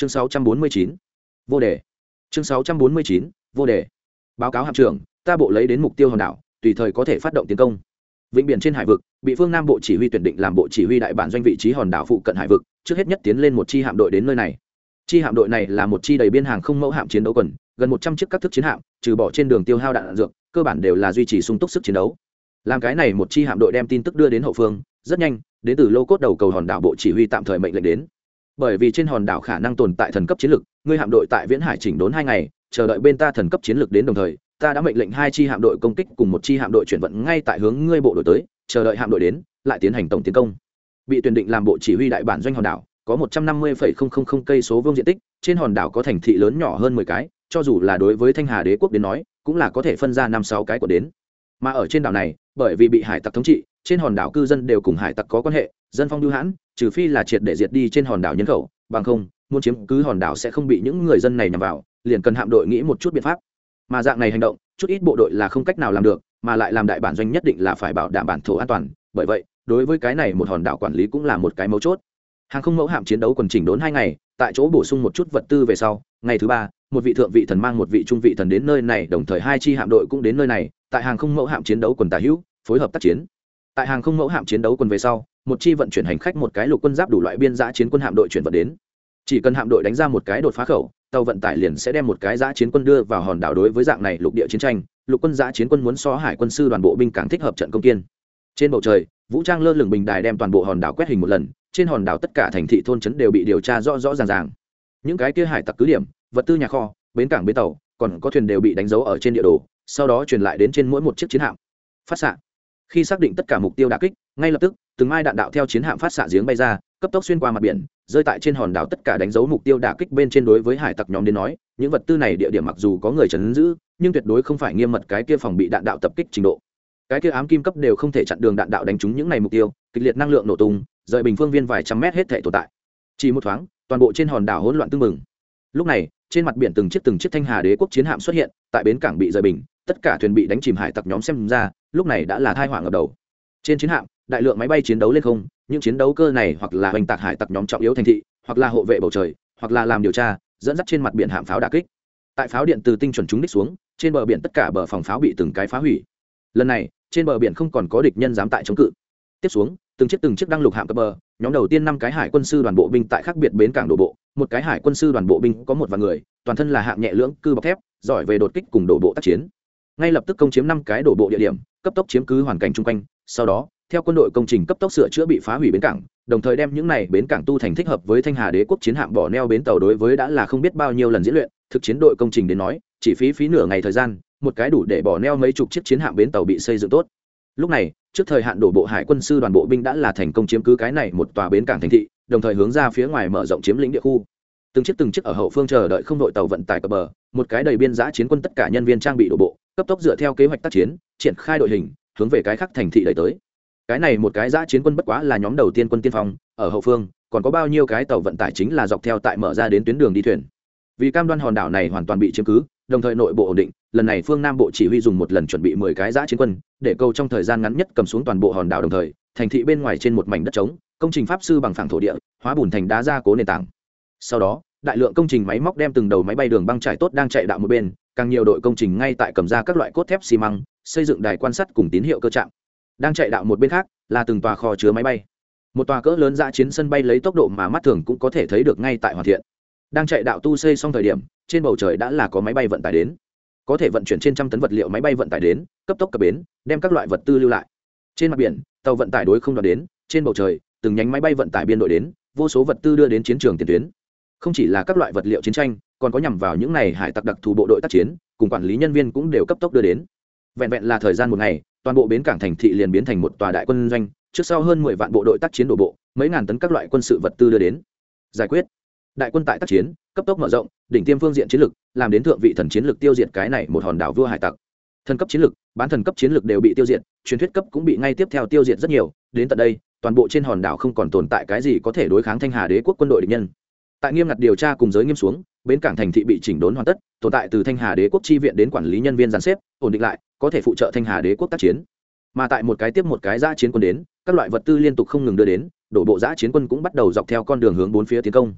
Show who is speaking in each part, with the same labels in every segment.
Speaker 1: chương 649, vô đề. Chương 649, vô đề. Báo cáo hạm trưởng ta bộ lấy đến mục tiêu hòn đảo tùy thời có thể phát động tiến công. Vịnh biển trên hải vực bị phương nam bộ chỉ huy tuyển định làm bộ chỉ huy đại bản doanh vị trí hòn đảo phụ cận hải vực trước hết nhất tiến lên một chi hạm đội đến nơi này. Chi hạm đội này là một chi đầy biên hàng không mẫu hạm chiến đấu quần gần một trăm chiếc các thức chiến hạm trừ bỏ trên đường tiêu hao đạn, đạn dược cơ bản đều là duy trì sung túc sức chiến đấu. Làm cái này một chi hạm đội đem tin tức đưa đến hậu phương rất nhanh đến từ lô cốt đầu cầu hòn đảo bộ chỉ huy tạm thời mệnh lệnh đến bởi vì trên hòn đảo khả năng tồn tại thần cấp chiến lược ngươi hạm đội tại viễn hải chỉnh đốn hai ngày, chờ đợi bên ta thần cấp chiến lược đến đồng thời, ta đã mệnh lệnh hai chi hạm đội công kích cùng một chi hạm đội chuyển vận ngay tại hướng ngươi bộ đội tới, chờ đợi hạm đội đến, lại tiến hành tổng tiến công. Bị tuyển định làm bộ chỉ huy đại bản doanh hòn đảo, có một trăm năm mươi cây số vuông diện tích, trên hòn đảo có thành thị lớn nhỏ hơn mười cái, cho dù là đối với thanh hà đế quốc đến nói, cũng là có thể phân ra năm sáu cái của đến. Mà ở trên đảo này, bởi vì bị hải tặc thống trị, trên hòn đảo cư dân đều cùng hải tặc có quan hệ, dân phong lưu hãn trừ phi là triệt để diệt đi trên hòn đảo nhân khẩu, bằng không, muốn chiếm cứ hòn đảo sẽ không bị những người dân này nhằm vào, liền cần hạm đội nghĩ một chút biện pháp. Mà dạng này hành động, chút ít bộ đội là không cách nào làm được, mà lại làm đại bản doanh nhất định là phải bảo đảm bản thổ an toàn, bởi vậy, đối với cái này một hòn đảo quản lý cũng là một cái mấu chốt. Hàng không mẫu hạm chiến đấu quần chỉnh đốn hai ngày, tại chỗ bổ sung một chút vật tư về sau, ngày thứ ba, một vị thượng vị thần mang một vị trung vị thần đến nơi này, đồng thời hai chi hạm đội cũng đến nơi này, tại hàng không mẫu hạm chiến đấu quần tà hữu, phối hợp tác chiến tại hàng không mẫu hạm chiến đấu quân về sau, một chi vận chuyển hành khách, một cái lục quân giáp đủ loại biên giã chiến quân hạm đội chuyển vận đến. Chỉ cần hạm đội đánh ra một cái đột phá khẩu, tàu vận tải liền sẽ đem một cái giã chiến quân đưa vào hòn đảo đối với dạng này lục địa chiến tranh. Lục quân giã chiến quân muốn so hải quân sư đoàn bộ binh càng thích hợp trận công kiên. Trên bầu trời, vũ trang lơ lửng bình đài đem toàn bộ hòn đảo quét hình một lần, trên hòn đảo tất cả thành thị thôn trấn đều bị điều tra rõ rõ ràng ràng. Những cái kia hải tặc cứ điểm, vật tư nhà kho, bến cảng bến tàu, còn có thuyền đều bị đánh dấu ở trên địa đồ, sau đó truyền lại đến trên mỗi một chiếc chiến hạm. Phát xạ khi xác định tất cả mục tiêu đà kích, ngay lập tức, từng mai đạn đạo theo chiến hạm phát xạ giếng bay ra, cấp tốc xuyên qua mặt biển, rơi tại trên hòn đảo tất cả đánh dấu mục tiêu đà kích bên trên đối với hải tặc nhóm đến nói, những vật tư này địa điểm mặc dù có người chấn giữ, nhưng tuyệt đối không phải nghiêm mật cái kia phòng bị đạn đạo tập kích trình độ. Cái kia ám kim cấp đều không thể chặn đường đạn đạo đánh trúng những này mục tiêu, kịch liệt năng lượng nổ tung, rời bình phương viên vài trăm mét hết thể tồn tại. Chỉ một thoáng, toàn bộ trên hòn đảo hỗn loạn tưng mừng lúc này, trên mặt biển từng chiếc từng chiếc thanh hà đế quốc chiến hạm xuất hiện, tại bến cảng bị rời bình tất cả thuyền bị đánh chìm hải tặc nhóm xem ra, lúc này đã là thai hỏa ngập đầu. Trên chiến hạm, đại lượng máy bay chiến đấu lên không, những chiến đấu cơ này hoặc là hoành tạc hải tặc nhóm trọng yếu thành thị, hoặc là hộ vệ bầu trời, hoặc là làm điều tra, dẫn dắt trên mặt biển hạm pháo đà kích. Tại pháo điện từ tinh chuẩn chúng đích xuống, trên bờ biển tất cả bờ phòng pháo bị từng cái phá hủy. Lần này, trên bờ biển không còn có địch nhân dám tại chống cự. Tiếp xuống, từng chiếc từng chiếc đăng lục hạm cập bờ, nhóm đầu tiên năm cái hải quân sư đoàn bộ binh tại khác biệt bến cảng đổ bộ, một cái hải quân sư đoàn bộ binh có một vài người, toàn thân là hạng nhẹ lưỡng cư bọc thép, giỏi về đột kích cùng đổ bộ tác chiến ngay lập tức công chiếm năm cái đổ bộ địa điểm, cấp tốc chiếm cứ hoàn cảnh chung quanh. Sau đó, theo quân đội công trình cấp tốc sửa chữa bị phá hủy bến cảng, đồng thời đem những này bến cảng tu thành thích hợp với thanh hà đế quốc chiến hạm bỏ neo bến tàu đối với đã là không biết bao nhiêu lần diễn luyện, thực chiến đội công trình đến nói, chỉ phí phí nửa ngày thời gian, một cái đủ để bỏ neo mấy chục chiếc chiến hạm bến tàu bị xây dựng tốt. Lúc này, trước thời hạn đổ bộ hải quân sư đoàn bộ binh đã là thành công chiếm cứ cái này một tòa bến cảng thành thị, đồng thời hướng ra phía ngoài mở rộng chiếm lĩnh địa khu. Từng chiếc từng chiếc ở hậu phương chờ đợi không đội tàu vận tải cập bờ, một cái đầy biên giã chiến quân tất cả nhân viên trang bị đổ bộ cấp tốc dựa theo kế hoạch tác chiến, triển khai đội hình, hướng về cái khác thành thị đẩy tới. Cái này một cái giã chiến quân bất quá là nhóm đầu tiên quân tiên phong, ở hậu phương, còn có bao nhiêu cái tàu vận tải chính là dọc theo tại mở ra đến tuyến đường đi thuyền. Vì cam đoan hòn đảo này hoàn toàn bị chiếm cứ, đồng thời nội bộ ổn định, lần này phương nam bộ chỉ huy dùng một lần chuẩn bị mười cái giã chiến quân, để câu trong thời gian ngắn nhất cầm xuống toàn bộ hòn đảo đồng thời, thành thị bên ngoài trên một mảnh đất trống, công trình pháp sư bằng phẳng thổ địa, hóa bùn thành đá gia cố nền tảng. Sau đó, đại lượng công trình máy móc đem từng đầu máy bay đường băng trải tốt đang chạy đạo một bên càng nhiều đội công trình ngay tại cầm ra các loại cốt thép xi măng, xây dựng đài quan sát cùng tín hiệu cơ trạng. Đang chạy đạo một bên khác là từng tòa kho chứa máy bay. Một tòa cỡ lớn giã chiến sân bay lấy tốc độ mà mắt thường cũng có thể thấy được ngay tại hoàn thiện. Đang chạy đạo tu xây xong thời điểm, trên bầu trời đã là có máy bay vận tải đến. Có thể vận chuyển trên trăm tấn vật liệu máy bay vận tải đến, cấp tốc cập bến, đem các loại vật tư lưu lại. Trên mặt biển, tàu vận tải đối không đoạt đến, trên bầu trời, từng nhánh máy bay vận tải biên đội đến, vô số vật tư đưa đến chiến trường tiền tuyến. Không chỉ là các loại vật liệu chiến tranh còn có nhằm vào những này hải tặc đặc thù bộ đội tác chiến, cùng quản lý nhân viên cũng đều cấp tốc đưa đến. Vẹn vẹn là thời gian một ngày, toàn bộ bến cảng thành thị liền biến thành một tòa đại quân doanh, trước sau hơn mười vạn bộ đội tác chiến đổ bộ, mấy ngàn tấn các loại quân sự vật tư đưa đến. Giải quyết. Đại quân tại tác chiến, cấp tốc mở rộng, đỉnh tiêm phương diện chiến lược làm đến thượng vị thần chiến lược tiêu diệt cái này một hòn đảo vua hải tặc. Thần cấp chiến lược bán thần cấp chiến lược đều bị tiêu diệt, truyền thuyết cấp cũng bị ngay tiếp theo tiêu diệt rất nhiều. Đến tận đây, toàn bộ trên hòn đảo không còn tồn tại cái gì có thể đối kháng thanh hà đế quốc quân đội địch nhân. Tại nghiêm ngặt điều tra cùng giới nghiêm xuống bến cảng thành thị bị chỉnh đốn hoàn tất tồn tại từ thanh hà đế quốc tri viện đến quản lý nhân viên giàn xếp ổn định lại có thể phụ trợ thanh hà đế quốc tác chiến. Mà tại một cái tiếp một cái giã chiến quân đến các loại vật tư liên tục không ngừng đưa đến đổ bộ giã chiến quân cũng bắt đầu dọc theo con đường hướng bốn phía tiến công.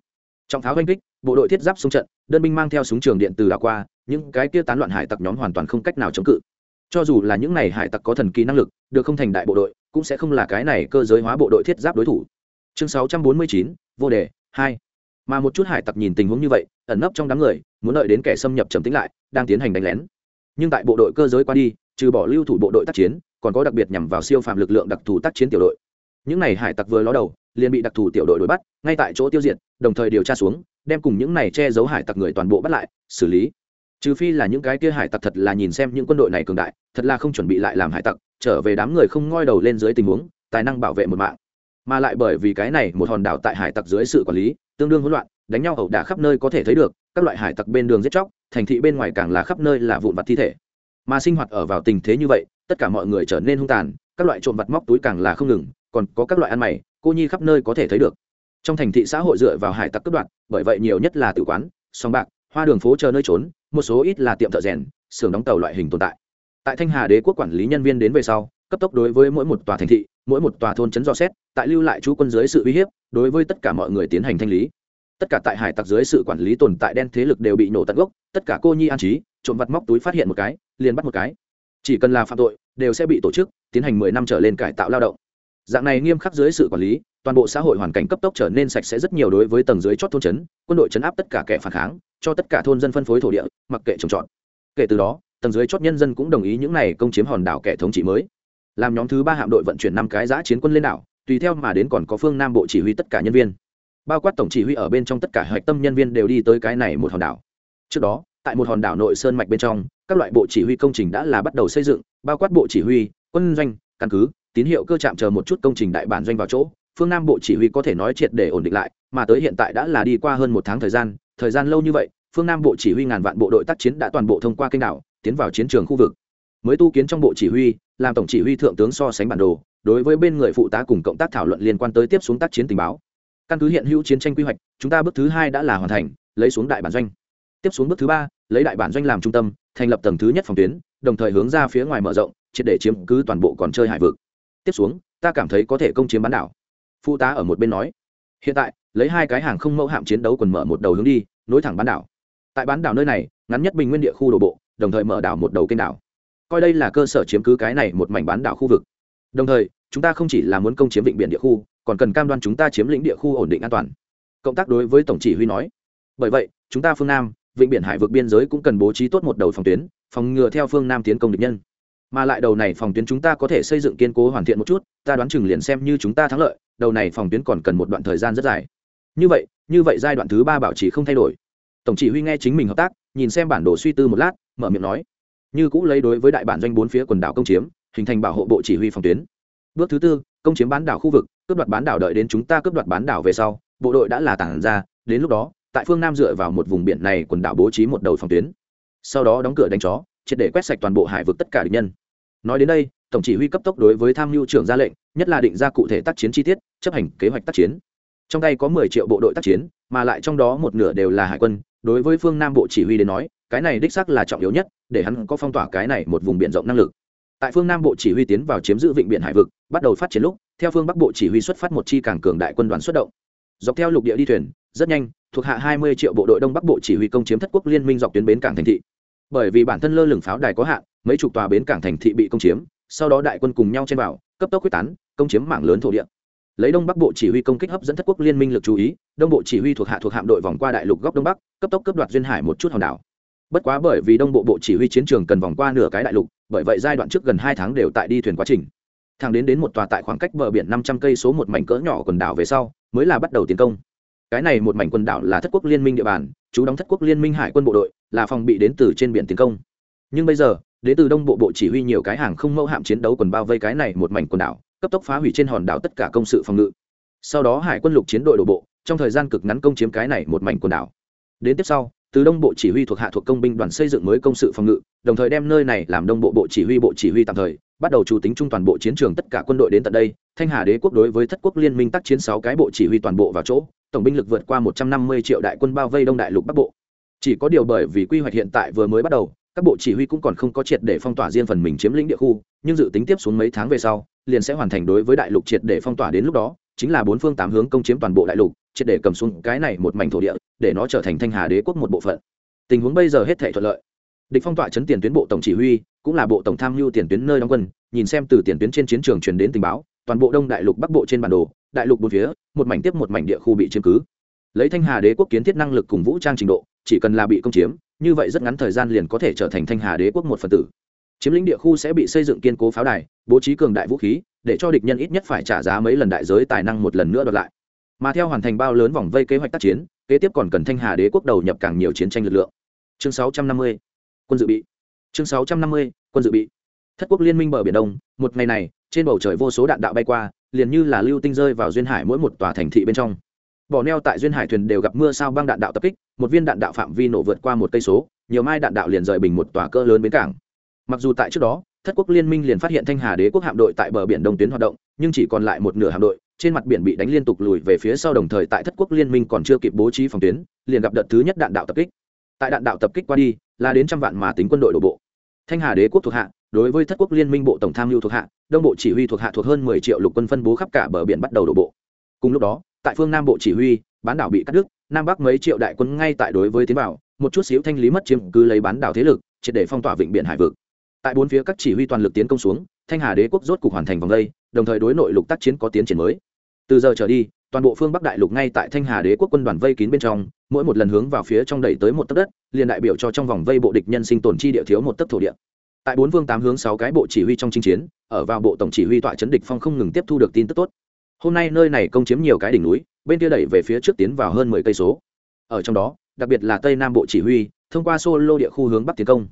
Speaker 1: Trong pháo oanh kích bộ đội thiết giáp xuống trận đơn binh mang theo súng trường điện từ đảo qua những cái kia tán loạn hải tặc nhóm hoàn toàn không cách nào chống cự. Cho dù là những này hải tặc có thần kỳ năng lực được không thành đại bộ đội cũng sẽ không là cái này cơ giới hóa bộ đội thiết giáp đối thủ. Chương 649, vô đề hai. Mà một chút hải tặc nhìn tình huống như vậy ẩn nấp trong đám người, muốn đợi đến kẻ xâm nhập trầm tĩnh lại, đang tiến hành đánh lén. Nhưng tại bộ đội cơ giới qua đi, trừ bỏ lưu thủ bộ đội tác chiến, còn có đặc biệt nhằm vào siêu phạm lực lượng đặc thù tác chiến tiểu đội. Những này hải tặc vừa ló đầu, liền bị đặc thù tiểu đội đuổi bắt, ngay tại chỗ tiêu diệt, đồng thời điều tra xuống, đem cùng những này che giấu hải tặc người toàn bộ bắt lại, xử lý. Trừ phi là những cái kia hải tặc thật là nhìn xem những quân đội này cường đại, thật là không chuẩn bị lại làm hải tặc, trở về đám người không ngoi đầu lên dưới tình huống, tài năng bảo vệ một mạng. Mà lại bởi vì cái này, một hòn đảo tại hải tặc dưới sự quản lý, tương đương hỗn loạn đánh nhau ẩu đả khắp nơi có thể thấy được, các loại hải tặc bên đường giết chóc, thành thị bên ngoài càng là khắp nơi là vụn vặt thi thể. Mà sinh hoạt ở vào tình thế như vậy, tất cả mọi người trở nên hung tàn, các loại trộm vặt móc túi càng là không ngừng, còn có các loại ăn mày, cô nhi khắp nơi có thể thấy được. Trong thành thị xã hội dựa vào hải tặc cướp đoạt, bởi vậy nhiều nhất là tự quán sòng bạc, hoa đường phố chờ nơi trốn, một số ít là tiệm thợ rèn, xưởng đóng tàu loại hình tồn tại. Tại thanh hà đế quốc quản lý nhân viên đến về sau, cấp tốc đối với mỗi một tòa thành thị, mỗi một tòa thôn trấn do xét, tại lưu lại chú quân dưới sự uy hiếp, đối với tất cả mọi người tiến hành thanh lý tất cả tại hải tặc dưới sự quản lý tồn tại đen thế lực đều bị nổ tận gốc, tất cả cô nhi an trí, trộm vặt móc túi phát hiện một cái, liền bắt một cái. Chỉ cần là phạm tội, đều sẽ bị tổ chức, tiến hành mười năm trở lên cải tạo lao động. Dạng này nghiêm khắc dưới sự quản lý, toàn bộ xã hội hoàn cảnh cấp tốc trở nên sạch sẽ rất nhiều đối với tầng dưới chót thôn trấn, quân đội chấn áp tất cả kẻ phản kháng, cho tất cả thôn dân phân phối thổ địa, mặc kệ trồng trọt. Kể từ đó, tầng dưới chót nhân dân cũng đồng ý những này công chiếm hòn đảo kẻ thống trị mới. Làm nhóm thứ ba hạm đội vận chuyển năm cái giã chiến quân lên đảo, tùy theo mà đến còn có phương nam bộ chỉ huy tất cả nhân viên bao quát tổng chỉ huy ở bên trong tất cả hạch tâm nhân viên đều đi tới cái này một hòn đảo. Trước đó, tại một hòn đảo nội sơn mạch bên trong, các loại bộ chỉ huy công trình đã là bắt đầu xây dựng, bao quát bộ chỉ huy, quân doanh, căn cứ, tín hiệu cơ chạm chờ một chút công trình đại bản doanh vào chỗ, phương nam bộ chỉ huy có thể nói triệt để ổn định lại, mà tới hiện tại đã là đi qua hơn một tháng thời gian thời gian lâu như vậy, phương nam bộ chỉ huy ngàn vạn bộ đội tác chiến đã toàn bộ thông qua kênh đảo, tiến vào chiến trường khu vực. Mới tu kiến trong bộ chỉ huy, làm tổng chỉ huy thượng tướng so sánh bản đồ, đối với bên người phụ tá cùng cộng tác thảo luận liên quan tới tiếp xuống tác chiến tình báo căn cứ hiện hữu chiến tranh quy hoạch, chúng ta bước thứ hai đã là hoàn thành, lấy xuống đại bản doanh. Tiếp xuống bước thứ ba, lấy đại bản doanh làm trung tâm, thành lập tầng thứ nhất phòng tuyến, đồng thời hướng ra phía ngoài mở rộng, triệt để chiếm cứ toàn bộ còn chơi hải vực. Tiếp xuống, ta cảm thấy có thể công chiếm bán đảo. Phụ tá ở một bên nói. Hiện tại, lấy hai cái hàng không mẫu hạm chiến đấu quần mở một đầu hướng đi, nối thẳng bán đảo. Tại bán đảo nơi này, ngắn nhất bình nguyên địa khu đổ bộ, đồng thời mở đảo một đầu kênh đảo. Coi đây là cơ sở chiếm cứ cái này một mảnh bán đảo khu vực. Đồng thời chúng ta không chỉ là muốn công chiếm vịnh biển địa khu, còn cần cam đoan chúng ta chiếm lĩnh địa khu ổn định an toàn. Cộng tác đối với tổng chỉ huy nói. Bởi vậy, chúng ta phương nam, vịnh biển hải vực biên giới cũng cần bố trí tốt một đầu phòng tuyến, phòng ngừa theo phương nam tiến công địch nhân. Mà lại đầu này phòng tuyến chúng ta có thể xây dựng kiên cố hoàn thiện một chút, ta đoán chừng liền xem như chúng ta thắng lợi, đầu này phòng tuyến còn cần một đoạn thời gian rất dài. Như vậy như vậy giai đoạn thứ ba bảo trì không thay đổi. Tổng chỉ huy nghe chính mình hợp tác, nhìn xem bản đồ suy tư một lát, mở miệng nói. Như cũ lấy đối với đại bản doanh bốn phía quần đảo công chiếm, hình thành bảo hộ bộ chỉ huy phòng tuyến bước thứ tư, công chiếm bán đảo khu vực, cướp đoạt bán đảo đợi đến chúng ta cướp đoạt bán đảo về sau, bộ đội đã là tản ra, đến lúc đó, tại phương nam dựa vào một vùng biển này quần đảo bố trí một đầu phòng tuyến. Sau đó đóng cửa đánh chó, triệt để quét sạch toàn bộ hải vực tất cả địch nhân. Nói đến đây, tổng chỉ huy cấp tốc đối với tham mưu trưởng ra lệnh, nhất là định ra cụ thể tác chiến chi tiết, chấp hành kế hoạch tác chiến. Trong tay có mười triệu bộ đội tác chiến, mà lại trong đó một nửa đều là hải quân, đối với phương nam bộ chỉ huy đến nói, cái này đích xác là trọng yếu nhất, để hắn có phong tỏa cái này một vùng biển rộng năng lực tại phương nam bộ chỉ huy tiến vào chiếm giữ vịnh biển hải vực, bắt đầu phát triển lúc, theo phương bắc bộ chỉ huy xuất phát một chi càng cường đại quân đoàn xuất động. Dọc theo lục địa đi thuyền, rất nhanh, thuộc hạ hai mươi triệu bộ đội đông bắc bộ chỉ huy công chiếm thất quốc liên minh dọc tuyến bến cảng thành thị. Bởi vì bản thân lơ lửng pháo đài có hạn, mấy chục tòa bến cảng thành thị bị công chiếm, sau đó đại quân cùng nhau trên vào, cấp tốc quyết tán, công chiếm mảng lớn thổ địa. Lấy đông bắc bộ chỉ huy công kích hấp dẫn thất quốc liên minh lực chú ý, đông bộ chỉ huy thuộc hạ thuộc hạm đội vòng qua đại lục góc đông bắc, cấp tốc cấp đoạt duyên hải một chút hòn đảo bất quá bởi vì đông bộ bộ chỉ huy chiến trường cần vòng qua nửa cái đại lục, bởi vậy giai đoạn trước gần hai tháng đều tại đi thuyền quá trình. Thang đến đến một tòa tại khoảng cách bờ biển năm trăm cây số một mảnh cỡ nhỏ quần đảo về sau, mới là bắt đầu tiến công. Cái này một mảnh quần đảo là thất quốc liên minh địa bàn, chú đóng thất quốc liên minh hải quân bộ đội, là phòng bị đến từ trên biển tiến công. Nhưng bây giờ, đến từ đông bộ bộ chỉ huy nhiều cái hàng không mẫu hạm chiến đấu quần bao vây cái này một mảnh quần đảo, cấp tốc phá hủy trên hòn đảo tất cả công sự phòng ngự. Sau đó hải quân lục chiến đội đổ bộ, trong thời gian cực ngắn công chiếm cái này một mảnh quần đảo. Đến tiếp sau từ đông bộ chỉ huy thuộc hạ thuộc công binh đoàn xây dựng mới công sự phòng ngự, đồng thời đem nơi này làm đông bộ bộ chỉ huy bộ chỉ huy tạm thời, bắt đầu chủ tính trung toàn bộ chiến trường tất cả quân đội đến tận đây, thanh hà đế quốc đối với thất quốc liên minh tác chiến sáu cái bộ chỉ huy toàn bộ vào chỗ, tổng binh lực vượt qua một trăm năm mươi triệu đại quân bao vây đông đại lục bắc bộ. Chỉ có điều bởi vì quy hoạch hiện tại vừa mới bắt đầu, các bộ chỉ huy cũng còn không có triệt để phong tỏa riêng phần mình chiếm lĩnh địa khu, nhưng dự tính tiếp xuống mấy tháng về sau, liền sẽ hoàn thành đối với đại lục triệt để phong tỏa đến lúc đó chính là bốn phương tám hướng công chiếm toàn bộ đại lục, triệt để cầm xuống cái này một mảnh thổ địa, để nó trở thành thanh hà đế quốc một bộ phận. Tình huống bây giờ hết thể thuận lợi. Địch phong tỏa chấn tiền tuyến bộ tổng chỉ huy, cũng là bộ tổng tham mưu tiền tuyến nơi đóng quân, nhìn xem từ tiền tuyến trên chiến trường truyền đến tình báo, toàn bộ đông đại lục bắc bộ trên bản đồ, đại lục bốn phía, một mảnh tiếp một mảnh địa khu bị chiếm cứ. Lấy thanh hà đế quốc kiến thiết năng lực cùng vũ trang trình độ, chỉ cần là bị công chiếm, như vậy rất ngắn thời gian liền có thể trở thành thanh hà đế quốc một phần tử. Chiếm lĩnh địa khu sẽ bị xây dựng kiên cố pháo đài, bố trí cường đại vũ khí để cho địch nhân ít nhất phải trả giá mấy lần đại giới tài năng một lần nữa đoạt lại. Mà theo hoàn thành bao lớn vòng vây kế hoạch tác chiến kế tiếp còn cần thanh hà đế quốc đầu nhập càng nhiều chiến tranh lực lượng. Chương 650, quân dự bị. Chương 650, quân dự bị. Thất quốc liên minh bờ biển đông một ngày này trên bầu trời vô số đạn đạo bay qua liền như là lưu tinh rơi vào duyên hải mỗi một tòa thành thị bên trong. Bỏ neo tại duyên hải thuyền đều gặp mưa sao băng đạn đạo tập kích một viên đạn đạo phạm vi nổ vượt qua một cây số nhiều mai đạn đạo liền rời bình một tòa cỡ lớn bến cảng. Mặc dù tại trước đó thất quốc liên minh liền phát hiện thanh hà đế quốc hạm đội tại bờ biển đông tuyến hoạt động, nhưng chỉ còn lại một nửa hạm đội, trên mặt biển bị đánh liên tục lùi về phía sau đồng thời tại thất quốc liên minh còn chưa kịp bố trí phòng tuyến, liền gặp đợt thứ nhất đạn đạo tập kích. Tại đạn đạo tập kích qua đi, là đến trăm vạn mà tính quân đội đổ bộ. Thanh hà đế quốc thuộc hạ, đối với thất quốc liên minh bộ tổng tham mưu thuộc hạ, đông bộ chỉ huy thuộc hạ thuộc hơn mười triệu lục quân phân bố khắp cả bờ biển bắt đầu đổ bộ. Cùng lúc đó, tại phương nam bộ chỉ huy, bán đảo bị cắt đứt, nam bắc mấy triệu đại quân ngay tại đối với tiến bảo một chút xíu thanh lý mất chiếm cứ lấy bán đảo thế lực, triệt để phong tỏa vịnh biển hải vực tại bốn phía các chỉ huy toàn lực tiến công xuống, thanh hà đế quốc rốt cục hoàn thành vòng đây, đồng thời đối nội lục tác chiến có tiến triển mới. Từ giờ trở đi, toàn bộ phương bắc đại lục ngay tại thanh hà đế quốc quân đoàn vây kín bên trong, mỗi một lần hướng vào phía trong đẩy tới một tấc đất, liền đại biểu cho trong vòng vây bộ địch nhân sinh tồn chi địa thiếu một tấc thổ địa. Tại bốn vương tám hướng sáu cái bộ chỉ huy trong chinh chiến, ở vào bộ tổng chỉ huy tọa chấn địch phong không ngừng tiếp thu được tin tức tốt. Hôm nay nơi này công chiếm nhiều cái đỉnh núi, bên kia đẩy về phía trước tiến vào hơn mười cây số. Ở trong đó, đặc biệt là tây nam bộ chỉ huy, thông qua solo địa khu hướng bắc tiến công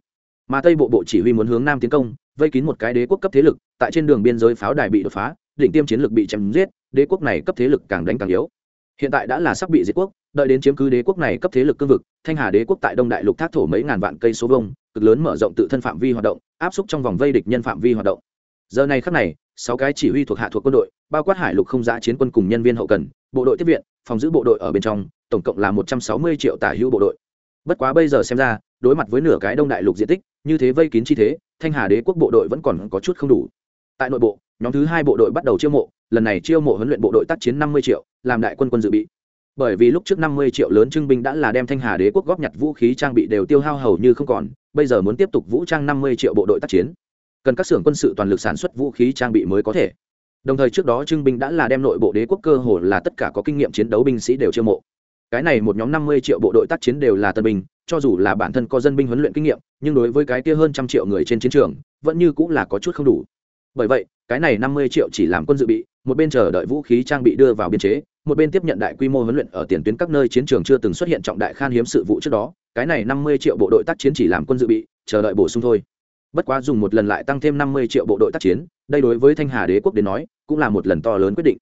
Speaker 1: mà tây bộ bộ chỉ huy muốn hướng nam tiến công, vây kín một cái đế quốc cấp thế lực, tại trên đường biên giới pháo đài bị đột phá định tiêm chiến lược bị chém giết, đế quốc này cấp thế lực càng đánh càng yếu. Hiện tại đã là sắp bị diệt quốc, đợi đến chiếm cứ đế quốc này cấp thế lực cương vực, thanh hà đế quốc tại đông đại lục thác thổ mấy ngàn vạn cây số vông cực lớn mở rộng tự thân phạm vi hoạt động, áp xúc trong vòng vây địch nhân phạm vi hoạt động. Giờ này khắc này, sáu cái chỉ huy thuộc hạ thuộc quân đội, bao quát hải lục không giã chiến quân cùng nhân viên hậu cần, bộ đội tiếp viện, phòng giữ bộ đội ở bên trong, tổng cộng là một trăm sáu mươi triệu tả hữu bộ đội. Bất quá bây giờ xem ra đối mặt với nửa cái đông đại lục diện tích, như thế vây kín chi thế, thanh hà đế quốc bộ đội vẫn còn có chút không đủ. Tại nội bộ, nhóm thứ hai bộ đội bắt đầu chiêu mộ, lần này chiêu mộ huấn luyện bộ đội tác chiến năm mươi triệu, làm đại quân quân dự bị. Bởi vì lúc trước năm mươi triệu lớn trưng binh đã là đem thanh hà đế quốc góp nhặt vũ khí trang bị đều tiêu hao hầu như không còn, bây giờ muốn tiếp tục vũ trang năm mươi triệu bộ đội tác chiến. Cần các xưởng quân sự toàn lực sản xuất vũ khí trang bị mới có thể. Đồng thời trước đó trưng binh đã là đem nội bộ đế quốc cơ hồ là tất cả có kinh nghiệm chiến đấu binh sĩ đều chiêu mộ cái này một nhóm năm mươi triệu bộ đội tác chiến đều là tân binh, cho dù là bản thân có dân binh huấn luyện kinh nghiệm, nhưng đối với cái kia hơn trăm triệu người trên chiến trường, vẫn như cũng là có chút không đủ. Bởi vậy, cái này năm mươi triệu chỉ làm quân dự bị, một bên chờ đợi vũ khí trang bị đưa vào biên chế, một bên tiếp nhận đại quy mô huấn luyện ở tiền tuyến các nơi chiến trường chưa từng xuất hiện trọng đại khan hiếm sự vụ trước đó, cái này năm mươi triệu bộ đội tác chiến chỉ làm quân dự bị, chờ đợi bổ sung thôi. Bất quá dùng một lần lại tăng thêm năm mươi triệu bộ đội tác chiến, đây đối với thanh hà đế quốc đến nói, cũng là một lần to lớn quyết định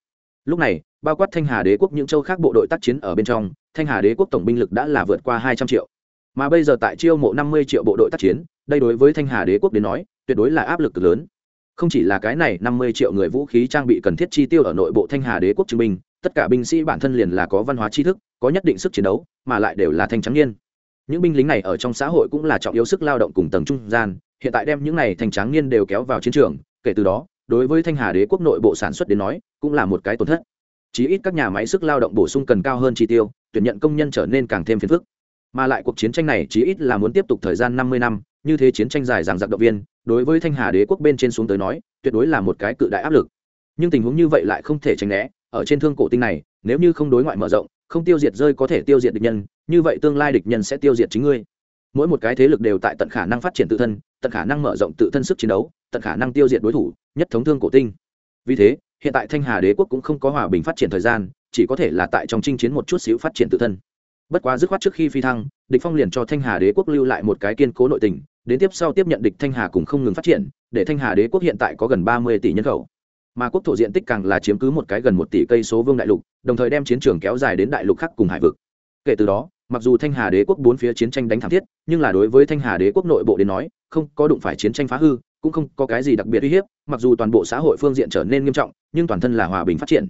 Speaker 1: lúc này, bao quát thanh hà đế quốc những châu khác bộ đội tác chiến ở bên trong, thanh hà đế quốc tổng binh lực đã là vượt qua hai trăm triệu. Mà bây giờ tại chiêu mộ năm mươi triệu bộ đội tác chiến, đây đối với thanh hà đế quốc đến nói, tuyệt đối là áp lực lớn. Không chỉ là cái này năm mươi triệu người vũ khí trang bị cần thiết chi tiêu ở nội bộ thanh hà đế quốc chứng minh tất cả binh sĩ bản thân liền là có văn hóa tri thức, có nhất định sức chiến đấu, mà lại đều là thanh trắng niên. Những binh lính này ở trong xã hội cũng là trọng yếu sức lao động cùng tầng trung gian, hiện tại đem những này thanh tráng niên đều kéo vào chiến trường, kể từ đó, đối với thanh hà đế quốc nội bộ sản xuất đến nói cũng là một cái tổn thất. Chí ít các nhà máy sức lao động bổ sung cần cao hơn chi tiêu, tuyển nhận công nhân trở nên càng thêm phiền phức. Mà lại cuộc chiến tranh này chí ít là muốn tiếp tục thời gian năm mươi năm, như thế chiến tranh dài dằng dặc động viên, đối với thanh hà đế quốc bên trên xuống tới nói, tuyệt đối là một cái cự đại áp lực. Nhưng tình huống như vậy lại không thể tránh né, ở trên thương cổ tinh này, nếu như không đối ngoại mở rộng, không tiêu diệt rơi có thể tiêu diệt địch nhân, như vậy tương lai địch nhân sẽ tiêu diệt chính ngươi. Mỗi một cái thế lực đều tại tận khả năng phát triển tự thân, tận khả năng mở rộng tự thân sức chiến đấu, tận khả năng tiêu diệt đối thủ, nhất thống thương cổ tinh. Vì thế hiện tại thanh hà đế quốc cũng không có hòa bình phát triển thời gian, chỉ có thể là tại trong chinh chiến một chút xíu phát triển tự thân. Bất quá dứt khoát trước khi phi thăng, địch phong liền cho thanh hà đế quốc lưu lại một cái kiên cố nội tình, đến tiếp sau tiếp nhận địch thanh hà cùng không ngừng phát triển, để thanh hà đế quốc hiện tại có gần ba mươi tỷ nhân khẩu. Mà quốc thổ diện tích càng là chiếm cứ một cái gần một tỷ cây số vương đại lục, đồng thời đem chiến trường kéo dài đến đại lục khác cùng hải vực. Kể từ đó, mặc dù thanh hà đế quốc bốn phía chiến tranh đánh thảm thiết, nhưng là đối với thanh hà đế quốc nội bộ đến nói, không có đụng phải chiến tranh phá hư cũng không có cái gì đặc biệt uy hiếp, mặc dù toàn bộ xã hội phương diện trở nên nghiêm trọng, nhưng toàn thân là hòa bình phát triển.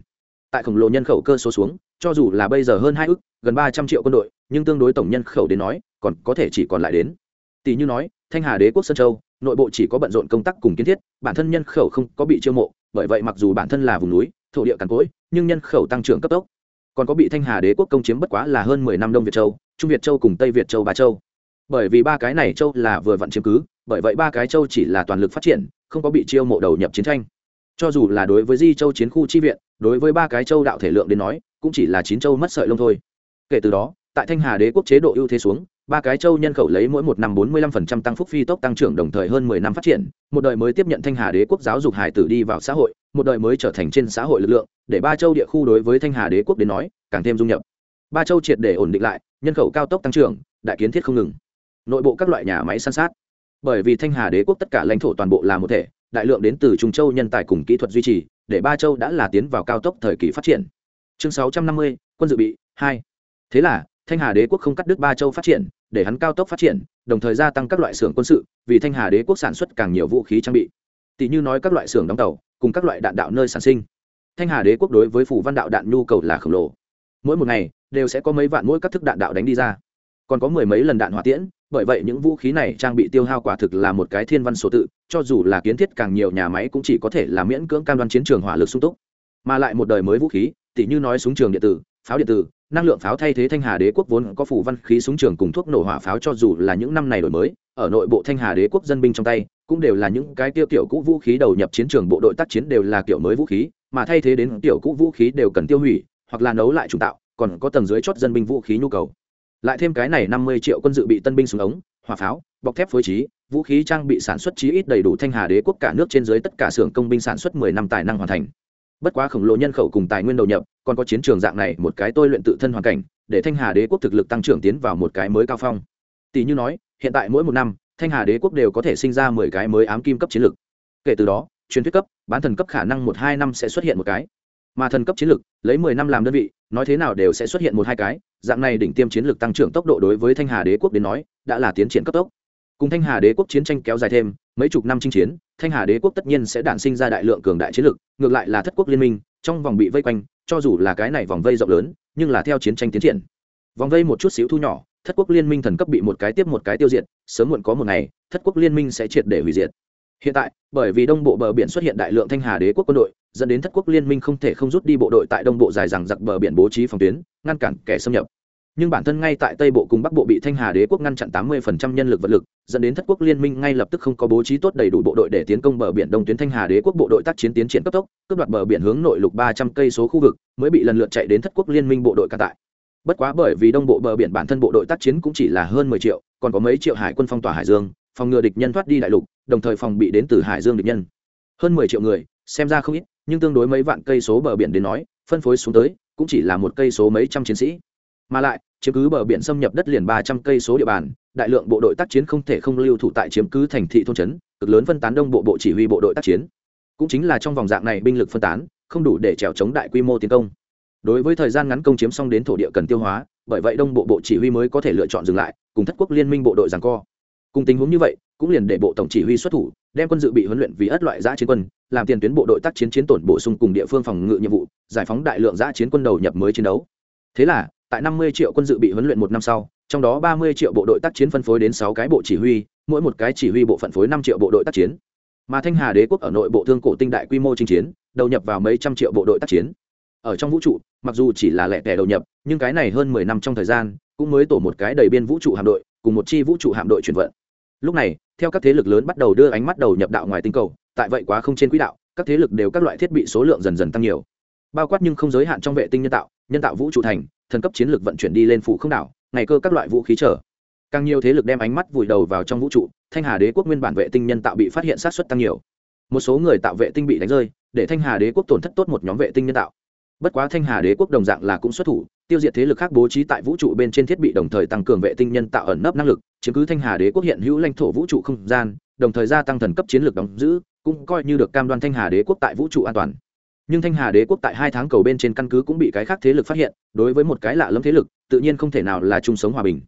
Speaker 1: Tại khổng lồ nhân khẩu cơ số xuống, cho dù là bây giờ hơn hai ước, gần ba trăm triệu quân đội, nhưng tương đối tổng nhân khẩu đến nói, còn có thể chỉ còn lại đến. Tỷ như nói, thanh hà đế quốc sơn châu, nội bộ chỉ có bận rộn công tác cùng kiến thiết, bản thân nhân khẩu không có bị chiêu mộ, bởi vậy mặc dù bản thân là vùng núi, thổ địa cằn cỗi, nhưng nhân khẩu tăng trưởng cấp tốc. Còn có bị thanh hà đế quốc công chiếm bất quá là hơn mười năm đông việt châu, trung việt châu cùng tây việt châu ba châu. Bởi vì ba cái này châu là vừa vặn chiếm cứ bởi vậy ba cái châu chỉ là toàn lực phát triển, không có bị chiêu mộ đầu nhập chiến tranh. Cho dù là đối với di châu chiến khu chi viện, đối với ba cái châu đạo thể lượng đến nói, cũng chỉ là chín châu mất sợi lông thôi. Kể từ đó, tại thanh hà đế quốc chế độ ưu thế xuống, ba cái châu nhân khẩu lấy mỗi một năm bốn mươi lăm phần trăm tăng phúc phi tốc tăng trưởng đồng thời hơn mười năm phát triển, một đời mới tiếp nhận thanh hà đế quốc giáo dục hải tử đi vào xã hội, một đời mới trở thành trên xã hội lực lượng, để ba châu địa khu đối với thanh hà đế quốc đến nói, càng thêm dung nhập. Ba châu triệt để ổn định lại, nhân khẩu cao tốc tăng trưởng, đại kiến thiết không ngừng. Nội bộ các loại nhà máy san sát bởi vì thanh hà đế quốc tất cả lãnh thổ toàn bộ là một thể, đại lượng đến từ trung châu nhân tài cùng kỹ thuật duy trì, để ba châu đã là tiến vào cao tốc thời kỳ phát triển. Chương sáu trăm năm mươi, quân dự bị, hai. Thế là, thanh hà đế quốc không cắt đứt ba châu phát triển, để hắn cao tốc phát triển, đồng thời gia tăng các loại xưởng quân sự, vì thanh hà đế quốc sản xuất càng nhiều vũ khí trang bị. Tỷ như nói các loại xưởng đóng tàu, cùng các loại đạn đạo nơi sản sinh. Thanh hà đế quốc đối với phủ văn đạo đạn nhu cầu là khổng lồ. Mỗi một ngày, đều sẽ có mấy vạn mỗi các thức đạn đạo đánh đi ra còn có mười mấy lần đạn hỏa tiễn, bởi vậy những vũ khí này trang bị tiêu hao quả thực là một cái thiên văn số tự, cho dù là kiến thiết càng nhiều nhà máy cũng chỉ có thể là miễn cưỡng cam đoan chiến trường hỏa lực sung túc. Mà lại một đời mới vũ khí tỷ như nói súng trường điện tử, pháo điện tử, năng lượng pháo thay thế thanh hà đế quốc vốn có phủ văn khí súng trường cùng thuốc nổ hỏa pháo cho dù là những năm này đổi mới, ở nội bộ thanh hà đế quốc dân binh trong tay, cũng đều là những cái tiêu kiểu cũ vũ khí đầu nhập chiến trường bộ đội tác chiến đều là kiểu mới vũ khí, mà thay thế đến kiểu cũ vũ khí đều cần tiêu hủy, hoặc là nấu lại trùng tạo, còn có tầng dưới chót dân binh vũ khí nhu cầu lại thêm cái này năm mươi triệu quân dự bị tân binh súng ống, hỏa pháo, bọc thép phối trí, vũ khí trang bị sản xuất chí ít đầy đủ thanh hà đế quốc cả nước trên dưới tất cả xưởng công binh sản xuất mười năm tài năng hoàn thành. Bất quá khổng lồ nhân khẩu cùng tài nguyên đầu nhập, còn có chiến trường dạng này, một cái tôi luyện tự thân hoàn cảnh, để thanh hà đế quốc thực lực tăng trưởng tiến vào một cái mới cao phong. Tỷ như nói, hiện tại mỗi một năm, thanh hà đế quốc đều có thể sinh ra mười cái mới ám kim cấp chiến lược. Kể từ đó, truyền thuyết cấp, bán thần cấp khả năng một hai năm sẽ xuất hiện một cái. Mà thần cấp chiến lược, lấy mười năm làm đơn vị, nói thế nào đều sẽ xuất hiện một hai cái dạng này đỉnh tiêm chiến lược tăng trưởng tốc độ đối với thanh hà đế quốc đến nói, đã là tiến triển cấp tốc. Cùng thanh hà đế quốc chiến tranh kéo dài thêm mấy chục năm chinh chiến, thanh hà đế quốc tất nhiên sẽ đản sinh ra đại lượng cường đại chiến lược, ngược lại là thất quốc liên minh, trong vòng bị vây quanh, cho dù là cái này vòng vây rộng lớn, nhưng là theo chiến tranh tiến triển. Vòng vây một chút xíu thu nhỏ, thất quốc liên minh thần cấp bị một cái tiếp một cái tiêu diệt, sớm muộn có một ngày, thất quốc liên minh sẽ triệt để hủy diệt hiện tại, bởi vì đông bộ bờ biển xuất hiện đại lượng thanh hà đế quốc quân đội, dẫn đến thất quốc liên minh không thể không rút đi bộ đội tại đông bộ dài rằng giặc bờ biển bố trí phòng tuyến, ngăn cản kẻ xâm nhập. Nhưng bản thân ngay tại tây bộ cùng bắc bộ bị thanh hà đế quốc ngăn chặn tám mươi nhân lực vật lực, dẫn đến thất quốc liên minh ngay lập tức không có bố trí tốt đầy đủ bộ đội để tiến công bờ biển đông tuyến thanh hà đế quốc bộ đội tác chiến tiến triển cấp tốc, cướp đoạt bờ biển hướng nội lục ba trăm cây số khu vực, mới bị lần lượt chạy đến thất quốc liên minh bộ đội cả tại. Bất quá bởi vì đông bộ bờ biển bản thân bộ đội tác chiến cũng chỉ là hơn mười triệu, còn có mấy triệu hải quân phong tỏa hải dương, phòng ngừa địch nhân thoát đi đại lục đồng thời phòng bị đến từ hải dương địch nhân. Hơn mười triệu người, xem ra không ít, nhưng tương đối mấy vạn cây số bờ biển đến nói, phân phối xuống tới, cũng chỉ là một cây số mấy trăm chiến sĩ. Mà lại, chiếm cứ bờ biển xâm nhập đất liền ba trăm cây số địa bàn, đại lượng bộ đội tác chiến không thể không lưu thủ tại chiếm cứ thành thị thôn trấn, cực lớn phân tán đông bộ bộ chỉ huy bộ đội tác chiến. Cũng chính là trong vòng dạng này binh lực phân tán, không đủ để trèo chống đại quy mô tiến công. Đối với thời gian ngắn công chiếm xong đến thổ địa cần tiêu hóa, bởi vậy đông bộ bộ chỉ huy mới có thể lựa chọn dừng lại, cùng thất quốc liên minh bộ đội giằng co. Cùng tình huống như vậy cũng liền để bộ tổng chỉ huy xuất thủ, đem quân dự bị huấn luyện vì ất loại giã chiến quân, làm tiền tuyến bộ đội tác chiến chiến tổn bổ sung cùng địa phương phòng ngự nhiệm vụ, giải phóng đại lượng giã chiến quân đầu nhập mới chiến đấu. Thế là, tại năm mươi triệu quân dự bị huấn luyện một năm sau, trong đó ba mươi triệu bộ đội tác chiến phân phối đến sáu cái bộ chỉ huy, mỗi một cái chỉ huy bộ phận phối năm triệu bộ đội tác chiến. Mà thanh hà đế quốc ở nội bộ thương cổ tinh đại quy mô chinh chiến, đầu nhập vào mấy trăm triệu bộ đội tác chiến. Ở trong vũ trụ, mặc dù chỉ là lẻ tẻ đầu nhập, nhưng cái này hơn mười năm trong thời gian, cũng mới tổ một cái đầy biên vũ trụ hạm đội, cùng một chi vũ trụ hạm đội chuyển vận. Lúc này theo các thế lực lớn bắt đầu đưa ánh mắt đầu nhập đạo ngoài tinh cầu, tại vậy quá không trên quỹ đạo, các thế lực đều các loại thiết bị số lượng dần dần tăng nhiều. Bao quát nhưng không giới hạn trong vệ tinh nhân tạo nhân tạo vũ trụ thành, thần cấp chiến lược vận chuyển đi lên phủ không đảo, ngày cơ các loại vũ khí trở càng nhiều thế lực đem ánh mắt vùi đầu vào trong vũ trụ, thanh hà đế quốc nguyên bản vệ tinh nhân tạo bị phát hiện sát xuất tăng nhiều. Một số người tạo vệ tinh bị đánh rơi, để thanh hà đế quốc tổn thất tốt một nhóm vệ tinh nhân tạo. Bất quá thanh hà đế quốc đồng dạng là cũng xuất thủ tiêu diệt thế lực khác bố trí tại vũ trụ bên trên thiết bị đồng thời tăng cường vệ tinh nhân tạo ẩn nấp năng lực, chiếm cứ thanh hà đế quốc hiện hữu lãnh thổ vũ trụ không gian, đồng thời gia tăng thần cấp chiến lược đóng giữ, cũng coi như được cam đoan thanh hà đế quốc tại vũ trụ an toàn. Nhưng thanh hà đế quốc tại hai tháng cầu bên trên căn cứ cũng bị cái khác thế lực phát hiện, đối với một cái lạ lẫm thế lực, tự nhiên không thể nào là chung sống hòa bình.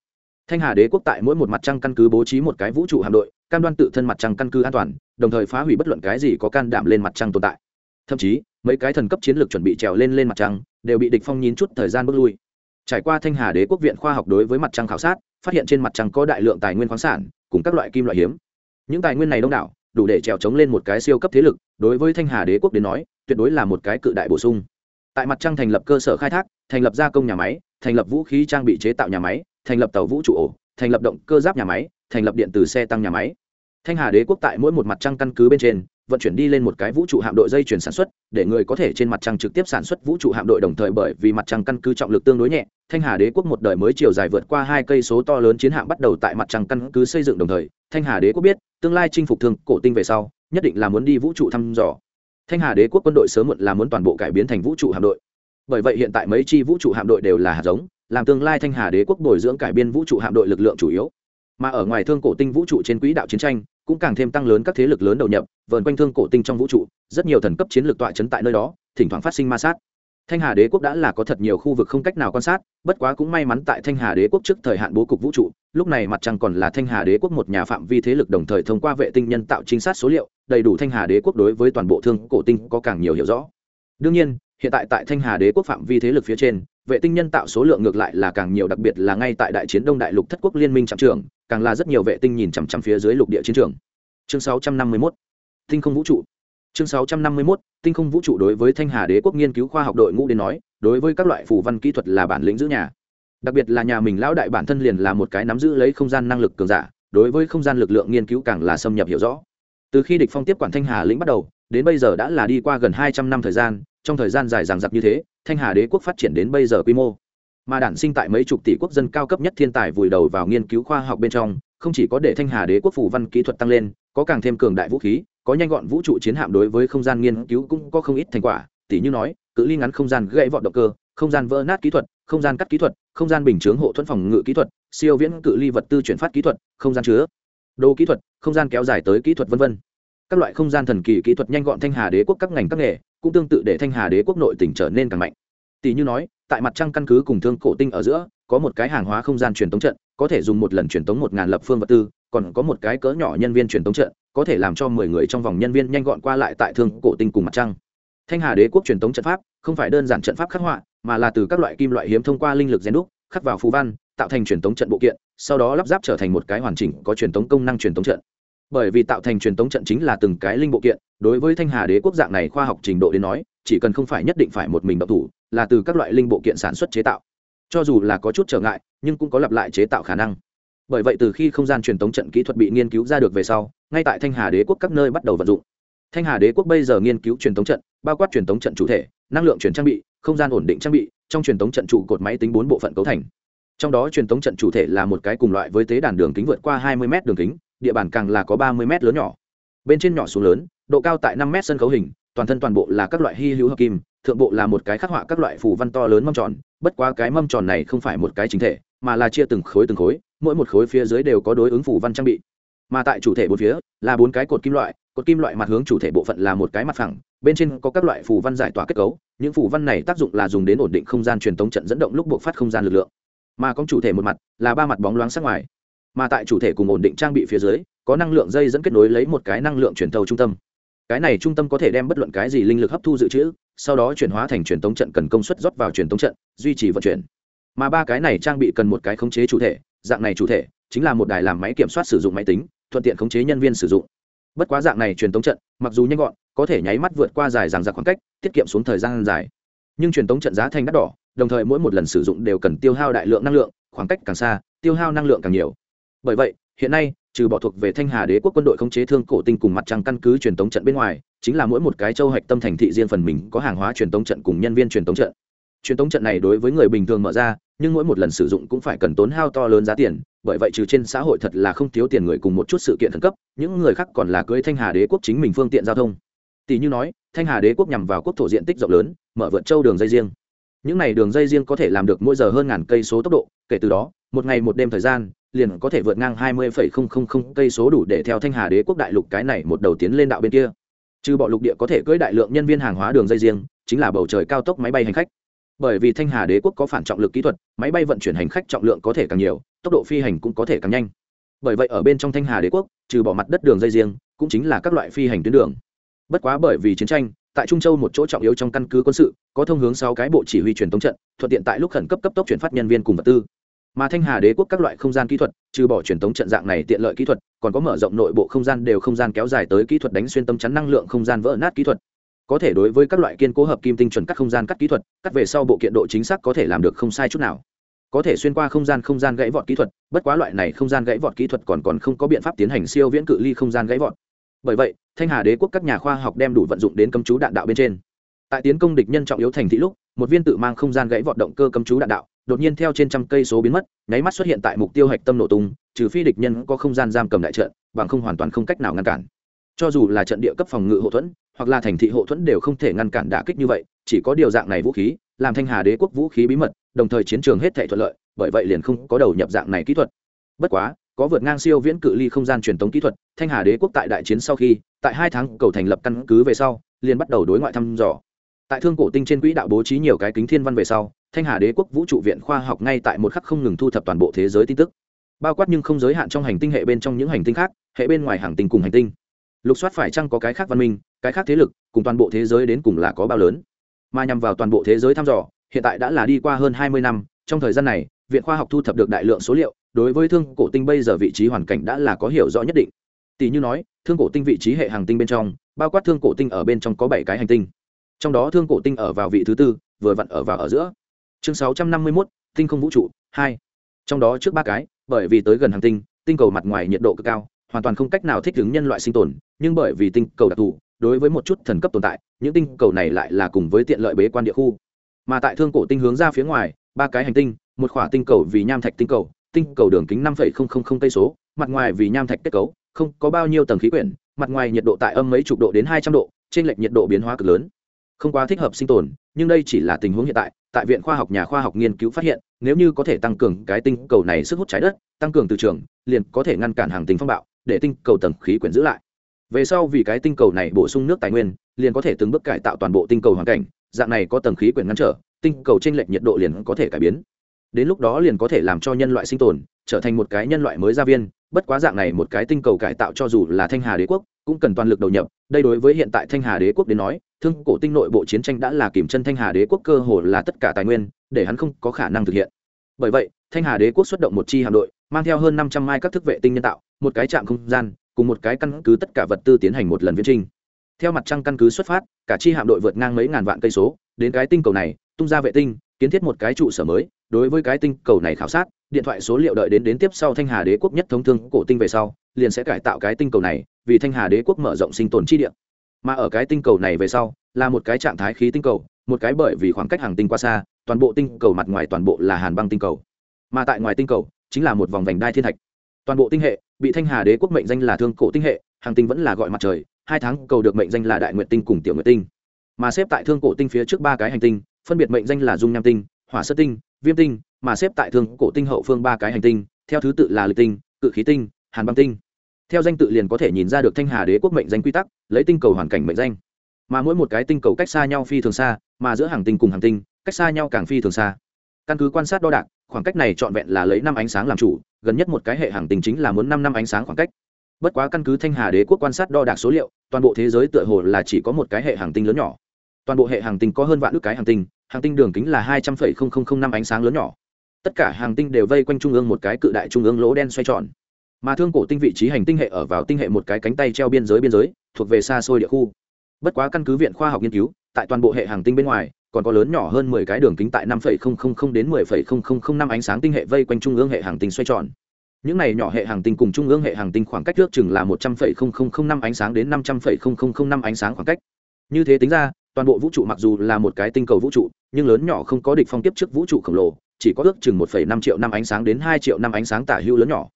Speaker 1: Thanh hà đế quốc tại mỗi một mặt trăng căn cứ bố trí một cái vũ trụ hạm đội, cam đoan tự thân mặt trăng căn cứ an toàn, đồng thời phá hủy bất luận cái gì có can đảm lên mặt trăng tồn tại. Thậm chí mấy cái thần cấp chiến lược chuẩn bị trèo lên lên mặt trăng, đều bị địch phong nhìn chút thời gian bước lui. Trải qua thanh hà đế quốc viện khoa học đối với mặt trăng khảo sát, phát hiện trên mặt trăng có đại lượng tài nguyên khoáng sản, cùng các loại kim loại hiếm. Những tài nguyên này đông đảo, đủ để trèo chống lên một cái siêu cấp thế lực, đối với thanh hà đế quốc đến nói, tuyệt đối là một cái cự đại bổ sung. Tại mặt trăng thành lập cơ sở khai thác, thành lập gia công nhà máy, thành lập vũ khí trang bị chế tạo nhà máy, thành lập tàu vũ trụ ổ, thành lập động cơ giáp nhà máy, thành lập điện từ xe tăng nhà máy. Thanh hà đế quốc tại mỗi một mặt trăng căn cứ bên trên vận chuyển đi lên một cái vũ trụ hạm đội dây chuyển sản xuất, để người có thể trên mặt trăng trực tiếp sản xuất vũ trụ hạm đội đồng thời bởi vì mặt trăng căn cứ trọng lực tương đối nhẹ, thanh hà đế quốc một đời mới chiều dài vượt qua hai cây số to lớn chiến hạm bắt đầu tại mặt trăng căn cứ xây dựng đồng thời, thanh hà đế quốc biết, tương lai chinh phục thương cổ tinh về sau, nhất định là muốn đi vũ trụ thăm dò. Thanh hà đế quốc quân đội sớm muộn là muốn toàn bộ cải biến thành vũ trụ hạm đội. Bởi vậy hiện tại mấy chi vũ trụ hạm đội đều là hạt giống, làm tương lai thanh hà đế quốc bồi dưỡng cải biên vũ trụ hạm đội lực lượng chủ yếu. Mà ở ngoài thương cổ tinh vũ trụ trên quỹ đạo chiến tranh, cũng càng thêm tăng lớn các thế lực lớn đầu nhập vờn quanh thương cổ tinh trong vũ trụ, rất nhiều thần cấp chiến lược tọa chấn tại nơi đó, thỉnh thoảng phát sinh ma sát. Thanh hà đế quốc đã là có thật nhiều khu vực không cách nào quan sát, bất quá cũng may mắn tại thanh hà đế quốc trước thời hạn bố cục vũ trụ, lúc này mặt trăng còn là thanh hà đế quốc một nhà phạm vi thế lực đồng thời thông qua vệ tinh nhân tạo trinh sát số liệu, đầy đủ thanh hà đế quốc đối với toàn bộ thương cổ tinh có càng nhiều hiểu rõ. Đương nhiên, hiện tại tại thanh hà đế quốc phạm vi thế lực phía trên, vệ tinh nhân tạo số lượng ngược lại là càng nhiều, đặc biệt là ngay tại đại chiến đông đại lục thất quốc liên minh trạm trường, càng là rất nhiều vệ tinh nhìn chằm chằm phía dưới lục địa chiến trường. Chương 651 tinh không vũ trụ. Chương 651 tinh không vũ trụ đối với thanh hà đế quốc nghiên cứu khoa học đội ngũ đến nói, đối với các loại phù văn kỹ thuật là bản lĩnh giữ nhà. Đặc biệt là nhà mình lão đại bản thân liền là một cái nắm giữ lấy không gian năng lực cường giả, đối với không gian lực lượng nghiên cứu càng là xâm nhập hiểu rõ. Từ khi địch phong tiếp quản thanh hà lĩnh bắt đầu, đến bây giờ đã là đi qua gần hai trăm năm thời gian, trong thời gian dài dằng dặc như thế, thanh hà đế quốc phát triển đến bây giờ quy mô. Mà đản sinh tại mấy chục tỷ quốc dân cao cấp nhất thiên tài vùi đầu vào nghiên cứu khoa học bên trong, không chỉ có để thanh hà đế quốc phủ văn kỹ thuật tăng lên, có càng thêm cường đại vũ khí có nhanh gọn vũ trụ chiến hạm đối với không gian nghiên cứu cũng có không ít thành quả tỷ như nói, cự ly ngắn không gian gãy vọt động cơ, không gian vỡ nát kỹ thuật, không gian cắt kỹ thuật, không gian bình chướng hộ thuẫn phòng ngự kỹ thuật, siêu viễn cự ly vật tư chuyển phát kỹ thuật, không gian chứa đồ kỹ thuật, không gian kéo dài tới kỹ thuật v v các loại không gian thần kỳ kỹ thuật nhanh gọn thanh hà đế quốc các ngành các nghề cũng tương tự để thanh hà đế quốc nội tỉnh trở nên càng mạnh. Tỷ như nói, tại mặt trăng căn cứ cùng thương cổ tinh ở giữa, có một cái hàng hóa không gian truyền tống trận, có thể dùng một lần truyền tống một ngàn lập phương vật tư còn có một cái cỡ nhỏ nhân viên truyền tống trận, có thể làm cho mười người trong vòng nhân viên nhanh gọn qua lại tại thương cổ tinh cùng mặt trăng. Thanh hà đế quốc truyền tống trận pháp không phải đơn giản trận pháp khắc họa, mà là từ các loại kim loại hiếm thông qua linh lực rèn đúc, khắc vào phú văn, tạo thành truyền tống trận bộ kiện, sau đó lắp ráp trở thành một cái hoàn chỉnh có truyền tống công năng truyền tống trận. Bởi vì tạo thành truyền tống trận chính là từng cái linh bộ kiện, đối với thanh hà đế quốc dạng này khoa học trình độ đến nói, chỉ cần không phải nhất định phải một mình độc thủ, là từ các loại linh bộ kiện sản xuất chế tạo. Cho dù là có chút trở ngại, nhưng cũng có lặp lại chế tạo khả năng bởi vậy từ khi không gian truyền tống trận kỹ thuật bị nghiên cứu ra được về sau, ngay tại thanh hà đế quốc các nơi bắt đầu vận dụng. Thanh hà đế quốc bây giờ nghiên cứu truyền tống trận, bao quát truyền tống trận chủ thể, năng lượng truyền trang bị, không gian ổn định trang bị, trong truyền tống trận trụ cột máy tính bốn bộ phận cấu thành. Trong đó truyền tống trận chủ thể là một cái cùng loại với tế đàn đường kính vượt qua 20 m đường kính, địa bàn càng là có 30 m lớn nhỏ. Bên trên nhỏ xuống lớn, độ cao tại năm m sân khấu hình, toàn thân toàn bộ là các loại hy hữu hợp kim, thượng bộ là một cái khắc họa các loại phù văn to lớn mâm tròn, bất quá cái mâm tròn này không phải một cái chính thể, mà là chia từng khối từng khối mỗi một khối phía dưới đều có đối ứng phủ văn trang bị. Mà tại chủ thể bốn phía là bốn cái cột kim loại, cột kim loại mặt hướng chủ thể bộ phận là một cái mặt phẳng, bên trên có các loại phủ văn giải tỏa kết cấu, những phủ văn này tác dụng là dùng đến ổn định không gian truyền tống trận dẫn động lúc buộc phát không gian lực lượng. Mà có chủ thể một mặt là ba mặt bóng loáng sắc ngoài. Mà tại chủ thể cùng ổn định trang bị phía dưới, có năng lượng dây dẫn kết nối lấy một cái năng lượng truyền thâu trung tâm. Cái này trung tâm có thể đem bất luận cái gì linh lực hấp thu dự trữ, sau đó chuyển hóa thành truyền tống trận cần công suất rót vào truyền tống trận, duy trì vận chuyển. Mà ba cái này trang bị cần một cái khống chế chủ thể dạng này chủ thể chính là một đài làm máy kiểm soát sử dụng máy tính, thuận tiện khống chế nhân viên sử dụng. Bất quá dạng này truyền tống trận, mặc dù nhanh gọn, có thể nháy mắt vượt qua dài dàng dạc khoảng cách, tiết kiệm xuống thời gian dài. Nhưng truyền tống trận giá thành đắt đỏ, đồng thời mỗi một lần sử dụng đều cần tiêu hao đại lượng năng lượng, khoảng cách càng xa, tiêu hao năng lượng càng nhiều. Bởi vậy, hiện nay, trừ bỏ thuộc về thanh hà đế quốc quân đội khống chế thương cổ tinh cùng mặt trăng căn cứ truyền tống trận bên ngoài, chính là mỗi một cái châu hạch tâm thành thị riêng phần mình có hàng hóa truyền tống trận cùng nhân viên truyền tống trận. Truyền tống trận này đối với người bình thường mở ra nhưng mỗi một lần sử dụng cũng phải cần tốn hao to lớn giá tiền, bởi vậy trừ trên xã hội thật là không thiếu tiền người cùng một chút sự kiện khẩn cấp, những người khác còn là cưới thanh hà đế quốc chính mình phương tiện giao thông. Tỷ như nói, thanh hà đế quốc nhằm vào quốc thổ diện tích rộng lớn, mở vượt châu đường dây riêng. Những này đường dây riêng có thể làm được mỗi giờ hơn ngàn cây số tốc độ, kể từ đó, một ngày một đêm thời gian, liền có thể vượt ngang hai mươi cây số đủ để theo thanh hà đế quốc đại lục cái này một đầu tiến lên đạo bên kia. Trừ bọ lục địa có thể cưỡi đại lượng nhân viên hàng hóa đường dây riêng, chính là bầu trời cao tốc máy bay hành khách bởi vì thanh hà đế quốc có phản trọng lực kỹ thuật, máy bay vận chuyển hành khách trọng lượng có thể càng nhiều, tốc độ phi hành cũng có thể càng nhanh. Bởi vậy ở bên trong thanh hà đế quốc, trừ bỏ mặt đất đường dây riêng, cũng chính là các loại phi hành tuyến đường. Bất quá bởi vì chiến tranh, tại trung châu một chỗ trọng yếu trong căn cứ quân sự, có thông hướng sau cái bộ chỉ huy truyền thống trận, thuận tiện tại lúc khẩn cấp cấp tốc chuyển phát nhân viên cùng vật tư. Mà thanh hà đế quốc các loại không gian kỹ thuật, trừ bỏ truyền thống trận dạng này tiện lợi kỹ thuật, còn có mở rộng nội bộ không gian đều không gian kéo dài tới kỹ thuật đánh xuyên tâm chắn năng lượng không gian vỡ nát kỹ thuật có thể đối với các loại kiên cố hợp kim tinh chuẩn cắt không gian cắt kỹ thuật, cắt về sau bộ kiện độ chính xác có thể làm được không sai chút nào. Có thể xuyên qua không gian không gian gãy vọt kỹ thuật, bất quá loại này không gian gãy vọt kỹ thuật còn còn không có biện pháp tiến hành siêu viễn cự ly không gian gãy vọt. Bởi vậy, thanh hà đế quốc các nhà khoa học đem đủ vận dụng đến cấm chú đạn đạo bên trên. Tại tiến công địch nhân trọng yếu thành thị lúc, một viên tự mang không gian gãy vọt động cơ cấm chú đạn đạo, đột nhiên theo trên trăm cây số biến mất, nháy mắt xuất hiện tại mục tiêu hạch tâm nổ tung, trừ phi địch nhân có không gian giam cầm đại trận, bằng không hoàn toàn không cách nào ngăn cản cho dù là trận địa cấp phòng ngự Hộ thuẫn, hoặc là thành thị Hộ thuẫn đều không thể ngăn cản đả kích như vậy, chỉ có điều dạng này vũ khí, làm thanh hà đế quốc vũ khí bí mật, đồng thời chiến trường hết thể thuận lợi, bởi vậy liền không có đầu nhập dạng này kỹ thuật. Bất quá, có vượt ngang siêu viễn cự ly không gian truyền tống kỹ thuật, thanh hà đế quốc tại đại chiến sau khi, tại hai tháng cầu thành lập căn cứ về sau, liền bắt đầu đối ngoại thăm dò. Tại thương cổ tinh trên quỹ đạo bố trí nhiều cái kính thiên văn về sau, thanh hà đế quốc vũ trụ viện khoa học ngay tại một khắc không ngừng thu thập toàn bộ thế giới tin tức. Bao quát nhưng không giới hạn trong hành tinh hệ bên trong những hành tinh khác, hệ bên ngoài hàng tinh cùng hành tinh lục soát phải chăng có cái khác văn minh, cái khác thế lực, cùng toàn bộ thế giới đến cùng là có bao lớn. Mà nhằm vào toàn bộ thế giới thăm dò, hiện tại đã là đi qua hơn hai mươi năm, trong thời gian này, viện khoa học thu thập được đại lượng số liệu, đối với thương cổ tinh bây giờ vị trí hoàn cảnh đã là có hiểu rõ nhất định. Tỷ như nói, thương cổ tinh vị trí hệ hành tinh bên trong, bao quát thương cổ tinh ở bên trong có bảy cái hành tinh. Trong đó thương cổ tinh ở vào vị thứ tư, vừa vặn ở vào ở giữa. Chương sáu trăm năm mươi mốt, tinh không vũ trụ, hai. Trong đó trước ba cái, bởi vì tới gần hành tinh tinh cầu mặt ngoài nhiệt độ cực cao hoàn toàn không cách nào thích ứng nhân loại sinh tồn, nhưng bởi vì tinh cầu đặc thù, đối với một chút thần cấp tồn tại, những tinh cầu này lại là cùng với tiện lợi bế quan địa khu. Mà tại thương cổ tinh hướng ra phía ngoài, ba cái hành tinh, một khỏa tinh cầu vì nham thạch tinh cầu tinh cầu đường kính năm cây số, mặt ngoài vì nham thạch kết cấu, không có bao nhiêu tầng khí quyển, mặt ngoài nhiệt độ tại âm mấy chục độ đến hai trăm độ, trên lệch nhiệt độ biến hóa cực lớn. Không quá thích hợp sinh tồn, nhưng đây chỉ là tình huống hiện tại tại viện khoa học nhà khoa học nghiên cứu phát hiện, nếu như có thể tăng cường cái tinh cầu này sức hút trái đất, tăng cường từ trường, liền có thể ngăn cản hàng tính phong bạo để tinh cầu tầng khí quyển giữ lại. Về sau vì cái tinh cầu này bổ sung nước tài nguyên, liền có thể từng bước cải tạo toàn bộ tinh cầu hoàn cảnh, dạng này có tầng khí quyển ngăn trở, tinh cầu t r ê n lệch nhiệt độ liền có thể cải biến. Đến lúc đó liền có thể làm cho nhân loại sinh tồn, trở thành một cái nhân loại mới gia viên, bất quá dạng này một cái tinh cầu cải tạo cho dù là thanh hà đế quốc, cũng cần toàn lực đầu nhập. Đây đối với hiện tại thanh hà đế quốc đến nói, thương cổ tinh nội bộ chiến tranh đã là kìm chân thanh hà đế quốc cơ hồ là tất cả tài nguyên, để hắn không có khả năng thực hiện. Bởi vậy, thanh hà đế quốc xuất động một chi hạm đội mang theo hơn năm trăm mai các thức vệ tinh nhân tạo, một cái trạm không gian, cùng một cái căn cứ tất cả vật tư tiến hành một lần viễn trinh theo mặt trăng căn cứ xuất phát, cả chi hạm đội vượt ngang mấy ngàn vạn cây số, đến cái tinh cầu này, tung ra vệ tinh, kiến thiết một cái trụ sở mới, đối với cái tinh cầu này khảo sát, điện thoại số liệu đợi đến đến tiếp sau thanh hà đế quốc nhất thống thương cổ tinh về sau, liền sẽ cải tạo cái tinh cầu này, vì thanh hà đế quốc mở rộng sinh tồn chi địa. Mà ở cái tinh cầu này về sau, là một cái trạng thái khí tinh cầu, một cái bởi vì khoảng cách hàng tinh qua xa, toàn bộ tinh cầu mặt ngoài toàn bộ là hàn băng tinh cầu. Mà tại ngoài tinh cầu chính là một vòng vành đai thiên thạch. Toàn bộ tinh hệ, bị thanh hà đế quốc mệnh danh là thương cổ tinh hệ, hàng tinh vẫn là gọi mặt trời, hai tháng cầu được mệnh danh là đại nguyện tinh cùng tiểu nguyện tinh. Mà xếp tại thương cổ tinh phía trước ba cái hành tinh, phân biệt mệnh danh là dung nham tinh, hỏa sơ tinh, viêm tinh, mà xếp tại thương cổ tinh hậu phương ba cái hành tinh, theo thứ tự là lịch tinh, cự khí tinh, hàn băng tinh. Theo danh tự liền có thể nhìn ra được thanh hà đế quốc mệnh danh quy tắc, lấy tinh cầu hoàn cảnh mệnh danh. Mà mỗi một cái tinh cầu cách xa nhau phi thường xa, mà giữa hàng tinh cùng hàng tinh, cách xa nhau càng phi thường xa căn cứ quan sát đo đạc, khoảng cách này trọn vẹn là lấy năm ánh sáng làm chủ, gần nhất một cái hệ hàng tinh chính là muốn năm năm ánh sáng khoảng cách. Bất quá căn cứ thanh hà đế quốc quan sát đo đạc số liệu, toàn bộ thế giới tựa hồ là chỉ có một cái hệ hàng tinh lớn nhỏ. Toàn bộ hệ hàng tinh có hơn vạn ước cái hàng tinh hàng tinh đường kính là hai trăm linh năm ánh sáng lớn nhỏ. Tất cả hàng tinh đều vây quanh trung ương một cái cự đại trung ương lỗ đen xoay tròn. Mà thương cổ tinh vị trí hành tinh hệ ở vào tinh hệ một cái cánh tay treo biên giới biên giới, thuộc về xa xôi địa khu. Bất quá căn cứ viện khoa học nghiên cứu, tại toàn bộ hệ hàng tinh bên ngoài còn có lớn nhỏ hơn 10 cái đường kính tại 5.000 đến 10.005 ánh sáng tinh hệ vây quanh trung ương hệ hàng tinh xoay tròn. Những này nhỏ hệ hàng tinh cùng trung ương hệ hàng tinh khoảng cách trước chừng là 100.005 ánh sáng đến 500.005 ánh sáng khoảng cách. Như thế tính ra, toàn bộ vũ trụ mặc dù là một cái tinh cầu vũ trụ, nhưng lớn nhỏ không có địch phong tiếp trước vũ trụ khổng lồ, chỉ có ước chừng 1.5 triệu năm ánh sáng đến 2 triệu năm ánh sáng tả hữu lớn nhỏ.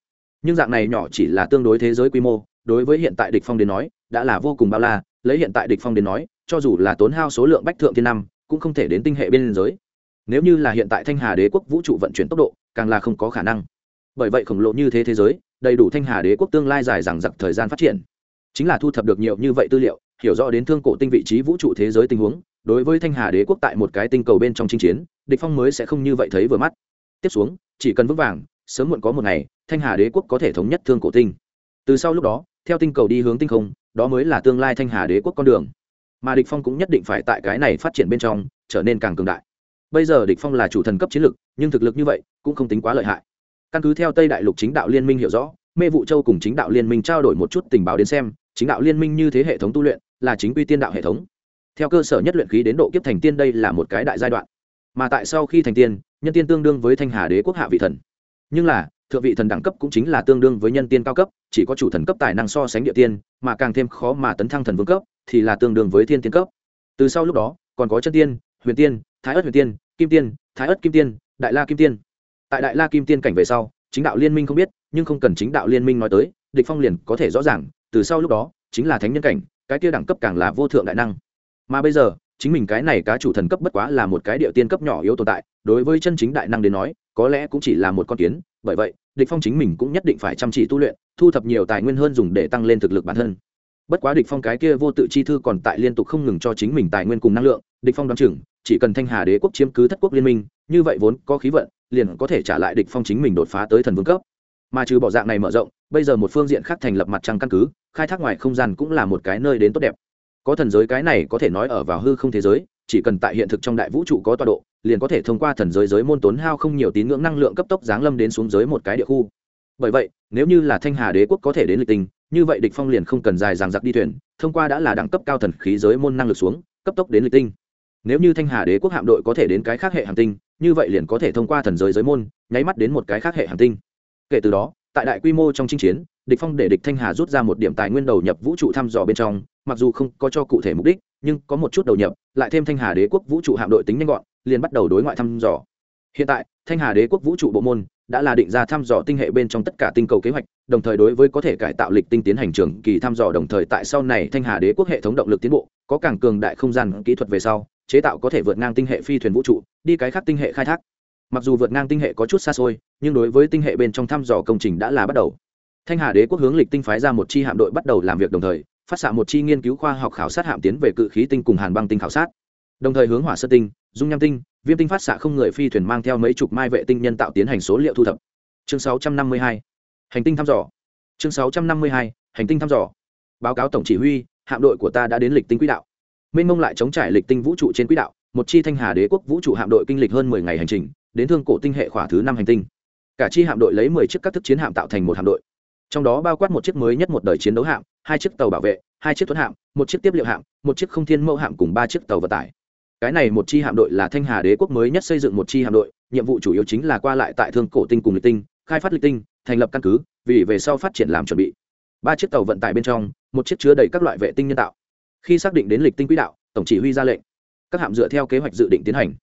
Speaker 1: Nhưng dạng này nhỏ chỉ là tương đối thế giới quy mô, đối với hiện tại địch phong đến nói, đã là vô cùng bao la, lấy hiện tại địch phong đến nói, cho dù là tốn hao số lượng bách thượng thiên năm cũng không thể đến tinh hệ bên giới. Nếu như là hiện tại thanh hà đế quốc vũ trụ vận chuyển tốc độ, càng là không có khả năng. Bởi vậy khổng lồ như thế thế giới, đầy đủ thanh hà đế quốc tương lai dài dằng dặc thời gian phát triển. Chính là thu thập được nhiều như vậy tư liệu, hiểu rõ đến thương cổ tinh vị trí vũ trụ thế giới tình huống, đối với thanh hà đế quốc tại một cái tinh cầu bên trong chinh chiến, địch phong mới sẽ không như vậy thấy vừa mắt. Tiếp xuống, chỉ cần vững vàng, sớm muộn có một ngày, thanh hà đế quốc có thể thống nhất thương cổ tinh. Từ sau lúc đó, theo tinh cầu đi hướng tinh không, đó mới là tương lai thanh hà đế quốc con đường mà địch phong cũng nhất định phải tại cái này phát triển bên trong trở nên càng cường đại. Bây giờ địch phong là chủ thần cấp chiến lực, nhưng thực lực như vậy cũng không tính quá lợi hại. Căn cứ theo tây đại lục chính đạo liên minh hiểu rõ, mê vụ châu cùng chính đạo liên minh trao đổi một chút tình báo đến xem, chính đạo liên minh như thế hệ thống tu luyện là chính quy tiên đạo hệ thống. Theo cơ sở nhất luyện khí đến độ kiếp thành tiên đây là một cái đại giai đoạn. Mà tại sau khi thành tiên, nhân tiên tương đương với thanh hà đế quốc hạ vị thần. Nhưng là thượng vị thần đẳng cấp cũng chính là tương đương với nhân tiên cao cấp, chỉ có chủ thần cấp tài năng so sánh địa tiên, mà càng thêm khó mà tấn thăng thần vương cấp, thì là tương đương với thiên tiên cấp. Từ sau lúc đó, còn có chân tiên, huyền tiên, thái ất huyền tiên, kim tiên, thái ất kim tiên, đại la kim tiên. Tại đại la kim tiên cảnh về sau, chính đạo liên minh không biết, nhưng không cần chính đạo liên minh nói tới, địch phong liền có thể rõ ràng, từ sau lúc đó, chính là thánh nhân cảnh, cái kia đẳng cấp càng là vô thượng đại năng. Mà bây giờ, chính mình cái này cá chủ thần cấp bất quá là một cái địa tiên cấp nhỏ yếu tồn tại, đối với chân chính đại năng đến nói, có lẽ cũng chỉ là một con kiến, bởi vậy địch phong chính mình cũng nhất định phải chăm chỉ tu luyện, thu thập nhiều tài nguyên hơn dùng để tăng lên thực lực bản thân. Bất quá địch phong cái kia vô tự chi thư còn tại liên tục không ngừng cho chính mình tài nguyên cùng năng lượng, địch phong đoán chừng, chỉ cần thanh hà đế quốc chiếm cứ thất quốc liên minh, như vậy vốn có khí vận, liền có thể trả lại địch phong chính mình đột phá tới thần vương cấp. Mà trừ bỏ dạng này mở rộng, bây giờ một phương diện khác thành lập mặt trăng căn cứ, khai thác ngoài không gian cũng là một cái nơi đến tốt đẹp. Có thần giới cái này có thể nói ở vào hư không thế giới, chỉ cần tại hiện thực trong đại vũ trụ có tọa độ liền có thể thông qua thần giới giới môn tốn hao không nhiều tín ngưỡng năng lượng cấp tốc giáng lâm đến xuống giới một cái địa khu. Bởi vậy, nếu như là thanh hà đế quốc có thể đến lịch tinh như vậy địch phong liền không cần dài dàng giặc đi thuyền, thông qua đã là đẳng cấp cao thần khí giới môn năng lực xuống, cấp tốc đến lịch tinh. Nếu như thanh hà đế quốc hạm đội có thể đến cái khác hệ hành tinh, như vậy liền có thể thông qua thần giới giới môn, nháy mắt đến một cái khác hệ hành tinh. Kể từ đó, tại đại quy mô trong chinh chiến, địch phong để địch thanh hà rút ra một điểm tài nguyên đầu nhập vũ trụ thăm dò bên trong, mặc dù không có cho cụ thể mục đích, nhưng có một chút đầu nhập, lại thêm thanh hà đế quốc vũ trụ hạm đội tính nhanh gọn liền bắt đầu đối ngoại thăm dò. Hiện tại, thanh hà đế quốc vũ trụ bộ môn đã là định ra thăm dò tinh hệ bên trong tất cả tinh cầu kế hoạch, đồng thời đối với có thể cải tạo lịch tinh tiến hành trường kỳ thăm dò đồng thời tại sau này thanh hà đế quốc hệ thống động lực tiến bộ, có càng cường đại không gian kỹ thuật về sau, chế tạo có thể vượt ngang tinh hệ phi thuyền vũ trụ, đi cái khác tinh hệ khai thác. Mặc dù vượt ngang tinh hệ có chút xa xôi, nhưng đối với tinh hệ bên trong thăm dò công trình đã là bắt đầu. Thanh hà đế quốc hướng lịch tinh phái ra một chi hạm đội bắt đầu làm việc đồng thời, phát xạ một chi nghiên cứu khoa học khảo sát hạm tiến về cự khí tinh cùng hàn băng tinh khảo sát đồng thời hướng hỏa sơ tinh, dung nham tinh, viêm tinh phát xạ không người phi thuyền mang theo mấy chục mai vệ tinh nhân tạo tiến hành số liệu thu thập. Chương 652. hành tinh thăm dò. Chương 652. hành tinh thăm dò. Báo cáo tổng chỉ huy, hạm đội của ta đã đến lịch tinh quỹ đạo. Mênh mông lại chống trải lịch tinh vũ trụ trên quỹ đạo, một chi thanh hà đế quốc vũ trụ hạm đội kinh lịch hơn mười ngày hành trình, đến thương cổ tinh hệ khỏa thứ năm hành tinh. Cả chi hạm đội lấy mười chiếc các thức chiến hạm tạo thành một hạm đội. Trong đó bao quát một chiếc mới nhất một đời chiến đấu hạm, hai chiếc tàu bảo vệ, hai chiếc thuẫn hạm, một chiếc tiếp liệu hạm, một chiếc không thiên mẫu hạm cùng ba chiếc tàu vận tải cái này một chi hạm đội là thanh hà đế quốc mới nhất xây dựng một chi hạm đội, nhiệm vụ chủ yếu chính là qua lại tại thương cổ tinh cùng lịch tinh, khai phát lịch tinh, thành lập căn cứ, vì về sau phát triển làm chuẩn bị. Ba chiếc tàu vận tải bên trong, một chiếc chứa đầy các loại vệ tinh nhân tạo. Khi xác định đến lịch tinh quỹ đạo, tổng chỉ huy ra lệnh. Các hạm dựa theo kế hoạch dự định tiến hành.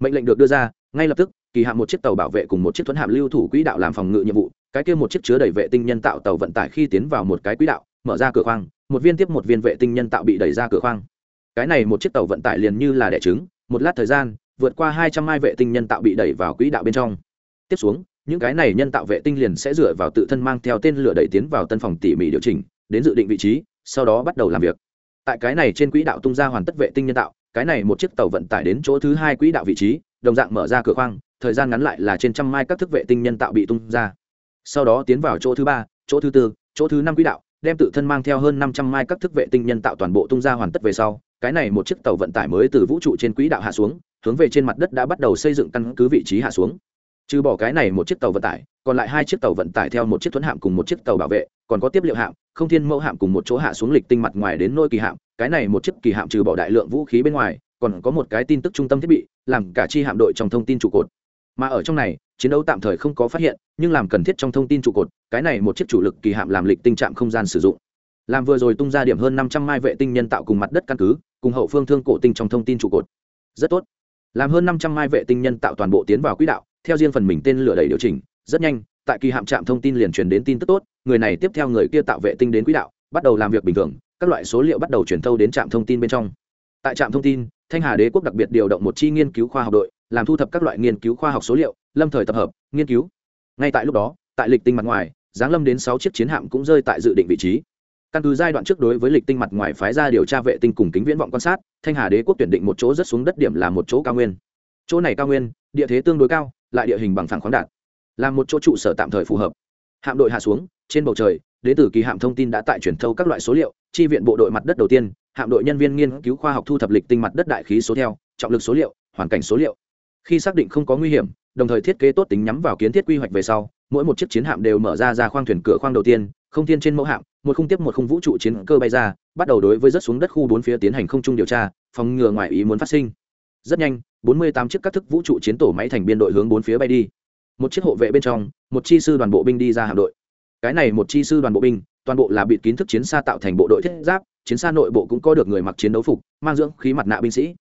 Speaker 1: Mệnh lệnh được đưa ra, ngay lập tức, kỳ hạm một chiếc tàu bảo vệ cùng một chiếc thuẫn hạm lưu thủ quỹ đạo làm phòng ngự nhiệm vụ, cái kia một chiếc chứa đầy vệ tinh nhân tạo tàu vận tải khi tiến vào một cái quỹ đạo, mở ra cửa khoang, một viên tiếp một viên vệ tinh nhân tạo bị đẩy ra cửa khoang cái này một chiếc tàu vận tải liền như là đẻ trứng, một lát thời gian, vượt qua hai trăm mai vệ tinh nhân tạo bị đẩy vào quỹ đạo bên trong. Tiếp xuống, những cái này nhân tạo vệ tinh liền sẽ dựa vào tự thân mang theo tên lửa đẩy tiến vào tân phòng tỉ mỉ điều chỉnh, đến dự định vị trí, sau đó bắt đầu làm việc. Tại cái này trên quỹ đạo tung ra hoàn tất vệ tinh nhân tạo, cái này một chiếc tàu vận tải đến chỗ thứ hai quỹ đạo vị trí, đồng dạng mở ra cửa khoang, thời gian ngắn lại là trên trăm mai các thức vệ tinh nhân tạo bị tung ra. Sau đó tiến vào chỗ thứ ba, chỗ thứ tư, chỗ thứ năm quỹ đạo, đem tự thân mang theo hơn năm trăm mai các thức vệ tinh nhân tạo toàn bộ tung ra hoàn tất về sau cái này một chiếc tàu vận tải mới từ vũ trụ trên quỹ đạo hạ xuống, hướng về trên mặt đất đã bắt đầu xây dựng căn cứ vị trí hạ xuống. Trừ bỏ cái này một chiếc tàu vận tải, còn lại hai chiếc tàu vận tải theo một chiếc thuẫn hạm cùng một chiếc tàu bảo vệ, còn có tiếp liệu hạm, không thiên mẫu hạm cùng một chỗ hạ xuống lịch tinh mặt ngoài đến nôi kỳ hạm. Cái này một chiếc kỳ hạm trừ bỏ đại lượng vũ khí bên ngoài, còn có một cái tin tức trung tâm thiết bị, làm cả chi hạm đội trong thông tin trụ cột. Mà ở trong này, chiến đấu tạm thời không có phát hiện, nhưng làm cần thiết trong thông tin trụ cột, cái này một chiếc chủ lực kỳ hạm làm lịch tinh trạm không gian sử dụng làm vừa rồi tung ra điểm hơn năm trăm mai vệ tinh nhân tạo cùng mặt đất căn cứ, cùng hậu phương thương cổ tinh trong thông tin trụ cột. Rất tốt. Làm hơn năm trăm mai vệ tinh nhân tạo toàn bộ tiến vào quỹ đạo, theo riêng phần mình tên lửa đầy điều chỉnh, rất nhanh, tại kỳ hạm trạm thông tin liền truyền đến tin tức tốt, người này tiếp theo người kia tạo vệ tinh đến quỹ đạo, bắt đầu làm việc bình thường, các loại số liệu bắt đầu truyền thâu đến trạm thông tin bên trong. Tại trạm thông tin, thanh hà đế quốc đặc biệt điều động một chi nghiên cứu khoa học đội, làm thu thập các loại nghiên cứu khoa học số liệu, lâm thời tập hợp, nghiên cứu. Ngay tại lúc đó, tại lịch tinh mặt ngoài, giáng lâm đến sáu chiếc chiến hạm cũng rơi tại dự định vị trí căn cứ giai đoạn trước đối với lịch tinh mặt ngoài phái ra điều tra vệ tinh cùng kính viễn vọng quan sát, thanh hà đế quốc tuyển định một chỗ rất xuống đất điểm là một chỗ cao nguyên. Chỗ này cao nguyên, địa thế tương đối cao, lại địa hình bằng phẳng khoáng đạt. Là một chỗ trụ sở tạm thời phù hợp. Hạm đội hạ xuống, trên bầu trời đến từ kỳ hạm thông tin đã tại truyền thâu các loại số liệu, chi viện bộ đội mặt đất đầu tiên, hạm đội nhân viên nghiên cứu khoa học thu thập lịch tinh mặt đất đại khí số theo, trọng lực số liệu, hoàn cảnh số liệu. Khi xác định không có nguy hiểm, đồng thời thiết kế tốt tính nhắm vào kiến thiết quy hoạch về sau, mỗi một chiếc chiến hạm đều mở ra ra khoang thuyền cửa khoang đầu tiên, không thiên trên mẫu hạm một khung tiếp một khung vũ trụ chiến cơ bay ra, bắt đầu đối với rất xuống đất khu bốn phía tiến hành không trung điều tra, phòng ngừa ngoài ý muốn phát sinh. Rất nhanh, bốn mươi tám chiếc các thức vũ trụ chiến tổ máy thành biên đội hướng bốn phía bay đi. Một chiếc hộ vệ bên trong, một chi sư đoàn bộ binh đi ra hạm đội. Cái này một chi sư đoàn bộ binh, toàn bộ là bịt kín thức chiến xa tạo thành bộ đội thiết giáp, chiến xa nội bộ cũng có được người mặc chiến đấu phục, mang dưỡng khí mặt nạ binh sĩ.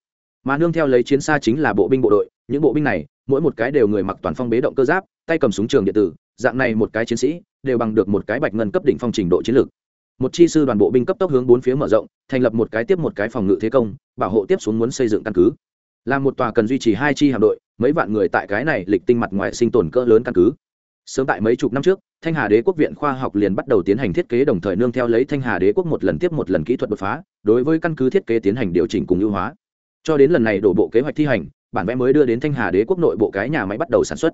Speaker 1: Mà nương theo lấy chiến xa chính là bộ binh bộ đội, những bộ binh này, mỗi một cái đều người mặc toàn phong bế động cơ giáp, tay cầm súng trường điện tử dạng này một cái chiến sĩ đều bằng được một cái bạch ngân cấp đỉnh phong trình độ chiến lược. Một chi sư đoàn bộ binh cấp tốc hướng bốn phía mở rộng, thành lập một cái tiếp một cái phòng ngự thế công, bảo hộ tiếp xuống muốn xây dựng căn cứ. Là một tòa cần duy trì hai chi hạm đội, mấy vạn người tại cái này lịch tinh mặt ngoài sinh tồn cỡ lớn căn cứ. Sớm tại mấy chục năm trước, thanh hà đế quốc viện khoa học liền bắt đầu tiến hành thiết kế đồng thời nương theo lấy thanh hà đế quốc một lần tiếp một lần kỹ thuật đột phá, đối với căn cứ thiết kế tiến hành điều chỉnh cùng ưu hóa. Cho đến lần này đổ bộ kế hoạch thi hành, bản vẽ mới đưa đến thanh hà đế quốc nội bộ cái nhà máy bắt đầu sản xuất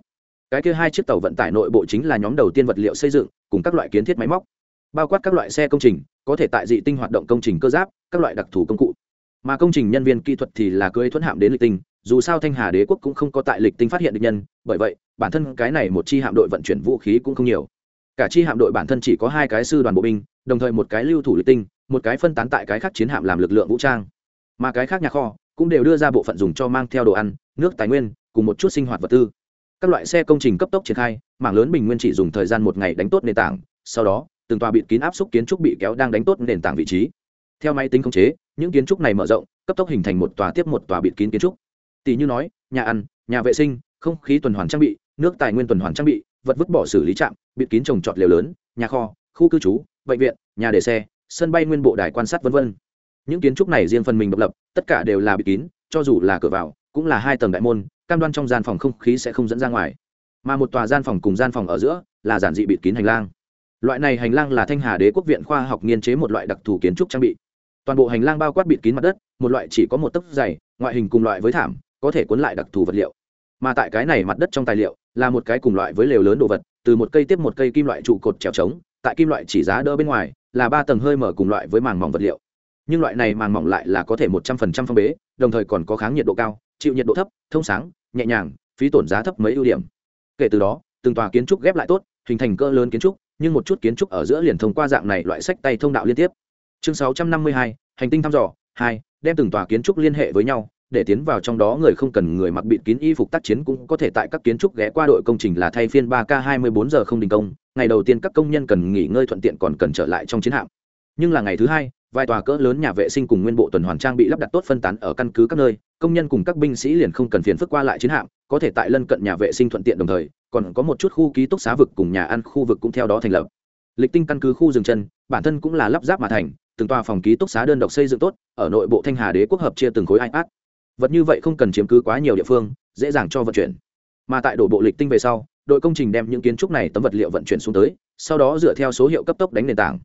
Speaker 1: cái kia hai chiếc tàu vận tải nội bộ chính là nhóm đầu tiên vật liệu xây dựng, cùng các loại kiến thiết máy móc, bao quát các loại xe công trình, có thể tại dị tinh hoạt động công trình cơ giáp, các loại đặc thù công cụ. Mà công trình nhân viên kỹ thuật thì là cưới thuẫn hạm đến lịch tinh, dù sao thanh hà đế quốc cũng không có tại lịch tinh phát hiện được nhân, bởi vậy, bản thân cái này một chi hạm đội vận chuyển vũ khí cũng không nhiều. Cả chi hạm đội bản thân chỉ có hai cái sư đoàn bộ binh, đồng thời một cái lưu thủ lịch tinh, một cái phân tán tại cái khác chiến hạm làm lực lượng vũ trang. Mà cái khác nhà kho cũng đều đưa ra bộ phận dùng cho mang theo đồ ăn, nước tài nguyên, cùng một chút sinh hoạt vật tư các loại xe công trình cấp tốc triển khai, mảng lớn bình nguyên chỉ dùng thời gian một ngày đánh tốt nền tảng, sau đó, từng tòa bịt kín áp xúc kiến trúc bị kéo đang đánh tốt nền tảng vị trí. Theo máy tính khống chế, những kiến trúc này mở rộng, cấp tốc hình thành một tòa tiếp một tòa bịt kín kiến trúc. Tỷ như nói, nhà ăn, nhà vệ sinh, không khí tuần hoàn trang bị, nước tài nguyên tuần hoàn trang bị, vật vứt bỏ xử lý trạm, bịt kín trồng trọt liều lớn, nhà kho, khu cư trú, bệnh viện, nhà để xe, sân bay nguyên bộ đài quan sát v v những kiến trúc này riêng phần mình độc lập, tất cả đều là bịt kín, cho dù là cửa vào, cũng là hai tầng đại môn cam đoan trong gian phòng không khí sẽ không dẫn ra ngoài. Mà một tòa gian phòng cùng gian phòng ở giữa là giản dị bịt kín hành lang. Loại này hành lang là thanh hà đế quốc viện khoa học nghiên chế một loại đặc thù kiến trúc trang bị. Toàn bộ hành lang bao quát bịt kín mặt đất, một loại chỉ có một tấc dày, ngoại hình cùng loại với thảm, có thể cuốn lại đặc thù vật liệu. Mà tại cái này mặt đất trong tài liệu, là một cái cùng loại với lều lớn đồ vật, từ một cây tiếp một cây kim loại trụ cột trèo trống, tại kim loại chỉ giá đỡ bên ngoài, là ba tầng hơi mở cùng loại với màng mỏng vật liệu. Nhưng loại này màng mỏng lại là có thể một trăm phần trăm phong bế, đồng thời còn có kháng nhiệt độ cao chịu nhiệt độ thấp, thông sáng, nhẹ nhàng, phí tổn giá thấp mấy ưu điểm. Kể từ đó, từng tòa kiến trúc ghép lại tốt, hình thành cỡ lớn kiến trúc, nhưng một chút kiến trúc ở giữa liền thông qua dạng này loại sách tay thông đạo liên tiếp. Chương sáu trăm năm mươi hai, hành tinh thăm dò, hai, đem từng tòa kiến trúc liên hệ với nhau, để tiến vào trong đó người không cần người mặc bịt kín y phục tác chiến cũng có thể tại các kiến trúc ghé qua đội công trình là thay phiên ba k hai mươi bốn giờ không đình công, ngày đầu tiên các công nhân cần nghỉ ngơi thuận tiện còn cần trở lại trong chiến hạm. Nhưng là ngày thứ hai, vài tòa cỡ lớn nhà vệ sinh cùng nguyên bộ tuần hoàn trang bị lắp đặt tốt phân tán ở căn cứ các nơi công nhân cùng các binh sĩ liền không cần phiền phức qua lại chiến hạm, có thể tại lân cận nhà vệ sinh thuận tiện đồng thời, còn có một chút khu ký túc xá vực cùng nhà ăn khu vực cũng theo đó thành lập. Lịch tinh căn cứ khu rừng chân, bản thân cũng là lắp ráp mà thành, từng tòa phòng ký túc xá đơn độc xây dựng tốt, ở nội bộ thanh hà đế quốc hợp chia từng khối ác. vật như vậy không cần chiếm cứ quá nhiều địa phương, dễ dàng cho vận chuyển. Mà tại đổ bộ lịch tinh về sau, đội công trình đem những kiến trúc này tấm vật liệu vận chuyển xuống tới, sau đó dựa theo số hiệu cấp tốc đánh nền tảng.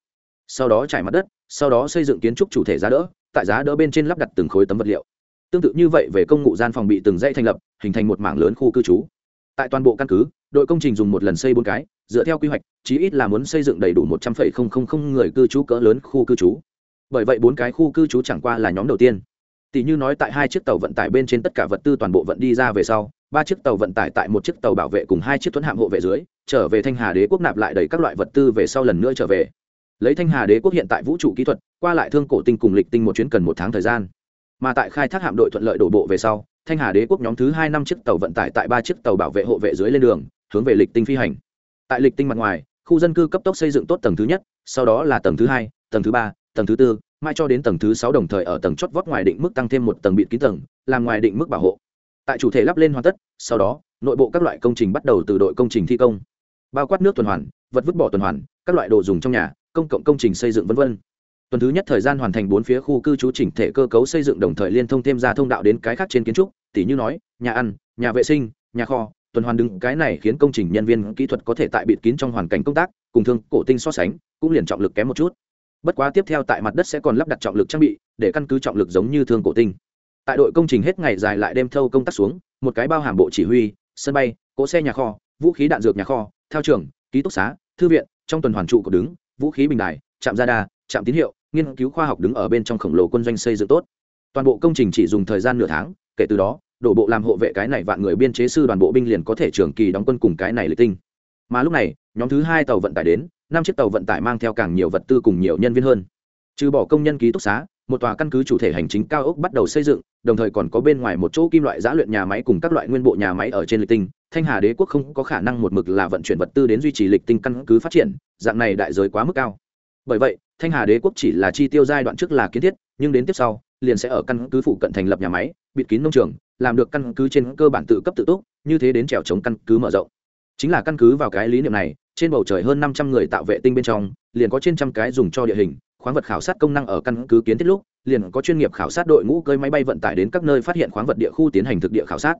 Speaker 1: Sau đó trải mặt đất, sau đó xây dựng kiến trúc chủ thể giá đỡ, tại giá đỡ bên trên lắp đặt từng khối tấm vật liệu tương tự như vậy về công ngụ gian phòng bị từng dãy thành lập, hình thành một mảng lớn khu cư trú. Tại toàn bộ căn cứ, đội công trình dùng một lần xây bốn cái, dựa theo quy hoạch, chí ít là muốn xây dựng đầy đủ một trăm linh người cư trú cỡ lớn khu cư trú. Bởi vậy bốn cái khu cư trú chẳng qua là nhóm đầu tiên. Tỷ như nói tại hai chiếc tàu vận tải bên trên tất cả vật tư toàn bộ vận đi ra về sau, ba chiếc tàu vận tải tại một chiếc tàu bảo vệ cùng hai chiếc tuấn hạm hộ vệ dưới, trở về thanh hà đế quốc nạp lại đầy các loại vật tư về sau lần nữa trở về. Lấy thanh hà đế quốc hiện tại vũ trụ kỹ thuật, qua lại thương cổ tinh cùng lịch tinh một chuyến cần một tháng thời gian mà tại khai thác hạm đội thuận lợi đổ bộ về sau, thanh hà đế quốc nhóm thứ hai năm chiếc tàu vận tải tại ba chiếc tàu bảo vệ hộ vệ dưới lên đường, hướng về lịch tinh phi hành. Tại lịch tinh mặt ngoài, khu dân cư cấp tốc xây dựng tốt tầng thứ nhất, sau đó là tầng thứ hai, tầng thứ ba, tầng thứ tư mai cho đến tầng thứ sáu đồng thời ở tầng chót vót ngoài định mức tăng thêm một tầng bịt kín tầng, làm ngoài định mức bảo hộ. Tại chủ thể lắp lên hoàn tất, sau đó, nội bộ các loại công trình bắt đầu từ đội công trình thi công. Bao quát nước tuần hoàn, vật vứt bỏ tuần hoàn, các loại đồ dùng trong nhà, công cộng công trình xây dựng v v tuần thứ nhất thời gian hoàn thành bốn phía khu cư trú chỉnh thể cơ cấu xây dựng đồng thời liên thông thêm ra thông đạo đến cái khác trên kiến trúc tỷ như nói, nhà ăn, nhà vệ sinh, nhà kho, tuần hoàn đứng, cái này khiến công trình nhân viên kỹ thuật có thể tại bịt kín trong hoàn cảnh công tác, cùng thương, cổ tinh so sánh, cũng liền trọng lực kém một chút. Bất quá tiếp theo tại mặt đất sẽ còn lắp đặt trọng lực trang bị, để căn cứ trọng lực giống như thương, cổ tinh. Tại đội công trình hết ngày dài lại đêm thâu công tác xuống, một cái bao hàm bộ chỉ huy, sân bay, cỗ xe nhà kho, vũ khí đạn dược nhà kho theo trường, ký túc xá, thư viện, trong tuần hoàn trụ của đứng, vũ khí bình đài, trạm gia đa trạm tín hiệu nghiên cứu khoa học đứng ở bên trong khổng lồ quân doanh xây dựng tốt. Toàn bộ công trình chỉ dùng thời gian nửa tháng, kể từ đó, đổ bộ làm hộ vệ cái này vạn người biên chế sư đoàn bộ binh liền có thể trường kỳ đóng quân cùng cái này lịch tinh. Mà lúc này, nhóm thứ hai tàu vận tải đến, năm chiếc tàu vận tải mang theo càng nhiều vật tư cùng nhiều nhân viên hơn. Trừ bỏ công nhân ký túc xá, một tòa căn cứ chủ thể hành chính cao ốc bắt đầu xây dựng, đồng thời còn có bên ngoài một chỗ kim loại giã luyện nhà máy cùng các loại nguyên bộ nhà máy ở trên lịch tinh. Thanh hà đế quốc không có khả năng một mực là vận chuyển vật tư đến duy trì lịch tinh căn cứ phát triển, dạng này đại giới quá mức cao bởi vậy, thanh hà đế quốc chỉ là chi tiêu giai đoạn trước là kiến thiết, nhưng đến tiếp sau, liền sẽ ở căn cứ phụ cận thành lập nhà máy, bịt kín nông trường, làm được căn cứ trên cơ bản tự cấp tự túc, như thế đến trèo chống căn cứ mở rộng. Chính là căn cứ vào cái lý niệm này, trên bầu trời hơn năm trăm người tạo vệ tinh bên trong, liền có trên trăm cái dùng cho địa hình, khoáng vật khảo sát công năng ở căn cứ kiến thiết lúc, liền có chuyên nghiệp khảo sát đội ngũ cơi máy bay vận tải đến các nơi phát hiện khoáng vật địa khu tiến hành thực địa khảo sát.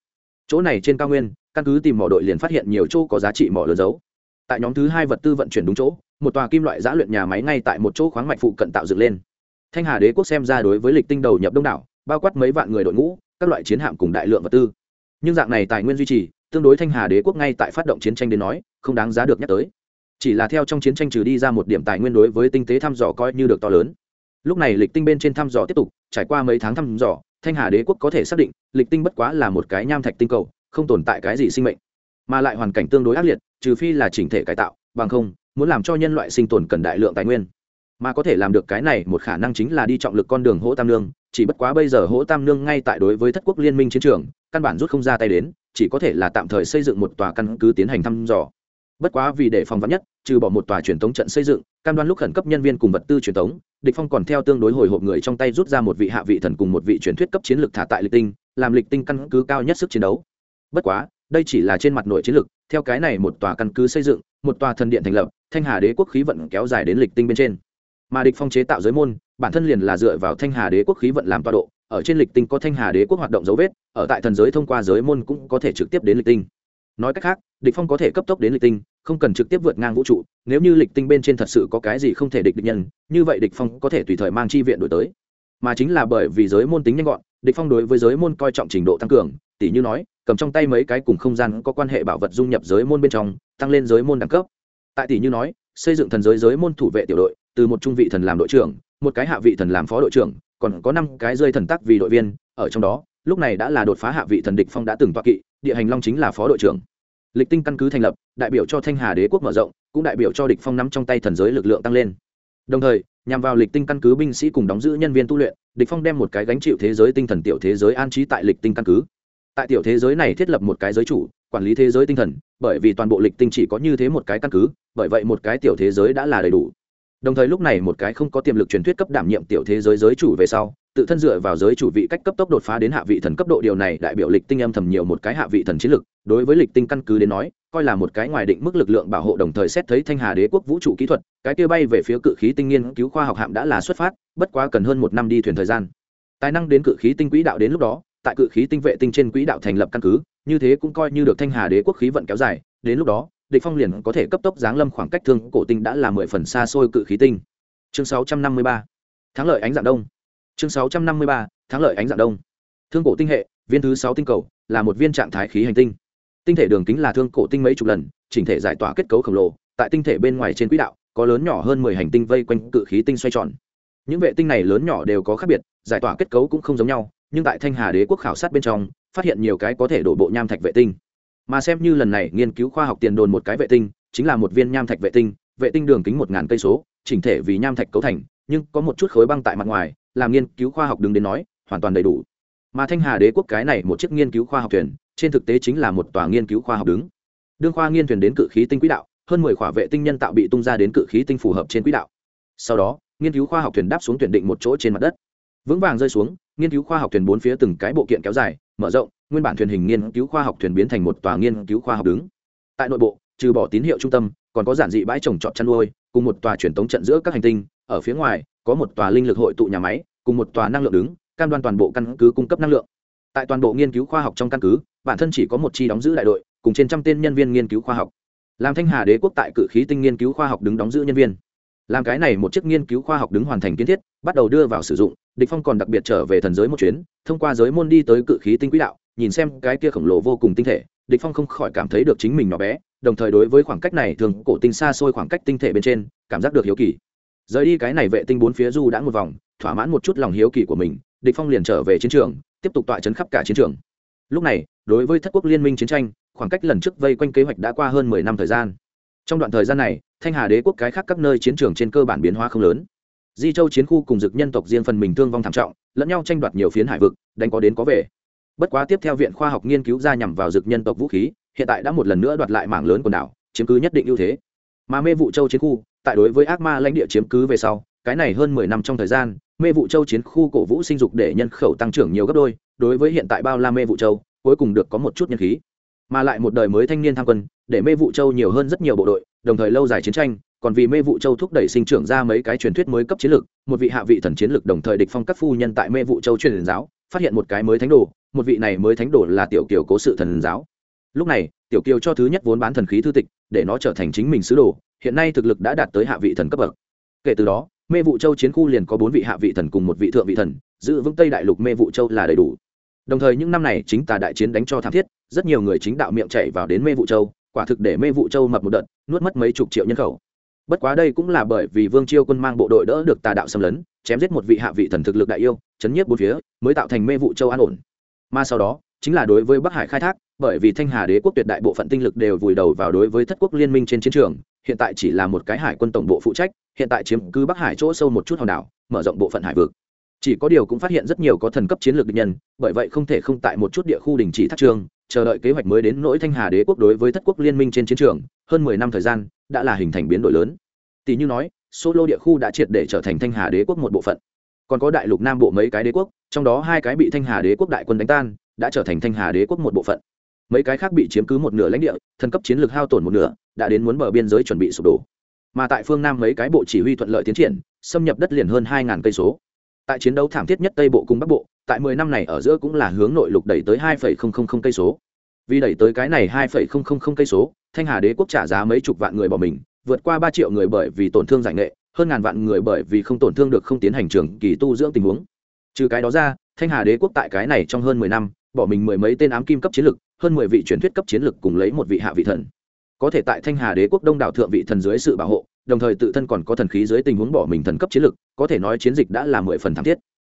Speaker 1: Chỗ này trên cao nguyên, căn cứ tìm mỏ đội liền phát hiện nhiều chỗ có giá trị mỏ lớn dấu. Tại nhóm thứ hai vật tư vận chuyển đúng chỗ một tòa kim loại giã luyện nhà máy ngay tại một chỗ khoáng mạch phụ cận tạo dựng lên. Thanh hà đế quốc xem ra đối với lịch tinh đầu nhập đông đảo, bao quát mấy vạn người đội ngũ, các loại chiến hạm cùng đại lượng vật tư. Nhưng dạng này tài nguyên duy trì, tương đối thanh hà đế quốc ngay tại phát động chiến tranh đến nói, không đáng giá được nhắc tới. Chỉ là theo trong chiến tranh trừ đi ra một điểm tài nguyên đối với tinh tế thăm dò coi như được to lớn. Lúc này lịch tinh bên trên thăm dò tiếp tục, trải qua mấy tháng thăm dò, thanh hà đế quốc có thể xác định, lịch tinh bất quá là một cái nham thạch tinh cầu, không tồn tại cái gì sinh mệnh. Mà lại hoàn cảnh tương đối ác liệt, trừ phi là chỉnh thể cải tạo, bằng không muốn làm cho nhân loại sinh tồn cần đại lượng tài nguyên. Mà có thể làm được cái này, một khả năng chính là đi trọng lực con đường hỗ tam nương, chỉ bất quá bây giờ hỗ tam nương ngay tại đối với thất quốc liên minh chiến trường, căn bản rút không ra tay đến, chỉ có thể là tạm thời xây dựng một tòa căn cứ tiến hành thăm dò. Bất quá vì để phòng vắn nhất, trừ bỏ một tòa truyền thống trận xây dựng, cam đoan lúc khẩn cấp nhân viên cùng vật tư truyền thống địch phong còn theo tương đối hồi hộp người trong tay rút ra một vị hạ vị thần cùng một vị truyền thuyết cấp chiến lược thả tại lịch tinh, làm lịch tinh căn cứ cao nhất sức chiến đấu. Bất quá, đây chỉ là trên mặt nội chiến lược, theo cái này một tòa căn cứ xây dựng một tòa thần điện thành lập, thanh hà đế quốc khí vận kéo dài đến lịch tinh bên trên. Mà địch phong chế tạo giới môn, bản thân liền là dựa vào thanh hà đế quốc khí vận làm tọa độ, ở trên lịch tinh có thanh hà đế quốc hoạt động dấu vết, ở tại thần giới thông qua giới môn cũng có thể trực tiếp đến lịch tinh. Nói cách khác, địch phong có thể cấp tốc đến lịch tinh, không cần trực tiếp vượt ngang vũ trụ, nếu như lịch tinh bên trên thật sự có cái gì không thể địch địch nhân, như vậy địch phong có thể tùy thời mang chi viện đổi tới. Mà chính là bởi vì giới môn tính nhanh gọn, địch phong đối với giới môn coi trọng trình độ tăng cường tỷ như nói, cầm trong tay mấy cái cùng không gian có quan hệ bảo vật dung nhập giới môn bên trong tăng lên giới môn đẳng cấp. Tại tỷ như nói, xây dựng thần giới giới môn thủ vệ tiểu đội, từ một trung vị thần làm đội trưởng, một cái hạ vị thần làm phó đội trưởng, còn có năm cái rơi thần tắc vì đội viên, ở trong đó, lúc này đã là đột phá hạ vị thần địch phong đã từng toa kỵ, địa hành long chính là phó đội trưởng. Lịch tinh căn cứ thành lập, đại biểu cho thanh hà đế quốc mở rộng, cũng đại biểu cho địch phong nắm trong tay thần giới lực lượng tăng lên. Đồng thời, nhằm vào lịch tinh căn cứ binh sĩ cùng đóng giữ nhân viên tu luyện, địch phong đem một cái gánh chịu thế giới tinh thần tiểu thế giới an trí tại lịch tinh căn cứ. Tại tiểu thế giới này thiết lập một cái giới chủ quản lý thế giới tinh thần, bởi vì toàn bộ lịch tinh chỉ có như thế một cái căn cứ, bởi vậy một cái tiểu thế giới đã là đầy đủ. Đồng thời lúc này một cái không có tiềm lực truyền thuyết cấp đảm nhiệm tiểu thế giới giới chủ về sau, tự thân dựa vào giới chủ vị cách cấp tốc đột phá đến hạ vị thần cấp độ, điều này đại biểu lịch tinh âm thầm nhiều một cái hạ vị thần chiến lực đối với lịch tinh căn cứ đến nói, coi là một cái ngoài định mức lực lượng bảo hộ đồng thời xét thấy thanh hà đế quốc vũ trụ kỹ thuật, cái kia bay về phía cự khí tinh nghiên cứu khoa học hạm đã là xuất phát, bất quá cần hơn một năm đi thuyền thời gian. Tài năng đến cự khí tinh quỹ đạo đến lúc đó tại cự khí tinh vệ tinh trên quỹ đạo thành lập căn cứ, như thế cũng coi như được thanh hà đế quốc khí vận kéo dài, đến lúc đó, địch phong liền có thể cấp tốc giáng lâm khoảng cách thương cổ tinh đã là mười phần xa xôi cự khí tinh. Chương 653 thắng lợi ánh dạng đông. Chương 653 thắng lợi ánh dạng đông. Thương cổ tinh hệ, viên thứ sáu tinh cầu, là một viên trạng thái khí hành tinh. Tinh thể đường kính là thương cổ tinh mấy chục lần, chỉnh thể giải tỏa kết cấu khổng lồ, tại tinh thể bên ngoài trên quỹ đạo, có lớn nhỏ hơn mười hành tinh vây quanh cự khí tinh xoay tròn. Những vệ tinh này lớn nhỏ đều có khác biệt, giải tỏa kết cấu cũng không giống nhau nhưng tại thanh hà đế quốc khảo sát bên trong, phát hiện nhiều cái có thể đổ bộ nham thạch vệ tinh. Mà xem như lần này nghiên cứu khoa học tiền đồn một cái vệ tinh, chính là một viên nham thạch vệ tinh vệ tinh đường kính một ngàn cây số, chỉnh thể vì nham thạch cấu thành, nhưng có một chút khối băng tại mặt ngoài, làm nghiên cứu khoa học đứng đến nói, hoàn toàn đầy đủ. Mà thanh hà đế quốc cái này một chiếc nghiên cứu khoa học thuyền, trên thực tế chính là một tòa nghiên cứu khoa học đứng. Đương khoa nghiên thuyền đến cự khí tinh quỹ đạo, hơn mười khỏa vệ tinh nhân tạo bị tung ra đến cự khí tinh phù hợp trên quỹ đạo. Sau đó, nghiên cứu khoa học thuyền đáp xuống tuyển định một chỗ trên mặt đất. Vững vàng rơi xuống nghiên cứu khoa học thuyền bốn phía từng cái bộ kiện kéo dài, mở rộng, nguyên bản thuyền hình nghiên cứu khoa học thuyền biến thành một tòa nghiên cứu khoa học đứng. Tại nội bộ, trừ bỏ tín hiệu trung tâm, còn có giản dị bãi trồng trọt chăn nuôi, cùng một tòa truyền tống trận giữa các hành tinh, ở phía ngoài, có một tòa linh lực hội tụ nhà máy, cùng một tòa năng lượng đứng, cam đoan toàn bộ căn cứ cung cấp năng lượng. Tại toàn bộ nghiên cứu khoa học trong căn cứ, bản thân chỉ có một chi đóng giữ đại đội, cùng trên trăm tên nhân viên nghiên cứu khoa học. Làm thanh hà đế quốc tại cự khí tinh nghiên cứu khoa học đứng đóng giữ nhân viên làm cái này một chiếc nghiên cứu khoa học đứng hoàn thành kiến thiết, bắt đầu đưa vào sử dụng, địch phong còn đặc biệt trở về thần giới một chuyến, thông qua giới môn đi tới cự khí tinh quỹ đạo, nhìn xem cái kia khổng lồ vô cùng tinh thể, địch phong không khỏi cảm thấy được chính mình nhỏ bé, đồng thời đối với khoảng cách này thường cổ tinh xa xôi khoảng cách tinh thể bên trên, cảm giác được hiếu kỳ. Rời đi cái này vệ tinh bốn phía du đã một vòng, thỏa mãn một chút lòng hiếu kỳ của mình, địch phong liền trở về chiến trường, tiếp tục tọa chấn khắp cả chiến trường. Lúc này, đối với thất quốc liên minh chiến tranh, khoảng cách lần trước vây quanh kế hoạch đã qua hơn mười năm thời gian. Trong đoạn thời gian này thanh hà đế quốc cái khác các nơi chiến trường trên cơ bản biến hóa không lớn. Di châu chiến khu cùng dực nhân tộc riêng phần mình thương vong thảm trọng, lẫn nhau tranh đoạt nhiều phiến hải vực, đánh có đến có về. Bất quá tiếp theo viện khoa học nghiên cứu ra nhằm vào dực nhân tộc vũ khí, hiện tại đã một lần nữa đoạt lại mảng lớn quần đảo, chiếm cứ nhất định ưu thế. Mà mê vụ châu chiến khu, tại đối với ác ma lãnh địa chiếm cứ về sau, cái này hơn mười năm trong thời gian, mê vụ châu chiến khu cổ vũ sinh dục để nhân khẩu tăng trưởng nhiều gấp đôi, đối với hiện tại bao la mê vụ châu, cuối cùng được có một chút nhân khí. Mà lại một đời mới thanh niên tham quân, để mê vụ châu nhiều hơn rất nhiều bộ đội đồng thời lâu dài chiến tranh, còn vì mê vụ châu thúc đẩy sinh trưởng ra mấy cái truyền thuyết mới cấp chiến lược, một vị hạ vị thần chiến lược đồng thời địch phong các phu nhân tại mê vụ châu truyền giáo, phát hiện một cái mới thánh đồ, một vị này mới thánh đồ là tiểu kiều cố sự thần giáo. Lúc này, tiểu kiều cho thứ nhất vốn bán thần khí thư tịch, để nó trở thành chính mình sứ đồ, hiện nay thực lực đã đạt tới hạ vị thần cấp bậc. Kể từ đó, mê vụ châu chiến khu liền có bốn vị hạ vị thần cùng một vị thượng vị thần, giữ vững tây đại lục mê vụ châu là đầy đủ. Đồng thời những năm này chính tà đại chiến đánh cho thảm thiết, rất nhiều người chính đạo miệng chạy vào đến mê vụ châu quả thực để mê vụ châu mập một đợt, nuốt mất mấy chục triệu nhân khẩu. Bất quá đây cũng là bởi vì vương chiêu quân mang bộ đội đỡ được tà đạo xâm lấn, chém giết một vị hạ vị thần thực lực đại yêu, chấn nhiếp bốn phía, mới tạo thành mê vụ châu an ổn. Mà sau đó, chính là đối với bắc hải khai thác, bởi vì thanh hà đế quốc tuyệt đại bộ phận tinh lực đều vùi đầu vào đối với thất quốc liên minh trên chiến trường, hiện tại chỉ là một cái hải quân tổng bộ phụ trách, hiện tại chiếm cứ bắc hải chỗ sâu một chút hòn đảo, mở rộng bộ phận hải vực chỉ có điều cũng phát hiện rất nhiều có thần cấp chiến lược địch nhân, bởi vậy không thể không tại một chút địa khu đình chỉ thắt trường, chờ đợi kế hoạch mới đến nỗi thanh hà đế quốc đối với thất quốc liên minh trên chiến trường, hơn mười năm thời gian, đã là hình thành biến đổi lớn. Tỷ như nói, solo địa khu đã triệt để trở thành thanh hà đế quốc một bộ phận. Còn có đại lục nam bộ mấy cái đế quốc, trong đó hai cái bị thanh hà đế quốc đại quân đánh tan, đã trở thành thanh hà đế quốc một bộ phận. Mấy cái khác bị chiếm cứ một nửa lãnh địa, thần cấp chiến lược hao tổn một nửa, đã đến muốn bờ biên giới chuẩn bị sụp đổ. Mà tại phương nam mấy cái bộ chỉ huy thuận lợi tiến triển, xâm nhập đất liền hơn hai ngàn cây số tại chiến đấu thảm thiết nhất tây bộ cùng bắc bộ, tại mười năm này ở giữa cũng là hướng nội lục đẩy tới hai phẩy không không không cây số. Vì đẩy tới cái này hai phẩy không không không cây số, thanh hà đế quốc trả giá mấy chục vạn người bỏ mình, vượt qua ba triệu người bởi vì tổn thương giải nghệ, hơn ngàn vạn người bởi vì không tổn thương được không tiến hành trường kỳ tu dưỡng tình huống. Trừ cái đó ra, thanh hà đế quốc tại cái này trong hơn mười năm, bỏ mình mười mấy tên ám kim cấp chiến lực, hơn mười vị truyền thuyết cấp chiến lực cùng lấy một vị hạ vị thần. Có thể tại thanh hà đế quốc đông đảo thượng vị thần dưới sự bảo hộ đồng thời tự thân còn có thần khí dưới tình huống bỏ mình thần cấp chiến lực, có thể nói chiến dịch đã là mười phần thảm thiết.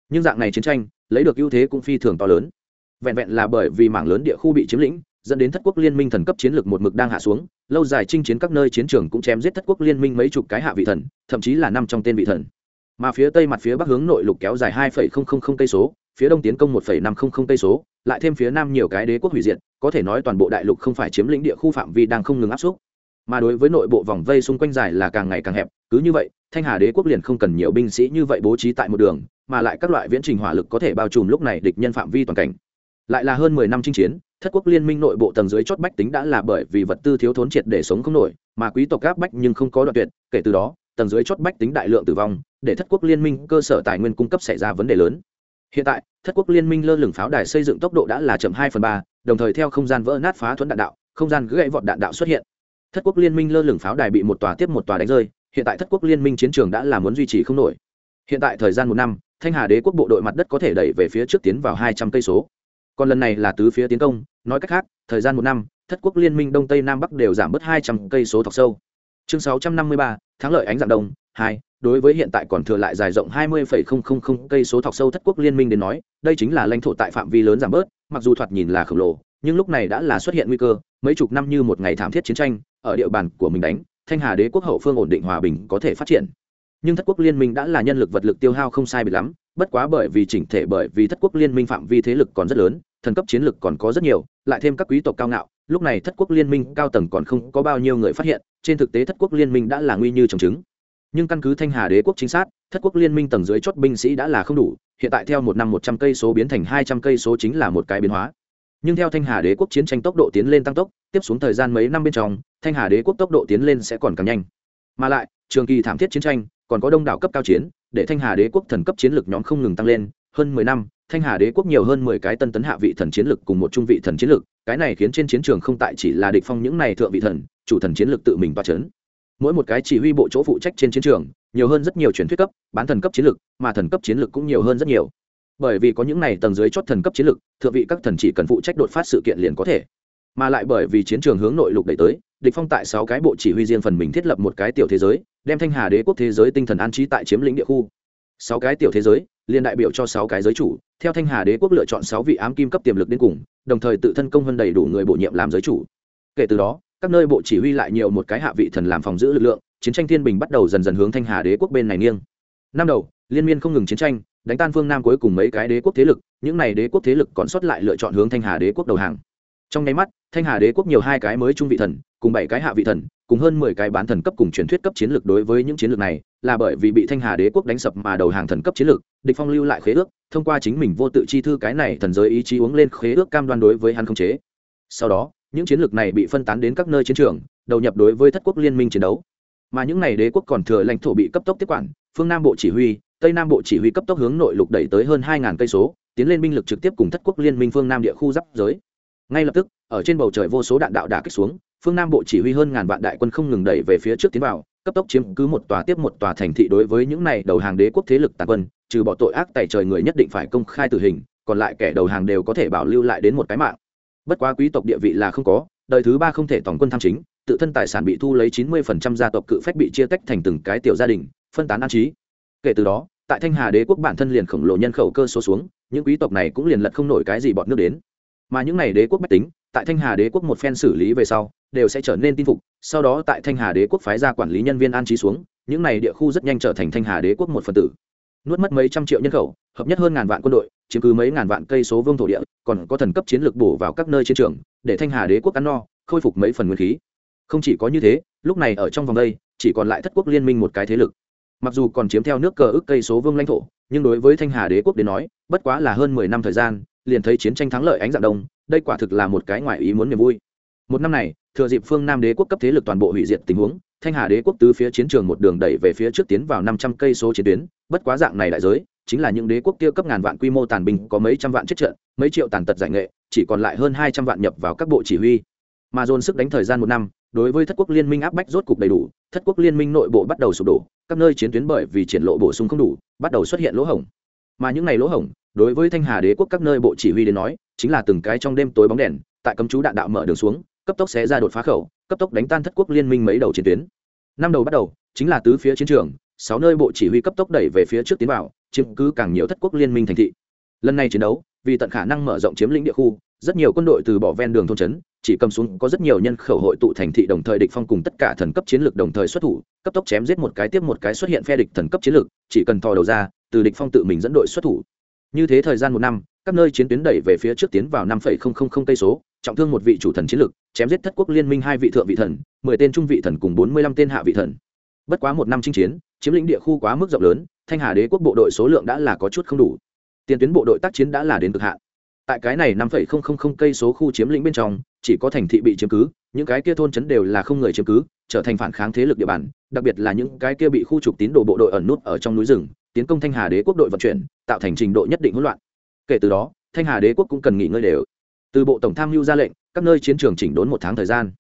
Speaker 1: Nhưng dạng này chiến tranh, lấy được ưu thế cũng phi thường to lớn. Vẹn vẹn là bởi vì mảng lớn địa khu bị chiếm lĩnh, dẫn đến thất quốc liên minh thần cấp chiến lược một mực đang hạ xuống, lâu dài chinh chiến các nơi chiến trường cũng chém giết thất quốc liên minh mấy chục cái hạ vị thần, thậm chí là năm trong tên vị thần. Mà phía tây mặt phía bắc hướng nội lục kéo dài hai cây số, phía đông tiến công một năm cây số, lại thêm phía nam nhiều cái đế quốc hủy diệt, có thể nói toàn bộ đại lục không phải chiếm lĩnh địa khu phạm vi đang không ngừng áp suất mà đối với nội bộ vòng vây xung quanh dài là càng ngày càng hẹp, cứ như vậy, thanh hà đế quốc liền không cần nhiều binh sĩ như vậy bố trí tại một đường, mà lại các loại viễn trình hỏa lực có thể bao trùm lúc này địch nhân phạm vi toàn cảnh. Lại là hơn mười năm chinh chiến, thất quốc liên minh nội bộ tầng dưới chót bách tính đã là bởi vì vật tư thiếu thốn triệt để sống không nổi, mà quý tộc gáp bách nhưng không có đoạn tuyệt, kể từ đó, tầng dưới chót bách tính đại lượng tử vong, để thất quốc liên minh cơ sở tài nguyên cung cấp xảy ra vấn đề lớn. Hiện tại, thất quốc liên minh lơ lửng pháo đài xây dựng tốc độ đã là chậm hai phần ba, đồng thời theo không gian vỡ nát phá thuẫn đạn đạo, không gian gãy vọt đạn đạo xuất hiện thất quốc liên minh lơ lửng pháo đài bị một tòa tiếp một tòa đánh rơi, hiện tại thất quốc liên minh chiến trường đã là muốn duy trì không nổi. Hiện tại thời gian một năm, thanh hà đế quốc bộ đội mặt đất có thể đẩy về phía trước tiến vào hai trăm cây số. Còn lần này là tứ phía tiến công, nói cách khác, thời gian một năm, thất quốc liên minh đông tây nam bắc đều giảm bớt hai trăm cây số thọc sâu. Chương sáu trăm năm mươi ba, thắng lợi ánh dạng đông, hai, đối với hiện tại còn thừa lại dài rộng hai mươi cây số thọc sâu thất quốc liên minh đến nói, đây chính là lãnh thổ tại phạm vi lớn giảm bớt, mặc dù thoạt nhìn là khổng lồ, nhưng lúc này đã là xuất hiện nguy cơ, mấy chục năm như một ngày thảm thiết chiến tranh ở địa bàn của mình đánh, thanh hà đế quốc hậu phương ổn định hòa bình có thể phát triển. Nhưng thất quốc liên minh đã là nhân lực vật lực tiêu hao không sai bị lắm, bất quá bởi vì chỉnh thể bởi vì thất quốc liên minh phạm vi thế lực còn rất lớn, thần cấp chiến lực còn có rất nhiều, lại thêm các quý tộc cao ngạo, lúc này thất quốc liên minh cao tầng còn không có bao nhiêu người phát hiện, trên thực tế thất quốc liên minh đã là nguy như trồng trứng. Nhưng căn cứ thanh hà đế quốc chính xác, thất quốc liên minh tầng dưới chốt binh sĩ đã là không đủ, hiện tại theo một năm một trăm cây số biến thành hai trăm cây số chính là một cái biến hóa nhưng theo thanh hà đế quốc chiến tranh tốc độ tiến lên tăng tốc, tiếp xuống thời gian mấy năm bên trong, thanh hà đế quốc tốc độ tiến lên sẽ còn càng nhanh. Mà lại, trường kỳ thảm thiết chiến tranh, còn có đông đảo cấp cao chiến, để thanh hà đế quốc thần cấp chiến lược nhóm không ngừng tăng lên. Hơn mười năm, thanh hà đế quốc nhiều hơn mười cái tân tấn hạ vị thần chiến lược cùng một trung vị thần chiến lược cái này khiến trên chiến trường không tại chỉ là địch phong những này thượng vị thần, chủ thần chiến lược tự mình toa chấn. Mỗi một cái chỉ huy bộ chỗ phụ trách trên chiến trường, nhiều hơn rất nhiều truyền thuyết cấp, bán thần cấp chiến lược mà thần cấp chiến lược cũng nhiều hơn rất nhiều bởi vì có những này tầng dưới chót thần cấp chiến lực, thượng vị các thần chỉ cần phụ trách đột phát sự kiện liền có thể. Mà lại bởi vì chiến trường hướng nội lục đẩy tới, địch phong tại sáu cái bộ chỉ huy riêng phần mình thiết lập một cái tiểu thế giới, đem thanh hà đế quốc thế giới tinh thần an trí tại chiếm lĩnh địa khu. Sáu cái tiểu thế giới liên đại biểu cho sáu cái giới chủ, theo thanh hà đế quốc lựa chọn sáu vị ám kim cấp tiềm lực đến cùng, đồng thời tự thân công hơn đầy đủ người bổ nhiệm làm giới chủ. Kể từ đó, các nơi bộ chỉ huy lại nhiều một cái hạ vị thần làm phòng giữ lực lượng, chiến tranh thiên bình bắt đầu dần dần hướng thanh hà đế quốc bên này nghiêng. Năm đầu, liên miên không ngừng chiến tranh đánh tan phương nam cuối cùng mấy cái đế quốc thế lực, những này đế quốc thế lực còn sót lại lựa chọn hướng thanh hà đế quốc đầu hàng. Trong nháy mắt, thanh hà đế quốc nhiều hai cái mới trung vị thần, cùng bảy cái hạ vị thần, cùng hơn mười cái bán thần cấp cùng truyền thuyết cấp chiến lược đối với những chiến lược này, là bởi vì bị thanh hà đế quốc đánh sập mà đầu hàng thần cấp chiến lược, địch phong lưu lại khế ước, thông qua chính mình vô tự chi thư cái này thần giới ý chí uống lên khế ước cam đoan đối với hắn không chế. Sau đó, những chiến lược này bị phân tán đến các nơi chiến trường, đầu nhập đối với thất quốc liên minh chiến đấu. Mà những này đế quốc còn thừa lãnh thổ bị cấp tốc tiếp quản, phương nam bộ chỉ huy tây nam bộ chỉ huy cấp tốc hướng nội lục đẩy tới hơn hai cây số, tiến lên binh lực trực tiếp cùng thất quốc liên minh phương nam địa khu giáp giới. Ngay lập tức, ở trên bầu trời vô số đạn đạo đả kích xuống, phương nam bộ chỉ huy hơn ngàn vạn đại quân không ngừng đẩy về phía trước tiến vào, cấp tốc chiếm cứ một tòa tiếp một tòa thành thị đối với những này đầu hàng đế quốc thế lực tàn quân, trừ bỏ tội ác tại trời người nhất định phải công khai tử hình, còn lại kẻ đầu hàng đều có thể bảo lưu lại đến một cái mạng. Bất quá quý tộc địa vị là không có, đời thứ ba không thể tổng quân tham chính, tự thân tài sản bị thu lấy chín mươi phần trăm gia tộc cự phách bị chia tách thành từng cái tiểu gia đình, phân tán an trí. Kể từ đó tại thanh hà đế quốc bản thân liền khổng lồ nhân khẩu cơ số xuống, những quý tộc này cũng liền lật không nổi cái gì bọn nước đến. Mà những này đế quốc bách tính, tại thanh hà đế quốc một phen xử lý về sau, đều sẽ trở nên tin phục, sau đó tại thanh hà đế quốc phái ra quản lý nhân viên an trí xuống, những này địa khu rất nhanh trở thành thanh hà đế quốc một phần tử. Nuốt mất mấy trăm triệu nhân khẩu, hợp nhất hơn ngàn vạn quân đội, chiếm cứ mấy ngàn vạn cây số vương thổ địa, còn có thần cấp chiến lược bổ vào các nơi chiến trường, để thanh hà đế quốc ăn no, khôi phục mấy phần nguyên khí. Không chỉ có như thế, lúc này ở trong vòng đây, chỉ còn lại thất quốc liên minh một cái thế lực mặc dù còn chiếm theo nước cờ ức cây số vương lãnh thổ, nhưng đối với thanh hà đế quốc đến nói, bất quá là hơn mười năm thời gian, liền thấy chiến tranh thắng lợi ánh dạng đông, đây quả thực là một cái ngoại ý muốn niềm vui. Một năm này, thừa dịp phương nam đế quốc cấp thế lực toàn bộ hủy diệt tình huống, thanh hà đế quốc tứ phía chiến trường một đường đẩy về phía trước tiến vào năm trăm cây số chiến tuyến, bất quá dạng này đại giới, chính là những đế quốc kia cấp ngàn vạn quy mô tàn binh có mấy trăm vạn chết trận, mấy triệu tàn tật giải nghệ, chỉ còn lại hơn hai trăm vạn nhập vào các bộ chỉ huy. Mà dồn sức đánh thời gian một năm đối với thất quốc liên minh áp bách rốt cục đầy đủ, thất quốc liên minh nội bộ bắt đầu sụp đổ, các nơi chiến tuyến bởi vì triển lộ bổ sung không đủ, bắt đầu xuất hiện lỗ hổng. Mà những ngày lỗ hổng, đối với thanh hà đế quốc các nơi bộ chỉ huy đến nói, chính là từng cái trong đêm tối bóng đèn, tại cấm chú đạn đạo mở đường xuống, cấp tốc xé ra đột phá khẩu, cấp tốc đánh tan thất quốc liên minh mấy đầu chiến tuyến. Năm đầu bắt đầu, chính là tứ phía chiến trường, sáu nơi bộ chỉ huy cấp tốc đẩy về phía trước tiến vào, chiếm cứ càng nhiều thất quốc liên minh thành thị. Lần này chiến đấu, vì tận khả năng mở rộng chiếm lĩnh địa khu, rất nhiều quân đội từ bỏ ven đường thôn trấn chỉ cầm xuống có rất nhiều nhân khẩu hội tụ thành thị đồng thời địch phong cùng tất cả thần cấp chiến lược đồng thời xuất thủ, cấp tốc chém giết một cái tiếp một cái xuất hiện phe địch thần cấp chiến lược, chỉ cần thò đầu ra, từ địch phong tự mình dẫn đội xuất thủ. Như thế thời gian một năm, các nơi chiến tuyến đẩy về phía trước tiến vào năm cây số, trọng thương một vị chủ thần chiến lược, chém giết thất quốc liên minh hai vị thượng vị thần, mười tên trung vị thần cùng bốn mươi lăm tên hạ vị thần. Bất quá một năm chinh chiến, chiếm lĩnh địa khu quá mức rộng lớn, thanh hà đế quốc bộ đội số lượng đã là có chút không đủ. Tiền tuyến bộ đội tác chiến đã là đến cực hạn tại cái này năm phẩy không không không cây số khu chiếm lĩnh bên trong, chỉ có thành thị bị chiếm cứ, những cái kia thôn trấn đều là không người chiếm cứ, trở thành phản kháng thế lực địa bàn, đặc biệt là những cái kia bị khu trục tín đồ bộ đội ẩn nút ở trong núi rừng, tiến công thanh hà đế quốc đội vận chuyển, tạo thành trình độ nhất định hỗn loạn. Kể từ đó, thanh hà đế quốc cũng cần nghỉ ngơi đều. Từ bộ tổng tham mưu ra lệnh, các nơi chiến trường chỉnh đốn một tháng thời gian.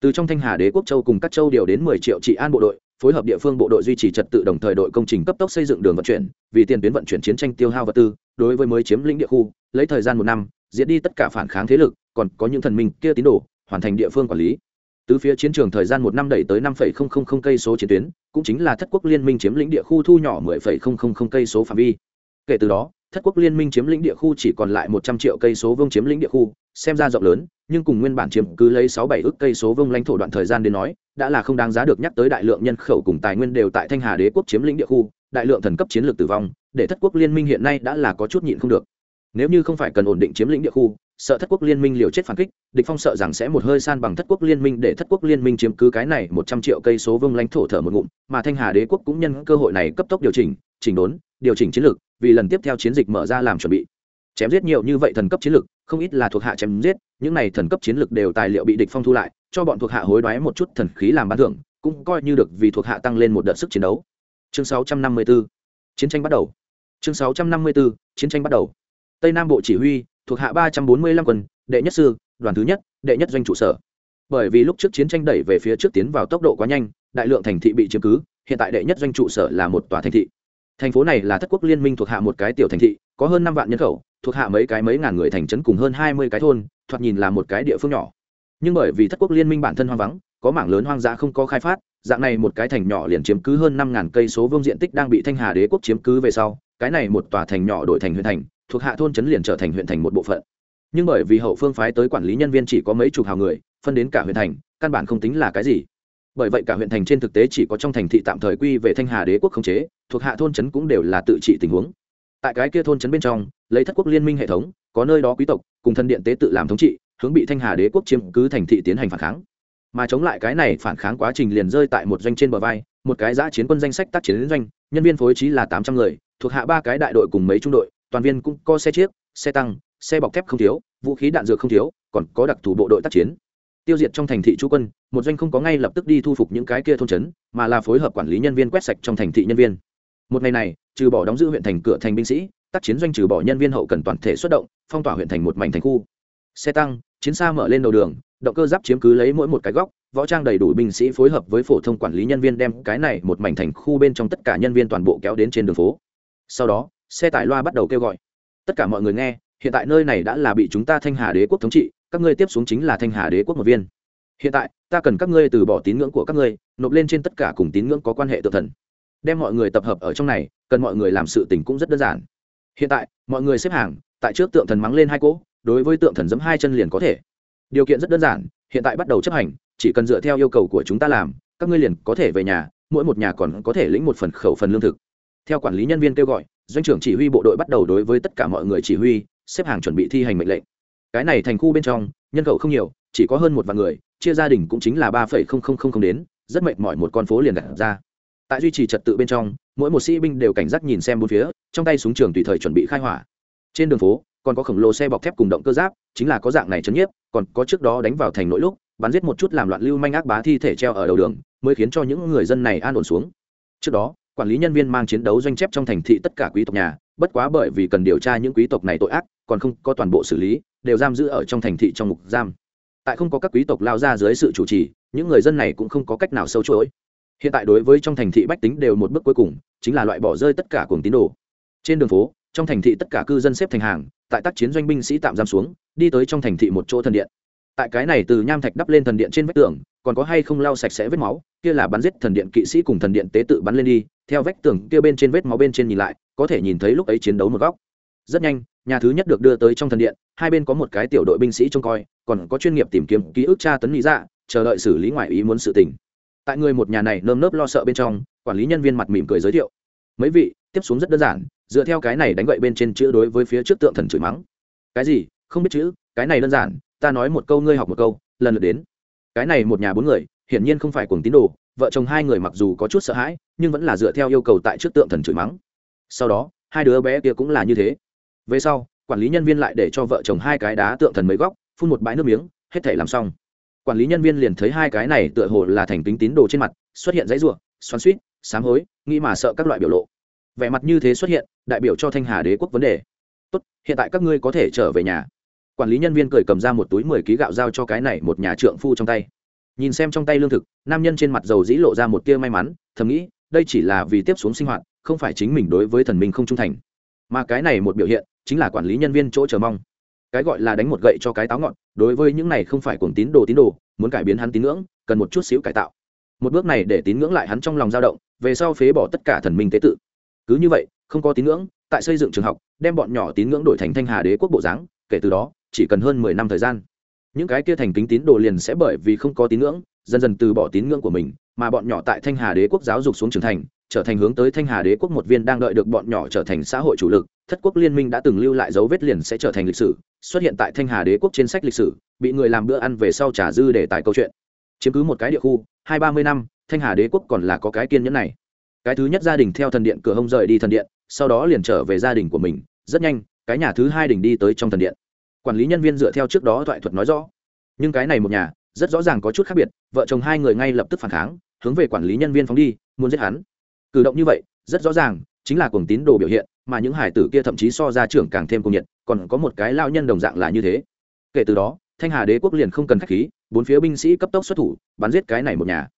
Speaker 1: Từ trong thanh hà đế quốc châu cùng các châu điều đến mười triệu trị an bộ đội phối hợp địa phương bộ đội duy trì trật tự đồng thời đội công trình cấp tốc xây dựng đường vận chuyển, vì tiền tuyến vận chuyển chiến tranh tiêu hao vật tư, đối với mới chiếm lĩnh địa khu, lấy thời gian một năm diễn đi tất cả phản kháng thế lực, còn có những thần minh kia tín đồ, hoàn thành địa phương quản lý. Từ phía chiến trường thời gian một năm đẩy tới năm phẩy không không không cây số chiến tuyến, cũng chính là thất quốc liên minh chiếm lĩnh địa khu thu nhỏ mười phẩy không không không cây số phạm vi. Kể từ đó thất quốc liên minh chiếm lĩnh địa khu chỉ còn lại một trăm triệu cây số vương chiếm lĩnh địa khu, xem ra rộng lớn, nhưng cùng nguyên bản chiếm cứ lấy sáu bảy ước cây số vương lãnh thổ đoạn thời gian đến nói, đã là không đáng giá được nhắc tới đại lượng nhân khẩu cùng tài nguyên đều tại thanh hà đế quốc chiếm lĩnh địa khu, đại lượng thần cấp chiến lược tử vong, để thất quốc liên minh hiện nay đã là có chút nhịn không được. Nếu như không phải cần ổn định chiếm lĩnh địa khu sợ thất quốc liên minh liều chết phản kích, địch phong sợ rằng sẽ một hơi san bằng thất quốc liên minh để thất quốc liên minh chiếm cứ cái này một trăm triệu cây số vương lãnh thổ thở một ngụm, mà thanh hà đế quốc cũng nhân cơ hội này cấp tốc điều chỉnh chỉnh đốn, điều chỉnh chiến lược, vì lần tiếp theo chiến dịch mở ra làm chuẩn bị. Chém giết nhiều như vậy thần cấp chiến lược, không ít là thuộc hạ chém giết, những này thần cấp chiến lược đều tài liệu bị địch phong thu lại, cho bọn thuộc hạ hối đoái một chút thần khí làm ban thưởng, cũng coi như được vì thuộc hạ tăng lên một đợt sức chiến đấu. Chương 654 chiến tranh bắt đầu. Chương 654 chiến tranh bắt đầu. Tây nam bộ chỉ huy thuộc hạ ba trăm bốn mươi lăm quân, đệ nhất sư, đoàn thứ nhất, đệ nhất doanh trụ sở. Bởi vì lúc trước chiến tranh đẩy về phía trước tiến vào tốc độ quá nhanh, đại lượng thành thị bị chiếm cứ, hiện tại đệ nhất doanh trụ sở là một tòa thành thị. Thành phố này là thất quốc liên minh thuộc hạ một cái tiểu thành thị, có hơn năm vạn nhân khẩu, thuộc hạ mấy cái mấy ngàn người thành trấn cùng hơn hai mươi cái thôn, thoạt nhìn là một cái địa phương nhỏ. Nhưng bởi vì thất quốc liên minh bản thân hoang vắng, có mảng lớn hoang dã không có khai phát, dạng này một cái thành nhỏ liền chiếm cứ hơn năm ngàn cây số vương diện tích đang bị thanh hà đế quốc chiếm cứ về sau, cái này một tòa thành nhỏ đổi thành huyện thành thuộc hạ thôn trấn liền trở thành huyện thành một bộ phận. Nhưng bởi vì hậu phương phái tới quản lý nhân viên chỉ có mấy chục hào người, phân đến cả huyện thành, căn bản không tính là cái gì. Bởi vậy cả huyện thành trên thực tế chỉ có trong thành thị tạm thời quy về thanh hà đế quốc khống chế, thuộc hạ thôn trấn cũng đều là tự trị tình huống. Tại cái kia thôn trấn bên trong, lấy thất quốc liên minh hệ thống, có nơi đó quý tộc, cùng thân điện tế tự làm thống trị, hướng bị thanh hà đế quốc chiếm cứ thành thị tiến hành phản kháng. Mà chống lại cái này phản kháng quá trình liền rơi tại một doanh trên bờ vai, một cái giã chiến quân danh sách tác chiến doanh, nhân viên phối trí là tám trăm người, thuộc hạ ba cái đại đội cùng mấy trung đội toàn viên cũng có xe chiếc, xe tăng, xe bọc thép không thiếu, vũ khí đạn dược không thiếu, còn có đặc thù bộ đội tác chiến. Tiêu diệt trong thành thị chú quân, một doanh không có ngay lập tức đi thu phục những cái kia thôn trấn, mà là phối hợp quản lý nhân viên quét sạch trong thành thị nhân viên. Một ngày này, trừ bỏ đóng giữ huyện thành cửa thành binh sĩ, tác chiến doanh trừ bỏ nhân viên hậu cần toàn thể xuất động, phong tỏa huyện thành một mảnh thành khu. Xe tăng, chiến xa mở lên đầu đường, động cơ giáp chiếm cứ lấy mỗi một cái góc, võ trang đầy đủ binh sĩ phối hợp với phổ thông quản lý nhân viên đem cái này một mảnh thành khu bên trong tất cả nhân viên toàn bộ kéo đến trên đường phố. Sau đó xe tải loa bắt đầu kêu gọi. Tất cả mọi người nghe, hiện tại nơi này đã là bị chúng ta thanh hà đế quốc thống trị, các ngươi tiếp xuống chính là thanh hà đế quốc một viên. Hiện tại, ta cần các ngươi từ bỏ tín ngưỡng của các ngươi, nộp lên trên tất cả cùng tín ngưỡng có quan hệ tự thần. Đem mọi người tập hợp ở trong này, cần mọi người làm sự tình cũng rất đơn giản. Hiện tại, mọi người xếp hàng, tại trước tượng thần mắng lên hai cỗ, đối với tượng thần giấm hai chân liền có thể. Điều kiện rất đơn giản, hiện tại bắt đầu chấp hành, chỉ cần dựa theo yêu cầu của chúng ta làm, các ngươi liền có thể về nhà, mỗi một nhà còn có thể lĩnh một phần khẩu phần lương thực. Theo quản lý nhân viên kêu gọi doanh trưởng chỉ huy bộ đội bắt đầu đối với tất cả mọi người chỉ huy, xếp hàng chuẩn bị thi hành mệnh lệnh. Cái này thành khu bên trong, nhân khẩu không nhiều, chỉ có hơn một vạn người, chia gia đình cũng chính là ba phẩy không không không không đến, rất mệt mỏi một con phố liền đặt ra. Tại duy trì trật tự bên trong, mỗi một sĩ binh đều cảnh giác nhìn xem bốn phía, trong tay súng trường tùy thời chuẩn bị khai hỏa. Trên đường phố, còn có khổng lồ xe bọc thép cùng động cơ giáp, chính là có dạng này chấn nhiếp, còn có trước đó đánh vào thành nội lúc, bắn giết một chút làm loạn lưu manh ác bá thi thể treo ở đầu đường, mới khiến cho những người dân này an ổn xuống. Trước đó quản lý nhân viên mang chiến đấu doanh chép trong thành thị tất cả quý tộc nhà, bất quá bởi vì cần điều tra những quý tộc này tội ác, còn không có toàn bộ xử lý, đều giam giữ ở trong thành thị trong mục giam. Tại không có các quý tộc lao ra dưới sự chủ trì, những người dân này cũng không có cách nào sâu chuỗi. Hiện tại đối với trong thành thị bách tính đều một bước cuối cùng, chính là loại bỏ rơi tất cả cùng tín đồ. Trên đường phố, trong thành thị tất cả cư dân xếp thành hàng, tại tác chiến doanh binh sĩ tạm giam xuống, đi tới trong thành thị một chỗ thần điện. Tại cái này từ nham thạch đắp lên thần điện trên vách tường, còn có hay không lau sạch sẽ vết máu, kia là bắn giết thần điện kỵ sĩ cùng thần điện tế tự bắn lên đi theo vách tường kia bên trên vết máu bên trên nhìn lại, có thể nhìn thấy lúc ấy chiến đấu một góc. Rất nhanh, nhà thứ nhất được đưa tới trong thần điện, hai bên có một cái tiểu đội binh sĩ trông coi, còn có chuyên nghiệp tìm kiếm ký ức tra tấn lý dạ chờ đợi xử lý ngoại ý muốn sự tình. Tại người một nhà này nơm nớp lo sợ bên trong, quản lý nhân viên mặt mỉm cười giới thiệu. Mấy vị, tiếp xuống rất đơn giản, dựa theo cái này đánh gậy bên trên chữ đối với phía trước tượng thần chửi mắng. Cái gì? Không biết chữ? Cái này đơn giản, ta nói một câu, ngươi học một câu, lần lượt đến. Cái này một nhà bốn người, hiển nhiên không phải cuồng tín đồ vợ chồng hai người mặc dù có chút sợ hãi, nhưng vẫn là dựa theo yêu cầu tại trước tượng thần chửi mắng. Sau đó, hai đứa bé kia cũng là như thế. Về sau, quản lý nhân viên lại để cho vợ chồng hai cái đá tượng thần mấy góc, phun một bãi nước miếng, hết thể làm xong. Quản lý nhân viên liền thấy hai cái này tựa hồ là thành tính tín đồ trên mặt, xuất hiện dãy ruộng xoắn suýt sám hối, nghĩ mà sợ các loại biểu lộ. Vẻ mặt như thế xuất hiện, đại biểu cho thanh hà đế quốc vấn đề. Tốt, hiện tại các ngươi có thể trở về nhà. Quản lý nhân viên cười cầm ra một túi mười ký gạo giao cho cái này một nhà trượng phu trong tay nhìn xem trong tay lương thực, nam nhân trên mặt dầu dĩ lộ ra một tia may mắn, thầm nghĩ, đây chỉ là vì tiếp xuống sinh hoạt, không phải chính mình đối với thần minh không trung thành. Mà cái này một biểu hiện, chính là quản lý nhân viên chỗ chờ mong. Cái gọi là đánh một gậy cho cái táo ngọn, đối với những này không phải cuồng tín đồ tín đồ, muốn cải biến hắn tín ngưỡng, cần một chút xíu cải tạo. Một bước này để tín ngưỡng lại hắn trong lòng dao động, về sau phế bỏ tất cả thần minh tế tự. Cứ như vậy, không có tín ngưỡng, tại xây dựng trường học, đem bọn nhỏ tín ngưỡng đổi thành thanh hà đế quốc bộ dáng, kể từ đó, chỉ cần hơn mười năm thời gian những cái kia thành kính tín đồ liền sẽ bởi vì không có tín ngưỡng, dần dần từ bỏ tín ngưỡng của mình, mà bọn nhỏ tại thanh hà đế quốc giáo dục xuống trưởng thành, trở thành hướng tới thanh hà đế quốc một viên đang đợi được bọn nhỏ trở thành xã hội chủ lực. Thất quốc liên minh đã từng lưu lại dấu vết liền sẽ trở thành lịch sử, xuất hiện tại thanh hà đế quốc trên sách lịch sử, bị người làm bữa ăn về sau trả dư để tài câu chuyện. Chiếm cứ một cái địa khu, hai ba mươi năm, thanh hà đế quốc còn là có cái kiên nhẫn này. Cái thứ nhất gia đình theo thần điện cửa hông rời đi thần điện, sau đó liền trở về gia đình của mình. Rất nhanh, cái nhà thứ hai đình đi tới trong thần điện quản lý nhân viên dựa theo trước đó thoại thuật nói rõ. Nhưng cái này một nhà, rất rõ ràng có chút khác biệt, vợ chồng hai người ngay lập tức phản kháng, hướng về quản lý nhân viên phóng đi, muốn giết hắn. Cử động như vậy, rất rõ ràng, chính là cuồng tín đồ biểu hiện, mà những hải tử kia thậm chí so ra trưởng càng thêm cuồng nhiệt, còn có một cái lao nhân đồng dạng là như thế. Kể từ đó, thanh hà đế quốc liền không cần khách khí, bốn phía binh sĩ cấp tốc xuất thủ, bắn giết cái này một nhà.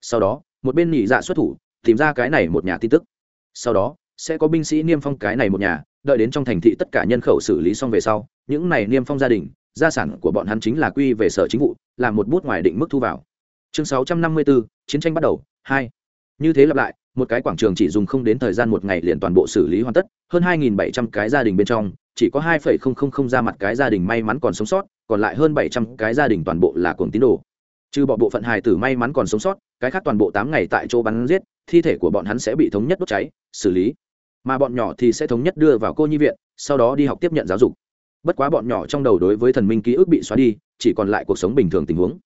Speaker 1: Sau đó, một bên nhị dạ xuất thủ, tìm ra cái này một nhà tin tức. Sau đó, sẽ có binh sĩ niêm phong cái này một nhà, đợi đến trong thành thị tất cả nhân khẩu xử lý xong về sau những này niêm phong gia đình gia sản của bọn hắn chính là quy về sở chính vụ làm một bút ngoài định mức thu vào. Chương 654, chiến tranh bắt đầu hai. Như thế lặp lại một cái quảng trường chỉ dùng không đến thời gian một ngày liền toàn bộ xử lý hoàn tất hơn 2.700 cái gia đình bên trong chỉ có 2,000 ra mặt cái gia đình may mắn còn sống sót còn lại hơn 700 cái gia đình toàn bộ là cuồng tín đồ. Trừ bỏ bộ phận hài tử may mắn còn sống sót cái khác toàn bộ tám ngày tại chỗ bắn giết thi thể của bọn hắn sẽ bị thống nhất đốt cháy xử lý. Mà bọn nhỏ thì sẽ thống nhất đưa vào cô nhi viện sau đó đi học tiếp nhận giáo dục bất quá bọn nhỏ trong đầu đối với thần minh ký ức bị xóa đi, chỉ còn lại cuộc sống bình thường tình huống.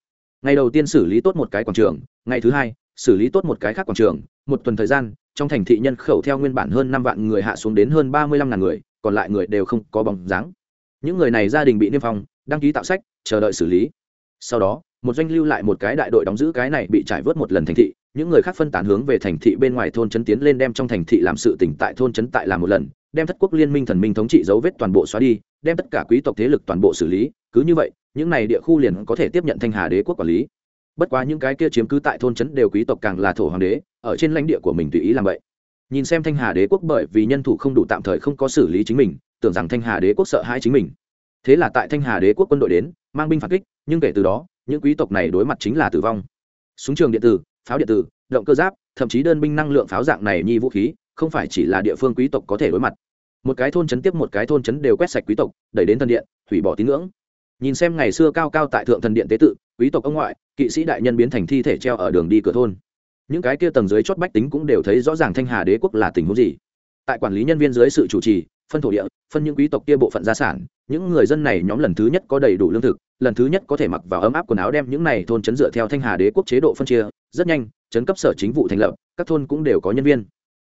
Speaker 1: Ngày đầu tiên xử lý tốt một cái quảng trường, ngày thứ hai, xử lý tốt một cái khác quảng trường, một tuần thời gian, trong thành thị nhân khẩu theo nguyên bản hơn năm vạn người hạ xuống đến hơn ba mươi lăm ngàn người, còn lại người đều không có bóng dáng. Những người này gia đình bị niêm phong, đăng ký tạo sách, chờ đợi xử lý. Sau đó, một doanh lưu lại một cái đại đội đóng giữ cái này bị trải vớt một lần thành thị những người khác phân tán hướng về thành thị bên ngoài thôn trấn tiến lên đem trong thành thị làm sự tỉnh tại thôn trấn tại làm một lần, đem thất quốc liên minh thần minh thống trị dấu vết toàn bộ xóa đi, đem tất cả quý tộc thế lực toàn bộ xử lý. Cứ như vậy, những này địa khu liền có thể tiếp nhận thanh hà đế quốc quản lý. Bất quá những cái kia chiếm cứ tại thôn trấn đều quý tộc càng là thổ hoàng đế, ở trên lãnh địa của mình tùy ý làm vậy. Nhìn xem thanh hà đế quốc bởi vì nhân thủ không đủ tạm thời không có xử lý chính mình, tưởng rằng thanh hà đế quốc sợ hãi chính mình. Thế là tại thanh hà đế quốc quân đội đến, mang binh phản kích, nhưng kể từ đó, những quý tộc này đối mặt chính là tử vong. Súng trường điện tử pháo điện tử, động cơ giáp, thậm chí đơn binh năng lượng pháo dạng này nhi vũ khí, không phải chỉ là địa phương quý tộc có thể đối mặt. Một cái thôn chấn tiếp một cái thôn chấn đều quét sạch quý tộc, đẩy đến thần điện, hủy bỏ tín ngưỡng. Nhìn xem ngày xưa cao cao tại thượng thần điện tế tự, quý tộc ông ngoại, kỵ sĩ đại nhân biến thành thi thể treo ở đường đi cửa thôn. Những cái kia tầng dưới chót bách tính cũng đều thấy rõ ràng thanh hà đế quốc là tình huống gì. Tại quản lý nhân viên dưới sự chủ trì phân thổ địa, phân những quý tộc kia bộ phận gia sản. Những người dân này nhóm lần thứ nhất có đầy đủ lương thực, lần thứ nhất có thể mặc vào ấm áp quần áo đem những này thôn chấn dựa theo thanh hà đế quốc chế độ phân chia, rất nhanh chấn cấp sở chính vụ thành lập, các thôn cũng đều có nhân viên.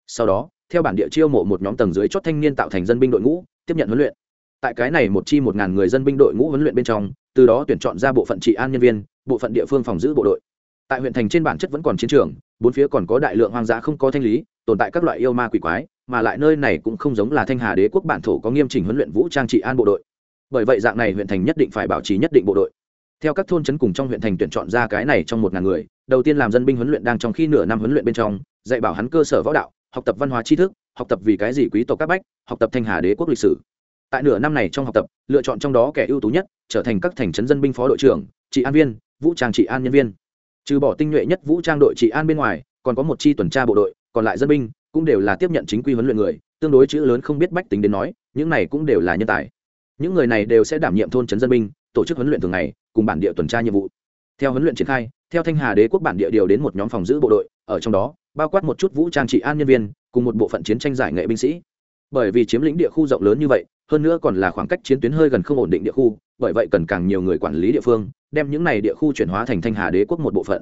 Speaker 1: Sau đó, theo bản địa chiêu mộ một nhóm tầng dưới chót thanh niên tạo thành dân binh đội ngũ, tiếp nhận huấn luyện. Tại cái này một chi một ngàn người dân binh đội ngũ huấn luyện bên trong, từ đó tuyển chọn ra bộ phận trị an nhân viên, bộ phận địa phương phòng giữ bộ đội. Tại huyện thành trên bản chất vẫn còn chiến trường, bốn phía còn có đại lượng hoang dã không có thanh lý, tồn tại các loại yêu ma quỷ quái mà lại nơi này cũng không giống là thanh hà đế quốc bản thổ có nghiêm chỉnh huấn luyện vũ trang trị an bộ đội. Bởi vậy dạng này huyện thành nhất định phải bảo trì nhất định bộ đội. Theo các thôn trấn cùng trong huyện thành tuyển chọn ra cái này trong một ngàn người, đầu tiên làm dân binh huấn luyện đang trong khi nửa năm huấn luyện bên trong, dạy bảo hắn cơ sở võ đạo, học tập văn hóa tri thức, học tập vì cái gì quý tộc các bách, học tập thanh hà đế quốc lịch sử. Tại nửa năm này trong học tập, lựa chọn trong đó kẻ ưu tú nhất, trở thành các thành trấn dân binh phó đội trưởng, trị an viên, vũ trang trị an nhân viên. Trừ bỏ tinh nhuệ nhất vũ trang đội trị an bên ngoài, còn có một chi tuần tra bộ đội, còn lại dân binh cũng đều là tiếp nhận chính quy huấn luyện người, tương đối chữ lớn không biết bách tính đến nói, những này cũng đều là nhân tài. Những người này đều sẽ đảm nhiệm thôn trấn dân binh, tổ chức huấn luyện thường ngày, cùng bản địa tuần tra nhiệm vụ. Theo huấn luyện triển khai, theo thanh hà đế quốc bản địa điều đến một nhóm phòng giữ bộ đội, ở trong đó, bao quát một chút vũ trang trị an nhân viên, cùng một bộ phận chiến tranh giải nghệ binh sĩ. Bởi vì chiếm lĩnh địa khu rộng lớn như vậy, hơn nữa còn là khoảng cách chiến tuyến hơi gần không ổn định địa khu, bởi vậy cần càng nhiều người quản lý địa phương, đem những này địa khu chuyển hóa thành thanh hà đế quốc một bộ phận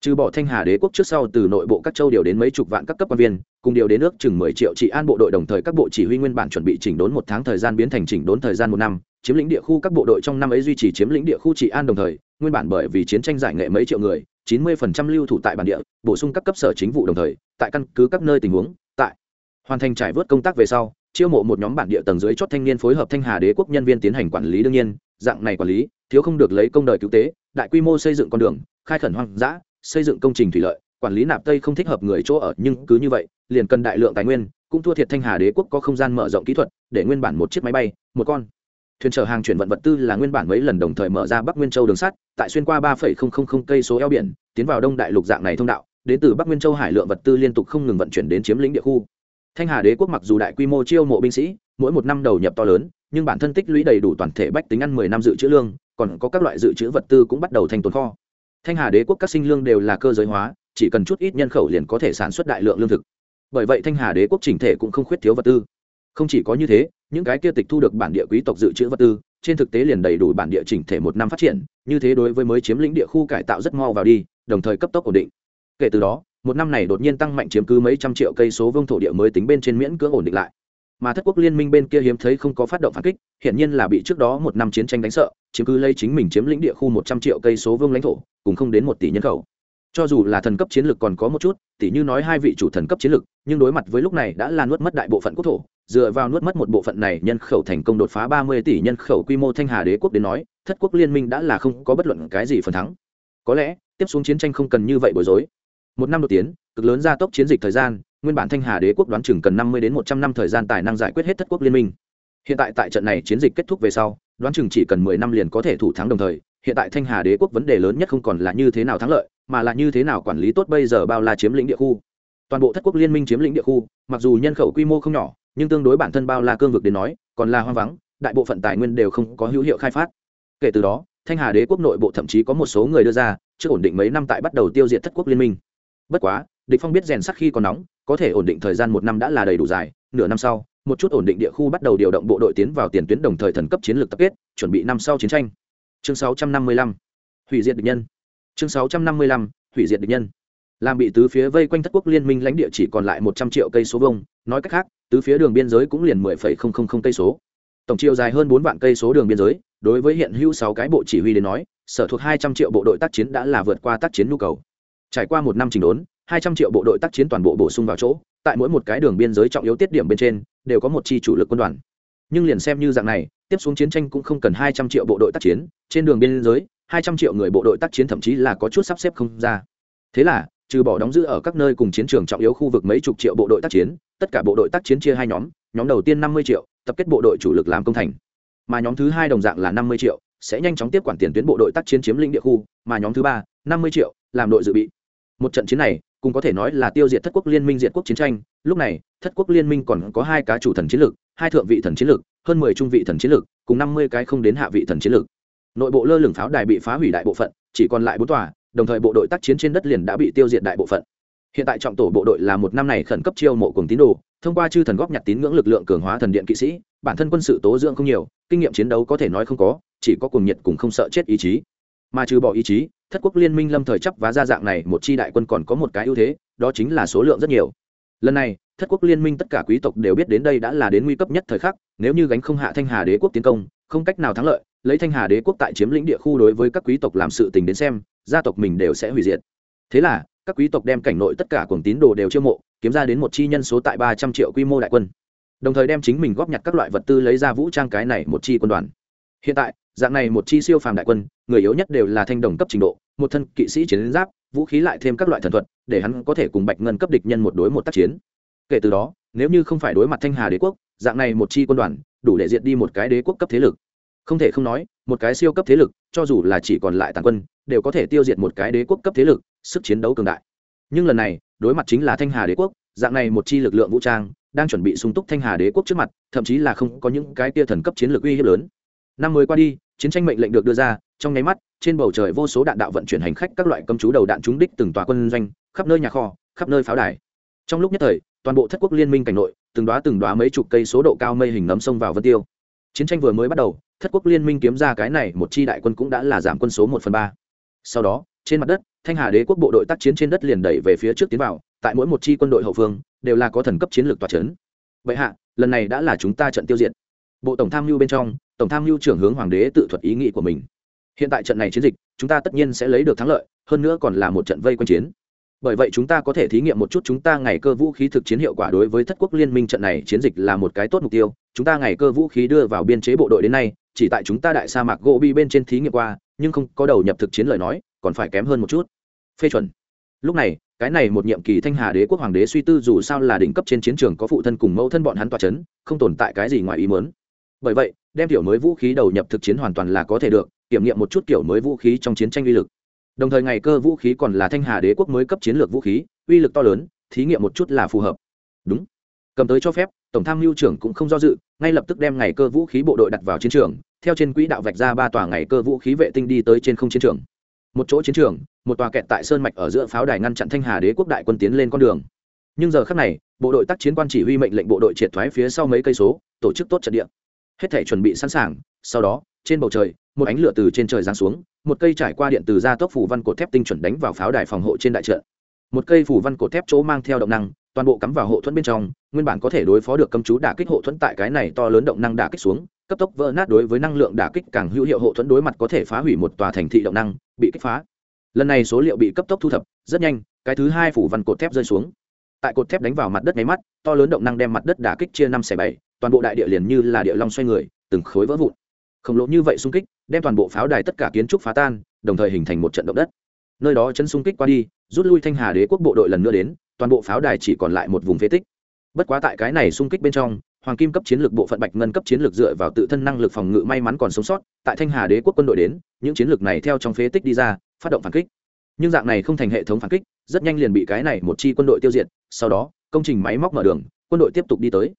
Speaker 1: trừ bỏ thanh hà đế quốc trước sau từ nội bộ các châu điều đến mấy chục vạn các cấp quan viên, cùng điều đến nước chừng mười triệu trị an bộ đội đồng thời các bộ chỉ huy nguyên bản chuẩn bị chỉnh đốn một tháng thời gian biến thành chỉnh đốn thời gian một năm, chiếm lĩnh địa khu các bộ đội trong năm ấy duy trì chiếm lĩnh địa khu trị an đồng thời, nguyên bản bởi vì chiến tranh giải nghệ mấy triệu người, chín mươi phần trăm lưu thủ tại bản địa, bổ sung các cấp sở chính vụ đồng thời, tại căn cứ các nơi tình huống, tại hoàn thành trải vớt công tác về sau, chiêu mộ một nhóm bản địa tầng dưới chót thanh niên phối hợp thanh hà đế quốc nhân viên tiến hành quản lý đương nhiên, dạng này quản lý, thiếu không được lấy công đời cứu tế, đại quy mô xây dựng con đường, khai khẩn hoang dã xây dựng công trình thủy lợi, quản lý nạp tây không thích hợp người chỗ ở, nhưng cứ như vậy, liền cần đại lượng tài nguyên, cũng thua thiệt thanh hà đế quốc có không gian mở rộng kỹ thuật, để nguyên bản một chiếc máy bay, một con thuyền chở hàng chuyển vận vật tư là nguyên bản mấy lần đồng thời mở ra bắc nguyên châu đường sắt, tại xuyên qua ba cây số eo biển, tiến vào đông đại lục dạng này thông đạo, đến từ bắc nguyên châu hải lượng vật tư liên tục không ngừng vận chuyển đến chiếm lĩnh địa khu. Thanh hà đế quốc mặc dù đại quy mô chiêu mộ binh sĩ, mỗi một năm đầu nhập to lớn, nhưng bản thân tích lũy đầy đủ toàn thể bách tính ăn mười năm dự trữ lương, còn có các loại dự trữ vật tư cũng bắt đầu thành tồn kho thanh hà đế quốc các sinh lương đều là cơ giới hóa, chỉ cần chút ít nhân khẩu liền có thể sản xuất đại lượng lương thực. Bởi vậy thanh hà đế quốc chỉnh thể cũng không khuyết thiếu vật tư. Không chỉ có như thế, những cái kia tịch thu được bản địa quý tộc dự trữ vật tư, trên thực tế liền đầy đủ bản địa chỉnh thể một năm phát triển, như thế đối với mới chiếm lĩnh địa khu cải tạo rất mau vào đi, đồng thời cấp tốc ổn định. Kể từ đó, một năm này đột nhiên tăng mạnh chiếm cứ mấy trăm triệu cây số vương thổ địa mới tính bên trên miễn cưỡng ổn định lại. Mà thất quốc liên minh bên kia hiếm thấy không có phát động phản kích hiện nhiên là bị trước đó một năm chiến tranh đánh sợ, chiếm cứ lấy chính mình chiếm lĩnh địa khu một trăm triệu cây số vương lãnh thổ cùng không đến một tỷ nhân khẩu. Cho dù là thần cấp chiến lược còn có một chút tỷ như nói hai vị chủ thần cấp chiến lược, nhưng đối mặt với lúc này đã là nuốt mất đại bộ phận quốc thổ, dựa vào nuốt mất một bộ phận này nhân khẩu thành công đột phá ba mươi tỷ nhân khẩu quy mô thanh hà đế quốc đến nói, thất quốc liên minh đã là không có bất luận cái gì phần thắng. Có lẽ, tiếp xuống chiến tranh không cần như vậy bối rối. Một năm đột tiến, cực lớn gia tốc chiến dịch thời gian, nguyên bản thanh hà đế quốc đoán chừng cần năm mươi đến một trăm năm thời gian tài năng giải quyết hết thất quốc liên minh. Hiện tại tại trận này chiến dịch kết thúc về sau, đoán chừng chỉ cần mười năm liền có thể thủ thắng đồng thời hiện tại thanh hà đế quốc vấn đề lớn nhất không còn là như thế nào thắng lợi, mà là như thế nào quản lý tốt bây giờ bao la chiếm lĩnh địa khu. Toàn bộ thất quốc liên minh chiếm lĩnh địa khu, mặc dù nhân khẩu quy mô không nhỏ, nhưng tương đối bản thân bao la cương vực đến nói, còn là hoang vắng, đại bộ phận tài nguyên đều không có hữu hiệu khai phát. Kể từ đó, thanh hà đế quốc nội bộ thậm chí có một số người đưa ra trước ổn định mấy năm tại bắt đầu tiêu diệt thất quốc liên minh. Bất quá, địch phong biết rèn sắt khi còn nóng, có thể ổn định thời gian một năm đã là đầy đủ dài, nửa năm sau, một chút ổn định địa khu bắt đầu điều động bộ đội tiến vào tiền tuyến đồng thời thần cấp chiến lược tập kết, chuẩn bị năm sau chiến tranh chương 655 hủy diệt địch nhân. Chương 655 hủy diệt địch nhân. Làm bị tứ phía vây quanh thất quốc liên minh lãnh địa chỉ còn lại một trăm triệu cây số vông nói cách khác, tứ phía đường biên giới cũng liền mười phẩy không không không cây số. Tổng chiều dài hơn bốn vạn cây số đường biên giới, đối với hiện hữu sáu cái bộ chỉ huy đến nói, sở thuộc hai trăm triệu bộ đội tác chiến đã là vượt qua tác chiến nhu cầu. Trải qua một năm trình đốn, hai trăm triệu bộ đội tác chiến toàn bộ bổ sung vào chỗ, tại mỗi một cái đường biên giới trọng yếu tiết điểm bên trên, đều có một chi chủ lực quân đoàn. Nhưng liền xem như dạng này tiếp xuống chiến tranh cũng không cần hai trăm triệu bộ đội tác chiến, trên đường biên giới, hai trăm triệu người bộ đội tác chiến thậm chí là có chút sắp xếp không ra. Thế là, trừ bỏ đóng giữ ở các nơi cùng chiến trường trọng yếu khu vực mấy chục triệu bộ đội tác chiến, tất cả bộ đội tác chiến chia hai nhóm nhóm đầu tiên năm mươi triệu, tập kết bộ đội chủ lực làm công thành. Mà nhóm thứ hai đồng dạng là năm mươi triệu, sẽ nhanh chóng tiếp quản tiền tuyến bộ đội tác chiến chiếm lĩnh địa khu, mà nhóm thứ ba, năm mươi triệu, làm đội dự bị. Một trận chiến này cũng có thể nói là tiêu diệt thất quốc liên minh diệt quốc chiến tranh, lúc này, thất quốc liên minh còn có hai cá chủ thần chiến lược, hai thượng vị thần chiến lược hơn mười trung vị thần chiến lược, cùng năm mươi cái không đến hạ vị thần chiến lược. Nội bộ lơ lửng pháo đài bị phá hủy đại bộ phận, chỉ còn lại bốn tòa, đồng thời bộ đội tác chiến trên đất liền đã bị tiêu diệt đại bộ phận. Hiện tại trọng tổ bộ đội là một năm này khẩn cấp chiêu mộ cùng tín đồ, thông qua chư thần góp nhặt tín ngưỡng lực lượng cường hóa thần điện kỵ sĩ, bản thân quân sự tố dưỡng không nhiều, kinh nghiệm chiến đấu có thể nói không có, chỉ có cùng nhiệt cùng không sợ chết ý chí. Mà trừ bỏ ý chí, thất quốc liên minh lâm thời chấp vá ra dạng này một chi đại quân còn có một cái ưu thế, đó chính là số lượng rất nhiều lần này, thất quốc liên minh tất cả quý tộc đều biết đến đây đã là đến nguy cấp nhất thời khắc, nếu như gánh không hạ thanh hà đế quốc tiến công, không cách nào thắng lợi, lấy thanh hà đế quốc tại chiếm lĩnh địa khu đối với các quý tộc làm sự tình đến xem, gia tộc mình đều sẽ hủy diệt. Thế là, các quý tộc đem cảnh nội tất cả cuồng tín đồ đều chiêu mộ, kiếm ra đến một chi nhân số tại ba trăm triệu quy mô đại quân. Đồng thời đem chính mình góp nhặt các loại vật tư lấy ra vũ trang cái này một chi quân đoàn. Hiện tại, dạng này một chi siêu phàm đại quân, người yếu nhất đều là thanh đồng cấp trình độ, một thân kỵ sĩ chiến giáp vũ khí lại thêm các loại thần thuật, để hắn có thể cùng bạch ngân cấp địch nhân một đối một tác chiến. Kể từ đó, nếu như không phải đối mặt thanh hà đế quốc, dạng này một chi quân đoàn, đủ để diệt đi một cái đế quốc cấp thế lực. Không thể không nói, một cái siêu cấp thế lực, cho dù là chỉ còn lại tàn quân, đều có thể tiêu diệt một cái đế quốc cấp thế lực, sức chiến đấu cường đại. Nhưng lần này, đối mặt chính là thanh hà đế quốc, dạng này một chi lực lượng vũ trang, đang chuẩn bị sung túc thanh hà đế quốc trước mặt, thậm chí là không có những cái tia thần cấp chiến lược uy hiếp lớn năm mới qua đi, chiến tranh mệnh lệnh được đưa ra, trong nháy mắt, trên bầu trời vô số đạn đạo vận chuyển hành khách các loại cấm chú đầu đạn trúng đích từng tòa quân doanh, khắp nơi nhà kho, khắp nơi pháo đài. Trong lúc nhất thời, toàn bộ thất quốc liên minh cảnh nội, từng đoá từng đoá mấy chục cây số độ cao mây hình nấm sông vào vân tiêu. Chiến tranh vừa mới bắt đầu, thất quốc liên minh kiếm ra cái này một chi đại quân cũng đã là giảm quân số một phần ba. Sau đó, trên mặt đất, thanh hà đế quốc bộ đội tác chiến trên đất liền đẩy về phía trước tiến vào, tại mỗi một chi quân đội hậu phương, đều là có thần cấp chiến lược tòa c h ấ n vậy hạ, lần này đã là chúng ta trận tiêu diệt. Bộ tổng tham mưu bên trong tổng tham mưu trưởng hướng hoàng đế tự thuật ý nghĩ của mình. Hiện tại trận này chiến dịch, chúng ta tất nhiên sẽ lấy được thắng lợi, hơn nữa còn là một trận vây quân chiến. Bởi vậy chúng ta có thể thí nghiệm một chút chúng ta ngày cơ vũ khí thực chiến hiệu quả đối với thất quốc liên minh trận này chiến dịch là một cái tốt mục tiêu. Chúng ta ngày cơ vũ khí đưa vào biên chế bộ đội đến nay, chỉ tại chúng ta đại sa mạc gỗ bi bên trên thí nghiệm qua, nhưng không có đầu nhập thực chiến lời nói, còn phải kém hơn một chút. Phê chuẩn. Lúc này, cái này một nhiệm kỳ thanh hà đế quốc hoàng đế suy tư dù sao là đỉnh cấp trên chiến trường có phụ thân cùng mẫu thân bọn hắn tòa c h ấ n không tồn tại cái gì ngoài ý mớn bởi vậy đem tiểu mới vũ khí đầu nhập thực chiến hoàn toàn là có thể được, kiểm nghiệm một chút kiểu mới vũ khí trong chiến tranh uy lực. Đồng thời ngày cơ vũ khí còn là thanh hà đế quốc mới cấp chiến lược vũ khí, uy lực to lớn, thí nghiệm một chút là phù hợp. Đúng. Cầm tới cho phép, tổng tham mưu trưởng cũng không do dự, ngay lập tức đem ngày cơ vũ khí bộ đội đặt vào chiến trường, theo trên quỹ đạo vạch ra ba tòa ngày cơ vũ khí vệ tinh đi tới trên không chiến trường. Một chỗ chiến trường, một tòa kẹt tại sơn mạch ở giữa pháo đài ngăn chặn thanh hà đế quốc đại quân tiến lên con đường. Nhưng giờ khắc này, bộ đội tác chiến quan chỉ huy mệnh lệnh bộ đội triệt thoái phía sau mấy cây số, tổ chức tốt trận địa hết thể chuẩn bị sẵn sàng, sau đó, trên bầu trời, một ánh lửa từ trên trời giáng xuống, một cây trải qua điện từ ra tốc phủ văn cột thép tinh chuẩn đánh vào pháo đài phòng hộ trên đại trận. Một cây phủ văn cột thép chỗ mang theo động năng, toàn bộ cắm vào hộ thuẫn bên trong, nguyên bản có thể đối phó được cấm chú đả kích hộ thuẫn tại cái này to lớn động năng đả kích xuống, cấp tốc vỡ nát đối với năng lượng đả kích càng hữu hiệu hộ thuẫn đối mặt có thể phá hủy một tòa thành thị động năng, bị kích phá. Lần này số liệu bị cấp tốc thu thập, rất nhanh, cái thứ hai phủ văn cột thép rơi xuống. Tại cột thép đánh vào mặt đất máy mắt, to lớn động năng đem mặt đất đả kích chia năm xẻ bảy toàn bộ đại địa liền như là địa long xoay người, từng khối vỡ vụn. Khổng lồ như vậy xung kích, đem toàn bộ pháo đài tất cả kiến trúc phá tan, đồng thời hình thành một trận động đất. Nơi đó chân xung kích qua đi, rút lui thanh hà đế quốc bộ đội lần nữa đến, toàn bộ pháo đài chỉ còn lại một vùng phế tích. Bất quá tại cái này xung kích bên trong, hoàng kim cấp chiến lược bộ phận bạch ngân cấp chiến lược dựa vào tự thân năng lực phòng ngự may mắn còn sống sót, tại thanh hà đế quốc quân đội đến, những chiến lược này theo trong phế tích đi ra, phát động phản kích. Nhưng dạng này không thành hệ thống phản kích, rất nhanh liền bị cái này một chi quân đội tiêu diệt, sau đó, công trình máy móc mở đường, quân đội tiếp tục đi tới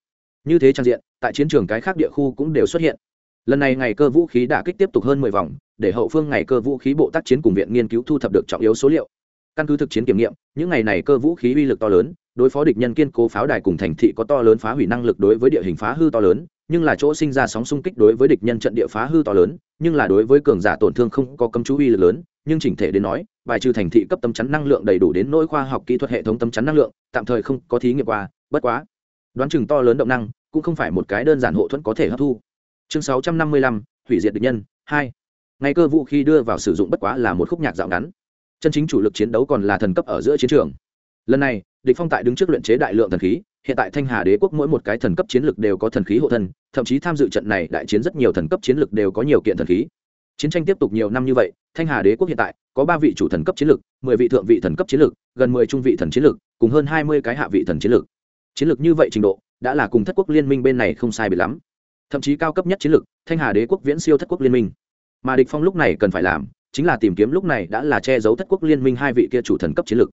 Speaker 1: như thế trang diện, tại chiến trường cái khác địa khu cũng đều xuất hiện. Lần này ngày cơ vũ khí đã kích tiếp tục hơn mười vòng, để hậu phương ngày cơ vũ khí bộ tác chiến cùng viện nghiên cứu thu thập được trọng yếu số liệu. Căn cứ thực chiến kiểm nghiệm, những ngày này cơ vũ khí uy lực to lớn, đối phó địch nhân kiên cố pháo đài cùng thành thị có to lớn phá hủy năng lực đối với địa hình phá hư to lớn, nhưng là chỗ sinh ra sóng xung kích đối với địch nhân trận địa phá hư to lớn, nhưng là đối với cường giả tổn thương không có cấm chú uy lực lớn, nhưng chỉnh thể đến nói, bài trừ thành thị cấp tấm chắn năng lượng đầy đủ đến nỗi khoa học kỹ thuật hệ thống tấm chắn năng lượng, tạm thời không có thí nghiệm qua, bất quá đoán chừng to lớn động năng, cũng không phải một cái đơn giản hộ thuẫn có thể hấp thu. Chương sáu trăm năm mươi lăm, hủy diệt địch nhân, hai. Ngày cơ vũ khi đưa vào sử dụng bất quá là một khúc nhạc dạo ngắn. Chân chính chủ lực chiến đấu còn là thần cấp ở giữa chiến trường. Lần này, địch phong tại đứng trước luyện chế đại lượng thần khí, hiện tại thanh hà đế quốc mỗi một cái thần cấp chiến lực đều có thần khí hộ thân, thậm chí tham dự trận này đại chiến rất nhiều thần cấp chiến lực đều có nhiều kiện thần khí. Chiến tranh tiếp tục nhiều năm như vậy, thanh hà đế quốc hiện tại có ba vị chủ thần cấp chiến lực, mười vị thượng vị thần cấp chiến lực, gần mười trung vị thần chiến lực, cùng hơn hai mươi cái hạ vị thần chiến lực chiến lược như vậy trình độ, đã là cùng thất quốc liên minh bên này không sai biệt lắm. Thậm chí cao cấp nhất chiến lược, thanh hà đế quốc viễn siêu thất quốc liên minh. Mà địch phong lúc này cần phải làm, chính là tìm kiếm lúc này đã là che giấu thất quốc liên minh hai vị kia chủ thần cấp chiến lược.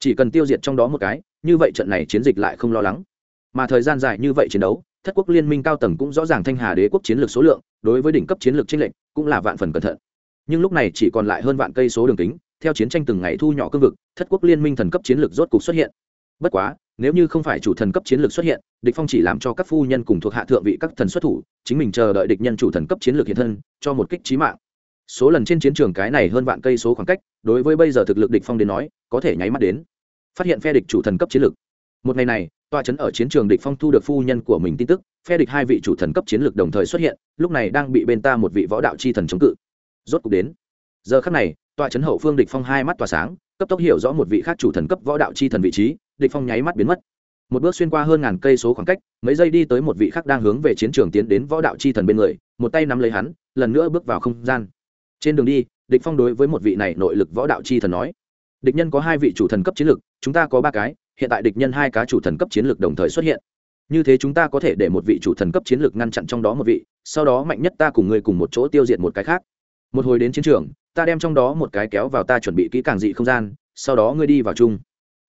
Speaker 1: Chỉ cần tiêu diệt trong đó một cái, như vậy trận này chiến dịch lại không lo lắng. Mà thời gian dài như vậy chiến đấu, thất quốc liên minh cao tầng cũng rõ ràng thanh hà đế quốc chiến lược số lượng, đối với đỉnh cấp chiến lược tranh lệnh cũng là vạn phần cẩn thận. Nhưng lúc này chỉ còn lại hơn vạn cây số đường kính, theo chiến tranh từng ngày thu nhỏ cương vực, thất quốc liên minh thần cấp chiến lược rốt cục xuất hiện. Bất quá nếu như không phải chủ thần cấp chiến lược xuất hiện, địch phong chỉ làm cho các phu nhân cùng thuộc hạ thượng vị các thần xuất thủ, chính mình chờ đợi địch nhân chủ thần cấp chiến lược hiện thân, cho một kích chí mạng. Số lần trên chiến trường cái này hơn vạn cây số khoảng cách, đối với bây giờ thực lực địch phong đến nói, có thể nháy mắt đến. Phát hiện phe địch chủ thần cấp chiến lược. Một ngày này, tòa chấn ở chiến trường địch phong thu được phu nhân của mình tin tức, phe địch hai vị chủ thần cấp chiến lược đồng thời xuất hiện, lúc này đang bị bên ta một vị võ đạo chi thần chống cự. Rốt cục đến. Giờ khắc này, tòa chấn hậu phương địch phong hai mắt tỏa sáng, cấp tốc hiểu rõ một vị khác chủ thần cấp võ đạo chi thần vị trí địch phong nháy mắt biến mất. Một bước xuyên qua hơn ngàn cây số khoảng cách, mấy giây đi tới một vị khác đang hướng về chiến trường tiến đến võ đạo chi thần bên người, một tay nắm lấy hắn, lần nữa bước vào không gian. Trên đường đi, địch phong đối với một vị này nội lực võ đạo chi thần nói, địch nhân có hai vị chủ thần cấp chiến lực, chúng ta có ba cái, hiện tại địch nhân hai cá chủ thần cấp chiến lực đồng thời xuất hiện. Như thế chúng ta có thể để một vị chủ thần cấp chiến lực ngăn chặn trong đó một vị, sau đó mạnh nhất ta cùng người cùng một chỗ tiêu diệt một cái khác. Một hồi đến chiến trường, ta đem trong đó một cái kéo vào ta chuẩn bị kỹ càng dị không gian, sau đó ngươi đi vào chung.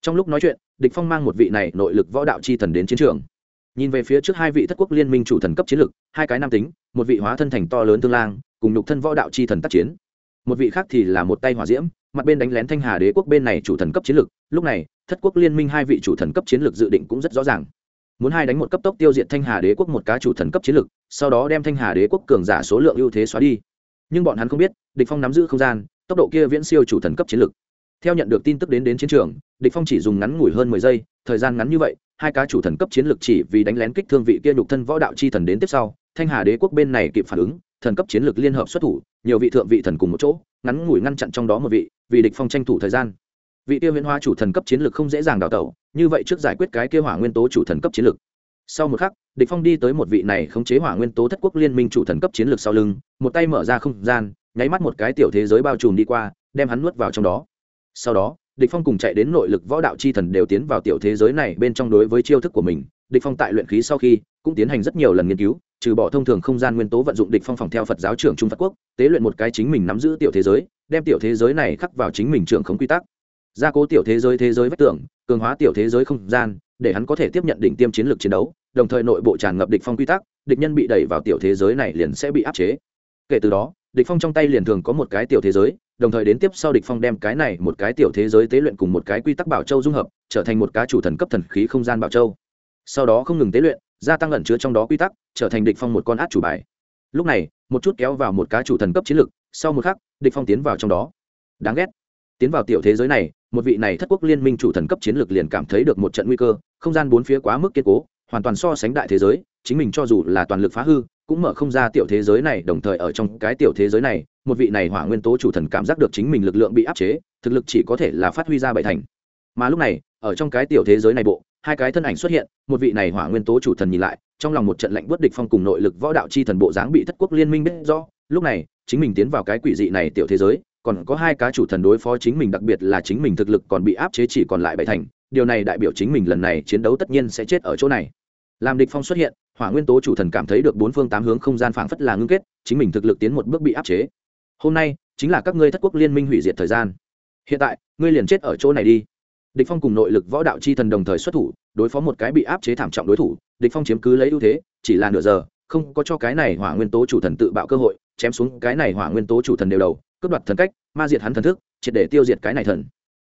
Speaker 1: Trong lúc nói chuyện địch phong mang một vị này nội lực võ đạo chi thần đến chiến trường. Nhìn về phía trước hai vị thất quốc liên minh chủ thần cấp chiến lực, hai cái nam tính, một vị hóa thân thành to lớn tương lang, cùng nhục thân võ đạo chi thần tác chiến. Một vị khác thì là một tay hỏa diễm, mặt bên đánh lén thanh hà đế quốc bên này chủ thần cấp chiến lực, lúc này, thất quốc liên minh hai vị chủ thần cấp chiến lực dự định cũng rất rõ ràng. Muốn hai đánh một cấp tốc tiêu diệt thanh hà đế quốc một cá chủ thần cấp chiến lực, sau đó đem thanh hà đế quốc cường giả số lượng ưu thế xóa đi. Nhưng bọn hắn không biết, địch phong nắm giữ không gian, tốc độ kia viễn siêu chủ thần cấp chiến lực. Theo nhận được tin tức đến đến chiến trường địch phong chỉ dùng ngắn ngủi hơn mười giây, thời gian ngắn như vậy, hai cá chủ thần cấp chiến lực chỉ vì đánh lén kích thương vị kia nhục thân võ đạo chi thần đến tiếp sau, thanh hà đế quốc bên này kịp phản ứng, thần cấp chiến lực liên hợp xuất thủ, nhiều vị thượng vị thần cùng một chỗ, ngắn ngủi ngăn chặn trong đó một vị, vì địch phong tranh thủ thời gian. Vị tiêu huyễn hóa chủ thần cấp chiến lực không dễ dàng đào tẩu, như vậy trước giải quyết cái kia hỏa nguyên tố chủ thần cấp chiến lực sau một khắc, địch phong đi tới một vị này khống chế hỏa nguyên tố thất quốc liên minh chủ thần cấp chiến lược sau lưng, một tay mở ra không gian, nháy mắt một cái tiểu thế giới bao trùm đi qua, đem hắn nuốt vào trong đó. Sau đó địch phong cùng chạy đến nội lực võ đạo chi thần đều tiến vào tiểu thế giới này bên trong đối với chiêu thức của mình. Địch phong tại luyện khí sau khi cũng tiến hành rất nhiều lần nghiên cứu, trừ bỏ thông thường không gian nguyên tố vận dụng địch phong phòng theo phật giáo trưởng trung phật quốc, tế luyện một cái chính mình nắm giữ tiểu thế giới, đem tiểu thế giới này khắc vào chính mình trưởng khống quy tắc. Gia cố tiểu thế giới thế giới vách tưởng cường hóa tiểu thế giới không gian, để hắn có thể tiếp nhận đỉnh tiêm chiến lược chiến đấu, đồng thời nội bộ tràn ngập địch phong quy tắc, địch nhân bị đẩy vào tiểu thế giới này liền sẽ bị áp chế. Kể từ đó, địch phong trong tay liền thường có một cái tiểu thế giới đồng thời đến tiếp sau địch phong đem cái này một cái tiểu thế giới tế luyện cùng một cái quy tắc bảo châu dung hợp, trở thành một cá chủ thần cấp thần khí không gian bảo châu. Sau đó không ngừng tế luyện, gia tăng ẩn chứa trong đó quy tắc, trở thành địch phong một con át chủ bài. Lúc này, một chút kéo vào một cá chủ thần cấp chiến lực, sau một khắc, địch phong tiến vào trong đó. Đáng ghét. Tiến vào tiểu thế giới này, một vị này thất quốc liên minh chủ thần cấp chiến lược liền cảm thấy được một trận nguy cơ, không gian bốn phía quá mức kiên cố, hoàn toàn so sánh đại thế giới, chính mình cho dù là toàn lực phá hư cũng mở không ra tiểu thế giới này, đồng thời ở trong cái tiểu thế giới này, một vị này hỏa nguyên tố chủ thần cảm giác được chính mình lực lượng bị áp chế, thực lực chỉ có thể là phát huy ra bảy thành. Mà lúc này, ở trong cái tiểu thế giới này bộ, hai cái thân ảnh xuất hiện, một vị này hỏa nguyên tố chủ thần nhìn lại, trong lòng một trận lạnh bất địch phong cùng nội lực võ đạo chi thần bộ dáng bị thất quốc liên minh biết do lúc này, chính mình tiến vào cái quỷ dị này tiểu thế giới, còn có hai cá chủ thần đối phó chính mình, đặc biệt là chính mình thực lực còn bị áp chế chỉ còn lại bảy thành. Điều này đại biểu chính mình lần này chiến đấu tất nhiên sẽ chết ở chỗ này. Làm địch phong xuất hiện hỏa nguyên tố chủ thần cảm thấy được bốn phương tám hướng không gian phảng phất là ngưng kết, chính mình thực lực tiến một bước bị áp chế. Hôm nay, chính là các ngươi thất quốc liên minh hủy diệt thời gian. Hiện tại, ngươi liền chết ở chỗ này đi. Địch phong cùng nội lực võ đạo chi thần đồng thời xuất thủ, đối phó một cái bị áp chế thảm trọng đối thủ. Địch phong chiếm cứ lấy ưu thế, chỉ là nửa giờ, không có cho cái này hỏa nguyên tố chủ thần tự bạo cơ hội, chém xuống cái này hỏa nguyên tố chủ thần đều đầu, cướp đoạt thần cách, ma diệt hắn thần thức, triệt để tiêu diệt cái này thần.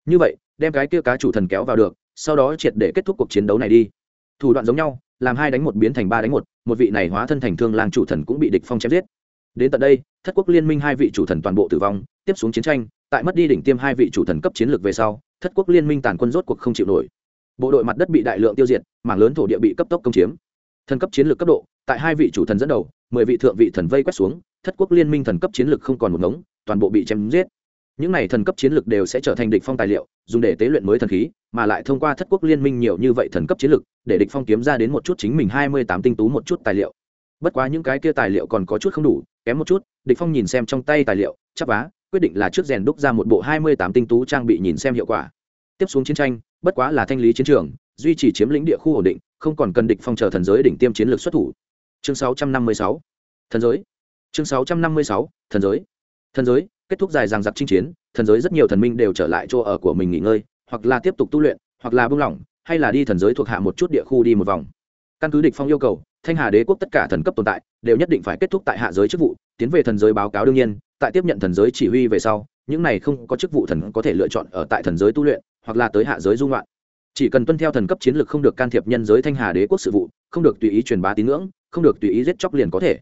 Speaker 1: Như vậy, đem cái kia cá chủ thần kéo vào được, sau đó triệt để kết thúc cuộc chiến đấu này đi. Thủ đoạn giống nhau làm hai đánh một biến thành ba đánh một một vị này hóa thân thành thương lang chủ thần cũng bị địch phong chém giết. Đến tận đây, thất quốc liên minh hai vị chủ thần toàn bộ tử vong, tiếp xuống chiến tranh, tại mất đi đỉnh tiêm hai vị chủ thần cấp chiến lược về sau, thất quốc liên minh tàn quân rốt cuộc không chịu nổi. Bộ đội mặt đất bị đại lượng tiêu diệt, mảng lớn thổ địa bị cấp tốc công chiếm. Thần cấp chiến lược cấp độ, tại hai vị chủ thần dẫn đầu, mười vị thượng vị thần vây quét xuống, thất quốc liên minh thần cấp chiến lược không còn một ngống, toàn bộ bị chém giết những này thần cấp chiến lược đều sẽ trở thành địch phong tài liệu, dùng để tế luyện mới thần khí, mà lại thông qua thất quốc liên minh nhiều như vậy thần cấp chiến lược, để địch phong kiếm ra đến một chút chính mình hai mươi tám tinh tú một chút tài liệu. Bất quá những cái kia tài liệu còn có chút không đủ, kém một chút, địch phong nhìn xem trong tay tài liệu, chắp vá, quyết định là trước rèn đúc ra một bộ hai mươi tám tinh tú trang bị nhìn xem hiệu quả. Tiếp xuống chiến tranh, bất quá là thanh lý chiến trường, duy trì chiếm lĩnh địa khu ổn định, không còn cần địch phong chờ thần giới đỉnh tiêm chiến lược xuất thủ. Chương sáu trăm năm mươi sáu. Thần giới. Chương sáu trăm năm mươi sáu. Thần giới thần giới, kết thúc dài dằng dặc chinh chiến, thần giới rất nhiều thần minh đều trở lại chỗ ở của mình nghỉ ngơi, hoặc là tiếp tục tu luyện, hoặc là buông lỏng, hay là đi thần giới thuộc hạ một chút địa khu đi một vòng. Căn cứ địch phong yêu cầu, thanh hà đế quốc tất cả thần cấp tồn tại đều nhất định phải kết thúc tại hạ giới chức vụ, tiến về thần giới báo cáo đương nhiên, tại tiếp nhận thần giới chỉ huy về sau, những này không có chức vụ thần có thể lựa chọn ở tại thần giới tu luyện, hoặc là tới hạ giới dung loạn chỉ cần tuân theo thần cấp chiến lược không được can thiệp nhân giới thanh hà đế quốc sự vụ, không được tùy ý truyền bá tín ngưỡng, không được tùy ý giết chóc liền có thể.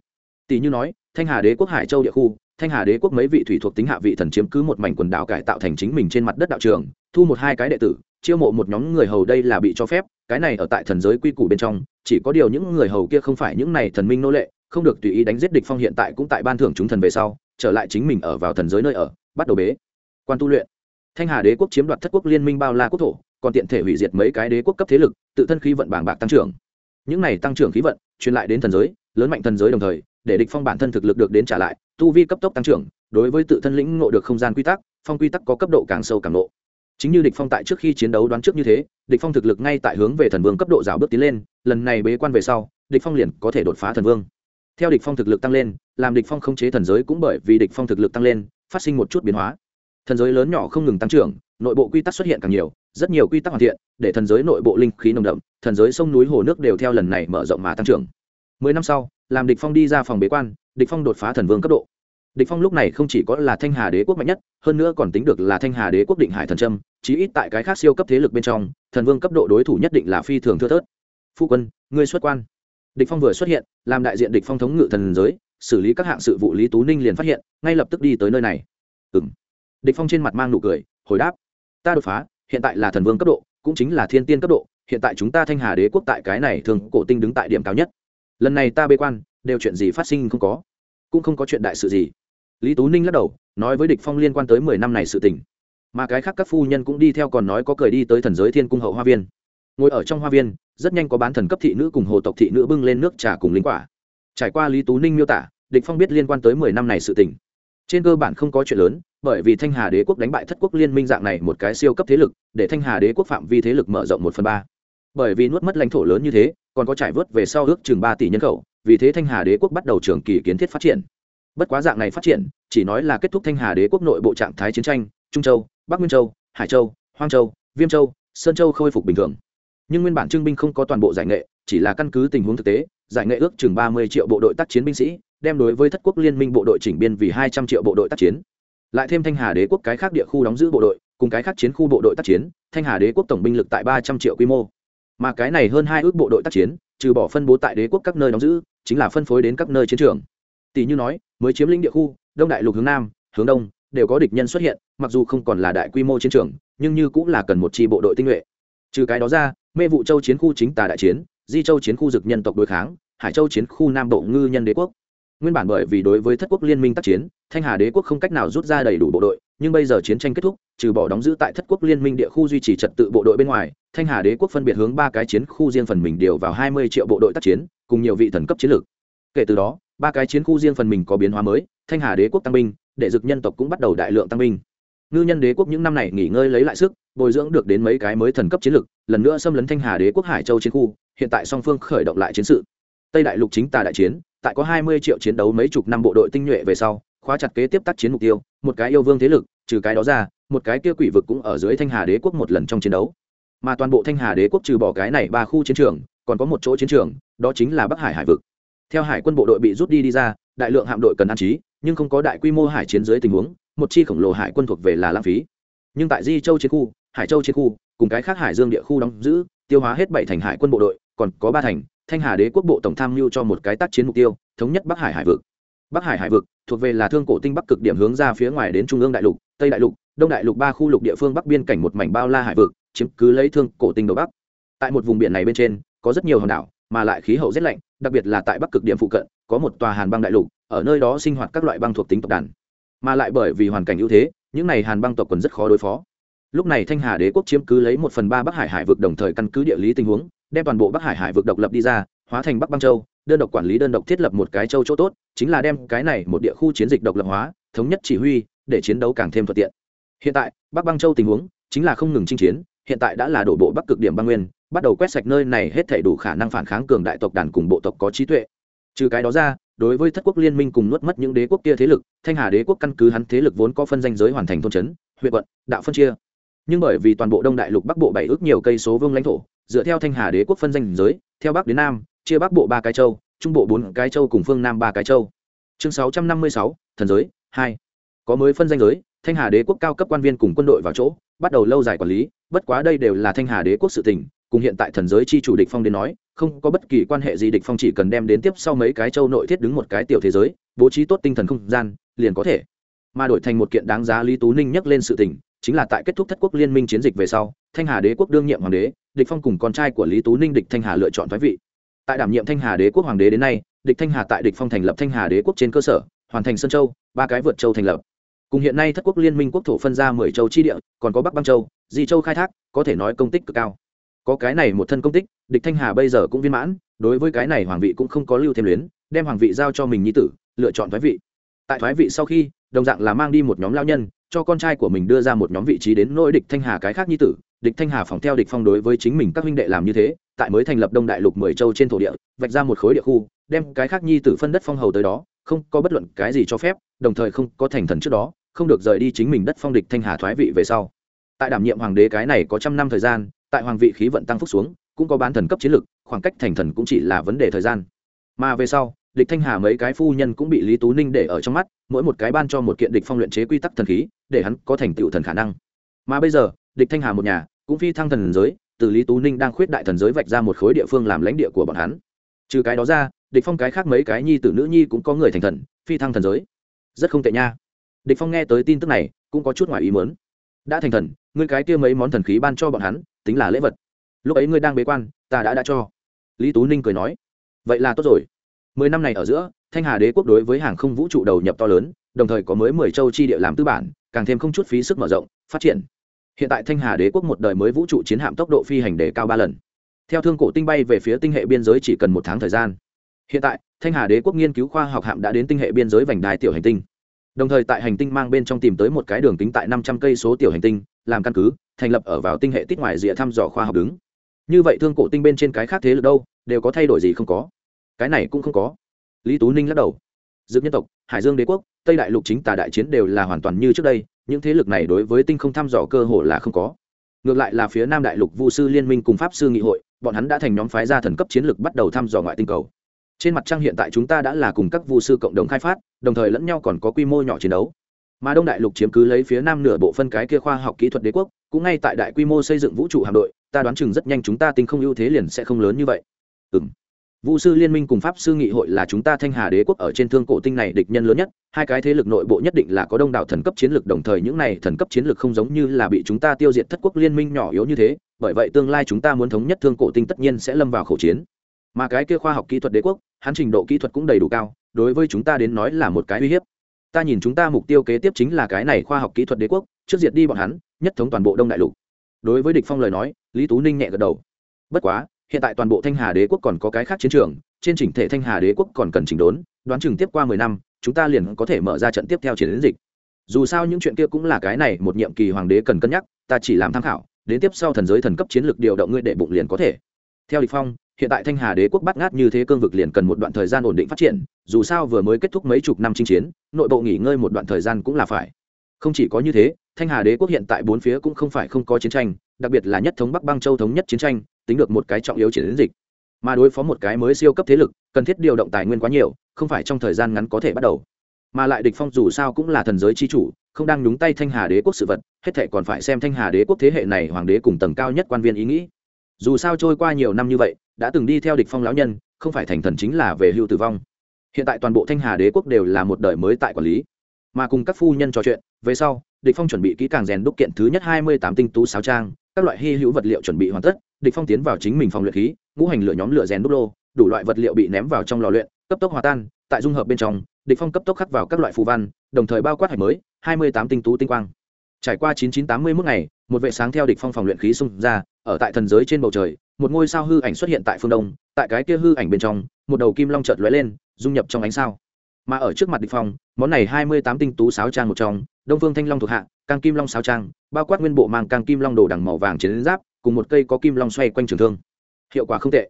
Speaker 1: Tỷ như nói, thanh hà đế quốc hải châu địa khu thanh hà đế quốc mấy vị thủy thuộc tính hạ vị thần chiếm cứ một mảnh quần đảo cải tạo thành chính mình trên mặt đất đạo trường, thu một hai cái đệ tử, chiêu mộ một nhóm người hầu đây là bị cho phép, cái này ở tại thần giới quy củ bên trong, chỉ có điều những người hầu kia không phải những này thần minh nô lệ, không được tùy ý đánh giết địch phong hiện tại cũng tại ban thưởng chúng thần về sau, trở lại chính mình ở vào thần giới nơi ở, bắt đầu bế. Quan tu luyện. Thanh hà đế quốc chiếm đoạt thất quốc liên minh bao la quốc thổ, còn tiện thể hủy diệt mấy cái đế quốc cấp thế lực, tự thân khí vận bảng bạc tăng trưởng. Những này tăng trưởng khí vận, truyền lại đến thần giới, lớn mạnh thần giới đồng thời để địch phong bản thân thực lực được đến trả lại, tu vi cấp tốc tăng trưởng, đối với tự thân lĩnh ngộ được không gian quy tắc, phong quy tắc có cấp độ càng sâu càng ngộ. Chính như địch phong tại trước khi chiến đấu đoán trước như thế, địch phong thực lực ngay tại hướng về thần vương cấp độ rào bước tiến lên, lần này bế quan về sau, địch phong liền có thể đột phá thần vương. Theo địch phong thực lực tăng lên, làm địch phong không chế thần giới cũng bởi vì địch phong thực lực tăng lên, phát sinh một chút biến hóa. Thần giới lớn nhỏ không ngừng tăng trưởng, nội bộ quy tắc xuất hiện càng nhiều, rất nhiều quy tắc hoàn thiện, để thần giới nội bộ linh khí nồng đậm, thần giới sông núi hồ nước đều theo lần này mở rộng mà tăng trưởng. Mười năm sau làm địch phong đi ra phòng bế quan, địch phong đột phá thần vương cấp độ. Địch phong lúc này không chỉ có là thanh hà đế quốc mạnh nhất, hơn nữa còn tính được là thanh hà đế quốc định hải thần trâm chí ít tại cái khác siêu cấp thế lực bên trong, thần vương cấp độ đối thủ nhất định là phi thường thưa thớt. Phu quân, ngươi xuất quan. Địch phong vừa xuất hiện, làm đại diện địch phong thống ngự thần giới, xử lý các hạng sự vụ lý tú ninh liền phát hiện, ngay lập tức đi tới nơi này. Ừm. Địch phong trên mặt mang nụ cười, hồi đáp. Ta đột phá, hiện tại là thần vương cấp độ, cũng chính là thiên tiên cấp độ, hiện tại chúng ta thanh hà đế quốc tại cái này thường cổ tinh đứng tại điểm cao nhất lần này ta bê quan, đều chuyện gì phát sinh không có, cũng không có chuyện đại sự gì. Lý tú ninh lắc đầu, nói với địch phong liên quan tới mười năm này sự tình. Mà cái khác các phu nhân cũng đi theo còn nói có cười đi tới thần giới thiên cung hậu hoa viên. Ngồi ở trong hoa viên, rất nhanh có bán thần cấp thị nữ cùng hồ tộc thị nữ bưng lên nước trà cùng linh quả. Trải qua lý tú ninh miêu tả, địch phong biết liên quan tới mười năm này sự tình. Trên cơ bản không có chuyện lớn, bởi vì thanh hà đế quốc đánh bại thất quốc liên minh dạng này một cái siêu cấp thế lực, để thanh hà đế quốc phạm vi thế lực mở rộng một phần ba. Bởi vì nuốt mất lãnh thổ lớn như thế còn có trải vớt về sau ước chừng ba tỷ nhân khẩu, vì thế thanh hà đế quốc bắt đầu trường kỳ kiến thiết phát triển. Bất quá dạng này phát triển, chỉ nói là kết thúc thanh hà đế quốc nội bộ trạng thái chiến tranh, trung châu, bắc nguyên châu, hải châu, hoang châu, viêm châu, sơn châu khôi phục bình thường. Nhưng nguyên bản trưng binh không có toàn bộ giải nghệ, chỉ là căn cứ tình huống thực tế, giải nghệ ước chừng ba mươi triệu bộ đội tác chiến binh sĩ, đem đối với thất quốc liên minh bộ đội chỉnh biên vì hai trăm triệu bộ đội tác chiến. Lại thêm thanh hà đế quốc cái khác địa khu đóng giữ bộ đội, cùng cái khác chiến khu bộ đội tác chiến, thanh hà đế quốc tổng binh lực tại ba trăm triệu quy mô mà cái này hơn hai ước bộ đội tác chiến, trừ bỏ phân bố tại đế quốc các nơi đóng giữ, chính là phân phối đến các nơi chiến trường. Tỷ như nói, mới chiếm lĩnh địa khu, đông đại lục hướng nam, hướng đông, đều có địch nhân xuất hiện, mặc dù không còn là đại quy mô chiến trường, nhưng như cũng là cần một chi bộ đội tinh nhuệ. Trừ cái đó ra, mê vụ châu chiến khu chính tà đại chiến, di châu chiến khu dực nhân tộc đối kháng, hải châu chiến khu nam bộ ngư nhân đế quốc. Nguyên bản bởi vì đối với thất quốc liên minh tác chiến, thanh hà đế quốc không cách nào rút ra đầy đủ bộ đội nhưng bây giờ chiến tranh kết thúc, trừ bỏ đóng giữ tại thất quốc liên minh địa khu duy trì trật tự bộ đội bên ngoài, thanh hà đế quốc phân biệt hướng ba cái chiến khu riêng phần mình điều vào hai mươi triệu bộ đội tác chiến, cùng nhiều vị thần cấp chiến lược. Kể từ đó, ba cái chiến khu riêng phần mình có biến hóa mới, thanh hà đế quốc tăng binh để dực nhân tộc cũng bắt đầu đại lượng tăng binh. Ngư nhân đế quốc những năm này nghỉ ngơi lấy lại sức, bồi dưỡng được đến mấy cái mới thần cấp chiến lược, lần nữa xâm lấn thanh hà đế quốc hải châu chiến khu, hiện tại song phương khởi động lại chiến sự. Tây đại lục chính tà đại chiến, tại có hai mươi triệu chiến đấu mấy chục năm bộ đội tinh nhuệ về sau, khóa chặt kế tiếp tác chiến mục tiêu, một cái yêu vương thế lực trừ cái đó ra, một cái kia quỷ vực cũng ở dưới thanh hà đế quốc một lần trong chiến đấu. Mà toàn bộ thanh hà đế quốc trừ bỏ cái này ba khu chiến trường, còn có một chỗ chiến trường, đó chính là bắc hải hải vực. Theo hải quân bộ đội bị rút đi đi ra, đại lượng hạm đội cần an trí, nhưng không có đại quy mô hải chiến dưới tình huống, một chi khổng lồ hải quân thuộc về là lãng phí. Nhưng tại di châu chiến khu, hải châu chiến khu, cùng cái khác hải dương địa khu đóng giữ, tiêu hóa hết bảy thành hải quân bộ đội, còn có ba thành, thanh hà đế quốc bộ tổng tham mưu cho một cái tác chiến mục tiêu, thống nhất bắc hải hải vực. Bắc hải hải vực thuộc về là thương cổ tinh bắc cực điểm hướng ra phía ngoài đến trung ương đại lục tây đại lục, đông đại lục ba khu lục địa phương bắc biên cảnh một mảnh bao la hải vực, chiếm cứ lấy thương cổ tinh đầu bắc. Tại một vùng biển này bên trên, có rất nhiều hòn đảo, mà lại khí hậu rét lạnh, đặc biệt là tại bắc cực điểm phụ cận, có một tòa hàn băng đại lục, ở nơi đó sinh hoạt các loại băng thuộc tính tộc đàn. Mà lại bởi vì hoàn cảnh ưu thế, những này hàn băng tộc còn rất khó đối phó. Lúc này thanh hà đế quốc chiếm cứ lấy một phần ba bắc hải hải vực đồng thời căn cứ địa lý tình huống, đem toàn bộ bắc hải hải vực độc lập đi ra, hóa thành bắc băng châu, đơn độc quản lý, đơn độc thiết lập một cái châu chỗ tốt, chính là đem cái này một địa khu chiến dịch độc lập hóa, thống nhất chỉ huy để chiến đấu càng thêm thuận tiện. Hiện tại, bắc băng châu tình huống chính là không ngừng chinh chiến, hiện tại đã là đổ bộ bắc cực điểm băng nguyên, bắt đầu quét sạch nơi này hết thể đủ khả năng phản kháng cường đại tộc đàn cùng bộ tộc có trí tuệ. Trừ cái đó ra, đối với thất quốc liên minh cùng nuốt mất những đế quốc kia thế lực, thanh hà đế quốc căn cứ hắn thế lực vốn có phân danh giới hoàn thành thôn trấn, huyện quận, đạo phân chia. Nhưng bởi vì toàn bộ đông đại lục bắc bộ bảy ước nhiều cây số vương lãnh thổ, dựa theo thanh hà đế quốc phân danh giới, theo bắc đến nam, chia bắc bộ ba cái châu, trung bộ bốn cái châu cùng phương nam ba cái châu. Chương sáu trăm năm mươi sáu, thần giới, hai có mới phân danh giới, thanh hà đế quốc cao cấp quan viên cùng quân đội vào chỗ, bắt đầu lâu dài quản lý, bất quá đây đều là thanh hà đế quốc sự tỉnh cùng hiện tại thần giới chi chủ địch phong đến nói, không có bất kỳ quan hệ gì địch phong chỉ cần đem đến tiếp sau mấy cái châu nội thiết đứng một cái tiểu thế giới, bố trí tốt tinh thần không gian, liền có thể. Mà đổi thành một kiện đáng giá lý tú ninh nhắc lên sự tình, chính là tại kết thúc thất quốc liên minh chiến dịch về sau, thanh hà đế quốc đương nhiệm hoàng đế, địch phong cùng con trai của lý tú ninh địch thanh hà lựa chọn thoái vị. Tại đảm nhiệm thanh hà đế quốc hoàng đế đến nay, địch thanh hà tại địch phong thành lập thanh hà đế quốc trên cơ sở, hoàn thành sơn châu, ba cái vượt châu thành lập cùng hiện nay thất quốc liên minh quốc thổ phân ra mười châu chi địa, còn có bắc băng châu, di châu khai thác, có thể nói công tích cực cao. Có cái này một thân công tích, địch thanh hà bây giờ cũng viên mãn, đối với cái này hoàng vị cũng không có lưu thêm luyến, đem hoàng vị giao cho mình nhi tử, lựa chọn thoái vị. Tại thoái vị sau khi, đồng dạng là mang đi một nhóm lao nhân, cho con trai của mình đưa ra một nhóm vị trí đến nỗi địch thanh hà cái khác nhi tử. Địch thanh hà phòng theo địch phong đối với chính mình các huynh đệ làm như thế, tại mới thành lập đông đại lục mười châu trên thổ địa, vạch ra một khối địa khu, đem cái khác nhi tử phân đất phong hầu tới đó, không có bất luận cái gì cho phép, đồng thời không có thành thần trước đó không được rời đi chính mình đất phong địch thanh hà thoái vị về sau. Tại đảm nhiệm hoàng đế cái này có trăm năm thời gian, tại hoàng vị khí vận tăng phúc xuống, cũng có bán thần cấp chiến lực, khoảng cách thành thần cũng chỉ là vấn đề thời gian. Mà về sau, địch thanh hà mấy cái phu nhân cũng bị lý tú ninh để ở trong mắt, mỗi một cái ban cho một kiện địch phong luyện chế quy tắc thần khí, để hắn có thành tựu thần khả năng. Mà bây giờ, địch thanh hà một nhà, cũng phi thăng thần giới, từ lý tú ninh đang khuyết đại thần giới vạch ra một khối địa phương làm lãnh địa của bọn hắn. Trừ cái đó ra, địch phong cái khác mấy cái nhi tử nữ nhi cũng có người thành thần, phi thăng thần giới. Rất không tệ nha địch phong nghe tới tin tức này, cũng có chút ngoài ý muốn. Đã thành thần, ngươi cái kia mấy món thần khí ban cho bọn hắn, tính là lễ vật. Lúc ấy ngươi đang bế quan, ta đã đã cho. Lý tú ninh cười nói, vậy là tốt rồi. Mười năm này ở giữa, thanh hà đế quốc đối với hàng không vũ trụ đầu nhập to lớn, đồng thời có mới mười châu chi địa làm tư bản, càng thêm không chút phí sức mở rộng, phát triển. Hiện tại thanh hà đế quốc một đời mới vũ trụ chiến hạm tốc độ phi hành đề cao ba lần. Theo thương cổ tinh bay về phía tinh hệ biên giới chỉ cần một tháng thời gian. Hiện tại, thanh hà đế quốc nghiên cứu khoa học hạm đã đến tinh hệ biên giới vành đai tiểu hành tinh đồng thời tại hành tinh mang bên trong tìm tới một cái đường kính tại năm trăm cây số tiểu hành tinh, làm căn cứ, thành lập ở vào tinh hệ tích ngoài rìa thăm dò khoa học đứng. Như vậy thương cổ tinh bên trên cái khác thế lực đâu, đều có thay đổi gì không có? Cái này cũng không có. Lý tú ninh lắc đầu. Dựng nhân tộc, hải dương đế quốc, tây đại lục chính tà đại chiến đều là hoàn toàn như trước đây, những thế lực này đối với tinh không thăm dò cơ hội là không có. Ngược lại là phía nam đại lục vu sư liên minh cùng pháp sư nghị hội, bọn hắn đã thành nhóm phái gia thần cấp chiến lược bắt đầu thăm dò ngoại tinh cầu trên mặt trăng hiện tại chúng ta đã là cùng các vu sư cộng đồng khai phát, đồng thời lẫn nhau còn có quy mô nhỏ chiến đấu. Mà đông đại lục chiếm cứ lấy phía nam nửa bộ phân cái kia khoa học kỹ thuật đế quốc, cũng ngay tại đại quy mô xây dựng vũ trụ hạm đội, ta đoán chừng rất nhanh chúng ta tinh không ưu thế liền sẽ không lớn như vậy. Ừ m vũ sư liên minh cùng pháp sư nghị hội là chúng ta thanh hà đế quốc ở trên thương cổ tinh này địch nhân lớn nhất, hai cái thế lực nội bộ nhất định là có đông đảo thần cấp chiến lược đồng thời những này thần cấp chiến lược không giống như là bị chúng ta tiêu diệt thất quốc liên minh nhỏ yếu như thế, bởi vậy tương lai chúng ta muốn thống nhất thương cổ tinh tất nhiên sẽ lâm vào khẩu chiến mà cái kia khoa học kỹ thuật đế quốc, hắn trình độ kỹ thuật cũng đầy đủ cao, đối với chúng ta đến nói là một cái uy hiếp. Ta nhìn chúng ta mục tiêu kế tiếp chính là cái này khoa học kỹ thuật đế quốc, trước diệt đi bọn hắn, nhất thống toàn bộ đông đại lục. Đối với địch phong lời nói, lý tú ninh nhẹ gật đầu. Bất quá, hiện tại toàn bộ thanh hà đế quốc còn có cái khác chiến trường, trên chỉnh thể thanh hà đế quốc còn cần chỉnh đốn, đoán chừng tiếp qua mười năm, chúng ta liền có thể mở ra trận tiếp theo chiến dịch. Dù sao những chuyện kia cũng là cái này một nhiệm kỳ hoàng đế cần cân nhắc, ta chỉ làm tham khảo, đến tiếp sau thần giới thần cấp chiến lược điều động ngươi để bụng liền có thể. Theo địch phong hiện tại thanh hà đế quốc bắt ngát như thế cương vực liền cần một đoạn thời gian ổn định phát triển, dù sao vừa mới kết thúc mấy chục năm chinh chiến, nội bộ nghỉ ngơi một đoạn thời gian cũng là phải. Không chỉ có như thế, thanh hà đế quốc hiện tại bốn phía cũng không phải không có chiến tranh, đặc biệt là nhất thống bắc băng châu thống nhất chiến tranh, tính được một cái trọng yếu chiến dịch. Mà đối phó một cái mới siêu cấp thế lực, cần thiết điều động tài nguyên quá nhiều, không phải trong thời gian ngắn có thể bắt đầu. Mà lại địch phong dù sao cũng là thần giới chi chủ, không đang nhúng tay thanh hà đế quốc sự vật, hết thề còn phải xem thanh hà đế quốc thế hệ này hoàng đế cùng tầng cao nhất quan viên ý nghĩ. Dù sao trôi qua nhiều năm như vậy đã từng đi theo địch phong lão nhân, không phải thành thần chính là về hưu tử vong. Hiện tại toàn bộ thanh hà đế quốc đều là một đời mới tại quản lý. Mà cùng các phu nhân trò chuyện, về sau, địch phong chuẩn bị kỹ càng rèn đúc kiện thứ nhất hai mươi tám tinh tú sáo trang, các loại hy hữu vật liệu chuẩn bị hoàn tất, địch phong tiến vào chính mình phòng luyện khí, ngũ hành lửa nhóm lửa rèn đúc lô, đủ loại vật liệu bị ném vào trong lò luyện, cấp tốc hòa tan, tại dung hợp bên trong, địch phong cấp tốc khắc vào các loại phù văn, đồng thời bao quát hạch mới, hai mươi tám tinh tú tinh quang. Trải qua chín chín tám mươi mức ngày, một vệ sáng theo địch phong phòng luyện khí xung ra ở tại thần giới trên bầu trời, một ngôi sao hư ảnh xuất hiện tại phương đông, tại cái kia hư ảnh bên trong, một đầu kim long chợt lóe lên, dung nhập trong ánh sao. Mà ở trước mặt địch phong, món này hai mươi tám tinh tú sáo trang một trong, đông phương thanh long thuộc hạ, càng kim long sáo trang, bao quát nguyên bộ mang càng kim long đồ đằng màu vàng chiến giáp, cùng một cây có kim long xoay quanh trường thương. Hiệu quả không tệ.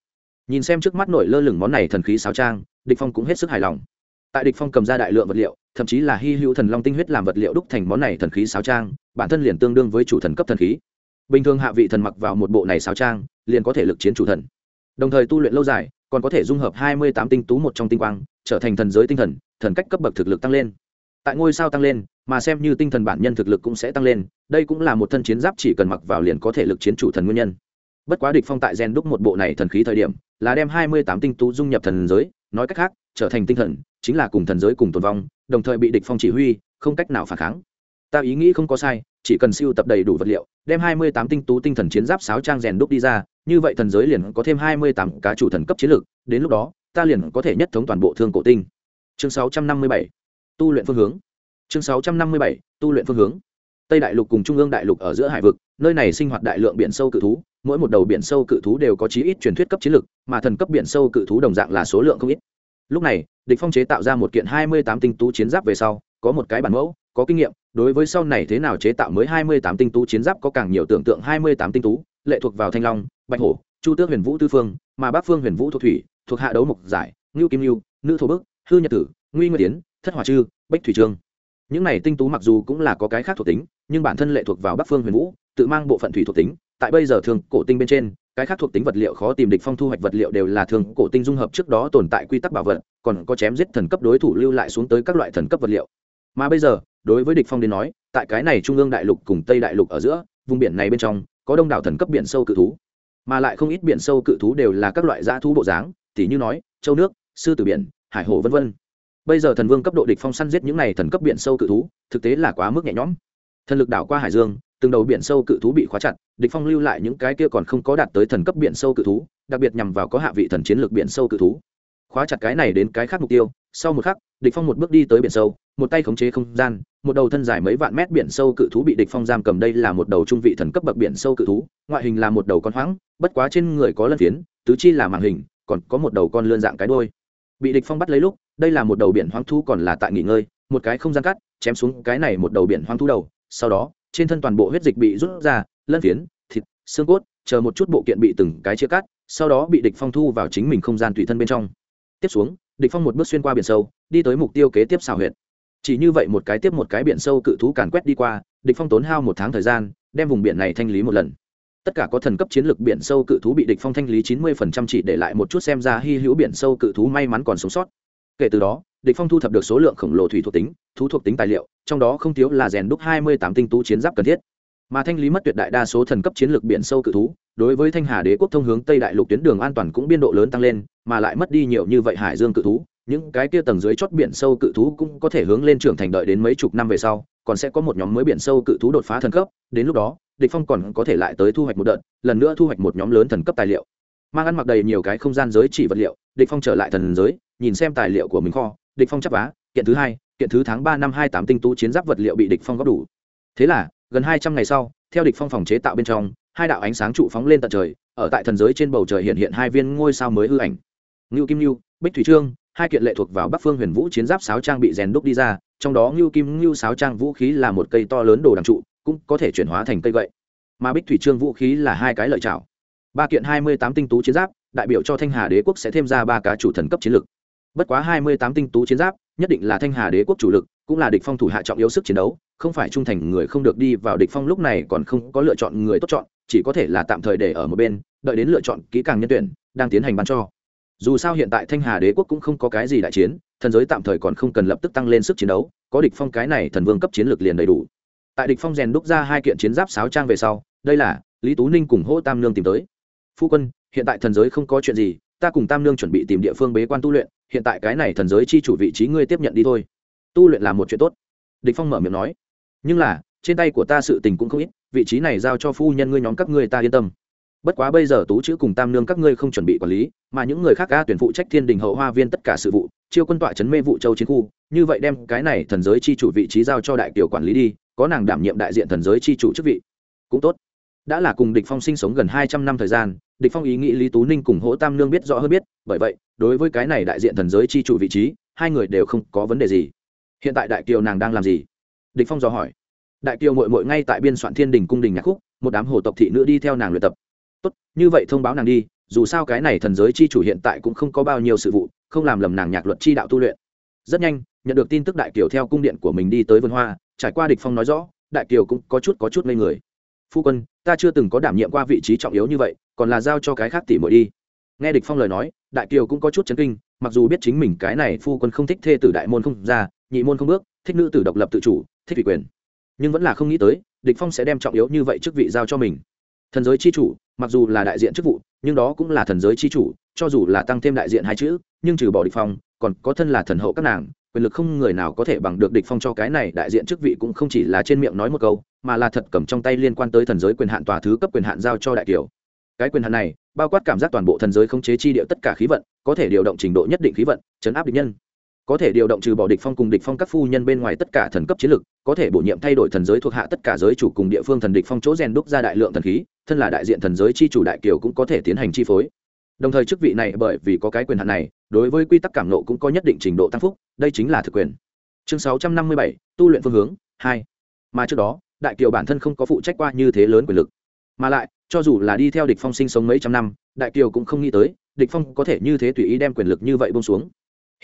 Speaker 1: Nhìn xem trước mắt nổi lơ lửng món này thần khí sáo trang, địch phong cũng hết sức hài lòng. Tại địch phong cầm ra đại lượng vật liệu, thậm chí là hy hữu thần long tinh huyết làm vật liệu đúc thành món này thần khí sáo trang, bản thân liền tương đương với chủ thần cấp thần khí bình thường hạ vị thần mặc vào một bộ này sáo trang, liền có thể lực chiến chủ thần. Đồng thời tu luyện lâu dài, còn có thể dung hợp hai mươi tám tinh tú một trong tinh quang, trở thành thần giới tinh thần thần cách cấp bậc thực lực tăng lên. Tại ngôi sao tăng lên, mà xem như tinh thần bản nhân thực lực cũng sẽ tăng lên, đây cũng là một thân chiến giáp chỉ cần mặc vào liền có thể lực chiến chủ thần nguyên nhân. Bất quá địch phong tại gen đúc một bộ này thần khí thời điểm, là đem hai mươi tám tinh tú dung nhập thần giới, nói cách khác, trở thành tinh thần, chính là cùng thần giới cùng tồn vong, đồng thời bị địch phong chỉ huy, không cách nào phản kháng. Ta ý nghĩ không có sai, chỉ cần siêu tập đầy đủ vật liệu đem hai mươi tám tinh tú tinh thần chiến giáp sáo trang rèn đúc đi ra, như vậy thần giới liền có thêm hai mươi tám cá chủ thần cấp chiến lược, đến lúc đó, ta liền có thể nhất thống toàn bộ thương cổ tinh. Chương sáu trăm năm mươi bảy, tu luyện phương hướng. Chương sáu trăm năm mươi bảy, tu luyện phương hướng. Tây đại lục cùng trung ương đại lục ở giữa hải vực, nơi này sinh hoạt đại lượng biển sâu cự thú, mỗi một đầu biển sâu cự thú đều có chí ít truyền thuyết cấp chiến lược, mà thần cấp biển sâu cự thú đồng dạng là số lượng không ít. Lúc này, địch phong chế tạo ra một kiện hai mươi tám tinh tú chiến giáp về sau, có một cái bản mẫu có kinh nghiệm đối với sau này thế nào chế tạo mới hai mươi tám tinh tú chiến giáp có càng nhiều tưởng tượng hai mươi tám tinh tú lệ thuộc vào thanh long bạch hổ chu tước huyền vũ tư phương mà bắc phương huyền vũ thuộc thủy thuộc hạ đấu mộc giải ngưu kim ngưu nữ thổ bức hư nhật tử nguy nguyên tiến thất hòa chư, bách thủy trương. Những này tinh tú mặc dù cũng là có cái khác thuộc tính nhưng bản thân lệ thuộc vào bắc phương huyền vũ tự mang bộ phận thủy thuộc tính. Tại bây giờ thường cổ tinh bên trên cái khác thuộc tính vật liệu khó tìm địch phong thu hoạch vật liệu đều là thường cổ tinh dung hợp trước đó tồn tại quy tắc bảo vật còn có chém giết thần cấp đối thủ lưu lại xuống tới các loại thần cấp vật liệu. Mà bây giờ đối với địch phong đến nói, tại cái này trung ương đại lục cùng tây đại lục ở giữa, vùng biển này bên trong, có đông đảo thần cấp biển sâu cự thú. Mà lại không ít biển sâu cự thú đều là các loại dã thú bộ dáng, tỉ như nói, châu nước, sư tử biển, hải hồ vân vân. Bây giờ thần vương cấp độ địch phong săn giết những này thần cấp biển sâu cự thú, thực tế là quá mức nhẹ nhõm. Thần lực đảo qua hải dương, từng đầu biển sâu cự thú bị khóa chặt, địch phong lưu lại những cái kia còn không có đạt tới thần cấp biển sâu cự thú, đặc biệt nhằm vào có hạ vị thần chiến lược biển sâu cự thú. Khóa chặt cái này đến cái khác mục tiêu sau một khắc, địch phong một bước đi tới biển sâu, một tay khống chế không gian, một đầu thân dài mấy vạn mét biển sâu cự thú bị địch phong giam cầm. Đây là một đầu trung vị thần cấp bậc biển sâu cự thú, ngoại hình là một đầu con hoáng, bất quá trên người có lân phiến, tứ chi là màng hình, còn có một đầu con lươn dạng cái đuôi. Bị địch phong bắt lấy lúc, đây là một đầu biển hoang thú còn là tại nghỉ ngơi, một cái không gian cắt, chém xuống cái này một đầu biển hoang thú đầu, sau đó, trên thân toàn bộ huyết dịch bị rút ra, lân phiến, thịt, xương cốt, chờ một chút bộ kiện bị từng cái chia cắt, sau đó bị địch phong thu vào chính mình không gian tùy thân bên trong tiếp xuống, địch phong một bước xuyên qua biển sâu, đi tới mục tiêu kế tiếp xào huyệt. Chỉ như vậy một cái tiếp một cái biển sâu cự thú càn quét đi qua, địch phong tốn hao một tháng thời gian, đem vùng biển này thanh lý một lần. Tất cả có thần cấp chiến lược biển sâu cự thú bị địch phong thanh lý 90% chỉ để lại một chút xem ra hy hữu biển sâu cự thú may mắn còn sống sót. Kể từ đó, địch phong thu thập được số lượng khổng lồ thủy thuộc tính, thú thuộc tính tài liệu, trong đó không thiếu là rèn đúc 28 tinh tú chiến giáp cần thiết. Mà thanh lý mất tuyệt đại đa số thần cấp chiến lược biển sâu cự thú đối với thanh hà đế quốc thông hướng tây đại lục tuyến đường an toàn cũng biên độ lớn tăng lên, mà lại mất đi nhiều như vậy hải dương cự thú, những cái kia tầng dưới chót biển sâu cự thú cũng có thể hướng lên trưởng thành đợi đến mấy chục năm về sau, còn sẽ có một nhóm mới biển sâu cự thú đột phá thần cấp, đến lúc đó, địch phong còn có thể lại tới thu hoạch một đợt, lần nữa thu hoạch một nhóm lớn thần cấp tài liệu. Mang ăn mặc đầy nhiều cái không gian giới chỉ vật liệu, địch phong trở lại thần giới, nhìn xem tài liệu của mình kho, địch phong chấp vá, kiện thứ hai, kiện thứ tháng ba năm hai tám tinh tú chiến giáp vật liệu bị địch phong góp đủ. Thế là, gần hai trăm ngày sau, theo địch phong phòng chế tạo bên trong hai đạo ánh sáng trụ phóng lên tận trời, ở tại thần giới trên bầu trời hiện hiện hai viên ngôi sao mới hư ảnh. Ngưu kim lưu bích thủy trương, hai kiện lệ thuộc vào bắc phương huyền vũ chiến giáp sáo trang bị rèn đúc đi ra, trong đó ngưu kim ngưu sáo trang vũ khí là một cây to lớn đồ đằng trụ, cũng có thể chuyển hóa thành cây gậy. Mà bích thủy trương vũ khí là hai cái lợi chảo. Ba kiện hai mươi tám tinh tú chiến giáp, đại biểu cho thanh hà đế quốc sẽ thêm ra ba cá chủ thần cấp chiến lực. Bất quá hai mươi tám tinh tú chiến giáp, nhất định là thanh hà đế quốc chủ lực, cũng là địch phong thủ hạ trọng yếu sức chiến đấu, không phải trung thành người không được đi vào địch phong lúc này còn không có lựa chọn người tốt chọn chỉ có thể là tạm thời để ở một bên, đợi đến lựa chọn kỹ càng nhân tuyển, đang tiến hành bán cho. Dù sao hiện tại thanh hà đế quốc cũng không có cái gì đại chiến, thần giới tạm thời còn không cần lập tức tăng lên sức chiến đấu, có địch phong cái này thần vương cấp chiến lược liền đầy đủ. Tại địch phong rèn đúc ra hai kiện chiến giáp sáo trang về sau, đây là lý tú ninh cùng hỗ tam nương tìm tới. Phu quân, hiện tại thần giới không có chuyện gì, ta cùng tam nương chuẩn bị tìm địa phương bế quan tu luyện, hiện tại cái này thần giới chi chủ vị trí ngươi tiếp nhận đi thôi. Tu luyện là một chuyện tốt. Địch phong mở miệng nói. Nhưng là, trên tay của ta sự tình cũng không ít vị trí này giao cho phu nhân ngươi nhóm các ngươi ta yên tâm. Bất quá bây giờ tú chữ cùng tam nương các ngươi không chuẩn bị quản lý, mà những người khác ca tuyển phụ trách thiên đình hậu hoa viên tất cả sự vụ, chiêu quân tọa chấn mê vụ châu chiến khu, như vậy đem cái này thần giới chi chủ vị trí giao cho đại kiều quản lý đi, có nàng đảm nhiệm đại diện thần giới chi chủ chức vị. Cũng tốt. Đã là cùng địch phong sinh sống gần hai trăm năm thời gian, địch phong ý nghĩ lý tú ninh cùng hỗ tam nương biết rõ hơn biết, bởi vậy, đối với cái này đại diện thần giới chi chủ vị trí, hai người đều không có vấn đề gì. Hiện tại đại kiều nàng đang làm gì? Địch phong dò hỏi đại kiều mội mội ngay tại biên soạn thiên đình cung đình nhạc khúc, một đám hồ tộc thị nữ đi theo nàng luyện tập. Tốt, như vậy thông báo nàng đi, dù sao cái này thần giới chi chủ hiện tại cũng không có bao nhiêu sự vụ, không làm lầm nàng nhạc luật chi đạo tu luyện. Rất nhanh, nhận được tin tức đại kiều theo cung điện của mình đi tới vườn hoa, trải qua địch phong nói rõ, đại kiều cũng có chút có chút ngây người. Phu quân, ta chưa từng có đảm nhiệm qua vị trí trọng yếu như vậy, còn là giao cho cái khác tỉ muội đi. Nghe địch phong lời nói, đại kiều cũng có chút chấn kinh, mặc dù biết chính mình cái này phu quân không thích thê tử đại môn không ra, nhị môn không bước, thích nữ tử độc lập tự chủ, thích vị quyền nhưng vẫn là không nghĩ tới, địch phong sẽ đem trọng yếu như vậy chức vị giao cho mình thần giới chi chủ, mặc dù là đại diện chức vụ, nhưng đó cũng là thần giới chi chủ, cho dù là tăng thêm đại diện hai chữ, nhưng trừ bỏ địch phong, còn có thân là thần hậu các nàng, quyền lực không người nào có thể bằng được địch phong cho cái này đại diện chức vị cũng không chỉ là trên miệng nói một câu, mà là thật cầm trong tay liên quan tới thần giới quyền hạn tòa thứ cấp quyền hạn giao cho đại tiểu. cái quyền hạn này, bao quát cảm giác toàn bộ thần giới không chế chi điệu tất cả khí vận, có thể điều động trình độ nhất định khí vận, chấn áp địch nhân có thể điều động trừ bỏ địch phong cùng địch phong các phu nhân bên ngoài tất cả thần cấp chiến lực có thể bổ nhiệm thay đổi thần giới thuộc hạ tất cả giới chủ cùng địa phương thần địch phong chỗ rèn đúc ra đại lượng thần khí thân là đại diện thần giới chi chủ đại kiều cũng có thể tiến hành chi phối. Đồng thời chức vị này bởi vì có cái quyền hạn này đối với quy tắc cảm nộ cũng có nhất định trình độ tăng phúc đây chính là thực quyền. Chương 657, tu luyện phương hướng 2. mà trước đó đại kiều bản thân không có phụ trách qua như thế lớn quyền lực. Mà lại cho dù là đi theo địch phong sinh sống mấy trăm năm đại kiều cũng không nghĩ tới địch phong có thể như thế tùy ý đem quyền lực như vậy buông xuống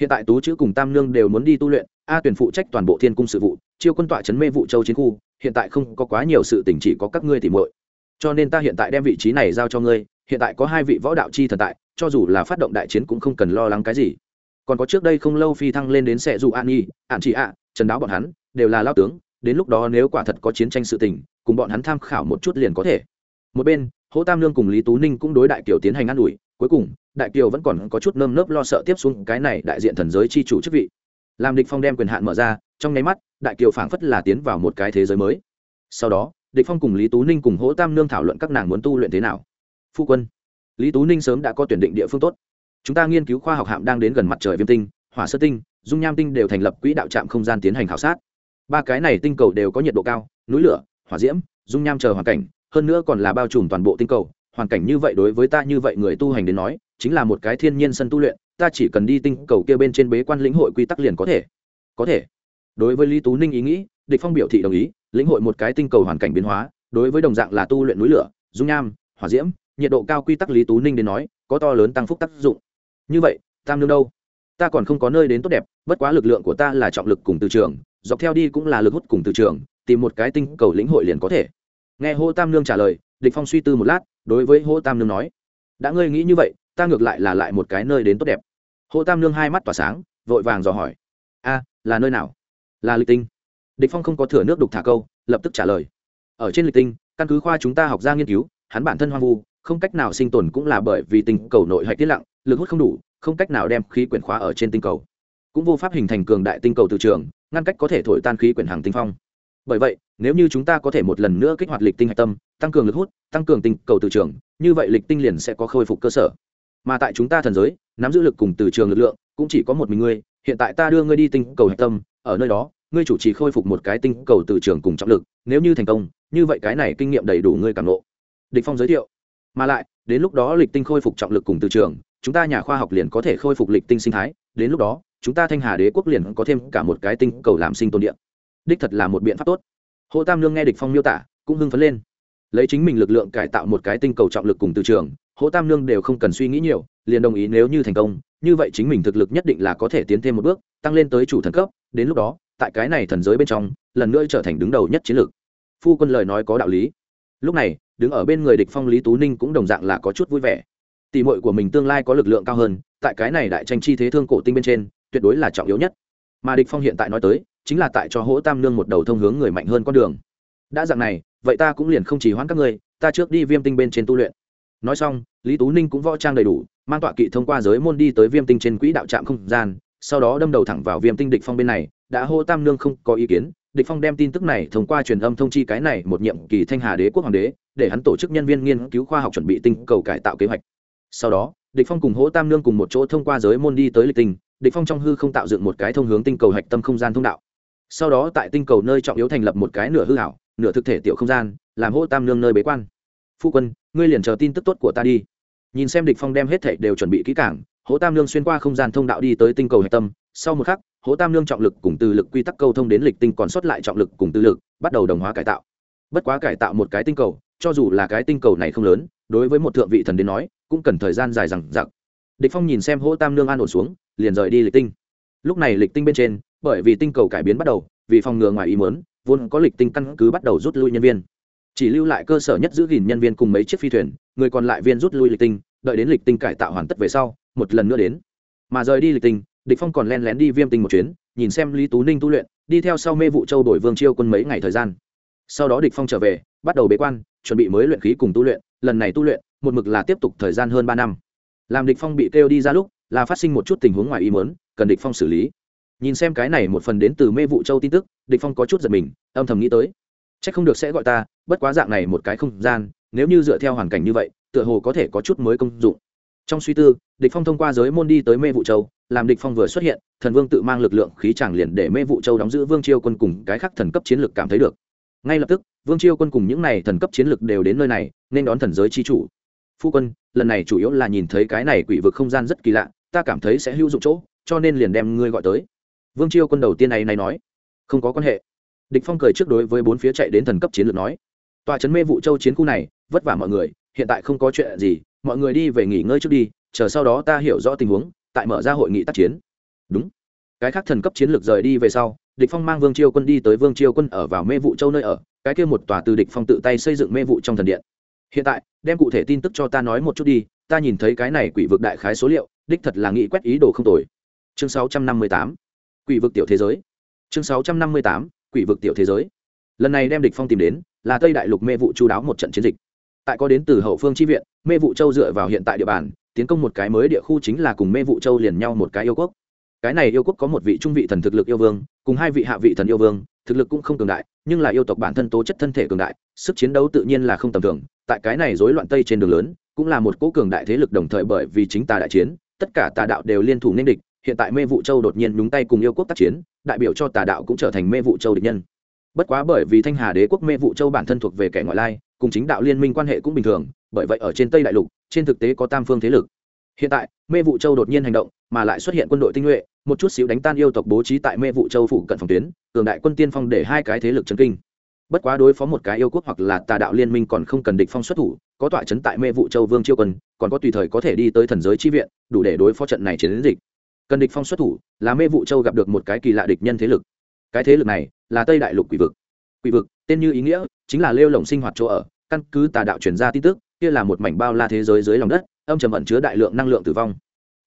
Speaker 1: hiện tại tú chữ cùng tam nương đều muốn đi tu luyện, a tuyển phụ trách toàn bộ thiên cung sự vụ, chiêu quân tọa chấn mê vụ châu chiến khu, hiện tại không có quá nhiều sự tình chỉ có các ngươi thì muội. Cho nên ta hiện tại đem vị trí này giao cho ngươi, hiện tại có hai vị võ đạo chi thần tại, cho dù là phát động đại chiến cũng không cần lo lắng cái gì. Còn có trước đây không lâu phi thăng lên đến xe dù an nhi ạn chị ạ trần đáo bọn hắn, đều là lao tướng, đến lúc đó nếu quả thật có chiến tranh sự tình, cùng bọn hắn tham khảo một chút liền có thể. Một bên, hỗ tam lương cùng lý tú ninh cũng đối đại kiều tiến hành ă n ủi cuối cùng, đại kiều vẫn còn có chút nơm nớp lo sợ tiếp xuống cái này đại diện thần giới chi chủ chức vị. Làm địch phong đem quyền hạn mở ra, trong nháy mắt, đại kiều phảng phất là tiến vào một cái thế giới mới. Sau đó, địch phong cùng lý tú ninh cùng hỗ tam nương thảo luận các nàng muốn tu luyện thế nào. Phu quân, lý tú ninh sớm đã có tuyển định địa phương tốt. Chúng ta nghiên cứu khoa học hạm đang đến gần mặt trời viêm tinh, hỏa sơ tinh, dung nham tinh đều thành lập quỹ đạo trạm không gian tiến hành khảo sát. Ba cái này tinh cầu đều có nhiệt độ cao, núi lửa, hỏa diễm, dung nham chờ hoàn cảnh, hơn nữa còn là bao trùm toàn bộ tinh cầu hoàn cảnh như vậy đối với ta như vậy người tu hành đến nói, chính là một cái thiên nhiên sân tu luyện, ta chỉ cần đi tinh cầu kia bên trên bế quan lĩnh hội quy tắc liền có thể. Có thể. Đối với lý tú ninh ý nghĩ, địch phong biểu thị đồng ý, lĩnh hội một cái tinh cầu hoàn cảnh biến hóa, đối với đồng dạng là tu luyện núi lửa, dung nham, hỏa diễm, nhiệt độ cao quy tắc lý tú ninh đến nói, có to lớn tăng phúc tác dụng. Như vậy, tam nương đâu? Ta còn không có nơi đến tốt đẹp, bất quá lực lượng của ta là trọng lực cùng từ trường, dọc theo đi cũng là lực hút cùng từ trường, tìm một cái tinh cầu lĩnh hội liền có thể. Nghe hô tam nương trả lời, địch phong suy tư một lát đối với hô tam Nương nói, đã ngươi nghĩ như vậy, ta ngược lại là lại một cái nơi đến tốt đẹp. Hô tam Nương hai mắt tỏa sáng, vội vàng dò hỏi, a, là nơi nào? Là lịch tinh. Địch phong không có thừa nước đục thả câu, lập tức trả lời, ở trên lịch tinh, căn cứ khoa chúng ta học ra nghiên cứu, hắn bản thân hoang vu, không cách nào sinh tồn cũng là bởi vì tinh cầu nội hạch tiết lặng, lực hút không đủ, không cách nào đem khí quyển khóa ở trên tinh cầu. Cũng vô pháp hình thành cường đại tinh cầu từ trường, ngăn cách có thể thổi tan khí quyển hàng tinh phong bởi vậy, nếu như chúng ta có thể một lần nữa kích hoạt lịch tinh hạch tâm, tăng cường lực hút, tăng cường tinh cầu từ trường, như vậy lịch tinh liền sẽ có khôi phục cơ sở. Mà tại chúng ta thần giới, nắm giữ lực cùng từ trường lực lượng, cũng chỉ có một mình ngươi, hiện tại ta đưa ngươi đi tinh cầu hạch tâm, ở nơi đó, ngươi chủ trì khôi phục một cái tinh cầu từ trường cùng trọng lực, nếu như thành công, như vậy cái này kinh nghiệm đầy đủ ngươi cảm lộ địch phong giới thiệu. Mà lại, đến lúc đó lịch tinh khôi phục trọng lực cùng từ trường, chúng ta nhà khoa học liền có thể khôi phục lịch tinh sinh thái, đến lúc đó, chúng ta thanh hà đế quốc liền có thêm cả một cái tinh cầu làm sinh tồn điện đích thật là một biện pháp tốt. Hồ tam lương nghe địch phong miêu tả, cũng hưng phấn lên. Lấy chính mình lực lượng cải tạo một cái tinh cầu trọng lực cùng từ trường, hồ tam lương đều không cần suy nghĩ nhiều, liền đồng ý nếu như thành công, như vậy chính mình thực lực nhất định là có thể tiến thêm một bước, tăng lên tới chủ thần cấp. Đến lúc đó, tại cái này thần giới bên trong, lần nữa trở thành đứng đầu nhất chiến lược. Phu quân lời nói có đạo lý. Lúc này, đứng ở bên người địch phong lý tú ninh cũng đồng dạng là có chút vui vẻ. Tỷ muội của mình tương lai có lực lượng cao hơn, tại cái này đại tranh chi thế thương cổ tinh bên trên, tuyệt đối là trọng yếu nhất. Mà địch phong hiện tại nói tới chính là tại cho hỗ tam nương một đầu thông hướng người mạnh hơn con đường. Đã dạng này, vậy ta cũng liền không chỉ hoãn các ngươi, ta trước đi viêm tinh bên trên tu luyện. Nói xong, lý tú ninh cũng võ trang đầy đủ, mang tọa kỵ thông qua giới môn đi tới viêm tinh trên quỹ đạo trạm không gian, sau đó đâm đầu thẳng vào viêm tinh địch phong bên này, đã hô tam nương không có ý kiến, địch phong đem tin tức này thông qua truyền âm thông chi cái này một nhiệm kỳ thanh hà đế quốc hoàng đế, để hắn tổ chức nhân viên nghiên cứu khoa học chuẩn bị tinh cầu cải tạo kế hoạch. Sau đó, địch phong cùng hỗ tam nương cùng một chỗ thông qua giới môn đi tới lịch tinh, địch phong trong hư không tạo dựng một cái thông hướng tinh cầu hạch tâm không gian thông đạo sau đó tại tinh cầu nơi trọng yếu thành lập một cái nửa hư ảo nửa thực thể tiểu không gian, làm hỗ tam nương nơi bế quan. Phu quân, ngươi liền chờ tin tức tốt của ta đi. Nhìn xem địch phong đem hết thảy đều chuẩn bị kỹ càng hỗ tam nương xuyên qua không gian thông đạo đi tới tinh cầu hạch tâm. Sau một khắc hỗ tam nương trọng lực cùng từ lực quy tắc câu thông đến lịch tinh còn sót lại trọng lực cùng từ lực, bắt đầu đồng hóa cải tạo. Bất quá cải tạo một cái tinh cầu, cho dù là cái tinh cầu này không lớn, đối với một thượng vị thần đến nói, cũng cần thời gian dài rằng giặc địch phong nhìn xem hỗ tam nương an ổn xuống, liền rời đi lịch tinh. Lúc này lịch tinh bên trên bởi vì tinh cầu cải biến bắt đầu, vì phòng ngừa ngoài ý muốn, vốn có lịch tinh căn cứ bắt đầu rút lui nhân viên. Chỉ lưu lại cơ sở nhất giữ gìn nhân viên cùng mấy chiếc phi thuyền, người còn lại viên rút lui lịch tinh, đợi đến lịch tinh cải tạo hoàn tất về sau, một lần nữa đến. Mà rời đi lịch tinh, địch phong còn len lén đi viêm tinh một chuyến, nhìn xem lý tú ninh tu luyện, đi theo sau mê vụ châu đổi vương chiêu quân mấy ngày thời gian. Sau đó địch phong trở về, bắt đầu bế quan, chuẩn bị mới luyện khí cùng tu luyện, lần này tu luyện, một mực là tiếp tục thời gian hơn ba năm. Làm địch phong bị kêu đi ra lúc, là phát sinh một chút tình huống ngoài ý muốn, cần địch phong xử lý nhìn xem cái này một phần đến từ mê vụ châu tin tức, địch phong có chút giật mình, âm thầm nghĩ tới. Chắc không được sẽ gọi ta, bất quá dạng này một cái không gian, nếu như dựa theo hoàn cảnh như vậy, tựa hồ có thể có chút mới công dụng. Trong suy tư, địch phong thông qua giới môn đi tới mê vụ châu, làm địch phong vừa xuất hiện, thần vương tự mang lực lượng khí tràng liền để mê vụ châu đóng giữ vương chiêu quân cùng cái khác thần cấp chiến lược cảm thấy được. Ngay lập tức, vương chiêu quân cùng những này thần cấp chiến lược đều đến nơi này, nên đón thần giới chi chủ. Phu quân, lần này chủ yếu là nhìn thấy cái này quỷ vực không gian rất kỳ lạ, ta cảm thấy sẽ hữu dụng chỗ, cho nên liền đem ngươi gọi tới vương chiêu quân đầu tiên này này nói, không có quan hệ. Địch phong cười trước đối với bốn phía chạy đến thần cấp chiến lược nói, tòa trấn mê vụ châu chiến khu này, vất vả mọi người, hiện tại không có chuyện gì, mọi người đi về nghỉ ngơi trước đi, chờ sau đó ta hiểu rõ tình huống, tại mở ra hội nghị tác chiến. Đúng. Cái khác thần cấp chiến lược rời đi về sau, địch phong mang vương chiêu quân đi tới vương chiêu quân ở vào mê vụ châu nơi ở, cái kia một tòa từ địch phong tự tay xây dựng mê vụ trong thần điện. Hiện tại, đem cụ thể tin tức cho ta nói một chút đi, ta nhìn thấy cái này quỷ vực đại khái số liệu, đích thật là nghị quét ý đồ không tồi. Chương 658 quỷ vực tiểu thế giới. Chương 658 quỷ vực tiểu thế giới. Lần này đem địch phong tìm đến là tây đại lục mê vụ chu đáo một trận chiến dịch. Tại có đến từ hậu phương chi viện, mê vụ châu dựa vào hiện tại địa bàn, tiến công một cái mới địa khu chính là cùng mê vụ châu liền nhau một cái yêu quốc. Cái này yêu quốc có một vị trung vị thần thực lực yêu vương, cùng hai vị hạ vị thần yêu vương, thực lực cũng không cường đại, nhưng là yêu tộc bản thân tố chất thân thể cường đại, sức chiến đấu tự nhiên là không tầm thường. Tại cái này rối loạn tây trên đường lớn, cũng là một cố cường đại thế lực đồng thời bởi vì chính tà đại chiến, tất cả tà đạo đều liên thủ nên địch hiện tại mê vụ châu đột nhiên nhúng tay cùng yêu quốc tác chiến, đại biểu cho tà đạo cũng trở thành mê vụ châu địch nhân. Bất quá bởi vì thanh hà đế quốc mê vụ châu bản thân thuộc về kẻ ngoại lai, cùng chính đạo liên minh quan hệ cũng bình thường, bởi vậy ở trên tây đại lục, trên thực tế có tam phương thế lực. Hiện tại, mê vụ châu đột nhiên hành động, mà lại xuất hiện quân đội tinh nhuệ, một chút xíu đánh tan yêu tộc bố trí tại mê vụ châu phủ cận phòng tuyến, cường đại quân tiên phong để hai cái thế lực chấn kinh. Bất quá đối phó một cái yêu quốc hoặc là tà đạo liên minh còn không cần địch phong xuất thủ, có tọa chấn tại mê vụ châu vương chiêu quân, còn có tùy thời có thể đi tới thần giới chi viện, đủ để đối phó trận này chiến dịch cần địch phong xuất thủ, là mê vụ châu gặp được một cái kỳ lạ địch nhân thế lực. Cái thế lực này là tây đại lục quỷ vực. Quỷ vực, tên như ý nghĩa, chính là lêu lồng sinh hoạt chỗ ở, căn cứ tà đạo truyền ra tin tức, kia là một mảnh bao la thế giới dưới lòng đất, âm trầm ẩn chứa đại lượng năng lượng tử vong.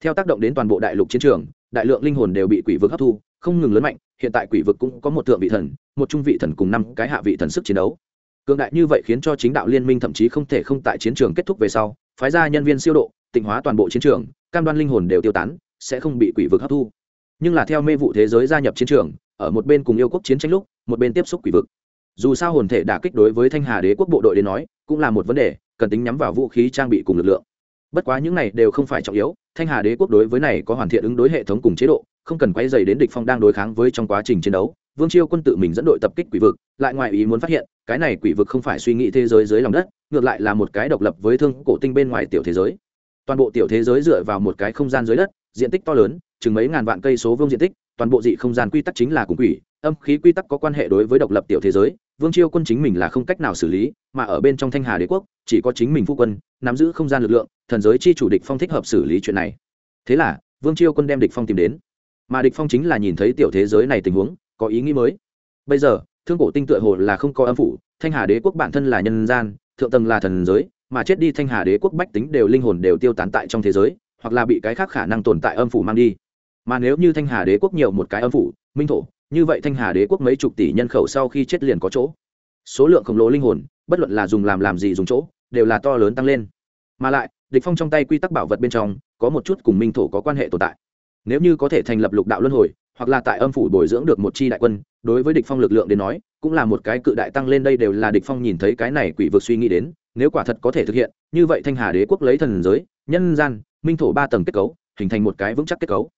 Speaker 1: Theo tác động đến toàn bộ đại lục chiến trường, đại lượng linh hồn đều bị quỷ vực hấp thu, không ngừng lớn mạnh, hiện tại quỷ vực cũng có một thượng vị thần, một trung vị thần cùng năm cái hạ vị thần sức chiến đấu. Cường đại như vậy khiến cho chính đạo liên minh thậm chí không thể không tại chiến trường kết thúc về sau, phái ra nhân viên siêu độ, tịnh hóa toàn bộ chiến trường, cam đoan linh hồn đều tiêu tán sẽ không bị quỷ vực hấp thu. Nhưng là theo mê vụ thế giới gia nhập chiến trường, ở một bên cùng yêu quốc chiến tranh lúc, một bên tiếp xúc quỷ vực. Dù sao hồn thể đả kích đối với thanh hà đế quốc bộ đội đến nói, cũng là một vấn đề, cần tính nhắm vào vũ khí trang bị cùng lực lượng. Bất quá những này đều không phải trọng yếu, thanh hà đế quốc đối với này có hoàn thiện ứng đối hệ thống cùng chế độ, không cần quay dày đến địch phong đang đối kháng với trong quá trình chiến đấu. Vương chiêu quân tự mình dẫn đội tập kích quỷ vực, lại ngoài ý muốn phát hiện, cái này quỷ vực không phải suy nghĩ thế giới dưới lòng đất, ngược lại là một cái độc lập với thương cổ tinh bên ngoài tiểu thế giới. Toàn bộ tiểu thế giới dựa vào một cái không gian dưới đất diện tích to lớn, chừng mấy ngàn vạn cây số vương diện tích, toàn bộ dị không gian quy tắc chính là cùng quỷ, âm khí quy tắc có quan hệ đối với độc lập tiểu thế giới, vương chiêu quân chính mình là không cách nào xử lý, mà ở bên trong thanh hà đế quốc, chỉ có chính mình phu quân, nắm giữ không gian lực lượng, thần giới chi chủ địch phong thích hợp xử lý chuyện này. Thế là, vương chiêu quân đem địch phong tìm đến. Mà địch phong chính là nhìn thấy tiểu thế giới này tình huống, có ý nghĩ mới. Bây giờ, thương cổ tinh tựa hồ là không có âm phủ, thanh hà đế quốc bản thân là nhân gian, thượng tầng là thần giới, mà chết đi thanh hà đế quốc bách tính đều linh hồn đều tiêu tán tại trong thế giới hoặc là bị cái khác khả năng tồn tại âm phủ mang đi. Mà nếu như thanh hà đế quốc nhiều một cái âm phủ, minh thổ, như vậy thanh hà đế quốc mấy chục tỷ nhân khẩu sau khi chết liền có chỗ. Số lượng khổng lồ linh hồn, bất luận là dùng làm làm gì dùng chỗ, đều là to lớn tăng lên. Mà lại, địch phong trong tay quy tắc bảo vật bên trong, có một chút cùng minh thổ có quan hệ tồn tại. Nếu như có thể thành lập lục đạo luân hồi, hoặc là tại âm phủ bồi dưỡng được một chi đại quân, đối với địch phong lực lượng đến nói, cũng là một cái cự đại tăng lên đây đều là địch phong nhìn thấy cái này quỷ vực suy nghĩ đến, nếu quả thật có thể thực hiện, như vậy thanh hà đế quốc lấy thần giới, nhân gian minh thổ ba tầng kết cấu, hình thành một cái vững chắc kết cấu.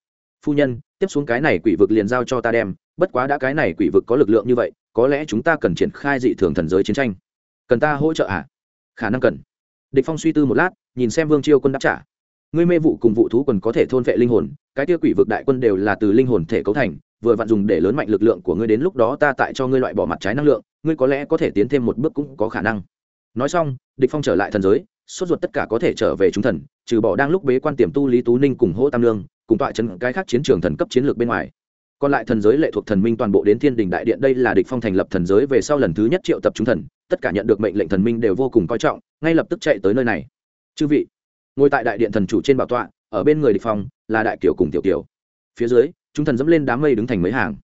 Speaker 1: Phu nhân, tiếp xuống cái này quỷ vực liền giao cho ta đem, bất quá đã cái này quỷ vực có lực lượng như vậy, có lẽ chúng ta cần triển khai dị thường thần giới chiến tranh. Cần ta hỗ trợ à? Khả năng cần. Địch phong suy tư một lát, nhìn xem vương chiêu quân đáp trả. Ngươi mê vụ cùng vụ thú quần có thể thôn vệ linh hồn, cái tiêu quỷ vực đại quân đều là từ linh hồn thể cấu thành, vừa vặn dùng để lớn mạnh lực lượng của ngươi đến lúc đó ta tại cho ngươi loại bỏ mặt trái năng lượng, ngươi có lẽ có thể tiến thêm một bước cũng có khả năng. Nói xong, địch phong trở lại thần giới sốt ruột tất cả có thể trở về chúng thần, trừ bỏ đang lúc bế quan tiềm tu lý tú ninh cùng hỗ tam lương cùng tọa Trấn cái khác chiến trường thần cấp chiến lược bên ngoài. Còn lại thần giới lệ thuộc thần minh toàn bộ đến thiên đình đại điện, đây là địch phong thành lập thần giới về sau lần thứ nhất triệu tập chúng thần, tất cả nhận được mệnh lệnh thần minh đều vô cùng coi trọng, ngay lập tức chạy tới nơi này. Chư vị, ngồi tại đại điện thần chủ trên bảo tọa, ở bên người địch phong là đại kiều cùng tiểu kiều. Phía dưới, chúng thần dẫm lên đám mây đứng thành mấy hàng.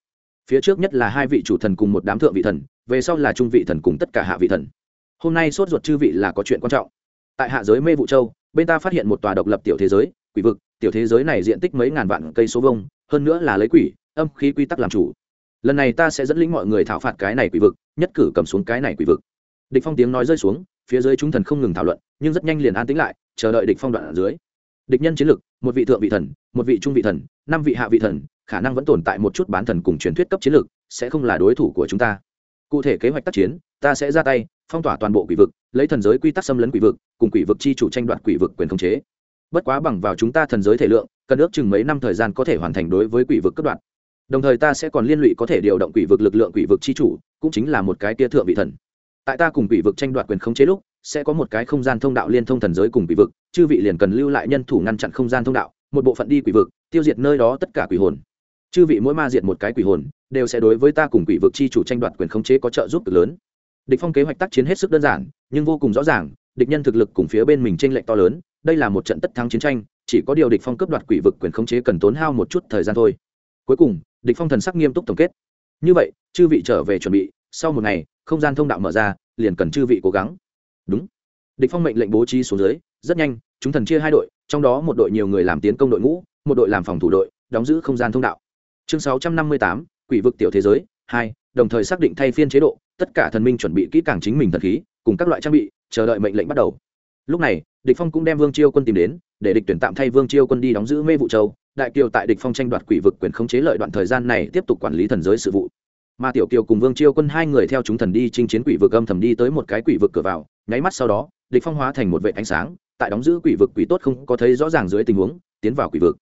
Speaker 1: Phía trước nhất là hai vị chủ thần cùng một đám thượng vị thần, về sau là trung vị thần cùng tất cả hạ vị thần. Hôm nay sốt ruột chư vị là có chuyện quan trọng tại hạ giới mê vụ châu, bên ta phát hiện một tòa độc lập tiểu thế giới, quỷ vực, tiểu thế giới này diện tích mấy ngàn vạn cây số vông hơn nữa là lấy quỷ, âm khí quy tắc làm chủ. Lần này ta sẽ dẫn lĩnh mọi người thảo phạt cái này quỷ vực, nhất cử cầm xuống cái này quỷ vực. Địch phong tiếng nói rơi xuống, phía dưới chúng thần không ngừng thảo luận, nhưng rất nhanh liền an tĩnh lại, chờ đợi địch phong đoạn ở dưới. Địch nhân chiến lực, một vị thượng vị thần, một vị trung vị thần, năm vị hạ vị thần, khả năng vẫn tồn tại một chút bán thần cùng truyền thuyết cấp chiến lực, sẽ không là đối thủ của chúng ta cụ thể kế hoạch tác chiến, ta sẽ ra tay, phong tỏa toàn bộ quỷ vực, lấy thần giới quy tắc xâm lấn quỷ vực, cùng quỷ vực chi chủ tranh đoạt quỷ vực quyền khống chế. Bất quá bằng vào chúng ta thần giới thể lượng, cần ước chừng mấy năm thời gian có thể hoàn thành đối với quỷ vực cấp đoạn. Đồng thời ta sẽ còn liên lụy có thể điều động quỷ vực lực lượng quỷ vực chi chủ, cũng chính là một cái tia thượng vị thần. Tại ta cùng quỷ vực tranh đoạt quyền khống chế lúc, sẽ có một cái không gian thông đạo liên thông thần giới cùng quỷ vực, chư vị liền cần lưu lại nhân thủ ngăn chặn không gian thông đạo, một bộ phận đi quỷ vực, tiêu diệt nơi đó tất cả quỷ hồn. Chư vị mỗi ma diệt một cái quỷ hồn đều sẽ đối với ta cùng quỷ vực chi chủ tranh đoạt quyền khống chế có trợ giúp cực lớn. Địch phong kế hoạch tác chiến hết sức đơn giản nhưng vô cùng rõ ràng địch nhân thực lực cùng phía bên mình tranh lệch to lớn đây là một trận tất thắng chiến tranh chỉ có điều địch phong cướp đoạt quỷ vực quyền khống chế cần tốn hao một chút thời gian thôi. Cuối cùng địch phong thần sắc nghiêm túc tổng kết. Như vậy chư vị trở về chuẩn bị sau một ngày không gian thông đạo mở ra liền cần chư vị cố gắng. Đúng. Địch phong mệnh lệnh bố trí xuống dưới rất nhanh chúng thần chia hai đội trong đó một đội nhiều người làm tiến công đội ngũ một đội làm phòng thủ đội đóng giữ không gian thông đạo. Chương 658, quỷ vực tiểu thế giới, hai, đồng thời xác định thay phiên chế độ, tất cả thần minh chuẩn bị kỹ càng chính mình thần khí, cùng các loại trang bị, chờ đợi mệnh lệnh bắt đầu. Lúc này, địch phong cũng đem vương chiêu quân tìm đến, để địch tuyển tạm thay vương chiêu quân đi đóng giữ mê vụ châu. Đại kiều tại địch phong tranh đoạt quỷ vực quyền khống chế lợi đoạn thời gian này tiếp tục quản lý thần giới sự vụ. Mà tiểu kiều cùng vương chiêu quân hai người theo chúng thần đi chinh chiến quỷ vực âm thầm đi tới một cái quỷ vực cửa vào. Nháy mắt sau đó, địch phong hóa thành một vệ ánh sáng, tại đóng giữ quỷ vực quỷ tốt không có thấy rõ ràng dưới tình huống, tiến vào quỷ vực.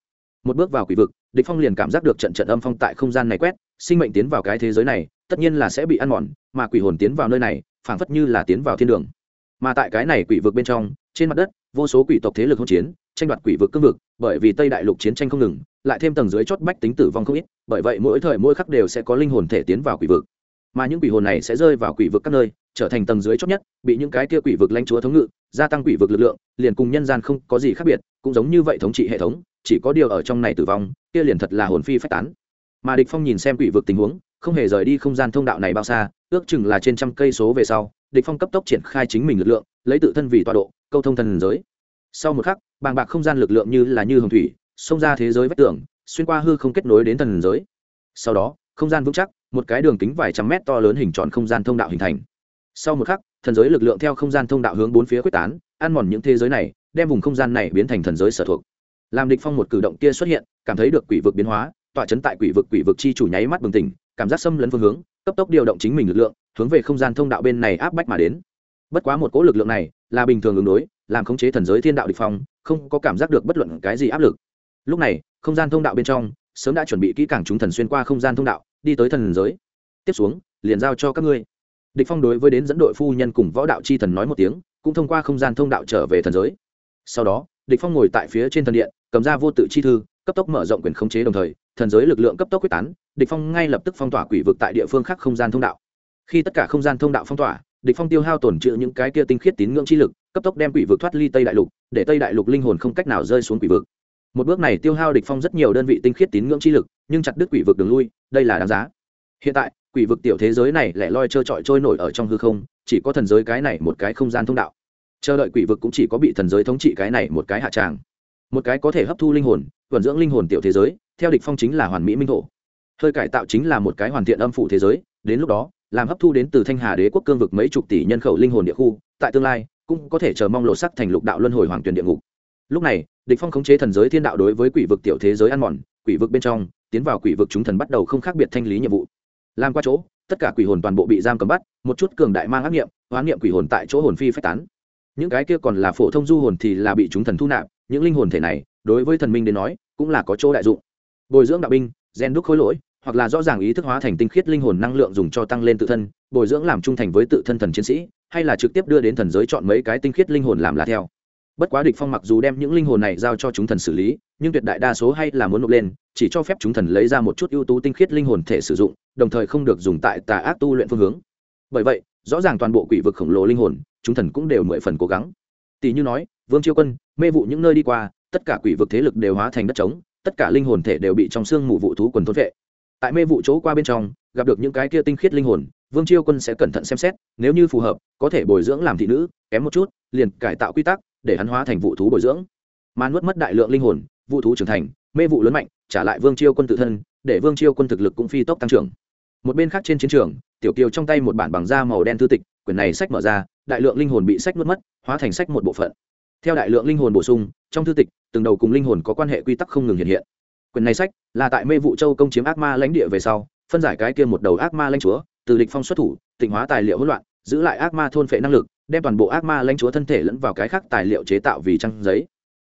Speaker 1: Một bước vào quỷ vực, địch phong liền cảm giác được trận trận âm phong tại không gian này quét sinh mệnh tiến vào cái thế giới này, tất nhiên là sẽ bị ăn mòn, mà quỷ hồn tiến vào nơi này, phảng phất như là tiến vào thiên đường. Mà tại cái này quỷ vực bên trong, trên mặt đất, vô số quỷ tộc thế lực hỗn chiến, tranh đoạt quỷ vực cương vực, bởi vì tây đại lục chiến tranh không ngừng, lại thêm tầng dưới chót bách tính tử vong không ít, bởi vậy mỗi thời mỗi khắc đều sẽ có linh hồn thể tiến vào quỷ vực. Mà những quỷ hồn này sẽ rơi vào quỷ vực các nơi, trở thành tầng dưới chót nhất, bị những cái kia quỷ vực lãnh chúa thống ngự, gia tăng quỷ vực lực lượng, liền cùng nhân gian không có gì khác biệt, cũng giống như vậy thống trị hệ thống, chỉ có điều ở trong này tử vong, kia liền thật là hồn phi phách tán mà địch phong nhìn xem quỷ vực tình huống, không hề rời đi không gian thông đạo này bao xa, ước chừng là trên trăm cây số về sau, địch phong cấp tốc triển khai chính mình lực lượng, lấy tự thân vì tọa độ, câu thông thần giới. Sau một khắc, bàng bạc không gian lực lượng như là như hồng thủy, xông ra thế giới vách tường, xuyên qua hư không kết nối đến thần giới. Sau đó, không gian vững chắc, một cái đường kính vài trăm mét to lớn hình tròn không gian thông đạo hình thành. Sau một khắc, thần giới lực lượng theo không gian thông đạo hướng bốn phía quyết tán, ăn mòn những thế giới này, đem vùng không gian này biến thành thần giới sở thuộc. Làm địch phong một cử động kia xuất hiện, cảm thấy được quỷ vực biến hóa tọa chấn tại quỷ vực quỷ vực chi chủ nháy mắt bừng tỉnh, cảm giác xâm lấn phương hướng, cấp tốc điều động chính mình lực lượng, hướng về không gian thông đạo bên này áp bách mà đến. Bất quá một cỗ lực lượng này là bình thường ứng đối, làm khống chế thần giới thiên đạo địch phong, không có cảm giác được bất luận cái gì áp lực. Lúc này, không gian thông đạo bên trong, sớm đã chuẩn bị kỹ càng chúng thần xuyên qua không gian thông đạo, đi tới thần giới. Tiếp xuống, liền giao cho các ngươi. Địch phong đối với đến dẫn đội phu nhân cùng võ đạo chi thần nói một tiếng, cũng thông qua không gian thông đạo trở về thần giới. Sau đó, địch phong ngồi tại phía trên thần điện, cầm ra vô tự chi thư, cấp tốc mở rộng quyền khống chế đồng thời thần giới lực lượng cấp tốc quyết tán, địch phong ngay lập tức phong tỏa quỷ vực tại địa phương khác không gian thông đạo. Khi tất cả không gian thông đạo phong tỏa, địch phong tiêu hao tổn trữ những cái kia tinh khiết tín ngưỡng chi lực, cấp tốc đem quỷ vực thoát ly tây đại lục, để tây đại lục linh hồn không cách nào rơi xuống quỷ vực. Một bước này tiêu hao địch phong rất nhiều đơn vị tinh khiết tín ngưỡng chi lực, nhưng chặt đứt quỷ vực đường lui, đây là đáng giá. Hiện tại, quỷ vực tiểu thế giới này lại loi trơ trọi trôi nổi ở trong hư không, chỉ có thần giới cái này một cái không gian thông đạo. Chờ đợi quỷ vực cũng chỉ có bị thần giới thống trị cái này một cái hạ tràng. Một cái có thể hấp thu linh hồn, vận dưỡng linh hồn tiểu thế giới theo địch phong chính là hoàn mỹ minh thổ. Hơi cải tạo chính là một cái hoàn thiện âm phủ thế giới, đến lúc đó, làm hấp thu đến từ thanh hà đế quốc cương vực mấy chục tỷ nhân khẩu linh hồn địa khu, tại tương lai, cũng có thể chờ mong lộ sắc thành lục đạo luân hồi hoàng tuyển địa ngục. Lúc này, địch phong khống chế thần giới thiên đạo đối với quỷ vực tiểu thế giới ăn mòn, quỷ vực bên trong, tiến vào quỷ vực chúng thần bắt đầu không khác biệt thanh lý nhiệm vụ. Làm qua chỗ, tất cả quỷ hồn toàn bộ bị giam cầm bắt, một chút cường đại mang ác nghiệm hoán nghiệm quỷ hồn tại chỗ hồn phi phách tán. Những cái kia còn là phổ thông du hồn thì là bị chúng thần thu nạp, những linh hồn thể này, đối với thần minh đến nói, cũng là có chỗ đại dụng bồi dưỡng đạo binh, gen đúc khối lỗi, hoặc là rõ ràng ý thức hóa thành tinh khiết linh hồn năng lượng dùng cho tăng lên tự thân, bồi dưỡng làm trung thành với tự thân thần chiến sĩ, hay là trực tiếp đưa đến thần giới chọn mấy cái tinh khiết linh hồn làm là theo. Bất quá địch phong mặc dù đem những linh hồn này giao cho chúng thần xử lý, nhưng tuyệt đại đa số hay là muốn nộp lên, chỉ cho phép chúng thần lấy ra một chút ưu tú tinh khiết linh hồn thể sử dụng, đồng thời không được dùng tại tà ác tu luyện phương hướng. Bởi vậy, rõ ràng toàn bộ quỷ vực khổng lồ linh hồn, chúng thần cũng đều mười phần cố gắng. Tỷ như nói, vương chiêu quân, mê vụ những nơi đi qua, tất cả quỷ vực thế lực đều hóa thành đất trống tất cả linh hồn thể đều bị trong xương mù vụ thú quần thôn vệ. Tại mê vụ chỗ qua bên trong, gặp được những cái kia tinh khiết linh hồn, vương chiêu quân sẽ cẩn thận xem xét, nếu như phù hợp, có thể bồi dưỡng làm thị nữ, kém một chút, liền cải tạo quy tắc, để hắn hóa thành vụ thú bồi dưỡng. Mà nuốt mất đại lượng linh hồn, vụ thú trưởng thành, mê vụ lớn mạnh, trả lại vương chiêu quân tự thân, để vương chiêu quân thực lực cũng phi tốc tăng trưởng. Một bên khác trên chiến trường, tiểu kiều trong tay một bản bằng da màu đen thư tịch, quyển này sách mở ra, đại lượng linh hồn bị sách nuốt mất, hóa thành sách một bộ phận theo đại lượng linh hồn bổ sung, trong thư tịch, từng đầu cùng linh hồn có quan hệ quy tắc không ngừng hiện hiện. Quyển này sách là tại mê vụ châu công chiếm ác ma lãnh địa về sau, phân giải cái kia một đầu ác ma lãnh chúa, từ địch phong xuất thủ, tịnh hóa tài liệu hỗn loạn, giữ lại ác ma thôn phệ năng lực, đem toàn bộ ác ma lãnh chúa thân thể lẫn vào cái khác tài liệu chế tạo vì trang giấy.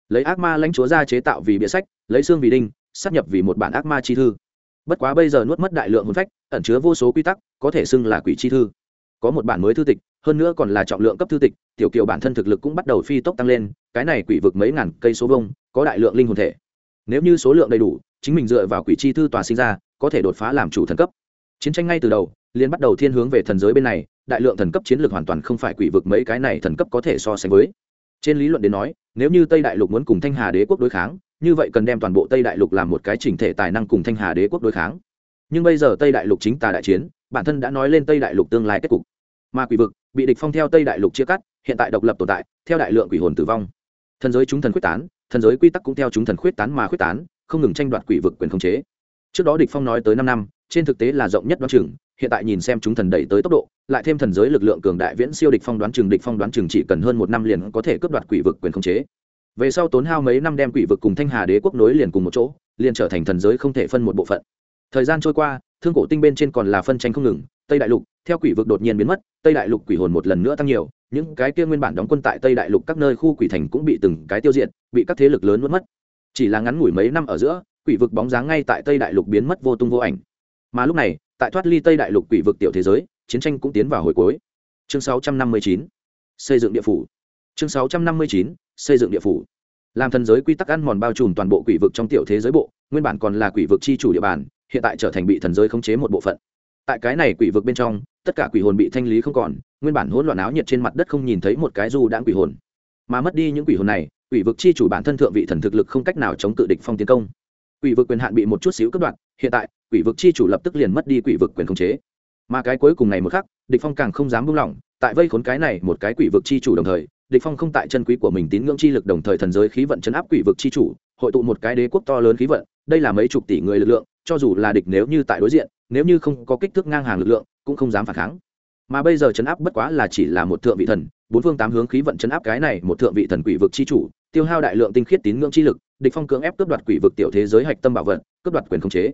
Speaker 1: Lấy ác ma lãnh chúa ra chế tạo vì bìa sách, lấy xương vì đinh sắp nhập vì một bản ác ma chi thư. Bất quá bây giờ nuốt mất đại lượng hồn phách, ẩn chứa vô số quy tắc, có thể xưng là quỷ chi thư có một bản mới thư tịch, hơn nữa còn là trọng lượng cấp thư tịch, tiểu kiều bản thân thực lực cũng bắt đầu phi tốc tăng lên, cái này quỷ vực mấy ngàn cây số vông có đại lượng linh hồn thể. Nếu như số lượng đầy đủ, chính mình dựa vào quỷ chi thư tòa sinh ra, có thể đột phá làm chủ thần cấp. Chiến tranh ngay từ đầu liên bắt đầu thiên hướng về thần giới bên này, đại lượng thần cấp chiến lược hoàn toàn không phải quỷ vực mấy cái này thần cấp có thể so sánh với. Trên lý luận đến nói, nếu như tây đại lục muốn cùng thanh hà đế quốc đối kháng, như vậy cần đem toàn bộ tây đại lục làm một cái chỉnh thể tài năng cùng thanh hà đế quốc đối kháng. Nhưng bây giờ tây đại lục chính tà đại chiến, bản thân đã nói lên tây đại lục tương lai kết cục mà quỷ vực bị địch phong theo tây đại lục chia cắt, hiện tại độc lập tồn tại, theo đại lượng quỷ hồn tử vong. Thần giới chúng thần quyết tán, thần giới quy tắc cũng theo chúng thần khuyết tán mà khuyết tán, không ngừng tranh đoạt quỷ vực quyền khống chế. Trước đó địch phong nói tới năm năm, trên thực tế là rộng nhất đoán chừng, hiện tại nhìn xem chúng thần đẩy tới tốc độ, lại thêm thần giới lực lượng cường đại viễn siêu địch phong đoán chừng, địch phong đoán chừng chỉ cần hơn một năm liền có thể cướp đoạt quỷ vực quyền khống chế. Về sau tốn hao mấy năm đem quỷ vực cùng thanh hà đế quốc nối liền cùng một chỗ, liền trở thành thần giới không thể phân một bộ phận. Thời gian trôi qua, thương cổ tinh bên trên còn là phân tranh không ngừng tây đại lục, theo quỷ vực đột nhiên biến mất, tây đại lục quỷ hồn một lần nữa tăng nhiều, những cái kia nguyên bản đóng quân tại tây đại lục các nơi khu quỷ thành cũng bị từng cái tiêu diệt, bị các thế lực lớn mất mất. Chỉ là ngắn ngủi mấy năm ở giữa, quỷ vực bóng dáng ngay tại tây đại lục biến mất vô tung vô ảnh. Mà lúc này, tại thoát ly tây đại lục quỷ vực tiểu thế giới, chiến tranh cũng tiến vào hồi cuối. Chương 659 xây dựng địa phủ. Chương 659 xây dựng địa phủ. Làm thần giới quy tắc ăn mòn bao trùm toàn bộ quỷ vực trong tiểu thế giới bộ, nguyên bản còn là quỷ vực chi chủ địa bàn, hiện tại trở thành bị thần giới khống chế một bộ phận tại cái này quỷ vực bên trong, tất cả quỷ hồn bị thanh lý không còn, nguyên bản hỗn loạn áo nhiệt trên mặt đất không nhìn thấy một cái du đãng quỷ hồn. Mà mất đi những quỷ hồn này, quỷ vực chi chủ bản thân thượng vị thần thực lực không cách nào chống cự địch phong tiến công. Quỷ vực quyền hạn bị một chút xíu cắt đoạn hiện tại, quỷ vực chi chủ lập tức liền mất đi quỷ vực quyền khống chế. Mà cái cuối cùng này một khắc, địch phong càng không dám buông lỏng, tại vây khốn cái này một cái quỷ vực chi chủ đồng thời, địch phong không tại chân quý của mình tín ngưỡng chi lực đồng thời thần giới khí vận chấn áp quỷ vực chi chủ, hội tụ một cái đế quốc to lớn khí vận, đây là mấy chục tỷ người lực lượng, cho dù là địch nếu như tại đối diện nếu như không có kích thước ngang hàng lực lượng, cũng không dám phản kháng. Mà bây giờ chấn áp bất quá là chỉ là một thượng vị thần, bốn phương tám hướng khí vận chấn áp cái này một thượng vị thần quỷ vực chi chủ, tiêu hao đại lượng tinh khiết tín ngưỡng chi lực, địch phong cưỡng ép cướp đoạt quỷ vực tiểu thế giới hạch tâm bảo vật, cướp đoạt quyền khống chế.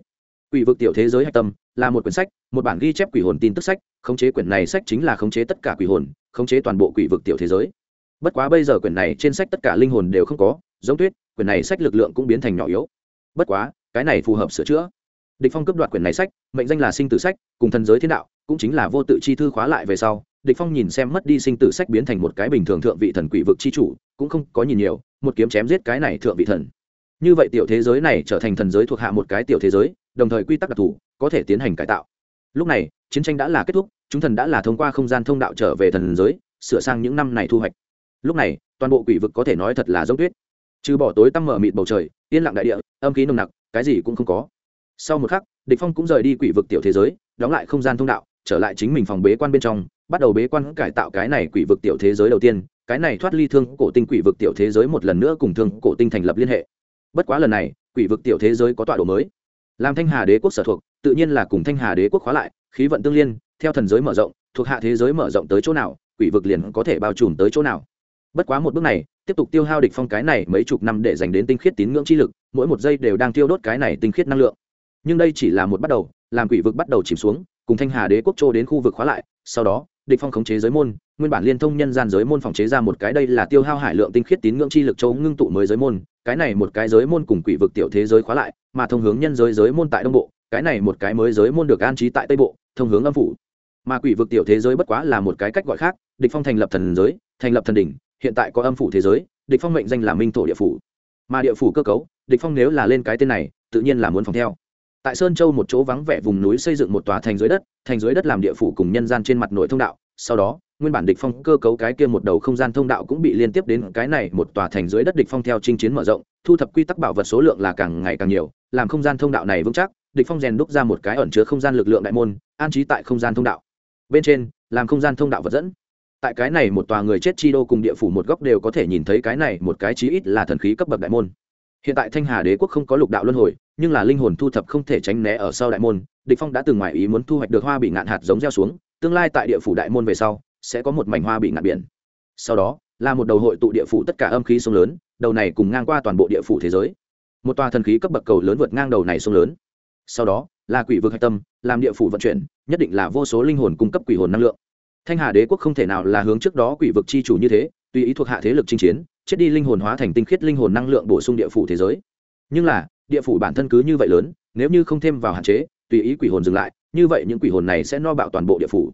Speaker 1: Quỷ vực tiểu thế giới hạch tâm là một quyển sách, một bản ghi chép quỷ hồn tin tức sách, khống chế quyển này sách chính là khống chế tất cả quỷ hồn, khống chế toàn bộ quỷ vực tiểu thế giới. Bất quá bây giờ quyển này trên sách tất cả linh hồn đều không có, giống tuyết, quyển này sách lực lượng cũng biến thành nhỏ yếu. Bất quá, cái này phù hợp sửa chữa địch phong cướp đoạt quyển này sách, mệnh danh là sinh tử sách, cùng thần giới thiên đạo, cũng chính là vô tự chi thư khóa lại về sau, địch phong nhìn xem mất đi sinh tử sách biến thành một cái bình thường thượng vị thần quỷ vực chi chủ, cũng không có nhìn nhiều, một kiếm chém giết cái này thượng vị thần. Như vậy tiểu thế giới này trở thành thần giới thuộc hạ một cái tiểu thế giới, đồng thời quy tắc đặc thù, có thể tiến hành cải tạo. Lúc này, chiến tranh đã là kết thúc, chúng thần đã là thông qua không gian thông đạo trở về thần giới, sửa sang những năm này thu hoạch. Lúc này, toàn bộ quỷ vực có thể nói thật là giống tuyết. Trừ bỏ tối tăm mở mịt bầu trời, yên lặng đại địa, âm khí nồng nặc, cái gì cũng không có sau một khắc, địch phong cũng rời đi quỷ vực tiểu thế giới, đóng lại không gian thông đạo, trở lại chính mình phòng bế quan bên trong, bắt đầu bế quan cải tạo cái này quỷ vực tiểu thế giới đầu tiên. Cái này thoát ly thương cổ tinh quỷ vực tiểu thế giới một lần nữa cùng thương cổ tinh thành lập liên hệ. Bất quá lần này, quỷ vực tiểu thế giới có tọa độ mới. Làm thanh hà đế quốc sở thuộc, tự nhiên là cùng thanh hà đế quốc khóa lại, khí vận tương liên, theo thần giới mở rộng, thuộc hạ thế giới mở rộng tới chỗ nào, quỷ vực liền có thể bao trùm tới chỗ nào. Bất quá một bước này, tiếp tục tiêu hao địch phong cái này mấy chục năm để dành đến tinh khiết tín ngưỡng chi lực, mỗi một giây đều đang tiêu đốt cái này tinh khiết năng lượng nhưng đây chỉ là một bắt đầu, làm quỷ vực bắt đầu chìm xuống, cùng thanh hà đế quốc châu đến khu vực khóa lại, sau đó, địch phong khống chế giới môn, nguyên bản liên thông nhân gian giới môn phòng chế ra một cái đây là tiêu hao hải lượng tinh khiết tín ngưỡng chi lực châu ngưng tụ mới giới môn, cái này một cái giới môn cùng quỷ vực tiểu thế giới khóa lại, mà thông hướng nhân giới giới môn tại đông bộ, cái này một cái mới giới môn được an trí tại tây bộ, thông hướng âm phủ. Mà quỷ vực tiểu thế giới bất quá là một cái cách gọi khác, địch phong thành lập thần giới, thành lập thần đỉnh, hiện tại có âm phủ thế giới, địch phong mệnh danh là minh thổ địa phủ. Mà địa phủ cơ cấu, địch phong nếu là lên cái tên này, tự nhiên là muốn phòng theo tại sơn châu một chỗ vắng vẻ vùng núi xây dựng một tòa thành dưới đất, thành dưới đất làm địa phủ cùng nhân gian trên mặt nội thông đạo. Sau đó, nguyên bản địch phong cơ cấu cái kia một đầu không gian thông đạo cũng bị liên tiếp đến cái này một tòa thành dưới đất địch phong theo chinh chiến mở rộng, thu thập quy tắc bảo vật số lượng là càng ngày càng nhiều, làm không gian thông đạo này vững chắc, địch phong rèn đúc ra một cái ẩn chứa không gian lực lượng đại môn, an trí tại không gian thông đạo. Bên trên, làm không gian thông đạo vật dẫn. Tại cái này một tòa người chết chi đô cùng địa phủ một góc đều có thể nhìn thấy cái này một cái chí ít là thần khí cấp bậc đại môn. Hiện tại thanh hà đế quốc không có lục đạo luân hồi nhưng là linh hồn thu thập không thể tránh né ở sau đại môn, địch phong đã từng ngoài ý muốn thu hoạch được hoa bị ngạn hạt giống gieo xuống, tương lai tại địa phủ đại môn về sau, sẽ có một mảnh hoa bị ngạn biển. Sau đó, là một đầu hội tụ địa phủ tất cả âm khí sông lớn, đầu này cùng ngang qua toàn bộ địa phủ thế giới. Một tòa thần khí cấp bậc cầu lớn vượt ngang đầu này sông lớn. Sau đó, là quỷ vực hạch tâm, làm địa phủ vận chuyển, nhất định là vô số linh hồn cung cấp quỷ hồn năng lượng. Thanh hà đế quốc không thể nào là hướng trước đó quỷ vực chi chủ như thế, tùy ý thuộc hạ thế lực chinh chiến, chết đi linh hồn hóa thành tinh khiết linh hồn năng lượng bổ sung địa phủ thế giới. Nhưng là địa phủ bản thân cứ như vậy lớn, nếu như không thêm vào hạn chế, tùy ý quỷ hồn dừng lại, như vậy những quỷ hồn này sẽ no bạo toàn bộ địa phủ.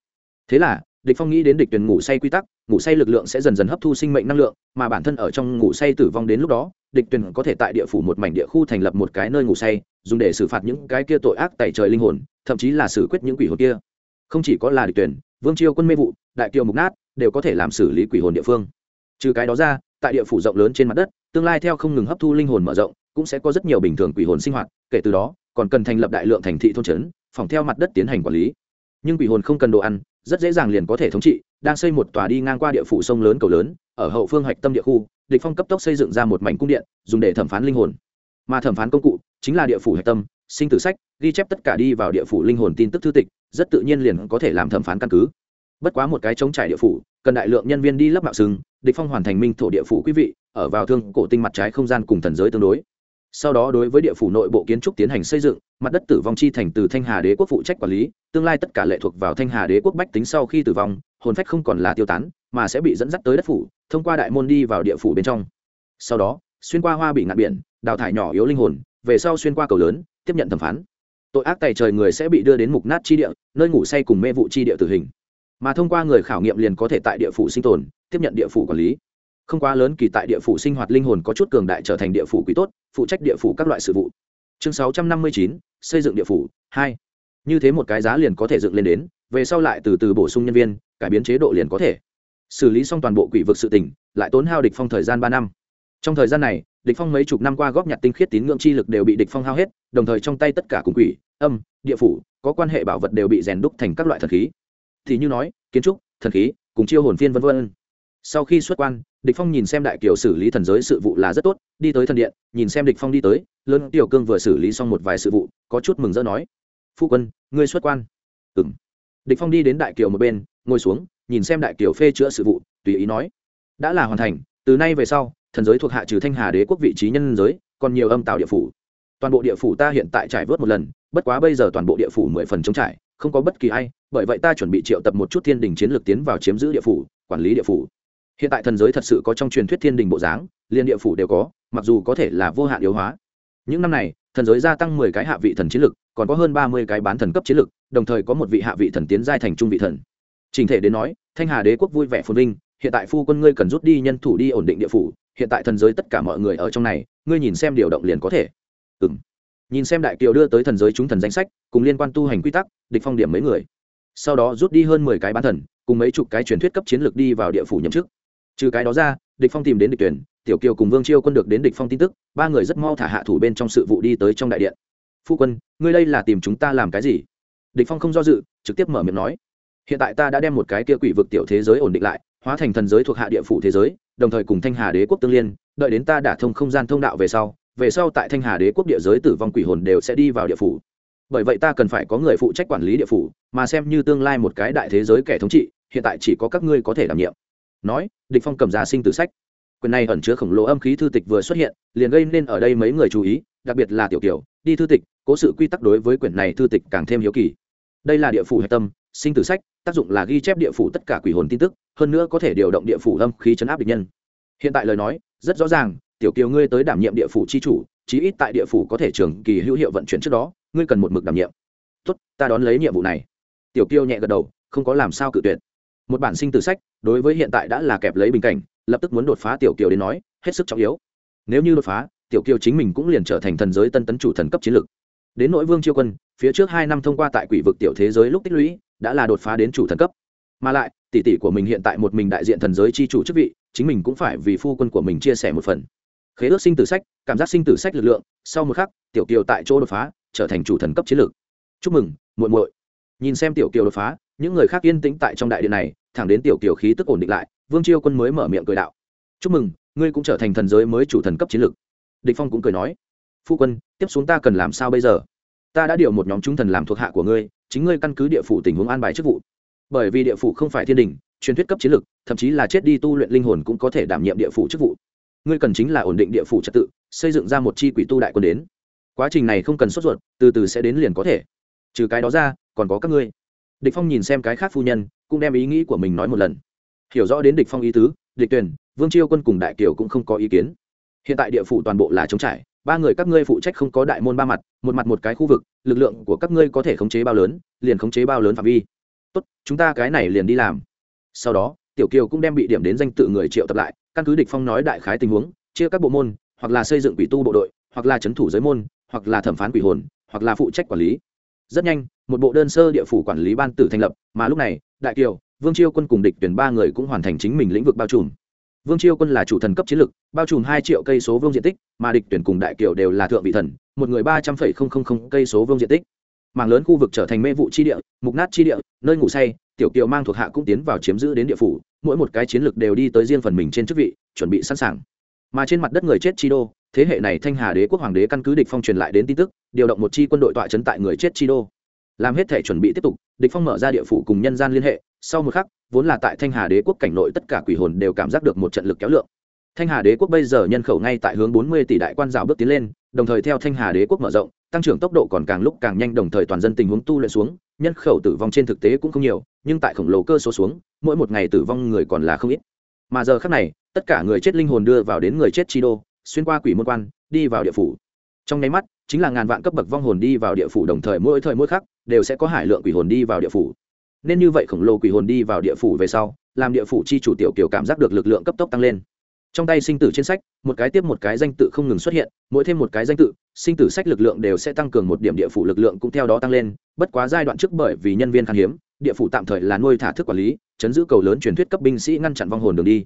Speaker 1: Thế là, địch phong nghĩ đến địch tuyển ngủ say quy tắc, ngủ say lực lượng sẽ dần dần hấp thu sinh mệnh năng lượng, mà bản thân ở trong ngủ say tử vong đến lúc đó, địch tuyển có thể tại địa phủ một mảnh địa khu thành lập một cái nơi ngủ say, dùng để xử phạt những cái kia tội ác tẩy trời linh hồn, thậm chí là xử quyết những quỷ hồn kia. Không chỉ có là địch tuyển, vương triều quân mê vụ, đại kiều mục nát đều có thể làm xử lý quỷ hồn địa phương. Trừ cái đó ra, tại địa phủ rộng lớn trên mặt đất, tương lai theo không ngừng hấp thu linh hồn mở rộng cũng sẽ có rất nhiều bình thường quỷ hồn sinh hoạt, kể từ đó, còn cần thành lập đại lượng thành thị thôn trấn, phòng theo mặt đất tiến hành quản lý. Nhưng quỷ hồn không cần đồ ăn, rất dễ dàng liền có thể thống trị, đang xây một tòa đi ngang qua địa phủ sông lớn cầu lớn, ở hậu phương hạch tâm địa khu, địch phong cấp tốc xây dựng ra một mảnh cung điện, dùng để thẩm phán linh hồn. Mà thẩm phán công cụ chính là địa phủ hạch tâm, sinh tử sách, ghi chép tất cả đi vào địa phủ linh hồn tin tức thư tịch, rất tự nhiên liền có thể làm thẩm phán căn cứ. Bất quá một cái chống trải địa phủ, cần đại lượng nhân viên đi lấp mạo sừng, địch phong hoàn thành minh thổ địa phủ quý vị, ở vào thương cổ tinh mặt trái không gian cùng thần giới tương đối sau đó đối với địa phủ nội bộ kiến trúc tiến hành xây dựng, mặt đất tử vong chi thành từ thanh hà đế quốc phụ trách quản lý, tương lai tất cả lệ thuộc vào thanh hà đế quốc bách tính sau khi tử vong, hồn phách không còn là tiêu tán, mà sẽ bị dẫn dắt tới đất phủ, thông qua đại môn đi vào địa phủ bên trong. Sau đó, xuyên qua hoa bị ngạn biển, đào thải nhỏ yếu linh hồn, về sau xuyên qua cầu lớn, tiếp nhận thẩm phán. Tội ác tày trời người sẽ bị đưa đến mục nát chi địa, nơi ngủ say cùng mê vụ chi địa tử hình. Mà thông qua người khảo nghiệm liền có thể tại địa phủ sinh tồn, tiếp nhận địa phủ quản lý không quá lớn kỳ tại địa phủ sinh hoạt linh hồn có chút cường đại trở thành địa phủ quý tốt, phụ trách địa phủ các loại sự vụ. Chương sáu trăm năm mươi chín, xây dựng địa phủ, hai. Như thế một cái giá liền có thể dựng lên đến, về sau lại từ từ bổ sung nhân viên, cải biến chế độ liền có thể. Xử lý xong toàn bộ quỷ vực sự tỉnh lại tốn hao địch phong thời gian ba năm. Trong thời gian này, địch phong mấy chục năm qua góp nhặt tinh khiết tín ngưỡng chi lực đều bị địch phong hao hết, đồng thời trong tay tất cả cùng quỷ, âm, địa phủ, có quan hệ bảo vật đều bị rèn đúc thành các loại thần khí. Thì như nói, kiến trúc, thần khí, cùng chiêu hồn phiên vân vân sau khi xuất quan, địch phong nhìn xem đại kiều xử lý thần giới sự vụ là rất tốt, đi tới thần điện, nhìn xem địch phong đi tới, lớn tiểu cương vừa xử lý xong một vài sự vụ, có chút mừng rỡ nói, phu quân, ngươi xuất quan. Ừm. Địch phong đi đến đại kiều một bên, ngồi xuống, nhìn xem đại kiều phê chữa sự vụ, tùy ý nói, đã là hoàn thành, từ nay về sau, thần giới thuộc hạ trừ thanh hà đế quốc vị trí nhân giới, còn nhiều âm tạo địa phủ. Toàn bộ địa phủ ta hiện tại trải vớt một lần, bất quá bây giờ toàn bộ địa phủ mười phần chống trải, không có bất kỳ ai, bởi vậy ta chuẩn bị triệu tập một chút thiên đình chiến lược tiến vào chiếm giữ địa phủ, quản lý địa phủ hiện tại thần giới thật sự có trong truyền thuyết thiên đình bộ dáng, liên địa phủ đều có, mặc dù có thể là vô hạn yếu hóa. Những năm này, thần giới gia tăng mười cái hạ vị thần chiến lực, còn có hơn ba mươi cái bán thần cấp chiến lực, đồng thời có một vị hạ vị thần tiến giai thành trung vị thần. Trình thể đến nói, thanh hà đế quốc vui vẻ phồn vinh, hiện tại phu quân ngươi cần rút đi nhân thủ đi ổn định địa phủ, hiện tại thần giới tất cả mọi người ở trong này, ngươi nhìn xem điều động liền có thể. Ừ m nhìn xem đại kiều đưa tới thần giới chúng thần danh sách, cùng liên quan tu hành quy tắc, địch phong điểm mấy người. Sau đó rút đi hơn mười cái bán thần, cùng mấy chục cái truyền thuyết cấp chiến lược đi vào địa phủ nhậm chức trừ cái đó ra, địch phong tìm đến địch tuyển, tiểu kiều cùng vương chiêu quân được đến địch phong tin tức, ba người rất mau thả hạ thủ bên trong sự vụ đi tới trong đại điện. Phu quân, ngươi đây là tìm chúng ta làm cái gì? Địch phong không do dự, trực tiếp mở miệng nói. Hiện tại ta đã đem một cái kia quỷ vực tiểu thế giới ổn định lại, hóa thành thần giới thuộc hạ địa phủ thế giới, đồng thời cùng thanh hà đế quốc tương liên, đợi đến ta đả thông không gian thông đạo về sau về sau tại thanh hà đế quốc địa giới tử vong quỷ hồn đều sẽ đi vào địa phủ. Bởi vậy ta cần phải có người phụ trách quản lý địa phủ, mà xem như tương lai một cái đại thế giới kẻ thống trị, hiện tại chỉ có các ngươi có thể đảm nhiệm nói, địch phong cầm ra sinh tử sách. Quyển này ẩn chứa khổng lồ âm khí thư tịch vừa xuất hiện, liền gây nên ở đây mấy người chú ý, đặc biệt là tiểu tiểu đi thư tịch, cố sự quy tắc đối với quyển này thư tịch càng thêm hiếu kỳ. Đây là địa phủ hệ tâm, sinh tử sách, tác dụng là ghi chép địa phủ tất cả quỷ hồn tin tức, hơn nữa có thể điều động địa phủ âm khí chấn áp địch nhân. Hiện tại lời nói, rất rõ ràng, tiểu kiều ngươi tới đảm nhiệm địa phủ chi chủ, chí ít tại địa phủ có thể trường kỳ hữu hiệu vận chuyển trước đó, ngươi cần một mực đảm nhiệm. Tốt, ta đón lấy nhiệm vụ này. Tiểu kiều nhẹ gật đầu, không có làm sao cự tuyệt một bản sinh tử sách, đối với hiện tại đã là kẹp lấy bình cảnh, lập tức muốn đột phá tiểu kiều đến nói, hết sức trọng yếu. Nếu như đột phá, tiểu kiều chính mình cũng liền trở thành thần giới tân tấn chủ thần cấp chiến lược. Đến nội vương chiêu quân, phía trước hai năm thông qua tại quỷ vực tiểu thế giới lúc tích lũy, đã là đột phá đến chủ thần cấp. Mà lại, tỷ tỷ của mình hiện tại một mình đại diện thần giới chi chủ chức vị, chính mình cũng phải vì phu quân của mình chia sẻ một phần. Khế ước sinh tử sách, cảm giác sinh tử sách lực lượng, sau một khắc, tiểu kiều tại chỗ đột phá, trở thành chủ thần cấp chiến lược. Chúc mừng, muội muội. Nhìn xem tiểu kiều đột phá những người khác yên tĩnh tại trong đại điện này, thẳng đến tiểu kiều khí tức ổn định lại, vương chiêu quân mới mở miệng cười đạo. Chúc mừng, ngươi cũng trở thành thần giới mới chủ thần cấp chiến lược. Địch phong cũng cười nói. Phu quân, tiếp xuống ta cần làm sao bây giờ? Ta đã điều một nhóm trung thần làm thuộc hạ của ngươi, chính ngươi căn cứ địa phủ tình huống an bài chức vụ. Bởi vì địa phủ không phải thiên đình, truyền thuyết cấp chiến lược, thậm chí là chết đi tu luyện linh hồn cũng có thể đảm nhiệm địa phủ chức vụ. Ngươi cần chính là ổn định địa phủ trật tự, xây dựng ra một chi quỷ tu đại quân đến. Quá trình này không cần sốt ruột, từ từ sẽ đến liền có thể. Trừ cái đó ra, còn có các ngươi địch phong nhìn xem cái khác phu nhân, cũng đem ý nghĩ của mình nói một lần. Hiểu rõ đến địch phong ý tứ, địch tuyển vương chiêu quân cùng đại kiều cũng không có ý kiến. Hiện tại địa phủ toàn bộ là chống trải, ba người các ngươi phụ trách không có đại môn ba mặt, một mặt một cái khu vực, lực lượng của các ngươi có thể khống chế bao lớn, liền khống chế bao lớn phạm vi. Tốt, chúng ta cái này liền đi làm. Sau đó, tiểu kiều cũng đem bị điểm đến danh tự người triệu tập lại, căn cứ địch phong nói đại khái tình huống, chia các bộ môn, hoặc là xây dựng quỷ tu bộ đội, hoặc là chấn thủ giới môn, hoặc là thẩm phán quỷ hồn, hoặc là phụ trách quản lý rất nhanh, một bộ đơn sơ địa phủ quản lý ban tử thành lập, mà lúc này, đại kiều, vương chiêu quân cùng địch tuyển ba người cũng hoàn thành chính mình lĩnh vực bao trùm. Vương chiêu quân là chủ thần cấp chiến lực bao trùm hai triệu cây số vương diện tích, mà địch tuyển cùng đại kiều đều là thượng vị thần, một người ba trăm phẩy không không không cây số vương diện tích. Mảng lớn khu vực trở thành mê vụ chi địa, mục nát chi địa, nơi ngủ say, tiểu kiều mang thuộc hạ cũng tiến vào chiếm giữ đến địa phủ, mỗi một cái chiến lược đều đi tới riêng phần mình trên chức vị, chuẩn bị sẵn sàng. Mà trên mặt đất người chết chi đô thế hệ này thanh hà đế quốc hoàng đế căn cứ địch phong truyền lại đến tin tức, điều động một chi quân đội tọa chấn tại người chết chi đô. Làm hết thể chuẩn bị tiếp tục, địch phong mở ra địa phủ cùng nhân gian liên hệ, sau một khắc, vốn là tại thanh hà đế quốc cảnh nội tất cả quỷ hồn đều cảm giác được một trận lực kéo lượng. Thanh hà đế quốc bây giờ nhân khẩu ngay tại hướng 40 tỷ đại quan rào bước tiến lên, đồng thời theo thanh hà đế quốc mở rộng, tăng trưởng tốc độ còn càng lúc càng nhanh, đồng thời toàn dân tình huống tu luyện xuống, nhân khẩu tử vong trên thực tế cũng không nhiều, nhưng tại khổng lồ cơ số xuống, mỗi một ngày tử vong người còn là không ít. Mà giờ khác này, tất cả người chết linh hồn đưa vào đến người chết chi đô xuyên qua quỷ môn quan, đi vào địa phủ. Trong nháy mắt, chính là ngàn vạn cấp bậc vong hồn đi vào địa phủ đồng thời mỗi thời mỗi khắc, đều sẽ có hải lượng quỷ hồn đi vào địa phủ. Nên như vậy khổng lồ quỷ hồn đi vào địa phủ về sau, làm địa phủ chi chủ tiểu kiểu cảm giác được lực lượng cấp tốc tăng lên. Trong tay sinh tử trên sách, một cái tiếp một cái danh tự không ngừng xuất hiện, mỗi thêm một cái danh tự, sinh tử sách lực lượng đều sẽ tăng cường một điểm địa phủ lực lượng cũng theo đó tăng lên, bất quá giai đoạn trước bởi vì nhân viên khan hiếm, địa phủ tạm thời là nuôi thả thức quản lý, chấn giữ cầu lớn truyền thuyết cấp binh sĩ ngăn chặn vong hồn đường đi.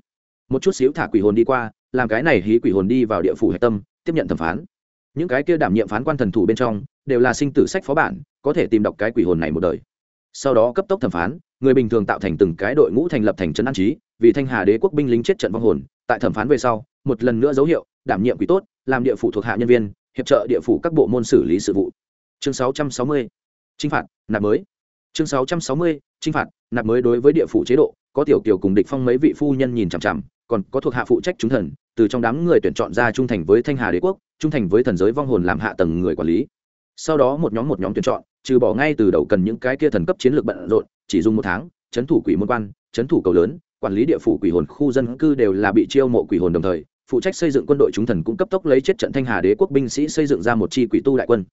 Speaker 1: Một chút xíu thả quỷ hồn đi qua làm cái này hí quỷ hồn đi vào địa phủ hệ tâm, tiếp nhận thẩm phán những cái kia đảm nhiệm phán quan thần thủ bên trong, đều là sinh tử sách phó bản, có thể tìm đọc cái quỷ hồn này một đời sau đó cấp tốc thẩm phán, người bình thường tạo thành từng cái đội ngũ thành lập thành trấn an trí, vì thanh hà đế quốc binh lính chết trận vong hồn tại thẩm phán về sau, một lần nữa dấu hiệu, đảm nhiệm quỷ tốt, làm địa phủ thuộc hạ nhân viên, hiệp trợ địa phủ các bộ môn xử lý sự vụ chương 660. trinh phạt, nạp mới chương 660. trinh phạt, nạp mới đối với địa phủ chế độ, có tiểu kiều cùng địch phong mấy vị phu nhân nhìn chằm chằm còn có thuộc hạ phụ trách chúng thần, từ trong đám người tuyển chọn ra trung thành với thanh hà đế quốc, trung thành với thần giới vong hồn làm hạ tầng người quản lý. Sau đó một nhóm một nhóm tuyển chọn, trừ bỏ ngay từ đầu cần những cái kia thần cấp chiến lược bận rộn, chỉ dùng một tháng, chấn thủ quỷ môn quan, chấn thủ cầu lớn, quản lý địa phủ quỷ hồn, khu dân cư đều là bị chiêu mộ quỷ hồn đồng thời, phụ trách xây dựng quân đội chúng thần cũng cấp tốc lấy chết trận thanh hà đế quốc binh sĩ xây dựng ra một chi quỷ tu đại quân.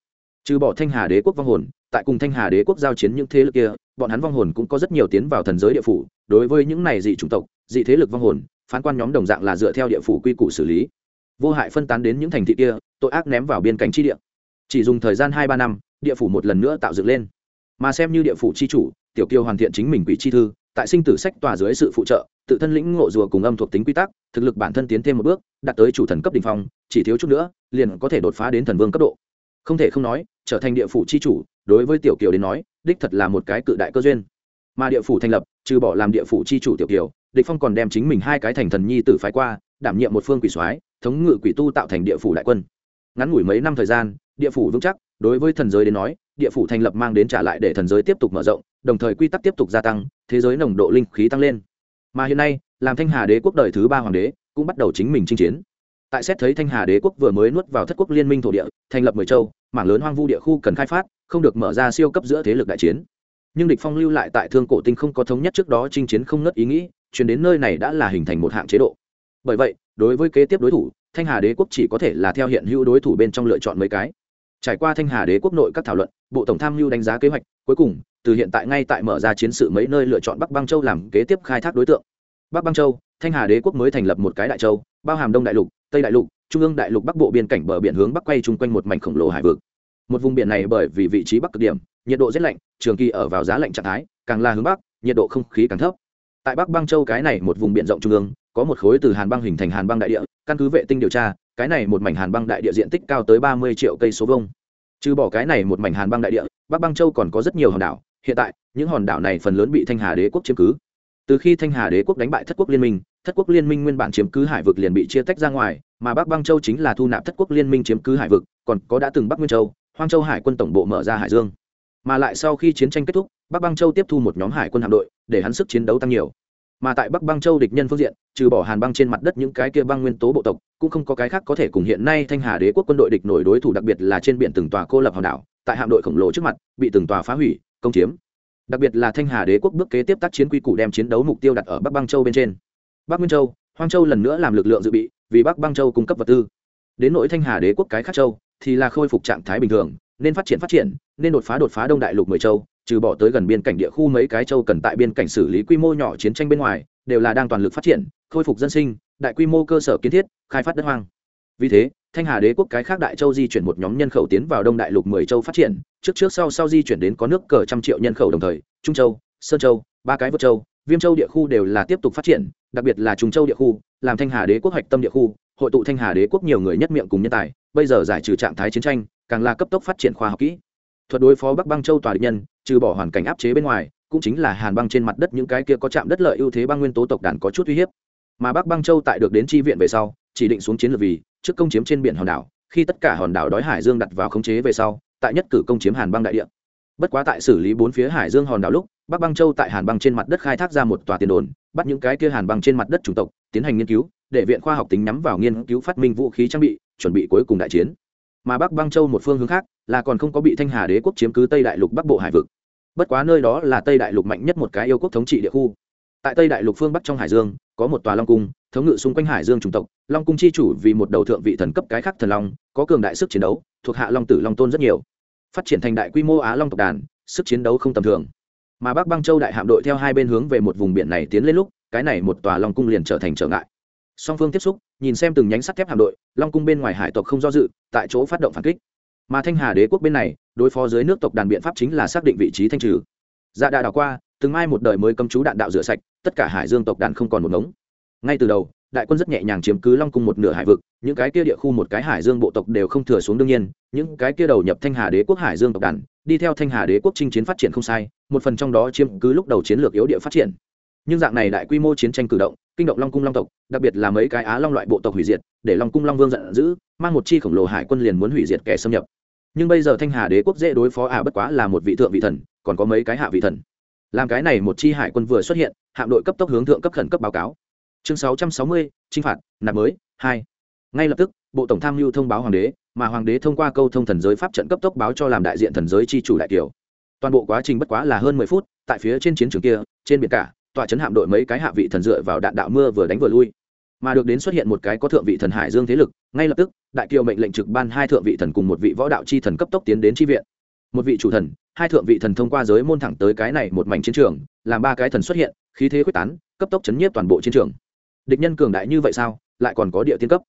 Speaker 1: Trừ bỏ thanh hà đế quốc vong hồn, tại cùng thanh hà đế quốc giao chiến những thế lực kia, bọn hắn vong hồn cũng có rất nhiều tiến vào thần giới địa phủ. Đối với những này dị chủng tộc, dị thế lực vong hồn phán quan nhóm đồng dạng là dựa theo địa phủ quy củ xử lý. Vô hại phân tán đến những thành thị kia, tội ác ném vào biên cảnh chi địa. Chỉ dùng thời gian hai ba năm, địa phủ một lần nữa tạo dựng lên. Mà xem như địa phủ chi chủ, tiểu kiều hoàn thiện chính mình quỷ chi thư, tại sinh tử sách tòa dưới sự phụ trợ, tự thân lĩnh ngộ rùa cùng âm thuộc tính quy tắc, thực lực bản thân tiến thêm một bước, đạt tới chủ thần cấp đ ỉ n h phong, chỉ thiếu chút nữa, liền có thể đột phá đến thần vương cấp độ. Không thể không nói, trở thành địa phủ c h i chủ, đối với tiểu kiều đến nói, đích thật là một cái cự đại cơ duyên. Mà địa phủ thành lập, trừ bỏ làm địa phủ c h i chủ tiểu kiều địch phong còn đem chính mình hai cái thành thần nhi tử phái qua, đảm nhiệm một phương quỷ soái, thống ngự quỷ tu tạo thành địa phủ đại quân. Ngắn ngủi mấy năm thời gian, địa phủ vững chắc, đối với thần giới đến nói, địa phủ thành lập mang đến trả lại để thần giới tiếp tục mở rộng, đồng thời quy tắc tiếp tục gia tăng, thế giới nồng độ linh khí tăng lên. Mà hiện nay, làm thanh hà đế quốc đời thứ ba hoàng đế, cũng bắt đầu chính mình chinh chiến. Tại xét thấy thanh hà đế quốc vừa mới nuốt vào thất quốc liên minh thổ địa, thành lập mười châu, mảng lớn hoang vu địa khu cần khai phát, không được mở ra siêu cấp giữa thế lực đại chiến. Nhưng địch phong lưu lại tại thương cổ tinh không có thống nhất trước đó chinh chiến không ngất ý nghĩ chuyển đến nơi này đã là hình thành một hạng chế độ. Bởi vậy, đối với kế tiếp đối thủ, thanh hà đế quốc chỉ có thể là theo hiện hữu đối thủ bên trong lựa chọn mấy cái. Trải qua thanh hà đế quốc nội các thảo luận, bộ tổng tham mưu đánh giá kế hoạch, cuối cùng, từ hiện tại ngay tại mở ra chiến sự mấy nơi lựa chọn bắc băng châu làm kế tiếp khai thác đối tượng. Bắc băng châu, thanh hà đế quốc mới thành lập một cái đại châu, bao hàm đông đại lục, tây đại lục, trung ương đại lục bắc bộ biên cảnh bờ biển hướng bắc quay chung quanh một mảnh khổng lồ hải vực. Một vùng biển này bởi vì vị trí bắc cực điểm, nhiệt độ rất lạnh, trường kỳ ở vào giá lạnh trạng thái, càng là hướng bắc, nhiệt độ không khí càng thấp tại bắc băng châu cái này một vùng biển rộng trung ương, có một khối từ hàn băng hình thành hàn băng đại địa, căn cứ vệ tinh điều tra, cái này một mảnh hàn băng đại địa diện tích cao tới ba mươi triệu cây số vông trừ bỏ cái này một mảnh hàn băng đại địa, bắc băng châu còn có rất nhiều hòn đảo. Hiện tại, những hòn đảo này phần lớn bị thanh hà đế quốc chiếm cứ. Từ khi thanh hà đế quốc đánh bại thất quốc liên minh, thất quốc liên minh nguyên bản chiếm cứ hải vực liền bị chia tách ra ngoài, mà bắc băng châu chính là thu nạp thất quốc liên minh chiếm cứ hải vực, còn có đã từng bắc nguyên châu, hoang châu hải quân tổng bộ mở ra hải dương mà lại sau khi chiến tranh kết thúc, bắc băng châu tiếp thu một nhóm hải quân hạm đội, để hắn sức chiến đấu tăng nhiều. Mà tại bắc băng châu địch nhân phương diện, trừ bỏ hàn băng trên mặt đất những cái kia băng nguyên tố bộ tộc, cũng không có cái khác có thể cùng hiện nay thanh hà đế quốc quân đội địch nổi đối thủ đặc biệt là trên biển từng tòa cô lập hòn đảo, tại hạm đội khổng lồ trước mặt, bị từng tòa phá hủy, công chiếm. Đặc biệt là thanh hà đế quốc bước kế tiếp tác chiến quy củ đem chiến đấu mục tiêu đặt ở bắc băng châu bên trên. Bắc nguyên châu, hoang châu lần nữa làm lực lượng dự bị, vì bắc băng châu cung cấp vật tư. Đến nỗi thanh hà đế quốc cái khác châu, thì là khôi phục trạng thái bình thường, nên phát triển phát triển nên đột phá đột phá đông đại lục mười châu, trừ bỏ tới gần biên cảnh địa khu mấy cái châu cần tại biên cảnh xử lý quy mô nhỏ chiến tranh bên ngoài, đều là đang toàn lực phát triển, khôi phục dân sinh, đại quy mô cơ sở kiến thiết, khai phát đất hoang. Vì thế, thanh hà đế quốc cái khác đại châu di chuyển một nhóm nhân khẩu tiến vào đông đại lục mười châu phát triển, trước trước sau sau di chuyển đến có nước cờ trăm triệu nhân khẩu đồng thời, trung châu, sơn châu, ba cái vượt châu, viêm châu địa khu đều là tiếp tục phát triển, đặc biệt là trung châu địa khu, làm thanh hà đế quốc hoạch tâm địa khu, hội tụ thanh hà đế quốc nhiều người nhất miệng cùng nhân tài, bây giờ giải trừ trạng thái chiến tranh, càng là cấp tốc phát triển khoa học kỹ thuật đối phó bắc băng châu tòa địch nhân, trừ bỏ hoàn cảnh áp chế bên ngoài, cũng chính là hàn băng trên mặt đất những cái kia có chạm đất lợi ưu thế băng nguyên tố tộc đàn có chút uy hiếp. Mà bắc băng châu tại được đến tri viện về sau, chỉ định xuống chiến lược vì, trước công chiếm trên biển hòn đảo, khi tất cả hòn đảo đói hải dương đặt vào khống chế về sau, tại nhất cử công chiếm hàn băng đại địa. Bất quá tại xử lý bốn phía hải dương hòn đảo lúc, bắc băng châu tại hàn băng trên mặt đất khai thác ra một tòa tiền đồn, bắt những cái kia hàn băng trên mặt đất chủng tộc, tiến hành nghiên cứu, để viện khoa học tính nhắm vào nghiên cứu phát minh vũ khí trang bị, chuẩn bị cuối cùng đại chiến mà bắc băng châu một phương hướng khác, là còn không có bị thanh hà đế quốc chiếm cứ tây đại lục bắc bộ hải vực. Bất quá nơi đó là tây đại lục mạnh nhất một cái yêu quốc thống trị địa khu. Tại tây đại lục phương bắc trong hải dương, có một tòa long cung, thống ngự xung quanh hải dương chủng tộc. Long cung chi chủ vì một đầu thượng vị thần cấp cái khác thần long, có cường đại sức chiến đấu, thuộc hạ long tử long tôn rất nhiều. Phát triển thành đại quy mô á long tộc đàn, sức chiến đấu không tầm thường. Mà bắc băng châu đại hạm đội theo hai bên hướng về một vùng biển này tiến lên lúc, cái này một tòa long cung liền trở thành trở ngại. Song phương tiếp xúc nhìn xem từng nhánh sắt thép hạm đội, long cung bên ngoài hải tộc không do dự, tại chỗ phát động phản kích. Mà thanh hà đế quốc bên này, đối phó dưới nước tộc đàn biện pháp chính là xác định vị trí thanh trừ. Dạ đà đảo qua, từng mai một đời mới cấm chú đạn đạo rửa sạch, tất cả hải dương tộc đàn không còn một ngống. Ngay từ đầu, đại quân rất nhẹ nhàng chiếm cứ long cung một nửa hải vực, những cái kia địa khu một cái hải dương bộ tộc đều không thừa xuống đương nhiên, những cái kia đầu nhập thanh hà đế quốc hải dương tộc đàn, đi theo thanh hà đế quốc chinh chiến phát triển không sai, một phần trong đó chiếm cứ lúc đầu chiến lược yếu địa phát triển nhưng dạng này đại quy mô chiến tranh cử động kinh động long cung long tộc đặc biệt là mấy cái á long loại bộ tộc hủy diệt để long cung long vương giận dữ mang một chi khổng lồ hải quân liền muốn hủy diệt kẻ xâm nhập. Nhưng bây giờ thanh hà đế quốc dễ đối phó à bất quá là một vị thượng vị thần còn có mấy cái hạ vị thần. Làm cái này một chi hải quân vừa xuất hiện hạm đội cấp tốc hướng thượng cấp khẩn cấp báo cáo. Chương 660, trinh phạt nạp mới hai. Ngay lập tức bộ tổng tham mưu thông báo hoàng đế mà hoàng đế thông qua câu thông thần giới pháp trận cấp tốc báo cho làm đại diện thần giới chi chủ đại kiều. Toàn bộ quá trình bất quá là hơn mười phút tại phía trên chiến trường kia trên biển cả tọa chấn hạm đội mấy cái hạ vị thần dựa vào đạn đạo mưa vừa đánh vừa lui. Mà được đến xuất hiện một cái có thượng vị thần hải dương thế lực, ngay lập tức, đại kiều mệnh lệnh trực ban hai thượng vị thần cùng một vị võ đạo chi thần cấp tốc tiến đến tri viện. Một vị chủ thần, hai thượng vị thần thông qua giới môn thẳng tới cái này một mảnh chiến trường, làm ba cái thần xuất hiện, khí thế quyết tán, cấp tốc chấn nhiếp toàn bộ chiến trường. Địch nhân cường đại như vậy sao, lại còn có địa tiên cấp?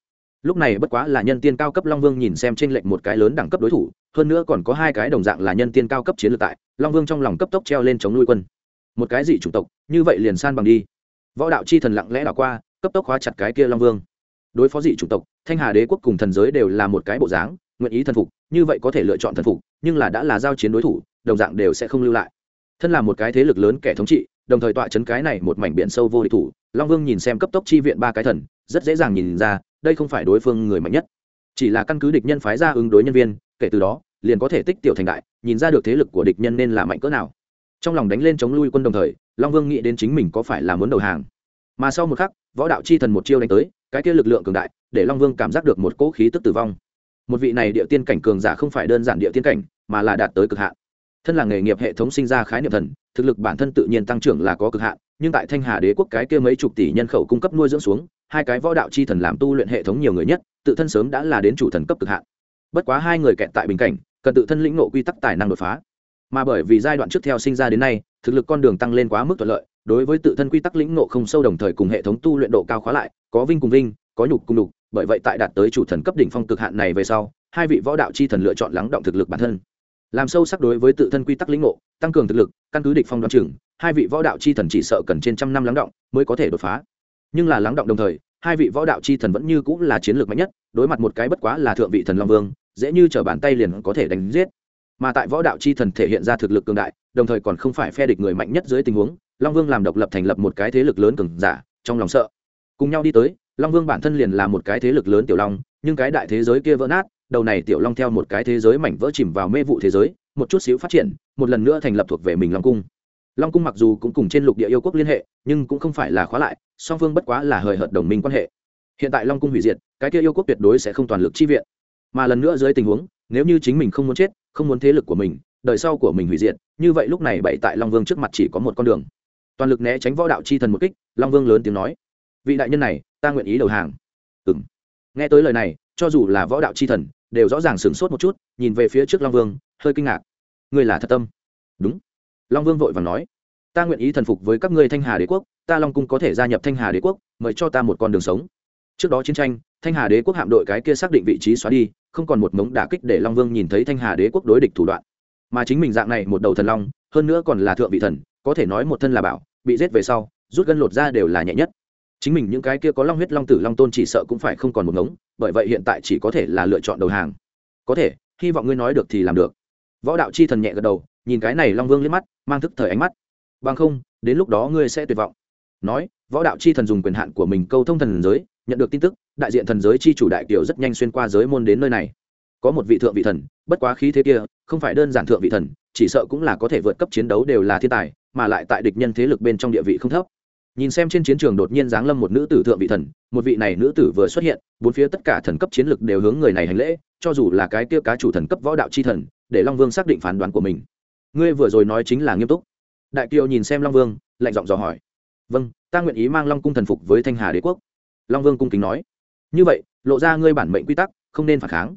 Speaker 1: Lúc này bất quá là nhân tiên cao cấp long vương nhìn xem trên lệnh một cái lớn đẳng cấp đối thủ, hơn nữa còn có hai cái đồng dạng là nhân tiên cao cấp chiến lược tại, long vương trong lòng cấp tốc treo lên chống nuôi quân một cái gì chủng tộc, như vậy liền san bằng đi. Võ đạo chi thần lặng lẽ đảo qua, cấp tốc khóa chặt cái kia long vương. Đối phó dị chủng tộc, thanh hà đế quốc cùng thần giới đều là một cái bộ dáng, nguyện ý thần phục, như vậy có thể lựa chọn thần phục, nhưng là đã là giao chiến đối thủ, đồng dạng đều sẽ không lưu lại. Thân là một cái thế lực lớn kẻ thống trị, đồng thời tọa chấn cái này một mảnh biển sâu vô địch thủ, long vương nhìn xem cấp tốc chi viện ba cái thần, rất dễ dàng nhìn ra, đây không phải đối phương người mạnh nhất. Chỉ là căn cứ địch nhân phái ra ứng đối nhân viên, kể từ đó, liền có thể tích tiểu thành đại, nhìn ra được thế lực của địch nhân nên là mạnh cỡ nào trong lòng đánh lên chống lui quân đồng thời, long vương nghĩ đến chính mình có phải là muốn đầu hàng. Mà sau một khắc, võ đạo chi thần một chiêu đánh tới, cái kia lực lượng cường đại, để long vương cảm giác được một cỗ khí tức tử vong. Một vị này địa tiên cảnh cường giả không phải đơn giản địa tiên cảnh, mà là đạt tới cực hạn. Thân là nghề nghiệp hệ thống sinh ra khái niệm thần, thực lực bản thân tự nhiên tăng trưởng là có cực hạn, nhưng tại thanh hà đế quốc cái kia mấy chục tỷ nhân khẩu cung cấp nuôi dưỡng xuống, hai cái võ đạo chi thần làm tu luyện hệ thống nhiều người nhất, tự thân sớm đã là đến chủ thần cấp cực hạn. Bất quá hai người kẹt tại bình cảnh, cần tự thân lĩnh nộ quy tắc tài năng đột phá mà bởi vì giai đoạn trước theo sinh ra đến nay, thực lực con đường tăng lên quá mức thuận lợi, đối với tự thân quy tắc lĩnh nộ không sâu đồng thời cùng hệ thống tu luyện độ cao khóa lại, có vinh cùng vinh, có nhục cùng nhục, bởi vậy tại đạt tới chủ thần cấp đỉnh phong cực hạn này về sau, hai vị võ đạo chi thần lựa chọn lắng động thực lực bản thân. Làm sâu sắc đối với tự thân quy tắc lĩnh ngộ, tăng cường thực lực, căn cứ địch phong đoán chừng, hai vị võ đạo chi thần chỉ sợ cần trên trăm năm lắng động mới có thể đột phá. Nhưng là lắng động đồng thời, hai vị võ đạo chi thần vẫn như cũng là chiến lược mạnh nhất, đối mặt một cái bất quá là thượng vị thần long vương, dễ như trở bàn tay liền có thể đánh giết mà tại võ đạo chi thần thể hiện ra thực lực cường đại, đồng thời còn không phải phe địch người mạnh nhất dưới tình huống, long vương làm độc lập thành lập một cái thế lực lớn cường giả, trong lòng sợ. Cùng nhau đi tới, long vương bản thân liền là một cái thế lực lớn tiểu long, nhưng cái đại thế giới kia vỡ nát, đầu này tiểu long theo một cái thế giới mảnh vỡ chìm vào mê vụ thế giới, một chút xíu phát triển, một lần nữa thành lập thuộc về mình long cung. Long cung mặc dù cũng cùng trên lục địa yêu quốc liên hệ, nhưng cũng không phải là khóa lại, song phương bất quá là hời hợt đồng minh quan hệ. Hiện tại long cung hủy diệt, cái kia yêu quốc tuyệt đối sẽ không toàn lực chi viện. Mà lần nữa dưới tình huống, nếu như chính mình không muốn chết không muốn thế lực của mình, đời sau của mình hủy diệt, như vậy lúc này bậy tại long vương trước mặt chỉ có một con đường. Toàn lực né tránh võ đạo chi thần một kích, long vương lớn tiếng nói, vị đại nhân này, ta nguyện ý đầu hàng. Ừng nghe tới lời này, cho dù là võ đạo chi thần, đều rõ ràng sửng sốt một chút, nhìn về phía trước long vương, hơi kinh ngạc. Ngươi là thật tâm? Đúng. Long vương vội và nói, ta nguyện ý thần phục với các ngươi thanh hà đế quốc, ta long cung có thể gia nhập thanh hà đế quốc, mời cho ta một con đường sống. Trước đó chiến tranh, thanh hà đế quốc hạm đội cái kia xác định vị trí xóa đi không còn một mống đả kích để long vương nhìn thấy thanh hà đế quốc đối địch thủ đoạn. Mà chính mình dạng này một đầu thần long, hơn nữa còn là thượng vị thần, có thể nói một thân là bảo, bị giết về sau, rút gân lột ra đều là nhẹ nhất. Chính mình những cái kia có long huyết long tử long tôn chỉ sợ cũng phải không còn một ngống bởi vậy hiện tại chỉ có thể là lựa chọn đầu hàng. Có thể, hy vọng ngươi nói được thì làm được. Võ đạo chi thần nhẹ gật đầu, nhìn cái này long vương liếc mắt, mang thức thời ánh mắt. Bằng không, đến lúc đó ngươi sẽ tuyệt vọng. Nói, võ đạo chi thần dùng quyền hạn của mình câu thông thần giới, nhận được tin tức đại diện thần giới chi chủ đại kiều rất nhanh xuyên qua giới môn đến nơi này. Có một vị thượng vị thần, bất quá khí thế kia, không phải đơn giản thượng vị thần, chỉ sợ cũng là có thể vượt cấp chiến đấu đều là thiên tài, mà lại tại địch nhân thế lực bên trong địa vị không thấp. Nhìn xem trên chiến trường đột nhiên giáng lâm một nữ tử thượng vị thần, một vị này nữ tử vừa xuất hiện, bốn phía tất cả thần cấp chiến lực đều hướng người này hành lễ, cho dù là cái kia cá chủ thần cấp võ đạo chi thần, để long vương xác định phán đoán của mình. Ngươi vừa rồi nói chính là nghiêm túc. Đại kiều nhìn xem long vương, lạnh giọng dò hỏi. Vâng ta nguyện ý mang long cung thần phục với thanh hà đế quốc. Long vương cung kính nói như vậy, lộ ra ngươi bản mệnh quy tắc, không nên phản kháng.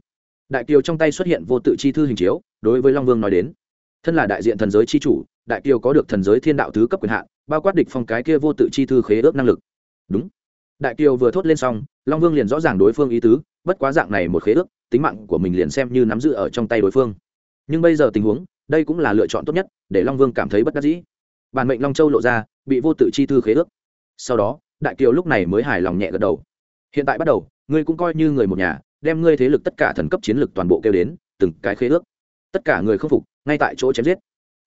Speaker 1: Đại kiều trong tay xuất hiện vô tự chi thư hình chiếu, đối với long vương nói đến. Thân là đại diện thần giới chi chủ, đại kiều có được thần giới thiên đạo thứ cấp quyền hạn, bao quát địch phong cái kia vô tự chi thư khế ước năng lực. Đúng. Đại kiều vừa thốt lên xong, long vương liền rõ ràng đối phương ý tứ, bất quá dạng này một khế ước, tính mạng của mình liền xem như nắm giữ ở trong tay đối phương. Nhưng bây giờ tình huống, đây cũng là lựa chọn tốt nhất, để long vương cảm thấy bất đắc dĩ. Bản mệnh long châu lộ ra, bị vô tự chi thư khế ước. Sau đó, đại kiều lúc này mới hài lòng nhẹ gật đầu hiện tại bắt đầu, ngươi cũng coi như người một nhà, đem ngươi thế lực tất cả thần cấp chiến lực toàn bộ kêu đến, từng cái khế ước. Tất cả người không phục, ngay tại chỗ chém giết.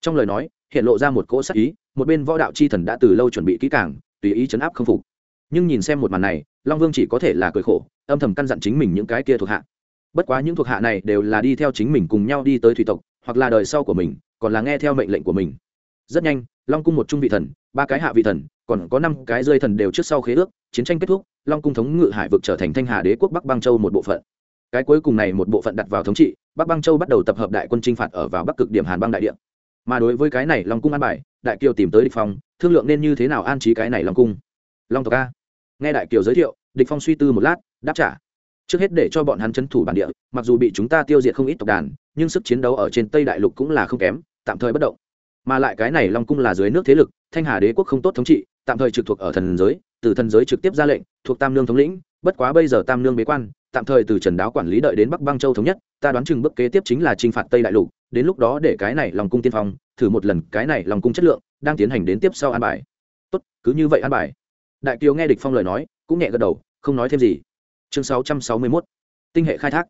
Speaker 1: Trong lời nói, hiện lộ ra một cỗ sắc ý, một bên võ đạo chi thần đã từ lâu chuẩn bị kỹ càng, tùy ý chấn áp không phục. Nhưng nhìn xem một màn này, long vương chỉ có thể là cười khổ, âm thầm căn dặn chính mình những cái kia thuộc hạ. Bất quá những thuộc hạ này đều là đi theo chính mình cùng nhau đi tới thủy tộc, hoặc là đời sau của mình, còn là nghe theo mệnh lệnh của mình. Rất nhanh, long cung một trung vị thần ba cái hạ vị thần, còn có năm cái rơi thần đều trước sau khế ước, chiến tranh kết thúc, long cung thống ngự hải vực trở thành thanh hà đế quốc bắc băng châu một bộ phận. Cái cuối cùng này một bộ phận đặt vào thống trị, bắc băng châu bắt đầu tập hợp đại quân chinh phạt ở vào bắc cực điểm hàn băng đại địa. Mà đối với cái này long cung an bài, đại kiều tìm tới địch phong, thương lượng nên như thế nào an trí cái này long cung. Long tộc a. Nghe đại kiều giới thiệu, địch phong suy tư một lát, đáp trả. Trước hết để cho bọn hắn chấn thủ bản địa, mặc dù bị chúng ta tiêu diệt không ít tộc đàn, nhưng sức chiến đấu ở trên tây đại lục cũng là không kém, tạm thời bất động mà lại cái này long cung là dưới nước thế lực, thanh hà đế quốc không tốt thống trị, tạm thời trực thuộc ở thần giới, từ thần giới trực tiếp ra lệnh, thuộc tam lương thống lĩnh, bất quá bây giờ tam lương bế quan, tạm thời từ trần đáo quản lý đợi đến bắc băng châu thống nhất, ta đoán chừng bước kế tiếp chính là t r i n h phạt tây đại lục, đến lúc đó để cái này lòng cung tiên phong, thử một lần cái này lòng cung chất lượng, đang tiến hành đến tiếp sau an bài. Tốt, cứ như vậy an bài. Đại kiều nghe địch phong lời nói, cũng nhẹ gật đầu, không nói thêm gì. Chương 661 tinh hệ khai thác.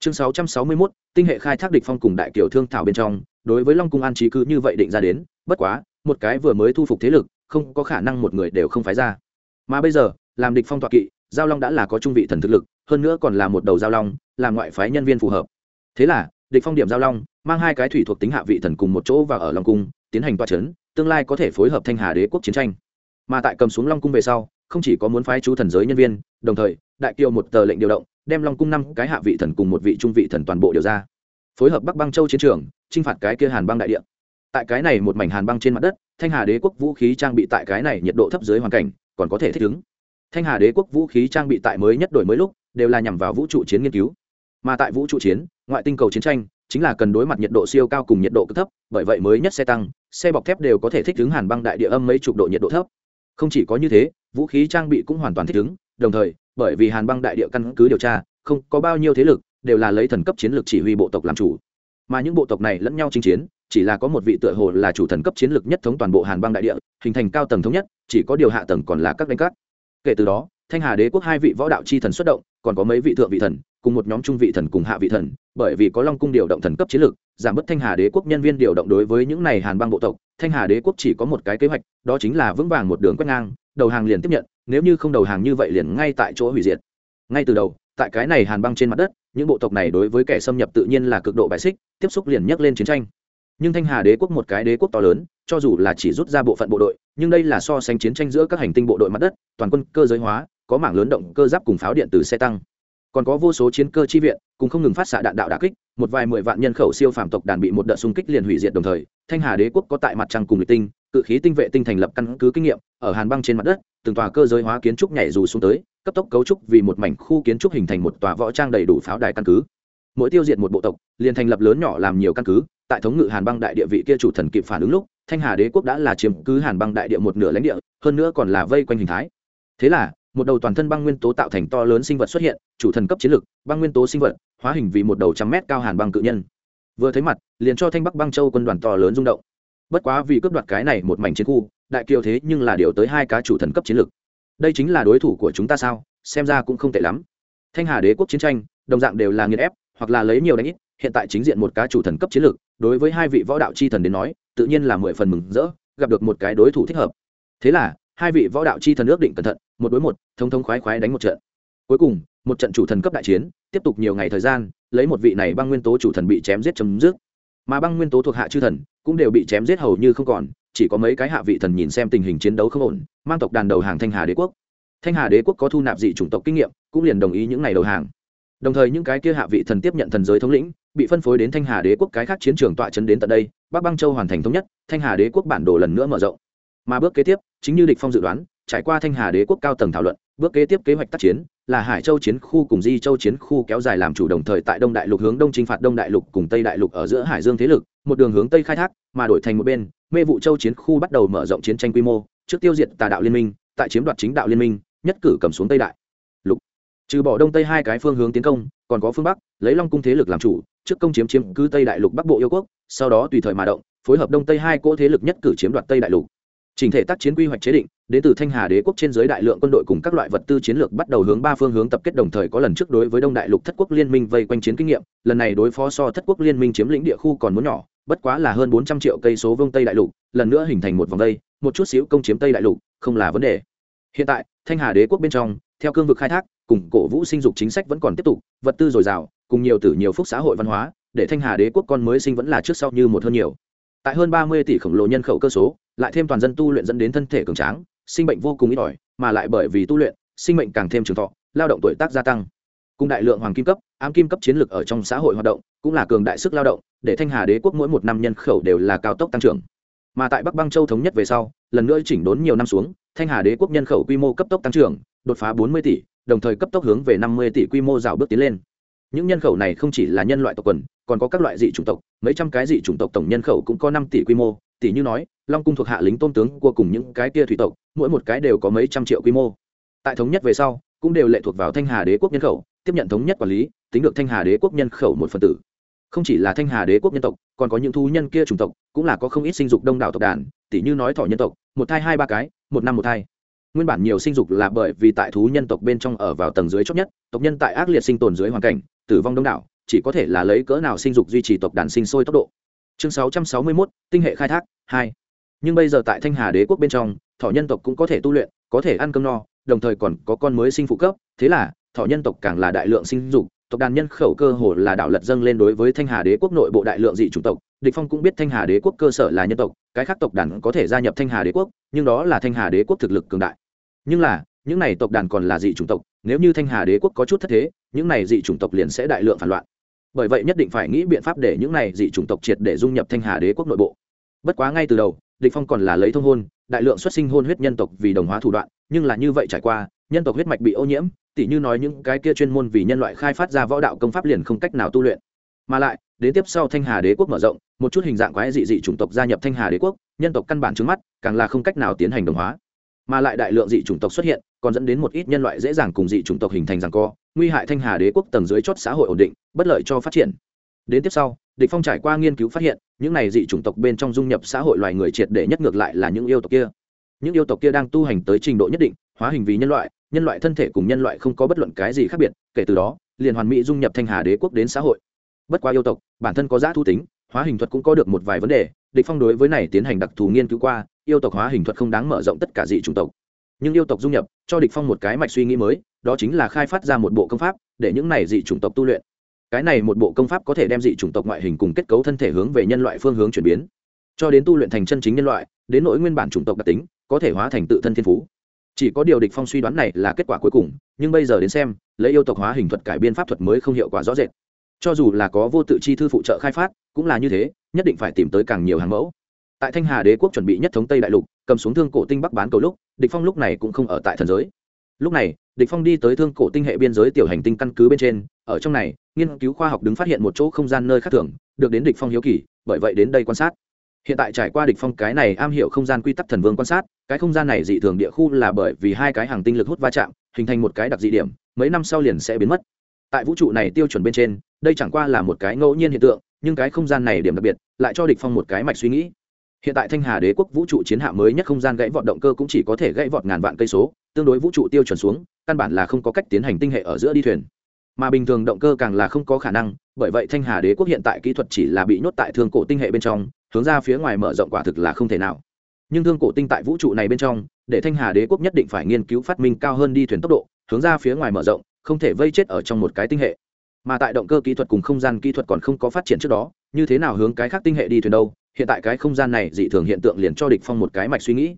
Speaker 1: Chương 661 tinh hệ khai thác địch phong cùng đại kiều thương thảo bên trong đối với long cung an trí cứ như vậy định ra đến, bất quá, một cái vừa mới thu phục thế lực, không có khả năng một người đều không phái ra. Mà bây giờ, làm địch phong tọa kỵ, giao long đã là có trung vị thần thực lực, hơn nữa còn là một đầu giao long, là ngoại phái nhân viên phù hợp. Thế là, địch phong điểm giao long, mang hai cái thủy thuộc tính hạ vị thần cùng một chỗ và ở long cung, tiến hành toa chấn, tương lai có thể phối hợp thanh hà đế quốc chiến tranh. Mà tại cầm xuống long cung về sau, không chỉ có muốn phái chú thần giới nhân viên, đồng thời, đại kiều một tờ lệnh điều động, đem long cung năm cái hạ vị thần cùng một vị trung vị thần toàn bộ điều ra. Phối hợp bắc băng châu chiến trường chinh phạt cái kia hàn băng đại địa. Tại cái này một mảnh hàn băng trên mặt đất, thanh hà đế quốc vũ khí trang bị tại cái này nhiệt độ thấp dưới hoàn cảnh, còn có thể thích ứng. Thanh hà đế quốc vũ khí trang bị tại mới nhất đổi mới lúc, đều là nhằm vào vũ trụ chiến nghiên cứu. Mà tại vũ trụ chiến, ngoại tinh cầu chiến tranh, chính là cần đối mặt nhiệt độ siêu cao cùng nhiệt độ cực thấp, bởi vậy mới nhất xe tăng, xe bọc thép đều có thể thích ứng hàn băng đại địa âm mấy chục độ nhiệt độ thấp. Không chỉ có như thế, vũ khí trang bị cũng hoàn toàn thích ứng, đồng thời, bởi vì hàn băng đại địa căn cứ điều tra, không có bao nhiêu thế lực, đều là lấy thần cấp chiến lược chỉ huy bộ tộc làm chủ mà những bộ tộc này lẫn nhau chinh chiến, chỉ là có một vị tựa hồ là chủ thần cấp chiến lược nhất thống toàn bộ hàn băng đại địa, hình thành cao tầng thống nhất, chỉ có điều hạ tầng còn là các đánh cát. Kể từ đó, thanh hà đế quốc hai vị võ đạo chi thần xuất động, còn có mấy vị thượng vị thần, cùng một nhóm trung vị thần cùng hạ vị thần, bởi vì có long cung điều động thần cấp chiến lược, giảm bớt thanh hà đế quốc nhân viên điều động đối với những này hàn băng bộ tộc, thanh hà đế quốc chỉ có một cái kế hoạch, đó chính là vững vàng một đường quét ngang, đầu hàng liền tiếp nhận, nếu như không đầu hàng như vậy liền ngay tại chỗ hủy diệt. Ngay từ đầu tại cái này hàn băng trên mặt đất, những bộ tộc này đối với kẻ xâm nhập tự nhiên là cực độ bài xích, tiếp xúc liền nhắc lên chiến tranh. Nhưng thanh hà đế quốc một cái đế quốc to lớn, cho dù là chỉ rút ra bộ phận bộ đội, nhưng đây là so sánh chiến tranh giữa các hành tinh bộ đội mặt đất, toàn quân cơ giới hóa, có mảng lớn động cơ giáp cùng pháo điện từ xe tăng. Còn có vô số chiến cơ chi viện, cùng không ngừng phát xạ đạn đạo đà kích, một vài mười vạn nhân khẩu siêu phàm tộc đàn bị một đợt xung kích liền hủy diệt đồng thời, thanh hà đế quốc có tại mặt trăng cùng lịch tinh cự khí tinh vệ tinh thành lập căn cứ kinh nghiệm, ở hàn băng trên mặt đất, từng tòa cơ giới hóa kiến trúc nhảy dù xuống tới, cấp tốc cấu trúc vì một mảnh khu kiến trúc hình thành một tòa võ trang đầy đủ pháo đài căn cứ. Mỗi tiêu diệt một bộ tộc, liền thành lập lớn nhỏ làm nhiều căn cứ, tại thống ngự hàn băng đại địa vị kia chủ thần kịp phản ứng lúc, thanh hà đế quốc đã là chiếm cứ hàn băng đại địa một nửa lãnh địa, hơn nữa còn là vây quanh hình thái. Thế là, một đầu toàn thân băng nguyên tố tạo thành to lớn sinh vật xuất hiện, chủ thần cấp chiến lực, băng nguyên tố sinh vật, hóa hình vì một đầu trăm mét cao hàn băng cự nhân. Vừa thấy mặt, liền cho thanh bắc băng châu quân đoàn to lớn rung động bất quá vì cướp đoạt cái này một mảnh chiến khu, đại kiều thế nhưng là điều tới hai cá chủ thần cấp chiến lược. Đây chính là đối thủ của chúng ta sao? Xem ra cũng không tệ lắm. Thanh hà đế quốc chiến tranh, đồng dạng đều là nghiền ép, hoặc là lấy nhiều đánh ít, hiện tại chính diện một cá chủ thần cấp chiến lược, đối với hai vị võ đạo chi thần đến nói, tự nhiên là mười phần mừng rỡ, gặp được một cái đối thủ thích hợp. Thế là, hai vị võ đạo chi thần ước định cẩn thận, một đối một, thông thông khoái khoái đánh một trận. Cuối cùng, một trận chủ thần cấp đại chiến, tiếp tục nhiều ngày thời gian, lấy một vị này băng nguyên tố chủ thần bị chém giết chấm dứt mà băng nguyên tố thuộc hạ chư thần cũng đều bị chém giết hầu như không còn, chỉ có mấy cái hạ vị thần nhìn xem tình hình chiến đấu không ổn, mang tộc đàn đầu hàng thanh hà đế quốc. Thanh hà đế quốc có thu nạp dị chủng tộc kinh nghiệm, cũng liền đồng ý những ngày đầu hàng. Đồng thời những cái kia hạ vị thần tiếp nhận thần giới thống lĩnh, bị phân phối đến thanh hà đế quốc cái khác chiến trường tọa chấn đến tận đây, bắc băng châu hoàn thành thống nhất, thanh hà đế quốc bản đồ lần nữa mở rộng. Mà bước kế tiếp, chính như địch phong dự đoán trải qua thanh hà đế quốc cao tầng thảo luận, bước kế tiếp kế hoạch tác chiến là hải châu chiến khu cùng di châu chiến khu kéo dài làm chủ đồng thời tại đông đại lục hướng đông chinh phạt đông đại lục cùng tây đại lục ở giữa hải dương thế lực, một đường hướng tây khai thác, mà đổi thành một bên, mê vụ châu chiến khu bắt đầu mở rộng chiến tranh quy mô, trước tiêu diệt tà đạo liên minh, tại chiếm đoạt chính đạo liên minh, nhất cử cầm xuống tây đại lục. Trừ bỏ đông tây hai cái phương hướng tiến công, còn có phương bắc, lấy long cung thế lực làm chủ, trước công chiếm chiếm cứ tây đại lục bắc bộ yêu quốc, sau đó tùy thời mà động, phối hợp đông tây hai cỗ thế lực nhất cử chiếm đoạt tây đại lục. Trình thể tác chiến quy hoạch chế định đến từ thanh hà đế quốc trên giới đại lượng quân đội cùng các loại vật tư chiến lược bắt đầu hướng ba phương hướng tập kết đồng thời có lần trước đối với đông đại lục thất quốc liên minh vây quanh chiến kinh nghiệm, lần này đối phó so thất quốc liên minh chiếm lĩnh địa khu còn muốn nhỏ, bất quá là hơn bốn trăm triệu cây số vương tây đại lục, lần nữa hình thành một vòng vây một chút xíu công chiếm tây đại lục, không là vấn đề. Hiện tại, thanh hà đế quốc bên trong, theo cương vực khai thác, cùng cổ vũ sinh dục chính sách vẫn còn tiếp tục, vật tư dồi dào, cùng nhiều từ nhiều phúc xã hội văn hóa, để thanh hà đế quốc con mới sinh vẫn là trước sau như một hơn nhiều. Tại hơn ba mươi tỷ khổng lồ nhân khẩu cơ số, lại thêm toàn dân tu luyện dẫn đến thân thể cường tráng sinh bệnh vô cùng ít ỏi, mà lại bởi vì tu luyện, sinh mệnh càng thêm trường thọ, lao động tuổi tác gia tăng. Cùng đại lượng hoàng kim cấp, ám kim cấp chiến lược ở trong xã hội hoạt động, cũng là cường đại sức lao động, để thanh hà đế quốc mỗi một năm nhân khẩu đều là cao tốc tăng trưởng. Mà tại bắc băng châu thống nhất về sau, lần nữa chỉnh đốn nhiều năm xuống, thanh hà đế quốc nhân khẩu quy mô cấp tốc tăng trưởng, đột phá bốn mươi tỷ, đồng thời cấp tốc hướng về năm mươi tỷ quy mô rào bước tiến lên. Những nhân khẩu này không chỉ là nhân loại tộc quần, còn có các loại dị chủng tộc, mấy trăm cái dị chủng tộc tổng nhân khẩu cũng có năm tỷ quy mô tỷ như nói, long cung thuộc hạ lính tôn tướng của cùng những cái kia thủy tộc, mỗi một cái đều có mấy trăm triệu quy mô. Tại thống nhất về sau, cũng đều lệ thuộc vào thanh hà đế quốc nhân khẩu, tiếp nhận thống nhất quản lý, tính được thanh hà đế quốc nhân khẩu một phần tử. Không chỉ là thanh hà đế quốc nhân tộc, còn có những thú nhân kia chủng tộc, cũng là có không ít sinh dục đông đảo tộc đàn tỉ như nói thỏ nhân tộc, một thai hai ba cái, một năm một thai. Nguyên bản nhiều sinh dục là bởi vì tại thú nhân tộc bên trong ở vào tầng dưới chót nhất, tộc nhân tại ác liệt sinh tồn dưới hoàn cảnh, tử vong đông đảo, chỉ có thể là lấy cỡ nào sinh dục duy trì tộc đàn sinh sôi tốc độ chương 661, tinh hệ khai thác hai. Nhưng bây giờ tại thanh hà đế quốc bên trong Thọ nhân tộc cũng có thể tu luyện có thể ăn cơm no đồng thời còn có con mới sinh phụ cấp. Thế là Thọ nhân tộc càng là đại lượng sinh dục tộc đàn nhân khẩu cơ hồ là đảo lật dâng lên đối với thanh hà đế quốc nội bộ đại lượng dị chủng tộc. Địch phong cũng biết thanh hà đế quốc cơ sở là nhân tộc cái khác tộc đàn có thể gia nhập thanh hà đế quốc nhưng đó là thanh hà đế quốc thực lực cường đại. Nhưng là những này tộc đàn còn là dị chủng tộc nếu như thanh hà đế quốc có chút thất thế những này dị chủng tộc liền sẽ đại lượng phản loạn bởi vậy nhất định phải nghĩ biện pháp để những này dị chủng tộc triệt để dung nhập thanh hà đế quốc nội bộ. Bất quá ngay từ đầu, địch phong còn là lấy thông hôn, đại lượng xuất sinh hôn huyết nhân tộc vì đồng hóa thủ đoạn, nhưng là như vậy trải qua, nhân tộc huyết mạch bị ô nhiễm, tỉ như nói những cái kia chuyên môn vì nhân loại khai phát ra võ đạo công pháp liền không cách nào tu luyện. Mà lại, đến tiếp sau thanh hà đế quốc mở rộng, một chút hình dạng quái dị dị chủng tộc gia nhập thanh hà đế quốc, nhân tộc căn bản trước mắt, càng là không cách nào tiến hành đồng hóa. Mà lại đại lượng dị chủng tộc xuất hiện, còn dẫn đến một ít nhân loại dễ dàng cùng dị chủng tộc hình thành rằng co nguy hại thanh hà đế quốc tầng dưới chót xã hội ổn định, bất lợi cho phát triển. Đến tiếp sau, địch phong trải qua nghiên cứu phát hiện, những này dị chủng tộc bên trong dung nhập xã hội loài người triệt để nhất ngược lại là những yêu tộc kia. Những yêu tộc kia đang tu hành tới trình độ nhất định, hóa hình vì nhân loại nhân loại thân thể cùng nhân loại không có bất luận cái gì khác biệt, kể từ đó, liền hoàn mỹ dung nhập thanh hà đế quốc đến xã hội. Bất qua yêu tộc, bản thân có giá thu tính, hóa hình thuật cũng có được một vài vấn đề, địch phong đối với này tiến hành đặc thù nghiên cứu qua, yêu tộc hóa hình thuật không đáng mở rộng tất cả dị chủng tộc. Nhưng yêu tộc dung nhập, cho địch phong một cái mạch suy nghĩ mới đó chính là khai phát ra một bộ công pháp để những này dị chủng tộc tu luyện. Cái này một bộ công pháp có thể đem dị chủng tộc ngoại hình cùng kết cấu thân thể hướng về nhân loại phương hướng chuyển biến. Cho đến tu luyện thành chân chính nhân loại, đến nỗi nguyên bản chủng tộc đặc tính, có thể hóa thành tự thân thiên phú. Chỉ có điều địch phong suy đoán này là kết quả cuối cùng, nhưng bây giờ đến xem, lấy yêu tộc hóa hình thuật cải biên pháp thuật mới không hiệu quả rõ rệt. Cho dù là có vô tự chi thư phụ trợ khai phát, cũng là như thế, nhất định phải tìm tới càng nhiều hàng mẫu. Tại thanh hà đế quốc chuẩn bị nhất thống tây đại lục, cầm xuống thương cổ tinh bắc bán cầu lúc, địch phong lúc này cũng không ở tại thần giới. Lúc này địch phong đi tới thương cổ tinh hệ biên giới tiểu hành tinh căn cứ bên trên, ở trong này, nghiên cứu khoa học đứng phát hiện một chỗ không gian nơi khác thường, được đến địch phong hiếu kỳ, bởi vậy đến đây quan sát. Hiện tại trải qua địch phong cái này am hiểu không gian quy tắc thần vương quan sát, cái không gian này dị thường địa khu là bởi vì hai cái hàng tinh lực hút va chạm, hình thành một cái đặc dị điểm, mấy năm sau liền sẽ biến mất. Tại vũ trụ này tiêu chuẩn bên trên, đây chẳng qua là một cái ngẫu nhiên hiện tượng, nhưng cái không gian này điểm đặc biệt, lại cho địch phong một cái mạch suy nghĩ. Hiện tại thanh hà đế quốc vũ trụ chiến hạm mới nhất không gian gãy vọt động cơ cũng chỉ có thể gãy vọt ngàn vạn cây số tương đối vũ trụ tiêu chuẩn xuống, căn bản là không có cách tiến hành tinh hệ ở giữa đi thuyền. Mà bình thường động cơ càng là không có khả năng, bởi vậy thanh hà đế quốc hiện tại kỹ thuật chỉ là bị nhốt tại thương cổ tinh hệ bên trong, hướng ra phía ngoài mở rộng quả thực là không thể nào. Nhưng thương cổ tinh tại vũ trụ này bên trong, để thanh hà đế quốc nhất định phải nghiên cứu phát minh cao hơn đi thuyền tốc độ, hướng ra phía ngoài mở rộng, không thể vây chết ở trong một cái tinh hệ. Mà tại động cơ kỹ thuật cùng không gian kỹ thuật còn không có phát triển trước đó, như thế nào hướng cái khác tinh hệ đi thuyền đâu? Hiện tại cái không gian này dị thường hiện tượng liền cho địch phong một cái mạch suy nghĩ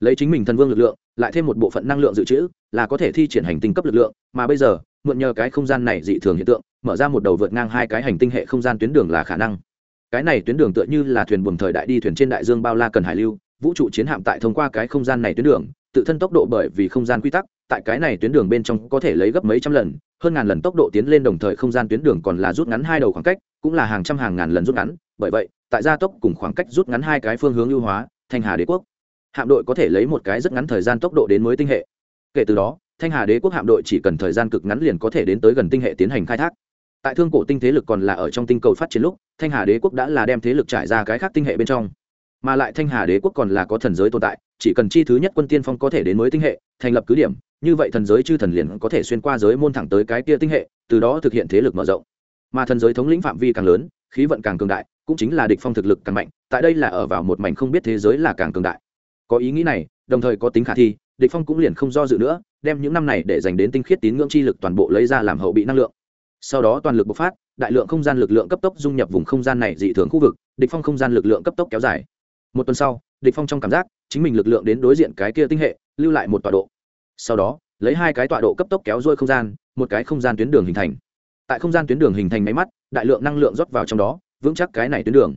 Speaker 1: lấy chính mình thần vương lực lượng, lại thêm một bộ phận năng lượng dự trữ, là có thể thi triển hành tinh cấp lực lượng, mà bây giờ, mượn nhờ cái không gian này dị thường hiện tượng, mở ra một đầu vượt ngang hai cái hành tinh hệ không gian tuyến đường là khả năng. Cái này tuyến đường tựa như là thuyền buồm thời đại đi thuyền trên đại dương bao la cần hải lưu, vũ trụ chiến hạm tại thông qua cái không gian này tuyến đường, tự thân tốc độ bởi vì không gian quy tắc, tại cái này tuyến đường bên trong có thể lấy gấp mấy trăm lần, hơn ngàn lần tốc độ tiến lên đồng thời không gian tuyến đường còn là rút ngắn hai đầu khoảng cách, cũng là hàng trăm hàng ngàn lần rút ngắn, bởi vậy, tại gia tốc cùng khoảng cách rút ngắn hai cái phương hướng ưu hóa, thành hà đế quốc hạm đội có thể lấy một cái rất ngắn thời gian tốc độ đến mới tinh hệ. Kể từ đó, thanh hà đế quốc hạm đội chỉ cần thời gian cực ngắn liền có thể đến tới gần tinh hệ tiến hành khai thác. Tại thương cổ tinh thế lực còn là ở trong tinh cầu phát triển lúc, thanh hà đế quốc đã là đem thế lực trải ra cái khác tinh hệ bên trong. Mà lại thanh hà đế quốc còn là có thần giới tồn tại, chỉ cần chi thứ nhất quân tiên phong có thể đến mới tinh hệ, thành lập cứ điểm, như vậy thần giới chư thần liền có thể xuyên qua giới môn thẳng tới cái kia tinh hệ, từ đó thực hiện thế lực mở rộng. Mà thần giới thống lĩnh phạm vi càng lớn, khí vận càng cường đại, cũng chính là địch phong thực lực càng mạnh, tại đây là ở vào một mảnh không biết thế giới là càng cường đại có ý nghĩ này, đồng thời có tính khả thi, địch phong cũng liền không do dự nữa, đem những năm này để dành đến tinh khiết tín ngưỡng chi lực toàn bộ lấy ra làm hậu bị năng lượng. Sau đó toàn lực bộc phát, đại lượng không gian lực lượng cấp tốc dung nhập vùng không gian này dị thường khu vực, địch phong không gian lực lượng cấp tốc kéo dài. Một tuần sau, địch phong trong cảm giác, chính mình lực lượng đến đối diện cái kia tinh hệ, lưu lại một tọa độ. Sau đó, lấy hai cái tọa độ cấp tốc kéo dôi không gian, một cái không gian tuyến đường hình thành. Tại không gian tuyến đường hình thành máy mắt, đại lượng năng lượng rót vào trong đó, vững chắc cái này tuyến đường.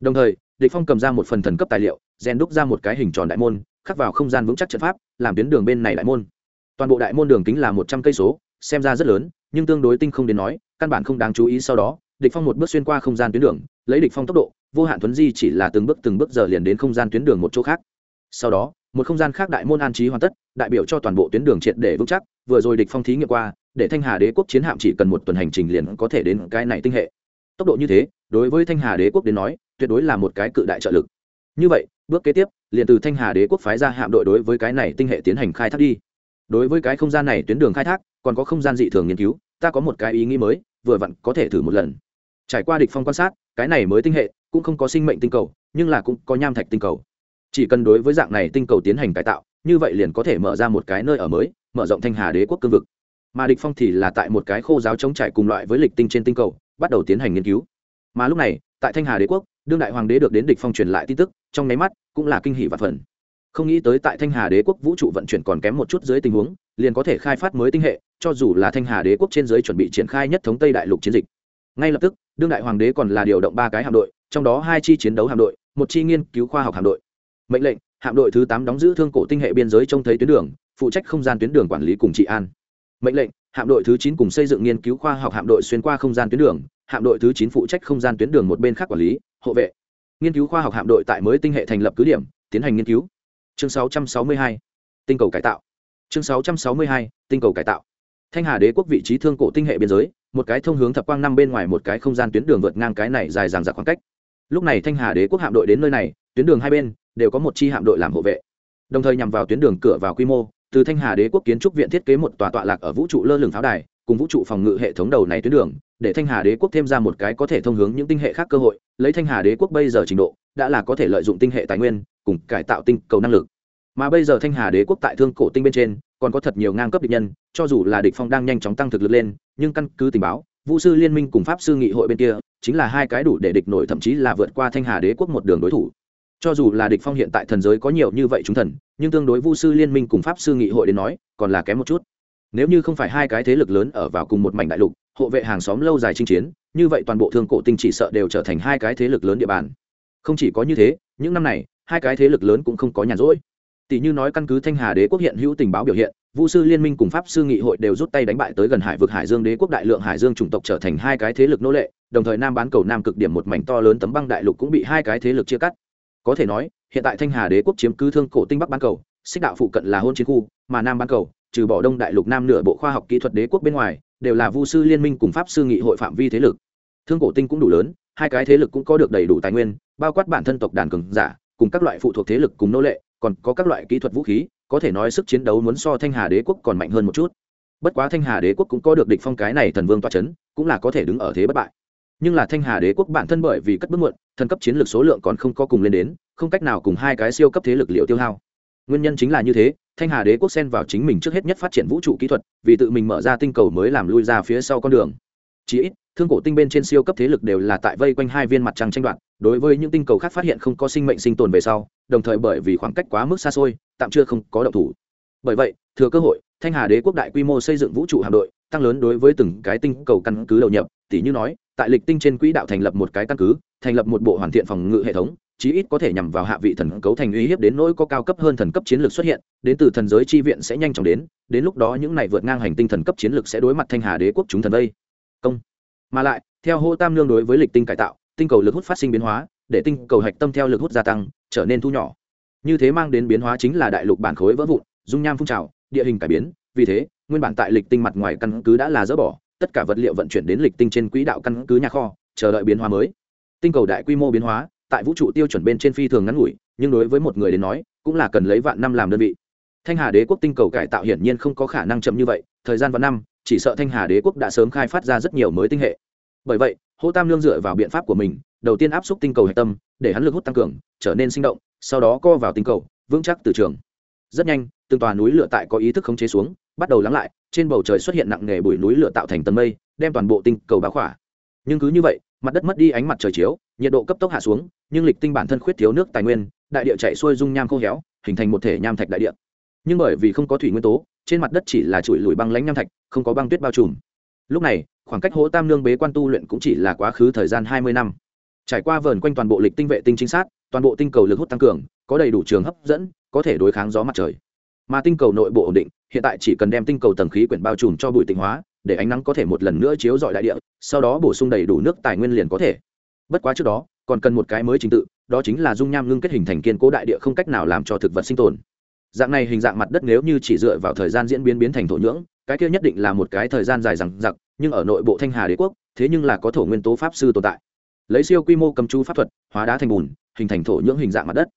Speaker 1: Đồng thời địch phong cầm ra một phần thần cấp tài liệu, rèn đúc ra một cái hình tròn đại môn, khắc vào không gian vững chắc trận pháp, làm tuyến đường bên này đại môn. Toàn bộ đại môn đường kính là một trăm cây số, xem ra rất lớn, nhưng tương đối tinh không đến nói, căn bản không đáng chú ý sau đó, địch phong một bước xuyên qua không gian tuyến đường, lấy địch phong tốc độ, vô hạn thuấn di chỉ là từng bước từng bước giờ liền đến không gian tuyến đường một chỗ khác. Sau đó, một không gian khác đại môn an trí hoàn tất, đại biểu cho toàn bộ tuyến đường triệt để vững chắc, vừa rồi địch phong thí nghiệm qua, để thanh hà đế quốc chiến hạm chỉ cần một tuần hành trình liền có thể đến cái này tinh hệ. Tốc độ như thế, đối với thanh hà đế quốc đến nói tuyệt đối là một cái cự đại trợ lực. Như vậy, bước kế tiếp, liền từ thanh hà đế quốc phái ra hạm đội đối với cái này tinh hệ tiến hành khai thác đi. Đối với cái không gian này tuyến đường khai thác, còn có không gian dị thường nghiên cứu, ta có một cái ý nghĩ mới, vừa vặn có thể thử một lần. Trải qua địch phong quan sát, cái này mới tinh hệ cũng không có sinh mệnh tinh cầu, nhưng là cũng có nham thạch tinh cầu. Chỉ cần đối với dạng này tinh cầu tiến hành cải tạo, như vậy liền có thể mở ra một cái nơi ở mới, mở rộng thanh hà đế quốc cương vực. Mà địch phong thì là tại một cái khô giáo chống trải cùng loại với lịch tinh trên tinh cầu, bắt đầu tiến hành nghiên cứu. Mà lúc này, tại thanh hà đế quốc đương đại hoàng đế được đến địch phong truyền lại tin tức, trong nháy mắt cũng là kinh hỉ và phần. Không nghĩ tới tại thanh hà đế quốc vũ trụ vận chuyển còn kém một chút dưới tình huống, liền có thể khai phát mới tinh hệ, cho dù là thanh hà đế quốc trên dưới chuẩn bị triển khai nhất thống tây đại lục chiến dịch. Ngay lập tức, đương đại hoàng đế còn là điều động ba cái hạm đội, trong đó hai chi chiến đấu hạm đội, một chi nghiên cứu khoa học hạm đội. Mệnh lệnh, hạm đội thứ tám đóng giữ thương cổ tinh hệ biên giới trông thấy tuyến đường, phụ trách không gian tuyến đường quản lý cùng trị an. Mệnh lệnh, hạm đội thứ chín cùng xây dựng nghiên cứu khoa học hạm đội xuyên qua không gian tuyến đường hạm đội thứ chín phụ trách không gian tuyến đường một bên khác quản lý hộ vệ. Nghiên cứu khoa học hạm đội tại mới tinh hệ thành lập cứ điểm tiến hành nghiên cứu. Chương 662, tinh cầu cải tạo. Chương 662, tinh cầu cải tạo. Thanh hà đế quốc vị trí thương cổ tinh hệ biên giới một cái thông hướng thập quang năm bên ngoài một cái không gian tuyến đường vượt ngang cái này dài dằng dặc khoảng cách. Lúc này thanh hà đế quốc hạm đội đến nơi này tuyến đường hai bên đều có một chi hạm đội làm hộ vệ. Đồng thời nhằm vào tuyến đường cửa vào quy mô từ thanh hà đế quốc kiến trúc viện thiết kế một tòa tọa lạc ở vũ trụ lơ lửng pháo đài cùng vũ trụ phòng ngự hệ thống đầu này tuyến đường, để thanh hà đế quốc thêm ra một cái có thể thông hướng những tinh hệ khác cơ hội, lấy thanh hà đế quốc bây giờ trình độ, đã là có thể lợi dụng tinh hệ tài nguyên, cùng cải tạo tinh cầu năng lực. Mà bây giờ thanh hà đế quốc tại thương cổ tinh bên trên, còn có thật nhiều ngang cấp địch nhân, cho dù là địch phong đang nhanh chóng tăng thực lực lên, nhưng căn cứ tình báo, vũ sư liên minh cùng pháp sư nghị hội bên kia, chính là hai cái đủ để địch nổi thậm chí là vượt qua thanh hà đế quốc một đường đối thủ. Cho dù là địch phong hiện tại thần giới có nhiều như vậy chúng thần, nhưng tương đối vũ sư liên minh cùng pháp sư nghị hội đến nói, còn là kém một chút nếu như không phải hai cái thế lực lớn ở vào cùng một mảnh đại lục, hộ vệ hàng xóm lâu dài chinh chiến, như vậy toàn bộ thương cổ tinh chỉ sợ đều trở thành hai cái thế lực lớn địa bàn. Không chỉ có như thế, những năm này, hai cái thế lực lớn cũng không có nhàn rỗi. Tỷ như nói căn cứ thanh hà đế quốc hiện hữu tình báo biểu hiện vũ sư liên minh cùng pháp sư nghị hội đều rút tay đánh bại tới gần hải vực hải dương đế quốc đại lượng hải dương chủng tộc trở thành hai cái thế lực nô lệ, đồng thời nam bán cầu nam cực điểm một mảnh to lớn tấm băng đại lục cũng bị hai cái thế lực chia cắt. Có thể nói, hiện tại thanh hà đế quốc chiếm cứ thương cổ tinh bắc bán cầu, xích đạo phụ cận là hôn chiến khu, mà nam bán cầu trừ bỏ đông đại lục nam nửa bộ khoa học kỹ thuật đế quốc bên ngoài, đều là vu sư liên minh cùng pháp sư nghị hội phạm vi thế lực. Thương cổ tinh cũng đủ lớn, hai cái thế lực cũng có được đầy đủ tài nguyên, bao quát bản thân tộc đàn cường giả, cùng các loại phụ thuộc thế lực cùng nô lệ, còn có các loại kỹ thuật vũ khí, có thể nói sức chiến đấu muốn so thanh hà đế quốc còn mạnh hơn một chút. Bất quá thanh hà đế quốc cũng có được địch phong cái này thần vương toa chấn, cũng là có thể đứng ở thế bất bại. Nhưng là thanh hà đế quốc bản thân bởi vì cất bước muộn, thần cấp chiến lược số lượng còn không có cùng lên đến, không cách nào cùng hai cái siêu cấp thế lực liệu tiêu hao. Nguyên nhân chính là như thế thanh hà đế quốc xen vào chính mình trước hết nhất phát triển vũ trụ kỹ thuật, vì tự mình mở ra tinh cầu mới làm lui ra phía sau con đường. Chí ít, thương cổ tinh bên trên siêu cấp thế lực đều là tại vây quanh hai viên mặt trăng tranh đoạt, đối với những tinh cầu khác phát hiện không có sinh mệnh sinh tồn về sau, đồng thời bởi vì khoảng cách quá mức xa xôi, tạm chưa không có động thủ. Bởi vậy, thừa cơ hội, thanh hà đế quốc đại quy mô xây dựng vũ trụ hạm đội, tăng lớn đối với từng cái tinh cầu căn cứ đầu nhập tỷ như nói, tại lịch tinh trên quỹ đạo thành lập một cái căn cứ, thành lập một bộ hoàn thiện phòng ngự hệ thống chí ít có thể nhằm vào hạ vị thần cấu thành uy hiếp đến nỗi có cao cấp hơn thần cấp chiến lược xuất hiện, đến từ thần giới chi viện sẽ nhanh chóng đến đến lúc đó những này vượt ngang hành tinh thần cấp chiến lược sẽ đối mặt thanh hà đế quốc chúng thần vây. Công. Mà lại, theo hô tam lương đối với lịch tinh cải tạo, tinh cầu lực hút phát sinh biến hóa, để tinh cầu hạch tâm theo lực hút gia tăng, trở nên thu nhỏ. Như thế mang đến biến hóa chính là đại lục bản khối vỡ vụn, dung nham phun trào, địa hình cải biến, vì thế, nguyên bản tại lịch tinh mặt ngoài căn cứ đã là dỡ bỏ, tất cả vật liệu vận chuyển đến lịch tinh trên quỹ đạo căn cứ nhà kho, chờ đợi biến hóa mới. Tinh cầu đại quy mô biến hóa tại vũ trụ tiêu chuẩn bên trên phi thường ngắn ngủi, nhưng đối với một người đến nói, cũng là cần lấy vạn năm làm đơn vị. Thanh hà đế quốc tinh cầu cải tạo hiển nhiên không có khả năng chậm như vậy, thời gian vạn năm, chỉ sợ thanh hà đế quốc đã sớm khai phát ra rất nhiều mới tinh hệ. Bởi vậy, hô tam lương dựa vào biện pháp của mình, đầu tiên áp xúc tinh cầu hạch tâm, để hắn lực hút tăng cường, trở nên sinh động, sau đó co vào tinh cầu, vững chắc từ trường. Rất nhanh, từng tòa núi lửa tại có ý thức khống chế xuống, bắt đầu lắng lại, trên bầu trời xuất hiện nặng nề bụi núi lửa tạo thành tầng mây, đem toàn bộ tinh cầu báo khỏa. Nhưng cứ như vậy, mặt đất mất đi ánh mặt trời chiếu nhiệt độ cấp tốc hạ xuống, nhưng lịch tinh bản thân khuyết thiếu nước tài nguyên, đại địa chạy xuôi dung nham khô héo, hình thành một thể nham thạch đại địa. Nhưng bởi vì không có thủy nguyên tố, trên mặt đất chỉ là chuỗi lùi băng lánh nham thạch, không có băng tuyết bao trùm. Lúc này, khoảng cách hố tam nương bế quan tu luyện cũng chỉ là quá khứ thời gian hai mươi năm. Trải qua vờn quanh toàn bộ lịch tinh vệ tinh chính xác toàn bộ tinh cầu lực hút tăng cường, có đầy đủ trường hấp dẫn, có thể đối kháng gió mặt trời. Mà tinh cầu nội bộ ổn định, hiện tại chỉ cần đem tinh cầu tầng khí quyển bao trùm cho bụi tịnh hóa, để ánh nắng có thể một lần nữa chiếu dọi đại địa, sau đó bổ sung đầy đủ nước tài nguyên liền có thể bất quá trước đó, còn cần một cái mới trình tự, đó chính là dung nham ngưng kết hình thành kiên cố đại địa không cách nào làm cho thực vật sinh tồn. Dạng này hình dạng mặt đất nếu như chỉ dựa vào thời gian diễn biến biến thành thổ nhưỡng, cái kia nhất định là một cái thời gian dài rằng giặc nhưng ở nội bộ thanh hà đế quốc, thế nhưng là có thổ nguyên tố pháp sư tồn tại. Lấy siêu quy mô cầm chú pháp thuật, hóa đá thành bùn, hình thành thổ nhưỡng hình dạng mặt đất.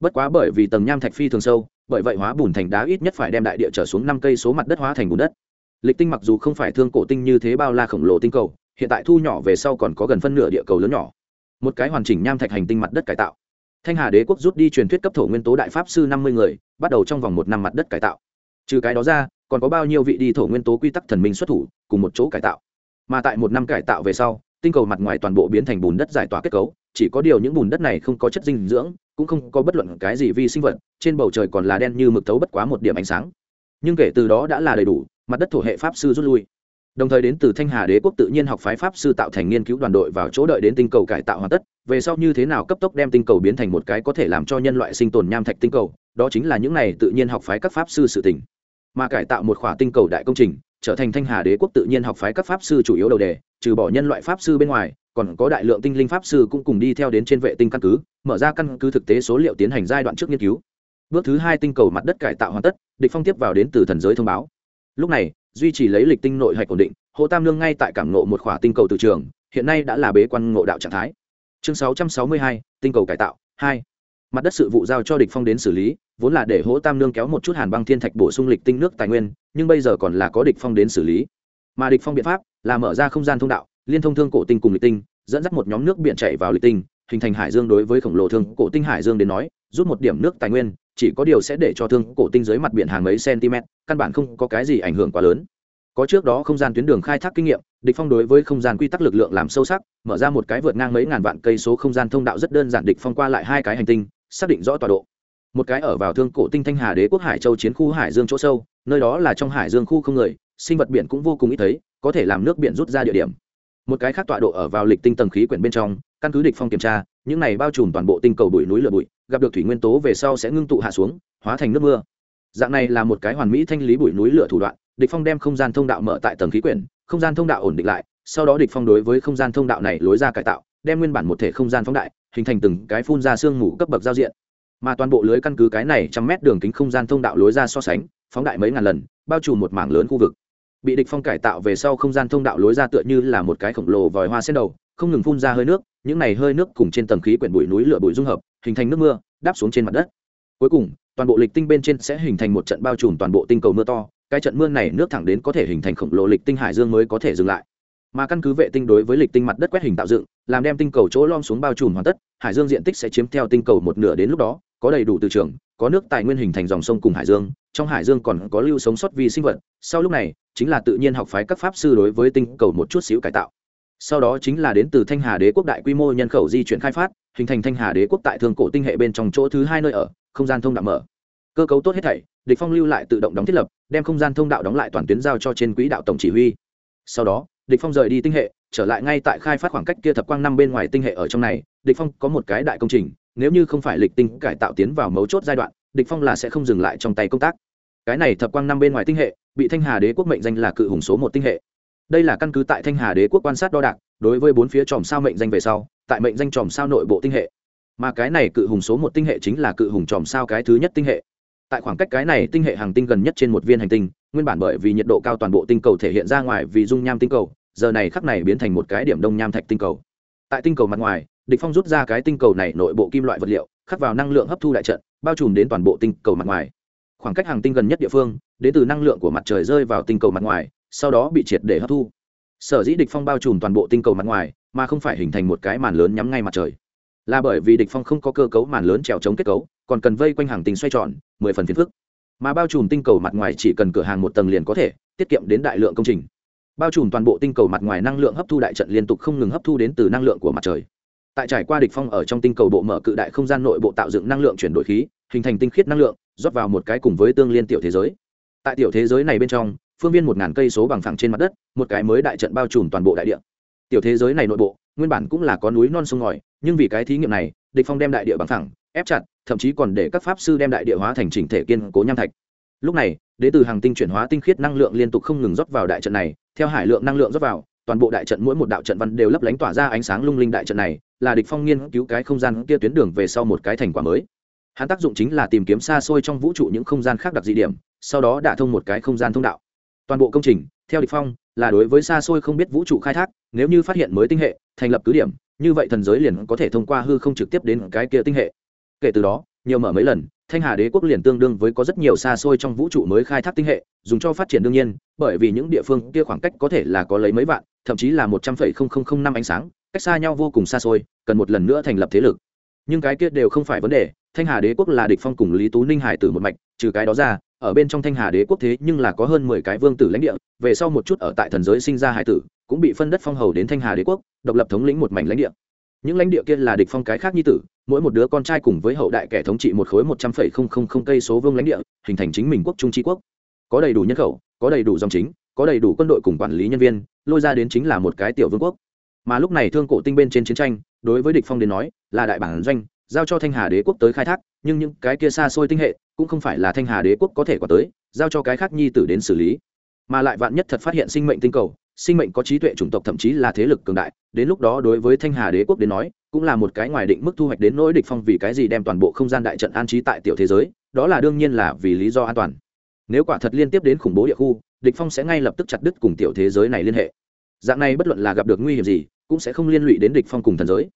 Speaker 1: Bất quá bởi vì tầng nham thạch phi thường sâu, bởi vậy hóa bùn thành đá ít nhất phải đem đại địa trở xuống năm cây số mặt đất hóa thành bùn đất. Lịch tinh mặc dù không phải thương cổ tinh như thế bao la khổng lồ tinh cầu, hiện tại thu nhỏ về sau còn có gần phân nửa địa cầu lớn nhỏ một cái hoàn chỉnh nham thạch hành tinh mặt đất cải tạo. Thanh hà đế quốc rút đi truyền thuyết cấp thổ nguyên tố đại pháp sư năm mươi người, bắt đầu trong vòng một năm mặt đất cải tạo. Trừ cái đó ra, còn có bao nhiêu vị đi thổ nguyên tố quy tắc thần minh xuất thủ, cùng một chỗ cải tạo. Mà tại một năm cải tạo về sau, tinh cầu mặt ngoài toàn bộ biến thành bùn đất giải tỏa kết cấu, chỉ có điều những bùn đất này không có chất dinh dưỡng, cũng không có bất luận cái gì vi sinh vật, trên bầu trời còn là đen như mực tấu bất quá một điểm ánh sáng. Nhưng kể từ đó đã là đầy đủ, mặt đất thổ hệ pháp sư rút lui đồng thời đến từ thanh hà đế quốc tự nhiên học phái pháp sư tạo thành nghiên cứu đoàn đội vào chỗ đợi đến tinh cầu cải tạo hoàn tất, về sau như thế nào cấp tốc đem tinh cầu biến thành một cái có thể làm cho nhân loại sinh tồn nham thạch tinh cầu, đó chính là những này tự nhiên học phái các pháp sư sự tỉnh mà cải tạo một khỏa tinh cầu đại công trình, trở thành thanh hà đế quốc tự nhiên học phái các pháp sư chủ yếu đầu đề, trừ bỏ nhân loại pháp sư bên ngoài, còn có đại lượng tinh linh pháp sư cũng cùng đi theo đến trên vệ tinh căn cứ, mở ra căn cứ thực tế số liệu tiến hành giai đoạn trước nghiên cứu. Bước thứ hai tinh cầu mặt đất cải tạo hoàn tất, địch phong tiếp vào đến từ thần giới thông báo lúc này duy trì lấy lịch tinh nội hạch ổn định hồ tam lương ngay tại cảm ngộ một khỏa tinh cầu từ trường hiện nay đã là bế quan ngộ đạo trạng thái. Chương 662, tinh cầu cải tạo hai. Mặt đất sự vụ giao cho địch phong đến xử lý vốn là để hỗ tam lương kéo một chút hàn băng thiên thạch bổ sung lịch tinh nước tài nguyên nhưng bây giờ còn là có địch phong đến xử lý. Mà địch phong biện pháp là mở ra không gian thông đạo liên thông thương cổ tinh cùng lịch tinh dẫn dắt một nhóm nước biển chảy vào lịch tinh hình thành hải dương đối với khổng lồ thương cổ tinh hải dương đến nói rút một điểm nước tài nguyên chỉ có điều sẽ để cho thương cổ tinh dưới mặt biển hàng mấy cm, căn bản không có cái gì ảnh hưởng quá lớn. Có trước đó không gian tuyến đường khai thác kinh nghiệm, địch phong đối với không gian quy tắc lực lượng làm sâu sắc, mở ra một cái vượt ngang mấy ngàn vạn cây số không gian thông đạo rất đơn giản địch phong qua lại hai cái hành tinh, xác định rõ tọa độ. Một cái ở vào thương cổ tinh thanh hà đế quốc hải châu chiến khu hải dương chỗ sâu, nơi đó là trong hải dương khu không người, sinh vật biển cũng vô cùng ít thấy, có thể làm nước biển rút ra địa điểm. Một cái khác tọa độ ở vào lịch tinh tầng khí quyển bên trong, căn cứ địch phong kiểm tra, những này bao trùm toàn bộ tinh cầu bụi núi lửa bụi gặp được thủy nguyên tố về sau sẽ ngưng tụ hạ xuống, hóa thành nước mưa. Dạng này là một cái hoàn mỹ thanh lý bụi núi lửa thủ đoạn, địch phong đem không gian thông đạo mở tại tầng khí quyển, không gian thông đạo ổn định lại, sau đó địch phong đối với không gian thông đạo này lối ra cải tạo, đem nguyên bản một thể không gian phóng đại, hình thành từng cái phun ra xương mù cấp bậc giao diện. Mà toàn bộ lưới căn cứ cái này trăm mét đường kính không gian thông đạo lối ra so sánh, phóng đại mấy ngàn lần, bao trùm một mảng lớn khu vực. Bị địch phong cải tạo về sau không gian thông đạo lối ra tựa như là một cái khổng lồ vòi hoa sen đầu, không ngừng phun ra hơi nước những này hơi nước cùng trên tầng khí quyển bụi núi lửa bụi dung hợp, hình thành nước mưa, đáp xuống trên mặt đất. Cuối cùng, toàn bộ lịch tinh bên trên sẽ hình thành một trận bao trùm toàn bộ tinh cầu mưa to, cái trận mưa này nước thẳng đến có thể hình thành khổng lồ lịch tinh hải dương mới có thể dừng lại. Mà căn cứ vệ tinh đối với lịch tinh mặt đất quét hình tạo dựng, làm đem tinh cầu chỗ lom xuống bao trùm hoàn tất, hải dương diện tích sẽ chiếm theo tinh cầu một nửa đến lúc đó, có đầy đủ từ trường, có nước tài nguyên hình thành dòng sông cùng hải dương, trong hải dương còn có lưu sống sót vi sinh vật. Sau lúc này, chính là tự nhiên học phái các pháp sư đối với tinh cầu một chút xíu cải tạo sau đó chính là đến từ thanh hà đế quốc đại quy mô nhân khẩu di chuyển khai phát, hình thành thanh hà đế quốc tại thương cổ tinh hệ bên trong chỗ thứ hai nơi ở, không gian thông đạo mở. Cơ cấu tốt hết thảy, địch phong lưu lại tự động đóng thiết lập, đem không gian thông đạo đóng lại toàn tuyến giao cho trên quỹ đạo tổng chỉ huy. Sau đó, địch phong rời đi tinh hệ, trở lại ngay tại khai phát khoảng cách kia thập quang năm bên ngoài tinh hệ ở trong này, địch phong có một cái đại công trình, nếu như không phải lịch tinh cải tạo tiến vào mấu chốt giai đoạn, địch phong là sẽ không dừng lại trong tay công tác. Cái này thập quang năm bên ngoài tinh hệ, bị thanh hà đế quốc mệnh danh là cự hùng số một tinh hệ đây là căn cứ tại thanh hà đế quốc quan sát đo đạc, đối với bốn phía tròm sao mệnh danh về sau, tại mệnh danh tròm sao nội bộ tinh hệ. Mà cái này cự hùng số một tinh hệ chính là cự hùng tròm sao cái thứ nhất tinh hệ. Tại khoảng cách cái này tinh hệ hàng tinh gần nhất trên một viên hành tinh, nguyên bản bởi vì nhiệt độ cao toàn bộ tinh cầu thể hiện ra ngoài vì dung nham tinh cầu, giờ này khắc này biến thành một cái điểm đông nham thạch tinh cầu. Tại tinh cầu mặt ngoài, địch phong rút ra cái tinh cầu này nội bộ kim loại vật liệu, khắc vào năng lượng hấp thu đại trận, bao trùm đến toàn bộ tinh cầu mặt ngoài. Khoảng cách hàng tinh gần nhất địa phương, đến từ năng lượng của mặt trời rơi vào tinh cầu mặt ngoài sau đó bị triệt để hấp thu. Sở dĩ địch phong bao trùm toàn bộ tinh cầu mặt ngoài, mà không phải hình thành một cái màn lớn nhắm ngay mặt trời. Là bởi vì địch phong không có cơ cấu màn lớn trèo chống kết cấu, còn cần vây quanh hàng tinh xoay tròn, mười phần phiền phức. Mà bao trùm tinh cầu mặt ngoài chỉ cần cửa hàng một tầng liền có thể tiết kiệm đến đại lượng công trình. Bao trùm toàn bộ tinh cầu mặt ngoài năng lượng hấp thu đại trận liên tục không ngừng hấp thu đến từ năng lượng của mặt trời. Tại trải qua địch phong ở trong tinh cầu bộ mở cự đại không gian nội bộ tạo dựng năng lượng chuyển đổi khí, hình thành tinh khiết năng lượng, rót vào một cái cùng với tương liên tiểu thế giới. Tại tiểu thế giới này bên trong phương viên một ngàn cây số bằng phẳng trên mặt đất, một cái mới đại trận bao trùm toàn bộ đại địa. Tiểu thế giới này nội bộ, nguyên bản cũng là có núi non sông ngòi, nhưng vì cái thí nghiệm này, địch phong đem đại địa bằng phẳng, ép chặt, thậm chí còn để các pháp sư đem đại địa hóa thành chỉnh thể kiên cố nham thạch. Lúc này, đế từ hàng tinh chuyển hóa tinh khiết năng lượng liên tục không ngừng rót vào đại trận này, theo hải lượng năng lượng rót vào, toàn bộ đại trận mỗi một đạo trận văn đều lấp lánh tỏa ra ánh sáng lung linh đại trận này, là địch phong nghiên cứu cái không gian kia tuyến đường về sau một cái thành quả mới. Hắn tác dụng chính là tìm kiếm xa xôi trong vũ trụ những không gian khác đặc dị điểm, sau đó đả thông một cái không gian thông đạo toàn bộ công trình, theo địch phong, là đối với xa xôi không biết vũ trụ khai thác, nếu như phát hiện mới tinh hệ, thành lập cứ điểm, như vậy thần giới liền có thể thông qua hư không trực tiếp đến cái kia tinh hệ. Kể từ đó, nhiều mở mấy lần, thanh hà đế quốc liền tương đương với có rất nhiều xa xôi trong vũ trụ mới khai thác tinh hệ, dùng cho phát triển đương nhiên, bởi vì những địa phương kia khoảng cách có thể là có lấy mấy vạn, thậm chí là một trăm phẩy không không không năm ánh sáng, cách xa nhau vô cùng xa xôi, cần một lần nữa thành lập thế lực. Nhưng cái kia đều không phải vấn đề, thanh hà đế quốc là địch phong cùng lý tú ninh hải tử một mạch, trừ cái đó ra ở bên trong thanh hà đế quốc thế nhưng là có hơn mười cái vương tử lãnh địa, về sau một chút ở tại thần giới sinh ra hải tử, cũng bị phân đất phong hầu đến thanh hà đế quốc, độc lập thống lĩnh một mảnh lãnh địa. Những lãnh địa kia là địch phong cái khác nhi tử, mỗi một đứa con trai cùng với hậu đại kẻ thống trị một khối một trăm phẩy không không không cây số vương lãnh địa, hình thành chính mình quốc trung tri quốc. Có đầy đủ nhân khẩu, có đầy đủ dòng chính, có đầy đủ quân đội cùng quản lý nhân viên, lôi ra đến chính là một cái tiểu vương quốc. Mà lúc này thương cổ tinh bên trên chiến tranh, đối với địch phong đến nói, là đại bản doanh, giao cho thanh hà đế quốc tới khai thác nhưng những cái kia xa xôi tinh hệ cũng không phải là thanh hà đế quốc có thể có tới, giao cho cái khác nhi tử đến xử lý. Mà lại vạn nhất thật phát hiện sinh mệnh tinh cầu, sinh mệnh có trí tuệ chủng tộc thậm chí là thế lực cường đại, đến lúc đó đối với thanh hà đế quốc đến nói, cũng là một cái ngoài định mức thu hoạch đến nỗi địch phong vì cái gì đem toàn bộ không gian đại trận an trí tại tiểu thế giới, đó là đương nhiên là vì lý do an toàn. Nếu quả thật liên tiếp đến khủng bố địa khu, địch phong sẽ ngay lập tức chặt đứt cùng tiểu thế giới này liên hệ. Dạng này bất luận là gặp được nguy hiểm gì, cũng sẽ không liên lụy đến địch phong cùng thần giới.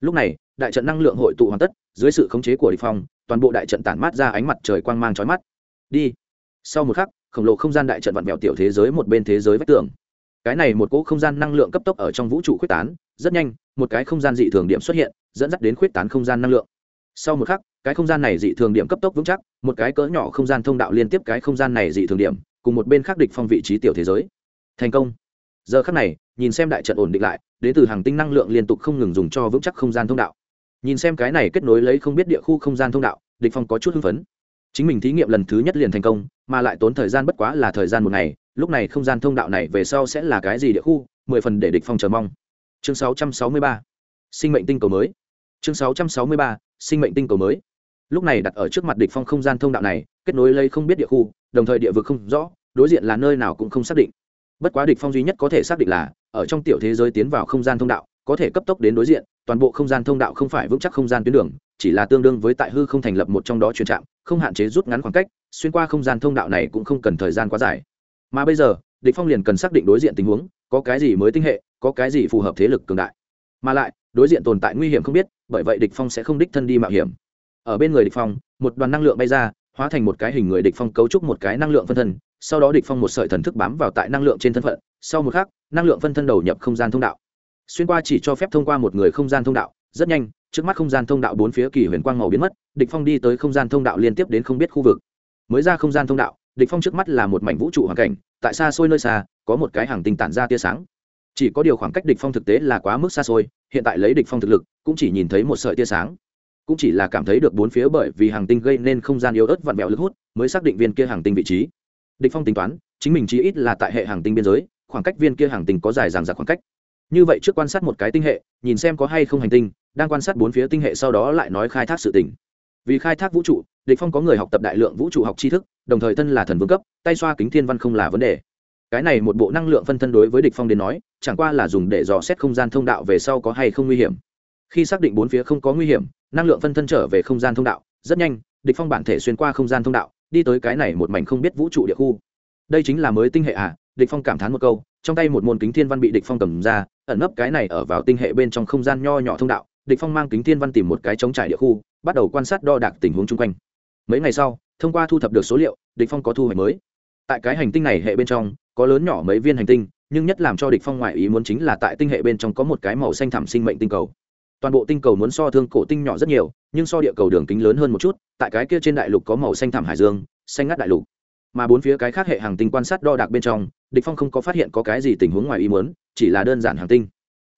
Speaker 1: Lúc này đại trận năng lượng hội tụ hoàn tất, dưới sự khống chế của địch phong, toàn bộ đại trận tản mát ra ánh mặt trời quang mang chói mắt. Đi. Sau một khắc, khổng lồ không gian đại trận vặn vẹo tiểu thế giới một bên thế giới vách tường. Cái này một cỗ không gian năng lượng cấp tốc ở trong vũ trụ khuyết tán, rất nhanh, một cái không gian dị thường điểm xuất hiện, dẫn dắt đến khuyết tán không gian năng lượng. Sau một khắc, cái không gian này dị thường điểm cấp tốc vững chắc, một cái cỡ nhỏ không gian thông đạo liên tiếp cái không gian này dị thường điểm, cùng một bên khác địch phong vị trí tiểu thế giới. Thành công. Giờ khắc này, nhìn xem đại trận ổn định lại, đến từ hàng tinh năng lượng liên tục không ngừng dùng cho vững chắc không gian thông đạo nhìn xem cái này kết nối lấy không biết địa khu không gian thông đạo, địch phong có chút hưng phấn. Chính mình thí nghiệm lần thứ nhất liền thành công, mà lại tốn thời gian bất quá là thời gian một ngày, lúc này không gian thông đạo này về sau sẽ là cái gì địa khu, mười phần để địch phong chờ mong. Chương 663 sinh mệnh tinh cầu mới. Chương 663 sinh mệnh tinh cầu mới. Lúc này đặt ở trước mặt địch phong không gian thông đạo này, kết nối lấy không biết địa khu, đồng thời địa vực không rõ, đối diện là nơi nào cũng không xác định. Bất quá địch phong duy nhất có thể xác định là, ở trong tiểu thế giới tiến vào không gian thông đạo có thể cấp tốc đến đối diện, toàn bộ không gian thông đạo không phải vững chắc không gian tuyến đường, chỉ là tương đương với tại hư không thành lập một trong đó truyền trạm, không hạn chế rút ngắn khoảng cách, xuyên qua không gian thông đạo này cũng không cần thời gian quá dài. Mà bây giờ, địch phong liền cần xác định đối diện tình huống, có cái gì mới tinh hệ, có cái gì phù hợp thế lực cường đại. Mà lại, đối diện tồn tại nguy hiểm không biết, bởi vậy địch phong sẽ không đích thân đi mạo hiểm. Ở bên người địch phong, một đoàn năng lượng bay ra, hóa thành một cái hình người địch phong cấu trúc một cái năng lượng phân thân, sau đó địch phong một sợi thần thức bám vào tại năng lượng trên thân phận, sau một khắc, năng lượng phân thân đầu nhập không gian thông đạo xuyên qua chỉ cho phép thông qua một người không gian thông đạo, rất nhanh, trước mắt không gian thông đạo bốn phía kỳ huyền quang màu biến mất, địch phong đi tới không gian thông đạo liên tiếp đến không biết khu vực. Mới ra không gian thông đạo, địch phong trước mắt là một mảnh vũ trụ hoàn cảnh, tại xa xôi nơi xa, có một cái hàng tinh tản ra tia sáng. Chỉ có điều khoảng cách địch phong thực tế là quá mức xa xôi, hiện tại lấy địch phong thực lực, cũng chỉ nhìn thấy một sợi tia sáng. Cũng chỉ là cảm thấy được bốn phía bởi vì hàng tinh gây nên không gian yếu ớt vặn vẹo lực hút, mới xác định viên kia hàng tinh vị trí. Địch phong tính toán, chính mình chỉ ít là tại hệ hàng tinh biên giới, khoảng cách viên kia hàng tinh có dài dằng dặc khoảng cách như vậy trước quan sát một cái tinh hệ, nhìn xem có hay không hành tinh, đang quan sát bốn phía tinh hệ sau đó lại nói khai thác sự tình. Vì khai thác vũ trụ, địch phong có người học tập đại lượng vũ trụ học tri thức, đồng thời thân là thần vương cấp, tay xoa kính thiên văn không là vấn đề. Cái này một bộ năng lượng phân thân đối với địch phong đến nói, chẳng qua là dùng để dò xét không gian thông đạo về sau có hay không nguy hiểm. Khi xác định bốn phía không có nguy hiểm, năng lượng phân thân trở về không gian thông đạo, rất nhanh, địch phong bản thể xuyên qua không gian thông đạo, đi tới cái này một mảnh không biết vũ trụ địa khu. Đây chính là mới tinh hệ à địch phong cảm thán một câu, trong tay một môn kính thiên văn bị địch phong cầm ra ẩn nấp cái này ở vào tinh hệ bên trong không gian nho nhỏ thông đạo, địch phong mang kính thiên văn tìm một cái chống trải địa khu, bắt đầu quan sát đo đạc tình huống chung quanh. Mấy ngày sau, thông qua thu thập được số liệu, địch phong có thu hoạch mới. Tại cái hành tinh này hệ bên trong, có lớn nhỏ mấy viên hành tinh, nhưng nhất làm cho địch phong ngoại ý muốn chính là tại tinh hệ bên trong có một cái màu xanh thẳm sinh mệnh tinh cầu. Toàn bộ tinh cầu muốn so thương cổ tinh nhỏ rất nhiều, nhưng so địa cầu đường kính lớn hơn một chút, tại cái kia trên đại lục có màu xanh thẳm hải dương, xanh ngắt đại lục mà bốn phía cái khác hệ hàng tinh quan sát đo đạc bên trong, địch phong không có phát hiện có cái gì tình huống ngoài ý muốn, chỉ là đơn giản hàng tinh.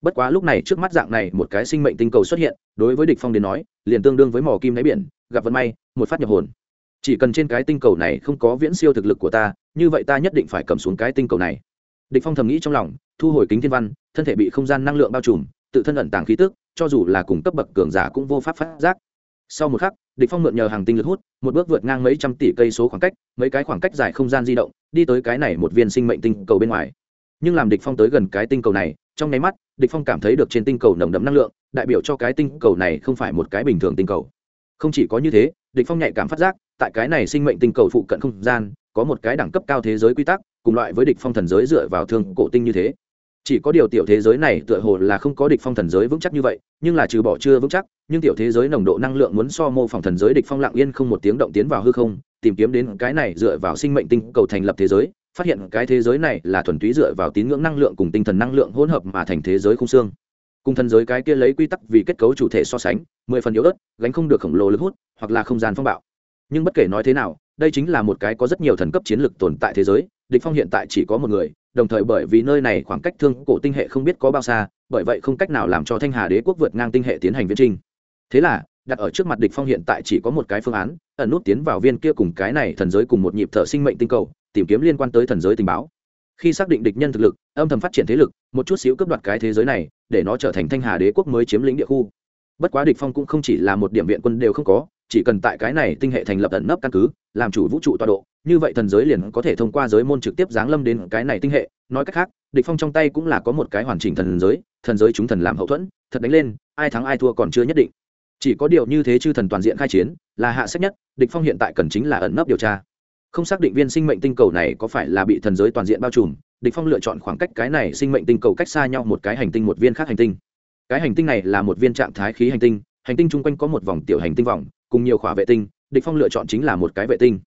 Speaker 1: Bất quá lúc này trước mắt dạng này một cái sinh mệnh tinh cầu xuất hiện, đối với địch phong đến nói, liền tương đương với mỏ kim đáy biển, gặp vận may, một phát nhập hồn. Chỉ cần trên cái tinh cầu này không có viễn siêu thực lực của ta, như vậy ta nhất định phải cầm xuống cái tinh cầu này. Địch phong thầm nghĩ trong lòng, thu hồi kính thiên văn, thân thể bị không gian năng lượng bao trùm, tự thân ẩn tàng khí tức, cho dù là cùng cấp bậc cường giả cũng vô pháp phát giác sau một khắc, địch phong mượn nhờ hàng tinh lực hút, một bước vượt ngang mấy trăm tỷ cây số khoảng cách, mấy cái khoảng cách dài không gian di động, đi tới cái này một viên sinh mệnh tinh cầu bên ngoài. Nhưng làm địch phong tới gần cái tinh cầu này, trong nháy mắt, địch phong cảm thấy được trên tinh cầu nồng đậm năng lượng, đại biểu cho cái tinh cầu này không phải một cái bình thường tinh cầu. Không chỉ có như thế, địch phong nhạy cảm phát giác, tại cái này sinh mệnh tinh cầu phụ cận không gian, có một cái đẳng cấp cao thế giới quy tắc, cùng loại với địch phong thần giới dựa vào thương cổ tinh như thế chỉ có điều tiểu thế giới này tựa hồ là không có địch phong thần giới vững chắc như vậy, nhưng là trừ bỏ chưa vững chắc, nhưng tiểu thế giới nồng độ năng lượng muốn so mô phỏng thần giới địch phong lặng yên không một tiếng động tiến vào hư không, tìm kiếm đến cái này dựa vào sinh mệnh tinh cầu thành lập thế giới, phát hiện cái thế giới này là thuần túy dựa vào tín ngưỡng năng lượng cùng tinh thần năng lượng hỗn hợp mà thành thế giới không xương. Cùng thần giới cái kia lấy quy tắc vì kết cấu chủ thể so sánh, mười phần yếu ớt, gánh không được khổng lồ lực hút, hoặc là không gian phong bạo. Nhưng bất kể nói thế nào, đây chính là một cái có rất nhiều thần cấp chiến lực tồn tại thế giới, địch phong hiện tại chỉ có một người đồng thời bởi vì nơi này khoảng cách thương cổ tinh hệ không biết có bao xa, bởi vậy không cách nào làm cho thanh hà đế quốc vượt ngang tinh hệ tiến hành viễn trinh thế là, đặt ở trước mặt địch phong hiện tại chỉ có một cái phương án, ẩn nút tiến vào viên kia cùng cái này thần giới cùng một nhịp thở sinh mệnh tinh cầu, tìm kiếm liên quan tới thần giới tình báo. Khi xác định địch nhân thực lực, âm thầm phát triển thế lực, một chút xíu cướp đoạt cái thế giới này, để nó trở thành thanh hà đế quốc mới chiếm lĩnh địa khu. Bất quá địch phong cũng không chỉ là một điểm viện quân đều không có chỉ cần tại cái này tinh hệ thành lập ẩn nấp căn cứ, làm chủ vũ trụ tọa độ, như vậy thần giới liền có thể thông qua giới môn trực tiếp giáng lâm đến cái này tinh hệ. Nói cách khác, địch phong trong tay cũng là có một cái hoàn chỉnh thần giới thần giới chúng thần làm hậu thuẫn, thật đánh lên, ai thắng ai thua còn chưa nhất định. Chỉ có điều như thế chư thần toàn diện khai chiến, là hạ sách nhất, địch phong hiện tại cần chính là ẩn nấp điều tra. Không xác định viên sinh mệnh tinh cầu này có phải là bị thần giới toàn diện bao trùm, địch phong lựa chọn khoảng cách cái này sinh mệnh tinh cầu cách xa nhau một cái hành tinh một viên khác hành tinh. Cái hành tinh này là một viên trạng thái khí hành tinh hành tinh chung quanh có một vòng tiểu hành tinh vòng cùng nhiều khỏa vệ tinh, địch phong lựa chọn chính là một cái vệ tinh.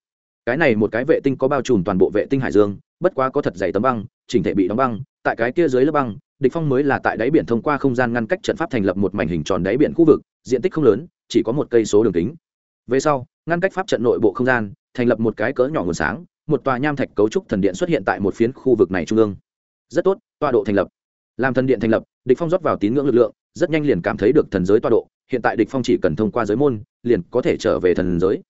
Speaker 1: Cái này một cái vệ tinh có bao trùm toàn bộ vệ tinh hải dương, bất quá có thật dày tấm băng, chỉnh thể bị đóng băng, tại cái kia dưới lớp băng, địch phong mới là tại đáy biển thông qua không gian ngăn cách trận pháp thành lập một mảnh hình tròn đáy biển khu vực, diện tích không lớn, chỉ có một cây số đường kính. Về sau, ngăn cách pháp trận nội bộ không gian, thành lập một cái cỡ nhỏ nguồn sáng, một tòa nham thạch cấu trúc thần điện xuất hiện tại một phiến khu vực này trung ương. Rất tốt, tọa độ thành lập. Làm thần điện thành lập, địch phong rót vào tín ngưỡng lực lượng, rất nhanh liền cảm thấy được thần giới tọa độ hiện tại địch phong chỉ cần thông qua giới môn liền có thể trở về thần giới.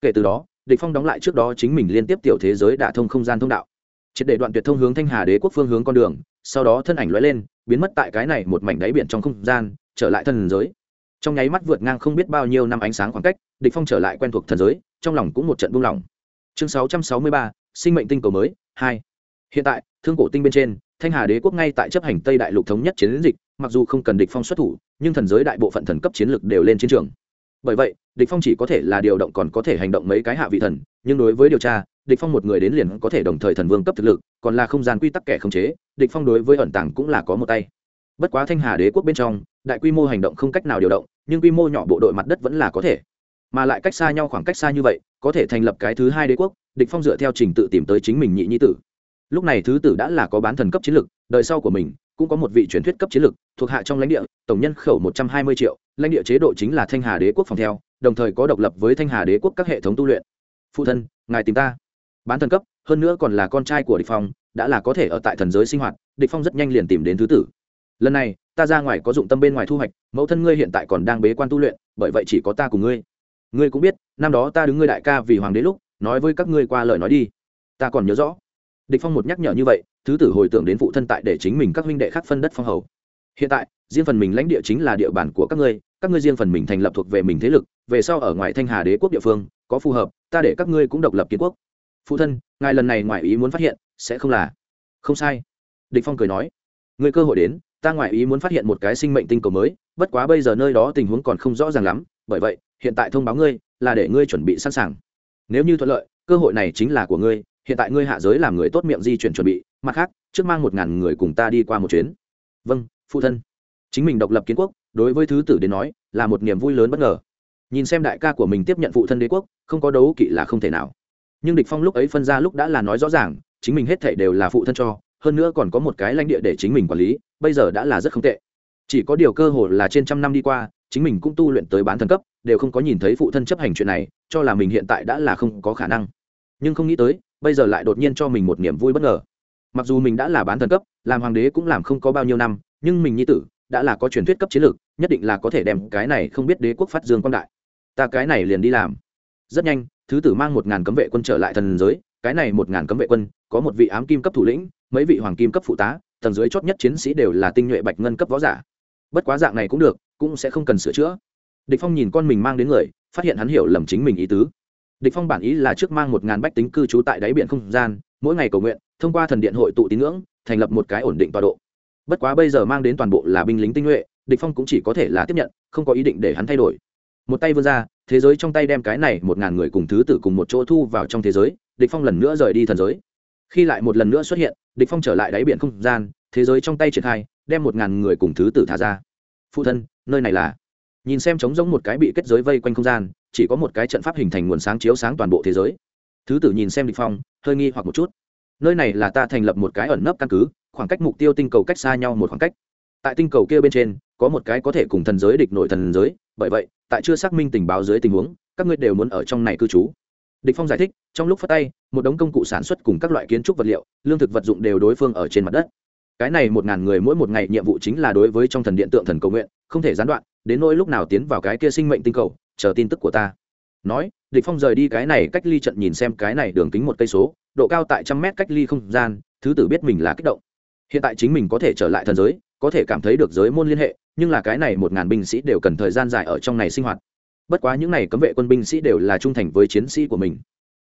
Speaker 1: Kể từ đó địch phong đóng lại trước đó chính mình liên tiếp tiểu thế giới đã thông không gian thông đạo. Triệt để đoạn tuyệt thông hướng thanh hà đế quốc phương hướng con đường sau đó thân ảnh lóe lên biến mất tại cái này một mảnh đáy biển trong không gian trở lại thần giới. Trong nháy mắt vượt ngang không biết bao nhiêu năm ánh sáng khoảng cách địch phong trở lại quen thuộc thần giới trong lòng cũng một trận buông lỏng. Chương 663, sinh mệnh tinh cầu mới 2. hiện tại thương cổ tinh bên trên thanh hà đế quốc ngay tại chấp hành tây đại lục thống nhất chiến dịch mặc dù không cần địch phong xuất thủ, nhưng thần giới đại bộ phận thần cấp chiến lực đều lên chiến trường. Bởi vậy, địch phong chỉ có thể là điều động còn có thể hành động mấy cái hạ vị thần, nhưng đối với điều tra, địch phong một người đến liền có thể đồng thời thần vương cấp thực lực, còn là không gian quy tắc kẻ khống chế, địch phong đối với ẩn tàng cũng là có một tay. Bất quá thanh hà đế quốc bên trong, đại quy mô hành động không cách nào điều động, nhưng quy mô nhỏ bộ đội mặt đất vẫn là có thể. Mà lại cách xa nhau khoảng cách xa như vậy, có thể thành lập cái thứ hai đế quốc, địch phong dựa theo trình tự tìm tới chính mình nhị nhi tử. Lúc này thứ tử đã là có bán thần cấp chiến lực, đời sau của mình cũng có một vị truyền thuyết cấp chiến lực, thuộc hạ trong lãnh địa, tổng nhân khẩu một trăm hai mươi triệu, lãnh địa chế độ chính là thanh hà đế quốc phòng theo, đồng thời có độc lập với thanh hà đế quốc các hệ thống tu luyện. Phụ thân, ngài tìm ta. Bán thần cấp, hơn nữa còn là con trai của địch phong, đã là có thể ở tại thần giới sinh hoạt, địch phong rất nhanh liền tìm đến thứ tử. Lần này, ta ra ngoài có dụng tâm bên ngoài thu hoạch, mẫu thân ngươi hiện tại còn đang bế quan tu luyện, bởi vậy chỉ có ta cùng ngươi. Ngươi cũng biết, năm đó ta đứng ngươi đại ca vì hoàng đế lúc, nói với các ngươi qua lời nói đi. Ta còn nhớ rõ địch phong một nhắc nhở như vậy, thứ tử hồi tưởng đến phụ thân tại để chính mình các huynh đệ khác phân đất phong hầu. Hiện tại, riêng phần mình lãnh địa chính là địa bàn của các ngươi các ngươi riêng phần mình thành lập thuộc về mình thế lực, về sau ở ngoài thanh hà đế quốc địa phương, có phù hợp, ta để các ngươi cũng độc lập kiến quốc. Phụ thân, ngài lần này ngoài ý muốn phát hiện, sẽ không là. Không sai. Địch phong cười nói. Người cơ hội đến, ta ngoài ý muốn phát hiện một cái sinh mệnh tinh cầu mới, bất quá bây giờ nơi đó tình huống còn không rõ ràng lắm, bởi vậy, hiện tại thông báo ngươi, là để ngươi chuẩn bị sẵn sàng. Nếu như thuận lợi, cơ hội này chính là của ngươi hiện tại ngươi hạ giới làm người tốt miệng di chuyển chuẩn bị, mặt khác, trước mang một ngàn người cùng ta đi qua một chuyến. Vâng phụ thân. Chính mình độc lập kiến quốc, đối với thứ tử đến nói, là một niềm vui lớn bất ngờ. Nhìn xem đại ca của mình tiếp nhận phụ thân đế quốc, không có đấu kỵ là không thể nào. Nhưng địch phong lúc ấy phân ra lúc đã là nói rõ ràng, chính mình hết thảy đều là phụ thân cho, hơn nữa còn có một cái lãnh địa để chính mình quản lý, bây giờ đã là rất không tệ. Chỉ có điều cơ hội là trên trăm năm đi qua, chính mình cũng tu luyện tới bán thần cấp, đều không có nhìn thấy phụ thân chấp hành chuyện này, cho là mình hiện tại đã là không có khả năng. Nhưng không nghĩ tới bây giờ lại đột nhiên cho mình một niềm vui bất ngờ. Mặc dù mình đã là bán thần cấp, làm hoàng đế cũng làm không có bao nhiêu năm, nhưng mình nhi tử đã là có truyền thuyết cấp chiến lược, nhất định là có thể đem cái này không biết đế quốc phát dương quan đại. Ta cái này liền đi làm. Rất nhanh, thứ tử mang một ngàn cấm vệ quân trở lại thần giới, cái này một ngàn cấm vệ quân, có một vị ám kim cấp thủ lĩnh, mấy vị hoàng kim cấp phụ tá, tầng dưới chót nhất chiến sĩ đều là tinh nhuệ bạch ngân cấp võ giả. Bất quá dạng này cũng được, cũng sẽ không cần sửa chữa. Địch phong nhìn con mình mang đến người, phát hiện hắn hiểu lầm chính mình ý tứ địch phong bản ý là trước mang một ngàn bách tính cư trú tại đáy biển không gian, mỗi ngày cầu nguyện, thông qua thần điện hội tụ tín ngưỡng, thành lập một cái ổn định tọa độ. Bất quá bây giờ mang đến toàn bộ là binh lính tinh nhuệ, địch phong cũng chỉ có thể là tiếp nhận, không có ý định để hắn thay đổi. Một tay vươn ra, thế giới trong tay đem cái này một ngàn người cùng thứ tử cùng một chỗ thu vào trong thế giới, địch phong lần nữa rời đi thần giới. Khi lại một lần nữa xuất hiện, địch phong trở lại đáy biển không gian, thế giới trong tay triển khai, đem một ngàn người cùng thứ tử thả ra. Phụ thân, nơi này là nhìn xem trống giống một cái bị kết giới vây quanh không gian, chỉ có một cái trận pháp hình thành nguồn sáng chiếu sáng toàn bộ thế giới. Thứ tử nhìn xem địch phong, hơi nghi hoặc một chút. Nơi này là ta thành lập một cái ẩn nấp căn cứ, khoảng cách mục tiêu tinh cầu cách xa nhau một khoảng cách. Tại tinh cầu kia bên trên, có một cái có thể cùng thần giới địch nội thần giới, bởi vậy, tại chưa xác minh tình báo dưới tình huống, các ngươi đều muốn ở trong này cư trú. Địch phong giải thích, trong lúc phát tay, một đống công cụ sản xuất cùng các loại kiến trúc vật liệu, lương thực vật dụng đều đối phương ở trên mặt đất. Cái này một ngàn người mỗi một ngày nhiệm vụ chính là đối với trong thần điện tượng thần cầu nguyện, không thể gián đoạn đến nỗi lúc nào tiến vào cái kia sinh mệnh tinh cầu, chờ tin tức của ta. Nói, địch phong rời đi cái này cách ly trận nhìn xem cái này đường kính một cây số, độ cao tại trăm mét cách ly không gian, thứ tử biết mình là kích động. Hiện tại chính mình có thể trở lại thần giới, có thể cảm thấy được giới môn liên hệ, nhưng là cái này một ngàn binh sĩ đều cần thời gian dài ở trong này sinh hoạt. Bất quá những này cấm vệ quân binh sĩ đều là trung thành với chiến sĩ của mình.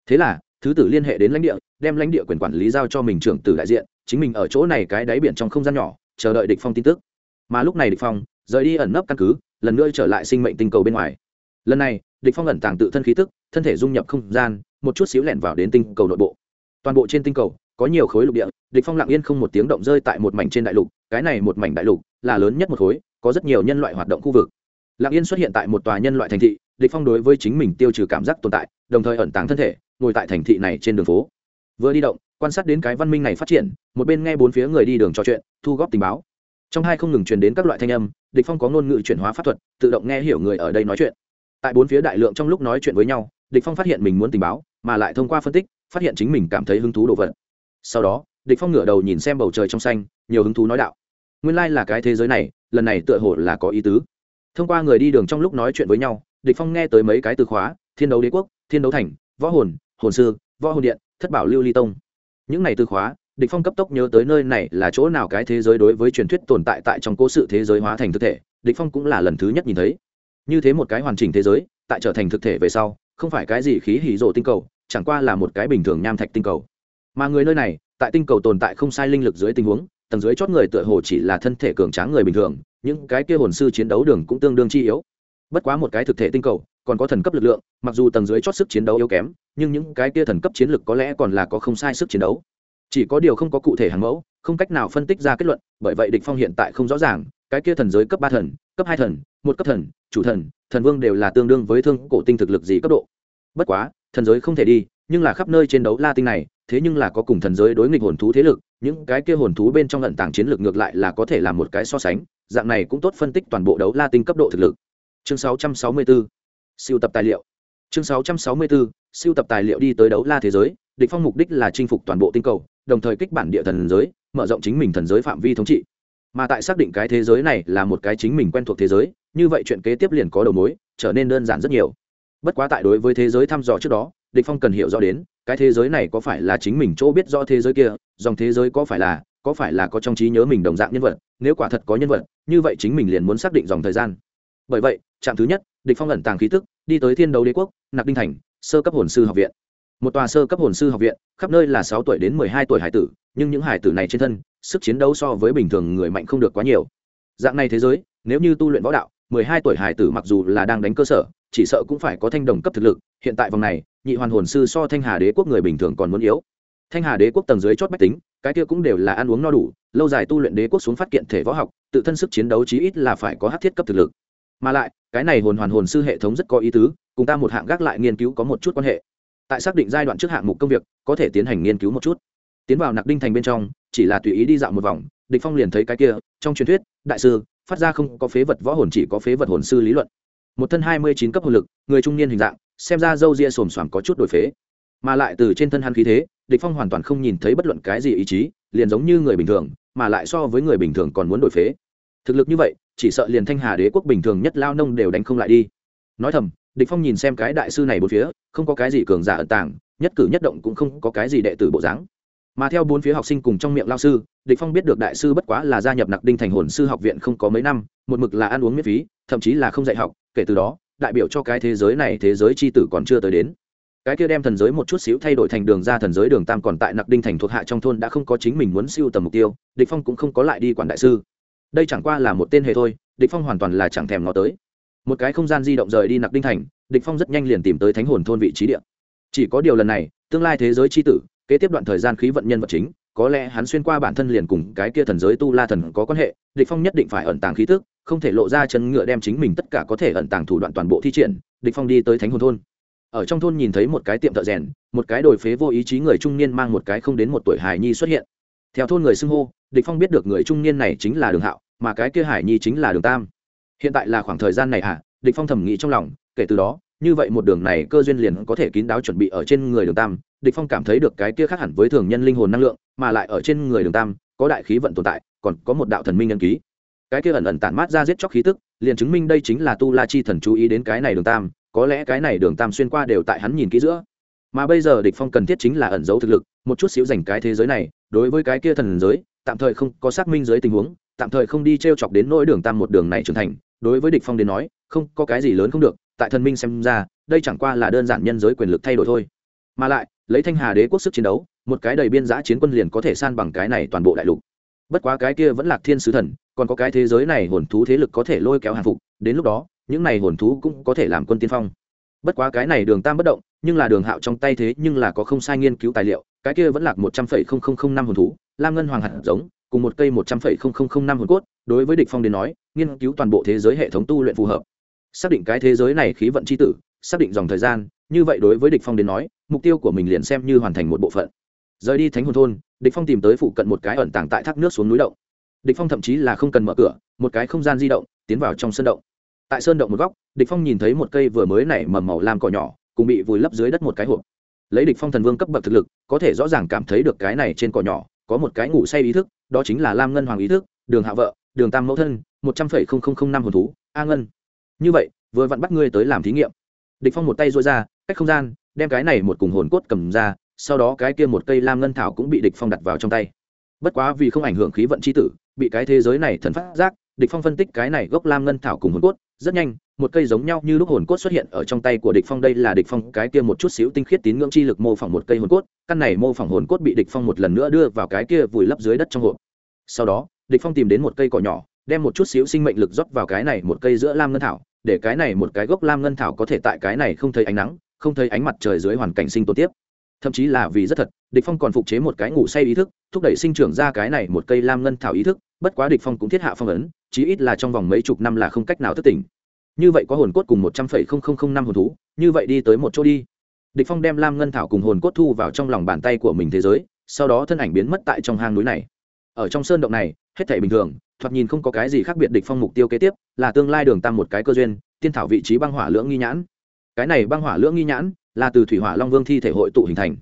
Speaker 1: Thế là, thứ tử liên hệ đến lãnh địa, đem lãnh địa quyền quản lý giao cho mình trưởng tử đại diện, chính mình ở chỗ này cái đáy biển trong không gian nhỏ, chờ đợi địch phong tin tức. Mà lúc này địch phong, rời đi ẩn nấp căn cứ lần nữa trở lại sinh mệnh tinh cầu bên ngoài. Lần này, địch phong ẩn tàng tự thân khí tức, thân thể dung nhập không gian, một chút xíu lẻn vào đến tinh cầu nội bộ. Toàn bộ trên tinh cầu, có nhiều khối lục địa, địch phong lặng yên không một tiếng động rơi tại một mảnh trên đại lục, cái này một mảnh đại lục là lớn nhất một khối, có rất nhiều nhân loại hoạt động khu vực. Lặng yên xuất hiện tại một tòa nhân loại thành thị, địch phong đối với chính mình tiêu trừ cảm giác tồn tại, đồng thời ẩn tàng thân thể, ngồi tại thành thị này trên đường phố. Vừa đi động, quan sát đến cái văn minh này phát triển, một bên nghe bốn phía người đi đường trò chuyện, thu góp tình báo trong hai không ngừng truyền đến các loại thanh âm, địch phong có ngôn ngữ chuyển hóa pháp thuật, tự động nghe hiểu người ở đây nói chuyện. Tại bốn phía đại lượng trong lúc nói chuyện với nhau, địch phong phát hiện mình muốn tình báo, mà lại thông qua phân tích, phát hiện chính mình cảm thấy hứng thú đồ vật. Sau đó, địch phong ngửa đầu nhìn xem bầu trời trong xanh, nhiều hứng thú nói đạo. Nguyên lai like là cái thế giới này, lần này tựa hồ là có ý tứ. Thông qua người đi đường trong lúc nói chuyện với nhau, địch phong nghe tới mấy cái từ khóa, thiên đấu đế quốc, thiên đấu thành, võ hồn hồn sư, võ hồn điện, thất bảo lưu ly tông. Những này từ khóa địch phong cấp tốc nhớ tới nơi này là chỗ nào cái thế giới đối với truyền thuyết tồn tại tại trong cố sự thế giới hóa thành thực thể, địch phong cũng là lần thứ nhất nhìn thấy. Như thế một cái hoàn chỉnh thế giới, tại trở thành thực thể về sau, không phải cái gì khí hỉ rộ tinh cầu, chẳng qua là một cái bình thường nham thạch tinh cầu. Mà người nơi này, tại tinh cầu tồn tại không sai linh lực dưới tình huống, tầng dưới chót người tựa hồ chỉ là thân thể cường tráng người bình thường, những cái kia hồn sư chiến đấu đường cũng tương đương chi yếu. Bất quá một cái thực thể tinh cầu, còn có thần cấp lực lượng, mặc dù tầng dưới chót sức chiến đấu yếu kém, nhưng những cái kia thần cấp chiến lực có lẽ còn là có không sai sức chiến đấu chỉ có điều không có cụ thể hàng mẫu, không cách nào phân tích ra kết luận, bởi vậy địch phong hiện tại không rõ ràng, cái kia thần giới cấp ba thần, cấp hai thần, một cấp thần, chủ thần thần vương đều là tương đương với thương cổ tinh thực lực gì cấp độ. Bất quá, thần giới không thể đi, nhưng là khắp nơi trên đấu la tinh này, thế nhưng là có cùng thần giới đối nghịch hồn thú thế lực, những cái kia hồn thú bên trong lận tàng chiến lược ngược lại là có thể làm một cái so sánh, dạng này cũng tốt phân tích toàn bộ đấu la tinh cấp độ thực lực. Chương 664 siêu tập tài liệu. Chương 664 siêu tập tài liệu đi tới đấu la thế giới, địch phong mục đích là chinh phục toàn bộ tinh cầu đồng thời kích bản địa thần giới, mở rộng chính mình thần giới phạm vi thống trị. Mà tại xác định cái thế giới này là một cái chính mình quen thuộc thế giới, như vậy chuyện kế tiếp liền có đầu mối, trở nên đơn giản rất nhiều. Bất quá tại đối với thế giới thăm dò trước đó, địch phong cần hiểu rõ đến, cái thế giới này có phải là chính mình chỗ biết rõ thế giới kia, dòng thế giới có phải là, có phải là có trong trí nhớ mình đồng dạng nhân vật, nếu quả thật có nhân vật, như vậy chính mình liền muốn xác định dòng thời gian. Bởi vậy, trạm thứ nhất, địch phong ẩn tàng khí tức, đi tới thiên đấu đế quốc nạp đinh thành, sơ cấp hồn sư học viện một tòa sơ cấp hồn sư học viện, khắp nơi là sáu tuổi đến mười hai tuổi hải tử, nhưng những hải tử này trên thân, sức chiến đấu so với bình thường người mạnh không được quá nhiều. Dạng này thế giới, nếu như tu luyện võ đạo, mười hai tuổi hải tử mặc dù là đang đánh cơ sở, chỉ sợ cũng phải có thanh đồng cấp thực lực, hiện tại vòng này, nhị hoàn hồn sư so thanh hà đế quốc người bình thường còn muốn yếu. Thanh hà đế quốc tầng dưới chót bách tính, cái kia cũng đều là ăn uống no đủ, lâu dài tu luyện đế quốc xuống phát kiện thể võ học, tự thân sức chiến đấu chí ít là phải có hát thiết cấp thực lực. Mà lại, cái này hồn hoàn hồn sư hệ thống rất có ý tứ, cùng ta một hạng gác lại nghiên cứu có một chút quan hệ tại xác định giai đoạn trước hạng mục công việc, có thể tiến hành nghiên cứu một chút. Tiến vào nặc đinh thành bên trong, chỉ là tùy ý đi dạo một vòng, địch phong liền thấy cái kia, trong truyền thuyết, đại sư, phát ra không có phế vật võ hồn chỉ có phế vật hồn sư lý luận. Một thân hai mươi chín cấp hồn lực, người trung niên hình dạng, xem ra dâu ria xồm xoàm có chút đổi phế. Mà lại từ trên thân hắn khí thế, địch phong hoàn toàn không nhìn thấy bất luận cái gì ý chí, liền giống như người bình thường, mà lại so với người bình thường còn muốn đổi phế. Thực lực như vậy, chỉ sợ liền thanh hà đế quốc bình thường nhất lao nông đều đánh không lại đi. Nói thầm địch phong nhìn xem cái đại sư này bốn phía, không có cái gì cường giả ẩn tàng, nhất cử nhất động cũng không có cái gì đệ tử bộ dáng. Mà theo bốn phía học sinh cùng trong miệng lao sư, địch phong biết được đại sư bất quá là gia nhập nặc đinh thành hồn sư học viện không có mấy năm, một mực là ăn uống miễn phí, thậm chí là không dạy học, kể từ đó, đại biểu cho cái thế giới này thế giới chi tử còn chưa tới đến. Cái kia đem thần giới một chút xíu thay đổi thành đường ra thần giới đường tam còn tại nặc đinh thành thuộc hạ trong thôn đã không có chính mình muốn siêu tầm mục tiêu, địch phong cũng không có lại đi quản đại sư. Đây chẳng qua là một tên hề thôi, địch phong hoàn toàn là chẳng thèm nó tới một cái không gian di động rời đi nặc đinh thành, địch phong rất nhanh liền tìm tới thánh hồn thôn vị trí địa. Chỉ có điều lần này, tương lai thế giới chi tử, kế tiếp đoạn thời gian khí vận nhân vật chính, có lẽ hắn xuyên qua bản thân liền cùng cái kia thần giới tu la thần có quan hệ, địch phong nhất định phải ẩn tàng khí tức, không thể lộ ra chân ngựa đem chính mình tất cả có thể ẩn tàng thủ đoạn toàn bộ thi triển, địch phong đi tới thánh hồn thôn. Ở trong thôn nhìn thấy một cái tiệm thợ rèn, một cái đồi phế vô ý chí người trung niên mang một cái không đến một tuổi hải nhi xuất hiện. Theo thôn người xưng hô, địch phong biết được người trung niên này chính là đường hạo, mà cái kia hải nhi chính là đường tam hiện tại là khoảng thời gian này à địch phong thầm nghĩ trong lòng, kể từ đó, như vậy một đường này cơ duyên liền có thể kín đáo chuẩn bị ở trên người đường tam. Địch phong cảm thấy được cái kia khác hẳn với thường nhân linh hồn năng lượng, mà lại ở trên người đường tam, có đại khí vận tồn tại, còn có một đạo thần minh nhân ký. Cái kia ẩn ẩn tản mát ra giết chóc khí tức, liền chứng minh đây chính là tu la chi thần chú ý đến cái này đường tam, có lẽ cái này đường tam xuyên qua đều tại hắn nhìn kỹ giữa. Mà bây giờ địch phong cần thiết chính là ẩn giấu thực lực, một chút xíu dành cái thế giới này, đối với cái kia thần giới, tạm thời không có xác minh dưới tình huống, tạm thời không đi treo chọc đến nỗi đường tam một đường này trưởng thành đối với địch phong đến nói, không, có cái gì lớn không được, tại thần minh xem ra, đây chẳng qua là đơn giản nhân giới quyền lực thay đổi thôi. Mà lại, lấy thanh hà đế quốc sức chiến đấu, một cái đầy biên giã chiến quân liền có thể san bằng cái này toàn bộ đại lục. Bất quá cái kia vẫn là thiên sứ thần, còn có cái thế giới này hồn thú thế lực có thể lôi kéo hàng phục, đến lúc đó, những này hồn thú cũng có thể làm quân tiên phong. Bất quá cái này đường tam bất động, nhưng là đường hạo trong tay thế nhưng là có không sai nghiên cứu tài liệu, cái kia vẫn là một trăm phẩy không không không năm hồn thú, lam ngân hoàng hạt giống, cùng một cây một trăm phẩy không không không năm hồn cốt, đối với địch phong đến nói nghiên cứu toàn bộ thế giới hệ thống tu luyện phù hợp. Xác định cái thế giới này khí vận chi tử, xác định dòng thời gian, như vậy đối với địch phong đến nói, mục tiêu của mình liền xem như hoàn thành một bộ phận. Rời đi thánh hồn thôn, địch phong tìm tới phụ cận một cái ẩn tàng tại thác nước xuống núi động. Địch phong thậm chí là không cần mở cửa, một cái không gian di động, tiến vào trong sơn động. Tại sơn động một góc, địch phong nhìn thấy một cây vừa mới nảy mầm màu lam cỏ nhỏ, cùng bị vùi lấp dưới đất một cái hộp. Lấy địch phong thần vương cấp bậc thực lực, có thể rõ ràng cảm thấy được cái này trên cỏ nhỏ, có một cái ngủ say ý thức, đó chính là lam ngân hoàng ý thức, đường hạ vợ, đường tam mẫu thân một trăm phẩy không không không năm hồn thú, a ngân. Như vậy, vừa vặn bắt ngươi tới làm thí nghiệm. Địch phong một tay duỗi ra, cách không gian, đem cái này một cùng hồn cốt cầm ra, sau đó cái kia một cây lam ngân thảo cũng bị địch phong đặt vào trong tay. Bất quá vì không ảnh hưởng khí vận chi tử, bị cái thế giới này thần phát giác, địch phong phân tích cái này gốc lam ngân thảo cùng hồn cốt, rất nhanh, một cây giống nhau như lúc hồn cốt xuất hiện ở trong tay của địch phong. Đây là địch phong cái kia một chút xíu tinh khiết tín ngưỡng chi lực mô phỏng một cây hồn cốt, căn này mô phỏng hồn cốt bị địch phong một lần nữa đưa vào cái kia vùi lấp dưới đất trong hộp. Sau đó, địch phong tìm đến một cây cỏ nhỏ đem một chút xíu sinh mệnh lực rót vào cái này một cây giữa lam ngân thảo, để cái này một cái gốc lam ngân thảo có thể tại cái này không thấy ánh nắng, không thấy ánh mặt trời dưới hoàn cảnh sinh tồn tiếp. Thậm chí là vì rất thật, địch phong còn phục chế một cái ngủ say ý thức, thúc đẩy sinh trưởng ra cái này một cây lam ngân thảo ý thức, bất quá địch phong cũng thiết hạ phong ấn, chí ít là trong vòng mấy chục năm là không cách nào thức tỉnh. Như vậy có hồn cốt cùng một trăm phẩy không không không năm hồn thú, như vậy đi tới một chỗ đi. Địch phong đem lam ngân thảo cùng hồn cốt thu vào trong lòng bàn tay của mình thế giới, sau đó thân ảnh biến mất tại trong hang núi này ở trong sơn động này, hết thảy bình thường, thoạt nhìn không có cái gì khác biệt địch phong mục tiêu kế tiếp, là tương lai đường tam một cái cơ duyên, tiên thảo vị trí băng hỏa lưỡng nghi nhãn. Cái này băng hỏa lưỡng nghi nhãn, là từ thủy hỏa long vương thi thể hội tụ hình thành.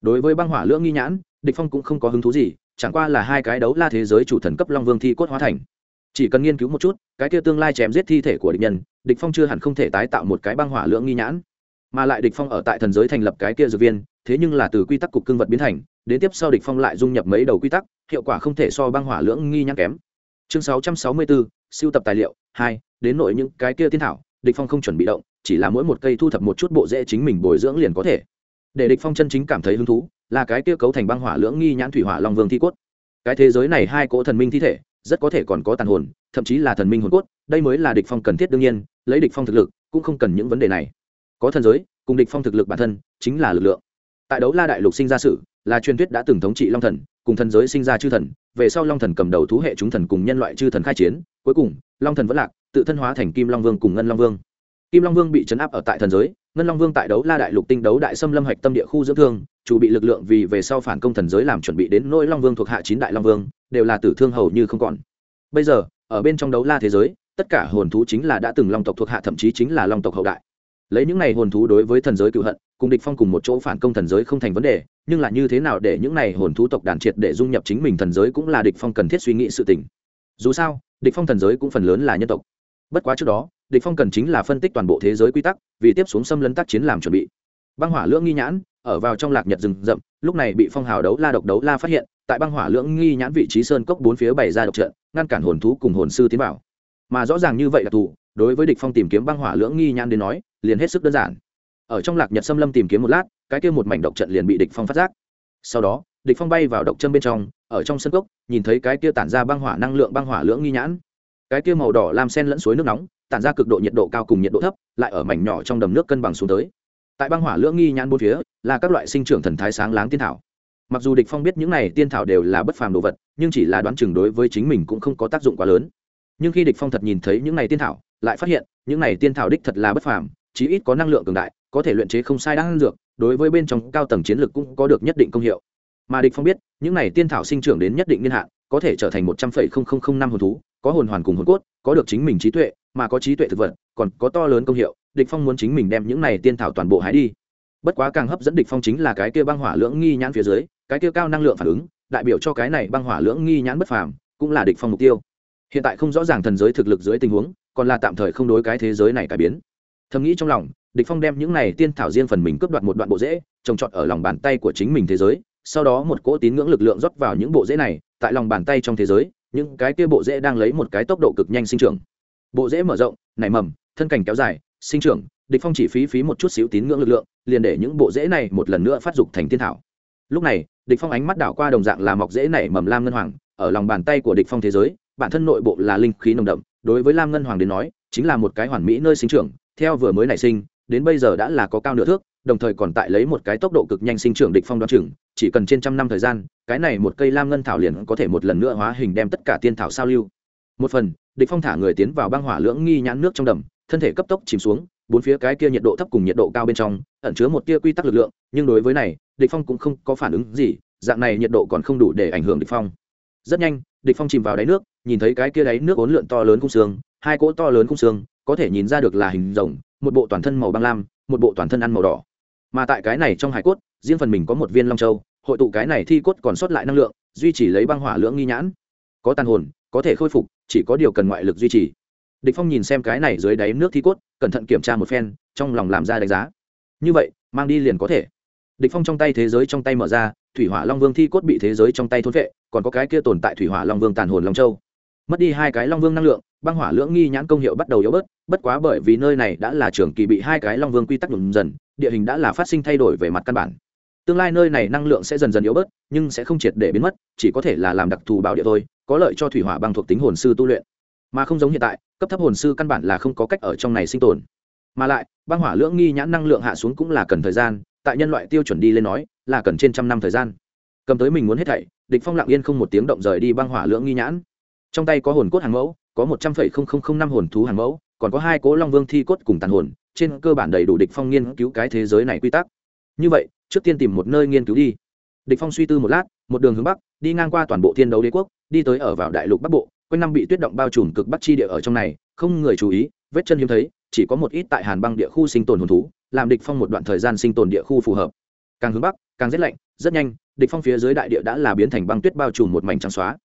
Speaker 1: Đối với băng hỏa lưỡng nghi nhãn, địch phong cũng không có hứng thú gì, chẳng qua là hai cái đấu la thế giới chủ thần cấp long vương thi cốt hóa thành. Chỉ cần nghiên cứu một chút, cái kia tương lai chém giết thi thể của địch nhân, địch phong chưa hẳn không thể tái tạo một cái băng hỏa lưỡng nghi nhãn mà lại địch phong ở tại thần giới thành lập cái kia dược viên thế nhưng là từ quy tắc cục cương vật biến thành đến tiếp sau địch phong lại dung nhập mấy đầu quy tắc hiệu quả không thể so băng hỏa lưỡng nghi nhãn kém. Chương 664, siêu tập tài liệu hai đến nội những cái kia tiên thảo địch phong không chuẩn bị động chỉ là mỗi một cây thu thập một chút bộ rễ chính mình bồi dưỡng liền có thể. Để địch phong chân chính cảm thấy hứng thú là cái kia cấu thành băng hỏa lưỡng nghi nhãn thủy hỏa long vương thi cốt. Cái thế giới này hai cỗ thần minh thi thể rất có thể còn có tàn hồn thậm chí là thần minh hồn cốt đây mới là địch phong cần thiết đương nhiên lấy địch phong thực lực cũng không cần những vấn đề này có thần giới, cùng địch phong thực lực bản thân chính là lực lượng. Tại đấu la đại lục sinh ra sự, là truyền thuyết đã từng thống trị long thần, cùng thần giới sinh ra chư thần, về sau long thần cầm đầu thú hệ chúng thần cùng nhân loại chư thần khai chiến, cuối cùng, long thần vẫn lạc, tự thân hóa thành kim long vương cùng ngân long vương. Kim long vương bị chấn áp ở tại thần giới, ngân long vương tại đấu la đại lục tinh đấu đại xâm lâm hạch tâm địa khu dưỡng thương, chủ bị lực lượng vì về sau phản công thần giới làm chuẩn bị đến nỗi long vương thuộc hạ chín đại long vương, đều là tử thương hầu như không còn. Bây giờ, ở bên trong đấu la thế giới, tất cả hồn thú chính là đã từng long tộc thuộc hạ, thậm chí chính là long tộc hậu đại lấy những này hồn thú đối với thần giới cựu hận, cùng địch phong cùng một chỗ phản công thần giới không thành vấn đề, nhưng là như thế nào để những này hồn thú tộc đàn triệt để dung nhập chính mình thần giới cũng là địch phong cần thiết suy nghĩ sự tình. Dù sao, địch phong thần giới cũng phần lớn là nhân tộc. Bất quá trước đó, địch phong cần chính là phân tích toàn bộ thế giới quy tắc, vì tiếp xuống xâm lấn tác chiến làm chuẩn bị. Băng hỏa lưỡng nghi nhãn, ở vào trong lạc nhật rừng rậm, lúc này bị phong hào đấu la độc đấu la phát hiện, tại băng hỏa lưỡng nghi nhãn vị trí sơn cốc bốn phía bày ra độc trận, ngăn cản hồn thú cùng hồn sư tiến vào. Mà rõ ràng như vậy là thủ, đối với địch phong tìm kiếm băng hỏa lưỡng nghi nhãn đến nói liền hết sức đơn giản. Ở trong lạc nhật xâm lâm tìm kiếm một lát, cái kia một mảnh độc trận liền bị địch phong phát giác. Sau đó, địch phong bay vào độc châm bên trong, ở trong sân cốc, nhìn thấy cái kia tản ra băng hỏa năng lượng băng hỏa lưỡng nghi nhãn. Cái kia màu đỏ làm sen lẫn suối nước nóng, tản ra cực độ nhiệt độ cao cùng nhiệt độ thấp, lại ở mảnh nhỏ trong đầm nước cân bằng xuống tới. Tại băng hỏa lưỡng nghi nhãn bốn phía, là các loại sinh trưởng thần thái sáng láng tiên thảo. Mặc dù địch phong biết những này tiên thảo đều là bất phàm đồ vật, nhưng chỉ là đoán chừng đối với chính mình cũng không có tác dụng quá lớn. Nhưng khi địch phong thật nhìn thấy những này tiên thảo, lại phát hiện, những này tiên thảo đích thật là bất phàm chí ít có năng lượng cường đại, có thể luyện chế không sai đan dược, đối với bên trong cao tầng chiến lược cũng có được nhất định công hiệu. Mà địch phong biết, những này tiên thảo sinh trưởng đến nhất định niên hạn, có thể trở thành một trăm phẩy không không không năm hồn thú, có hồn hoàn cùng hồn cốt, có được chính mình trí tuệ, mà có trí tuệ thực vật, còn có to lớn công hiệu, địch phong muốn chính mình đem những này tiên thảo toàn bộ hái đi. Bất quá càng hấp dẫn địch phong chính là cái kia băng hỏa lưỡng nghi nhãn phía dưới, cái kia cao năng lượng phản ứng, đại biểu cho cái này băng hỏa lưỡng nghi nhãn bất phàm, cũng là địch phong mục tiêu. Hiện tại không rõ ràng thần giới thực lực dưới tình huống, còn là tạm thời không đối cái thế giới này cải biến thầm nghĩ trong lòng, địch phong đem những này tiên thảo riêng phần mình cướp đoạt một đoạn bộ rễ trồng trọt ở lòng bàn tay của chính mình thế giới, sau đó một cỗ tín ngưỡng lực lượng rót vào những bộ rễ này, tại lòng bàn tay trong thế giới, những cái kia bộ rễ đang lấy một cái tốc độ cực nhanh sinh trưởng. Bộ rễ mở rộng, nảy mầm, thân cảnh kéo dài, sinh trưởng, địch phong chỉ phí phí một chút xíu tín ngưỡng lực lượng, liền để những bộ rễ này một lần nữa phát dục thành tiên thảo. Lúc này, địch phong ánh mắt đảo qua đồng dạng là mọc rễ nảy mầm lam ngân hoàng, ở lòng bàn tay của địch phong thế giới, bản thân nội bộ là linh khí nồng đậm, đối với lam ngân hoàng đến nói, chính là một cái hoàn mỹ nơi sinh trưởng theo vừa mới nảy sinh đến bây giờ đã là có cao nửa thước đồng thời còn tại lấy một cái tốc độ cực nhanh sinh trưởng địch phong đoan trưởng, chỉ cần trên trăm năm thời gian cái này một cây lam ngân thảo liền có thể một lần nữa hóa hình đem tất cả tiên thảo sao lưu. Một phần địch phong thả người tiến vào băng hỏa lưỡng nghi nhãn nước trong đầm thân thể cấp tốc chìm xuống bốn phía cái kia nhiệt độ thấp cùng nhiệt độ cao bên trong ẩn chứa một tia quy tắc lực lượng nhưng đối với này địch phong cũng không có phản ứng gì dạng này nhiệt độ còn không đủ để ảnh hưởng địch phong. Rất nhanh địch phong chìm vào đáy nước nhìn thấy cái kia đáy nước ốn lượn to lớn cung xương hai cỗ to lớn cung xương có thể nhìn ra được là hình rồng, một bộ toàn thân màu băng lam, một bộ toàn thân ăn màu đỏ. Mà tại cái này trong hải cốt, riêng phần mình có một viên long châu, hội tụ cái này thi cốt còn sót lại năng lượng, duy trì lấy băng hỏa lưỡng nghi nhãn. Có tàn hồn, có thể khôi phục, chỉ có điều cần ngoại lực duy trì. Địch phong nhìn xem cái này dưới đáy nước thi cốt, cẩn thận kiểm tra một phen, trong lòng làm ra đánh giá. Như vậy, mang đi liền có thể. Địch phong trong tay thế giới trong tay mở ra, thủy hỏa long vương thi cốt bị thế giới trong tay thôn vệ còn có cái kia tồn tại thủy hỏa long vương tàn hồn long châu. Mất đi hai cái long vương năng lượng băng hỏa lưỡng nghi nhãn công hiệu bắt đầu yếu bớt, bất quá bởi vì nơi này đã là trường kỳ bị hai cái long vương quy tắc nhuộm dần, địa hình đã là phát sinh thay đổi về mặt căn bản. Tương lai nơi này năng lượng sẽ dần dần yếu bớt, nhưng sẽ không triệt để biến mất, chỉ có thể là làm đặc thù bảo địa thôi, có lợi cho thủy hỏa băng thuộc tính hồn sư tu luyện. Mà không giống hiện tại, cấp thấp hồn sư căn bản là không có cách ở trong này sinh tồn. Mà lại, băng hỏa lưỡng nghi nhãn năng lượng hạ xuống cũng là cần thời gian, tại nhân loại tiêu chuẩn đi lên nói, là cần trên trăm năm thời gian. Cầm tới mình muốn hết thảy, địch phong lặng yên không một tiếng động rời đi băng hỏa lưỡng nghi nhãn. Trong tay có hồn cốt hàng mẫu có một trăm phẩy không không không năm hồn thú hàng mẫu, còn có hai cố long vương thi cốt cùng tàn hồn, trên cơ bản đầy đủ địch phong nghiên cứu cái thế giới này quy tắc. Như vậy, trước tiên tìm một nơi nghiên cứu đi. Địch phong suy tư một lát, một đường hướng bắc, đi ngang qua toàn bộ thiên đấu đế quốc, đi tới ở vào đại lục bắc bộ, quanh năm bị tuyết động bao trùm cực bắc chi địa ở trong này, không người chú ý, vết chân hiếm thấy, chỉ có một ít tại hàn băng địa khu sinh tồn hồn thú, làm địch phong một đoạn thời gian sinh tồn địa khu phù hợp. Càng hướng bắc, càng rét lạnh, rất nhanh, địch phong phía dưới đại địa đã là biến thành băng tuyết bao trùm một mảnh trắng xóa.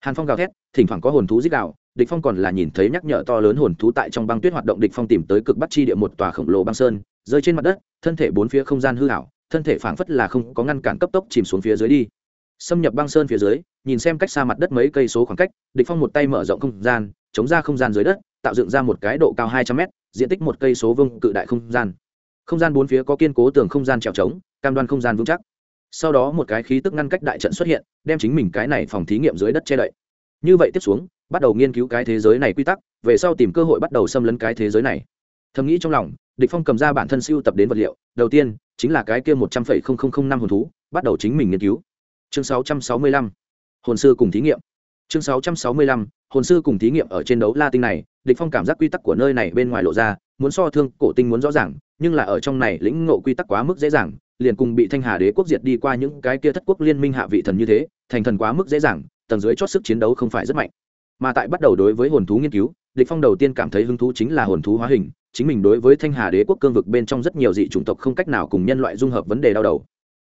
Speaker 1: Hàn phong gào thét, thỉnh thoảng có hồn thú rít gào địch phong còn là nhìn thấy nhắc nhở to lớn hồn thú tại trong băng tuyết hoạt động địch phong tìm tới cực bắc chi địa một tòa khổng lồ băng sơn, rơi trên mặt đất, thân thể bốn phía không gian hư ảo, thân thể phảng phất là không có ngăn cản cấp tốc chìm xuống phía dưới đi. Xâm nhập băng sơn phía dưới, nhìn xem cách xa mặt đất mấy cây số khoảng cách, địch phong một tay mở rộng không gian, chống ra không gian dưới đất, tạo dựng ra một cái độ cao 200 mét, diện tích một cây số vương cự đại không gian. Không gian bốn phía có kiên cố tường không gian trèo trống, cam đoan không gian vững chắc. Sau đó một cái khí tức ngăn cách đại trận xuất hiện, đem chính mình cái này phòng thí nghiệm dưới đất che đậy. Như vậy tiếp xuống bắt đầu nghiên cứu cái thế giới này quy tắc, về sau tìm cơ hội bắt đầu xâm lấn cái thế giới này. Thầm nghĩ trong lòng, địch phong cầm ra bản thân siêu tập đến vật liệu, đầu tiên, chính là cái kia một trăm phẩy không không không năm hồn thú, bắt đầu chính mình nghiên cứu. Chương sáu trăm sáu mươi lăm, hồn sư cùng thí nghiệm. Chương sáu trăm sáu mươi lăm, hồn sư cùng thí nghiệm ở trên đấu la tinh này, địch phong cảm giác quy tắc của nơi này bên ngoài lộ ra, muốn so thương, cổ tinh muốn rõ ràng, nhưng là ở trong này lĩnh ngộ quy tắc quá mức dễ dàng, liền cùng bị thanh hà đế quốc diệt đi qua những cái kia thất quốc liên minh hạ vị thần như thế, thành thần quá mức dễ dàng, tầng dưới chót sức chiến đấu không phải rất mạnh mà tại bắt đầu đối với hồn thú nghiên cứu, địch phong đầu tiên cảm thấy hứng thú chính là hồn thú hóa hình, chính mình đối với thanh hà đế quốc cương vực bên trong rất nhiều dị chủng tộc không cách nào cùng nhân loại dung hợp vấn đề đau đầu.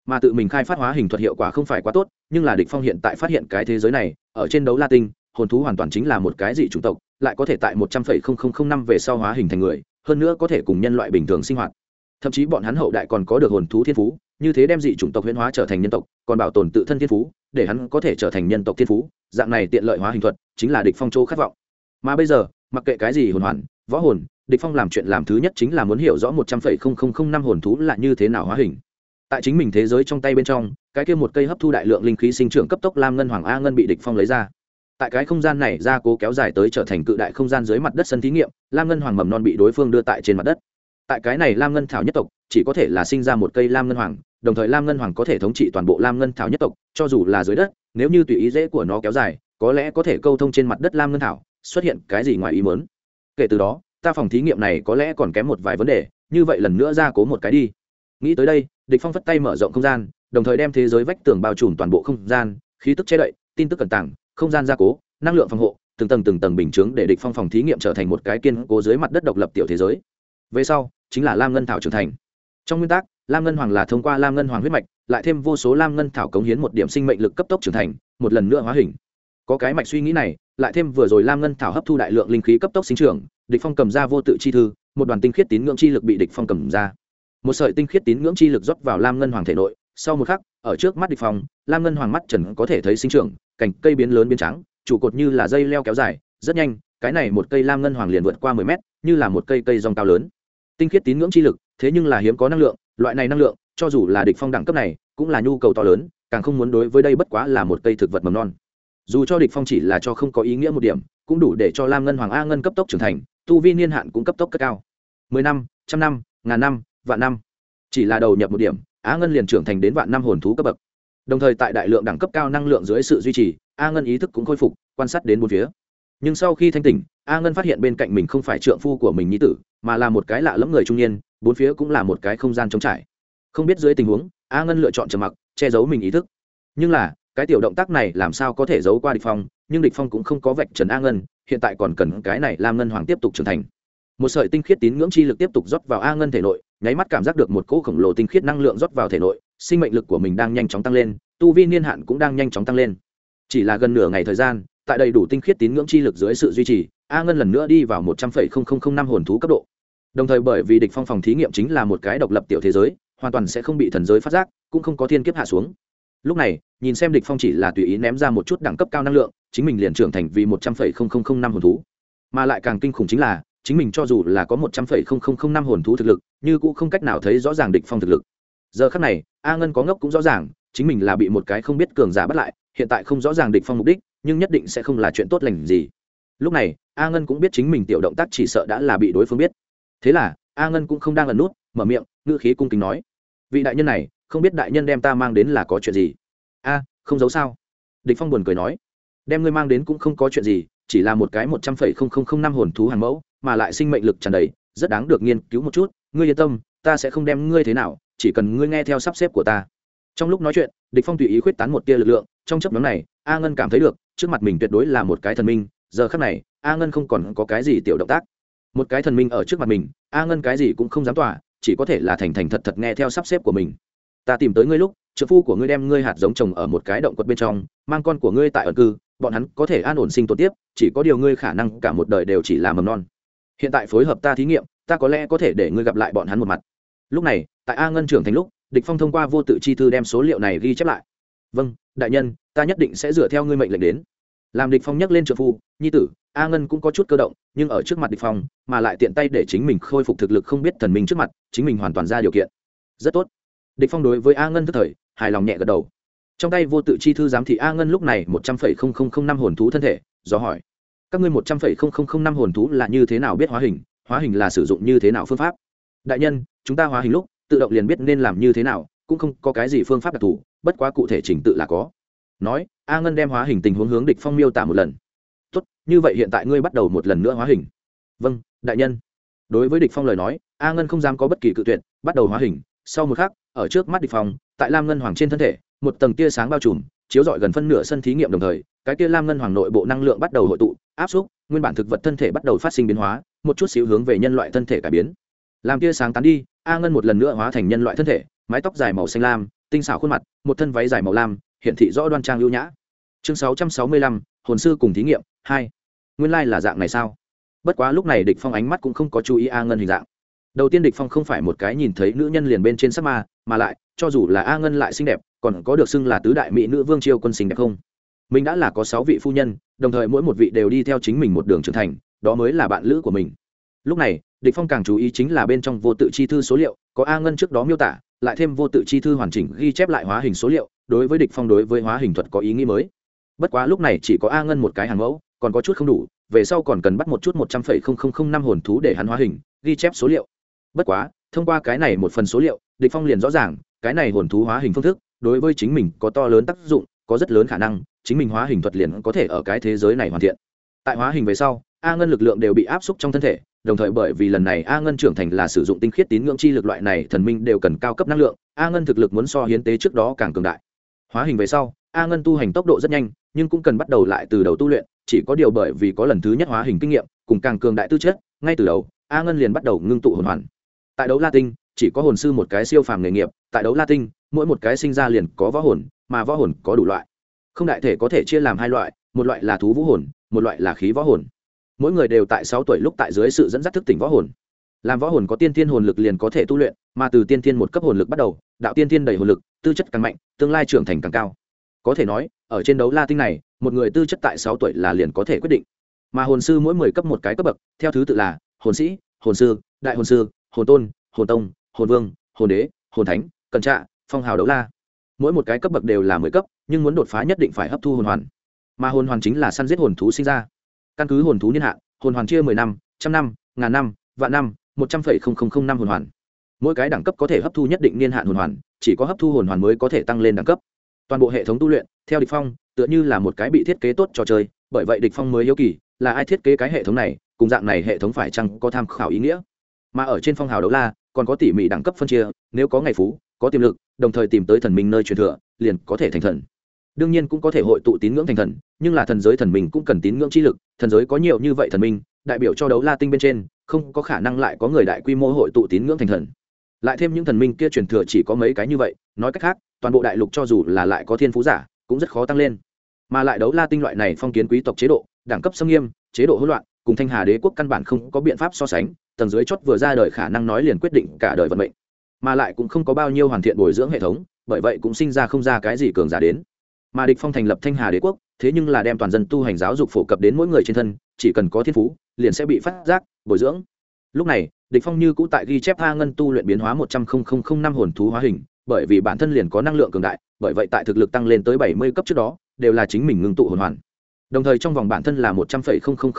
Speaker 1: Mà tự mình khai phát hóa hình thuật hiệu quả không phải quá tốt, nhưng là địch phong hiện tại phát hiện cái thế giới này, ở trên đấu la tinh, hồn thú hoàn toàn chính là một cái dị chủng tộc, lại có thể tại một trăm phẩy không không không năm về sau hóa hình thành người, hơn nữa có thể cùng nhân loại bình thường sinh hoạt. Thậm chí bọn hắn hậu đại còn có được hồn thú thiên phú như thế đem dị chủng tộc huyễn hóa trở thành nhân tộc, còn bảo tồn tự thân thiên phú, để hắn có thể trở thành nhân tộc thiên phú, dạng này tiện lợi hóa hình thuật chính là địch phong châu khát vọng. Mà bây giờ, mặc kệ cái gì hồn hoàn, võ hồn, địch phong làm chuyện làm thứ nhất chính là muốn hiểu rõ một trăm phẩy không không không năm hồn thú là như thế nào hóa hình. Tại chính mình thế giới trong tay bên trong, cái kia một cây hấp thu đại lượng linh khí sinh trưởng cấp tốc lam ngân hoàng a ngân bị địch phong lấy ra. Tại cái không gian này ra cố kéo dài tới trở thành cự đại không gian dưới mặt đất sân thí nghiệm, lam ngân hoàng mầm non bị đối phương đưa tại trên mặt đất. Tại cái này lam ngân thảo nhất tộc, chỉ có thể là sinh ra một cây lam ngân hoàng đồng thời lam ngân hoàng có thể thống trị toàn bộ lam ngân thảo nhất tộc cho dù là dưới đất nếu như tùy ý dễ của nó kéo dài có lẽ có thể câu thông trên mặt đất lam ngân thảo xuất hiện cái gì ngoài ý mớn kể từ đó ta phòng thí nghiệm này có lẽ còn kém một vài vấn đề như vậy lần nữa ra cố một cái đi. Nghĩ tới đây địch phong phất tay mở rộng không gian đồng thời đem thế giới vách tường bao trùm toàn bộ không gian khí tức che đậy tin tức cẩn tảng, không gian gia cố năng lượng phòng hộ từng tầng từng tầng bình chứa để địch phong phòng thí nghiệm trở thành một cái kiên cố dưới mặt đất độc lập tiểu thế giới. Về sau chính là lam ngân thảo trưởng thành. Trong nguyên tắc lam ngân hoàng là thông qua lam ngân hoàng huyết mạch, lại thêm vô số lam ngân thảo cống hiến một điểm sinh mệnh lực cấp tốc trưởng thành, một lần nữa hóa hình. Có cái mạch suy nghĩ này, lại thêm vừa rồi lam ngân thảo hấp thu đại lượng linh khí cấp tốc sinh trưởng, địch phong cầm ra vô tự chi thư, một đoàn tinh khiết tín ngưỡng chi lực bị địch phong cầm ra. Một sợi tinh khiết tín ngưỡng chi lực rót vào lam ngân hoàng thể nội, sau một khắc, ở trước mắt địch phong, lam ngân hoàng mắt trần có thể thấy sinh trưởng, cành cây biến lớn biến trắng, trụ cột như là dây leo kéo dài, rất nhanh, cái này một cây lam ngân hoàng liền vượt qua mười mét, như là một cây cây rong cao lớn. Tinh khiết tín ngưỡng chi lực, thế nhưng là hiếm có năng lượng loại này năng lượng, cho dù là địch phong đẳng cấp này, cũng là nhu cầu to lớn, càng không muốn đối với đây bất quá là một cây thực vật mầm non. Dù cho địch phong chỉ là cho không có ý nghĩa một điểm, cũng đủ để cho lam ngân hoàng a ngân cấp tốc trưởng thành, tu vi niên hạn cũng cấp tốc cất cao. Mười năm, trăm năm, ngàn năm, vạn năm. Chỉ là đầu nhập một điểm, a ngân liền trưởng thành đến vạn năm hồn thú cấp bậc. Đồng thời tại đại lượng đẳng cấp cao năng lượng dưới sự duy trì, a ngân ý thức cũng khôi phục, quan sát đến bốn phía. Nhưng sau khi thanh tỉnh, a ngân phát hiện bên cạnh mình không phải trượng phu của mình nhi tử, mà là một cái lạ lẫm người trung niên bốn phía cũng là một cái không gian trống trải. Không biết dưới tình huống, a ngân lựa chọn trầm mặc, che giấu mình ý thức. Nhưng là, cái tiểu động tác này làm sao có thể giấu qua địch phong, nhưng địch phong cũng không có vạch trần a ngân, hiện tại còn cần cái này làm ngân hoàng tiếp tục trưởng thành. Một sợi tinh khiết tín ngưỡng chi lực tiếp tục rót vào a ngân thể nội, nháy mắt cảm giác được một cỗ khổng lồ tinh khiết năng lượng rót vào thể nội, sinh mệnh lực của mình đang nhanh chóng tăng lên, tu vi niên hạn cũng đang nhanh chóng tăng lên. Chỉ là gần nửa ngày thời gian, tại đầy đủ tinh khiết tín ngưỡng chi lực dưới sự duy trì, a ngân lần nữa đi vào một trăm linh năm hồn thú cấp độ đồng thời bởi vì địch phong phòng thí nghiệm chính là một cái độc lập tiểu thế giới, hoàn toàn sẽ không bị thần giới phát giác, cũng không có thiên kiếp hạ xuống. Lúc này, nhìn xem địch phong chỉ là tùy ý ném ra một chút đẳng cấp cao năng lượng, chính mình liền trưởng thành vì một trăm linh năm hồn thú. Mà lại càng kinh khủng chính là, chính mình cho dù là có một trăm linh năm hồn thú thực lực, như cũng không cách nào thấy rõ ràng địch phong thực lực. Giờ khắc này, a ngân có ngốc cũng rõ ràng, chính mình là bị một cái không biết cường giả bắt lại, hiện tại không rõ ràng địch phong mục đích, nhưng nhất định sẽ không là chuyện tốt lành gì. Lúc này, a ngân cũng biết chính mình tiểu động tác chỉ sợ đã là bị đối phương biết thế là, a ngân cũng không đang ẩn nút, mở miệng, ngữ khí cung kính nói. Vị đại nhân này, không biết đại nhân đem ta mang đến là có chuyện gì? A, không giấu sao? Địch phong buồn cười nói. Đem ngươi mang đến cũng không có chuyện gì, chỉ là một cái một trăm phẩy không không không năm hồn thú hàng mẫu, mà lại sinh mệnh lực tràn đầy, rất đáng được nghiên cứu một chút. Ngươi yên tâm, ta sẽ không đem ngươi thế nào, chỉ cần ngươi nghe theo sắp xếp của ta. Trong lúc nói chuyện, địch phong tùy ý khuyết tán một tia lực lượng, trong chấp nhóm này, a ngân cảm thấy được, trước mặt mình tuyệt đối là một cái thần minh, giờ khắc này, a ngân không còn có cái gì tiểu động tác một cái thần minh ở trước mặt mình, a ngân cái gì cũng không dám tỏa, chỉ có thể là thành thành thật thật nghe theo sắp xếp của mình. Ta tìm tới ngươi lúc trợ phu của ngươi đem ngươi hạt giống trồng ở một cái động quật bên trong, mang con của ngươi tại ẩn cư, bọn hắn có thể an ổn sinh tồn tiếp, chỉ có điều ngươi khả năng cả một đời đều chỉ là mầm non. Hiện tại phối hợp ta thí nghiệm, ta có lẽ có thể để ngươi gặp lại bọn hắn một mặt. Lúc này, tại a ngân trưởng thành lúc, địch phong thông qua vô tự chi thư đem số liệu này ghi chép lại. Vâng đại nhân, ta nhất định sẽ dựa theo ngươi mệnh lệnh đến làm địch phong nhắc lên trợ phu, nhi tử, a ngân cũng có chút cơ động, nhưng ở trước mặt địch phong, mà lại tiện tay để chính mình khôi phục thực lực không biết thần minh trước mặt, chính mình hoàn toàn ra điều kiện. Rất tốt. Địch phong đối với a ngân tức thời, hài lòng nhẹ gật đầu. Trong tay vô tự chi thư giám thị a ngân lúc này một trăm phẩy không không không năm hồn thú thân thể, do hỏi, các ngươi một trăm phẩy không không không năm hồn thú là như thế nào biết hóa hình? Hóa hình là sử dụng như thế nào phương pháp? Đại nhân, chúng ta hóa hình lúc, tự động liền biết nên làm như thế nào, cũng không có cái gì phương pháp đặc thù, bất quá cụ thể trình tự là có nói, a ngân đem hóa hình tình huống hướng địch phong miêu tả một lần. Tốt, như vậy hiện tại ngươi bắt đầu một lần nữa hóa hình. Vâng đại nhân. Đối với địch phong lời nói, a ngân không dám có bất kỳ cự tuyệt, bắt đầu hóa hình. Sau một khắc, ở trước mắt địch phong, tại lam ngân hoàng trên thân thể, một tầng tia sáng bao trùm, chiếu rọi gần phân nửa sân thí nghiệm đồng thời, cái tia lam ngân hoàng nội bộ năng lượng bắt đầu hội tụ, áp xúc, nguyên bản thực vật thân thể bắt đầu phát sinh biến hóa, một chút xíu hướng về nhân loại thân thể cải biến. Làm tia sáng tán đi, a ngân một lần nữa hóa thành nhân loại thân thể, mái tóc dài màu xanh lam, tinh xảo khuôn mặt, một thân váy dài màu lam hiện thị rõ đoan trang ưu nhã. Chương 665, hồn sư cùng thí nghiệm hai. Nguyên lai là dạng này sao? Bất quá lúc này địch phong ánh mắt cũng không có chú ý a ngân hình dạng. Đầu tiên địch phong không phải một cái nhìn thấy nữ nhân liền bên trên sắc ma mà lại cho dù là a ngân lại xinh đẹp còn có được xưng là tứ đại mỹ nữ vương triều quân xinh đẹp không? Mình đã là có sáu vị phu nhân đồng thời mỗi một vị đều đi theo chính mình một đường trưởng thành đó mới là bạn lữ của mình. Lúc này địch phong càng chú ý chính là bên trong vô tự chi thư số liệu có a ngân trước đó miêu tả lại thêm vô tự chi thư hoàn chỉnh ghi chép lại hóa hình số liệu, đối với địch phong đối với hóa hình thuật có ý nghĩ mới. Bất quá lúc này chỉ có a ngân một cái hàng mẫu, còn có chút không đủ, về sau còn cần bắt một chút một trăm phẩy không không không năm hồn thú để hắn hóa hình, ghi chép số liệu. Bất quá, thông qua cái này một phần số liệu, địch phong liền rõ ràng, cái này hồn thú hóa hình phương thức, đối với chính mình có to lớn tác dụng, có rất lớn khả năng, chính mình hóa hình thuật liền có thể ở cái thế giới này hoàn thiện tại hóa hình về sau, a ngân lực lượng đều bị áp xúc trong thân thể, đồng thời bởi vì lần này a ngân trưởng thành là sử dụng tinh khiết tín ngưỡng chi lực loại này, thần minh đều cần cao cấp năng lượng, a ngân thực lực muốn so hiến tế trước đó càng cường đại. Hóa hình về sau, a ngân tu hành tốc độ rất nhanh, nhưng cũng cần bắt đầu lại từ đầu tu luyện, chỉ có điều bởi vì có lần thứ nhất hóa hình kinh nghiệm, cùng càng cường đại tư chất, ngay từ đầu, a ngân liền bắt đầu ngưng tụ hồn hoàn. Tại đấu la tinh, chỉ có hồn sư một cái siêu phàm nghề nghiệp, tại đấu la tinh, mỗi một cái sinh ra liền có võ hồn, mà võ hồn có đủ loại. Không đại thể có thể chia làm hai loại, một loại là thú vũ hồn một loại là khí võ hồn. Mỗi người đều tại sáu tuổi lúc tại dưới sự dẫn dắt thức tỉnh võ hồn. Làm võ hồn có tiên thiên hồn lực liền có thể tu luyện, mà từ tiên thiên một cấp hồn lực bắt đầu, đạo tiên thiên đầy hồn lực, tư chất càng mạnh, tương lai trưởng thành càng cao. Có thể nói, ở trên đấu la tinh này, một người tư chất tại sáu tuổi là liền có thể quyết định. Mà hồn sư mỗi mười cấp một cái cấp bậc, theo thứ tự là hồn sĩ, hồn sư, đại hồn sư, hồn tôn, hồn tông, hồn vương, hồn đế, hồn thánh, cần trạ, phong hào đấu la. Mỗi một cái cấp bậc đều là mười cấp, nhưng muốn đột phá nhất định phải hấp thu hồn hoàn mà hồn hoàn chính là săn giết hồn thú sinh ra. Căn cứ hồn thú niên hạn, hồn hoàn chia mười năm, trăm năm, ngàn năm, vạn năm, một trăm phẩy không không không năm hồn hoàn. Mỗi cái đẳng cấp có thể hấp thu nhất định niên hạn hồn hoàn, chỉ có hấp thu hồn hoàn mới có thể tăng lên đẳng cấp. Toàn bộ hệ thống tu luyện, theo địch phong, tựa như là một cái bị thiết kế tốt trò chơi, bởi vậy địch phong mới hiếu kỳ, là ai thiết kế cái hệ thống này, cùng dạng này hệ thống phải chăng có tham khảo ý nghĩa. Mà ở trên phong hào đấu la, còn có tỉ mỉ đẳng cấp phân chia, nếu có ngày phú, có tiềm lực, đồng thời tìm tới thần minh nơi truyền thừa, liền có thể thành thần đương nhiên cũng có thể hội tụ tín ngưỡng thành thần, nhưng là thần giới thần minh cũng cần tín ngưỡng chi lực, thần giới có nhiều như vậy thần minh đại biểu cho đấu la tinh bên trên, không có khả năng lại có người đại quy mô hội tụ tín ngưỡng thành thần. Lại thêm những thần minh kia truyền thừa chỉ có mấy cái như vậy, nói cách khác, toàn bộ đại lục cho dù là lại có thiên phú giả, cũng rất khó tăng lên. Mà lại đấu la tinh loại này phong kiến quý tộc chế độ, đẳng cấp xâm nghiêm, chế độ hỗn loạn, cùng thanh hà đế quốc căn bản không có biện pháp so sánh, tầng dưới chót vừa ra đời khả năng nói liền quyết định cả đời vận mệnh. Mà lại cũng không có bao nhiêu hoàn thiện bồi dưỡng hệ thống, bởi vậy cũng sinh ra không ra cái gì cường giả đến mà địch phong thành lập thanh hà đế quốc, thế nhưng là đem toàn dân tu hành giáo dục phổ cập đến mỗi người trên thân, chỉ cần có thiên phú, liền sẽ bị phát giác, bồi dưỡng. Lúc này, địch phong như cũ tại ghi chép a ngân tu luyện biến hóa một trăm năm hồn thú hóa hình, bởi vì bản thân liền có năng lượng cường đại, bởi vậy tại thực lực tăng lên tới bảy mươi cấp trước đó, đều là chính mình ngưng tụ hồn hoàn. Đồng thời trong vòng bản thân là một trăm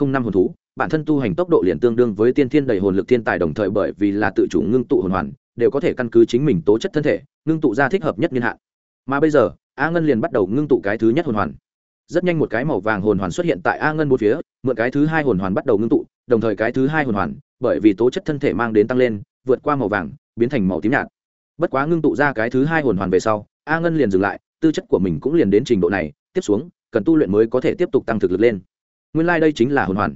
Speaker 1: năm hồn thú, bản thân tu hành tốc độ liền tương đương với tiên thiên đầy hồn lực thiên tài đồng thời bởi vì là tự chủ ngưng tụ hồn hoàn, đều có thể căn cứ chính mình tố chất thân thể, ngưng tụ ra thích hợp nhất niên hạn. Mà bây giờ a ngân liền bắt đầu ngưng tụ cái thứ nhất hồn hoàn. Rất nhanh một cái màu vàng hồn hoàn xuất hiện tại a ngân một phía, mượn cái thứ hai hồn hoàn bắt đầu ngưng tụ, đồng thời cái thứ hai hồn hoàn, bởi vì tố chất thân thể mang đến tăng lên, vượt qua màu vàng, biến thành màu tím nhạt. Bất quá ngưng tụ ra cái thứ hai hồn hoàn về sau, a ngân liền dừng lại, tư chất của mình cũng liền đến trình độ này, tiếp xuống, cần tu luyện mới có thể tiếp tục tăng thực lực lên. Nguyên lai、like、đây chính là hồn hoàn.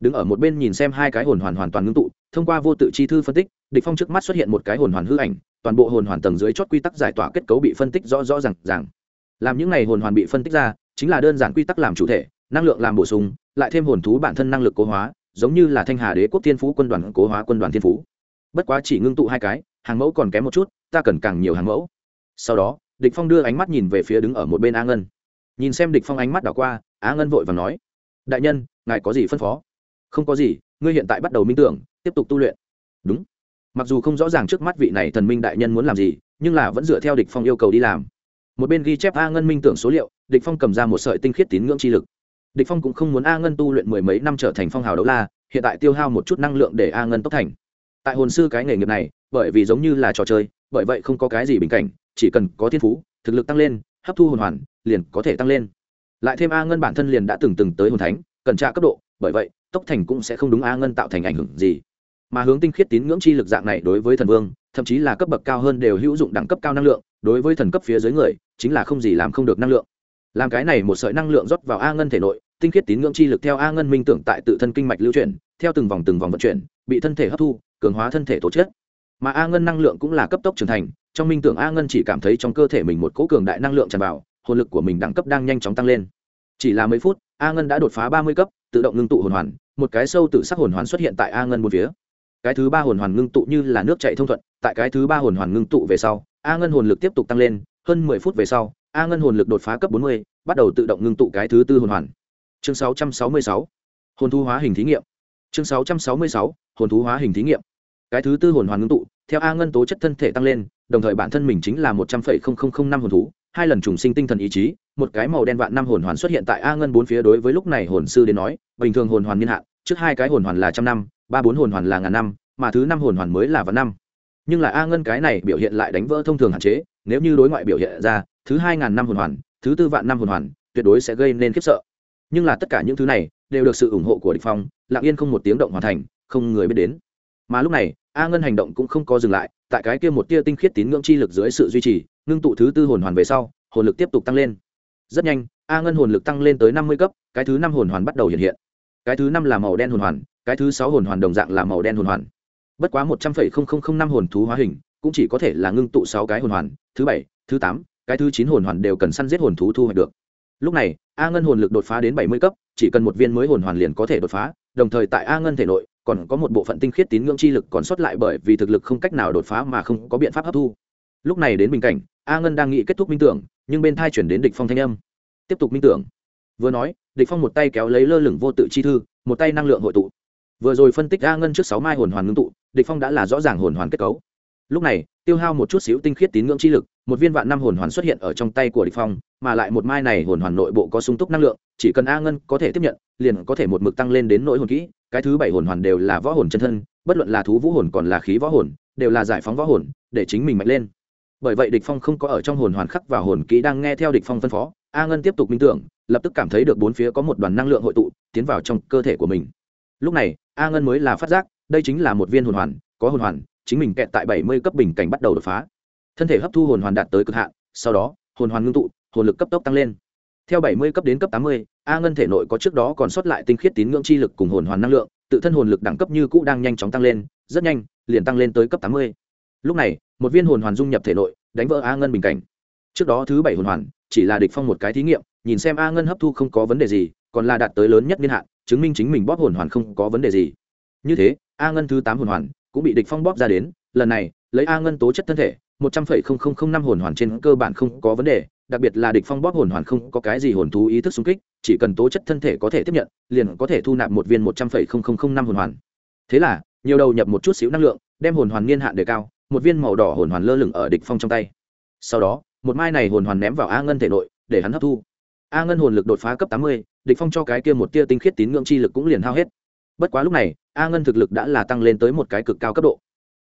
Speaker 1: Đứng ở một bên nhìn xem hai cái hồn hoàn hoàn toàn ngưng tụ, thông qua vô tự chi thư phân tích, địch phong trước mắt xuất hiện một cái hồn hoàn hư ảnh, toàn bộ hồn hoàn tầng dưới chót quy tắc giải tỏa kết cấu bị phân tích rõ rõ ràng ràng làm những này hồn hoàn bị phân tích ra, chính là đơn giản quy tắc làm chủ thể, năng lượng làm bổ sung, lại thêm hồn thú bản thân năng lực cố hóa, giống như là thanh hà đế quốc thiên phú quân đoàn cố hóa quân đoàn thiên phú. Bất quá chỉ ngưng tụ hai cái, hàng mẫu còn kém một chút, ta cần càng nhiều hàng mẫu. Sau đó, địch phong đưa ánh mắt nhìn về phía đứng ở một bên a ngân. Nhìn xem địch phong ánh mắt đảo qua á ngân vội vàng nói, đại nhân, ngài có gì phân phó? Không có gì, ngươi hiện tại bắt đầu minh tưởng, tiếp tục tu luyện. Đúng. Mặc dù không rõ ràng trước mắt vị này thần minh đại nhân muốn làm gì, nhưng là vẫn dựa theo địch phong yêu cầu đi làm một bên ghi chép a ngân minh tưởng số liệu, địch phong cầm ra một sợi tinh khiết tín ngưỡng chi lực. Địch phong cũng không muốn a ngân tu luyện mười mấy năm trở thành phong hào đấu la, hiện tại tiêu hao một chút năng lượng để a ngân tốc thành. Tại hồn sư cái nghề nghiệp này, bởi vì giống như là trò chơi, bởi vậy không có cái gì bình cảnh, chỉ cần có thiên phú, thực lực tăng lên, hấp thu hồn hoàn, liền có thể tăng lên. Lại thêm a ngân bản thân liền đã từng từng tới hồn thánh, cần tra cấp độ, bởi vậy, tốc thành cũng sẽ không đúng a ngân tạo thành ảnh hưởng gì. Mà hướng tinh khiết tín ngưỡng chi lực dạng này đối với thần vương, thậm chí là cấp bậc cao hơn đều hữu dụng đẳng cấp cao năng lượng, đối với thần cấp phía dưới người chính là không gì làm không được năng lượng. Làm cái này một sợi năng lượng rót vào a ngân thể nội, tinh khiết tín ngưỡng chi lực theo a ngân minh tưởng tại tự thân kinh mạch lưu chuyển, theo từng vòng từng vòng vận chuyển, bị thân thể hấp thu, cường hóa thân thể tổ chức. Mà a ngân năng lượng cũng là cấp tốc trưởng thành, trong minh tưởng a ngân chỉ cảm thấy trong cơ thể mình một cỗ cường đại năng lượng tràn vào, hồn lực của mình đẳng cấp đang nhanh chóng tăng lên. Chỉ là mấy phút, a ngân đã đột phá ba mươi cấp, tự động ngưng tụ hồn hoàn, một cái sâu tự sắc hồn hoàn xuất hiện tại a ngân một phía. Cái thứ ba hồn hoàn ngưng tụ như là nước chạy thông thuận, tại cái thứ ba hồn hoàn ngưng tụ về sau, a ngân hồn lực tiếp tục tăng lên hơn mười phút về sau, a ngân hồn lực đột phá cấp bốn mươi, bắt đầu tự động ngưng tụ cái thứ tư hồn hoàn. Chương sáu trăm sáu mươi sáu, hồn thu hóa hình thí nghiệm. Chương sáu trăm sáu mươi sáu, hồn thú hóa hình thí nghiệm. Cái thứ tư hồn hoàn ngưng tụ, theo a ngân tố chất thân thể tăng lên, đồng thời bản thân mình chính là một trăm linh năm hồn thú, hai lần trùng sinh tinh thần ý chí, một cái màu đen vạn năm hồn hoàn xuất hiện tại a ngân bốn phía đối với lúc này hồn sư đến nói, bình thường hồn hoàn niên hạn, trước hai cái hồn hoàn là trăm năm, ba bốn hồn hoàn là ngàn năm, mà thứ năm hồn hoàn mới là vạn năm nhưng là a ngân cái này biểu hiện lại đánh vỡ thông thường hạn chế, nếu như đối ngoại biểu hiện ra, thứ hai ngàn năm hồn hoàn, thứ tư vạn năm hồn hoàn, tuyệt đối sẽ gây nên khiếp sợ. Nhưng là tất cả những thứ này đều được sự ủng hộ của địch phong, lặng yên không một tiếng động hoàn thành, không người biết đến. Mà lúc này, a ngân hành động cũng không có dừng lại, tại cái kia một tia tinh khiết tín ngưỡng chi lực dưới sự duy trì, ngưng tụ thứ tư hồn hoàn về sau, hồn lực tiếp tục tăng lên. Rất nhanh, a ngân hồn lực tăng lên tới năm mươi cấp, cái thứ năm hồn hoàn bắt đầu hiện hiện. Cái thứ năm là màu đen hồn hoàn, cái thứ sáu hồn hoàn đồng dạng là màu đen hồn hoàn bất quá một trăm linh năm hồn thú hóa hình, cũng chỉ có thể là ngưng tụ sáu cái hồn hoàn, thứ bảy, thứ tám, cái thứ chín hồn hoàn đều cần săn giết hồn thú thu hoạch được. Lúc này, a ngân hồn lực đột phá đến bảy mươi cấp, chỉ cần một viên mới hồn hoàn liền có thể đột phá, đồng thời tại a ngân thể nội, còn có một bộ phận tinh khiết tín ngưỡng chi lực còn sót lại bởi vì thực lực không cách nào đột phá mà không có biện pháp hấp thu. Lúc này đến bình cảnh, a ngân đang nghĩ kết thúc minh tưởng, nhưng bên thai chuyển đến địch phong thanh âm. Tiếp tục minh tưởng. Vừa nói, địch phong một tay kéo lấy lơ lửng vô tự chi thư, một tay năng lượng hội tụ. Vừa rồi phân tích a ngân trước sáu mai hồn hoàn ngưng tụ địch phong đã là rõ ràng hồn hoàn kết cấu. Lúc này, tiêu hao một chút xíu tinh khiết tín ngưỡng chi lực, một viên vạn năm hồn hoàn xuất hiện ở trong tay của địch phong, mà lại một mai này hồn hoàn nội bộ có sung túc năng lượng, chỉ cần a ngân có thể tiếp nhận, liền có thể một mực tăng lên đến nỗi hồn kỹ, cái thứ bảy hồn hoàn đều là võ hồn chân thân, bất luận là thú vũ hồn còn là khí võ hồn, đều là giải phóng võ hồn, để chính mình mạnh lên. Bởi vậy địch phong không có ở trong hồn hoàn khắc vào hồn kỹ đang nghe theo địch phong phân phó, a ngân tiếp tục minh tưởng, lập tức cảm thấy được bốn phía có một đoàn năng lượng hội tụ, tiến vào trong cơ thể của mình. Lúc này, a ngân mới là phát giác đây chính là một viên hồn hoàn, có hồn hoàn, chính mình kẹt tại bảy mươi cấp bình cảnh bắt đầu đột phá. Thân thể hấp thu hồn hoàn đạt tới cực hạn, sau đó, hồn hoàn ngưng tụ, hồn lực cấp tốc tăng lên. Theo bảy mươi cấp đến cấp tám mươi, a ngân thể nội có trước đó còn sót lại tinh khiết tín ngưỡng chi lực cùng hồn hoàn năng lượng, tự thân hồn lực đẳng cấp như cũ đang nhanh chóng tăng lên, rất nhanh, liền tăng lên tới cấp tám mươi. Lúc này, một viên hồn hoàn dung nhập thể nội, đánh vỡ a ngân bình cảnh. Trước đó thứ bảy hồn hoàn, chỉ là địch phong một cái thí nghiệm, nhìn xem a ngân hấp thu không có vấn đề gì, còn là đạt tới lớn nhất niên hạn, chứng minh chính mình bóp hồn hoàn không có vấn đề gì. Như thế a ngân thứ tám hồn hoàn cũng bị địch phong bóp ra đến, lần này, lấy a ngân tố chất thân thể, một trăm phẩy không không không năm hồn hoàn trên cơ bản không có vấn đề, đặc biệt là địch phong bóp hồn hoàn không có cái gì hồn thú ý thức xung kích, chỉ cần tố chất thân thể có thể tiếp nhận, liền có thể thu nạp một viên một trăm phẩy không không không năm hồn hoàn. Thế là, nhiều đầu nhập một chút xíu năng lượng, đem hồn hoàn niên hạn đề cao, một viên màu đỏ hồn hoàn lơ lửng ở địch phong trong tay. Sau đó, một mai này hồn hoàn ném vào a ngân thể nội, để hắn hấp thu. A ngân hồn lực đột phá cấp tám mươi, địch phong cho cái kia một tia tinh khiết tín ngưỡng chi lực cũng liền hao hết. Bất quá lúc này a ngân thực lực đã là tăng lên tới một cái cực cao cấp độ.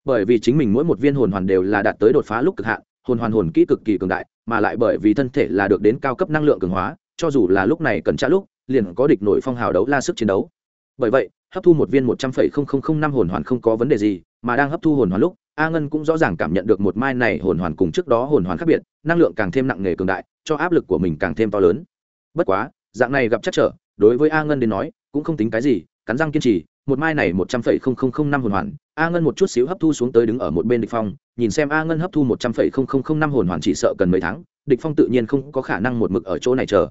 Speaker 1: Bởi vì chính mình mỗi một viên hồn hoàn đều là đạt tới đột phá lúc cực hạn, hồn hoàn hồn kỹ cực kỳ cường đại, mà lại bởi vì thân thể là được đến cao cấp năng lượng cường hóa, cho dù là lúc này cần trả lúc, liền có địch nổi phong hào đấu la sức chiến đấu. Bởi vậy, hấp thu một viên một trăm phẩy không không không năm hồn hoàn không có vấn đề gì, mà đang hấp thu hồn hoàn lúc, a ngân cũng rõ ràng cảm nhận được một mai này hồn hoàn cùng trước đó hồn hoàn khác biệt, năng lượng càng thêm nặng nề cường đại, cho áp lực của mình càng thêm to lớn. Bất quá, dạng này gặp chắc trở, đối với a ngân đến nói, cũng không tính cái gì, cắn răng kiên trì một mai này một trăm phẩy không không không năm hồn hoàn a ngân một chút xíu hấp thu xuống tới đứng ở một bên địch phong nhìn xem a ngân hấp thu một trăm phẩy không không không năm hồn hoàn chỉ sợ cần mấy tháng địch phong tự nhiên không có khả năng một mực ở chỗ này chờ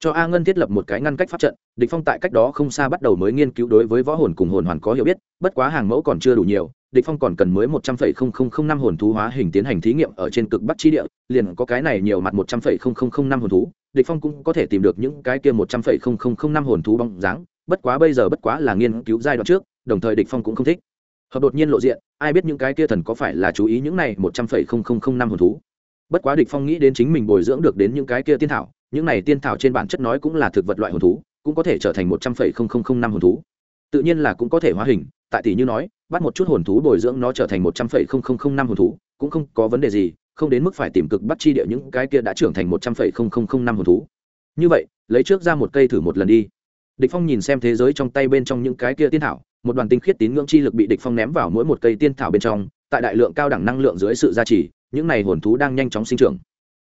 Speaker 1: cho a ngân thiết lập một cái ngăn cách pháp trận địch phong tại cách đó không xa bắt đầu mới nghiên cứu đối với võ hồn cùng hồn hoàn có hiểu biết bất quá hàng mẫu còn chưa đủ nhiều địch phong còn cần mới một trăm phẩy không không không năm hồn thú hóa hình tiến hành thí nghiệm ở trên cực bắc chi địa liền có cái này nhiều mặt một trăm phẩy không không không năm hồn thú địch phong cũng có thể tìm được những cái kia một trăm phẩy không không không năm hồn thú bóng dáng bất quá bây giờ bất quá là nghiên cứu giai đoạn trước, đồng thời địch phong cũng không thích. Hợp đột nhiên lộ diện, ai biết những cái kia thần có phải là chú ý những này một trăm phẩy không không không năm hồn thú. Bất quá địch phong nghĩ đến chính mình bồi dưỡng được đến những cái kia tiên thảo, những này tiên thảo trên bản chất nói cũng là thực vật loại hồn thú, cũng có thể trở thành một trăm phẩy không không không năm hồn thú. Tự nhiên là cũng có thể hóa hình, tại tỷ như nói, bắt một chút hồn thú bồi dưỡng nó trở thành một trăm phẩy không không không năm hồn thú, cũng không có vấn đề gì, không đến mức phải tìm cực bắt chi địa những cái kia đã trưởng thành một trăm phẩy không không không năm hồn thú. Như vậy, lấy trước ra một cây thử một lần đi địch phong nhìn xem thế giới trong tay bên trong những cái kia tiên thảo, một đoàn tinh khiết tín ngưỡng chi lực bị địch phong ném vào mỗi một cây tiên thảo bên trong, tại đại lượng cao đẳng năng lượng dưới sự gia trì, những này hồn thú đang nhanh chóng sinh trưởng.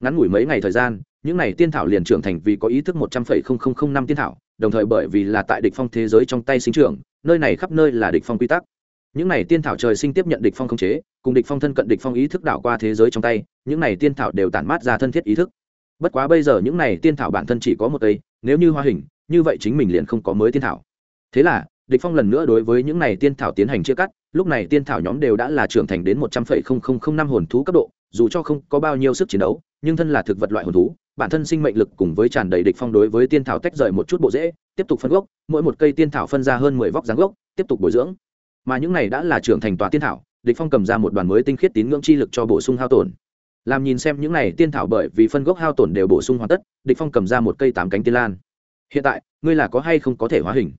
Speaker 1: Ngắn ngủi mấy ngày thời gian, những này tiên thảo liền trưởng thành vì có ý thức một trăm phẩy không không không năm tiên thảo, đồng thời bởi vì là tại địch phong thế giới trong tay sinh trưởng, nơi này khắp nơi là địch phong quy tắc. Những này tiên thảo trời sinh tiếp nhận địch phong không chế, cùng địch phong thân cận địch phong ý thức đảo qua thế giới trong tay, những này tiên thảo đều tản mát ra thân thiết ý thức. Bất quá bây giờ những này tiên thảo bản thân chỉ có một cây, nếu như hoa hình như vậy chính mình liền không có mới tiên thảo. Thế là, địch phong lần nữa đối với những này tiên thảo tiến hành chia cắt, lúc này tiên thảo nhóm đều đã là trưởng thành đến một trăm phẩy không không không năm hồn thú cấp độ, dù cho không có bao nhiêu sức chiến đấu, nhưng thân là thực vật loại hồn thú, bản thân sinh mệnh lực cùng với tràn đầy địch phong đối với tiên thảo tách rời một chút bộ dễ, tiếp tục phân gốc, mỗi một cây tiên thảo phân ra hơn mười vóc dáng gốc, tiếp tục bồi dưỡng. Mà những này đã là trưởng thành tòa tiên thảo, địch phong cầm ra một đoàn mới tinh khiết tín ngưỡng chi lực cho bổ sung hao tổn. Làm nhìn xem những này tiên thảo bởi vì phân gốc hao tổn đều bổ sung hoàn tất, địch phong cầm ra một cây tám cánh tiên lan hiện tại ngươi là có hay không có thể hóa hình?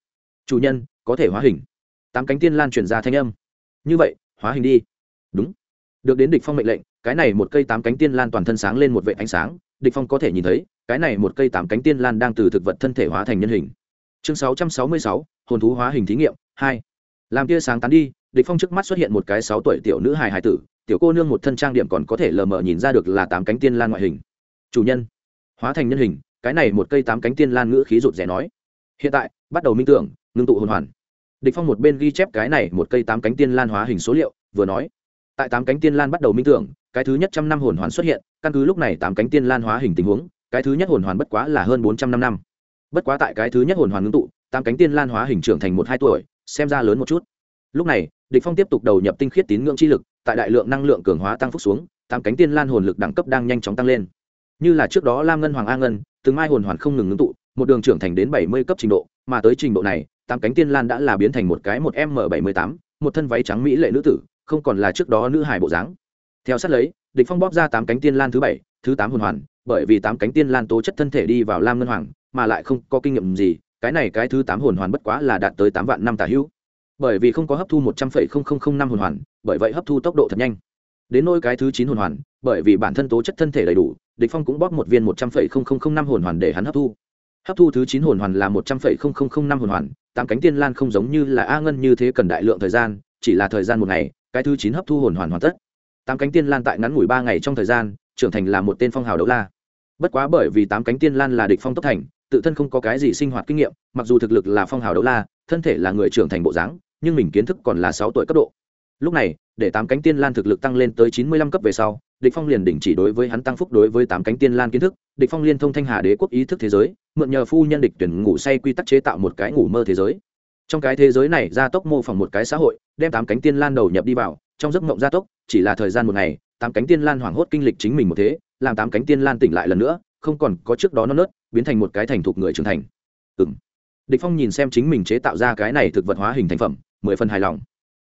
Speaker 1: Chủ nhân có thể hóa hình. Tám cánh tiên lan truyền ra thanh âm. Như vậy hóa hình đi. Đúng. Được đến địch phong mệnh lệnh cái này một cây tám cánh tiên lan toàn thân sáng lên một vệ ánh sáng. Địch phong có thể nhìn thấy cái này một cây tám cánh tiên lan đang từ thực vật thân thể hóa thành nhân hình. Chương 666, hồn thú hóa hình thí nghiệm 2. làm tia sáng tán đi địch phong trước mắt xuất hiện một cái sáu tuổi tiểu nữ hài hài tử. Tiểu cô nương một thân trang điểm còn có thể lờ mờ nhìn ra được là tám cánh tiên lan ngoại hình. Chủ nhân. Hóa thành nhân hình cái này một cây tám cánh tiên lan ngữ khí rụt rè nói. Hiện tại, bắt đầu minh tưởng, ngưng tụ hồn hoàn. Địch phong một bên ghi chép cái này một cây tám cánh tiên lan hóa hình số liệu, vừa nói. Tại tám cánh tiên lan bắt đầu minh tưởng, cái thứ nhất trăm năm hồn hoàn xuất hiện, căn cứ lúc này tám cánh tiên lan hóa hình tình huống, cái thứ nhất hồn hoàn bất quá là hơn bốn trăm năm năm. Bất quá tại cái thứ nhất hồn hoàn ngưng tụ, tám cánh tiên lan hóa hình trưởng thành một hai tuổi, xem ra lớn một chút. Lúc này, địch phong tiếp tục đầu nhập tinh khiết tín ngưỡng chi lực, tại đại lượng năng lượng cường hóa tăng phúc xuống, tám cánh tiên lan hồn lực đẳng cấp đang nhanh chóng tăng lên như là trước đó lam ngân hoàng a ngân, từng mai hồn hoàn không ngừng ngưng tụ, một đường trưởng thành đến bảy mươi cấp trình độ, mà tới trình độ này, tám cánh tiên lan đã là biến thành một cái một m bảy mươi tám, một thân váy trắng mỹ lệ nữ tử, không còn là trước đó nữ hài bộ dáng. Theo sát lấy, địch phong bóp ra tám cánh tiên lan thứ bảy, thứ tám hồn hoàn, bởi vì tám cánh tiên lan tố chất thân thể đi vào lam ngân hoàng, mà lại không có kinh nghiệm gì, cái này cái thứ tám hồn hoàn bất quá là đạt tới tám vạn năm tả hữu. Bởi vì không có hấp thu một trăm linh năm hồn hoàn, bởi vậy hấp thu tốc độ thật nhanh. Đến nôi cái thứ chín hồn hoàn, bởi vì bản thân tố chất thân thể đầy đủ địch phong cũng bóp một viên một trăm linh năm hồn hoàn để hắn hấp thu. Hấp thu thứ chín hồn hoàn là một trăm linh năm hồn hoàn, tám cánh tiên lan không giống như là a ngân như thế cần đại lượng thời gian, chỉ là thời gian một ngày, cái thứ chín hấp thu hồn hoàn hoàn tất. Tám cánh tiên lan tại ngắn ngủi ba ngày trong thời gian, trưởng thành là một tên phong hào đấu la. Bất quá bởi vì tám cánh tiên lan là địch phong tốc thành, tự thân không có cái gì sinh hoạt kinh nghiệm, mặc dù thực lực là phong hào đấu la, thân thể là người trưởng thành bộ dáng, nhưng mình kiến thức còn là sáu tuổi cấp độ. Lúc này, để tám cánh tiên lan thực lực tăng lên tới chín mươi lăm cấp về sau địch phong liền đình chỉ đối với hắn tăng phúc đối với tám cánh tiên lan kiến thức, địch phong liên thông thanh hà đế quốc ý thức thế giới, mượn nhờ phu nhân địch tuyển ngủ say quy tắc chế tạo một cái ngủ mơ thế giới. Trong cái thế giới này, gia tốc mô phỏng một cái xã hội, đem tám cánh tiên lan đầu nhập đi vào, trong giấc mộng gia tốc, chỉ là thời gian một ngày, tám cánh tiên lan hoảng hốt kinh lịch chính mình một thế, làm tám cánh tiên lan tỉnh lại lần nữa, không còn có trước đó non nớt, biến thành một cái thành thục người trưởng thành. Ừm. Địch phong nhìn xem chính mình chế tạo ra cái này thực vật hóa hình thành phẩm, mười phần hài lòng.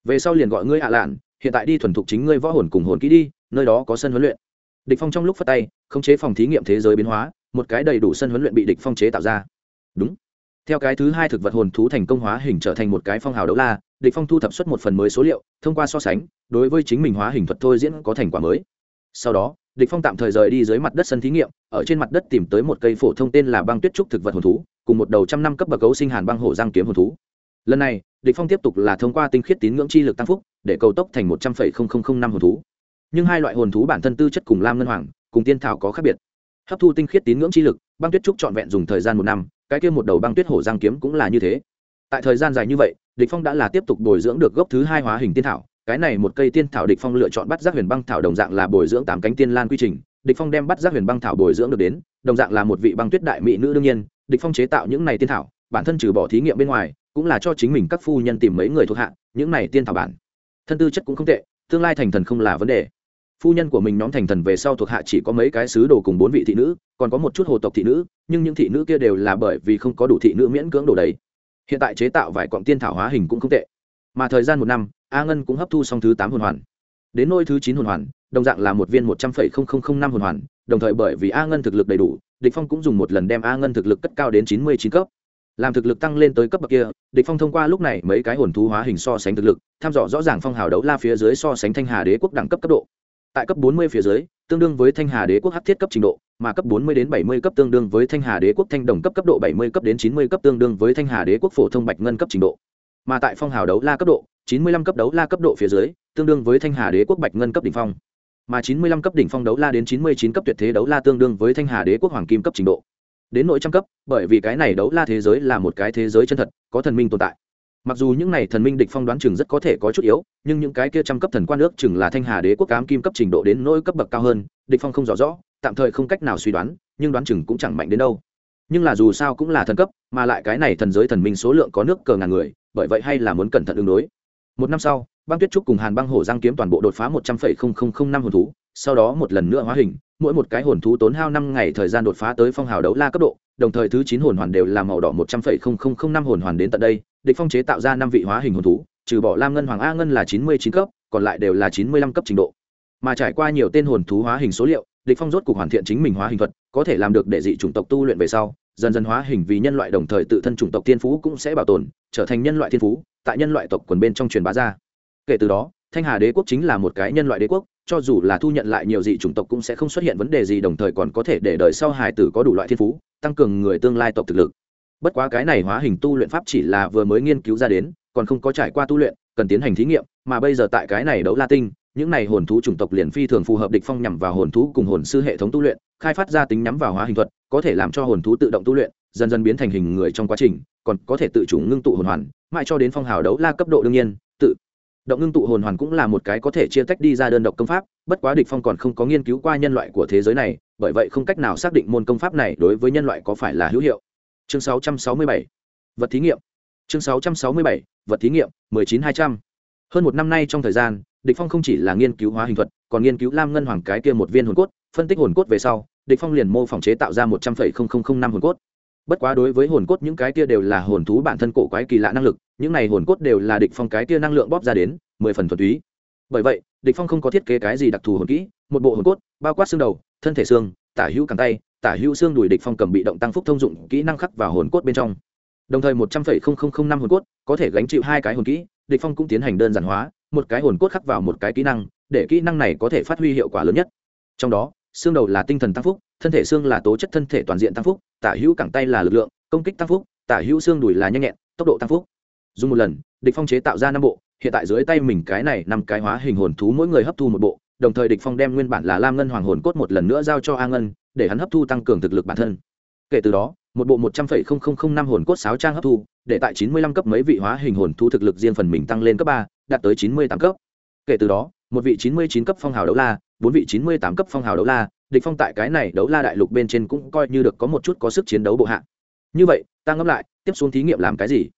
Speaker 1: Về sau liền gọi ngươi hạ lạn, hiện tại đi thuần thục chính ngươi võ hồn cùng hồn kỹ đi nơi đó có sân huấn luyện. Địch phong trong lúc phát tay, khống chế phòng thí nghiệm thế giới biến hóa, một cái đầy đủ sân huấn luyện bị địch phong chế tạo ra. Đúng. Theo cái thứ hai thực vật hồn thú thành công hóa hình trở thành một cái phong hào đấu la, địch phong thu thập xuất một phần mới số liệu, thông qua so sánh, đối với chính mình hóa hình thuật thôi diễn có thành quả mới. Sau đó, địch phong tạm thời rời đi dưới mặt đất sân thí nghiệm, ở trên mặt đất tìm tới một cây phổ thông tên là băng tuyết trúc thực vật hồn thú, cùng một đầu trăm năm cấp bậc cấu sinh hàn băng hổ giang kiếm hồn thú. Lần này, địch phong tiếp tục là thông qua tinh khiết tín ngưỡng chi lực tăng phúc, để cầu tốc thành một trăm năm hồn thú nhưng hai loại hồn thú bản thân tư chất cùng lam ngân hoàng, cùng tiên thảo có khác biệt. Hấp thu tinh khiết tín ngưỡng chi lực, băng tuyết trúc trọn vẹn dùng thời gian một năm, cái kia một đầu băng tuyết hổ giang kiếm cũng là như thế. Tại thời gian dài như vậy, địch phong đã là tiếp tục bồi dưỡng được gốc thứ hai hóa hình tiên thảo, cái này một cây tiên thảo địch phong lựa chọn bắt giác huyền băng thảo đồng dạng là bồi dưỡng tám cánh tiên lan quy trình, địch phong đem bắt giác huyền băng thảo bồi dưỡng được đến, đồng dạng là một vị băng tuyết đại mỹ nữ đương nhiên, địch phong chế tạo những này tiên thảo, bản thân trừ bỏ thí nghiệm bên ngoài, cũng là cho chính mình các phu nhân tìm mấy người thuộc hạ, những này tiên thảo bản. Thân tư chất cũng không tệ, tương lai thành thần không là vấn đề phu nhân của mình nhóm thành thần về sau thuộc hạ chỉ có mấy cái sứ đồ cùng bốn vị thị nữ, còn có một chút hồ tộc thị nữ, nhưng những thị nữ kia đều là bởi vì không có đủ thị nữ miễn cưỡng đồ đấy. Hiện tại chế tạo vài quặng tiên thảo hóa hình cũng không tệ. Mà thời gian một năm, a ngân cũng hấp thu xong thứ tám hồn hoàn. Đến nôi thứ chín hồn hoàn, đồng dạng là một viên một trăm linh năm hồn hoàn, đồng thời bởi vì a ngân thực lực đầy đủ, địch phong cũng dùng một lần đem a ngân thực lực cất cao đến chín mươi chín cấp. Làm thực lực tăng lên tới cấp bậc kia, địch phong thông qua lúc này mấy cái hồn thú hóa hình so sánh thực lực, tham dò rõ ràng phong hào đấu la phía dưới so sánh thanh hà đế quốc đẳng cấp cấp độ tại cấp 40 phía dưới, tương đương với thanh hà đế quốc hắc thiết cấp trình độ, mà cấp 40 đến 70 cấp tương đương với thanh hà đế quốc thanh đồng cấp cấp độ 70 cấp đến 90 cấp tương đương với thanh hà đế quốc phổ thông bạch ngân cấp trình độ. Mà tại phong hào đấu la cấp độ 95 cấp đấu la cấp độ phía dưới, tương đương với thanh hà đế quốc bạch ngân cấp đỉnh phong. Mà 95 cấp đỉnh phong đấu la đến 99 cấp tuyệt thế đấu la tương đương với thanh hà đế quốc hoàng kim cấp trình độ. Đến nội trăm cấp, bởi vì cái này đấu la thế giới là một cái thế giới chân thật, có thần minh tồn tại mặc dù những này thần minh địch phong đoán chừng rất có thể có chút yếu, nhưng những cái kia trăm cấp thần quan nước chừng là thanh hà đế quốc cám kim cấp trình độ đến nỗi cấp bậc cao hơn, địch phong không rõ rõ, tạm thời không cách nào suy đoán, nhưng đoán chừng cũng chẳng mạnh đến đâu. Nhưng là dù sao cũng là thần cấp, mà lại cái này thần giới thần minh số lượng có nước cờ ngàn người, bởi vậy hay là muốn cẩn thận ứng đối. Một năm sau, băng tuyết trúc cùng hàn băng hổ giang kiếm toàn bộ đột phá một trăm linh năm hồn thú, sau đó một lần nữa hóa hình, mỗi một cái hồn thú tốn hao năm ngày thời gian đột phá tới phong hào đấu la cấp độ đồng thời thứ chín hồn hoàn đều là màu đỏ một trăm linh năm hồn hoàn đến tận đây, địch phong chế tạo ra năm vị hóa hình hồn thú, trừ bỏ lam ngân, hoàng a ngân là chín mươi chín cấp, còn lại đều là chín mươi lăm cấp trình độ. Mà trải qua nhiều tên hồn thú hóa hình số liệu, địch phong rốt cục hoàn thiện chính mình hóa hình thuật, có thể làm được để dị chủng tộc tu luyện về sau, dần dần hóa hình vì nhân loại đồng thời tự thân chủng tộc tiên phú cũng sẽ bảo tồn, trở thành nhân loại tiên phú, tại nhân loại tộc quần bên trong truyền bá ra. Kể từ đó, thanh hà đế quốc chính là một cái nhân loại đế quốc cho dù là thu nhận lại nhiều dị chủng tộc cũng sẽ không xuất hiện vấn đề gì, đồng thời còn có thể để đời sau hài tử có đủ loại thiên phú, tăng cường người tương lai tộc thực lực. Bất quá cái này hóa hình tu luyện pháp chỉ là vừa mới nghiên cứu ra đến, còn không có trải qua tu luyện, cần tiến hành thí nghiệm, mà bây giờ tại cái này đấu la tinh, những này hồn thú chủng tộc liền phi thường phù hợp địch phong nhằm vào hồn thú cùng hồn sư hệ thống tu luyện, khai phát ra tính nhắm vào hóa hình thuật, có thể làm cho hồn thú tự động tu luyện, dần dần biến thành hình người trong quá trình, còn có thể tự chủ ngưng tụ hồn hoàn, mãi cho đến phong hào đấu la cấp độ đương nhiên động ngưng tụ hồn hoàn cũng là một cái có thể chia tách đi ra đơn độc công pháp, bất quá địch phong còn không có nghiên cứu qua nhân loại của thế giới này, bởi vậy không cách nào xác định môn công pháp này đối với nhân loại có phải là hữu hiệu. Chương 667 vật thí nghiệm. Chương 667 vật thí nghiệm 19200 hơn một năm nay trong thời gian, địch phong không chỉ là nghiên cứu hóa hình thuật, còn nghiên cứu lam ngân hoàng cái kia một viên hồn cốt, phân tích hồn cốt về sau, địch phong liền mô phỏng chế tạo ra một trăm linh năm hồn cốt. Bất quá đối với hồn cốt những cái kia đều là hồn thú bản thân cổ quái kỳ lạ năng lực những này hồn cốt đều là địch phong cái kia năng lượng bóp ra đến, mười phần thuần túy. Bởi vậy, địch phong không có thiết kế cái gì đặc thù hồn kỹ, một bộ hồn cốt, bao quát xương đầu, thân thể xương, tả hữu cẳng tay, tả hữu xương đùi địch phong cầm bị động tăng phúc thông dụng kỹ năng khắc vào hồn cốt bên trong. Đồng thời một trăm linh năm hồn cốt có thể gánh chịu hai cái hồn kỹ, địch phong cũng tiến hành đơn giản hóa, một cái hồn cốt khắc vào một cái kỹ năng, để kỹ năng này có thể phát huy hiệu quả lớn nhất. Trong đó, xương đầu là tinh thần tăng phúc, thân thể xương là tố chất thân thể toàn diện tăng phúc, tả hữu cẳng tay là lực lượng, công kích tăng phúc, tả hữu xương đùi là nhanh nhẹn, tốc độ tăng phúc dùng một lần, địch phong chế tạo ra năm bộ, hiện tại dưới tay mình cái này năm cái hóa hình hồn thú mỗi người hấp thu một bộ, đồng thời địch phong đem nguyên bản là lam ngân hoàng hồn cốt một lần nữa giao cho a ngân, để hắn hấp thu tăng cường thực lực bản thân. Kể từ đó, một bộ một trăm linh năm hồn cốt sáo trang hấp thu, để tại chín mươi lăm cấp mấy vị hóa hình hồn thú thực lực riêng phần mình tăng lên cấp ba, đạt tới chín mươi tám cấp. Kể từ đó, một vị chín mươi chín cấp phong hào đấu la, bốn vị chín mươi tám cấp phong hào đấu la, địch phong tại cái này đấu la đại lục bên trên cũng coi như được có một chút có sức chiến đấu bộ hạ. Như vậy, ta ngẫm lại, tiếp xuống thí nghiệm làm cái gì?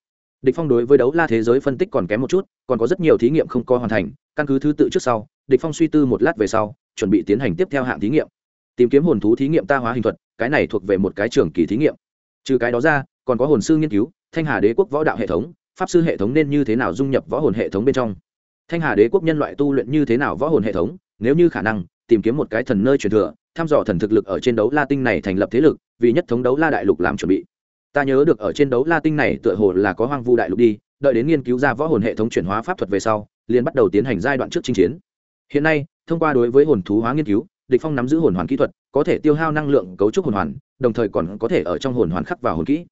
Speaker 1: Địch phong đối với đấu la thế giới phân tích còn kém một chút, còn có rất nhiều thí nghiệm không có hoàn thành, căn cứ thứ tự trước sau, địch phong suy tư một lát về sau, chuẩn bị tiến hành tiếp theo hạng thí nghiệm. Tìm kiếm hồn thú thí nghiệm ta hóa hình thuật, cái này thuộc về một cái trường kỳ thí nghiệm. Trừ cái đó ra, còn có hồn sư nghiên cứu, thanh hà đế quốc võ đạo hệ thống, pháp sư hệ thống nên như thế nào dung nhập võ hồn hệ thống bên trong? Thanh hà đế quốc nhân loại tu luyện như thế nào võ hồn hệ thống? Nếu như khả năng, tìm kiếm một cái thần nơi truyền thừa, thăm dò thần thực lực ở trên đấu la tinh này thành lập thế lực, vì nhất thống đấu la đại lục làm chuẩn bị ta nhớ được ở trên đấu la tinh này tựa hồ là có hoang vu đại lục đi, đợi đến nghiên cứu ra võ hồn hệ thống chuyển hóa pháp thuật về sau, liền bắt đầu tiến hành giai đoạn trước chinh chiến. Hiện nay, thông qua đối với hồn thú hóa nghiên cứu, địch phong nắm giữ hồn hoàn kỹ thuật, có thể tiêu hao năng lượng cấu trúc hồn hoàn, đồng thời còn có thể ở trong hồn hoàn khắc vào hồn kỹ.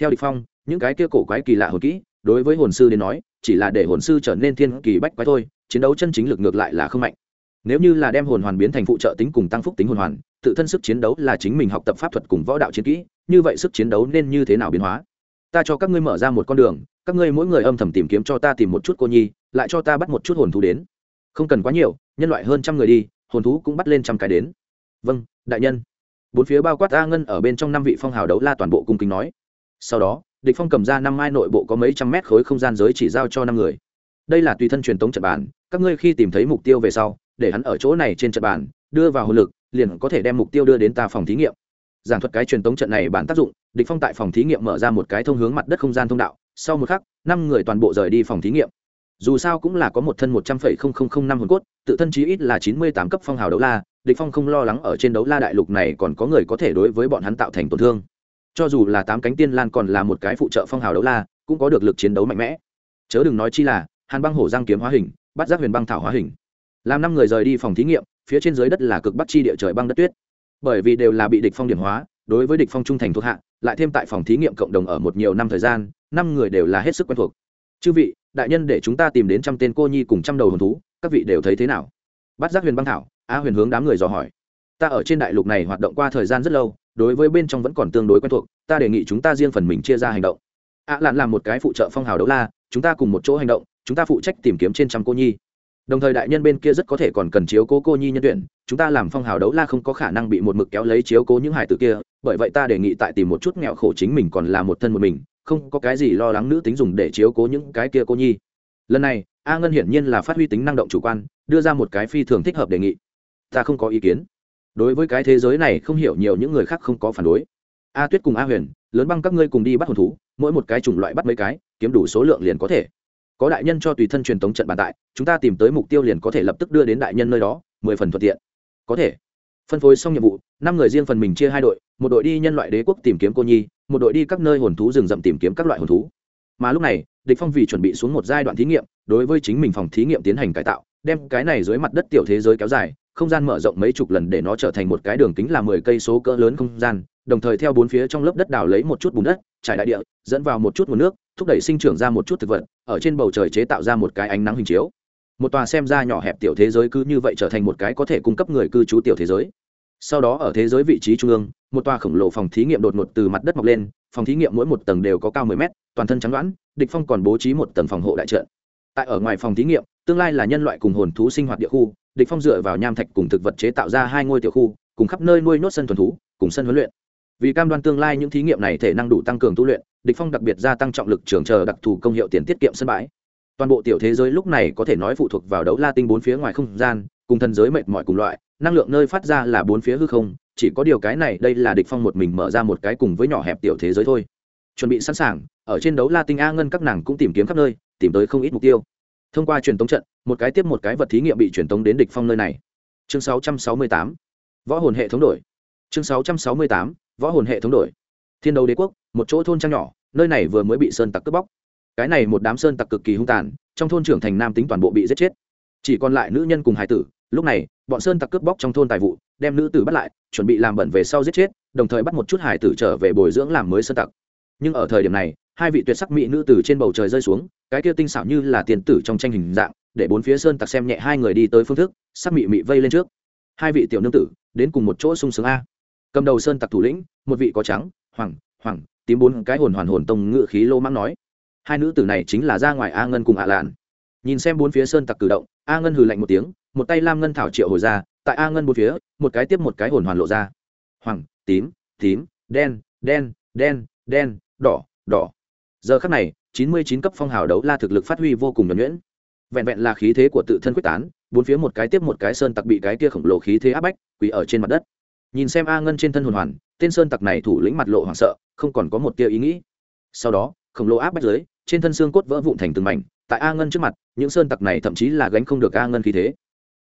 Speaker 1: Theo địch phong, những cái kia cổ quái kỳ lạ hồn kỹ, đối với hồn sư đến nói, chỉ là để hồn sư trở nên thiên kỳ bách quái thôi, chiến đấu chân chính lực ngược lại là không mạnh nếu như là đem hồn hoàn biến thành phụ trợ tính cùng tăng phúc tính hồn hoàn, tự thân sức chiến đấu là chính mình học tập pháp thuật cùng võ đạo chiến kỹ, như vậy sức chiến đấu nên như thế nào biến hóa? Ta cho các ngươi mở ra một con đường, các ngươi mỗi người âm thầm tìm kiếm cho ta tìm một chút cô nhi, lại cho ta bắt một chút hồn thú đến. Không cần quá nhiều, nhân loại hơn trăm người đi, hồn thú cũng bắt lên trăm cái đến. Vâng đại nhân. Bốn phía bao quát a ngân ở bên trong năm vị phong hào đấu la toàn bộ cung kính nói. Sau đó, địch phong cầm ra năm mai nội bộ có mấy trăm mét khối không gian giới chỉ giao cho năm người. Đây là tùy thân truyền tống trận bàn, các ngươi khi tìm thấy mục tiêu về sau để hắn ở chỗ này trên trận bàn, đưa vào hồn lực, liền có thể đem mục tiêu đưa đến ta phòng thí nghiệm. Giảng thuật cái truyền tống trận này bản tác dụng, địch phong tại phòng thí nghiệm mở ra một cái thông hướng mặt đất không gian thông đạo, sau một khắc, năm người toàn bộ rời đi phòng thí nghiệm. Dù sao cũng là có một thân một trăm phẩy không không không năm hồn cốt, tự thân chí ít là chín mươi tám cấp phong hào đấu la, địch phong không lo lắng ở trên đấu la đại lục này còn có người có thể đối với bọn hắn tạo thành tổn thương. Cho dù là tám cánh tiên lan còn là một cái phụ trợ phong hào đấu la, cũng có được lực chiến đấu mạnh mẽ. Chớ đừng nói chi là, hàn băng hổ giang kiếm hóa hình bắt giác huyền băng thảo hóa hình làm năm người rời đi phòng thí nghiệm, phía trên dưới đất là cực bắc chi địa trời băng đất tuyết. Bởi vì đều là bị địch phong điểm hóa, đối với địch phong trung thành thuộc hạ, lại thêm tại phòng thí nghiệm cộng đồng ở một nhiều năm thời gian, năm người đều là hết sức quen thuộc. Chư vị, đại nhân để chúng ta tìm đến trăm tên cô nhi cùng trăm đầu hồn thú, các vị đều thấy thế nào? Bắt giác huyền băng thảo a huyền hướng đám người dò hỏi. Ta ở trên đại lục này hoạt động qua thời gian rất lâu, đối với bên trong vẫn còn tương đối quen thuộc, ta đề nghị chúng ta riêng phần mình chia ra hành động. A lạn làm một cái phụ trợ phong hào đấu la, chúng ta cùng một chỗ hành động, chúng ta phụ trách tìm kiếm trên trăm cô nhi đồng thời đại nhân bên kia rất có thể còn cần chiếu cố cô nhi nhân tuyển, chúng ta làm phong hào đấu la không có khả năng bị một mực kéo lấy chiếu cố những hải tử kia, bởi vậy ta đề nghị tại tìm một chút nghèo khổ chính mình còn là một thân một mình, không có cái gì lo lắng nữ tính dùng để chiếu cố những cái kia cô nhi. Lần này, a ngân hiển nhiên là phát huy tính năng động chủ quan, đưa ra một cái phi thường thích hợp đề nghị. Ta không có ý kiến. Đối với cái thế giới này không hiểu nhiều những người khác không có phản đối. A tuyết cùng a huyền, lớn băng các ngươi cùng đi bắt hồn thú, mỗi một cái chủng loại bắt mấy cái, kiếm đủ số lượng liền có thể có đại nhân cho tùy thân truyền tống trận bàn tại, chúng ta tìm tới mục tiêu liền có thể lập tức đưa đến đại nhân nơi đó, mười phần thuận tiện. Có thể. Phân phối xong nhiệm vụ, năm người riêng phần mình chia hai đội, một đội đi nhân loại đế quốc tìm kiếm cô nhi, một đội đi các nơi hồn thú rừng rậm tìm kiếm các loại hồn thú. Mà lúc này, địch phong vì chuẩn bị xuống một giai đoạn thí nghiệm, đối với chính mình phòng thí nghiệm tiến hành cải tạo, đem cái này dưới mặt đất tiểu thế giới kéo dài, không gian mở rộng mấy chục lần để nó trở thành một cái đường kính là mười cây số cỡ lớn không gian, đồng thời theo bốn phía trong lớp đất đào lấy một chút bùn đất, trải đại địa, dẫn vào một chút nguồn nước thúc đẩy sinh trưởng ra một chút thực vật, ở trên bầu trời chế tạo ra một cái ánh nắng hình chiếu. Một tòa xem ra nhỏ hẹp tiểu thế giới cứ như vậy trở thành một cái có thể cung cấp người cư trú tiểu thế giới. Sau đó ở thế giới vị trí trung ương, một tòa khổng lồ phòng thí nghiệm đột ngột từ mặt đất mọc lên, phòng thí nghiệm mỗi một tầng đều có cao 10 mét, toàn thân trắng đoán địch phong còn bố trí một tầng phòng hộ đại trận. Tại ở ngoài phòng thí nghiệm, tương lai là nhân loại cùng hồn thú sinh hoạt địa khu, địch phong dựa vào nham thạch cùng thực vật chế tạo ra hai ngôi tiểu khu, cùng khắp nơi nuôi nốt sân thuần thú, cùng sân huấn luyện vì cam đoan tương lai những thí nghiệm này thể năng đủ tăng cường tu luyện, địch phong đặc biệt gia tăng trọng lực trường chờ đặc thù công hiệu tiền tiết kiệm sân bãi. Toàn bộ tiểu thế giới lúc này có thể nói phụ thuộc vào đấu la tinh bốn phía ngoài không gian, cùng thần giới mệt mỏi cùng loại, năng lượng nơi phát ra là bốn phía hư không, chỉ có điều cái này đây là địch phong một mình mở ra một cái cùng với nhỏ hẹp tiểu thế giới thôi. Chuẩn bị sẵn sàng, ở trên đấu la tinh a ngân các nàng cũng tìm kiếm khắp nơi, tìm tới không ít mục tiêu. Thông qua truyền tống trận, một cái tiếp một cái vật thí nghiệm bị truyền tống đến địch phong nơi này. Chương 668 võ hồn hệ thống đổi. Chương 668 võ hồn hệ thống đổi. Thiên đấu đế quốc, một chỗ thôn trang nhỏ, nơi này vừa mới bị sơn tặc cướp bóc. Cái này một đám sơn tặc cực kỳ hung tàn, trong thôn trưởng thành nam tính toàn bộ bị giết chết. Chỉ còn lại nữ nhân cùng hải tử, lúc này, bọn sơn tặc cướp bóc trong thôn tài vụ, đem nữ tử bắt lại, chuẩn bị làm bẩn về sau giết chết, đồng thời bắt một chút hải tử trở về bồi dưỡng làm mới sơn tặc. Nhưng ở thời điểm này, hai vị tuyệt sắc mỹ nữ tử trên bầu trời rơi xuống, cái kia tinh xảo như là tiền tử trong tranh hình dạng, để bốn phía sơn tặc xem nhẹ hai người đi tới phương thức, sắc mị mị vây lên trước. Hai vị tiểu nương tử, đến cùng một chỗ sung sướng a. Cầm đầu sơn tặc thủ lĩnh một vị có trắng, hoàng hoàng, tím bốn cái hồn hoàn hồn tông ngự khí lô mang nói. Hai nữ tử này chính là ra ngoài a ngân cùng ạ lạn. Nhìn xem bốn phía sơn tặc cử động, a ngân hừ lạnh một tiếng, một tay lam ngân thảo triệu hồi ra, tại a ngân bốn phía, một cái tiếp một cái hồn hoàn lộ ra. Hoàng, tím tím, đen đen đen đen, đỏ đỏ. Giờ khắc này, chín mươi chín cấp phong hào đấu la thực lực phát huy vô cùng nhuẩn nhuyễn. Vẹn vẹn là khí thế của tự thân quyết tán, bốn phía một cái tiếp một cái sơn tặc bị cái kia khổng lồ khí thế áp bách, quỳ ở trên mặt đất. Nhìn xem a ngân trên thân hồn hoàn tên sơn tặc này thủ lĩnh mặt lộ hoảng sợ, không còn có một tia ý nghĩ. Sau đó, khổng lồ áp bách dưới trên thân xương cốt vỡ vụn thành từng mảnh, tại a ngân trước mặt, những sơn tặc này thậm chí là gánh không được a ngân khí thế.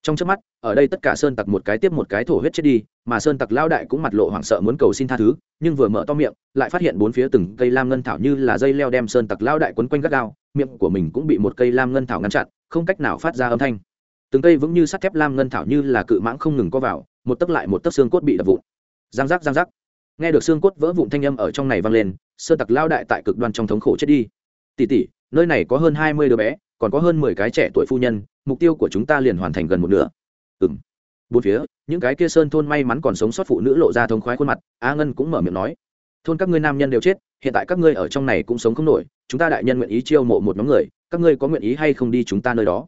Speaker 1: Trong trước mắt, ở đây tất cả sơn tặc một cái tiếp một cái thổ huyết chết đi, mà sơn tặc lao đại cũng mặt lộ hoảng sợ muốn cầu xin tha thứ, nhưng vừa mở to miệng, lại phát hiện bốn phía từng cây lam ngân thảo như là dây leo đem sơn tặc lao đại quấn quanh gắt gao, miệng của mình cũng bị một cây lam ngân thảo ngăn chặn, không cách nào phát ra âm thanh. Từng cây vững như sắt thép lam ngân thảo như là cự mãng không ngừng co vào, một tấc lại một tấc xương cốt bị đập vụn. Giang giác giang giác nghe được xương cốt vỡ vụn thanh âm ở trong này vang lên sơn tặc lao đại tại cực đoan trong thống khổ chết đi. Tỉ tỉ nơi này có hơn hai mươi đứa bé, còn có hơn mười cái trẻ tuổi phu nhân, mục tiêu của chúng ta liền hoàn thành gần một nửa. Ừng bốn phía, những cái kia sơn thôn may mắn còn sống sót phụ nữ lộ ra thống khoái khuôn mặt, a ngân cũng mở miệng nói. Thôn các ngươi nam nhân đều chết, hiện tại các ngươi ở trong này cũng sống không nổi, chúng ta đại nhân nguyện ý chiêu mộ một nhóm người, các ngươi có nguyện ý hay không đi chúng ta nơi đó?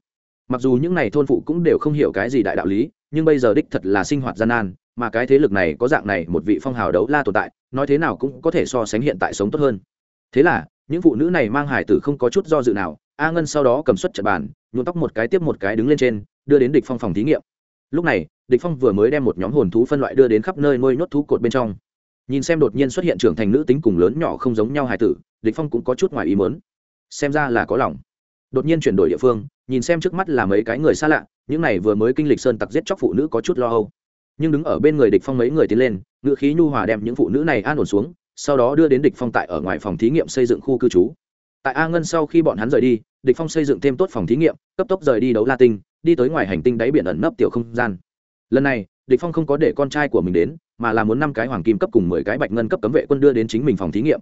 Speaker 1: Mặc dù những n à y thôn phụ cũng đều không hiểu cái gì đại đạo lý, nhưng bây giờ đích thật là sinh hoạt gian nan mà cái thế lực này có dạng này một vị phong hào đấu la tồn tại, nói thế nào cũng có thể so sánh hiện tại sống tốt hơn. Thế là, những phụ nữ này mang hải tử không có chút do dự nào, a ngân sau đó cầm xuất trận bàn, nhuộm tóc một cái tiếp một cái đứng lên trên, đưa đến địch phong phòng thí nghiệm. Lúc này, địch phong vừa mới đem một nhóm hồn thú phân loại đưa đến khắp nơi nuôi nhốt thú cột bên trong. Nhìn xem đột nhiên xuất hiện trưởng thành nữ tính cùng lớn nhỏ không giống nhau hài tử, địch phong cũng có chút ngoài ý muốn. Xem ra là có lòng. Đột nhiên chuyển đổi địa phương, nhìn xem trước mắt là mấy cái người xa lạ, những này vừa mới kinh lịch sơn tặc giết chóc phụ nữ có chút lo âu nhưng đứng ở bên người địch phong mấy người tiến lên ngựa khí nhu hòa đem những phụ nữ này an ổn xuống, sau đó đưa đến địch phong tại ở ngoài phòng thí nghiệm xây dựng khu cư trú. Tại a ngân sau khi bọn hắn rời đi, địch phong xây dựng thêm tốt phòng thí nghiệm, cấp tốc rời đi đấu la tinh, đi tới ngoài hành tinh đáy biển ẩn nấp tiểu không gian. Lần này, địch phong không có để con trai của mình đến, mà là muốn năm cái hoàng kim cấp cùng mười cái bạch ngân cấp cấm vệ quân đưa đến chính mình phòng thí nghiệm.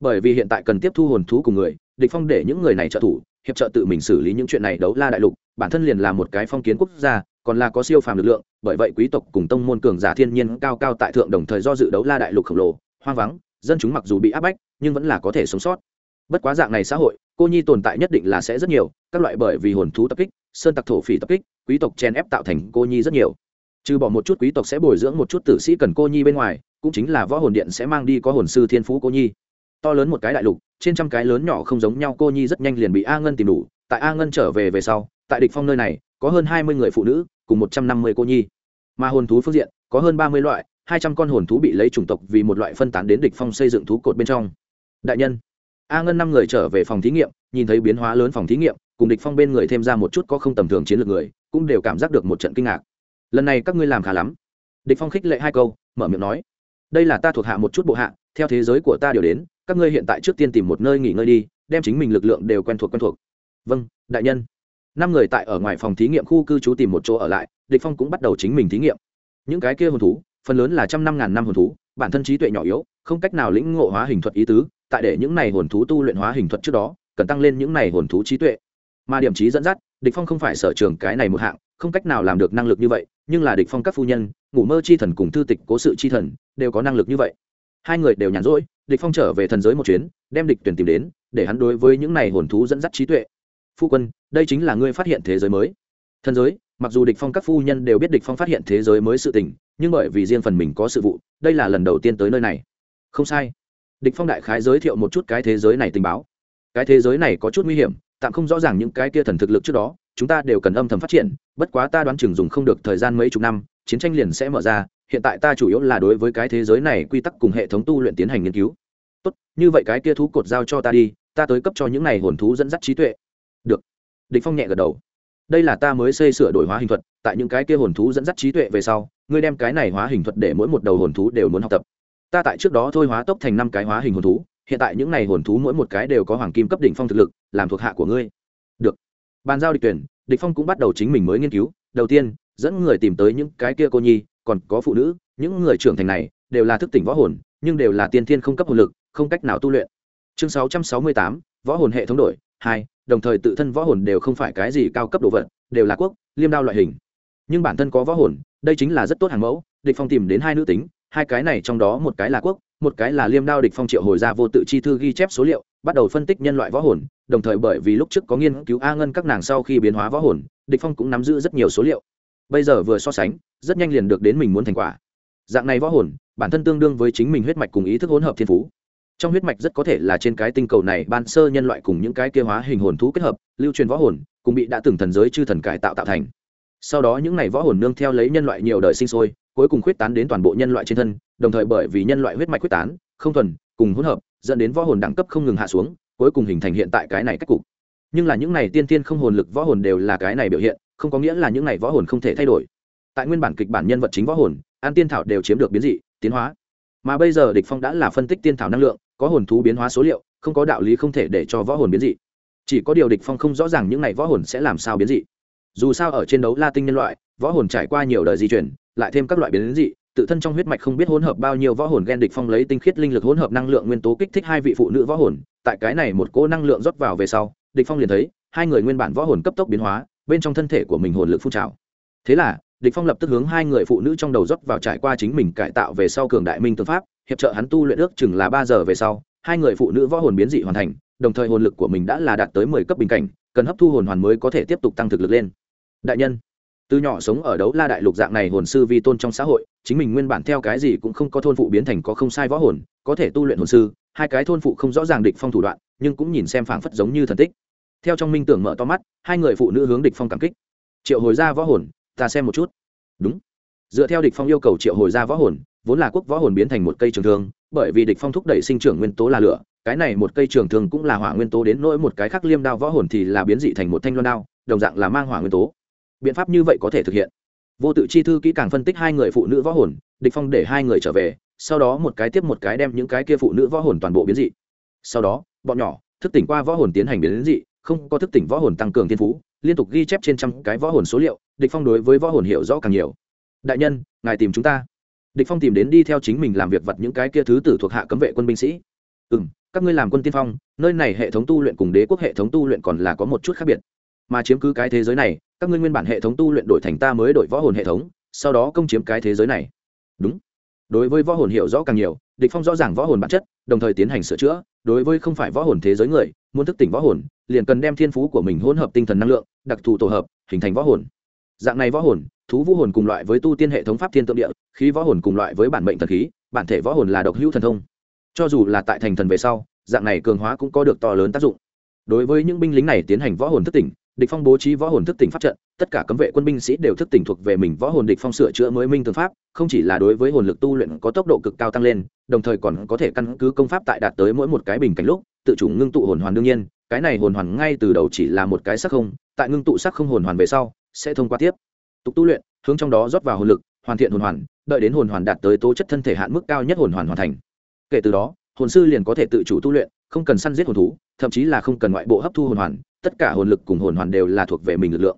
Speaker 1: Bởi vì hiện tại cần tiếp thu hồn thú cùng người, địch phong để những người này trợ thủ, hiệp trợ tự mình xử lý những chuyện này đấu la đại lục, bản thân liền là một cái phong kiến quốc gia còn là có siêu phàm lực lượng, bởi vậy quý tộc cùng tông môn cường giả thiên nhiên cao cao tại thượng đồng thời do dự đấu la đại lục khổng lồ, hoang vắng, dân chúng mặc dù bị áp bách, nhưng vẫn là có thể sống sót. Bất quá dạng này xã hội, cô nhi tồn tại nhất định là sẽ rất nhiều, các loại bởi vì hồn thú tập kích, sơn tặc thổ phỉ tập kích, quý tộc chen ép tạo thành cô nhi rất nhiều. Trừ bỏ một chút quý tộc sẽ bồi dưỡng một chút tử sĩ cần cô nhi bên ngoài, cũng chính là võ hồn điện sẽ mang đi có hồn sư thiên phú cô nhi. To lớn một cái đại lục, trên trăm cái lớn nhỏ không giống nhau, cô nhi rất nhanh liền bị a ngân tìm đủ, tại a ngân trở về về sau, tại địch phong nơi này, có hơn hai mươi người phụ nữ cùng một trăm năm mươi cô nhi. Mà hồn thú phương diện, có hơn ba mươi loại, hai trăm con hồn thú bị lấy chủng tộc vì một loại phân tán đến địch phong xây dựng thú cột bên trong. Đại nhân, a ngân năm người trở về phòng thí nghiệm, nhìn thấy biến hóa lớn phòng thí nghiệm, cùng địch phong bên người thêm ra một chút có không tầm thường chiến lược người, cũng đều cảm giác được một trận kinh ngạc. Lần này các ngươi làm khá lắm. Địch phong khích lệ hai câu, mở miệng nói, đây là ta thuộc hạ một chút bộ hạ, theo thế giới của ta điều đến, các ngươi hiện tại trước tiên tìm một nơi nghỉ ngơi đi, đem chính mình lực lượng đều quen thuộc quen thuộc. Vâng đại nhân năm người tại ở ngoài phòng thí nghiệm khu cư trú tìm một chỗ ở lại, địch phong cũng bắt đầu chính mình thí nghiệm. Những cái kia hồn thú, phần lớn là trăm năm ngàn năm hồn thú, bản thân trí tuệ nhỏ yếu, không cách nào lĩnh ngộ hóa hình thuật ý tứ, tại để những này hồn thú tu luyện hóa hình thuật trước đó, cần tăng lên những này hồn thú trí tuệ. Mà điểm trí dẫn dắt, địch phong không phải sở trường cái này một hạng, không cách nào làm được năng lực như vậy, nhưng là địch phong các phu nhân, ngủ mơ chi thần cùng thư tịch cố sự chi thần, đều có năng lực như vậy. Hai người đều nhàn rỗi, địch phong trở về thần giới một chuyến, đem địch tuyển tìm đến, để hắn đối với những này hồn thú dẫn dắt trí tuệ phu quân, đây chính là ngươi phát hiện thế giới mới. Thần giới, mặc dù địch phong các phu nhân đều biết địch phong phát hiện thế giới mới sự tình, nhưng bởi vì riêng phần mình có sự vụ, đây là lần đầu tiên tới nơi này. Không sai. Địch phong đại khái giới thiệu một chút cái thế giới này tình báo. Cái thế giới này có chút nguy hiểm, tạm không rõ ràng những cái kia thần thực lực trước đó, chúng ta đều cần âm thầm phát triển, bất quá ta đoán chừng dùng không được thời gian mấy chục năm, chiến tranh liền sẽ mở ra, hiện tại ta chủ yếu là đối với cái thế giới này quy tắc cùng hệ thống tu luyện tiến hành nghiên cứu. Tốt, như vậy cái kia thú cột giao cho ta đi, ta tới cấp cho những này hồn thú dẫn dắt trí tuệ được. Địch phong nhẹ gật đầu. Đây là ta mới xây sửa đổi hóa hình thuật tại những cái kia hồn thú dẫn dắt trí tuệ về sau ngươi đem cái này hóa hình thuật để mỗi một đầu hồn thú đều muốn học tập. Ta tại trước đó thôi hóa tốc thành năm cái hóa hình hồn thú hiện tại những này hồn thú mỗi một cái đều có hoàng kim cấp đỉnh phong thực lực làm thuộc hạ của ngươi. Được. Bàn giao địch tuyển địch phong cũng bắt đầu chính mình mới nghiên cứu. Đầu tiên dẫn người tìm tới những cái kia cô nhi còn có phụ nữ những người trưởng thành này đều là thức tỉnh võ hồn nhưng đều là tiên thiên không cấp hồn lực không cách nào tu luyện. Chương 668, võ hồn hệ thống đổi hai, đồng thời tự thân võ hồn đều không phải cái gì cao cấp đồ vật, đều là quốc, liêm đao loại hình. Nhưng bản thân có võ hồn, đây chính là rất tốt hàng mẫu, địch phong tìm đến hai nữ tính, hai cái này trong đó một cái là quốc, một cái là liêm đao địch phong triệu hồi ra vô tự chi thư ghi chép số liệu, bắt đầu phân tích nhân loại võ hồn, đồng thời bởi vì lúc trước có nghiên cứu a ngân các nàng sau khi biến hóa võ hồn, địch phong cũng nắm giữ rất nhiều số liệu. Bây giờ vừa so sánh, rất nhanh liền được đến mình muốn thành quả. Dạng này võ hồn, bản thân tương đương với chính mình huyết mạch cùng ý thức hỗn hợp thiên phú trong huyết mạch rất có thể là trên cái tinh cầu này ban sơ nhân loại cùng những cái kia hóa hình hồn thú kết hợp, lưu truyền võ hồn, cùng bị đã từng thần giới chư thần cải tạo tạo thành. Sau đó những này võ hồn nương theo lấy nhân loại nhiều đời sinh sôi, cuối cùng khuyết tán đến toàn bộ nhân loại trên thân, đồng thời bởi vì nhân loại huyết mạch khuyết tán, không thuần, cùng hỗn hợp, dẫn đến võ hồn đẳng cấp không ngừng hạ xuống, cuối cùng hình thành hiện tại cái này cách cục. Nhưng là những này tiên tiên không hồn lực võ hồn đều là cái này biểu hiện, không có nghĩa là những này võ hồn không thể thay đổi. Tại nguyên bản kịch bản nhân vật chính võ hồn, an tiên thảo đều chiếm được biến dị, tiến hóa. Mà bây giờ địch phong đã là phân tích tiên thảo năng lượng có hồn thú biến hóa số liệu, không có đạo lý không thể để cho võ hồn biến dị. Chỉ có điều địch phong không rõ ràng những này võ hồn sẽ làm sao biến dị. Dù sao ở trên đấu la tinh nhân loại, võ hồn trải qua nhiều đời di chuyển, lại thêm các loại biến dị, tự thân trong huyết mạch không biết hỗn hợp bao nhiêu võ hồn gen địch phong lấy tinh khiết linh lực hỗn hợp năng lượng nguyên tố kích thích hai vị phụ nữ võ hồn, tại cái này một cỗ năng lượng rót vào về sau, địch phong liền thấy hai người nguyên bản võ hồn cấp tốc biến hóa, bên trong thân thể của mình hồn lực phun trào. Thế là, địch phong lập tức hướng hai người phụ nữ trong đầu rót vào trải qua chính mình cải tạo về sau cường đại minh tương pháp hiệp trợ hắn tu luyện ước chừng là ba giờ về sau, hai người phụ nữ võ hồn biến dị hoàn thành, đồng thời hồn lực của mình đã là đạt tới mười cấp bình cảnh, cần hấp thu hồn hoàn mới có thể tiếp tục tăng thực lực lên. Đại nhân, từ nhỏ sống ở đấu la đại lục dạng này hồn sư vi tôn trong xã hội, chính mình nguyên bản theo cái gì cũng không có thôn phụ biến thành có không sai võ hồn, có thể tu luyện hồn sư, hai cái thôn phụ không rõ ràng địch phong thủ đoạn, nhưng cũng nhìn xem phảng phất giống như thần tích. Theo trong minh tưởng mở to mắt, hai người phụ nữ hướng địch phong cảm kích. Triệu hồi ra võ hồn, ta xem một chút. Đúng. Dựa theo địch phong yêu cầu triệu hồi ra võ hồn vốn là quốc võ hồn biến thành một cây trường thương, bởi vì địch phong thúc đẩy sinh trưởng nguyên tố là lửa, cái này một cây trường thương cũng là hỏa nguyên tố đến nỗi một cái khác liêm đao võ hồn thì là biến dị thành một thanh loan đao, đồng dạng là mang hỏa nguyên tố. Biện pháp như vậy có thể thực hiện. Vô tự chi thư kỹ càng phân tích hai người phụ nữ võ hồn, địch phong để hai người trở về, sau đó một cái tiếp một cái đem những cái kia phụ nữ võ hồn toàn bộ biến dị. Sau đó, bọn nhỏ, thức tỉnh qua võ hồn tiến hành biến dị, không có thức tỉnh võ hồn tăng cường thiên phú, liên tục ghi chép trên trăm cái võ hồn số liệu, địch phong đối với võ hồn hiểu rõ càng nhiều. Đại nhân, ngài tìm chúng ta địch phong tìm đến đi theo chính mình làm việc vật những cái kia thứ tử thuộc hạ cấm vệ quân binh sĩ. Ừm, các ngươi làm quân tiên phong, nơi này hệ thống tu luyện cùng đế quốc hệ thống tu luyện còn là có một chút khác biệt. Mà chiếm cứ cái thế giới này, các ngươi nguyên bản hệ thống tu luyện đổi thành ta mới đổi võ hồn hệ thống, sau đó công chiếm cái thế giới này. Đúng. Đối với võ hồn hiểu rõ càng nhiều, địch phong rõ ràng võ hồn bản chất, đồng thời tiến hành sửa chữa. Đối với không phải võ hồn thế giới người, muốn thức tỉnh võ hồn, liền cần đem thiên phú của mình hỗn hợp tinh thần năng lượng, đặc thù tổ hợp, hình thành võ hồn. Dạng này võ hồn thú vũ hồn cùng loại với tu tiên hệ thống pháp thiên tượng địa, khí võ hồn cùng loại với bản mệnh thần khí, bản thể võ hồn là độc hữu thần thông. Cho dù là tại thành thần về sau, dạng này cường hóa cũng có được to lớn tác dụng. Đối với những binh lính này tiến hành võ hồn thức tỉnh, địch phong bố trí võ hồn thức tỉnh pháp trận, tất cả cấm vệ quân binh sĩ đều thức tỉnh thuộc về mình võ hồn địch phong sửa chữa mới minh tương pháp, không chỉ là đối với hồn lực tu luyện có tốc độ cực cao tăng lên, đồng thời còn có thể căn cứ công pháp tại đạt tới mỗi một cái bình cảnh lúc, tự chủ ngưng tụ hồn hoàn đương nhiên, cái này hồn hoàn ngay từ đầu chỉ là một cái sắc không, tại ngưng tụ sắc không hồn hoàn về sau, sẽ thông qua tiếp tục tu luyện, hướng trong đó rót vào hồn lực, hoàn thiện hồn hoàn, đợi đến hồn hoàn đạt tới tố chất thân thể hạn mức cao nhất hồn hoàn hoàn thành. Kể từ đó, hồn sư liền có thể tự chủ tu luyện, không cần săn giết hồn thú, thậm chí là không cần ngoại bộ hấp thu hồn hoàn, tất cả hồn lực cùng hồn hoàn đều là thuộc về mình lực lượng.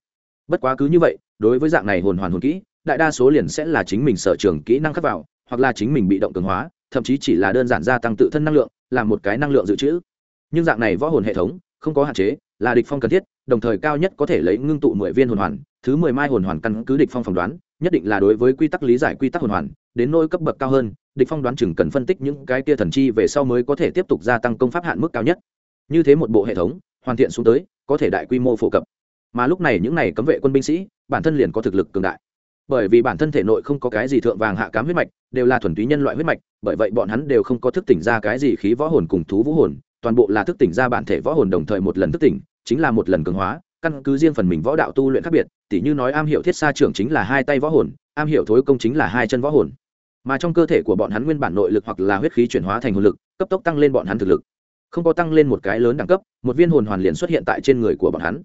Speaker 1: Bất quá cứ như vậy, đối với dạng này hồn hoàn hồn kỹ, đại đa số liền sẽ là chính mình sở trường kỹ năng khắc vào, hoặc là chính mình bị động cường hóa, thậm chí chỉ là đơn giản gia tăng tự thân năng lượng là một cái năng lượng dự trữ. Nhưng dạng này võ hồn hệ thống không có hạn chế, là địch phong cần thiết đồng thời cao nhất có thể lấy ngưng tụ mười viên hồn hoàn, thứ mười mai hồn hoàn căn cứ địch phong phỏng đoán, nhất định là đối với quy tắc lý giải quy tắc hồn hoàn, đến nôi cấp bậc cao hơn, địch phong đoán chừng cần phân tích những cái kia thần chi về sau mới có thể tiếp tục gia tăng công pháp hạn mức cao nhất. Như thế một bộ hệ thống, hoàn thiện xuống tới, có thể đại quy mô phổ cập. Mà lúc này những này cấm vệ quân binh sĩ, bản thân liền có thực lực cường đại. Bởi vì bản thân thể nội không có cái gì thượng vàng hạ cám huyết mạch, đều là thuần túy nhân loại huyết mạch, bởi vậy bọn hắn đều không có thức tỉnh ra cái gì khí võ hồn cùng thú vũ hồn, toàn bộ là thức tỉnh ra bản thể võ hồn đồng thời một lần thức tỉnh chính là một lần cường hóa, căn cứ riêng phần mình võ đạo tu luyện khác biệt, tỉ như nói am hiểu thiết sa trưởng chính là hai tay võ hồn, am hiểu thối công chính là hai chân võ hồn. Mà trong cơ thể của bọn hắn nguyên bản nội lực hoặc là huyết khí chuyển hóa thành hồn lực, cấp tốc tăng lên bọn hắn thực lực. Không có tăng lên một cái lớn đẳng cấp, một viên hồn hoàn liền xuất hiện tại trên người của bọn hắn.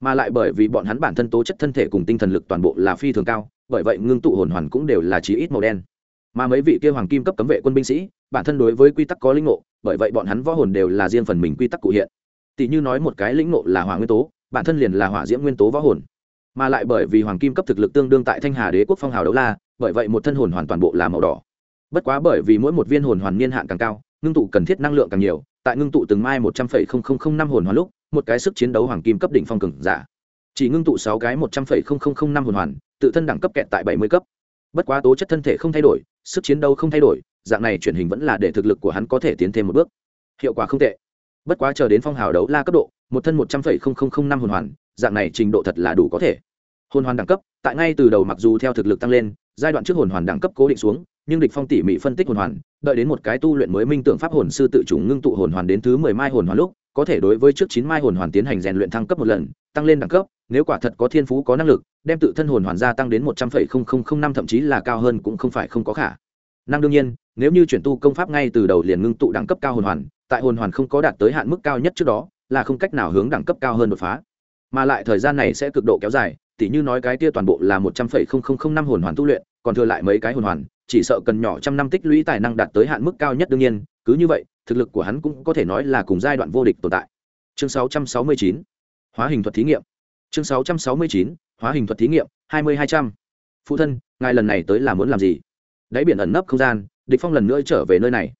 Speaker 1: Mà lại bởi vì bọn hắn bản thân tố chất thân thể cùng tinh thần lực toàn bộ là phi thường cao, bởi vậy ngưng tụ hồn hoàn cũng đều là chí ít màu đen. Mà mấy vị kia hoàng kim cấp cấm vệ quân binh sĩ, bản thân đối với quy tắc có linh ngộ, bởi vậy bọn hắn võ hồn đều là riêng phần mình quy tắc cụ hiện tỷ như nói một cái lĩnh ngộ là hỏa nguyên tố, bản thân liền là hỏa diễm nguyên tố võ hồn. Mà lại bởi vì hoàng kim cấp thực lực tương đương tại thanh hà đế quốc phong hào đấu la, bởi vậy một thân hồn hoàn toàn bộ là màu đỏ. Bất quá bởi vì mỗi một viên hồn hoàn niên hạn càng cao, ngưng tụ cần thiết năng lượng càng nhiều, tại ngưng tụ từng mai một trăm phẩy không không không năm hồn hoàn lúc, một cái sức chiến đấu hoàng kim cấp đỉnh phong cường giả. Chỉ ngưng tụ sáu cái một trăm phẩy không không không năm hồn hoàn, tự thân đẳng cấp kẹt tại bảy mươi cấp. Bất quá tố chất thân thể không thay đổi, sức chiến đấu không thay đổi, dạng này chuyển hình vẫn là để thực lực của hắn có thể tiến thêm một bước. Hiệu quả không tệ bất quá chờ đến phong hào đấu la cấp độ, một thân một trăm phẩy không không không năm hồn hoàn, dạng này trình độ thật là đủ có thể. Hồn hoàn đẳng cấp, tại ngay từ đầu mặc dù theo thực lực tăng lên, giai đoạn trước hồn hoàn đẳng cấp cố định xuống, nhưng địch phong tỉ mỉ phân tích hồn hoàn, đợi đến một cái tu luyện mới minh tưởng pháp hồn sư tự chủ ngưng tụ hồn hoàn đến thứ mười mai hồn hoàn lúc, có thể đối với trước chín mai hồn hoàn tiến hành rèn luyện thăng cấp một lần, tăng lên đẳng cấp, nếu quả thật có thiên phú, có năng lực, đem tự thân hồn hoàn gia tăng đến một trăm phẩy không không không năm, thậm chí là cao hơn cũng không phải không có khả năng. Đương nhiên, nếu như chuyển tu công pháp ngay từ đầu liền ngưng tụ đẳng cấp cao hồn hoàn tại hồn hoàn không có đạt tới hạn mức cao nhất trước đó, là không cách nào hướng đẳng cấp cao hơn đột phá. Mà lại thời gian này sẽ cực độ kéo dài, tỉ như nói cái kia toàn bộ là một trăm phẩy không không không năm hồn hoàn tu luyện, còn thừa lại mấy cái hồn hoàn, chỉ sợ cần nhỏ trăm năm tích lũy tài năng đạt tới hạn mức cao nhất đương nhiên, cứ như vậy, thực lực của hắn cũng có thể nói là cùng giai đoạn vô địch tồn tại. Chương 669 hóa hình thuật thí nghiệm. Chương 669 hóa hình thuật thí nghiệm, hai mươi hai trăm. Phụ thân, ngài lần này tới là muốn làm gì? Đáy biển ẩn nấp không gian, địch phong lần nữa trở về nơi này.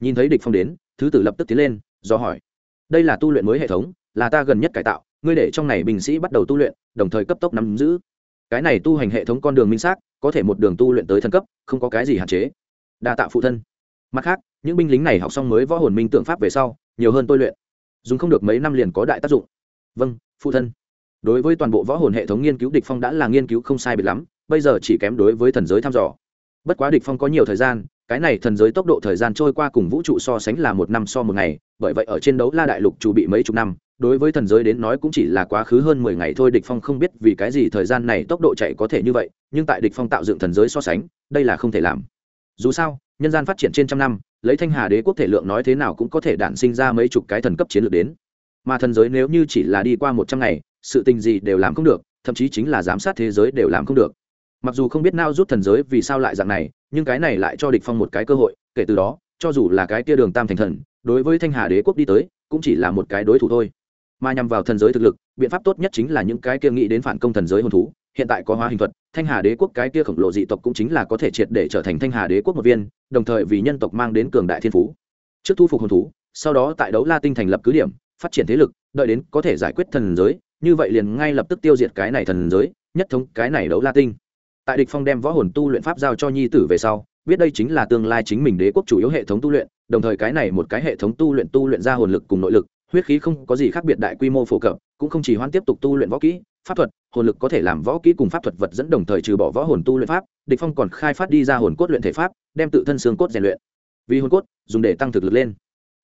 Speaker 1: Nhìn thấy địch phong đến thứ tử lập tức tiến lên, do hỏi. Đây là tu luyện mới hệ thống, là ta gần nhất cải tạo, ngươi để trong này binh sĩ bắt đầu tu luyện, đồng thời cấp tốc nắm giữ. Cái này tu hành hệ thống con đường minh xác, có thể một đường tu luyện tới thân cấp, không có cái gì hạn chế. Đa tạ phụ thân. Mặt khác, những binh lính này học xong mới võ hồn minh tượng pháp về sau, nhiều hơn tôi luyện. Dùng không được mấy năm liền có đại tác dụng. Vâng phụ thân. Đối với toàn bộ võ hồn hệ thống nghiên cứu địch phong đã là nghiên cứu không sai biệt lắm, bây giờ chỉ kém đối với thần giới thăm dò. Bất quá địch phong có nhiều thời gian cái này thần giới tốc độ thời gian trôi qua cùng vũ trụ so sánh là một năm so một ngày, bởi vậy ở trên đấu la đại lục chủ bị mấy chục năm, đối với thần giới đến nói cũng chỉ là quá khứ hơn mười ngày thôi, địch phong không biết vì cái gì thời gian này tốc độ chạy có thể như vậy, nhưng tại địch phong tạo dựng thần giới so sánh, đây là không thể làm. Dù sao, nhân gian phát triển trên trăm năm, lấy thanh hà đế quốc thể lượng nói thế nào cũng có thể đản sinh ra mấy chục cái thần cấp chiến lược đến. Mà thần giới nếu như chỉ là đi qua một trăm ngày, sự tình gì đều làm không được, thậm chí chính là giám sát thế giới đều làm không được. Mặc dù không biết nao rút thần giới vì sao lại dạng này nhưng cái này lại cho địch phong một cái cơ hội, kể từ đó, cho dù là cái kia đường tam thành thần, đối với thanh hà đế quốc đi tới, cũng chỉ là một cái đối thủ thôi. Mà nhằm vào thần giới thực lực, biện pháp tốt nhất chính là những cái kia nghĩ đến phản công thần giới hồn thú, hiện tại có hóa hình thuật, thanh hà đế quốc cái kia khổng lồ dị tộc cũng chính là có thể triệt để trở thành thanh hà đế quốc một viên, đồng thời vì nhân tộc mang đến cường đại thiên phú. Trước thu phục hồn thú, sau đó tại đấu la tinh thành lập cứ điểm, phát triển thế lực, đợi đến có thể giải quyết thần giới, như vậy liền ngay lập tức tiêu diệt cái này thần giới, nhất thống cái này đấu la tinh tại địch phong đem võ hồn tu luyện pháp giao cho nhi tử về sau, biết đây chính là tương lai chính mình đế quốc chủ yếu hệ thống tu luyện, đồng thời cái này một cái hệ thống tu luyện tu luyện ra hồn lực cùng nội lực, huyết khí không có gì khác biệt đại quy mô phổ cập, cũng không chỉ hoan tiếp tục tu luyện võ kỹ, pháp thuật, hồn lực có thể làm võ kỹ cùng pháp thuật vật dẫn đồng thời trừ bỏ võ hồn tu luyện pháp, địch phong còn khai phát đi ra hồn cốt luyện thể pháp, đem tự thân xương cốt rèn luyện. Vì hồn cốt, dùng để tăng thực lực lên.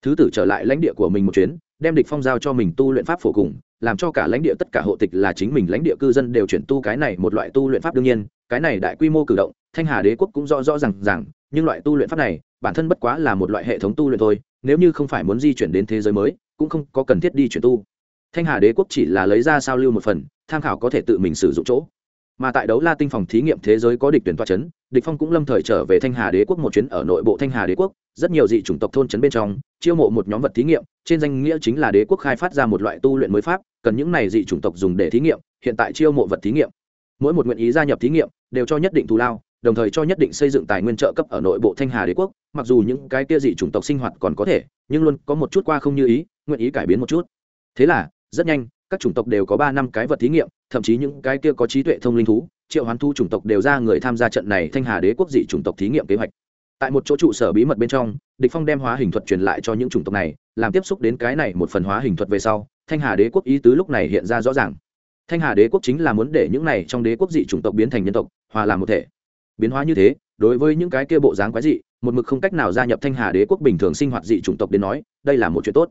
Speaker 1: Thứ tử trở lại lãnh địa của mình một chuyến, đem địch phong giao cho mình tu luyện pháp phổ cùng làm cho cả lãnh địa tất cả hộ tịch là chính mình lãnh địa cư dân đều chuyển tu cái này một loại tu luyện pháp đương nhiên, cái này đại quy mô cử động, thanh hà đế quốc cũng rõ rõ rằng rằng nhưng loại tu luyện pháp này, bản thân bất quá là một loại hệ thống tu luyện thôi, nếu như không phải muốn di chuyển đến thế giới mới, cũng không có cần thiết đi chuyển tu. Thanh hà đế quốc chỉ là lấy ra sao lưu một phần, tham khảo có thể tự mình sử dụng chỗ. Mà tại đấu la tinh phòng thí nghiệm thế giới có địch tuyển toa c h ấ n địch phong cũng lâm thời trở về thanh hà đế quốc một chuyến ở nội bộ thanh hà đế quốc rất nhiều dị chủng tộc thôn trấn bên trong, chiêu mộ một nhóm vật thí nghiệm, trên danh nghĩa chính là đế quốc khai phát ra một loại tu luyện mới pháp, cần những này dị chủng tộc dùng để thí nghiệm, hiện tại chiêu mộ vật thí nghiệm. Mỗi một nguyện ý gia nhập thí nghiệm, đều cho nhất định thù lao, đồng thời cho nhất định xây dựng tài nguyên trợ cấp ở nội bộ thanh hà đế quốc, mặc dù những cái kia dị chủng tộc sinh hoạt còn có thể, nhưng luôn có một chút qua không như ý, nguyện ý cải biến một chút. Thế là, rất nhanh, các chủng tộc đều có ba năm cái vật thí nghiệm, thậm chí những cái kia có trí tuệ thông linh thú, triệu hoán thu chủng tộc đều ra người tham gia trận này thanh hà đế quốc dị chủng tộc thí nghiệm kế hoạch tại một chỗ trụ sở bí mật bên trong, địch phong đem hóa hình thuật truyền lại cho những chủng tộc này, làm tiếp xúc đến cái này một phần hóa hình thuật về sau, thanh hà đế quốc ý tứ lúc này hiện ra rõ ràng. Thanh hà đế quốc chính là muốn để những này trong đế quốc dị chủng tộc biến thành nhân tộc, hòa làm một thể. Biến hóa như thế, đối với những cái kia bộ dáng quái dị, một mực không cách nào gia nhập thanh hà đế quốc bình thường sinh hoạt dị chủng tộc đến nói, đây là một chuyện tốt.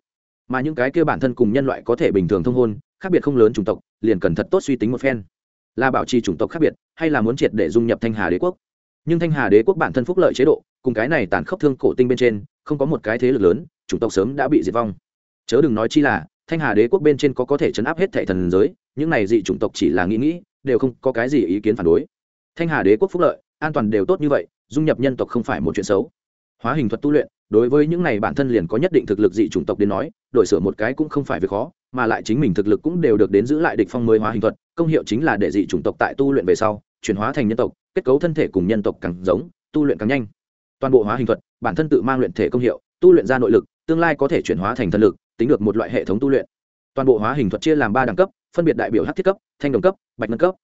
Speaker 1: Mà những cái kia bản thân cùng nhân loại có thể bình thường thông hôn, khác biệt không lớn chủng tộc, liền cần thật tốt suy tính một phen. Là bảo trì chủng tộc khác biệt, hay là muốn triệt để dung nhập thanh hà đế quốc? Nhưng thanh hà đế quốc bản thân phúc lợi chế độ cùng cái này tàn khốc thương cổ tinh bên trên, không có một cái thế lực lớn, chủng tộc sớm đã bị diệt vong. Chớ đừng nói chi là, thanh hà đế quốc bên trên có có thể chấn áp hết thệ thần giới, những này dị chủng tộc chỉ là nghĩ nghĩ, đều không có cái gì ý kiến phản đối. Thanh hà đế quốc phúc lợi, an toàn đều tốt như vậy, dung nhập nhân tộc không phải một chuyện xấu. Hóa hình thuật tu luyện, đối với những này bản thân liền có nhất định thực lực dị chủng tộc đến nói, đổi sửa một cái cũng không phải việc khó, mà lại chính mình thực lực cũng đều được đến giữ lại địch phong mới hóa hình thuật, công hiệu chính là để dị chủng tộc tại tu luyện về sau, chuyển hóa thành nhân tộc, kết cấu thân thể cùng nhân tộc càng giống, tu luyện càng nhanh toàn bộ hóa hình thuật, bản thân tự mang luyện thể công hiệu, tu luyện ra nội lực, tương lai có thể chuyển hóa thành thần lực, tính được một loại hệ thống tu luyện. Toàn bộ hóa hình thuật chia làm ba đẳng cấp, phân biệt đại biểu hắc thiết cấp, thanh đồng cấp, bạch ngân cấp.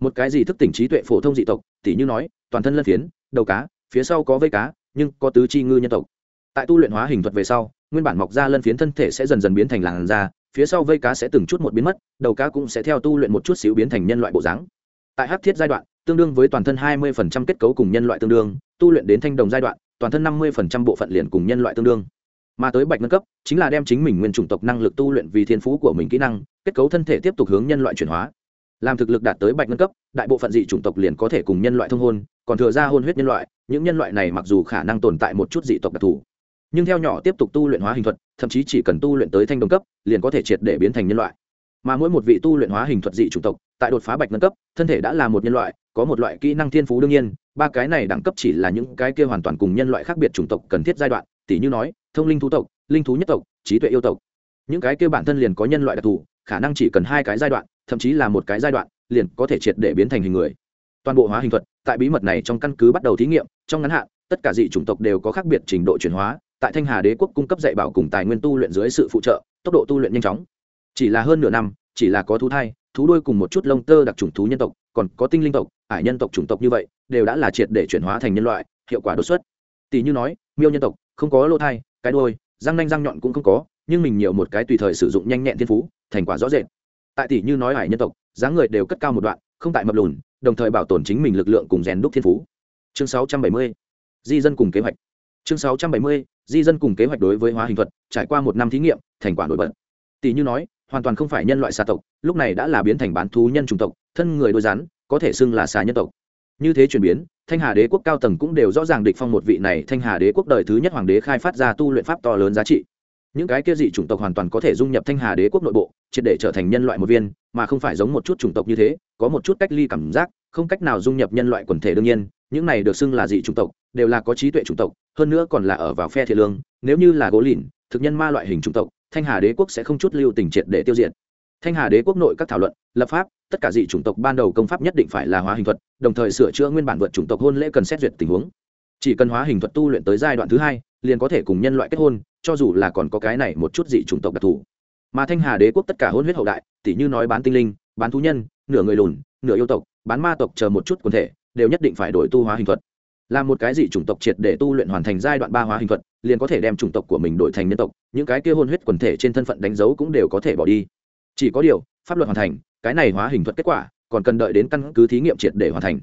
Speaker 1: Một cái gì thức tỉnh trí tuệ phổ thông dị tộc tỷ như nói, toàn thân lân phiến, đầu cá, phía sau có vây cá, nhưng có tứ chi ngư nhân tộc. Tại tu luyện hóa hình thuật về sau, nguyên bản mọc ra lân phiến thân thể sẽ dần dần biến thành làn da, phía sau vây cá sẽ từng chút một biến mất, đầu cá cũng sẽ theo tu luyện một chút xíu biến thành nhân loại bộ dáng. Tại hắc thiết giai đoạn, tương đương với toàn thân 20% kết cấu cùng nhân loại tương đương tu luyện đến thanh đồng giai đoạn, toàn thân 50% bộ phận liền cùng nhân loại tương đương. Mà tới bạch ngân cấp, chính là đem chính mình nguyên chủng tộc năng lực tu luyện vì thiên phú của mình kỹ năng, kết cấu thân thể tiếp tục hướng nhân loại chuyển hóa. Làm thực lực đạt tới bạch ngân cấp, đại bộ phận dị chủng tộc liền có thể cùng nhân loại thông hôn, còn thừa ra hôn huyết nhân loại, những nhân loại này mặc dù khả năng tồn tại một chút dị tộc đặc thù, nhưng theo nhỏ tiếp tục tu luyện hóa hình thuật, thậm chí chỉ cần tu luyện tới thanh đồng cấp, liền có thể triệt để biến thành nhân loại. Mà mỗi một vị tu luyện hóa hình thuật dị chủng tộc, tại đột phá bạch ngân cấp, thân thể đã là một nhân loại, có một loại kỹ năng thiên phú đương nhiên ba cái này đẳng cấp chỉ là những cái kia hoàn toàn cùng nhân loại khác biệt chủng tộc cần thiết giai đoạn tỷ như nói, thông linh thú tộc, linh thú nhất tộc, trí tuệ yêu tộc. Những cái kia bản thân liền có nhân loại đặc thù, khả năng chỉ cần hai cái giai đoạn, thậm chí là một cái giai đoạn, liền có thể triệt để biến thành hình người. Toàn bộ hóa hình thuật, tại bí mật này trong căn cứ bắt đầu thí nghiệm, trong ngắn hạn, tất cả dị chủng tộc đều có khác biệt trình độ chuyển hóa, tại thanh hà đế quốc cung cấp dạy bảo cùng tài nguyên tu luyện dưới sự phụ trợ, tốc độ tu luyện nhanh chóng. Chỉ là hơn nửa năm, chỉ là có thú thai, thú đuôi cùng một chút lông tơ đặc trùng thú nhân tộc còn có tinh linh tộc, ải nhân tộc chủng tộc như vậy, đều đã là triệt để chuyển hóa thành nhân loại, hiệu quả đột xuất tỷ như nói, miêu nhân tộc, không có lô thai, cái đôi răng nanh răng nhọn cũng không có, nhưng mình nhiều một cái tùy thời sử dụng nhanh nhẹn thiên phú, thành quả rõ rệt tại tỷ như nói hải nhân tộc, dáng người đều cất cao một đoạn, không tại mập lùn, đồng thời bảo tồn chính mình lực lượng cùng rèn đúc thiên phú chương 670. di dân cùng kế hoạch chương 670. di dân cùng kế hoạch đối với hóa hình thuật, trải qua một năm thí nghiệm, thành quả nổi bật tỷ như nói, hoàn toàn không phải nhân loại xa tộc, lúc này đã là biến thành bán thú nhân chủng tộc thân người đôi rắn, có thể xưng là xà nhân tộc. Như thế chuyển biến, thanh hà đế quốc cao tầng cũng đều rõ ràng địch phong một vị này thanh hà đế quốc đời thứ nhất hoàng đế khai phát ra tu luyện pháp to lớn giá trị. Những cái kia dị chủng tộc hoàn toàn có thể dung nhập thanh hà đế quốc nội bộ, triệt để trở thành nhân loại một viên, mà không phải giống một chút chủng tộc như thế, có một chút cách ly cảm giác, không cách nào dung nhập nhân loại quần thể đương nhiên, những này được xưng là dị chủng tộc, đều là có trí tuệ chủng tộc, hơn nữa còn là ở vào phe thiệt lương, nếu như là gỗ lìn, thực nhân ma loại hình chủng tộc, thanh hà đế quốc sẽ không chút lưu tình triệt để tiêu diệt. Thanh hà đế quốc nội các thảo luận, lập pháp tất cả dị chủng tộc ban đầu công pháp nhất định phải là hóa hình thuật, đồng thời sửa chữa nguyên bản vượt chủng tộc hôn lễ cần xét duyệt tình huống. Chỉ cần hóa hình thuật tu luyện tới giai đoạn thứ hai, liền có thể cùng nhân loại kết hôn, cho dù là còn có cái này một chút dị chủng tộc đặc thù. Mà thanh hà đế quốc tất cả hôn huyết hậu đại tỷ như nói bán tinh linh, bán thú nhân, nửa người lùn, nửa yêu tộc, bán ma tộc chờ một chút quần thể, đều nhất định phải đổi tu hóa hình thuật. Là một cái dị chủng tộc triệt để tu luyện hoàn thành giai đoạn ba hóa hình thuật, liền có thể đem chủng tộc của mình đổi thành nhân tộc, những cái kia hôn huyết quần thể trên thân phận đánh dấu cũng đều có thể bỏ đi. Chỉ có điều, pháp luật hoàn thành cái này hóa hình thuật kết quả còn cần đợi đến căn cứ thí nghiệm triệt để hoàn thành.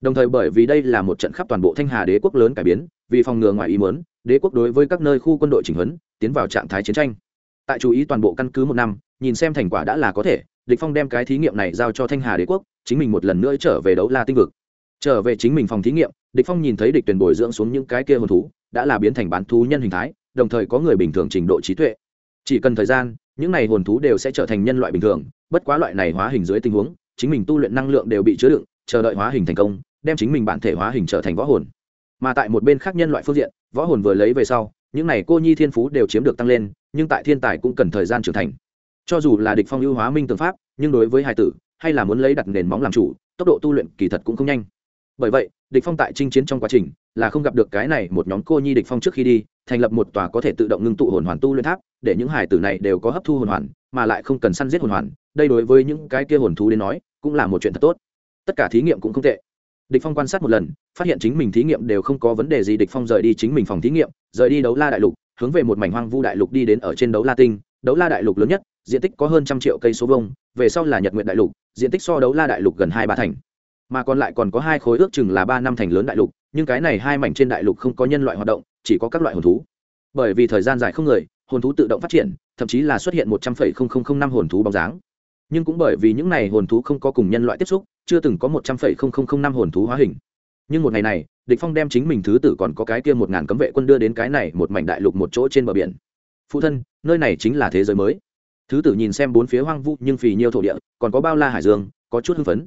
Speaker 1: Đồng thời bởi vì đây là một trận khắp toàn bộ thanh hà đế quốc lớn cải biến, vì phòng ngừa ngoài ý muốn, đế quốc đối với các nơi khu quân đội chỉnh huấn, tiến vào trạng thái chiến tranh. Tại chú ý toàn bộ căn cứ một năm, nhìn xem thành quả đã là có thể, địch phong đem cái thí nghiệm này giao cho thanh hà đế quốc, chính mình một lần nữa trở về đấu la tinh vực. Trở về chính mình phòng thí nghiệm, địch phong nhìn thấy địch tuyển bồi dưỡng xuống những cái kia hồn thú, đã là biến thành bán thú nhân hình thái, đồng thời có người bình thường trình độ trí tuệ. Chỉ cần thời gian, những này hồn thú đều sẽ trở thành nhân loại bình thường bất quá loại này hóa hình dưới tình huống, chính mình tu luyện năng lượng đều bị chứa đựng, chờ đợi hóa hình thành công, đem chính mình bản thể hóa hình trở thành võ hồn. Mà tại một bên khác nhân loại phương diện, võ hồn vừa lấy về sau, những này cô nhi thiên phú đều chiếm được tăng lên, nhưng tại thiên tài cũng cần thời gian trưởng thành. Cho dù là địch phong ưu hóa minh tường pháp, nhưng đối với hài tử, hay là muốn lấy đặt nền móng làm chủ, tốc độ tu luyện kỳ thật cũng không nhanh. Bởi vậy, địch phong tại chinh chiến trong quá trình, là không gặp được cái này một nhóm cô nhi địch phong trước khi đi, thành lập một tòa có thể tự động ngưng tụ hồn hoàn tu luyện tháp, để những hài tử này đều có hấp thu hồn hoàn mà lại không cần săn giết hồn hoàn, đây đối với những cái kia hồn thú đến nói, cũng là một chuyện thật tốt. Tất cả thí nghiệm cũng không tệ. Địch phong quan sát một lần, phát hiện chính mình thí nghiệm đều không có vấn đề gì, địch phong rời đi chính mình phòng thí nghiệm, rời đi đấu la đại lục, hướng về một mảnh hoang vu đại lục đi đến ở trên đấu la tinh. Đấu la đại lục lớn nhất, diện tích có hơn trăm triệu cây số vông về sau là nhật nguyện đại lục, diện tích so đấu la đại lục gần hai ba thành. Mà còn lại còn có hai khối ước chừng là ba năm thành lớn đại lục, nhưng cái này hai mảnh trên đại lục không có nhân loại hoạt động, chỉ có các loại hồn thú. Bởi vì thời gian dài không người hồn thú tự động phát triển, thậm chí là xuất hiện một trăm linh năm hồn thú bóng dáng. Nhưng cũng bởi vì những này hồn thú không có cùng nhân loại tiếp xúc, chưa từng có một trăm linh năm hồn thú hóa hình. Nhưng một ngày này, địch phong đem chính mình thứ tử còn có cái kia một ngàn cấm vệ quân đưa đến cái này một mảnh đại lục một chỗ trên bờ biển. Phụ thân, nơi này chính là thế giới mới. Thứ tử nhìn xem bốn phía hoang vu nhưng phì nhiêu thổ địa, còn có bao la hải dương, có chút hưng phấn.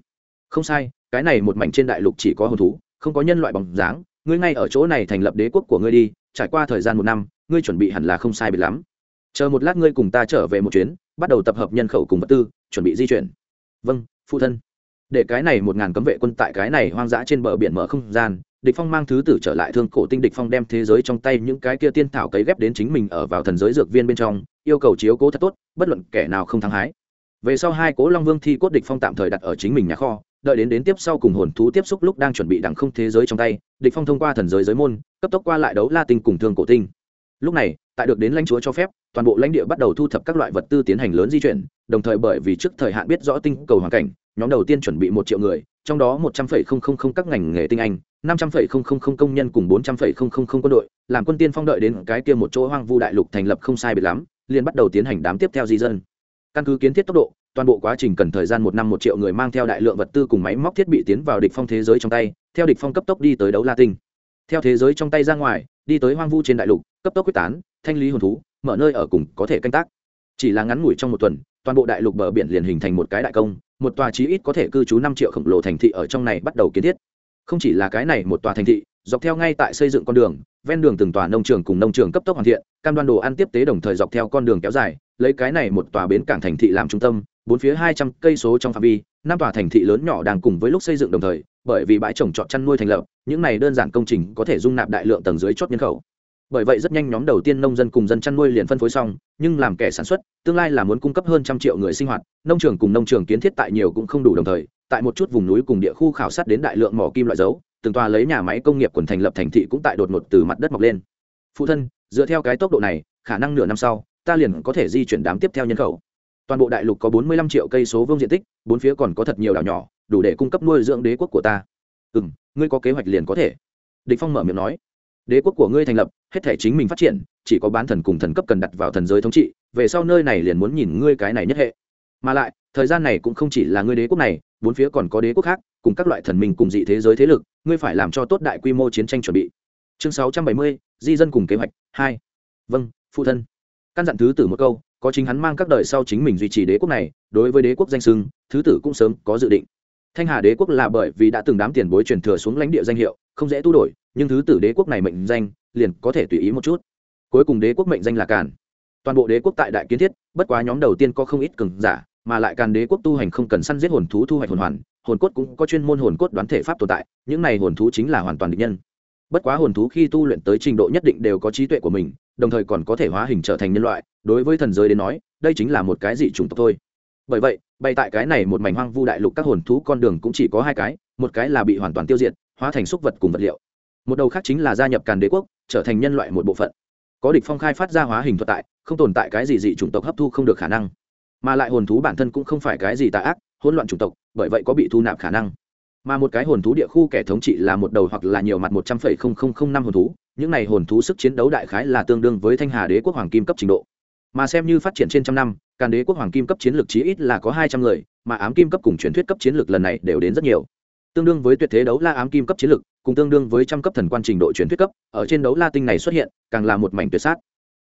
Speaker 1: Không sai, cái này một mảnh trên đại lục chỉ có hồn thú, không có nhân loại bóng dáng ngươi ngay ở chỗ này thành lập đế quốc của ngươi đi, trải qua thời gian một năm, ngươi chuẩn bị hẳn là không sai biệt lắm. Chờ một lát ngươi cùng ta trở về một chuyến, bắt đầu tập hợp nhân khẩu cùng vật tư, chuẩn bị di chuyển. Vâng phụ thân. Để cái này một ngàn cấm vệ quân tại cái này hoang dã trên bờ biển mở không gian, địch phong mang thứ tử trở lại thương cổ tinh địch phong đem thế giới trong tay những cái kia tiên thảo cấy ghép đến chính mình ở vào thần giới dược viên bên trong, yêu cầu chiếu cố thật tốt, bất luận kẻ nào không thắng hái. Về sau hai cố long vương thi cốt địch phong tạm thời đặt ở chính mình nhà kho đợi đến đến tiếp sau cùng hồn thú tiếp xúc lúc đang chuẩn bị đẳng không thế giới trong tay, địch phong thông qua thần giới giới môn, cấp tốc qua lại đấu la tinh cùng thương cổ tinh. Lúc này, tại được đến lãnh chúa cho phép, toàn bộ lãnh địa bắt đầu thu thập các loại vật tư tiến hành lớn di chuyển, đồng thời bởi vì trước thời hạn biết rõ tinh cầu hoàn cảnh, nhóm đầu tiên chuẩn bị một triệu người, trong đó một trăm phẩy không không không các ngành nghề tinh anh, năm trăm phẩy không không không công nhân cùng bốn trăm phẩy không không không quân đội, làm quân tiên phong đợi đến cái kia một chỗ hoang vu đại lục thành lập không sai biệt lắm, liền bắt đầu tiến hành đám tiếp theo di dân. Căn cứ kiến thiết tốc độ toàn bộ quá trình cần thời gian một năm một triệu người mang theo đại lượng vật tư cùng máy móc thiết bị tiến vào địch phong thế giới trong tay, theo địch phong cấp tốc đi tới đấu la tinh. Theo thế giới trong tay ra ngoài, đi tới hoang vu trên đại lục, cấp tốc quyết tán, thanh lý hồn thú, mở nơi ở cùng có thể canh tác. Chỉ là ngắn ngủi trong một tuần, toàn bộ đại lục bờ biển liền hình thành một cái đại công, một tòa chí ít có thể cư trú năm triệu khổng lồ thành thị ở trong này bắt đầu kiến thiết. Không chỉ là cái này một tòa thành thị dọc theo ngay tại xây dựng con đường, ven đường từng tòa nông trường cùng nông trường cấp tốc hoàn thiện, cam đoan đồ ăn tiếp tế đồng thời dọc theo con đường kéo dài, lấy cái này một tòa bến cảng thành thị làm trung tâm, bốn phía hai trăm cây số trong phạm vi, năm tòa thành thị lớn nhỏ đang cùng với lúc xây dựng đồng thời, bởi vì bãi trồng trọt chăn nuôi thành lập, những này đơn giản công trình có thể dung nạp đại lượng tầng dưới chót nhân khẩu. Bởi vậy rất nhanh nhóm đầu tiên nông dân cùng dân chăn nuôi liền phân phối xong, nhưng làm kẻ sản xuất, tương lai là muốn cung cấp hơn trăm triệu người sinh hoạt, nông trường cùng nông trường kiến thiết tại nhiều cũng không đủ đồng thời, tại một chút vùng núi cùng địa khu khảo sát đến đại lượng mỏ kim loại dấu từng tòa lấy nhà máy công nghiệp quần thành lập thành thị cũng tại đột ngột từ mặt đất mọc lên. Phụ thân, dựa theo cái tốc độ này, khả năng nửa năm sau, ta liền có thể di chuyển đám tiếp theo nhân khẩu. Toàn bộ đại lục có bốn mươi lăm triệu cây số vương diện tích, bốn phía còn có thật nhiều đảo nhỏ, đủ để cung cấp nuôi dưỡng đế quốc của ta. Ừ m ngươi có kế hoạch liền có thể. Địch phong mở miệng nói. Đế quốc của ngươi thành lập, hết thể chính mình phát triển, chỉ có bán thần cùng thần cấp cần đặt vào thần giới thống trị, về sau nơi này liền muốn nhìn ngươi cái này nhất hệ. Mà lại, thời gian này cũng không chỉ là ngươi đế quốc này, bốn phía còn có đế quốc khác, cùng các loại thần minh cùng dị thế giới thế lực ngươi phải làm cho tốt đại quy mô chiến tranh chuẩn bị. Chương sáu trăm bảy mươi, di dân cùng kế hoạch, hai. Vâng phụ thân. Căn dặn thứ tử một câu, có chính hắn mang các đời sau chính mình duy trì đế quốc này, đối với đế quốc danh sưng thứ tử cũng sớm có dự định. Thanh hà đế quốc là bởi vì đã từng đám tiền bối truyền thừa xuống lãnh địa danh hiệu, không dễ tu đổi, nhưng thứ tử đế quốc này mệnh danh, liền có thể tùy ý một chút. Cuối cùng đế quốc mệnh danh là càn. Toàn bộ đế quốc tại đại kiến thiết, bất quá nhóm đầu tiên có không ít cường giả, mà lại càn đế quốc tu hành không cần săn giết hồn thú thu hoạch hồn hoàn hồn cốt cũng có chuyên môn hồn cốt đoán thể pháp tồn tại, những này hồn thú chính là hoàn toàn định nhân. Bất quá hồn thú khi tu luyện tới trình độ nhất định đều có trí tuệ của mình, đồng thời còn có thể hóa hình trở thành nhân loại, đối với thần giới đến nói, đây chính là một cái dị chủng tộc thôi. Bởi vậy bay tại cái này một mảnh hoang vu đại lục các hồn thú con đường cũng chỉ có hai cái, một cái là bị hoàn toàn tiêu diệt, hóa thành xúc vật cùng vật liệu. Một đầu khác chính là gia nhập càn đế quốc, trở thành nhân loại một bộ phận. Có địch phong khai phát ra hóa hình thuật tại, không tồn tại cái gì dị chủng tộc hấp thu không được khả năng. Mà lại hồn thú bản thân cũng không phải cái gì tà ác hỗn loạn chủng tộc, bởi vậy có bị thu nạp khả năng. Mà một cái hồn thú địa khu kẻ thống trị là một đầu hoặc là nhiều mặt một trăm phẩy không không không năm hồn thú, những này hồn thú sức chiến đấu đại khái là tương đương với thanh hà đế quốc hoàng kim cấp trình độ. Mà xem như phát triển trên trăm năm, càn đế quốc hoàng kim cấp chiến lược chí ít là có hai trăm người, mà ám kim cấp cùng truyền thuyết cấp chiến lược lần này đều đến rất nhiều. Tương đương với tuyệt thế đấu la ám kim cấp chiến lược, cùng tương đương với trăm cấp thần quan trình độ truyền thuyết cấp, ở trên đấu la tinh này xuất hiện, càng là một mảnh tuyệt sát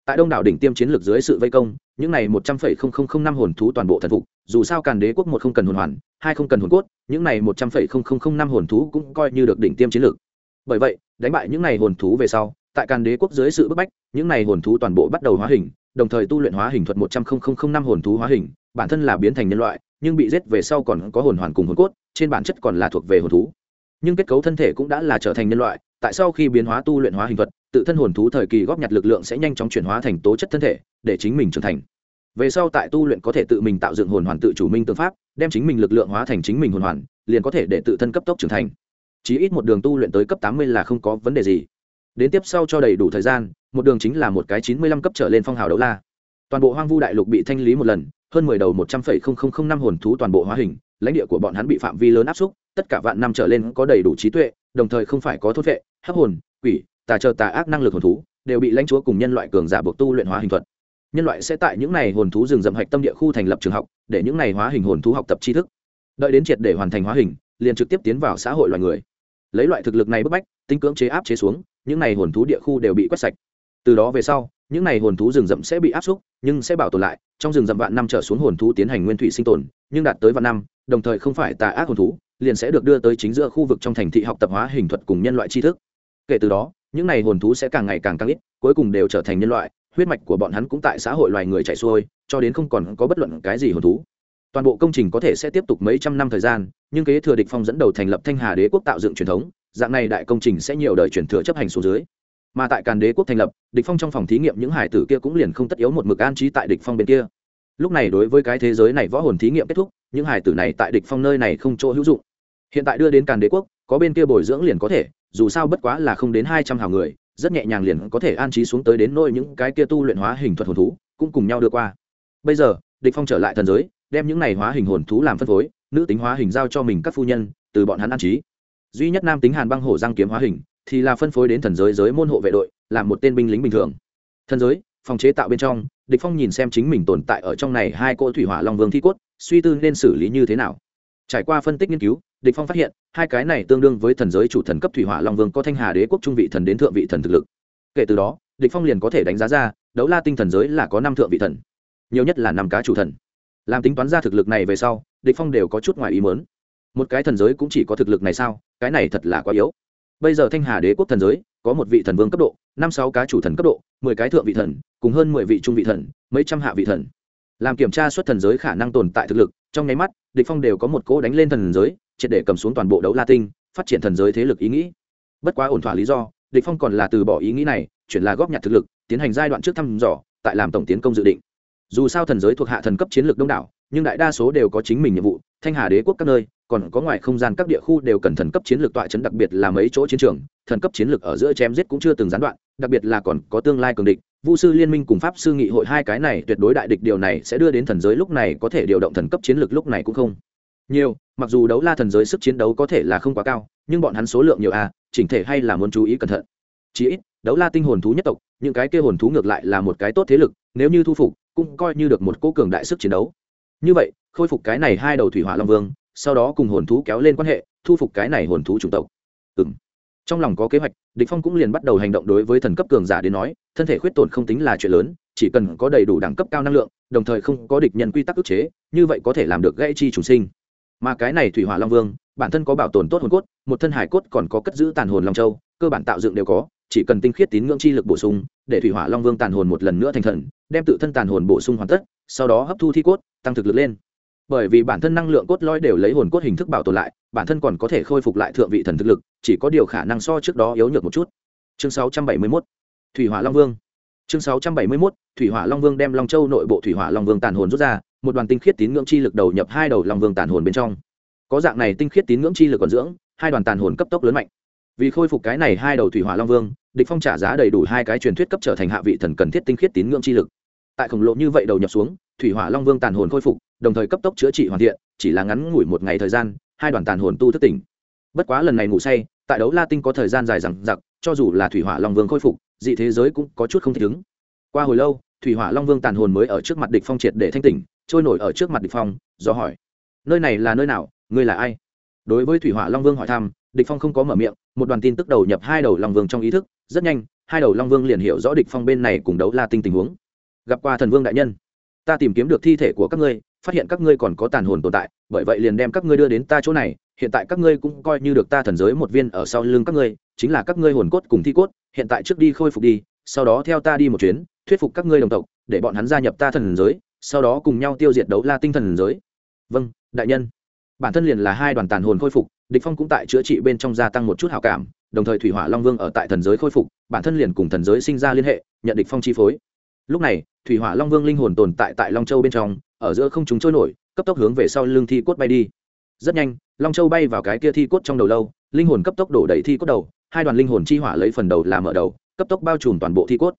Speaker 1: tại đông đảo đỉnh tiêm chiến lược dưới sự vây công, những này một trăm phẩy không không không năm hồn thú toàn bộ thần phục, dù sao càn đế quốc một không cần hồn hoàn, hai không cần hồn cốt, những này một trăm phẩy không không không năm hồn thú cũng coi như được đỉnh tiêm chiến lược. Bởi vậy, đánh bại những này hồn thú về sau, tại càn đế quốc dưới sự bức bách, những này hồn thú toàn bộ bắt đầu hóa hình, đồng thời tu luyện hóa hình thuật một trăm linh năm hồn thú hóa hình, bản thân là biến thành nhân loại, nhưng bị giết về sau còn có hồn hoàn cùng hồn cốt, trên bản chất còn là thuộc về hồn thú. Nhưng kết cấu thân thể cũng đã là trở thành nhân loại, tại sau khi biến hóa tu luyện hóa hình thuật tự thân hồn thú thời kỳ góp nhặt lực lượng sẽ nhanh chóng chuyển hóa thành tố chất thân thể, để chính mình trưởng thành. Về sau tại tu luyện có thể tự mình tạo dựng hồn hoàn tự chủ minh tương pháp, đem chính mình lực lượng hóa thành chính mình hồn hoàn, liền có thể để tự thân cấp tốc trưởng thành. Chí ít một đường tu luyện tới cấp tám mươi là không có vấn đề gì. Đến tiếp sau cho đầy đủ thời gian, một đường chính là một cái chín mươi lăm cấp trở lên phong hào đấu la. Toàn bộ hoang vu đại lục bị thanh lý một lần, hơn mười đầu một trăm phẩy không không không năm hồn thú toàn bộ hóa hình, lãnh địa của bọn hắn bị phạm vi lớn áp xúc, tất cả vạn năm trở lên có đầy đủ trí tuệ, đồng thời không phải có thốt vệ hắc hồn, quỷ tà chờ tà ác năng lực hồn thú, đều bị lãnh chúa cùng nhân loại cường giả buộc tu luyện hóa hình thuật. Nhân loại sẽ tại những này hồn thú rừng rậm hạch tâm địa khu thành lập trường học, để những này hóa hình hồn thú học tập tri thức. Đợi đến triệt để hoàn thành hóa hình, liền trực tiếp tiến vào xã hội loài người. Lấy loại thực lực này bức bách, tính cưỡng chế áp chế xuống, những này hồn thú địa khu đều bị quét sạch. Từ đó về sau, những này hồn thú rừng rậm sẽ bị áp xúc, nhưng sẽ bảo tồn lại, trong rừng rậm vạn năm trở xuống hồn thú tiến hành nguyên thủy sinh tồn, nhưng đạt tới vạn năm, đồng thời không phải tà ác hồn thú, liền sẽ được đưa tới chính giữa khu vực trong thành thị học tập hóa hình thuật cùng nhân loại tri thức. Kể từ đó những này hồn thú sẽ càng ngày càng càng ít, cuối cùng đều trở thành nhân loại, huyết mạch của bọn hắn cũng tại xã hội loài người chạy xuôi, cho đến không còn có bất luận cái gì hồn thú. Toàn bộ công trình có thể sẽ tiếp tục mấy trăm năm thời gian, nhưng kế thừa địch phong dẫn đầu thành lập thanh hà đế quốc tạo dựng truyền thống, dạng này đại công trình sẽ nhiều đời truyền thừa chấp hành xuống dưới. Mà tại càn đế quốc thành lập, địch phong trong phòng thí nghiệm những hải tử kia cũng liền không tất yếu một mực an trí tại địch phong bên kia. Lúc này đối với cái thế giới này võ hồn thí nghiệm kết thúc, những hải tử này tại địch phong nơi này không chỗ hữu dụng. Hiện tại đưa đến càn đế quốc, có bên kia bồi dưỡng liền có thể dù sao bất quá là không đến hai trăm hào người, rất nhẹ nhàng liền có thể an trí xuống tới đến nôi những cái kia tu luyện hóa hình thuật hồn thú, cũng cùng nhau đưa qua. Bây giờ, địch phong trở lại thần giới, đem những này hóa hình hồn thú làm phân phối, nữ tính hóa hình giao cho mình các phu nhân, từ bọn hắn an trí. Duy nhất nam tính hàn băng hổ giang kiếm hóa hình, thì là phân phối đến thần giới giới môn hộ vệ đội làm một tên binh lính bình thường. Thần giới, phòng chế tạo bên trong, địch phong nhìn xem chính mình tồn tại ở trong này hai cô thủy hỏa long vương thi cốt, suy tư nên xử lý như thế nào. Trải qua phân tích nghiên cứu địch phong phát hiện, hai cái này tương đương với thần giới chủ thần cấp thủy hỏa long vương có thanh hà đế quốc trung vị thần đến thượng vị thần thực lực. Kể từ đó, địch phong liền có thể đánh giá ra, đấu la tinh thần giới là có năm thượng vị thần, nhiều nhất là năm cá chủ thần. Làm tính toán ra thực lực này về sau, địch phong đều có chút ngoài ý muốn. Một cái thần giới cũng chỉ có thực lực này sao, cái này thật là quá yếu. Bây giờ thanh hà đế quốc thần giới, có một vị thần vương cấp độ, năm sáu cá chủ thần cấp độ, mười cái thượng vị thần, cùng hơn mười vị trung vị thần, mấy trăm hạ vị thần. Làm kiểm tra xuất thần giới khả năng tồn tại thực lực, trong nháy mắt, địch phong đều có một cỗ đánh lên thần giới triệt để cầm xuống toàn bộ đấu la tinh, phát triển thần giới thế lực ý nghĩ. Bất quá ổn thỏa lý do, địch phong còn là từ bỏ ý nghĩ này, chuyển là góp nhặt thực lực, tiến hành giai đoạn trước thăm dò, tại làm tổng tiến công dự định. Dù sao thần giới thuộc hạ thần cấp chiến lược đông đảo, nhưng đại đa số đều có chính mình nhiệm vụ, thanh hà đế quốc các nơi, còn có ngoài không gian các địa khu đều cần thần cấp chiến lược tọa chấn, đặc biệt là mấy chỗ chiến trường, thần cấp chiến lược ở giữa chém giết cũng chưa từng gián đoạn, đặc biệt là còn có tương lai cường địch. Vu sư liên minh cùng pháp sư nghị hội hai cái này tuyệt đối đại địch, điều này sẽ đưa đến thần giới lúc này có thể điều động thần cấp chiến lược lúc này cũng không nhiều, mặc dù đấu la thần giới sức chiến đấu có thể là không quá cao, nhưng bọn hắn số lượng nhiều à chỉnh thể hay là muốn chú ý cẩn thận. Chí ít, đấu la tinh hồn thú nhất tộc, những cái kia hồn thú ngược lại là một cái tốt thế lực, nếu như thu phục, cũng coi như được một cố cường đại sức chiến đấu. Như vậy, khôi phục cái này hai đầu thủy hỏa long vương, sau đó cùng hồn thú kéo lên quan hệ, thu phục cái này hồn thú chủng tộc. Ừ m trong lòng có kế hoạch, địch phong cũng liền bắt đầu hành động đối với thần cấp cường giả đến nói, thân thể khuyết tổn không tính là chuyện lớn, chỉ cần có đầy đủ đẳng cấp cao năng lượng, đồng thời không có địch nhân quy tắc ức chế, như vậy có thể làm được gãy chi trùng sinh mà cái này thủy hỏa long vương, bản thân có bảo tồn tốt hồn cốt, một thân hải cốt còn có cất giữ tàn hồn long châu, cơ bản tạo dựng đều có, chỉ cần tinh khiết tín ngưỡng chi lực bổ sung, để thủy hỏa long vương tàn hồn một lần nữa thành thần, đem tự thân tàn hồn bổ sung hoàn tất, sau đó hấp thu thi cốt, tăng thực lực lên. Bởi vì bản thân năng lượng cốt lõi đều lấy hồn cốt hình thức bảo tồn lại, bản thân còn có thể khôi phục lại thượng vị thần thực lực, chỉ có điều khả năng so trước đó yếu nhược một chút. Chương 671 thủy hỏa long vương. Chương 671 thủy hỏa long vương đem long châu nội bộ thủy hỏa long vương tàn hồn rút ra một đoàn tinh khiết tín ngưỡng chi lực đầu nhập hai đầu long vương tàn hồn bên trong. Có dạng này tinh khiết tín ngưỡng chi lực còn dưỡng, hai đoàn tàn hồn cấp tốc lớn mạnh. Vì khôi phục cái này hai đầu thủy hỏa long vương, địch phong trả giá đầy đủ hai cái truyền thuyết cấp trở thành hạ vị thần cần thiết tinh khiết tín ngưỡng chi lực. Tại khổng lồ như vậy đầu nhập xuống, thủy hỏa long vương tàn hồn khôi phục, đồng thời cấp tốc chữa trị hoàn thiện, chỉ là ngắn ngủi một ngày thời gian, hai đoàn tàn hồn tu thức tỉnh. Bất quá lần này ngủ say, tại đấu la tinh có thời gian dài rằng giặc cho dù là thủy hỏa long vương khôi phục, dị thế giới cũng có chút không thích ứng. Qua hồi lâu, thủy hỏa long vương tàn hồn mới ở trước mặt địch phong triệt để thanh tỉnh trôi nổi ở trước mặt địch phong, do hỏi, nơi này là nơi nào? Ngươi là ai? Đối với thủy hỏa long vương hỏi thăm, địch phong không có mở miệng, một đoàn tin tức đầu nhập hai đầu long vương trong ý thức, rất nhanh, hai đầu long vương liền hiểu rõ địch phong bên này cùng đấu la tinh tình huống. Gặp qua thần vương đại nhân, ta tìm kiếm được thi thể của các ngươi, phát hiện các ngươi còn có tàn hồn tồn tại, bởi vậy liền đem các ngươi đưa đến ta chỗ này, hiện tại các ngươi cũng coi như được ta thần giới một viên ở sau lưng các ngươi, chính là các ngươi hồn cốt cùng thi cốt, hiện tại trước đi khôi phục đi, sau đó theo ta đi một chuyến, thuyết phục các ngươi đồng tộc, để bọn hắn gia nhập ta thần giới sau đó cùng nhau tiêu diệt đấu la tinh thần giới. Vâng đại nhân. Bản thân liền là hai đoàn tàn hồn khôi phục, địch phong cũng tại chữa trị bên trong gia tăng một chút hảo cảm, đồng thời thủy hỏa long vương ở tại thần giới khôi phục, bản thân liền cùng thần giới sinh ra liên hệ, nhận địch phong chi phối. Lúc này, thủy hỏa long vương linh hồn tồn tại tại long châu bên trong, ở giữa không chúng trôi nổi, cấp tốc hướng về sau lưng thi cốt bay đi. Rất nhanh, long châu bay vào cái kia thi cốt trong đầu lâu, linh hồn cấp tốc đổ đầy thi cốt đầu, hai đoàn linh hồn chi hỏa lấy phần đầu làm mở đầu, cấp tốc bao trùm toàn bộ thi cốt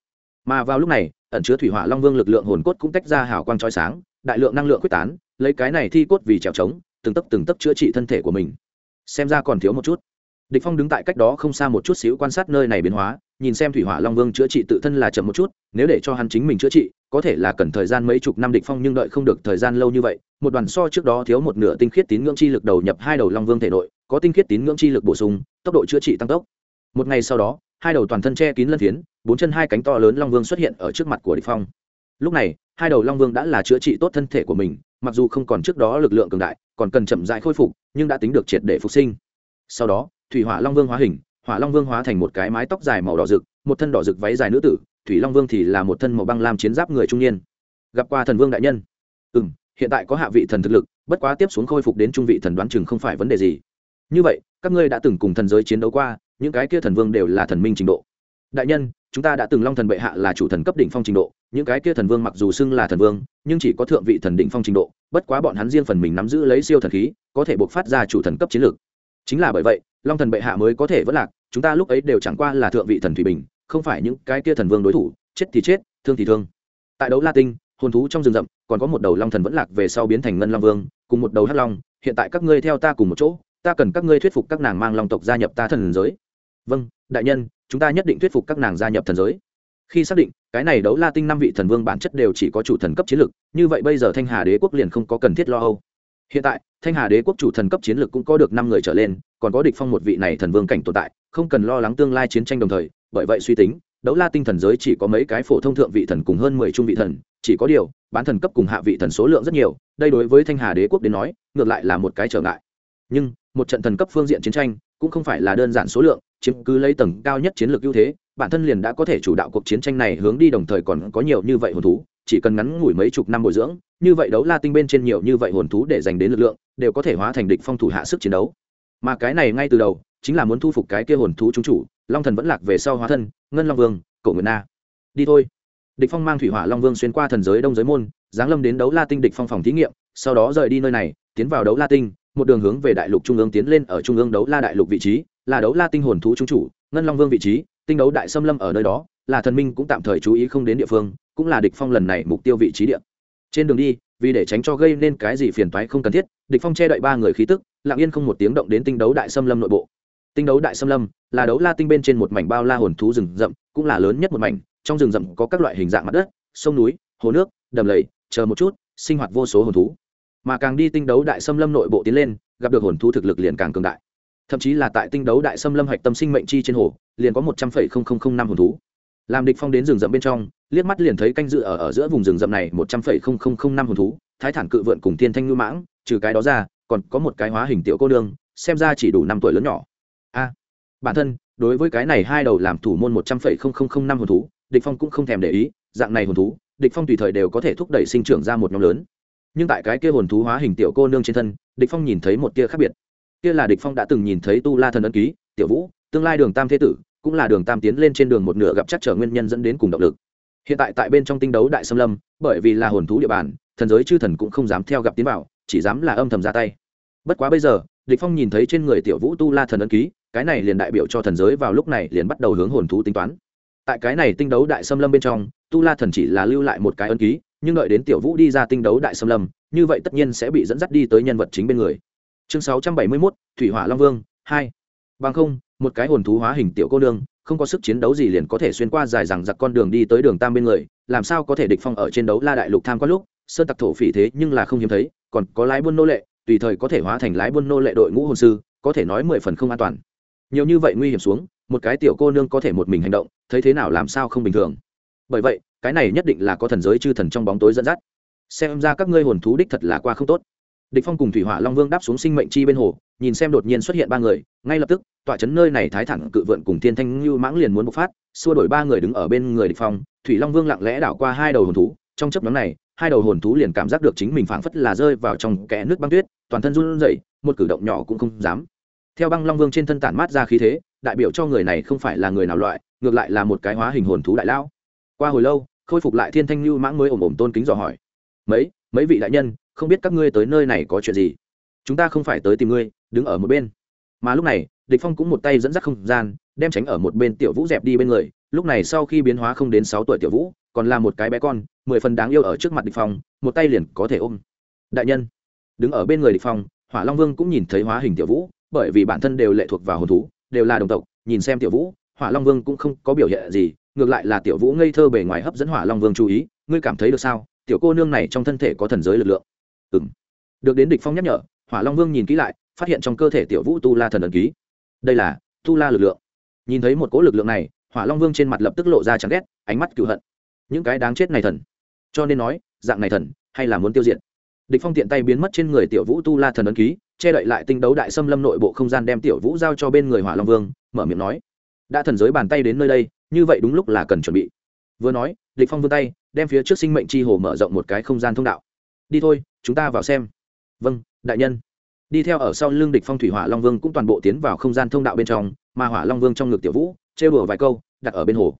Speaker 1: mà vào lúc này, ẩn chứa thủy hỏa long vương lực lượng hồn cốt cũng tách ra hào quang chói sáng, đại lượng năng lượng quyết tán, lấy cái này thi cốt vì trèo trống, từng tấc từng tấc chữa trị thân thể của mình. Xem ra còn thiếu một chút. Địch phong đứng tại cách đó không xa một chút xíu quan sát nơi này biến hóa, nhìn xem thủy hỏa long vương chữa trị tự thân là chậm một chút, nếu để cho hắn chính mình chữa trị, có thể là cần thời gian mấy chục năm địch phong nhưng đợi không được thời gian lâu như vậy, một đoàn so trước đó thiếu một nửa tinh khiết tín ngưỡng chi lực đầu nhập hai đầu long vương thể nội, có tinh khiết tín ngưỡng chi lực bổ sung, tốc độ chữa trị tăng tốc. Một ngày sau đó hai đầu toàn thân che kín lân phiến, bốn chân hai cánh to lớn long vương xuất hiện ở trước mặt của địch phong. Lúc này, hai đầu long vương đã là chữa trị tốt thân thể của mình, mặc dù không còn trước đó lực lượng cường đại, còn cần chậm rãi khôi phục, nhưng đã tính được triệt để phục sinh. Sau đó, thủy hỏa long vương hóa hình, hỏa long vương hóa thành một cái mái tóc dài màu đỏ rực, một thân đỏ rực váy dài nữ tử, thủy long vương thì là một thân màu băng lam chiến giáp người trung niên. Gặp qua thần vương đại nhân. Ừ hiện tại có hạ vị thần thực lực, bất quá tiếp xuống khôi phục đến trung vị thần đoán chừng không phải vấn đề gì. Như vậy, các ngươi đã từng cùng thần giới chiến đấu qua những cái kia thần vương đều là thần minh trình độ. Đại nhân, chúng ta đã từng long thần bệ hạ là chủ thần cấp đỉnh phong trình độ, những cái kia thần vương mặc dù xưng là thần vương, nhưng chỉ có thượng vị thần đỉnh phong trình độ, bất quá bọn hắn riêng phần mình nắm giữ lấy siêu thần khí, có thể buộc phát ra chủ thần cấp chiến lược. Chính là bởi vậy, long thần bệ hạ mới có thể vất lạc, chúng ta lúc ấy đều chẳng qua là thượng vị thần thủy bình, không phải những cái kia thần vương đối thủ, chết thì chết, thương thì thương. Tại đấu la tinh, hồn thú trong rừng rậm, còn có một đầu long thần vẫn lạc về sau biến thành ngân long vương, cùng một đầu hắc long. Hiện tại các ngươi theo ta cùng một chỗ, ta cần các ngươi thuyết phục các nàng mang long tộc gia nhập ta thần giới vâng đại nhân, chúng ta nhất định thuyết phục các nàng gia nhập thần giới. Khi xác định, cái này đấu la tinh năm vị thần vương bản chất đều chỉ có chủ thần cấp chiến lược như vậy bây giờ thanh hà đế quốc liền không có cần thiết lo âu. Hiện tại, thanh hà đế quốc chủ thần cấp chiến lược cũng có được năm người trở lên, còn có địch phong một vị này thần vương cảnh tồn tại, không cần lo lắng tương lai chiến tranh đồng thời, bởi vậy suy tính, đấu la tinh thần giới chỉ có mấy cái phổ thông thượng vị thần cùng hơn mười trung vị thần, chỉ có điều, bán thần cấp cùng hạ vị thần số lượng rất nhiều, đây đối với thanh hà đế quốc đến nói, ngược lại là một cái trở ngại. Nhưng, một trận thần cấp phương diện chiến tranh cũng không phải là đơn giản số lượng, chiếm cứ lấy tầng cao nhất chiến lược ưu thế, bản thân liền đã có thể chủ đạo cuộc chiến tranh này hướng đi đồng thời còn có nhiều như vậy hồn thú, chỉ cần ngắn ngủi mấy chục năm bồi dưỡng, như vậy đấu la tinh bên trên nhiều như vậy hồn thú để dành đến lực lượng, đều có thể hóa thành địch phong thủ hạ sức chiến đấu. Mà cái này ngay từ đầu, chính là muốn thu phục cái kia hồn thú chúng chủ, long thần vẫn lạc về sau hóa thân, ngân long vương, cổ nguyệt na. Đi thôi. Địch phong mang thủy hỏa long vương xuyên qua thần giới đông giới môn, giáng lâm đến đấu la tinh địch phong phòng thí nghiệm, sau đó rời đi nơi này, tiến vào đấu la tinh một đường hướng về đại lục trung ương tiến lên ở trung ương đấu la đại lục vị trí, là đấu la tinh hồn thú trung chủ, ngân long vương vị trí, tinh đấu đại xâm lâm ở nơi đó, là thần minh cũng tạm thời chú ý không đến địa phương, cũng là địch phong lần này mục tiêu vị trí địa. Trên đường đi, vì để tránh cho gây nên cái gì phiền toái không cần thiết, địch phong che đậy ba người khí tức, lặng yên không một tiếng động đến tinh đấu đại xâm lâm nội bộ. Tinh đấu đại xâm lâm là đấu la tinh bên trên một mảnh bao la hồn thú rừng rậm, cũng là lớn nhất một mảnh, trong rừng rậm có các loại hình dạng mặt đất, sông núi, hồ nước, đầm lầy, chờ một chút, sinh hoạt vô số hồn thú mà càng đi tinh đấu đại xâm lâm nội bộ tiến lên, gặp được hồn thú thực lực liền càng cường đại. Thậm chí là tại tinh đấu đại xâm lâm hạch tâm sinh mệnh chi trên hồ, liền có một trăm linh năm hồn thú. Làm địch phong đến rừng rậm bên trong, liếc mắt liền thấy canh dự ở ở giữa vùng rừng rậm này một trăm linh năm hồn thú, thái thản cự vượn cùng thiên thanh ngư mãng, trừ cái đó ra, còn có một cái hóa hình tiểu cô nương, xem ra chỉ đủ năm tuổi lớn nhỏ. A, bản thân, đối với cái này hai đầu làm thủ môn một trăm linh năm hồn thú, địch phong cũng không thèm để ý, dạng này hồn thú, địch phong tùy thời đều có thể thúc đẩy sinh trưởng ra một nhóm lớn nhưng tại cái kia hồn thú hóa hình tiểu cô nương trên thân, địch phong nhìn thấy một tia khác biệt. Kia là địch phong đã từng nhìn thấy tu la thần ấn ký, tiểu vũ, tương lai đường tam thế tử, cũng là đường tam tiến lên trên đường một nửa gặp chắc trở nguyên nhân dẫn đến cùng động lực. Hiện tại tại bên trong tinh đấu đại xâm lâm, bởi vì là hồn thú địa bàn, thần giới chư thần cũng không dám theo gặp tiến vào, chỉ dám là âm thầm ra tay. Bất quá bây giờ, địch phong nhìn thấy trên người tiểu vũ tu la thần ấn ký, cái này liền đại biểu cho thần giới vào lúc này liền bắt đầu hướng hồn thú tính toán. Tại cái này tinh đấu đại xâm lâm bên trong, tu la thần chỉ là lưu lại một cái ấn ký nhưng đợi đến tiểu vũ đi ra tinh đấu đại xâm lâm như vậy tất nhiên sẽ bị dẫn dắt đi tới nhân vật chính bên người. Chương 671, thủy hỏa long vương hai. Bằng không một cái hồn thú hóa hình tiểu cô nương không có sức chiến đấu gì liền có thể xuyên qua dài rằng giặc con đường đi tới đường tam bên người làm sao có thể địch phong ở trên đấu la đại lục tham quan lúc sơn tặc thổ phỉ thế nhưng là không hiếm thấy còn có lái buôn nô lệ tùy thời có thể hóa thành lái buôn nô lệ đội ngũ hồn sư có thể nói mười phần không an toàn. Nhiều như vậy nguy hiểm xuống một cái tiểu cô nương có thể một mình hành động thấy thế nào làm sao không bình thường. Bởi vậy cái này nhất định là có thần giới chư thần trong bóng tối dẫn dắt. Xem ra các ngươi hồn thú đích thật là qua không tốt. Địch phong cùng thủy hỏa long vương đáp xuống sinh mệnh chi bên hồ, nhìn xem đột nhiên xuất hiện ba người, ngay lập tức, tọa chấn nơi này thái thẳng cự vượn cùng thiên thanh lưu mãng liền muốn bộc phát, xua đổi ba người đứng ở bên người địch phong. Thủy long vương lặng lẽ đảo qua hai đầu hồn thú, trong chớp nhoáng này, hai đầu hồn thú liền cảm giác được chính mình phảng phất là rơi vào trong kẽ nước băng tuyết, toàn thân run rẩy, một cử động nhỏ cũng không dám. Theo băng long vương trên thân tản mát ra khí thế, đại biểu cho người này không phải là người nào loại, ngược lại là một cái hóa hình hồn thú đại lão qua hồi lâu, khôi phục lại thiên thanh lưu mãng mới ồm ồm tôn kính dò hỏi. Mấy mấy vị đại nhân, không biết các ngươi tới nơi này có chuyện gì? Chúng ta không phải tới tìm ngươi, đứng ở một bên. Mà lúc này, địch phong cũng một tay dẫn dắt không gian, đem tránh ở một bên tiểu vũ dẹp đi bên người. Lúc này sau khi biến hóa không đến sáu tuổi tiểu vũ, còn là một cái bé con, mười phần đáng yêu ở trước mặt địch phong, một tay liền có thể ôm. Đại nhân, đứng ở bên người địch phong, hỏa long vương cũng nhìn thấy hóa hình tiểu vũ, bởi vì bản thân đều lệ thuộc vào hồn thú, đều là đồng tộc, nhìn xem tiểu vũ hỏa long vương cũng không có biểu hiện gì, ngược lại là tiểu vũ ngây thơ bề ngoài hấp dẫn hỏa long vương chú ý, ngươi cảm thấy được sao? Tiểu cô nương này trong thân thể có thần giới lực lượng. Ừ m được đến địch phong nhắc nhở, hỏa long vương nhìn kỹ lại, phát hiện trong cơ thể tiểu vũ tu la thần ẩn ký. Đây là tu la lực lượng. Nhìn thấy một cỗ lực lượng này, hỏa long vương trên mặt lập tức lộ ra chẳng ghét, ánh mắt cựu hận. Những cái đáng chết này thần. Cho nên nói, dạng này thần, hay là muốn tiêu diệt? Địch phong tiện tay biến mất trên người tiểu vũ tu la thần ấn ký, che đậy lại tinh đấu đại xâm lâm nội bộ không gian đem tiểu vũ giao cho bên người hỏa long vương, mở miệng nói đã thần giới bàn tay đến nơi đây, như vậy đúng lúc là cần chuẩn bị. Vừa nói, địch phong vươn tay, đem phía trước sinh mệnh chi hồ mở rộng một cái không gian thông đạo. Đi thôi, chúng ta vào xem. Vâng đại nhân. Đi theo ở sau lưng địch phong thủy hỏa long vương cũng toàn bộ tiến vào không gian thông đạo bên trong, mà hỏa long vương trong ngực tiểu vũ, trêu đùa vài câu, đặt ở bên hồ.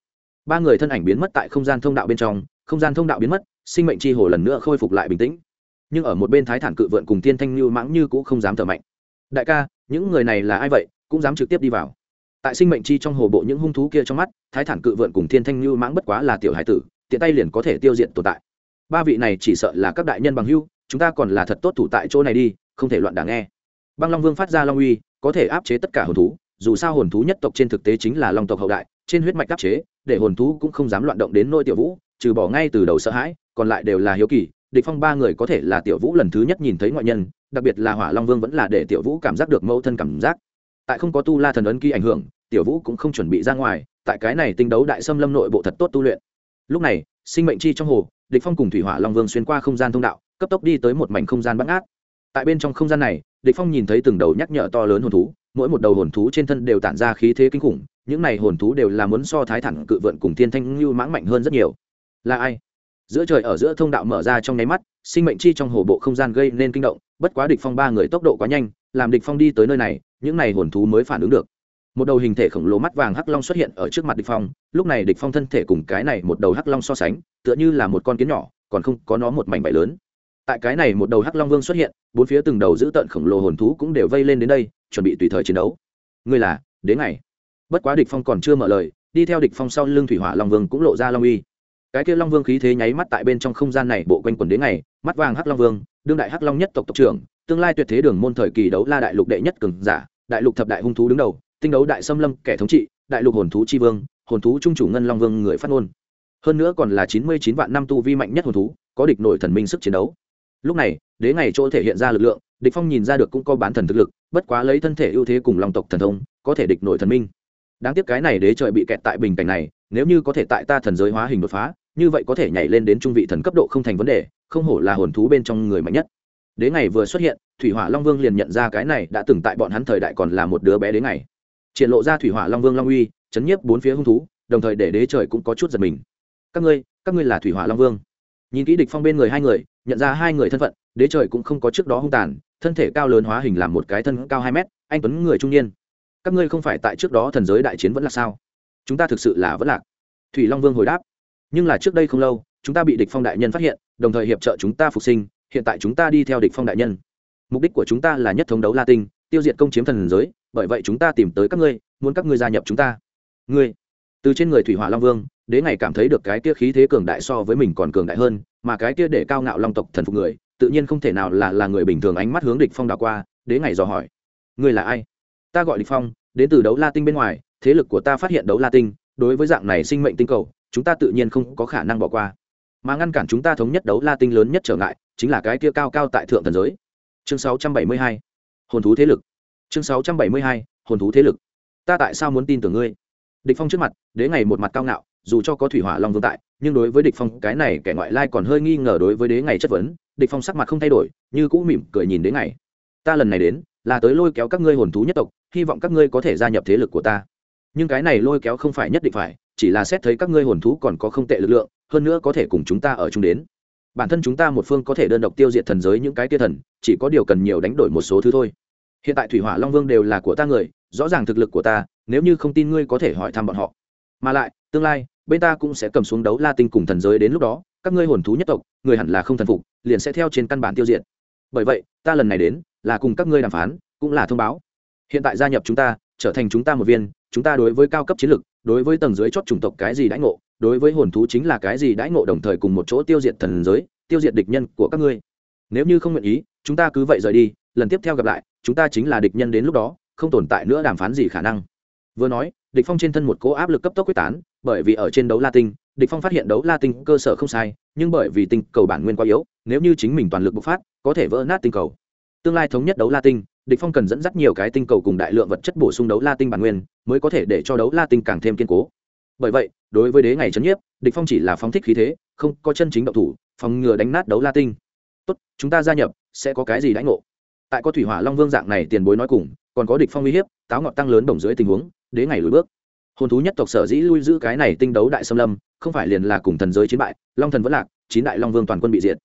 Speaker 1: Ba người thân ảnh biến mất tại không gian thông đạo bên trong, không gian thông đạo biến mất, sinh mệnh chi hồ lần nữa khôi phục lại bình tĩnh. Nhưng ở một bên thái thản cự vượn cùng tiên thanh lưu mãng như cũng không dám thở mạnh. Đại ca, những người này là ai vậy? Cũng dám trực tiếp đi vào tại sinh mệnh chi trong hồ bộ những hung thú kia trong mắt, thái thản cự vượn cùng thiên thanh lưu mãng bất quá là tiểu hải tử, tiện tay liền có thể tiêu diệt tồn tại. Ba vị này chỉ sợ là các đại nhân bằng hưu chúng ta còn là thật tốt thủ tại chỗ này đi, không thể loạn đảng nghe. Băng long vương phát ra long uy, có thể áp chế tất cả hồn thú, dù sao hồn thú nhất tộc trên thực tế chính là long tộc hậu đại, trên huyết mạch áp chế, để hồn thú cũng không dám loạn động đến nôi tiểu vũ, trừ bỏ ngay từ đầu sợ hãi, còn lại đều là hiếu kỳ. Địch phong ba người có thể là tiểu vũ lần thứ nhất nhìn thấy ngoại nhân, đặc biệt là hỏa long vương vẫn là để tiểu vũ cảm giác được mẫu thân cảm giác tại không có tu la thần ấn ký ảnh hưởng, tiểu vũ cũng không chuẩn bị ra ngoài, tại cái này tinh đấu đại xâm lâm nội bộ thật tốt tu luyện. Lúc này, sinh mệnh chi trong hồ, địch phong cùng thủy hỏa long vương xuyên qua không gian thông đạo, cấp tốc đi tới một mảnh không gian bắn át. tại bên trong không gian này, địch phong nhìn thấy từng đầu nhắc nhở to lớn hồn thú, mỗi một đầu hồn thú trên thân đều tản ra khí thế kinh khủng, những này hồn thú đều là muốn so thái thẳng cự vượn cùng thiên thanh lưu mãng mạnh hơn rất nhiều. Là ai? Giữa trời ở giữa thông đạo mở ra trong nháy mắt, sinh mệnh chi trong hồ bộ không gian gây nên kinh động, bất quá địch phong ba người tốc độ quá nhanh, làm địch phong đi tới nơi này những này hồn thú mới phản ứng được. Một đầu hình thể khổng lồ mắt vàng hắc long xuất hiện ở trước mặt địch phong, lúc này địch phong thân thể cùng cái này một đầu hắc long so sánh, tựa như là một con kiến nhỏ, còn không có nó một mảnh vải lớn. Tại cái này một đầu hắc long vương xuất hiện, bốn phía từng đầu giữ tận khổng lồ hồn thú cũng đều vây lên đến đây, chuẩn bị tùy thời chiến đấu. Ngươi là, đến ngày. Bất quá địch phong còn chưa mở lời, đi theo địch phong sau lưng thủy hỏa long vương cũng lộ ra long uy. Cái kia long vương khí thế nháy mắt tại bên trong không gian này bộ quanh quần đến ngày, mắt vàng hắc long vương, đương đại hắc long nhất tộc tộc trưởng tương lai tuyệt thế đường môn thời kỳ đấu la đại lục đệ nhất cường giả, đại lục thập đại hung thú đứng đầu, tinh đấu đại xâm lâm, kẻ thống trị, đại lục hồn thú tri vương, hồn thú trung chủ ngân long vương người phát ngôn. Hơn nữa còn là chín mươi chín vạn năm tu vi mạnh nhất hồn thú, có địch nổi thần minh sức chiến đấu. Lúc này, đế ngày chỗ thể hiện ra lực lượng, địch phong nhìn ra được cũng có bán thần thực lực, bất quá lấy thân thể ưu thế cùng long tộc thần thông, có thể địch nổi thần minh. Đáng tiếc cái này đế trời bị kẹt tại bình cảnh này, nếu như có thể tại ta thần giới hóa hình đột phá, như vậy có thể nhảy lên đến trung vị thần cấp độ không thành vấn đề, không hổ là hồn thú bên trong người mạnh nhất đế ngày vừa xuất hiện, thủy hỏa long vương liền nhận ra cái này đã từng tại bọn hắn thời đại còn là một đứa bé đế ngày. Triển lộ ra thủy hỏa long vương long uy, chấn nhiếp bốn phía hung thú, đồng thời để đế trời cũng có chút giật mình. Các ngươi các ngươi là thủy hỏa long vương? Nhìn kỹ địch phong bên người hai người, nhận ra hai người thân phận, đế trời cũng không có trước đó hung tàn, thân thể cao lớn hóa hình làm một cái thân cao hai mét, anh tuấn người trung niên. Các ngươi không phải tại trước đó thần giới đại chiến vẫn là sao? Chúng ta thực sự là vẫn lạc. Thủy long vương hồi đáp. Nhưng là trước đây không lâu, chúng ta bị địch phong đại nhân phát hiện, đồng thời hiệp trợ chúng ta phục sinh hiện tại chúng ta đi theo địch phong đại nhân. Mục đích của chúng ta là nhất thống đấu la tinh, tiêu diệt công chiếm thần giới, bởi vậy chúng ta tìm tới các ngươi, muốn các ngươi gia nhập chúng ta. Ngươi, từ trên người thủy hỏa long vương, đế ngày cảm thấy được cái kia khí thế cường đại so với mình còn cường đại hơn, mà cái kia để cao ngạo long tộc thần phục người, tự nhiên không thể nào là là người bình thường ánh mắt hướng địch phong đảo qua, đế ngày dò hỏi. Ngươi là ai? Ta gọi địch phong, đến từ đấu la tinh bên ngoài, thế lực của ta phát hiện đấu la tinh, đối với dạng này sinh mệnh tinh cầu, chúng ta tự nhiên không có khả năng bỏ qua mà ngăn cản chúng ta thống nhất đấu la tinh lớn nhất trở ngại chính là cái kia cao cao tại thượng thần giới. Chương 672 hồn thú thế lực. Chương 672 hồn thú thế lực. Ta tại sao muốn tin tưởng ngươi? Địch phong trước mặt, đế ngày một mặt cao ngạo, dù cho có thủy hỏa long vương tại, nhưng đối với địch phong, cái này kẻ ngoại lai còn hơi nghi ngờ đối với đế ngày chất vấn, địch phong sắc mặt không thay đổi, như cũ mỉm cười nhìn đế ngày. Ta lần này đến, là tới lôi kéo các ngươi hồn thú nhất tộc, hy vọng các ngươi có thể gia nhập thế lực của ta. Nhưng cái này lôi kéo không phải nhất định phải chỉ là xét thấy các ngươi hồn thú còn có không tệ lực lượng, hơn nữa có thể cùng chúng ta ở chung đến. Bản thân chúng ta một phương có thể đơn độc tiêu diệt thần giới những cái tia thần, chỉ có điều cần nhiều đánh đổi một số thứ thôi. Hiện tại thủy hỏa long vương đều là của ta người, rõ ràng thực lực của ta, nếu như không tin ngươi có thể hỏi thăm bọn họ. Mà lại, tương lai, bên ta cũng sẽ cầm xuống đấu la tinh cùng thần giới đến lúc đó, các ngươi hồn thú nhất tộc, người hẳn là không thần phục, liền sẽ theo trên căn bản tiêu diệt. Bởi vậy, ta lần này đến, là cùng các ngươi đàm phán, cũng là thông báo. Hiện tại gia nhập chúng ta, trở thành chúng ta một viên, chúng ta đối với cao cấp chiến lược đối với tầng dưới chót chủng tộc cái gì đãi ngộ, đối với hồn thú chính là cái gì đãi ngộ đồng thời cùng một chỗ tiêu diệt thần giới, tiêu diệt địch nhân của các ngươi. Nếu như không nguyện ý, chúng ta cứ vậy rời đi, lần tiếp theo gặp lại, chúng ta chính là địch nhân đến lúc đó, không tồn tại nữa đàm phán gì khả năng. Vừa nói, địch phong trên thân một cố áp lực cấp tốc quyết tán, bởi vì ở trên đấu la tinh, địch phong phát hiện đấu la tinh cơ sở không sai, nhưng bởi vì tinh cầu bản nguyên quá yếu, nếu như chính mình toàn lực bộc phát, có thể vỡ nát tinh cầu. Tương lai thống nhất đấu la tinh địch phong cần dẫn dắt nhiều cái tinh cầu cùng đại lượng vật chất bổ sung đấu la tinh bản nguyên, mới có thể để cho đấu la tinh càng thêm kiên cố. Bởi vậy, đối với đế ngày chấn nhiếp, địch phong chỉ là phóng thích khí thế, không có chân chính động thủ, phòng ngừa đánh nát đấu la tinh. Tốt, chúng ta gia nhập, sẽ có cái gì đãi ngộ? Tại có thủy hỏa long vương dạng này tiền bối nói cùng, còn có địch phong uy hiếp, táo ngọt tăng lớn đồng dưới tình huống, đế ngày lùi bước. Hồn thú nhất tộc sở dĩ lui giữ cái này tinh đấu đại xâm lâm, không phải liền là cùng thần giới chiến bại, long thần vẫn lạc, chín đại long vương toàn quân bị diệt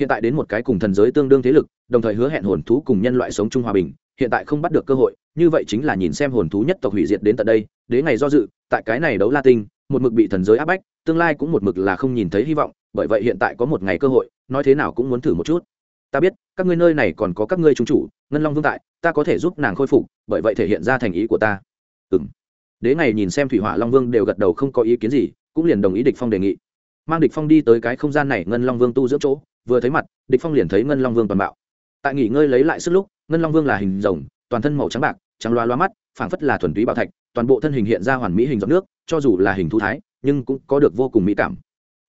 Speaker 1: hiện tại đến một cái cùng thần giới tương đương thế lực, đồng thời hứa hẹn hồn thú cùng nhân loại sống chung hòa bình, hiện tại không bắt được cơ hội, như vậy chính là nhìn xem hồn thú nhất tộc hủy diệt đến tận đây đến ngày do dự, tại cái này đấu la tinh, một mực bị thần giới áp bách, tương lai cũng một mực là không nhìn thấy hy vọng, bởi vậy hiện tại có một ngày cơ hội, nói thế nào cũng muốn thử một chút. Ta biết, các ngươi nơi này còn có các ngươi trung chủ, ngân long vương tại, ta có thể giúp nàng khôi phục, bởi vậy thể hiện ra thành ý của ta. Ừ m đế ngày nhìn xem thủy hỏa long vương đều gật đầu không có ý kiến gì, cũng liền đồng ý địch phong đề nghị. Mang địch phong đi tới cái không gian này ngân long vương tu dưỡng chỗ vừa thấy mặt, địch phong liền thấy ngân long vương toàn bạo. Tại nghỉ ngơi lấy lại sức lúc, ngân long vương là hình rồng, toàn thân màu trắng bạc, trắng loa loa mắt, phảng phất là thuần túy bảo thạch, toàn bộ thân hình hiện ra hoàn mỹ hình giọt nước, cho dù là hình thú thái, nhưng cũng có được vô cùng mỹ cảm.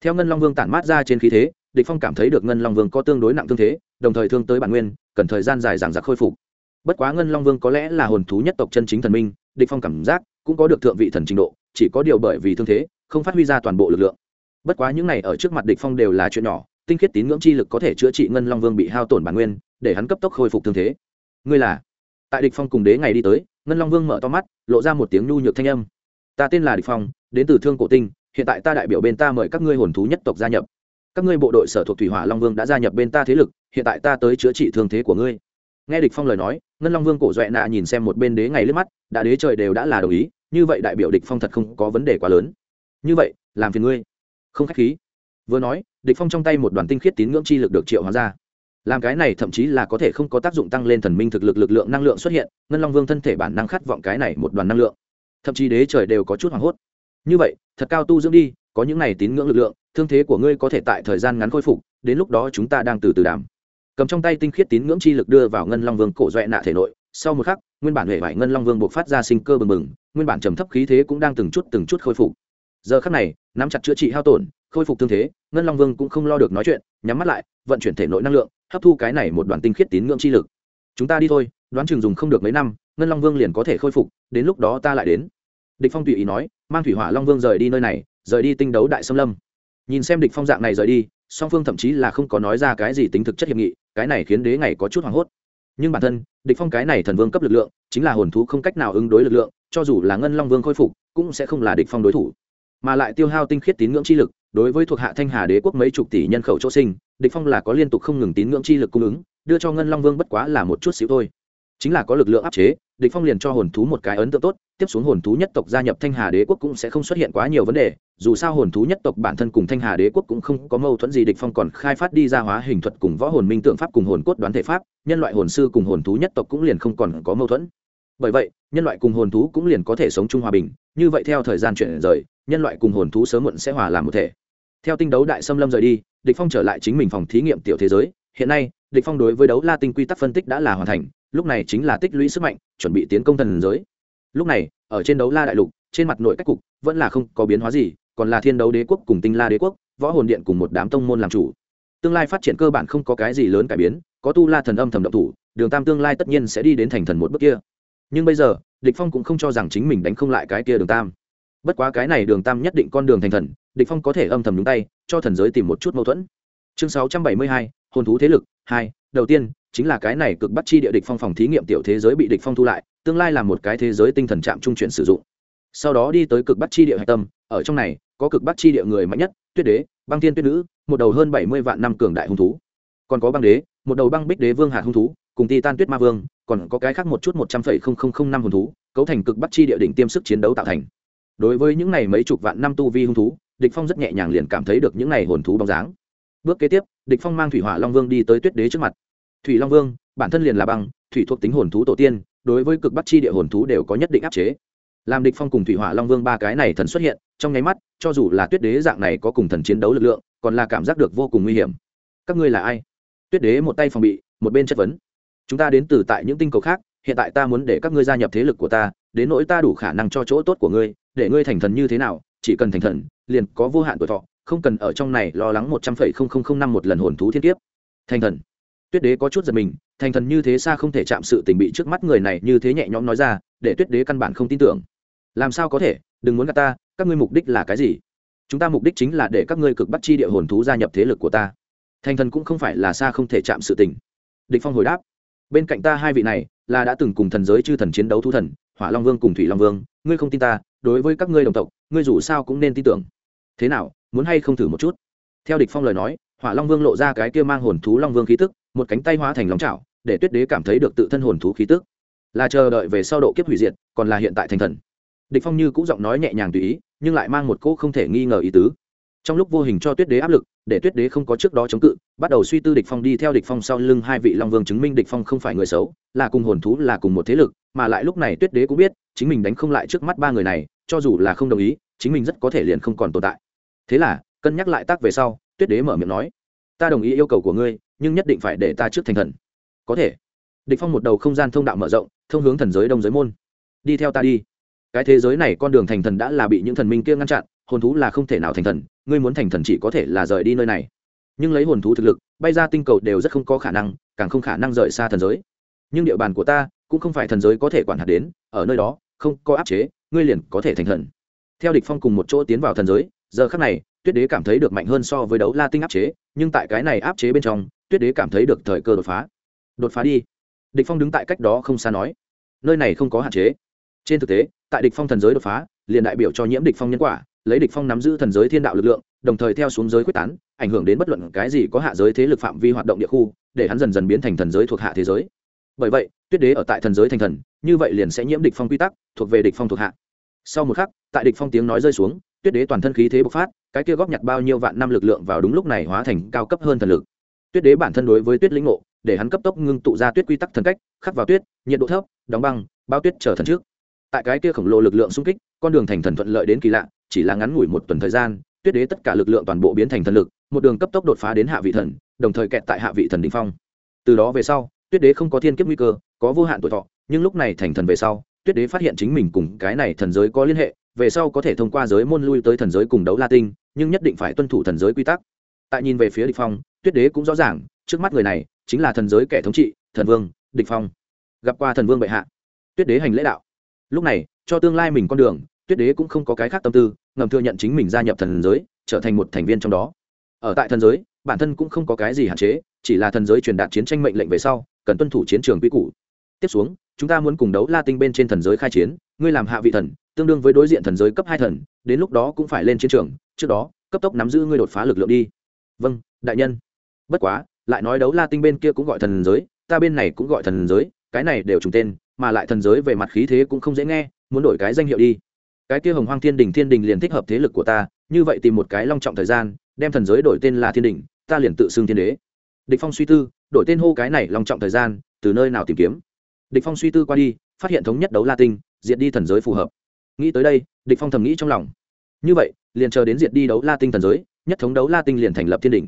Speaker 1: Theo ngân long vương tản mát ra trên khí thế, địch phong cảm thấy được ngân long vương có tương đối nặng thương thế, đồng thời thương tới bản nguyên, cần thời gian dài giảng giặc khôi phục. Bất quá ngân long vương có lẽ là hồn thú nhất tộc chân chính thần minh, địch phong cảm giác cũng có được thượng vị thần trình độ, chỉ có điều bởi vì thương thế, không phát huy ra toàn bộ lực lượng. Bất quá những này ở trước mặt địch phong đều là chuyện nhỏ tinh khiết tín ngưỡng chi lực có thể chữa trị ngân long vương bị hao tổn bản nguyên, để hắn cấp tốc khôi phục thương thế. Ngươi là? Tại địch phong cùng đế ngày đi tới, ngân long vương mở to mắt, lộ ra một tiếng nhu nhược thanh âm. Ta tên là địch phong, đến từ thương cổ tinh, hiện tại ta đại biểu bên ta mời các ngươi hồn thú nhất tộc gia nhập. Các ngươi bộ đội sở thuộc thủy hỏa long vương đã gia nhập bên ta thế lực, hiện tại ta tới chữa trị thương thế của ngươi. Nghe địch phong lời nói, ngân long vương cổ duệ nạ nhìn xem một bên đế ngày lướt mắt, đã đế trời đều đã là đồng ý, như vậy đại biểu địch phong thật không có vấn đề quá lớn. Như vậy, làm phiền ngươi. Không khách khí vừa nói, địch phong trong tay một đoàn tinh khiết tín ngưỡng chi lực được triệu hóa ra. Làm cái này thậm chí là có thể không có tác dụng tăng lên thần minh thực lực lực lượng năng lượng xuất hiện, ngân long vương thân thể bản năng khát vọng cái này một đoàn năng lượng. Thậm chí đế trời đều có chút hoảng hốt. Như vậy, thật cao tu dưỡng đi, có những này tín ngưỡng lực lượng, thương thế của ngươi có thể tại thời gian ngắn khôi phục, đến lúc đó chúng ta đang từ từ đàm cầm trong tay tinh khiết tín ngưỡng chi lực đưa vào ngân long vương cổ doẹ nạ thể nội, sau một khắc, nguyên bản hệ vải ngân long vương buộc phát ra sinh cơ bừng bừng, nguyên bản trầm thấp khí thế cũng đang từng chút từng chút khôi phục. Giờ khắc này, nắm chặt chữa trị hao tổn khôi phục thương thế, ngân long vương cũng không lo được nói chuyện, nhắm mắt lại, vận chuyển thể nội năng lượng, hấp thu cái này một đoàn tinh khiết tín ngưỡng chi lực. Chúng ta đi thôi, đoán chừng dùng không được mấy năm, ngân long vương liền có thể khôi phục, đến lúc đó ta lại đến. Địch phong tùy ý nói, mang thủy hỏa long vương rời đi nơi này, rời đi tinh đấu đại xâm lâm. Nhìn xem địch phong dạng này rời đi, song phương thậm chí là không có nói ra cái gì tính thực chất hiệp nghị, cái này khiến đế ngày có chút hoảng hốt. Nhưng bản thân, địch phong cái này thần vương cấp lực lượng, chính là hồn thú không cách nào ứng đối lực lượng, cho dù là ngân long vương khôi phục, cũng sẽ không là địch phong đối thủ. Mà lại tiêu hao tinh khiết tín ngưỡng chi lực đối với thuộc hạ thanh hà đế quốc mấy chục tỷ nhân khẩu chỗ sinh, địch phong là có liên tục không ngừng tín ngưỡng chi lực cung ứng, đưa cho ngân long vương bất quá là một chút xíu thôi. Chính là có lực lượng áp chế, địch phong liền cho hồn thú một cái ấn tượng tốt, tiếp xuống hồn thú nhất tộc gia nhập thanh hà đế quốc cũng sẽ không xuất hiện quá nhiều vấn đề, dù sao hồn thú nhất tộc bản thân cùng thanh hà đế quốc cũng không có mâu thuẫn gì, địch phong còn khai phát đi ra hóa hình thuật cùng võ hồn minh tượng pháp cùng hồn cốt đoán thể pháp, nhân loại hồn sư cùng hồn thú nhất tộc cũng liền không còn có mâu thuẫn. Bởi vậy, nhân loại cùng hồn thú cũng liền có thể sống chung hòa bình, như vậy theo thời gian chuyển rời nhân loại cùng hồn thú sớm muộn sẽ hòa làm một thể. Theo tinh đấu đại xâm lâm rời đi, địch phong trở lại chính mình phòng thí nghiệm tiểu thế giới. Hiện nay, địch phong đối với đấu la tinh quy tắc phân tích đã là hoàn thành, lúc này chính là tích lũy sức mạnh, chuẩn bị tiến công thần giới. Lúc này, ở trên đấu la đại lục, trên mặt nội cách cục vẫn là không có biến hóa gì, còn là thiên đấu đế quốc cùng tinh la đế quốc, võ hồn điện cùng một đám tông môn làm chủ. Tương lai phát triển cơ bản không có cái gì lớn cải biến, có tu la thần âm thầm động thủ, đường tam tương lai tất nhiên sẽ đi đến thành thần một bước kia. Nhưng bây giờ, địch phong cũng không cho rằng chính mình đánh không lại cái kia đường tam bất quá cái này đường tam nhất định con đường thành thần địch phong có thể âm thầm nhúng tay cho thần giới tìm một chút mâu thuẫn. Chương 672, hồn thú thế lực hai đầu tiên chính là cái này cực bắt chi địa địch phong phòng thí nghiệm tiểu thế giới bị địch phong thu lại tương lai là một cái thế giới tinh thần chạm trung chuyển sử dụng. Sau đó đi tới cực bắt chi địa hạch tâm ở trong này có cực bắt chi địa người mạnh nhất tuyết đế băng thiên tuyết nữ một đầu hơn bảy mươi vạn năm cường đại hung thú. Còn có băng đế một đầu băng bích đế vương hạt hung thú cùng titan tuyết ma vương còn có cái khác một chút một trăm phẩy không không không năm hồn thú cấu thành cực bắt chi địa đỉnh tiêm sức chiến đấu tạo thành đối với những này mấy chục vạn năm tu vi hung thú, địch phong rất nhẹ nhàng liền cảm thấy được những này hồn thú bóng dáng. Bước kế tiếp, địch phong mang thủy hỏa long vương đi tới tuyết đế trước mặt. Thủy long vương, bản thân liền là băng, thủy thuộc tính hồn thú tổ tiên, đối với cực bắc chi địa hồn thú đều có nhất định áp chế. Làm địch phong cùng thủy hỏa long vương ba cái này thần xuất hiện, trong nháy mắt, cho dù là tuyết đế dạng này có cùng thần chiến đấu lực lượng, còn là cảm giác được vô cùng nguy hiểm. Các ngươi là ai? Tuyết đế một tay phòng bị, một bên chất vấn. Chúng ta đến từ tại những tinh cầu khác, hiện tại ta muốn để các ngươi gia nhập thế lực của ta, đến nỗi ta đủ khả năng cho chỗ tốt của ngươi để ngươi thành thần như thế nào, chỉ cần thành thần, liền có vô hạn tuổi thọ, không cần ở trong này lo lắng một trăm phẩy không không không năm một lần hồn thú thiên kiếp. Thành thần. Tuyết đế có chút giật mình, thành thần như thế xa không thể chạm sự tình bị trước mắt người này như thế nhẹ nhõm nói ra, để tuyết đế căn bản không tin tưởng. Làm sao có thể, đừng muốn gặp ta, các ngươi mục đích là cái gì? Chúng ta mục đích chính là để các ngươi cực bắt chi địa hồn thú gia nhập thế lực của ta. Thành thần cũng không phải là xa không thể chạm sự tình. Địch phong hồi đáp. Bên cạnh ta hai vị này, là đã từng cùng thần giới chư thần chiến đấu thu thần, hỏa long vương cùng thủy long vương, ngươi không tin ta đối với các ngươi đồng tộc, ngươi dù sao cũng nên tin tưởng. Thế nào, muốn hay không thử một chút? Theo địch phong lời nói, hỏa long vương lộ ra cái kia mang hồn thú long vương khí tức, một cánh tay hóa thành long chảo, để tuyết đế cảm thấy được tự thân hồn thú khí tức. Là chờ đợi về sau độ kiếp hủy diệt, còn là hiện tại thành thần. Địch phong như cũng giọng nói nhẹ nhàng tùy ý, nhưng lại mang một cỗ không thể nghi ngờ ý tứ. Trong lúc vô hình cho tuyết đế áp lực để tuyết đế không có trước đó chống cự, bắt đầu suy tư địch phong đi theo địch phong sau lưng hai vị long vương chứng minh địch phong không phải người xấu, là cùng hồn thú, là cùng một thế lực, mà lại lúc này tuyết đế cũng biết, chính mình đánh không lại trước mắt ba người này, cho dù là không đồng ý, chính mình rất có thể liền không còn tồn tại. Thế là, cân nhắc lại tác về sau, tuyết đế mở miệng nói, ta đồng ý yêu cầu của ngươi, nhưng nhất định phải để ta trước thành thần. Có thể. Địch phong một đầu không gian thông đạo mở rộng, thông hướng thần giới đông giới môn. Đi theo ta đi. Cái thế giới này con đường thành thần đã là bị những thần minh kia ngăn chặn hồn thú là không thể nào thành thần, ngươi muốn thành thần chỉ có thể là rời đi nơi này. Nhưng lấy hồn thú thực lực, bay ra tinh cầu đều rất không có khả năng, càng không khả năng rời xa thần giới. Nhưng địa bàn của ta cũng không phải thần giới có thể quản hạt đến, ở nơi đó, không có áp chế, ngươi liền có thể thành thần. Theo địch phong cùng một chỗ tiến vào thần giới, giờ khắc này, tuyết đế cảm thấy được mạnh hơn so với đấu la tinh áp chế, nhưng tại cái này áp chế bên trong, tuyết đế cảm thấy được thời cơ đột phá. Đột phá đi. Địch phong đứng tại cách đó không xa nói, nơi này không có hạn chế. Trên thực tế, tại địch phong thần giới đột phá, liền đại biểu cho nhiễm địch phong nhân quả lấy địch phong nắm giữ thần giới thiên đạo lực lượng, đồng thời theo xuống giới quyết tán, ảnh hưởng đến bất luận cái gì có hạ giới thế lực phạm vi hoạt động địa khu, để hắn dần dần biến thành thần giới thuộc hạ thế giới. Bởi vậy, tuyết đế ở tại thần giới thành thần, như vậy liền sẽ nhiễm địch phong quy tắc, thuộc về địch phong thuộc hạ. Sau một khắc, tại địch phong tiếng nói rơi xuống, tuyết đế toàn thân khí thế bộc phát, cái kia góp nhặt bao nhiêu vạn năm lực lượng vào đúng lúc này hóa thành cao cấp hơn thần lực. Tuyết đế bản thân đối với tuyết lĩnh ngộ, để hắn cấp tốc ngưng tụ ra tuyết quy tắc thần cách, khắc vào tuyết, nhiệt độ thấp, đóng băng, bao tuyết trở thần trước. Tại cái kia khổng lồ lực lượng xung kích, con đường thành thần thuận lợi đến kỳ lạ chỉ là ngắn ngủi một tuần thời gian, tuyết đế tất cả lực lượng toàn bộ biến thành thần lực, một đường cấp tốc đột phá đến hạ vị thần, đồng thời kẹt tại hạ vị thần đình phong. Từ đó về sau, tuyết đế không có thiên kiếp nguy cơ, có vô hạn tuổi thọ, nhưng lúc này thành thần về sau, tuyết đế phát hiện chính mình cùng cái này thần giới có liên hệ, về sau có thể thông qua giới môn lui tới thần giới cùng đấu la tinh, nhưng nhất định phải tuân thủ thần giới quy tắc. Tại nhìn về phía địch phong, tuyết đế cũng rõ ràng, trước mắt người này chính là thần giới kẻ thống trị, thần vương, địch phong. Gặp qua thần vương bệ hạ, tuyết đế hành lễ đạo. Lúc này, cho tương lai mình con đường tuyết đế cũng không có cái khác tâm tư, ngầm thừa nhận chính mình gia nhập thần giới, trở thành một thành viên trong đó. Ở tại thần giới, bản thân cũng không có cái gì hạn chế, chỉ là thần giới truyền đạt chiến tranh mệnh lệnh về sau, cần tuân thủ chiến trường quy củ. Tiếp xuống, chúng ta muốn cùng đấu la tinh bên trên thần giới khai chiến, ngươi làm hạ vị thần, tương đương với đối diện thần giới cấp hai thần, đến lúc đó cũng phải lên chiến trường, trước đó, cấp tốc nắm giữ ngươi đột phá lực lượng đi. Vâng đại nhân. Bất quá, lại nói đấu la tinh bên kia cũng gọi thần giới, ta bên này cũng gọi thần giới, cái này đều trùng tên, mà lại thần giới về mặt khí thế cũng không dễ nghe, muốn đổi cái danh hiệu đi cái kia hồng hoang thiên đình thiên đình liền thích hợp thế lực của ta, như vậy tìm một cái long trọng thời gian, đem thần giới đổi tên là thiên đình, ta liền tự xưng thiên đế. Địch phong suy tư, đổi tên hô cái này long trọng thời gian, từ nơi nào tìm kiếm? Địch phong suy tư qua đi, phát hiện thống nhất đấu la tinh, diệt đi thần giới phù hợp. Nghĩ tới đây, địch phong thầm nghĩ trong lòng. Như vậy, liền chờ đến diệt đi đấu la tinh thần giới, nhất thống đấu la tinh liền thành lập thiên đình.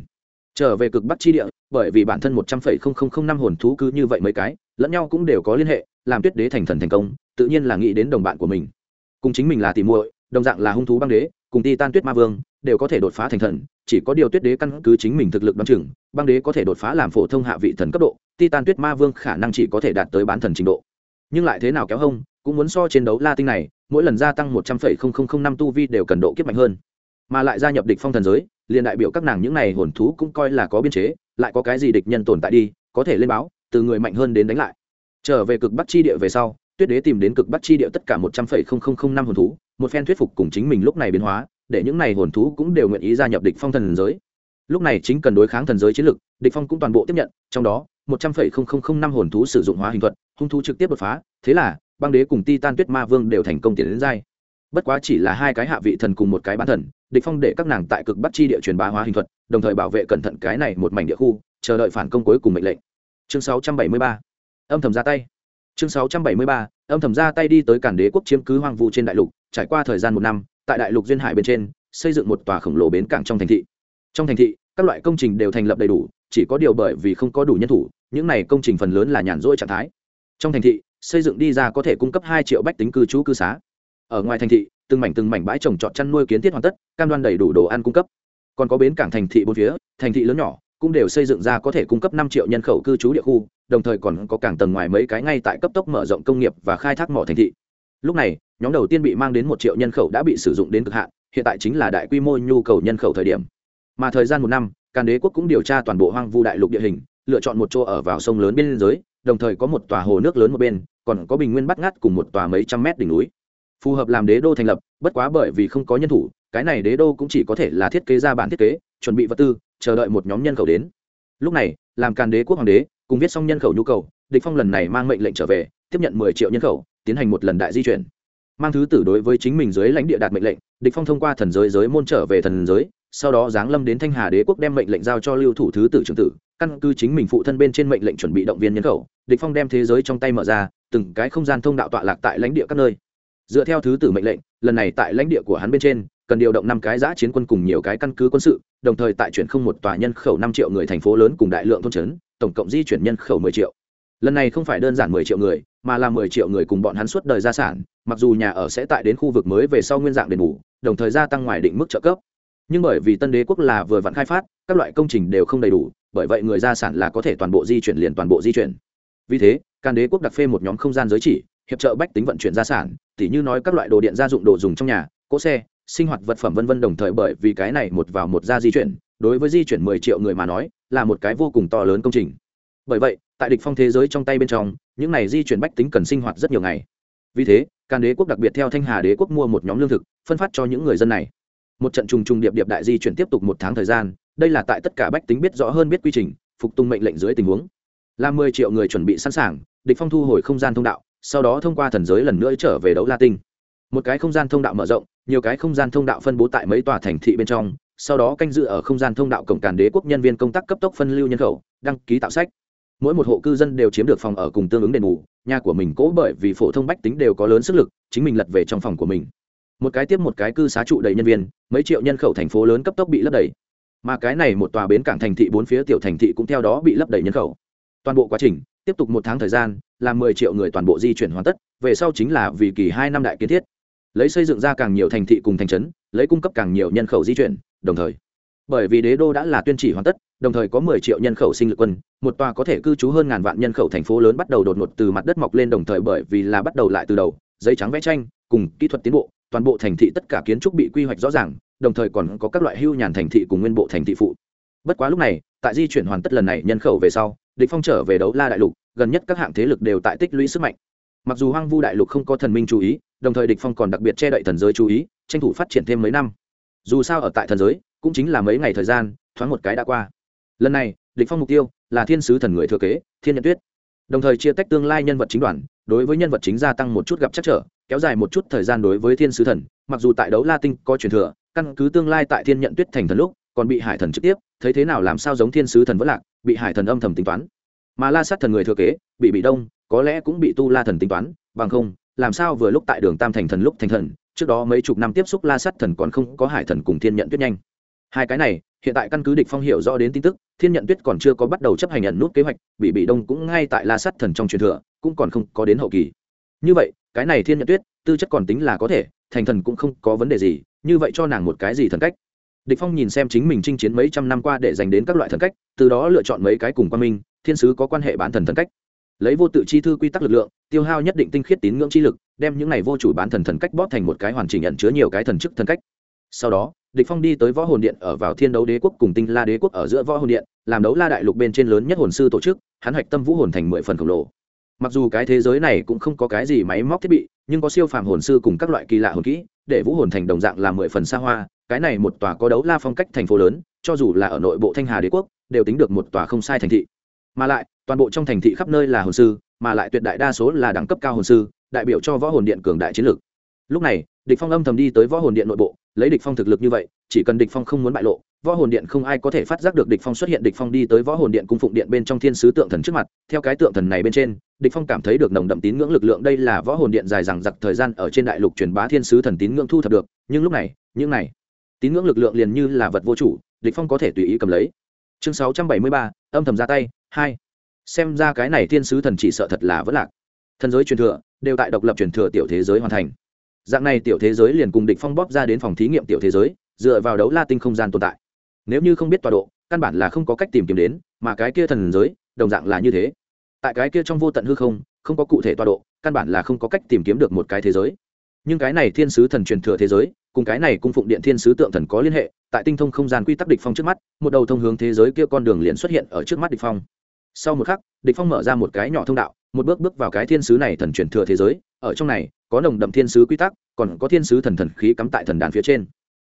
Speaker 1: Trở về cực bắc chi địa, bởi vì bản thân một trăm phẩy không không không năm hồn thú cứ như vậy mấy cái, lẫn nhau cũng đều có liên hệ, làm tuyết đế thành thần thành công, tự nhiên là nghĩ đến đồng bạn của mình cùng chính mình là tỉ muội, đồng dạng là hung thú băng đế, cùng ti tan tuyết ma vương, đều có thể đột phá thành thần, chỉ có điều tuyết đế căn cứ chính mình thực lực đ o chừng, băng đế có thể đột phá làm phổ thông hạ vị thần cấp độ ti tan tuyết ma vương khả năng chỉ có thể đạt tới bán thần trình độ. Nhưng lại thế nào kéo hông, cũng muốn so trên đấu la tinh này, mỗi lần gia tăng một trăm phẩy không không năm tu vi đều cần độ kiếp mạnh hơn. Mà lại gia nhập địch phong thần giới, liền đại biểu các nàng những này hồn thú cũng coi là có biên chế, lại có cái gì địch nhân tồn tại đi, có thể lên báo, từ người mạnh hơn đến đánh lại. Trở về cực bắc chi địa về sau tuyết đế tìm đến cực bắc chi địa tất cả một trăm phẩy không không không năm hồn thú, một phen thuyết phục cùng chính mình lúc này biến hóa, để những này hồn thú cũng đều nguyện ý gia nhập địch phong thần giới. Lúc này chính cần đối kháng thần giới chiến lực địch phong cũng toàn bộ tiếp nhận, trong đó, một trăm phẩy không không không năm hồn thú sử dụng hóa hình thuật, hung thú trực tiếp đột phá, thế là, băng đế cùng titan tuyết ma vương đều thành công tiến đến giai. Bất quá chỉ là hai cái hạ vị thần cùng một cái bán thần, địch phong để các nàng tại cực bắc chi địa truyền bá hóa hình thuật, đồng thời bảo vệ cẩn thận cái này một mảnh địa khu, chờ đợi phản công cuối cùng mệnh lệnh. Chương 673 âm thầm ra tay chương 673 âm thầm ra tay đi tới cản đế quốc chiếm cứ hoang vu trên đại lục, trải qua thời gian một năm, tại đại lục duyên hải bên trên, xây dựng một tòa khổng lồ bến cảng trong thành thị. Trong thành thị, các loại công trình đều thành lập đầy đủ, chỉ có điều bởi vì không có đủ nhân thủ, những này công trình phần lớn là nhàn rỗi trạng thái. Trong thành thị, xây dựng đi ra có thể cung cấp hai triệu bách tính cư trú cư xá. Ở ngoài thành thị, từng mảnh từng mảnh bãi trồng trọt chăn nuôi kiến thiết hoàn tất, cam đoan đầy đủ đồ ăn cung cấp. Còn có bến cảng thành thị bốn phía, thành thị lớn nhỏ cũng đều xây dựng ra có thể cung cấp năm triệu nhân khẩu cư trú địa khu, đồng thời còn có cảng tầng ngoài mấy cái ngay tại cấp tốc mở rộng công nghiệp và khai thác mỏ thành thị. Lúc này, nhóm đầu tiên bị mang đến một triệu nhân khẩu đã bị sử dụng đến cực hạn, hiện tại chính là đại quy mô nhu cầu nhân khẩu thời điểm. Mà thời gian một năm, càn đế quốc cũng điều tra toàn bộ hoang vu đại lục địa hình, lựa chọn một chỗ ở vào sông lớn bên giới, đồng thời có một tòa hồ nước lớn một bên, còn có bình nguyên bắt ngắt cùng một tòa mấy trăm mét đỉnh núi. Phù hợp làm đế đô thành lập, bất quá bởi vì không có nhân thủ, cái này đế đô cũng chỉ có thể là thiết kế ra bản thiết kế, chuẩn bị vật tư chờ đợi một nhóm nhân khẩu đến. Lúc này, làm càn đế quốc hoàng đế, cùng viết xong nhân khẩu nhu cầu, địch phong lần này mang mệnh lệnh trở về, tiếp nhận mười triệu nhân khẩu, tiến hành một lần đại di chuyển. Mang thứ tử đối với chính mình dưới lãnh địa đạt mệnh lệnh, địch phong thông qua thần giới giới môn trở về thần giới, sau đó giáng lâm đến thanh hà đế quốc đem mệnh lệnh giao cho lưu thủ thứ tử trưởng tử, căn cứ chính mình phụ thân bên trên mệnh lệnh chuẩn bị động viên nhân khẩu, địch phong đem thế giới trong tay mở ra, từng cái không gian thông đạo tọa lạc tại lãnh địa các nơi. Dựa theo thứ tử mệnh lệnh, lần này tại lãnh địa của hắn bên trên cần điều động năm cái giã chiến quân cùng nhiều cái căn cứ quân sự, đồng thời tại chuyển không một tòa nhân khẩu năm triệu người thành phố lớn cùng đại lượng thôn trấn, tổng cộng di chuyển nhân khẩu mười triệu. Lần này không phải đơn giản mười triệu người, mà là mười triệu người cùng bọn hắn suốt đời gia sản, mặc dù nhà ở sẽ tại đến khu vực mới về sau nguyên dạng đền bù, đồng thời gia tăng ngoài định mức trợ cấp. Nhưng bởi vì tân đế quốc là vừa vặn khai phát, các loại công trình đều không đầy đủ, bởi vậy người gia sản là có thể toàn bộ di chuyển liền toàn bộ di chuyển. Vì thế can đế quốc đặc phê một nhóm không gian giới chỉ, hiệp trợ bách tính vận chuyển gia sản, tỉ như nói các loại đồ điện gia dụng đồ dùng trong nhà, cỗ xe sinh hoạt vật phẩm vân vân đồng thời bởi vì cái này một vào một ra di chuyển, đối với di chuyển mười triệu người mà nói, là một cái vô cùng to lớn công trình. Bởi vậy, tại địch phong thế giới trong tay bên trong, những này di chuyển bách tính cần sinh hoạt rất nhiều ngày. Vì thế can đế quốc đặc biệt theo thanh hà đế quốc mua một nhóm lương thực, phân phát cho những người dân này. Một trận trùng trùng điệp điệp đại di chuyển tiếp tục một tháng thời gian, đây là tại tất cả bách tính biết rõ hơn biết quy trình, phục tùng mệnh lệnh dưới tình huống. Là mười triệu người chuẩn bị sẵn sàng, địch phong thu hồi không gian thông đạo, sau đó thông qua thần giới lần nữa trở về đấu la tinh. Một cái không gian thông đạo mở rộng nhiều cái không gian thông đạo phân bố tại mấy tòa thành thị bên trong, sau đó canh dự ở không gian thông đạo cổng càn đế quốc nhân viên công tác cấp tốc phân lưu nhân khẩu, đăng ký tạo sách. Mỗi một hộ cư dân đều chiếm được phòng ở cùng tương ứng đền bù, nhà của mình cố bởi vì phổ thông bách tính đều có lớn sức lực, chính mình lật về trong phòng của mình. Một cái tiếp một cái cư xá trụ đầy nhân viên, mấy triệu nhân khẩu thành phố lớn cấp tốc bị lấp đầy. Mà cái này một tòa bến cảng thành thị bốn phía tiểu thành thị cũng theo đó bị lấp đầy nhân khẩu. Toàn bộ quá trình, tiếp tục một tháng thời gian, là mười triệu người toàn bộ di chuyển hoàn tất, về sau chính là vì kỳ hai năm đại kiến thiết lấy xây dựng ra càng nhiều thành thị cùng thành trấn, lấy cung cấp càng nhiều nhân khẩu di chuyển, đồng thời. Bởi vì đế đô đã là tuyên chỉ hoàn tất, đồng thời có mười triệu nhân khẩu sinh lực quân, một tòa có thể cư trú hơn ngàn vạn nhân khẩu thành phố lớn bắt đầu đột ngột từ mặt đất mọc lên đồng thời bởi vì là bắt đầu lại từ đầu, giấy trắng vẽ tranh, cùng kỹ thuật tiến bộ, toàn bộ thành thị tất cả kiến trúc bị quy hoạch rõ ràng, đồng thời còn có các loại hưu nhàn thành thị cùng nguyên bộ thành thị phụ. Bất quá lúc này, tại di chuyển hoàn tất lần này nhân khẩu về sau, địch phong trở về đấu la đại lục, gần nhất các hạng thế lực đều tại tích lũy sức mạnh mặc dù hoang vu đại lục không có thần minh chú ý, đồng thời địch phong còn đặc biệt che đậy thần giới chú ý, tranh thủ phát triển thêm mấy năm. Dù sao ở tại thần giới, cũng chính là mấy ngày thời gian, thoáng một cái đã qua. Lần này, địch phong mục tiêu là thiên sứ thần người thừa kế, thiên nhận tuyết. Đồng thời chia tách tương lai nhân vật chính đoàn, đối với nhân vật chính gia tăng một chút gặp chắc trở, kéo dài một chút thời gian đối với thiên sứ thần. Mặc dù tại đấu la tinh có truyền thừa, căn cứ tương lai tại thiên nhận tuyết thành thần lúc, còn bị hải thần trực tiếp, thấy thế nào làm sao giống thiên sứ thần vẫn lạc, bị hải thần âm thầm tính toán. Mà la sát thần người thừa kế, bị bị đông có lẽ cũng bị tu la thần tính toán, bằng không, làm sao vừa lúc tại đường tam thành thần lúc thành thần, trước đó mấy chục năm tiếp xúc la sắt thần còn không có hải thần cùng thiên nhận tuyết nhanh. Hai cái này, hiện tại căn cứ địch phong hiểu rõ đến tin tức, thiên nhận tuyết còn chưa có bắt đầu chấp hành nhận nút kế hoạch, bị bị đông cũng ngay tại la sắt thần trong truyền thừa, cũng còn không có đến hậu kỳ. Như vậy, cái này thiên nhận tuyết, tư chất còn tính là có thể, thành thần cũng không có vấn đề gì, như vậy cho nàng một cái gì thần cách? Địch phong nhìn xem chính mình chinh chiến mấy trăm năm qua để dành đến các loại thần cách, từ đó lựa chọn mấy cái cùng quan minh, thiên sứ có quan hệ bán thần thần cách lấy vô tự chi thư quy tắc lực lượng, tiêu hao nhất định tinh khiết tín ngưỡng chi lực, đem những này vô chủ bán thần thần cách bóp thành một cái hoàn chỉnh nhận chứa nhiều cái thần chức thần cách. Sau đó, địch phong đi tới võ hồn điện ở vào thiên đấu đế quốc cùng tinh la đế quốc ở giữa võ hồn điện, làm đấu la đại lục bên trên lớn nhất hồn sư tổ chức, hắn hoạch tâm vũ hồn thành mười phần khổng lồ. Mặc dù cái thế giới này cũng không có cái gì máy móc thiết bị, nhưng có siêu phàm hồn sư cùng các loại kỳ lạ hồn kỹ, để vũ hồn thành đồng dạng là mười phần xa hoa, cái này một tòa có đấu la phong cách thành phố lớn, cho dù là ở nội bộ thanh hà đế quốc, đều tính được một tòa không sai thành thị. Mà lại toàn bộ trong thành thị khắp nơi là hồn sư mà lại tuyệt đại đa số là đẳng cấp cao hồn sư đại biểu cho võ hồn điện cường đại chiến lược. Lúc này địch phong âm thầm đi tới võ hồn điện nội bộ lấy địch phong thực lực như vậy chỉ cần địch phong không muốn bại lộ võ hồn điện không ai có thể phát giác được địch phong xuất hiện địch phong đi tới võ hồn điện cung phụng điện bên trong thiên sứ tượng thần trước mặt theo cái tượng thần này bên trên địch phong cảm thấy được nồng đậm tín ngưỡng lực lượng đây là võ hồn điện dài dằng dặc thời gian ở trên đại lục truyền bá thiên sứ thần tín ngưỡng thu thập được nhưng lúc này những này tín ngưỡng lực lượng liền như là vật vô chủ địch phong có thể tùy ý cầm lấy. Chương 673, âm thầm ra tay hai xem ra cái này thiên sứ thần chỉ sợ thật là vẫn lạc. Thần giới truyền thừa, đều tại độc lập truyền thừa tiểu thế giới hoàn thành. Dạng này tiểu thế giới liền cùng địch phong bóp ra đến phòng thí nghiệm tiểu thế giới, dựa vào đấu la tinh không gian tồn tại. Nếu như không biết tọa độ, căn bản là không có cách tìm kiếm đến, mà cái kia thần giới, đồng dạng là như thế. Tại cái kia trong vô tận hư không không có cụ thể tọa độ, căn bản là không có cách tìm kiếm được một cái thế giới. Nhưng cái này thiên sứ thần truyền thừa thế giới, cùng cái này cung phụng điện thiên sứ tượng thần có liên hệ, tại tinh thông không gian quy tắc địch phong trước mắt, một đầu thông hướng thế giới kia con đường liền xuất hiện ở trước mắt địch phong sau một khắc, địch phong mở ra một cái nhỏ thông đạo, một bước bước vào cái thiên sứ này thần truyền thừa thế giới. Ở trong này, có nồng đậm thiên sứ quy tắc, còn có thiên sứ thần thần khí cắm tại thần đàn phía trên.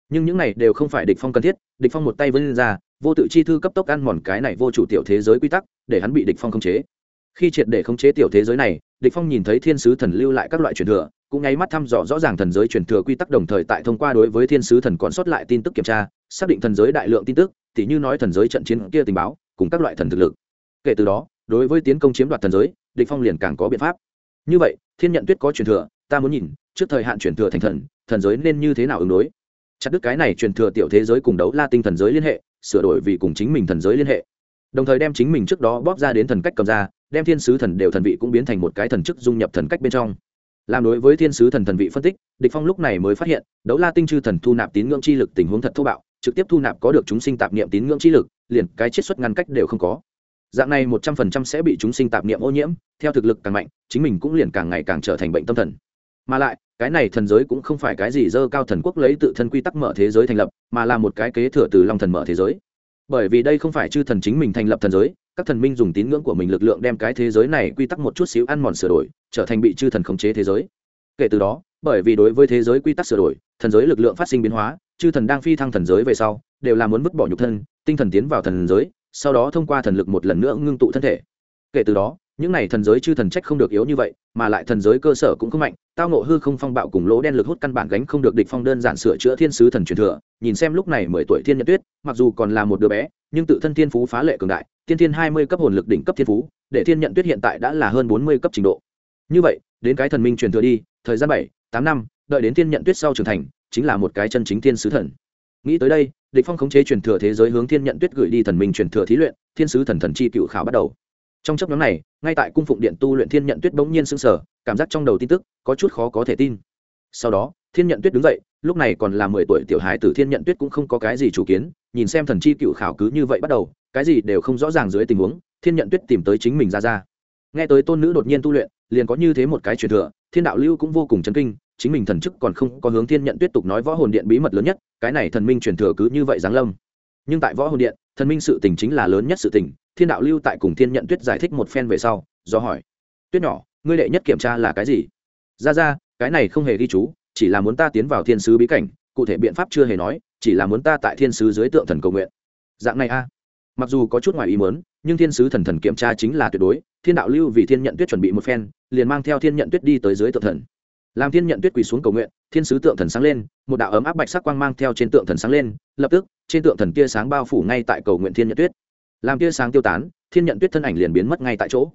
Speaker 1: Nhưng những này đều không phải địch phong cần thiết, địch phong một tay vươn ra, vô tự chi thư cấp tốc ăn mòn cái này vô chủ tiểu thế giới quy tắc, để hắn bị địch phong khống chế. Khi triệt để khống chế tiểu thế giới này, địch phong nhìn thấy thiên sứ thần lưu lại các loại truyền thừa, cũng ngay mắt thăm dò rõ ràng thần giới truyền thừa quy tắc đồng thời tại thông qua đối với thiên sứ thần còn sót lại tin tức kiểm tra, xác định thần giới đại lượng tin tức, tỉ như nói thần giới trận chiến kia tình báo, cùng các loại thần thực lực kể từ đó, đối với tiến công chiếm đoạt thần giới, địch phong liền càng có biện pháp. Như vậy, thiên nhận tuyết có truyền thừa, ta muốn nhìn, trước thời hạn truyền thừa thành thần thần giới nên như thế nào ứng đối? Chặt đứt cái này truyền thừa tiểu thế giới cùng đấu la tinh thần giới liên hệ, sửa đổi vì cùng chính mình thần giới liên hệ. Đồng thời đem chính mình trước đó bóp ra đến thần cách cầm ra, đem thiên sứ thần đều thần vị cũng biến thành một cái thần chức dung nhập thần cách bên trong. Làm đối với thiên sứ thần thần vị phân tích, địch phong lúc này mới phát hiện, đấu la tinh chư thần thu nạp tín ngưỡng chi lực tình huống thật thô bạo, trực tiếp thu nạp có được chúng sinh tạp niệm tín ngưỡng chi lực, liền cái chiết xuất ngăn cách đều không có dạng này một trăm phần trăm sẽ bị chúng sinh tạp niệm ô nhiễm, theo thực lực càng mạnh, chính mình cũng liền càng ngày càng trở thành bệnh tâm thần. Mà lại, cái này thần giới cũng không phải cái gì dơ cao thần quốc lấy tự thân quy tắc mở thế giới thành lập, mà là một cái kế thừa từ long thần mở thế giới. Bởi vì đây không phải chư thần chính mình thành lập thần giới, các thần minh dùng tín ngưỡng của mình lực lượng đem cái thế giới này quy tắc một chút xíu ăn mòn sửa đổi, trở thành bị chư thần khống chế thế giới. Kể từ đó, bởi vì đối với thế giới quy tắc sửa đổi, thần giới lực lượng phát sinh biến hóa, chư thần đang phi thăng thần giới về sau, đều là muốn vứt bỏ nhục thân, tinh thần tiến vào thần giới sau đó thông qua thần lực một lần nữa ngưng tụ thân thể. Kể từ đó, những này thần giới chư thần trách không được yếu như vậy, mà lại thần giới cơ sở cũng không mạnh, tao nộ hư không phong bạo cùng lỗ đen lực hút căn bản gánh không được địch phong đơn giản sửa chữa thiên sứ thần truyền thừa, nhìn xem lúc này mười tuổi thiên nhật tuyết, mặc dù còn là một đứa bé, nhưng tự thân thiên phú phá lệ cường đại, tiên thiên hai mươi cấp hồn lực đỉnh cấp thiên phú, để thiên nhận tuyết hiện tại đã là hơn bốn mươi cấp trình độ. Như vậy, đến cái thần minh truyền thừa đi, thời gian bảy, tám năm, đợi đến thiên nhận tuyết sau trưởng thành, chính là một cái chân chính thiên sứ thần. Nghĩ tới đây địch phong khống chế truyền thừa thế giới hướng thiên nhận tuyết gửi đi thần minh truyền thừa thí luyện, thiên sứ thần thần chi cựu khảo bắt đầu. Trong chấp nhóm này, ngay tại cung phụng điện tu luyện thiên nhận tuyết bỗng nhiên sững sờ, cảm giác trong đầu tin tức có chút khó có thể tin. Sau đó, thiên nhận tuyết đứng dậy, lúc này còn là mười tuổi tiểu hài tử thiên nhận tuyết cũng không có cái gì chủ kiến, nhìn xem thần chi cựu khảo cứ như vậy bắt đầu, cái gì đều không rõ ràng dưới tình huống, thiên nhận tuyết tìm tới chính mình ra ra. Nghe tới tôn nữ đột nhiên tu luyện, liền có như thế một cái truyền thừa, thiên đạo lưu cũng vô cùng chấn kinh chính mình thần chức còn không có hướng thiên nhận tuyết tục nói võ hồn điện bí mật lớn nhất, cái này thần minh truyền thừa cứ như vậy giáng lâm. Nhưng tại võ hồn điện, thần minh sự tình chính là lớn nhất sự tình, thiên đạo lưu tại cùng thiên nhận tuyết giải thích một phen về sau, do hỏi, tuyết nhỏ, ngươi đệ nhất kiểm tra là cái gì? Ra ra, cái này không hề ghi chú, chỉ là muốn ta tiến vào thiên sứ bí cảnh, cụ thể biện pháp chưa hề nói, chỉ là muốn ta tại thiên sứ dưới tượng thần cầu nguyện. Dạng này a. Mặc dù có chút ngoài ý muốn, nhưng thiên sứ thần thần kiểm tra chính là tuyệt đối, thiên đạo lưu vì thiên nhận tuyết chuẩn bị một phen, liền mang theo thiên nhận tuyết đi tới dưới tượng thần làm thiên nhận tuyết quỳ xuống cầu nguyện, thiên sứ tượng thần sáng lên, một đạo ấm áp bạch sắc quang mang theo trên tượng thần sáng lên, lập tức, trên tượng thần kia sáng bao phủ ngay tại cầu nguyện thiên nhận tuyết. Làm tia sáng tiêu tán, thiên nhận tuyết thân ảnh liền biến mất ngay tại chỗ.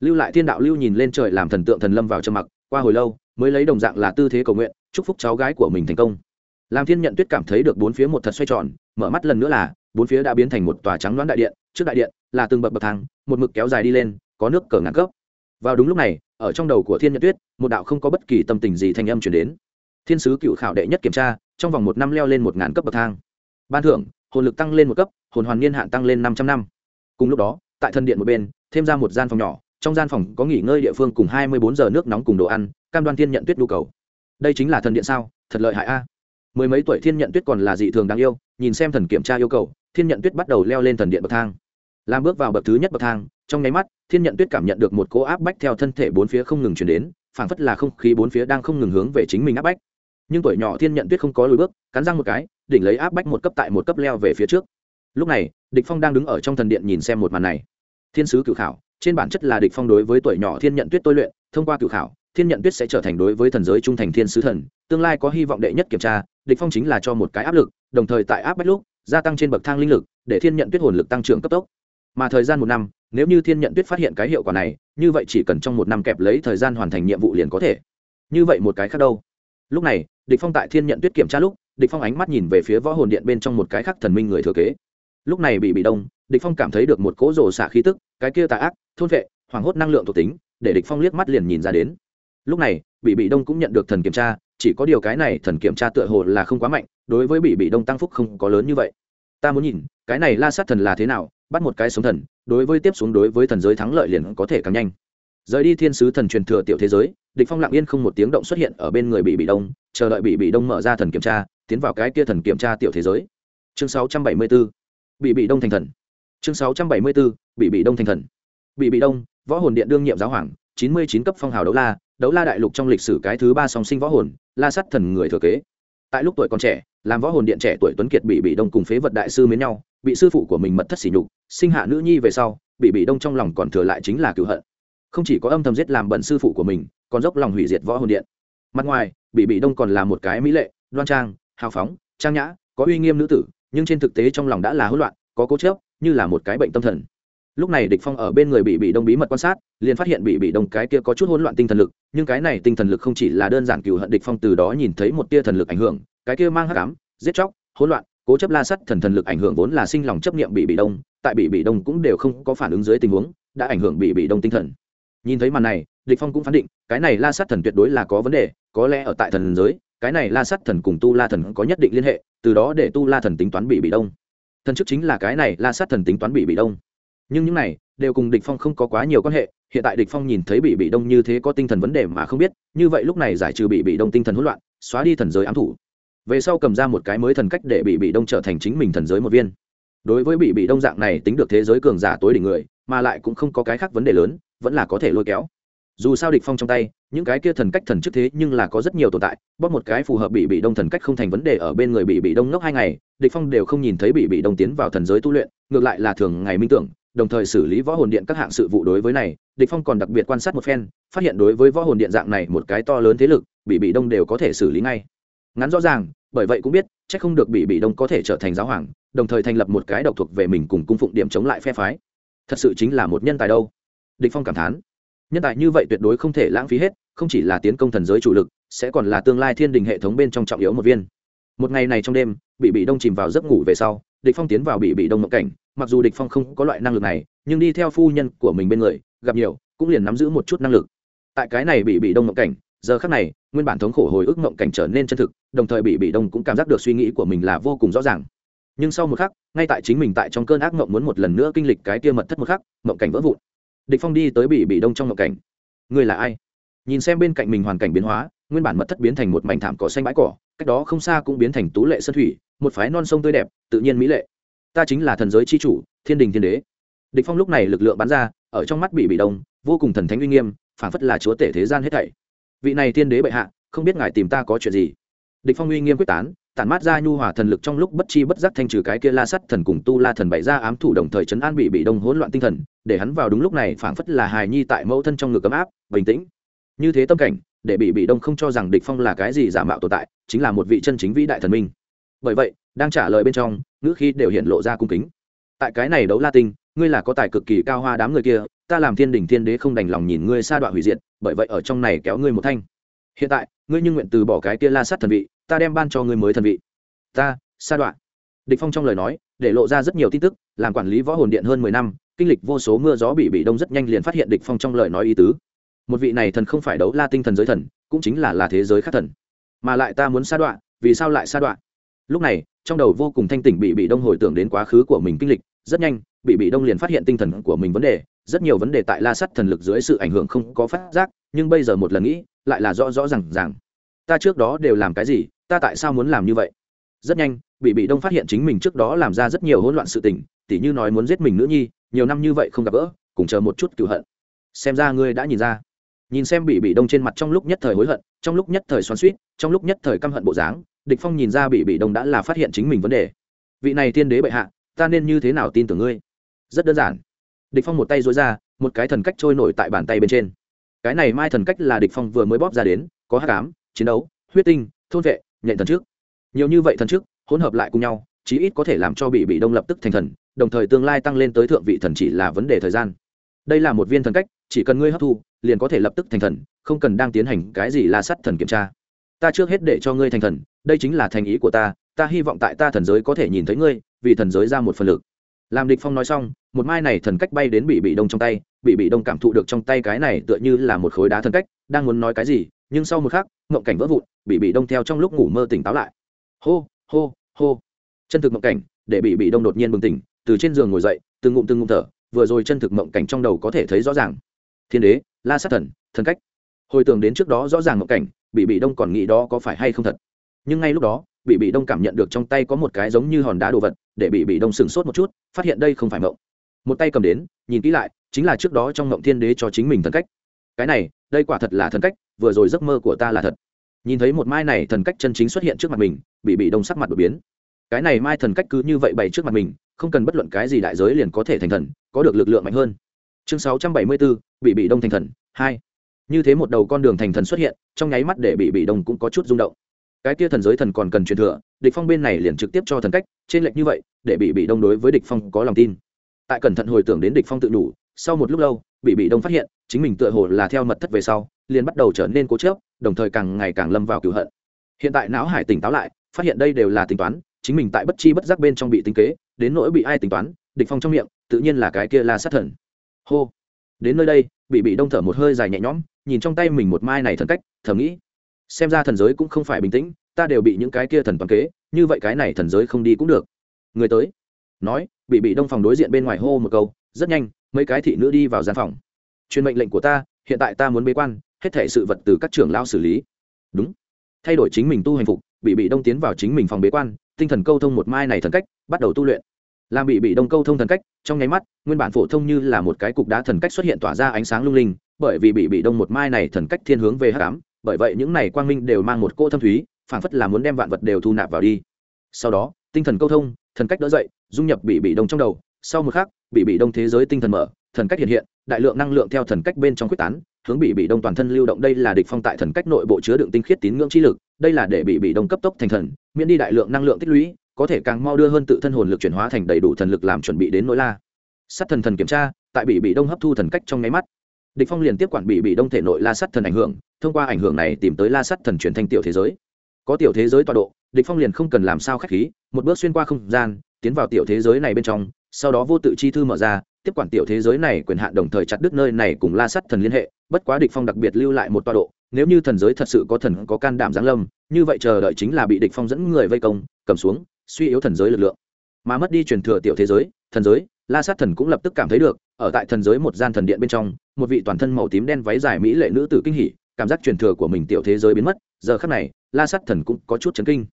Speaker 1: Lưu lại thiên đạo lưu nhìn lên trời làm thần tượng thần lâm vào trầm mặc, qua hồi lâu, mới lấy đồng dạng là tư thế cầu nguyện, chúc phúc cháu gái của mình thành công. Làm thiên nhận tuyết cảm thấy được bốn phía một thật xoay tròn, mở mắt lần nữa là, bốn phía đã biến thành một tòa trắng đoán đại điện, trước đại điện là từng bậc bậc thang, một mực kéo dài đi lên, có nước cờ ngàn cấp vào đúng lúc này ở trong đầu của thiên nhật tuyết, một đạo không có bất kỳ tâm tình gì thanh âm chuyển đến. Thiên sứ cựu khảo đệ nhất kiểm tra, trong vòng một năm leo lên một ngàn cấp bậc thang. Ban thưởng, hồn lực tăng lên một cấp, hồn hoàn niên hạn tăng lên năm trăm năm. Cùng lúc đó, tại thân điện một bên, thêm ra một gian phòng nhỏ, trong gian phòng có nghỉ ngơi địa phương cùng hai mươi bốn giờ nước nóng cùng đồ ăn, cam đoan thiên nhận tuyết nhu cầu. Đây chính là thần điện sao? Thật lợi hại a. Mười mấy tuổi thiên nhận tuyết còn là dị thường đáng yêu, nhìn xem thần kiểm tra yêu cầu, thiên nhận tuyết bắt đầu leo lên thần điện bậc thang làm bước vào bậc thứ nhất bậc thang, trong nháy mắt, thiên nhận tuyết cảm nhận được một cỗ áp bách theo thân thể bốn phía không ngừng chuyển đến, phảng phất là không khí bốn phía đang không ngừng hướng về chính mình áp bách. Nhưng tuổi nhỏ thiên nhận tuyết không có lùi bước, cắn răng một cái, đỉnh lấy áp bách một cấp tại một cấp leo về phía trước. Lúc này, địch phong đang đứng ở trong thần điện nhìn xem một màn này. Thiên sứ cửu khảo, trên bản chất là địch phong đối với tuổi nhỏ thiên nhận tuyết tôi luyện, thông qua cửu khảo, thiên nhận tuyết sẽ trở thành đối với thần giới trung thành thiên sứ thần, tương lai có hy vọng đệ nhất kiểm tra, địch phong chính là cho một cái áp lực, đồng thời tại áp bách lúc, gia tăng trên bậc thang linh lực, để thiên nhận tuyết hồn lực tăng trưởng cấp tốc mà thời gian một năm, nếu như thiên nhận tuyết phát hiện cái hiệu quả này, như vậy chỉ cần trong một năm kẹp lấy thời gian hoàn thành nhiệm vụ liền có thể. Như vậy một cái khác đâu? Lúc này, địch phong tại thiên nhận tuyết kiểm tra lúc, địch phong ánh mắt nhìn về phía võ hồn điện bên trong một cái khác thần minh người thừa kế. Lúc này bị bị đông, địch phong cảm thấy được một cỗ rồ xả khí tức, cái kia tà ác, thôn vệ hoàng hốt năng lượng thuộc tính, để địch phong liếc mắt liền nhìn ra đến. Lúc này, bị bị đông cũng nhận được thần kiểm tra, chỉ có điều cái này thần kiểm tra tựa hồ là không quá mạnh, đối với bị bị đông tăng phúc không có lớn như vậy. Ta muốn nhìn, cái này la sát thần là thế nào bắt một cái sống thần, đối với tiếp xuống đối với thần giới thắng lợi liền có thể càng nhanh. Rời đi thiên sứ thần truyền thừa tiểu thế giới, địch phong lặng yên không một tiếng động xuất hiện ở bên người bị bị đông, chờ đợi bị bị đông mở ra thần kiểm tra, tiến vào cái kia thần kiểm tra tiểu thế giới. Chương 674 bị bị đông thành thần. Chương 674 bị bị đông thành thần. Bị bị đông, võ hồn điện đương nhiệm giáo hoàng 99 cấp phong hào đấu la đấu la đại lục trong lịch sử cái thứ ba song sinh võ hồn, la sắt thần người thừa kế. Tại lúc tuổi còn trẻ, làm võ hồn điện trẻ tuổi tuấn kiệt bị bị đông cùng phế vật đại sư mến nhau bị sư phụ của mình mật thất sỉ nhục, sinh hạ nữ nhi về sau, bị bị đông trong lòng còn thừa lại chính là cựu hận. Không chỉ có âm thầm giết làm bận sư phụ của mình, còn dốc lòng hủy diệt võ hồn điện. Mặt ngoài, bị bị đông còn là một cái mỹ lệ, đoan trang, hào phóng, trang nhã, có uy nghiêm nữ tử, nhưng trên thực tế trong lòng đã là hỗn loạn, có cố chớp như là một cái bệnh tâm thần. Lúc này địch phong ở bên người bị bị đông bí mật quan sát, liền phát hiện bị bị đông cái kia có chút hỗn loạn tinh thần lực, nhưng cái này tinh thần lực không chỉ là đơn giản cừu hận địch phong từ đó nhìn thấy một tia thần lực ảnh hưởng, cái kia mang hắc ám, giết chóc, hỗn loạn cố chấp la sắt thần thần lực ảnh hưởng vốn là sinh lòng chấp niệm bị bị đông, tại bị bị đông cũng đều không có phản ứng dưới tình huống, đã ảnh hưởng bị bị đông tinh thần. Nhìn thấy màn này, địch phong cũng phán định, cái này la sắt thần tuyệt đối là có vấn đề, có lẽ ở tại thần giới, cái này la sắt thần cùng tu la thần có nhất định liên hệ, từ đó để tu la thần tính toán bị bị đông. Thần chức chính là cái này la sát thần tính toán bị bị đông. Nhưng những này đều cùng địch phong không có quá nhiều quan hệ, hiện tại địch phong nhìn thấy bị bị đông như thế có tinh thần vấn đề mà không biết, như vậy lúc này giải trừ bị bị đông tinh thần hỗn loạn, xóa đi thần giới ám thủ về sau cầm ra một cái mới thần cách để bị bị đông trở thành chính mình thần giới một viên. Đối với bị bị đông dạng này tính được thế giới cường giả tối đỉnh người, mà lại cũng không có cái khác vấn đề lớn, vẫn là có thể lôi kéo. Dù sao địch phong trong tay, những cái kia thần cách thần chức thế nhưng là có rất nhiều tồn tại, bóp một cái phù hợp bị bị đông thần cách không thành vấn đề ở bên người bị bị đông ngốc hai ngày, địch phong đều không nhìn thấy bị bị đông tiến vào thần giới tu luyện, ngược lại là thường ngày minh tưởng, đồng thời xử lý võ hồn điện các hạng sự vụ đối với này, địch phong còn đặc biệt quan sát một phen, phát hiện đối với võ hồn điện dạng này một cái to lớn thế lực, bị bị đông đều có thể xử lý ngay ngắn rõ ràng, bởi vậy cũng biết, chắc không được bị bị đông có thể trở thành giáo hoàng, đồng thời thành lập một cái độc thuộc về mình cùng cung phụng điểm chống lại phe phái. Thật sự chính là một nhân tài đâu. Địch phong cảm thán. Nhân tài như vậy tuyệt đối không thể lãng phí hết, không chỉ là tiến công thần giới chủ lực, sẽ còn là tương lai thiên đình hệ thống bên trong trọng yếu một viên. Một ngày này trong đêm, bị bị đông chìm vào giấc ngủ về sau, địch phong tiến vào bị bị đông mộng cảnh, mặc dù địch phong không có loại năng lực này, nhưng đi theo phu nhân của mình bên người, gặp nhiều, cũng liền nắm giữ một chút năng lực. Tại cái này bị bị đông mộng cảnh giờ khắc này, nguyên bản thống khổ hồi ức mộng cảnh trở nên chân thực, đồng thời bị bị đông cũng cảm giác được suy nghĩ của mình là vô cùng rõ ràng. Nhưng sau một khắc, ngay tại chính mình tại trong cơn ác mộng muốn một lần nữa kinh lịch cái kia mật thất một khắc mộng cảnh vỡ vụn. Địch phong đi tới bị bị đông trong mộng cảnh. Người là ai? Nhìn xem bên cạnh mình hoàn cảnh biến hóa, nguyên bản mật thất biến thành một mảnh thảm cỏ xanh bãi cỏ, cách đó không xa cũng biến thành tú lệ sơn thủy, một phái non sông tươi đẹp, tự nhiên mỹ lệ. Ta chính là thần giới chi chủ, thiên đình thiên đế. Địch phong lúc này lực lượng bắn ra, ở trong mắt bị bị đông, vô cùng thần thánh uy nghiêm, phảng phất là chúa tể thế gian hết thảy vị này tiên đế bệ hạ, không biết ngài tìm ta có chuyện gì? Địch phong uy nghiêm quyết tán, tản mát ra nhu hòa thần lực trong lúc bất chi bất giác thanh trừ cái kia la sắt thần cùng tu la thần bày ra ám thủ đồng thời chấn an bị bị đông hỗn loạn tinh thần, để hắn vào đúng lúc này phảng phất là hài nhi tại mẫu thân trong ngực ấm áp, bình tĩnh. Như thế tâm cảnh, để bị bị đông không cho rằng địch phong là cái gì giả mạo tồn tại, chính là một vị chân chính vĩ đại thần minh. Bởi vậy, đang trả lời bên trong, ngữ khí đều hiện lộ ra cung kính. Tại cái này đấu la tinh, ngươi là có tài cực kỳ cao hoa đám người kia ta làm thiên đình thiên đế không đành lòng nhìn ngươi sa đoạn hủy diệt, bởi vậy ở trong này kéo ngươi một thanh. Hiện tại, ngươi như nguyện từ bỏ cái kia la sát thần vị, ta đem ban cho ngươi mới thần vị. Ta, sa đoạn địch phong trong lời nói, để lộ ra rất nhiều tin tức, làm quản lý võ hồn điện hơn mười năm, kinh lịch vô số mưa gió bị bị đông rất nhanh liền phát hiện địch phong trong lời nói ý tứ. Một vị này thần không phải đấu la tinh thần giới thần, cũng chính là là thế giới khác thần. Mà lại ta muốn sa đoạn vì sao lại sa đoạn lúc này, trong đầu vô cùng thanh tỉnh bị bị đông hồi tưởng đến quá khứ của mình kinh lịch, rất nhanh, bị bị đông liền phát hiện tinh thần của mình vấn đề rất nhiều vấn đề tại la sắt thần lực dưới sự ảnh hưởng không có phát giác, nhưng bây giờ một lần nghĩ, lại là rõ rõ r à n g rằng ta trước đó đều làm cái gì, ta tại sao muốn làm như vậy? Rất nhanh, bị bị đông phát hiện chính mình trước đó làm ra rất nhiều hỗn loạn sự tình, tỉ như nói muốn giết mình nữ nhi, nhiều năm như vậy không gặp gỡ, cùng chờ một chút cựu hận. Xem ra ngươi đã nhìn ra. Nhìn xem bị bị đông trên mặt trong lúc nhất thời hối hận, trong lúc nhất thời xoắn suýt trong lúc nhất thời căm hận bộ dáng, địch phong nhìn ra bị bị đông đã là phát hiện chính mình vấn đề. Vị này tiên đế bệ hạ, ta nên như thế nào tin tưởng ngươi? Rất đơn giản địch phong một tay dối ra, một cái thần cách trôi nổi tại bàn tay bên trên. Cái này mai thần cách là địch phong vừa mới bóp ra đến, có hắc ám, chiến đấu, huyết tinh, thôn vệ, nhện thần trước. Nhiều như vậy thần trước, hỗn hợp lại cùng nhau, chí ít có thể làm cho bị bị đông lập tức thành thần, đồng thời tương lai tăng lên tới thượng vị thần chỉ là vấn đề thời gian. Đây là một viên thần cách, chỉ cần ngươi hấp thu, liền có thể lập tức thành thần, không cần đang tiến hành cái gì là sắt thần kiểm tra. Ta trước hết để cho ngươi thành thần, đây chính là thành ý của ta ta hy vọng tại ta thần giới có thể nhìn thấy ngươi, vì thần giới ra một phần lực làm địch phong nói xong, một mai này thần cách bay đến bị bị đông trong tay, bị bị đông cảm thụ được trong tay cái này tựa như là một khối đá thần cách, đang muốn nói cái gì, nhưng sau một khắc, ngộng cảnh vỡ vụn, bị bị đông theo trong lúc ngủ mơ tỉnh táo lại. Hô hô hô. Chân thực ngộng cảnh, để bị bị đông đột nhiên bừng tỉnh, từ trên giường ngồi dậy, từng ngụm từng ngụm thở, vừa rồi chân thực ngộng cảnh trong đầu có thể thấy rõ ràng. Thiên đế, la sát thần thần cách. Hồi tưởng đến trước đó rõ ràng ngộng cảnh, bị bị đông còn nghĩ đó có phải hay không thật. Nhưng ngay lúc đó, bị bị đông cảm nhận được trong tay có một cái giống như hòn đá đồ vật, để bị bị đông sừng sốt một chút phát hiện đây không phải mộng. Một tay cầm đến, nhìn kỹ lại, chính là trước đó trong mộng thiên đế cho chính mình thần cách. Cái này, đây quả thật là thần cách, vừa rồi giấc mơ của ta là thật. Nhìn thấy một mai này thần cách chân chính xuất hiện trước mặt mình, bị bị đông sắc mặt đột biến. Cái này mai thần cách cứ như vậy bày trước mặt mình, không cần bất luận cái gì đại giới liền có thể thành thần, có được lực lượng mạnh hơn. Chương sáu trăm bảy mươi bốn bị bị đông thành thần, hai. Như thế một đầu con đường thành thần xuất hiện, trong nháy mắt để bị bị đông cũng có chút rung động cái kia thần giới thần còn cần truyền thừa, địch phong bên này liền trực tiếp cho thần cách, trên lệch như vậy, để bị bị đông đối với địch phong có lòng tin. Tại cẩn thận hồi tưởng đến địch phong tự đủ, sau một lúc lâu, bị bị đông phát hiện, chính mình tựa hồ là theo mật thất về sau, liền bắt đầu trở nên cố chấp, đồng thời càng ngày càng lâm vào cửu hận. Hiện tại não hải tỉnh táo lại, phát hiện đây đều là tính toán, chính mình tại bất chi bất giác bên trong bị tính kế, đến nỗi bị ai tính toán, địch phong trong miệng, tự nhiên là cái kia là sát thần. Hô. Đến nơi đây, bị bị đông thở một hơi dài nhẹ nhõm, nhìn trong tay mình một mai này thần cách, thầm nghĩ xem ra thần giới cũng không phải bình tĩnh, ta đều bị những cái kia thần toàn kế, như vậy cái này thần giới không đi cũng được. Người tới. Nói, bị bị đông phòng đối diện bên ngoài hô một câu, rất nhanh, mấy cái thị nữ đi vào gian phòng. Truyền mệnh lệnh của ta, hiện tại ta muốn bế quan, hết thể sự vật từ các trưởng lao xử lý. Đúng. Thay đổi chính mình tu hành phục, bị bị đông tiến vào chính mình phòng bế quan, tinh thần câu thông một mai này thần cách, bắt đầu tu luyện. Làm bị bị đông câu thông thần cách, trong nháy mắt, nguyên bản phổ thông như là một cái cục đá thần cách xuất hiện tỏa ra ánh sáng lung linh, bởi vì bị bị đông một mai này thần cách thiên hướng về hắc ám bởi vậy những này quang minh đều mang một cô thâm thúy, phảng phất là muốn đem vạn vật đều thu nạp vào đi. Sau đó, tinh thần câu thông, thần cách đỡ dậy, dung nhập bị bị đông trong đầu. Sau một khắc, bị bị đông thế giới tinh thần mở, thần cách hiện hiện, đại lượng năng lượng theo thần cách bên trong quyết tán, hướng bị bị đông toàn thân lưu động. Đây là địch phong tại thần cách nội bộ chứa đựng tinh khiết tín ngưỡng chi lực, đây là để bị bị đông cấp tốc thành thần, miễn đi đại lượng năng lượng tích lũy, có thể càng mau đưa hơn tự thân hồn lực chuyển hóa thành đầy đủ thần lực làm chuẩn bị đến nỗi la. Sát thần thần kiểm tra, tại bị bị đông hấp thu thần cách trong nháy mắt. Địch phong liền tiếp quản bị bị đông thể nội la sát thần ảnh hưởng thông qua ảnh hưởng này tìm tới la Sắt thần chuyển thành tiểu thế giới. Có tiểu thế giới tọa độ, địch phong liền không cần làm sao khách khí, một bước xuyên qua không gian, tiến vào tiểu thế giới này bên trong, sau đó vô tự chi thư mở ra, tiếp quản tiểu thế giới này quyền hạn đồng thời chặt đứt nơi này cùng la Sắt thần liên hệ, bất quá địch phong đặc biệt lưu lại một tọa độ, nếu như thần giới thật sự có thần, có can đảm giáng lâm, như vậy chờ đợi chính là bị địch phong dẫn người vây công, cầm xuống, suy yếu thần giới lực lượng. Mà mất đi truyền thừa tiểu thế giới, thần giới, la sát thần cũng lập tức cảm thấy được, ở tại thần giới một gian thần điện bên trong, một vị toàn thân màu tím đen váy dài mỹ lệ nữ tử kinh hỉ cảm giác truyền thừa của mình tiểu thế giới biến mất, giờ khắc này, la sát thần cũng có chút chấn kinh.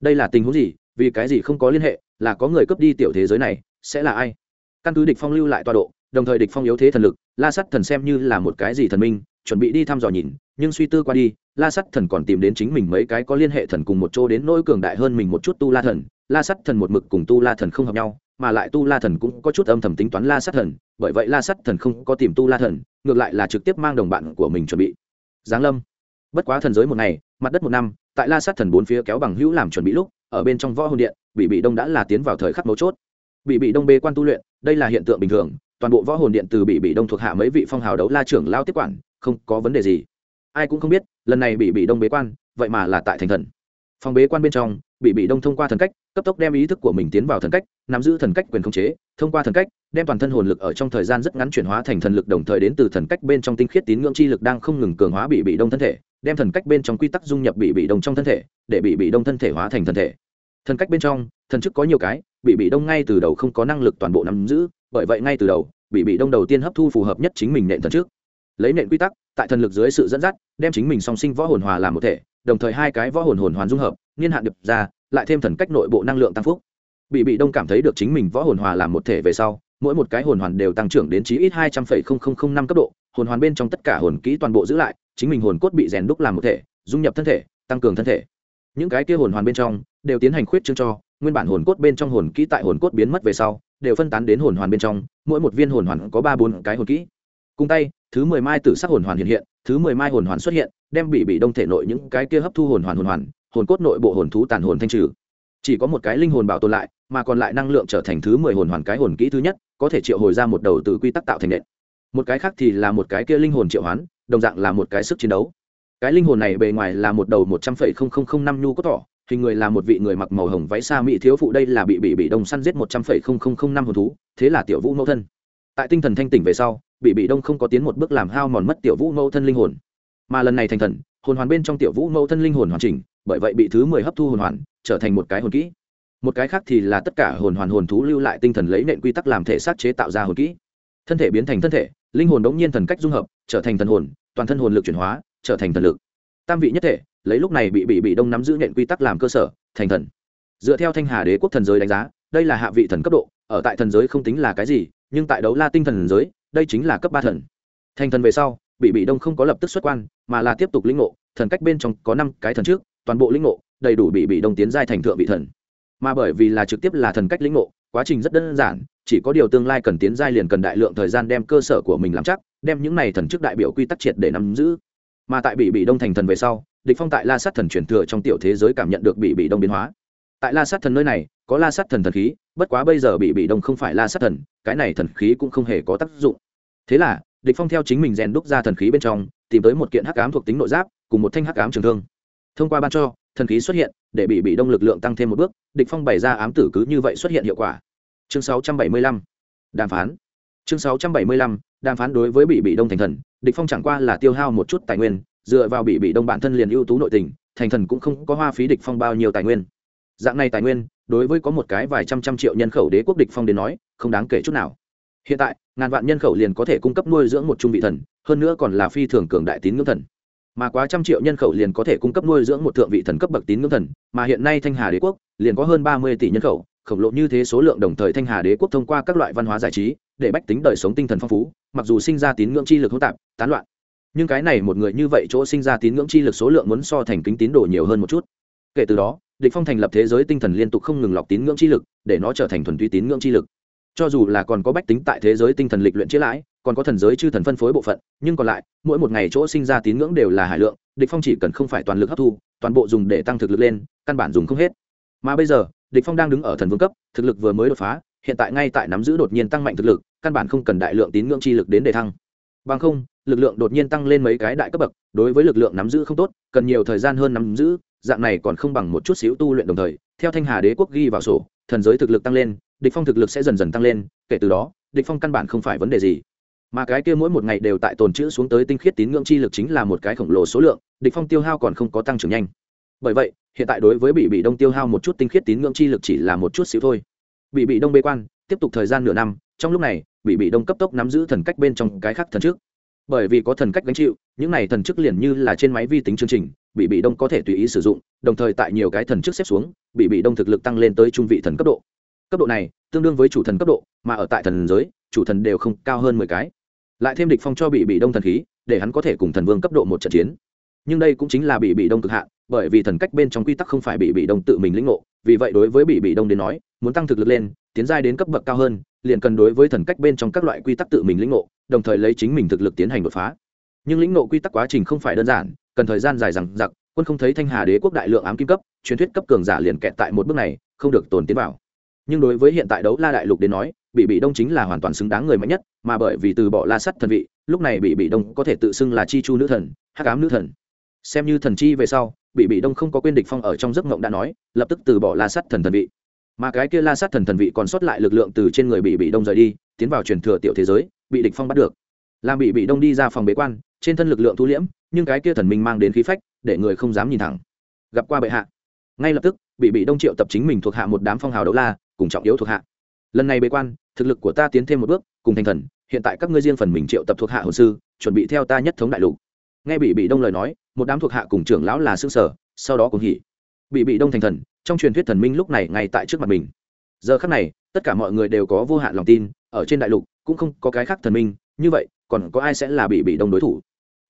Speaker 1: Đây là tình huống gì? Vì cái gì không có liên hệ? Là có người cướp đi tiểu thế giới này, sẽ là ai? Căn cứ địch phong lưu lại tọa độ, đồng thời địch phong yếu thế thần lực, la sát thần xem như là một cái gì thần minh, chuẩn bị đi thăm dò nhìn, nhưng suy tư qua đi, la sát thần còn tìm đến chính mình mấy cái có liên hệ thần cùng một chỗ đến nỗi cường đại hơn mình một chút tu la thần. La sát thần một mực cùng tu la thần không hợp nhau, mà lại tu la thần cũng có chút âm thầm tính toán la sát thần, bởi vậy la sát thần không có tìm tu la thần, ngược lại là trực tiếp mang đồng bạn của mình chuẩn bị giáng lâm. Bất quá thần giới một ngày, mặt đất một năm, tại la sát thần bốn phía kéo bằng hữu làm chuẩn bị lúc, ở bên trong võ hồn điện bị bị đông đã là tiến vào thời khắc mấu chốt. Bị bị đông bê quan tu luyện, đây là hiện tượng bình thường, toàn bộ võ hồn điện từ bị bị đông thuộc hạ mấy vị phong hào đấu la trưởng lao tiếp quản, không có vấn đề gì. Ai cũng không biết, lần này bị bị đông bế quan, vậy mà là tại thành thần. Phòng bế quan bên trong bị bị đông thông qua thần cách, cấp tốc đem ý thức của mình tiến vào thần cách nắm giữ thần cách quyền khống chế, thông qua thần cách, đem toàn thân hồn lực ở trong thời gian rất ngắn chuyển hóa thành thần lực đồng thời đến từ thần cách bên trong tinh khiết tín ngưỡng chi lực đang không ngừng cường hóa bị bị đông thân thể, đem thần cách bên trong quy tắc dung nhập bị bị đông trong thân thể, để bị bị đông thân thể hóa thành thân thể. Thần cách bên trong, thần chức có nhiều cái, bị bị đông ngay từ đầu không có năng lực toàn bộ nắm giữ, bởi vậy ngay từ đầu, bị bị đông đầu tiên hấp thu phù hợp nhất chính mình nện thần trước lấy nện quy tắc, tại thần lực dưới sự dẫn dắt, đem chính mình song sinh võ hồn hòa làm một thể, đồng thời hai cái võ hồn hồn hoàn dung hợp, niên hạn được ra, lại thêm thần cách nội bộ năng lượng tăng phúc bị bị đông cảm thấy được chính mình võ hồn hòa làm một thể về sau, mỗi một cái hồn hoàn đều tăng trưởng đến chí ít hai trăm linh năm cấp độ, hồn hoàn bên trong tất cả hồn kỹ toàn bộ giữ lại, chính mình hồn cốt bị rèn đúc làm một thể, dung nhập thân thể, tăng cường thân thể. Những cái kia hồn hoàn bên trong, đều tiến hành khuyết chương cho, nguyên bản hồn cốt bên trong hồn kỹ tại hồn cốt biến mất về sau, đều phân tán đến hồn hoàn bên trong, mỗi một viên hồn hoàn có ba bốn cái hồn kỹ. Cùng tay, thứ mười mai tử sắc hồn hoàn hiện hiện, thứ mười mai hồn hoàn xuất hiện, đem bị bị đông thể nội những cái kia hấp thu hồn hoàn hồn hoàn, hồn cốt nội bộ hồn thú tàn hồn thanh trừ chỉ có một cái linh hồn bảo tồn lại, mà còn lại năng lượng trở thành thứ mười hồn hoàn cái hồn kỹ thứ nhất, có thể triệu hồi ra một đầu từ quy tắc tạo thành nện. Một cái khác thì là một cái kia linh hồn triệu hoán, đồng dạng là một cái sức chiến đấu. Cái linh hồn này bề ngoài là một đầu một trăm phẩy không không không năm nhu cốt thỏ hình người là một vị người mặc màu hồng váy xa mỹ thiếu phụ, đây là bị bị bị đông săn giết một trăm phẩy không không không năm hồn thú, thế là tiểu vũ mẫu thân. Tại tinh thần thanh tỉnh về sau, bị bị đông không có tiến một bước làm hao mòn mất tiểu vũ mẫu thân linh hồn. Mà lần này thành thần, hồn hoàn bên trong tiểu vũ mẫu thân linh hồn hoàn chỉnh bởi vậy bị thứ mười hấp thu hồn hoàn, trở thành một cái hồn kỹ. Một cái khác thì là tất cả hồn hoàn hồn thú lưu lại tinh thần lấy nện quy tắc làm thể xác chế tạo ra hồn kỹ. Thân thể biến thành thân thể, linh hồn đống nhiên thần cách dung hợp, trở thành thần hồn, toàn thân hồn lực chuyển hóa, trở thành thần lực. Tam vị nhất thể, lấy lúc này bị bị bị đông nắm giữ nện quy tắc làm cơ sở, thành thần. Dựa theo thanh hà đế quốc thần giới đánh giá, đây là hạ vị thần cấp độ, ở tại thần giới không tính là cái gì, nhưng tại đấu la tinh thần giới, đây chính là cấp ba thần. Thành thần về sau, bị bị đông không có lập tức xuất quan, mà là tiếp tục lĩnh ngộ, thần cách bên trong có năm cái thần trước toàn bộ lĩnh ngộ, đầy đủ bị bị đông tiến giai thành thượng vị thần. Mà bởi vì là trực tiếp là thần cách lĩnh ngộ, quá trình rất đơn giản, chỉ có điều tương lai cần tiến giai liền cần đại lượng thời gian đem cơ sở của mình làm chắc, đem những này thần chức đại biểu quy tắc triệt để nắm giữ. Mà tại bị bị đông thành thần về sau, địch phong tại la sát thần truyền thừa trong tiểu thế giới cảm nhận được bị bị đông biến hóa. Tại la sát thần nơi này, có la sát thần thần khí, bất quá bây giờ bị bị đông không phải la sát thần, cái này thần khí cũng không hề có tác dụng. Thế là, địch phong theo chính mình rèn đúc ra thần khí bên trong, tìm tới một kiện hắc ám thuộc tính nội giáp, cùng một thanh hắc ám trường thương thông qua ban cho, thần khí xuất hiện, để bị bị đông lực lượng tăng thêm một bước, địch phong bày ra ám tử cứ như vậy xuất hiện hiệu quả. Chương 675 đàm phán. Chương 675 đàm phán đối với bị bị đông thành thần, địch phong chẳng qua là tiêu hao một chút tài nguyên, dựa vào bị bị đông bản thân liền ưu tú nội tình, thành thần cũng không có hoa phí địch phong bao nhiêu tài nguyên. Dạng này tài nguyên, đối với có một cái vài trăm trăm triệu nhân khẩu đế quốc địch phong đến nói, không đáng kể chút nào. Hiện tại, ngàn vạn nhân khẩu liền có thể cung cấp nuôi dưỡng một trung vị thần, hơn nữa còn là phi thường cường đại tín ngưỡng thần mà quá trăm triệu nhân khẩu liền có thể cung cấp nuôi dưỡng một thượng vị thần cấp bậc tín ngưỡng thần, mà hiện nay thanh hà đế quốc liền có hơn ba mươi tỷ nhân khẩu, khổng lồ như thế số lượng đồng thời thanh hà đế quốc thông qua các loại văn hóa giải trí để bách tính đời sống tinh thần phong phú, mặc dù sinh ra tín ngưỡng chi lực hỗn tạp, tán loạn. Nhưng cái này một người như vậy chỗ sinh ra tín ngưỡng chi lực số lượng muốn so thành kính tín đồ nhiều hơn một chút. Kể từ đó, địch phong thành lập thế giới tinh thần liên tục không ngừng lọc tín ngưỡng chi lực, để nó trở thành thuần túy tín ngưỡng chi lực. Cho dù là còn có bách tính tại thế giới tinh thần lịch luyện chế lãi còn có thần giới chư thần phân phối bộ phận, nhưng còn lại, mỗi một ngày chỗ sinh ra tín ngưỡng đều là hải lượng, địch phong chỉ cần không phải toàn lực hấp thu, toàn bộ dùng để tăng thực lực lên, căn bản dùng không hết. Mà bây giờ, địch phong đang đứng ở thần vương cấp, thực lực vừa mới đột phá, hiện tại ngay tại nắm giữ đột nhiên tăng mạnh thực lực, căn bản không cần đại lượng tín ngưỡng chi lực đến để thăng. Bằng không, lực lượng đột nhiên tăng lên mấy cái đại cấp bậc, đối với lực lượng nắm giữ không tốt, cần nhiều thời gian hơn nắm giữ, dạng này còn không bằng một chút xíu tu luyện đồng thời, theo thanh hà đế quốc ghi vào sổ, thần giới thực lực tăng lên, địch phong thực lực sẽ dần dần tăng lên, kể từ đó, địch phong căn bản không phải vấn đề gì mà cái kia mỗi một ngày đều tại tồn chữ xuống tới tinh khiết tín ngưỡng chi lực chính là một cái khổng lồ số lượng, địch phong tiêu hao còn không có tăng trưởng nhanh. Bởi vậy, hiện tại đối với bị bị đông tiêu hao một chút tinh khiết tín ngưỡng chi lực chỉ là một chút xíu thôi. Bị bị đông bế quan, tiếp tục thời gian nửa năm, trong lúc này bị bị đông cấp tốc nắm giữ thần cách bên trong cái khác thần trước bởi vì có thần cách gánh chịu, những này thần chức liền như là trên máy vi tính chương trình bị bị đông có thể tùy ý sử dụng, đồng thời tại nhiều cái thần chức xếp xuống bị bị đông thực lực tăng lên tới trung vị thần cấp độ. Cấp độ này, tương đương với chủ thần cấp độ, mà ở tại thần giới, chủ thần đều không cao hơn mười cái lại thêm địch phong cho bị bị đông thần khí, để hắn có thể cùng thần vương cấp độ một trận chiến. Nhưng đây cũng chính là bị bị đông cực hạn, bởi vì thần cách bên trong quy tắc không phải bị bị đông tự mình lĩnh ngộ. Vì vậy đối với bị bị đông đến nói, muốn tăng thực lực lên, tiến giai đến cấp bậc cao hơn, liền cần đối với thần cách bên trong các loại quy tắc tự mình lĩnh ngộ, đồng thời lấy chính mình thực lực tiến hành đột phá. Nhưng lĩnh ngộ quy tắc quá trình không phải đơn giản, cần thời gian dài rằng giặc quân không thấy thanh hà đế quốc đại lượng ám kim cấp, truyền thuyết cấp cường giả liền kẹt tại một bước này, không được tồn tiến vào. Nhưng đối với hiện tại đấu la đại lục đến nói bị bị đông chính là hoàn toàn xứng đáng người mạnh nhất, mà bởi vì từ bỏ la sắt thần vị, lúc này bị bị đông có thể tự xưng là chi chu nữ thần, hắc ám nữ thần. Xem như thần chi về sau, bị bị đông không có quên địch phong ở trong giấc mộng đã nói, lập tức từ bỏ la sắt thần thần vị. Mà cái kia la sát thần thần vị còn sót lại lực lượng từ trên người bị bị đông rời đi, tiến vào truyền thừa tiểu thế giới, bị địch phong bắt được. Làm bị bị đông đi ra phòng bế quan, trên thân lực lượng thu liễm, nhưng cái kia thần minh mang đến khí phách, để người không dám nhìn thẳng. Gặp qua bệ hạ. Ngay lập tức, bị bị đông triệu tập chính mình thuộc hạ một đám phong hào đấu la, cùng trọng yếu thuộc hạ lần này bế quan, thực lực của ta tiến thêm một bước, cùng thành thần, hiện tại các ngươi riêng phần mình triệu tập thuộc hạ hồ sư, chuẩn bị theo ta nhất thống đại lục. Nghe bị bị đông lời nói, một đám thuộc hạ cùng trưởng lão là xương sở sau đó cùng hỉ. Bị bị đông thành thần, trong truyền thuyết thần minh lúc này ngay tại trước mặt mình. Giờ khắc này, tất cả mọi người đều có vô hạn lòng tin, ở trên đại lục cũng không có cái khác thần minh, như vậy, còn có ai sẽ là bị bị đông đối thủ?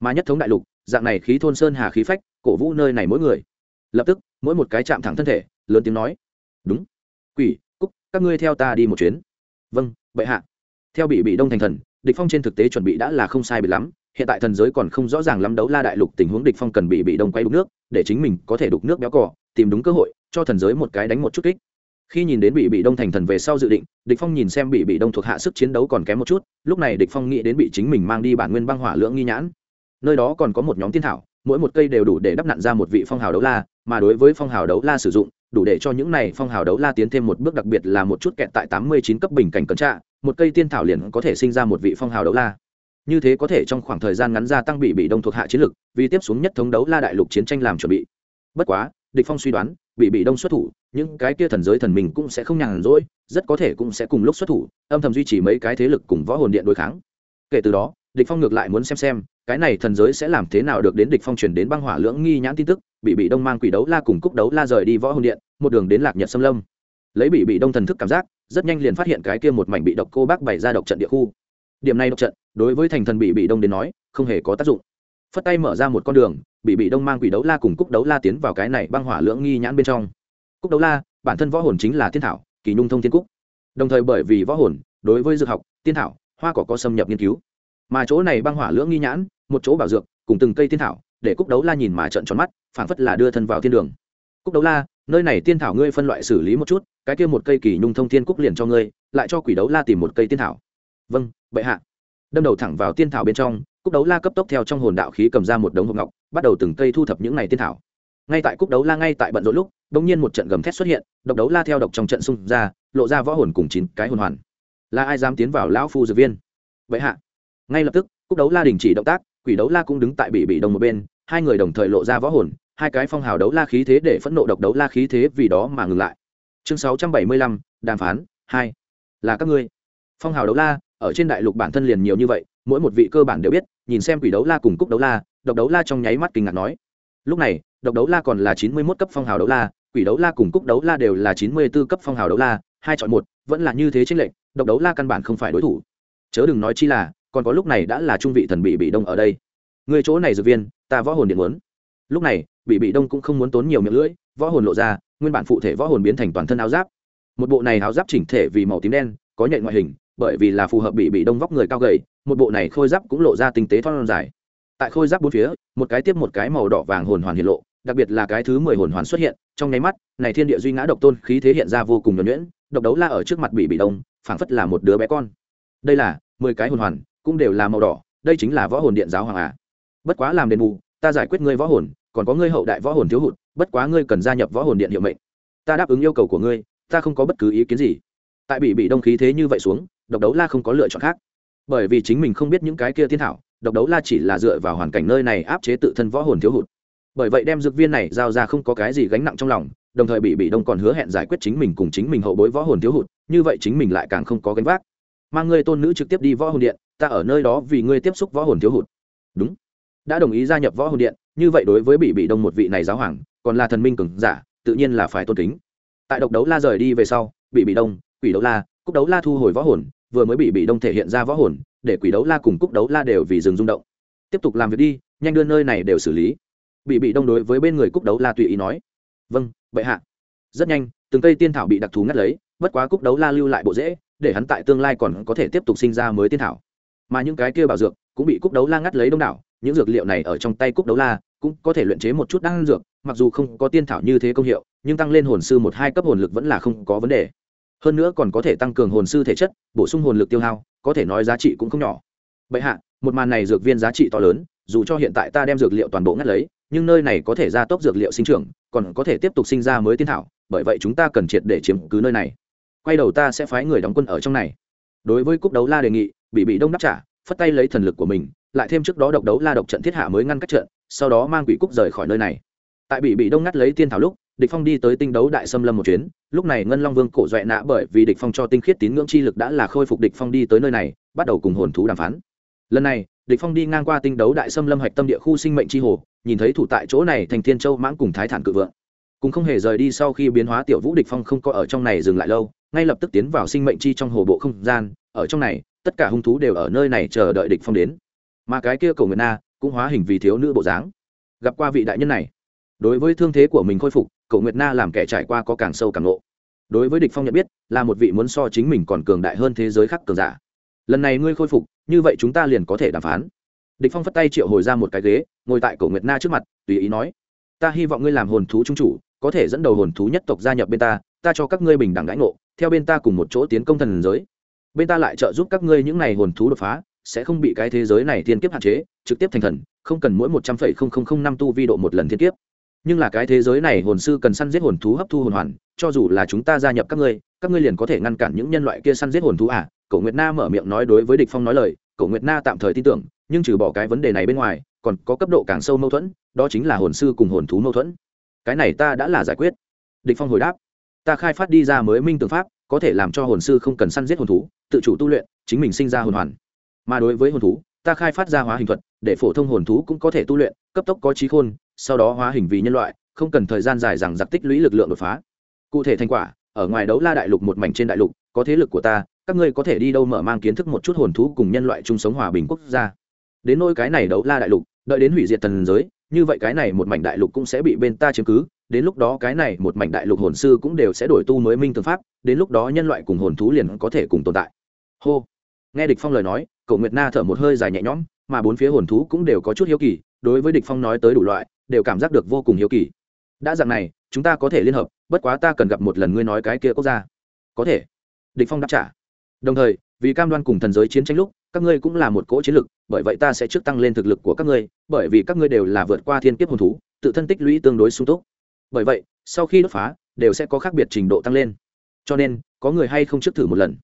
Speaker 1: Mà nhất thống đại lục, dạng này khí thôn sơn hà khí phách, cổ vũ nơi này mỗi người. Lập tức, mỗi một cái chạm thẳng thân thể, lớn tiếng nói. Đúng. Quỷ các ngươi theo ta đi một chuyến. Vâng bệ hạ. Theo bị bị đông thành thần, địch phong trên thực tế chuẩn bị đã là không sai bị lắm. Hiện tại thần giới còn không rõ ràng lắm đấu la đại lục tình huống địch phong cần bị bị đông quay đục nước, để chính mình có thể đục nước béo cỏ tìm đúng cơ hội, cho thần giới một cái đánh một chút kích. Khi nhìn đến bị bị đông thành thần về sau dự định, địch phong nhìn xem bị bị đông thuộc hạ sức chiến đấu còn kém một chút, lúc này địch phong nghĩ đến bị chính mình mang đi bản nguyên băng hỏa lưỡng nghi nhãn. Nơi đó còn có một nhóm tiên thảo, mỗi một cây đều đủ để đắp nặn ra một vị phong hào đấu la, mà đối với phong hào đấu la sử dụng đủ để cho những này phong hào đấu la tiến thêm một bước, đặc biệt là một chút kẹt tại tám mươi chín cấp bình cảnh cẩn trạ một cây tiên thảo liền có thể sinh ra một vị phong hào đấu la. Như thế có thể trong khoảng thời gian ngắn gia tăng bị bị đông thuộc hạ chiến lực, vì tiếp xuống nhất thống đấu la đại lục chiến tranh làm chuẩn bị. Bất quá, địch phong suy đoán, bị bị đông xuất thủ, những cái kia thần giới thần mình cũng sẽ không nhàn rỗi, rất có thể cũng sẽ cùng lúc xuất thủ, âm thầm duy trì mấy cái thế lực cùng võ hồn điện đối kháng. Kể từ đó, địch phong ngược lại muốn xem xem, cái này thần giới sẽ làm thế nào được đến địch phong truyền đến băng hỏa lưỡng nghi nhãn tin tức bị bị đông mang quỷ đấu la cùng cúc đấu la rời đi võ hồn điện, một đường đến lạc nhật sâm lâm. Lấy bị bị đông thần thức cảm giác, rất nhanh liền phát hiện cái kia một mảnh bị độc cô bác bày ra độc trận địa khu. Điểm này độc trận, đối với thành thần bị bị đông đến nói, không hề có tác dụng. Phất tay mở ra một con đường, bị bị đông mang quỷ đấu la cùng cúc đấu la tiến vào cái này băng hỏa lưỡng nghi nhãn bên trong. Cúc đấu la, bản thân võ hồn chính là thiên thảo, kỳ nhung thông thiên cúc. Đồng thời bởi vì võ hồn, đối với dược học, tiên thảo, hoa cỏ có xâm nhập nghiên cứu. Mà chỗ này băng hỏa lưỡng nghi nhãn, một chỗ bảo dược, cùng từng cây tiên thảo, để cúc đấu la nhìn mà trận tròn mắt phảng phất là đưa thân vào thiên đường. Cúc đấu la, nơi này tiên thảo ngươi phân loại xử lý một chút, cái kia một cây kỳ nhung thông thiên cúc liền cho ngươi, lại cho quỷ đấu la tìm một cây tiên thảo. Vâng bệ hạ. Đâm đầu thẳng vào tiên thảo bên trong, cúc đấu la cấp tốc theo trong hồn đạo khí cầm ra một đống hộp ngọc, bắt đầu từng cây thu thập những này tiên thảo. Ngay tại cúc đấu la ngay tại bận rộn lúc đ ỗ n g nhiên một trận gầm thét xuất hiện, độc đấu la theo độc trong trận xung ra, lộ ra võ hồn cùng chín cái hồn hoàn. Là ai dám tiến vào lão phu dược viên? Vậy hạ. Ngay lập tức, cúc đấu la đình chỉ động tác, quỷ đấu la cũng đứng tại bị bị đồng một bên hai người đồng thời lộ ra võ hồn, hai cái phong hào đấu la khí thế để phẫn nộ độc đấu la khí thế vì đó mà ngừng lại. Chương sáu trăm bảy mươi lăm, đàm phán, hai, là các ngươi. Phong hào đấu la, ở trên đại lục bản thân liền nhiều như vậy, mỗi một vị cơ bản đều biết, nhìn xem quỷ đấu la cùng cúc đấu la, độc đấu la trong nháy mắt kinh ngạc nói. Lúc này, độc đấu la còn là chín mươi mốt cấp phong hào đấu la, quỷ đấu la cùng cúc đấu la đều là chín mươi b ố cấp phong hào đấu la, hai chọn một, vẫn là như thế tranh lệch, độc đấu la căn bản không phải đối thủ. Chớ đừng nói chi là, còn có lúc này đã là trung vị thần bị bị đông ở đây người chỗ này dược viên, ta võ hồn điện muốn. Lúc này, bị bị đông cũng không muốn tốn nhiều miệng lưỡi, võ hồn lộ ra, nguyên bản phụ thể võ hồn biến thành toàn thân áo giáp. Một bộ này áo giáp chỉnh thể vì màu tím đen, có nhện ngoại hình, bởi vì là phù hợp bị bị đông vóc người cao gầy, một bộ này khôi giáp cũng lộ ra tinh tế thon dài. Tại khôi giáp bốn phía, một cái tiếp một cái màu đỏ vàng hồn hoàn hiện lộ, đặc biệt là cái thứ mười hồn hoàn xuất hiện, trong nháy mắt, này thiên địa duy ngã độc tôn khí thế hiện ra vô cùng nhuẩn nhuyễn, độc đấu la ở trước mặt bị bị đông, phảng phất là một đứa bé con. Đây là mười cái hồn hoàn, cũng đều là màu đỏ, đây chính là võ hồn điện giáo hoàng à bất quá làm đền bù, ta giải quyết ngươi võ hồn, còn có ngươi hậu đại võ hồn thiếu hụt, bất quá ngươi cần gia nhập võ hồn điện hiệu mệnh. Ta đáp ứng yêu cầu của ngươi, ta không có bất cứ ý kiến gì. Tại bị bị đông khí thế như vậy xuống, độc đấu la không có lựa chọn khác. Bởi vì chính mình không biết những cái kia thiên thảo, độc đấu la chỉ là dựa vào hoàn cảnh nơi này áp chế tự thân võ hồn thiếu hụt. Bởi vậy đem dược viên này giao ra không có cái gì gánh nặng trong lòng, đồng thời bị bị đông còn hứa hẹn giải quyết chính mình cùng chính mình hậu bối võ hồn thiếu hụt, như vậy chính mình lại càng không có gánh vác. Mang ngươi tôn nữ trực tiếp đi võ hồn điện, ta ở nơi đó vì ngươi tiếp xúc võ hồn thiếu hụt. Đúng đã đồng ý gia nhập võ hồn điện, như vậy đối với bị bị đông một vị này giáo hoàng, còn là thần minh cường giả, tự nhiên là phải tôn kính. Tại độc đấu la rời đi về sau bị bị đông, quỷ đấu la, cúc đấu la thu hồi võ hồn, vừa mới bị bị đông thể hiện ra võ hồn, để quỷ đấu la cùng cúc đấu la đều vì dừng rung động. Tiếp tục làm việc đi, nhanh đưa nơi này đều xử lý. Bị bị đông đối với bên người cúc đấu la tùy ý nói vâng bệ hạ. Rất nhanh, từng cây tiên thảo bị đặc thù ngắt lấy, bất quá cúc đấu la lưu lại bộ dễ để hắn tại tương lai còn có thể tiếp tục sinh ra mới tiên thảo. Mà những cái kia bảo dược cũng bị cúc đấu la ngắt lấy đông đảo những dược liệu này ở trong tay cúc đấu la cũng có thể luyện chế một chút đan dược, mặc dù không có tiên thảo như thế công hiệu, nhưng tăng lên hồn sư một hai cấp hồn lực vẫn là không có vấn đề. Hơn nữa còn có thể tăng cường hồn sư thể chất, bổ sung hồn lực tiêu hao, có thể nói giá trị cũng không nhỏ. Bệ hạ, một màn này dược viên giá trị to lớn, dù cho hiện tại ta đem dược liệu toàn bộ ngắt lấy, nhưng nơi này có thể gia tốc dược liệu sinh trưởng, còn có thể tiếp tục sinh ra mới tiên thảo, bởi vậy chúng ta cần triệt để chiếm cứ nơi này. Quay đầu ta sẽ phái người đóng quân ở trong này. Đối với cúc đấu la đề nghị bị bị đông đáp trả, phất tay lấy thần lực của mình lại thêm trước đó độc đấu la độc trận thiết hạ mới ngăn cách trận, sau đó mang quỷ cúc rời khỏi nơi này. Tại bị bị đông ngắt lấy tiên thảo lúc, địch phong đi tới tinh đấu đại xâm lâm một chuyến, lúc này ngân long vương cổ doẹ nã bởi vì địch phong cho tinh khiết tín ngưỡng chi lực đã là khôi phục địch phong đi tới nơi này, bắt đầu cùng hồn thú đàm phán. Lần này, địch phong đi ngang qua tinh đấu đại xâm lâm hạch tâm địa khu sinh mệnh chi hồ, nhìn thấy thủ tại chỗ này thành thiên châu mãng cùng thái thản cự vượng. Cũng không hề rời đi sau khi biến hóa tiểu vũ địch phong không có ở trong này dừng lại lâu, ngay lập tức tiến vào sinh mệnh chi trong hồ bộ không gian, ở trong này, tất cả hung thú đều ở nơi này chờ đợi địch phong đến mà cái kia cầu nguyệt na cũng hóa hình vì thiếu nữ bộ dáng. Gặp qua vị đại nhân này, đối với thương thế của mình khôi phục cầu nguyệt na làm kẻ trải qua có càng sâu càng nộ đối với địch phong nhận biết, là một vị muốn so chính mình còn cường đại hơn thế giới khác cường giả. Lần này ngươi khôi phục, như vậy chúng ta liền có thể đàm phán. Địch phong phất tay triệu hồi ra một cái ghế, ngồi tại cổ nguyệt na trước mặt, tùy ý nói, ta hy vọng ngươi làm hồn thú trung chủ, có thể dẫn đầu hồn thú nhất tộc gia nhập bên ta ta cho các ngươi bình đẳng đãi ngộ, theo bên ta cùng một chỗ tiến công thần giới. Bên ta lại trợ giúp các ngươi những này hồn thú đột phá sẽ không bị cái thế giới này thiên kiếp hạn chế, trực tiếp thành thần, không cần mỗi một trăm phẩy không không không năm tu vi độ một lần thiên kiếp. Nhưng là cái thế giới này hồn sư cần săn giết hồn thú hấp thu hồn hoàn, cho dù là chúng ta gia nhập các ngươi các ngươi liền có thể ngăn cản những nhân loại kia săn giết hồn thú à? Cổ nguyệt na mở miệng nói đối với địch phong nói lời, Cổ nguyệt na tạm thời tin tưởng, nhưng trừ bỏ cái vấn đề này bên ngoài, còn có cấp độ càng sâu mâu thuẫn, đó chính là hồn sư cùng hồn thú mâu thuẫn. Cái này ta đã là giải quyết. Địch phong hồi đáp, ta khai phát đi ra mới minh tưởng pháp, có thể làm cho hồn sư không cần săn giết hồn thú, tự chủ tu luyện, chính mình sinh ra hồn hoàn mà đối với hồn thú, ta khai phát ra hóa hình thuật, để phổ thông hồn thú cũng có thể tu luyện, cấp tốc có trí khôn, sau đó hóa hình vì nhân loại, không cần thời gian dài rằng giặc tích lũy lực lượng đột phá. Cụ thể thành quả, ở ngoài đấu la đại lục một mảnh trên đại lục, có thế lực của ta, các ngươi có thể đi đâu mở mang kiến thức một chút hồn thú cùng nhân loại chung sống hòa bình quốc gia. Đến nỗi cái này đấu la đại lục, đợi đến hủy diệt thần giới, như vậy cái này một mảnh đại lục cũng sẽ bị bên ta chiếm cứ, đến lúc đó cái này một mảnh đại lục hồn sư cũng đều sẽ đổi tu mới minh tư pháp, đến lúc đó nhân loại cùng hồn thú liền có thể cùng tồn tại. Hô nghe địch phong lời nói cậu nguyệt na thở một hơi dài nhẹ nhõm, mà bốn phía hồn thú cũng đều có chút hiếu kỳ, đối với địch phong nói tới đủ loại, đều cảm giác được vô cùng hiếu kỳ. Đã dạng này, chúng ta có thể liên hợp, bất quá ta cần gặp một lần ngươi nói cái kia quốc gia. Có thể. Địch phong đáp trả. Đồng thời, vì cam đoan cùng thần giới chiến tranh lúc, các ngươi cũng là một cỗ chiến lực, bởi vậy ta sẽ trước tăng lên thực lực của các ngươi, bởi vì các ngươi đều là vượt qua thiên kiếp hồn thú, tự thân tích lũy tương đối sung túc. Bởi vậy, sau khi đột phá, đều sẽ có khác biệt trình độ tăng lên. Cho nên, có người hay không trước thử một lần?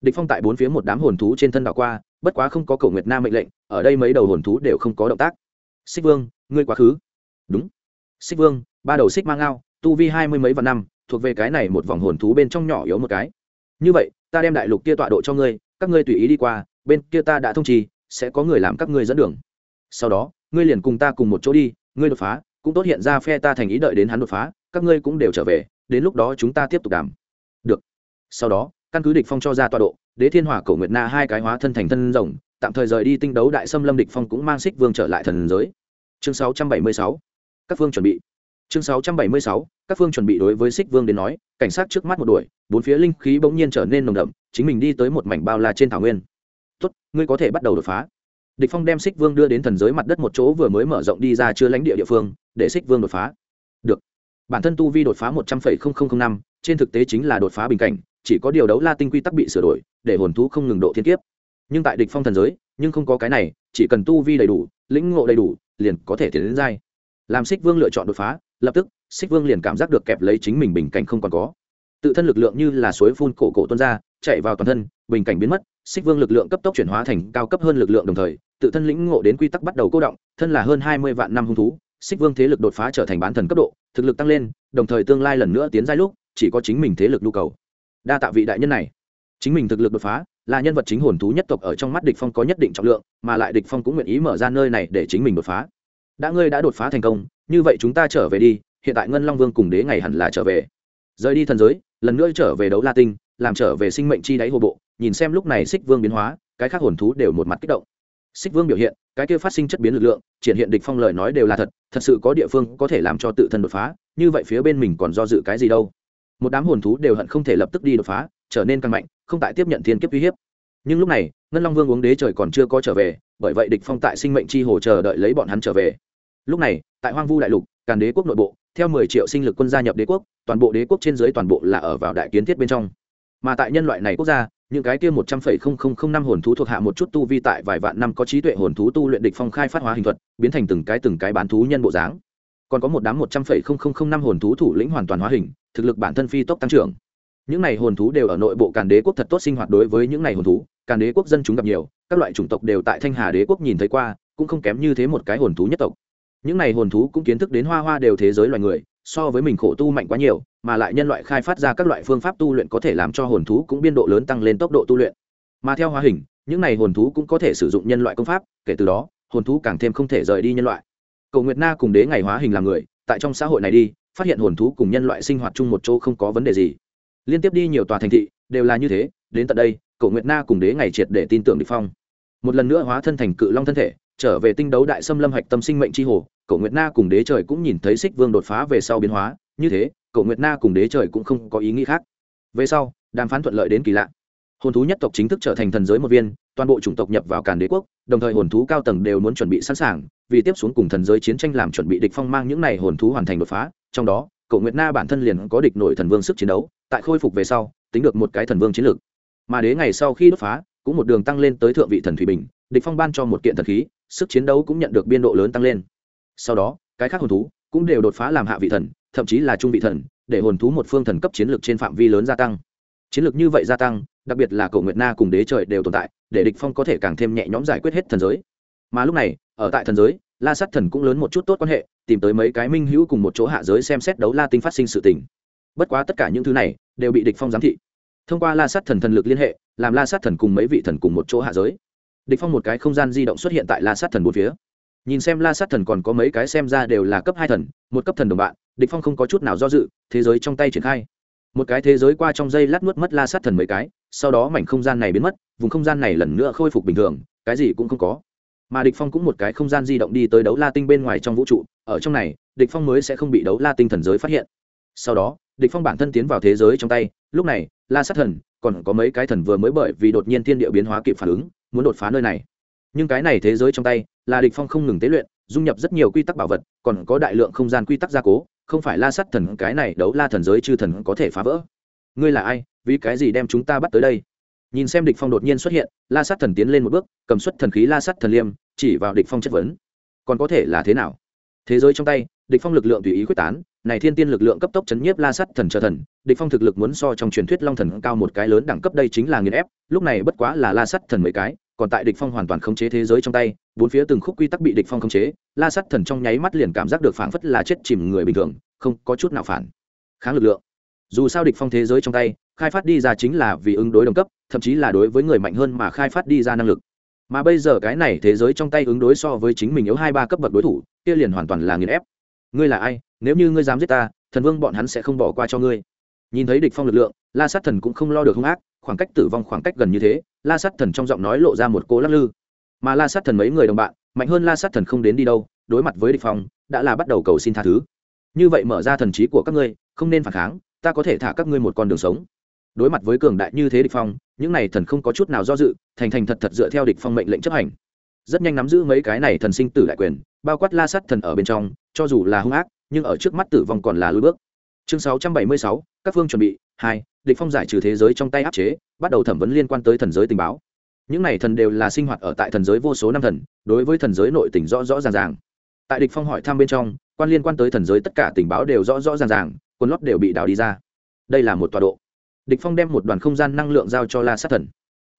Speaker 1: Địch phong tại bốn phía một đám hồn thú trên thân đảo qua, bất quá không có cầu nguyệt nam mệnh lệnh, ở đây mấy đầu hồn thú đều không có động tác. Xích vương, ngươi quá khứ. Đúng. Xích vương, ba đầu xích mang ao tu vi hai mươi mấy vạn năm, thuộc về cái này một vòng hồn thú bên trong nhỏ yếu một cái. Như vậy, ta đem đại lục kia tọa độ cho ngươi, các ngươi tùy ý đi qua, bên kia ta đã thông trì, sẽ có người làm các ngươi dẫn đường. Sau đó, ngươi liền cùng ta cùng một chỗ đi, ngươi đột phá, cũng tốt hiện ra phe ta thành ý đợi đến hắn đột phá, các ngươi cũng đều trở về, đến lúc đó chúng ta tiếp tục đàm. Được. Sau đó căn cứ địch phong cho ra tọa độ, đế thiên hỏa cổ nguyệt na hai cái hóa thân thành thân rồng, tạm thời rời đi tinh đấu đại xâm lâm địch phong cũng mang xích vương trở lại thần giới. Chương 676 các phương chuẩn bị. Chương 676 các phương chuẩn bị đối với xích vương đến nói, cảnh sát trước mắt một đuổi, bốn phía linh khí bỗng nhiên trở nên nồng đậm, chính mình đi tới một mảnh bao la trên thảo nguyên. Tốt, ngươi có thể bắt đầu đột phá. Địch phong đem xích vương đưa đến thần giới mặt đất một chỗ vừa mới mở rộng đi ra chưa lãnh địa địa phương, để xích vương đột phá. Được. Bản thân tu vi đột phá một trăm linh năm, trên thực tế chính là đột phá bình cảnh chỉ có điều đấu la tinh quy tắc bị sửa đổi, để hồn thú không ngừng độ thiên kiếp. Nhưng tại địch phong thần giới, nhưng không có cái này, chỉ cần tu vi đầy đủ, lĩnh ngộ đầy đủ, liền có thể tiến đến giai. Làm xích vương lựa chọn đột phá, lập tức xích vương liền cảm giác được kẹp lấy chính mình bình cảnh không còn có. Tự thân lực lượng như là suối phun cổ cổ tuôn ra, chạy vào toàn thân, bình cảnh biến mất xích vương lực lượng cấp tốc chuyển hóa thành cao cấp hơn lực lượng đồng thời, tự thân lĩnh ngộ đến quy tắc bắt đầu cô động, thân là hơn hai mươi vạn năm hung thú xích vương thế lực đột phá trở thành bán thần cấp độ, thực lực tăng lên, đồng thời tương lai lần nữa tiến giai lúc, chỉ có chính mình thế lực nhu cầu đa tạ vị đại nhân này. Chính mình thực lực đột phá, là nhân vật chính hồn thú nhất tộc ở trong mắt địch phong có nhất định trọng lượng, mà lại địch phong cũng nguyện ý mở ra nơi này để chính mình đột phá. Đã ngươi đã đột phá thành công, như vậy chúng ta trở về đi, hiện tại ngân long vương cùng đế ngày hẳn là trở về. Rời đi thần giới, lần nữa trở về đấu la tinh, làm trở về sinh mệnh chi đáy hồ bộ, nhìn xem lúc này xích vương biến hóa, cái khác hồn thú đều một mặt kích động. Xích vương biểu hiện, cái kia phát sinh chất biến lực lượng, triển hiện địch phong lời nói đều là thật thật sự có địa phương có thể làm cho tự thân đột phá, như vậy phía bên mình còn do dự cái gì đâu một đám hồn thú đều hận không thể lập tức đi đột phá, trở nên càng mạnh, không tại tiếp nhận thiên kiếp uy hiếp. Nhưng lúc này, ngân long vương uống đế trời còn chưa có trở về, bởi vậy địch phong tại sinh mệnh chi hồ chờ đợi lấy bọn hắn trở về. Lúc này, tại hoang vu đại lục, càn đế quốc nội bộ, theo 10 triệu sinh lực quân gia nhập đế quốc, toàn bộ đế quốc trên dưới toàn bộ là ở vào đại kiến thiết bên trong. Mà tại nhân loại này quốc gia, những cái kia một trăm phẩy không không không năm hồn thú thuộc hạ một chút tu vi tại vài vạn năm có trí tuệ hồn thú tu luyện địch phong khai phát hóa hình thuật, biến thành từng cái từng cái bán thú nhân bộ dáng còn có một đám một trăm phẩy không không không năm hồn thú thủ lĩnh hoàn toàn hóa hình, thực lực bản thân phi tốc tăng trưởng. Những này hồn thú đều ở nội bộ càn đế quốc thật tốt sinh hoạt đối với những này hồn thú, càn đế quốc dân chúng gặp nhiều, các loại chủng tộc đều tại thanh hà đế quốc nhìn thấy qua, cũng không kém như thế một cái hồn thú nhất tộc. Những này hồn thú cũng kiến thức đến hoa hoa đều thế giới loài người, so với mình khổ tu mạnh quá nhiều, mà lại nhân loại khai phát ra các loại phương pháp tu luyện có thể làm cho hồn thú cũng biên độ lớn tăng lên tốc độ tu luyện. Mà theo hóa hình, những này hồn thú cũng có thể sử dụng nhân loại công pháp, kể từ đó, hồn thú càng thêm không thể rời đi nhân loại cầu nguyệt na cùng đế ngày hóa hình làm người, tại trong xã hội này đi, phát hiện hồn thú cùng nhân loại sinh hoạt chung một chỗ không có vấn đề gì. Liên tiếp đi nhiều tòa thành thị, đều là như thế, đến tận đây, cầu nguyệt na cùng đế ngày triệt để tin tưởng địch phong. Một lần nữa hóa thân thành cự long thân thể, trở về tinh đấu đại xâm lâm hạch tâm sinh mệnh chi hồ cậu nguyệt na cùng đế trời cũng nhìn thấy xích vương đột phá về sau biến hóa, như thế cậu nguyệt na cùng đế trời cũng không có ý nghĩ khác. Về sau, đàm phán thuận lợi đến kỳ lạ hồn thú nhất tộc chính thức trở thành thần giới một viên, toàn bộ chủng tộc nhập vào càn đế quốc, đồng thời hồn thú cao tầng đều muốn chuẩn bị sẵn sàng, vì tiếp xuống cùng thần giới chiến tranh làm chuẩn bị địch phong mang những này hồn thú hoàn thành đột phá. Trong đó cậu nguyệt na bản thân liền có địch nội thần vương sức chiến đấu, tại khôi phục về sau, tính được một cái thần vương chiến lược. Mà đế ngày sau khi đột phá, cũng một đường tăng lên tới thượng vị thần thủy bình, địch phong ban cho một kiện thần khí, sức chiến đấu cũng nhận được biên độ lớn tăng lên. Sau đó, cái khác hồn thú cũng đều đột phá làm hạ vị thần, thậm chí là trung vị thần, để hồn thú một phương thần cấp chiến lược trên phạm vi lớn gia tăng. Chiến lược như vậy gia tăng đặc biệt là cổ nguyệt na cùng đế trời đều tồn tại, để địch phong có thể càng thêm nhẹ nhõm giải quyết hết thần giới. Mà lúc này, ở tại thần giới, la sát thần cũng lớn một chút tốt quan hệ, tìm tới mấy cái minh hữu cùng một chỗ hạ giới xem xét đấu la tinh phát sinh sự tình. Bất quá tất cả những thứ này, đều bị địch phong giám thị. Thông qua la sát thần thần lực liên hệ, làm la sát thần cùng mấy vị thần cùng một chỗ hạ giới. Địch phong một cái không gian di động xuất hiện tại la sát thần bốn phía. Nhìn xem la sát thần còn có mấy cái xem ra đều là cấp hai thần, một cấp thần đồng bạn, địch phong không có chút nào do dự, thế giới trong tay triển khai. Một cái thế giới qua trong dây lát nuốt mất la sát thần mấy cái sau đó mảnh không gian này biến mất, vùng không gian này lần nữa khôi phục bình thường, cái gì cũng không có. Mà địch phong cũng một cái không gian di động đi tới đấu la tinh bên ngoài trong vũ trụ, ở trong này, địch phong mới sẽ không bị đấu la tinh thần giới phát hiện. Sau đó, địch phong bản thân tiến vào thế giới trong tay, lúc này, la sát thần, còn có mấy cái thần vừa mới bởi vì đột nhiên thiên địa biến hóa kịp phản ứng, muốn đột phá nơi này. Nhưng cái này thế giới trong tay, là địch phong không ngừng tế luyện, dung nhập rất nhiều quy tắc bảo vật, còn có đại lượng không gian quy tắc gia cố, không phải la sát thần cái này đấu la thần giới chư thần có thể phá vỡ. Ngươi là ai? Vì cái gì đem chúng ta bắt tới đây? Nhìn xem địch phong đột nhiên xuất hiện, la sát thần tiến lên một bước, cầm xuất thần khí la sát thần liêm, chỉ vào địch phong chất vấn. Còn có thể là thế nào? Thế giới trong tay, địch phong lực lượng tùy ý quyết tán, này thiên tiên lực lượng cấp tốc chấn nhiếp la sát thần trở thần, địch phong thực lực muốn so trong truyền thuyết long thần cao một cái lớn đẳng cấp đây chính là nghiền ép, lúc này bất quá là la sát thần mấy cái, còn tại địch phong hoàn toàn khống chế thế giới trong tay, bốn phía từng khúc quy tắc bị địch phong khống chế, la sát thần trong nháy mắt liền cảm giác được phảng phất là chết chìm người bình thường, không có chút nào phản kháng lực lượng. Dù sao địch phong thế giới trong tay khai phát đi ra chính là vì ứng đối đồng cấp, thậm chí là đối với người mạnh hơn mà khai phát đi ra năng lực. Mà bây giờ cái này thế giới trong tay ứng đối so với chính mình yếu hai ba cấp bậc đối thủ, kia liền hoàn toàn là nghiền ép. Ngươi là ai? Nếu như ngươi dám giết ta, thần vương bọn hắn sẽ không bỏ qua cho ngươi. Nhìn thấy địch phong lực lượng, la sát thần cũng không lo được hung ác, khoảng cách tử vong khoảng cách gần như thế, la sát thần trong giọng nói lộ ra một cố lắc lư. Mà la sát thần mấy người đồng bạn, mạnh hơn la sát thần không đến đi đâu, đối mặt với địch phong, đã là bắt đầu cầu xin tha thứ. Như vậy mở ra thần trí của các ngươi, không nên phản kháng, ta có thể thả các ngươi một con đường sống đối mặt với cường đại như thế địch phong những này thần không có chút nào do dự thành thành thật thật dựa theo địch phong mệnh lệnh chấp hành. Rất nhanh nắm giữ mấy cái này thần sinh tử đại quyền bao quát la sát thần ở bên trong cho dù là hung ác nhưng ở trước mắt tử vong còn là lùi bước. Chương 676, các phương chuẩn bị hai địch phong giải trừ thế giới trong tay áp chế bắt đầu thẩm vấn liên quan tới thần giới tình báo. Những này thần đều là sinh hoạt ở tại thần giới vô số năm thần đối với thần giới nội tình rõ rõ ràng ràng. Tại địch phong hỏi thăm bên trong quan liên quan tới thần giới tất cả tình báo đều rõ rõ ràng ràng quần lót đều bị đào đi ra. Đây là một tọa độ địch phong đem một đoàn không gian năng lượng giao cho la sát thần.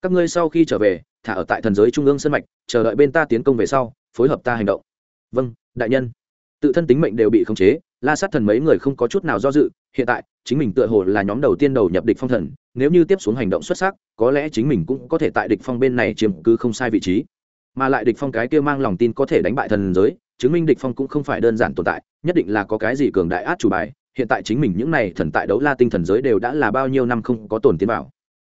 Speaker 1: Các ngươi sau khi trở về, thả ở tại thần giới trung ương sân mạch, chờ đợi bên ta tiến công về sau, phối hợp ta hành động. Vâng đại nhân. Tự thân tính mệnh đều bị khống chế, la sát thần mấy người không có chút nào do dự, hiện tại, chính mình tựa hồ là nhóm đầu tiên đầu nhập địch phong thần, nếu như tiếp xuống hành động xuất sắc, có lẽ chính mình cũng có thể tại địch phong bên này chiếm cứ không sai vị trí. Mà lại địch phong cái kia mang lòng tin có thể đánh bại thần giới, chứng minh địch phong cũng không phải đơn giản tồn tại, nhất định là có cái gì cường đại át chủ bài hiện tại chính mình những này thần tại đấu la tinh thần giới đều đã là bao nhiêu năm không có tổn tiến vào.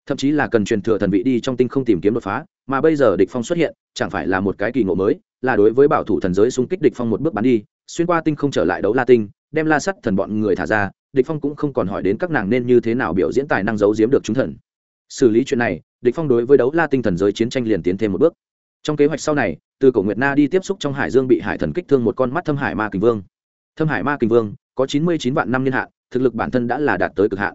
Speaker 1: Thậm chí là cần truyền thừa thần vị đi trong tinh không tìm kiếm đột phá, mà bây giờ địch phong xuất hiện, chẳng phải là một cái kỳ ngộ mới, là đối với bảo thủ thần giới xung kích địch phong một bước bắn đi, xuyên qua tinh không trở lại đấu la tinh, đem la sắt thần bọn người thả ra, địch phong cũng không còn hỏi đến các nàng nên như thế nào biểu diễn tài năng giấu giếm được chúng thần. Xử lý chuyện này, địch phong đối với đấu la tinh thần giới chiến tranh liền tiến thêm một bước. Trong kế hoạch sau này, từ cổ nguyệt na đi tiếp xúc trong hải dương bị hải thần kích thương một con mắt thâm hải ma kình vương thâm hải ma kình vương, có chín mươi chín vạn năm niên hạn, thực lực bản thân đã là đạt tới cực hạn.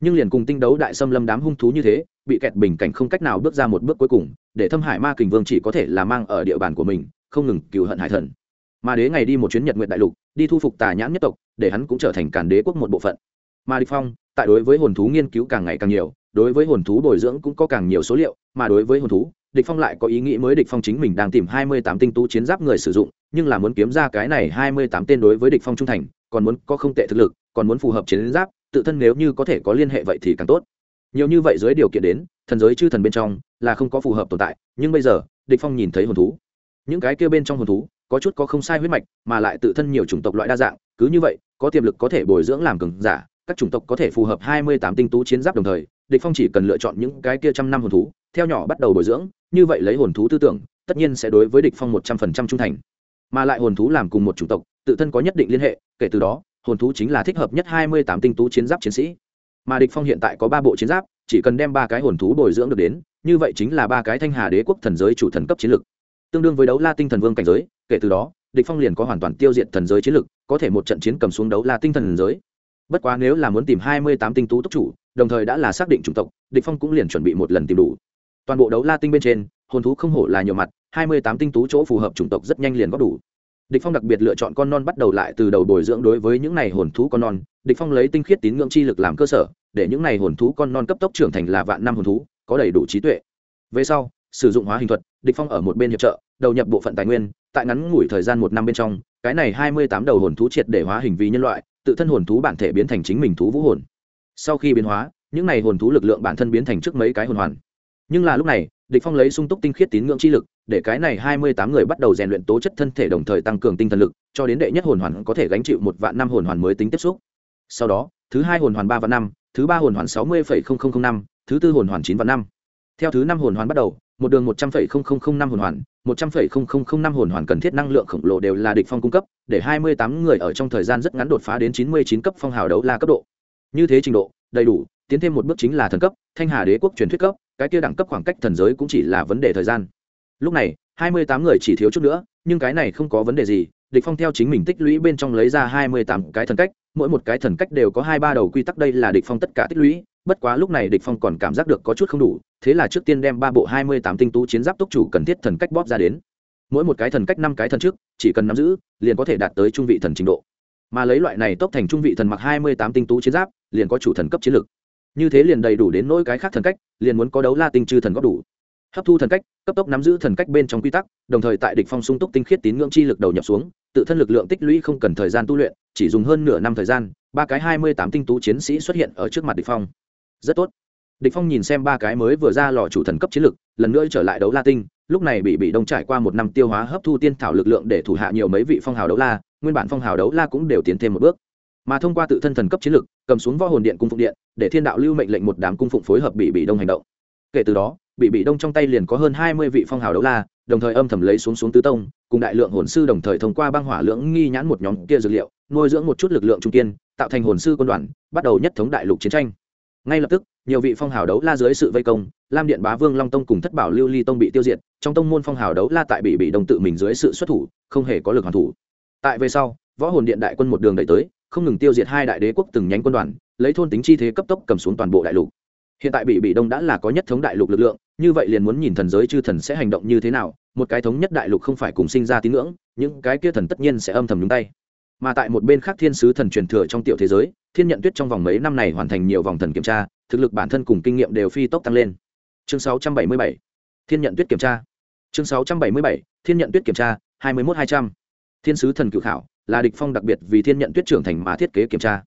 Speaker 1: Nhưng liền cùng tinh đấu đại xâm lâm đám hung thú như thế, bị kẹt bình cảnh không cách nào bước ra một bước cuối cùng, để thâm hải ma kình vương chỉ có thể là mang ở địa bàn của mình, không ngừng cựu hận hải thần. Mà đế ngày đi một chuyến nhật nguyện đại lục, đi thu phục tà nhãn nhất tộc, để hắn cũng trở thành càn đế quốc một bộ phận. Mà địch phong, tại đối với hồn thú nghiên cứu càng ngày càng nhiều, đối với hồn thú bồi dưỡng cũng có càng nhiều số liệu, mà đối với hồn thú địch phong lại có ý nghĩ mới, địch phong chính mình đang tìm 28 tinh tú chiến giáp người sử dụng, nhưng là muốn kiếm ra cái này 28 tên đối với địch phong trung thành, còn muốn có không tệ thực lực, còn muốn phù hợp chiến giáp, tự thân nếu như có thể có liên hệ vậy thì càng tốt. Nhiều như vậy dưới điều kiện đến, thần giới chư thần bên trong là không có phù hợp tồn tại, nhưng bây giờ, địch phong nhìn thấy hồn thú. Những cái kia bên trong hồn thú, có chút có không sai huyết mạch, mà lại tự thân nhiều chủng tộc loại đa dạng, cứ như vậy, có tiềm lực có thể bồi dưỡng làm cường giả, các chủng tộc có thể phù hợp hai mươi tám tinh tú chiến giáp đồng thời, địch phong chỉ cần lựa chọn những cái kia trăm năm hồn thú, theo nhỏ bắt đầu bồi dưỡng như vậy lấy hồn thú tư tưởng, tất nhiên sẽ đối với địch phong một trăm phần trăm trung thành. Mà lại hồn thú làm cùng một chủng tộc, tự thân có nhất định liên hệ, kể từ đó, hồn thú chính là thích hợp nhất hai mươi tám tinh tú chiến giáp chiến sĩ. Mà địch phong hiện tại có ba bộ chiến giáp, chỉ cần đem ba cái hồn thú bồi dưỡng được đến, như vậy chính là ba cái thanh hà đế quốc thần giới chủ thần cấp chiến lực. Tương đương với đấu la tinh thần vương cảnh giới, kể từ đó, địch phong liền có hoàn toàn tiêu diệt thần giới chiến lực, có thể một trận chiến cầm xuống đấu la tinh thần giới. Bất quá nếu là muốn tìm hai mươi tám tinh tú tốc chủ, đồng thời đã là xác định chủng tộc, địch phong cũng liền chuẩn bị một lần tìm đủ toàn bộ đấu la tinh bên trên, hồn thú không hổ là nhiều mặt, hai mươi tám tinh tú chỗ phù hợp chủng tộc rất nhanh liền góp đủ. Địch phong đặc biệt lựa chọn con non bắt đầu lại từ đầu bồi dưỡng đối với những này hồn thú con non. Địch phong lấy tinh khiết tín ngưỡng chi lực làm cơ sở, để những này hồn thú con non cấp tốc trưởng thành là vạn năm hồn thú, có đầy đủ trí tuệ. Về sau, sử dụng hóa hình thuật, địch phong ở một bên hiệp trợ, đầu nhập bộ phận tài nguyên, tại ngắn ngủi thời gian một năm bên trong, cái này hai mươi tám đầu hồn thú triệt để hóa hình vì nhân loại, tự thân hồn thú bản thể biến thành chính mình thú vũ hồn. Sau khi biến hóa, những này hồn thú lực lượng bản thân biến thành trước mấy cái hồn hoàn nhưng là lúc này, địch phong lấy sung túc tinh khiết tín ngưỡng chi lực, để cái này hai mươi tám người bắt đầu rèn luyện tố chất thân thể đồng thời tăng cường tinh thần lực, cho đến đệ nhất hồn hoàn có thể gánh chịu một vạn năm hồn hoàn mới tính tiếp xúc. Sau đó, thứ hai hồn hoàn ba vạn năm, thứ ba hồn hoàn sáu mươi năm, thứ tư hồn hoàn chín vạn năm. Theo thứ năm hồn hoàn bắt đầu, một đường một trăm linh năm hồn hoàn, một trăm linh năm hồn hoàn cần thiết năng lượng khổng lồ đều là địch phong cung cấp, để hai mươi tám người ở trong thời gian rất ngắn đột phá đến chín mươi chín cấp phong hào đấu la cấp độ. Như thế trình độ, đầy đủ, tiến thêm một bước chính là thần cấp, thanh hà đế quốc truyền thuyết cấp cái kia đẳng cấp khoảng cách thần giới cũng chỉ là vấn đề thời gian. Lúc này, hai mươi tám người chỉ thiếu chút nữa, nhưng cái này không có vấn đề gì, địch phong theo chính mình tích lũy bên trong lấy ra hai mươi tám cái thần cách, mỗi một cái thần cách đều có hai ba đầu quy tắc đây là địch phong tất cả tích lũy, bất quá lúc này địch phong còn cảm giác được có chút không đủ, thế là trước tiên đem ba bộ hai mươi tám tinh tú chiến giáp túc chủ cần thiết thần cách bóp ra đến. Mỗi một cái thần cách năm cái thần trước, chỉ cần nắm giữ, liền có thể đạt tới trung vị thần trình độ. Mà lấy loại này tốc thành trung vị thần mặc hai mươi tám tinh tú chiến giáp, liền có chủ thần cấp chiến lực như thế liền đầy đủ đến nỗi cái khác thần cách, liền muốn có đấu la tinh chư thần góp đủ. Hấp thu thần cách, cấp tốc nắm giữ thần cách bên trong quy tắc, đồng thời tại địch phong sung túc tinh khiết tín ngưỡng chi lực đầu nhập xuống, tự thân lực lượng tích lũy không cần thời gian tu luyện, chỉ dùng hơn nửa năm thời gian, ba cái hai mươi tám tinh tú chiến sĩ xuất hiện ở trước mặt địch phong. Rất tốt. Địch phong nhìn xem ba cái mới vừa ra lò chủ thần cấp chiến lực, lần nữa trở lại đấu la tinh, lúc này bị bị đông trải qua một năm tiêu hóa hấp thu tiên thảo lực lượng để thủ hạ nhiều mấy vị phong hào đấu la, nguyên bản phong hào đấu la cũng đều tiến thêm một bước mà thông qua tự thân thần cấp chiến lực, cầm xuống võ hồn điện cung phụng điện, để thiên đạo lưu mệnh lệnh một đám cung phụng phối hợp bị bị đông hành động. Kể từ đó, bị bị đông trong tay liền có hơn hai mươi vị phong hào đấu la, đồng thời âm thầm lấy xuống xuống tứ tông, cùng đại lượng hồn sư đồng thời thông qua băng hỏa lưỡng nghi nhãn một nhóm kia dược liệu, nuôi dưỡng một chút lực lượng trung kiên, tạo thành hồn sư quân đoàn, bắt đầu nhất thống đại lục chiến tranh. Ngay lập tức, nhiều vị phong hào đấu la dưới sự vây công, lam điện bá vương long tông cùng thất bảo lưu ly tông bị tiêu diệt, trong tông môn phong hào đấu la tại bị bị đông tự mình dưới sự xuất thủ, không hề có lực hoàn thủ. Tại về sau, võ hồn điện đại quân một đường đẩy tới không ngừng tiêu diệt hai đại đế quốc từng nhánh quân đoàn, lấy thôn tính chi thế cấp tốc cầm xuống toàn bộ đại lục. Hiện tại bị bị đông đã là có nhất thống đại lục lực lượng, như vậy liền muốn nhìn thần giới chư thần sẽ hành động như thế nào, một cái thống nhất đại lục không phải cùng sinh ra tín ngưỡng, những cái kia thần tất nhiên sẽ âm thầm nhúng tay. Mà tại một bên khác thiên sứ thần truyền thừa trong tiểu thế giới, thiên nhận tuyết trong vòng mấy năm này hoàn thành nhiều vòng thần kiểm tra, thực lực bản thân cùng kinh nghiệm đều phi tốc tăng lên. Chương 677 thiên nhận tuyết kiểm tra. Chương 677 thiên nhận tuyết kiểm tra, hai mươi một hai trăm. Thiên sứ thần cự khảo là địch phong đặc biệt vì thiên nhận tuyết trưởng thành mà thiết kế kiểm tra.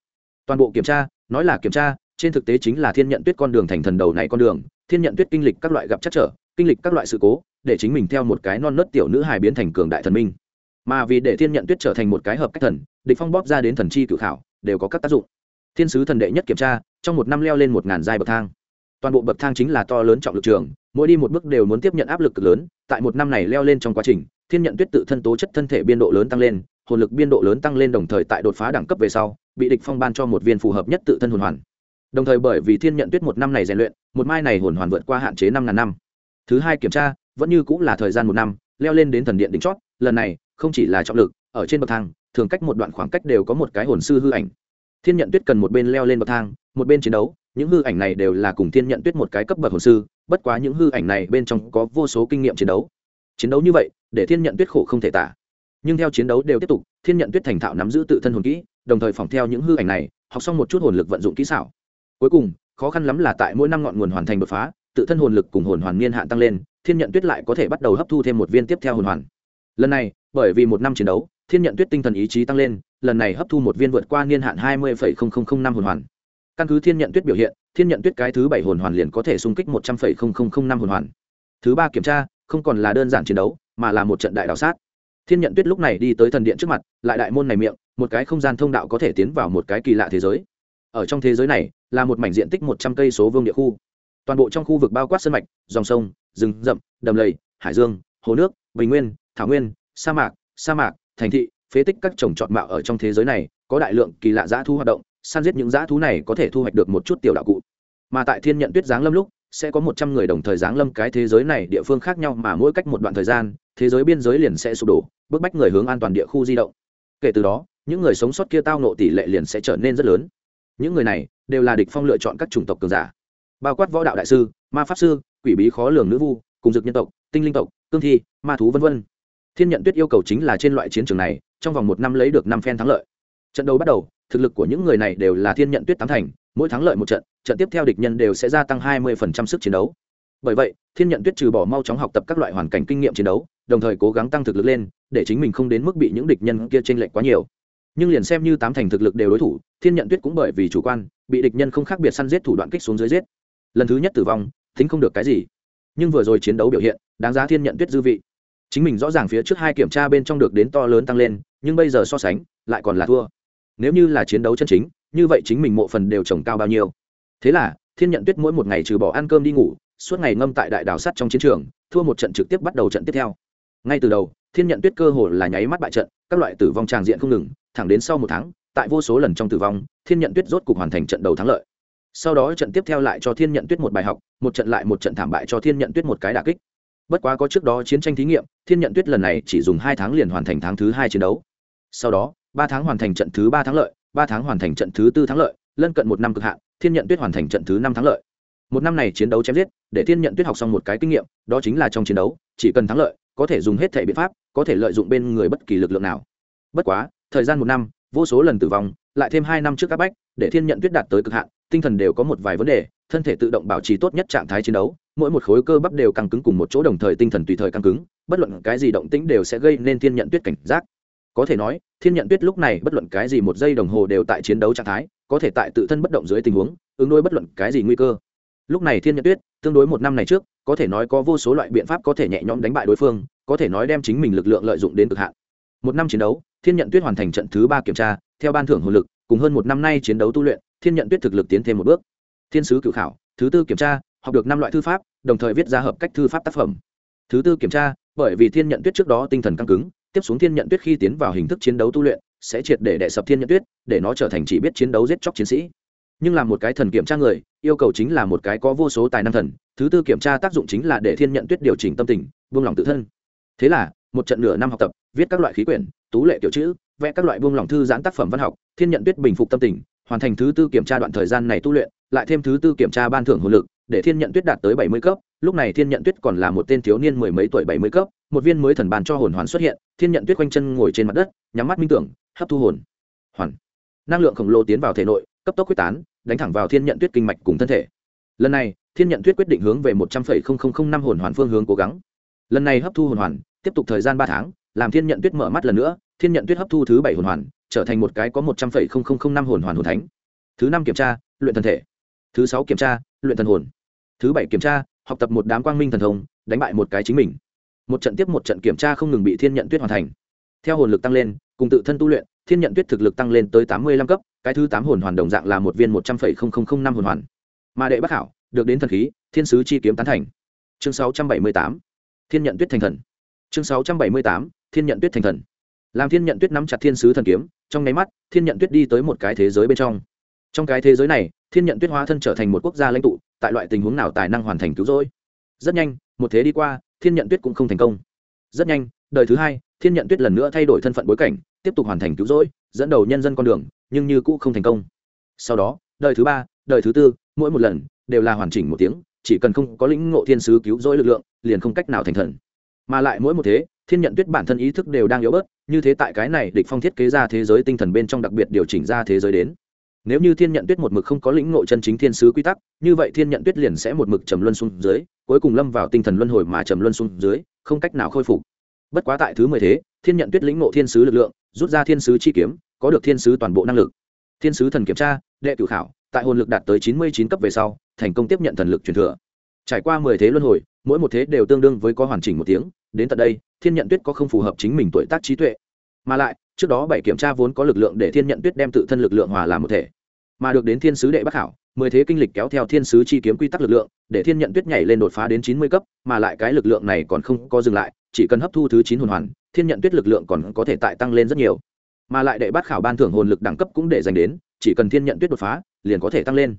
Speaker 1: Toàn bộ kiểm tra, nói là kiểm tra, trên thực tế chính là thiên nhận tuyết con đường thành thần đầu này con đường, thiên nhận tuyết kinh lịch các loại gặp chắc trở, kinh lịch các loại sự cố, để chính mình theo một cái non nớt tiểu nữ hài biến thành cường đại thần minh. Mà vì để thiên nhận tuyết trở thành một cái hợp cách thần, địch phong bóp ra đến thần chi cự khảo, đều có các tác dụng. Thiên sứ thần đệ nhất kiểm tra, trong một năm leo lên một ngàn giai bậc thang. Toàn bộ bậc thang chính là to lớn trọng lực trường, mỗi đi một bước đều muốn tiếp nhận áp lực cực lớn, tại một năm này leo lên trong quá trình, thiên nhận tuyết tự thân tố chất thân thể biên độ lớn tăng lên hồn lực biên độ lớn tăng lên đồng thời tại đột phá đẳng cấp về sau, bị địch phong ban cho một viên phù hợp nhất tự thân hồn hoàn. Đồng thời bởi vì thiên nhận tuyết một năm này rèn luyện, một mai này hồn hoàn vượt qua hạn chế năm ngàn năm. Thứ hai kiểm tra, vẫn như cũng là thời gian một năm, leo lên đến thần điện đỉnh chót, lần này, không chỉ là trọng lực, ở trên bậc thang, thường cách một đoạn khoảng cách đều có một cái hồn sư hư ảnh. Thiên nhận tuyết cần một bên leo lên bậc thang, một bên chiến đấu, những hư ảnh này đều là cùng thiên nhận tuyết một cái cấp bậc hồn sư, bất quá những hư ảnh này bên trong có vô số kinh nghiệm chiến đấu. Chiến đấu như vậy, để thiên nhận tuyết khổ không thể tả nhưng theo chiến đấu đều tiếp tục, thiên nhận tuyết thành thạo nắm giữ tự thân hồn kỹ, đồng thời phòng theo những hư ảnh này, học xong một chút hồn lực vận dụng kỹ xảo. Cuối cùng, khó khăn lắm là tại mỗi năm ngọn nguồn hoàn thành đột phá, tự thân hồn lực cùng hồn hoàn niên hạn tăng lên, thiên nhận tuyết lại có thể bắt đầu hấp thu thêm một viên tiếp theo hồn hoàn. Lần này, bởi vì một năm chiến đấu, thiên nhận tuyết tinh thần ý chí tăng lên, lần này hấp thu một viên vượt qua niên hạn hai mươi năm hồn hoàn. Căn cứ thiên nhận tuyết biểu hiện, thiên nhận tuyết cái thứ bảy hồn hoàn liền có thể xung kích một trăm linh năm hồn hoàn. Thứ ba kiểm tra, không còn là đơn giản chiến đấu, mà là một trận đại đào sát thiên nhận tuyết lúc này đi tới thần điện trước mặt, lại đại môn này miệng, một cái không gian thông đạo có thể tiến vào một cái kỳ lạ thế giới. Ở trong thế giới này, là một mảnh diện tích một trăm cây số vương địa khu. Toàn bộ trong khu vực bao quát sân mạch, dòng sông, rừng rậm, đầm lầy, hải dương, hồ nước, bình nguyên, thảo nguyên, sa mạc sa mạc, thành thị, phế tích các trồng trọt mạo ở trong thế giới này, có đại lượng kỳ lạ dã thu hoạt động, săn giết những dã thú này có thể thu hoạch được một chút tiểu đạo cụ. Mà tại thiên nhận tuyết giáng lâm lúc, sẽ có một trăm người đồng thời giáng lâm cái thế giới này địa phương khác nhau mà mỗi cách một đoạn thời gian thế giới biên giới liền sẽ sụp đổ, bức bách người hướng an toàn địa khu di động. Kể từ đó, những người sống sót kia tao nộ tỷ lệ liền sẽ trở nên rất lớn. Những người này đều là địch phong lựa chọn các chủng tộc cường giả. Bao quát võ đạo đại sư, ma pháp sư, quỷ bí khó lường nữ vu, cùng dược nhân tộc, tinh linh tộc, cương thi, ma thú vân vân. Thiên nhận tuyết yêu cầu chính là trên loại chiến trường này, trong vòng một năm lấy được năm phen thắng lợi. Trận đấu bắt đầu, thực lực của những người này đều là thiên nhận tuyết tám thành, mỗi thắng lợi một trận trận tiếp theo địch nhân đều sẽ gia tăng hai mươi sức chiến đấu bởi vậy, thiên nhận tuyết trừ bỏ mau chóng học tập các loại hoàn cảnh kinh nghiệm chiến đấu, đồng thời cố gắng tăng thực lực lên, để chính mình không đến mức bị những địch nhân kia chênh lệch quá nhiều. Nhưng liền xem như tám thành thực lực đều đối thủ, thiên nhận tuyết cũng bởi vì chủ quan, bị địch nhân không khác biệt săn giết thủ đoạn kích xuống dưới giết. Lần thứ nhất tử vong thính không được cái gì. Nhưng vừa rồi chiến đấu biểu hiện, đáng giá thiên nhận tuyết dư vị. Chính mình rõ ràng phía trước hai kiểm tra bên trong được đến to lớn tăng lên, nhưng bây giờ so sánh, lại còn là thua. Nếu như là chiến đấu chân chính, như vậy chính mình mộ phần đều trồng cao bao nhiêu. Thế là, thiên nhận tuyết mỗi một ngày trừ bỏ ăn cơm đi ngủ suốt ngày ngâm tại đại đảo sắt trong chiến trường, thua một trận trực tiếp bắt đầu trận tiếp theo. Ngay từ đầu, thiên nhận tuyết cơ hồ là nháy mắt bại trận, các loại tử vong tràng diện không ngừng, thẳng đến sau một tháng, tại vô số lần trong tử vong, thiên nhận tuyết rốt cục hoàn thành trận đầu thắng lợi. Sau đó trận tiếp theo lại cho thiên nhận tuyết một bài học, một trận lại một trận thảm bại cho thiên nhận tuyết một cái đà kích. Bất quá có trước đó chiến tranh thí nghiệm, thiên nhận tuyết lần này chỉ dùng hai tháng liền hoàn thành tháng thứ hai chiến đấu. Sau đó, ba tháng hoàn thành trận thứ ba thắng lợi, ba tháng hoàn thành trận thứ tư thắng lợi, lân cận một năm cực hạn, thiên nhận tuyết hoàn thành trận thứ năm thắng lợi một năm này chiến đấu chém giết, để thiên nhận tuyết học xong một cái kinh nghiệm, đó chính là trong chiến đấu, chỉ cần thắng lợi, có thể dùng hết thể biện pháp, có thể lợi dụng bên người bất kỳ lực lượng nào. Bất quá, thời gian một năm, vô số lần tử vong, lại thêm hai năm trước các bách, để thiên nhận tuyết đạt tới cực hạn, tinh thần đều có một vài vấn đề, thân thể tự động bảo trì tốt nhất trạng thái chiến đấu, mỗi một khối cơ bắp đều căng cứng cùng một chỗ đồng thời tinh thần tùy thời căng cứng, bất luận cái gì động tĩnh đều sẽ gây nên thiên nhận tuyết cảnh giác. Có thể nói, thiên nhận tuyết lúc này bất luận cái gì một giây đồng hồ đều tại chiến đấu trạng thái, có thể tại tự thân bất động dưới tình huống, ứng đối bất luận cái gì nguy cơ lúc này thiên nhận tuyết, tương đối một năm này trước, có thể nói có vô số loại biện pháp có thể nhẹ nhõm đánh bại đối phương, có thể nói đem chính mình lực lượng lợi dụng đến cực hạn. Một năm chiến đấu, thiên nhận tuyết hoàn thành trận thứ ba kiểm tra, theo ban thưởng hồn lực, cùng hơn một năm nay chiến đấu tu luyện, thiên nhận tuyết thực lực tiến thêm một bước. Thiên sứ cựu khảo, thứ tư kiểm tra, học được năm loại thư pháp, đồng thời viết ra hợp cách thư pháp tác phẩm. Thứ tư kiểm tra, bởi vì thiên nhận tuyết trước đó tinh thần căng cứng, tiếp xuống thiên nhận tuyết khi tiến vào hình thức chiến đấu tu luyện, sẽ triệt để đệ sập thiên nhận tuyết, để nó trở thành chỉ biết chiến đấu giết chóc chiến sĩ nhưng là một cái thần kiểm tra người, yêu cầu chính là một cái có vô số tài năng thần, thứ tư kiểm tra tác dụng chính là để thiên nhận tuyết điều chỉnh tâm tình, buông lòng tự thân. Thế là, một trận nửa năm học tập, viết các loại khí quyển, tú lệ kiểu chữ, vẽ các loại buông lòng thư giãn tác phẩm văn học, thiên nhận tuyết bình phục tâm tình, hoàn thành thứ tư kiểm tra đoạn thời gian này tu luyện, lại thêm thứ tư kiểm tra ban thưởng hồn lực, để thiên nhận tuyết đạt tới bảy mươi cấp, lúc này thiên nhận tuyết còn là một tên thiếu niên mười mấy tuổi bảy mươi cấp, một viên mới thần bàn cho hồn hoàn xuất hiện, thiên nhận tuyết quanh chân ngồi trên mặt đất, nhắm mắt minh tưởng, hấp thu hồn hoàn. Năng lượng khổng lồ tiến vào thể nội cấp tốc quyết tán, đánh thẳng vào thiên nhận tuyết kinh mạch cùng thân thể. Lần này, thiên nhận tuyết quyết định hướng về một trăm linh năm hồn hoàn phương hướng cố gắng. Lần này hấp thu hồn hoàn, tiếp tục thời gian ba tháng, làm thiên nhận tuyết mở mắt lần nữa, thiên nhận tuyết hấp thu thứ bảy hồn hoàn, trở thành một cái có một trăm linh năm hồn hoàn hồn thánh. Thứ năm kiểm tra, luyện thân thể. Thứ sáu kiểm tra, luyện thần hồn. Thứ bảy kiểm tra, học tập một đám quang minh thần thông, đánh bại một cái chính mình. Một trận tiếp một trận kiểm tra không ngừng bị thiên nhận tuyết hoàn thành. Theo hồn lực tăng lên, cùng tự thân tu luyện, thiên nhận tuyết thực lực tăng lên tới tám mươi lăm cấp cái thứ tám hồn hoàn đồng dạng là một viên một trăm linh năm hồn hoàn. Mà đệ bắc hảo được đến thần khí, thiên sứ chi kiếm tán thành. Chương sáu trăm bảy mươi tám, thiên nhận tuyết thành thần. Chương sáu trăm bảy mươi tám, thiên nhận tuyết thành thần. Làm thiên nhận tuyết nắm chặt thiên sứ thần kiếm, trong nháy mắt, thiên nhận tuyết đi tới một cái thế giới bên trong. Trong cái thế giới này, thiên nhận tuyết hóa thân trở thành một quốc gia lãnh tụ, tại loại tình huống nào tài năng hoàn thành cứu rỗi? Rất nhanh, một thế đi qua, thiên nhận tuyết cũng không thành công. Rất nhanh, đời thứ hai, thiên nhận tuyết lần nữa thay đổi thân phận bối cảnh, tiếp tục hoàn thành cứu rỗi, dẫn đầu nhân dân con đường nhưng như cũ không thành công. Sau đó, đời thứ ba, đời thứ tư, mỗi một lần đều là hoàn chỉnh một tiếng, chỉ cần không có lĩnh ngộ thiên sứ cứu rỗi lực lượng, liền không cách nào thành thần. Mà lại mỗi một thế, thiên nhận tuyết bản thân ý thức đều đang yếu bớt, như thế tại cái này địch phong thiết kế ra thế giới tinh thần bên trong đặc biệt điều chỉnh ra thế giới đến. Nếu như thiên nhận tuyết một mực không có lĩnh ngộ chân chính thiên sứ quy tắc, như vậy thiên nhận tuyết liền sẽ một mực trầm luân xuống dưới, cuối cùng lâm vào tinh thần luân hồi mà trầm luân xuống dưới, không cách nào khôi phục. Bất quá tại thứ mười thế, thiên nhận tuyết lĩnh ngộ thiên sứ lực lượng, rút ra thiên sứ chi kiếm có được thiên sứ toàn bộ năng lực. Thiên sứ thần kiểm tra, đệ cửu khảo, tại hồn lực đạt tới chín mươi chín cấp về sau, thành công tiếp nhận thần lực truyền thừa. Trải qua mười thế luân hồi, mỗi một thế đều tương đương với có hoàn chỉnh một tiếng, đến tận đây, thiên nhận tuyết có không phù hợp chính mình tuổi tác trí tuệ. Mà lại, trước đó bảy kiểm tra vốn có lực lượng để thiên nhận tuyết đem tự thân lực lượng hòa làm một thể. Mà được đến thiên sứ đệ bắc hảo mười thế kinh lịch kéo theo thiên sứ chi kiếm quy tắc lực lượng, để thiên nhận tuyết nhảy lên đột phá đến chín mươi cấp, mà lại cái lực lượng này còn không có dừng lại, chỉ cần hấp thu thứ chín hồn hoàn, thiên nhận tuyết lực lượng còn có thể tại tăng lên rất nhiều mà lại đệ bát khảo ban thưởng hồn lực đẳng cấp cũng để dành đến, chỉ cần thiên nhận tuyết đột phá, liền có thể tăng lên.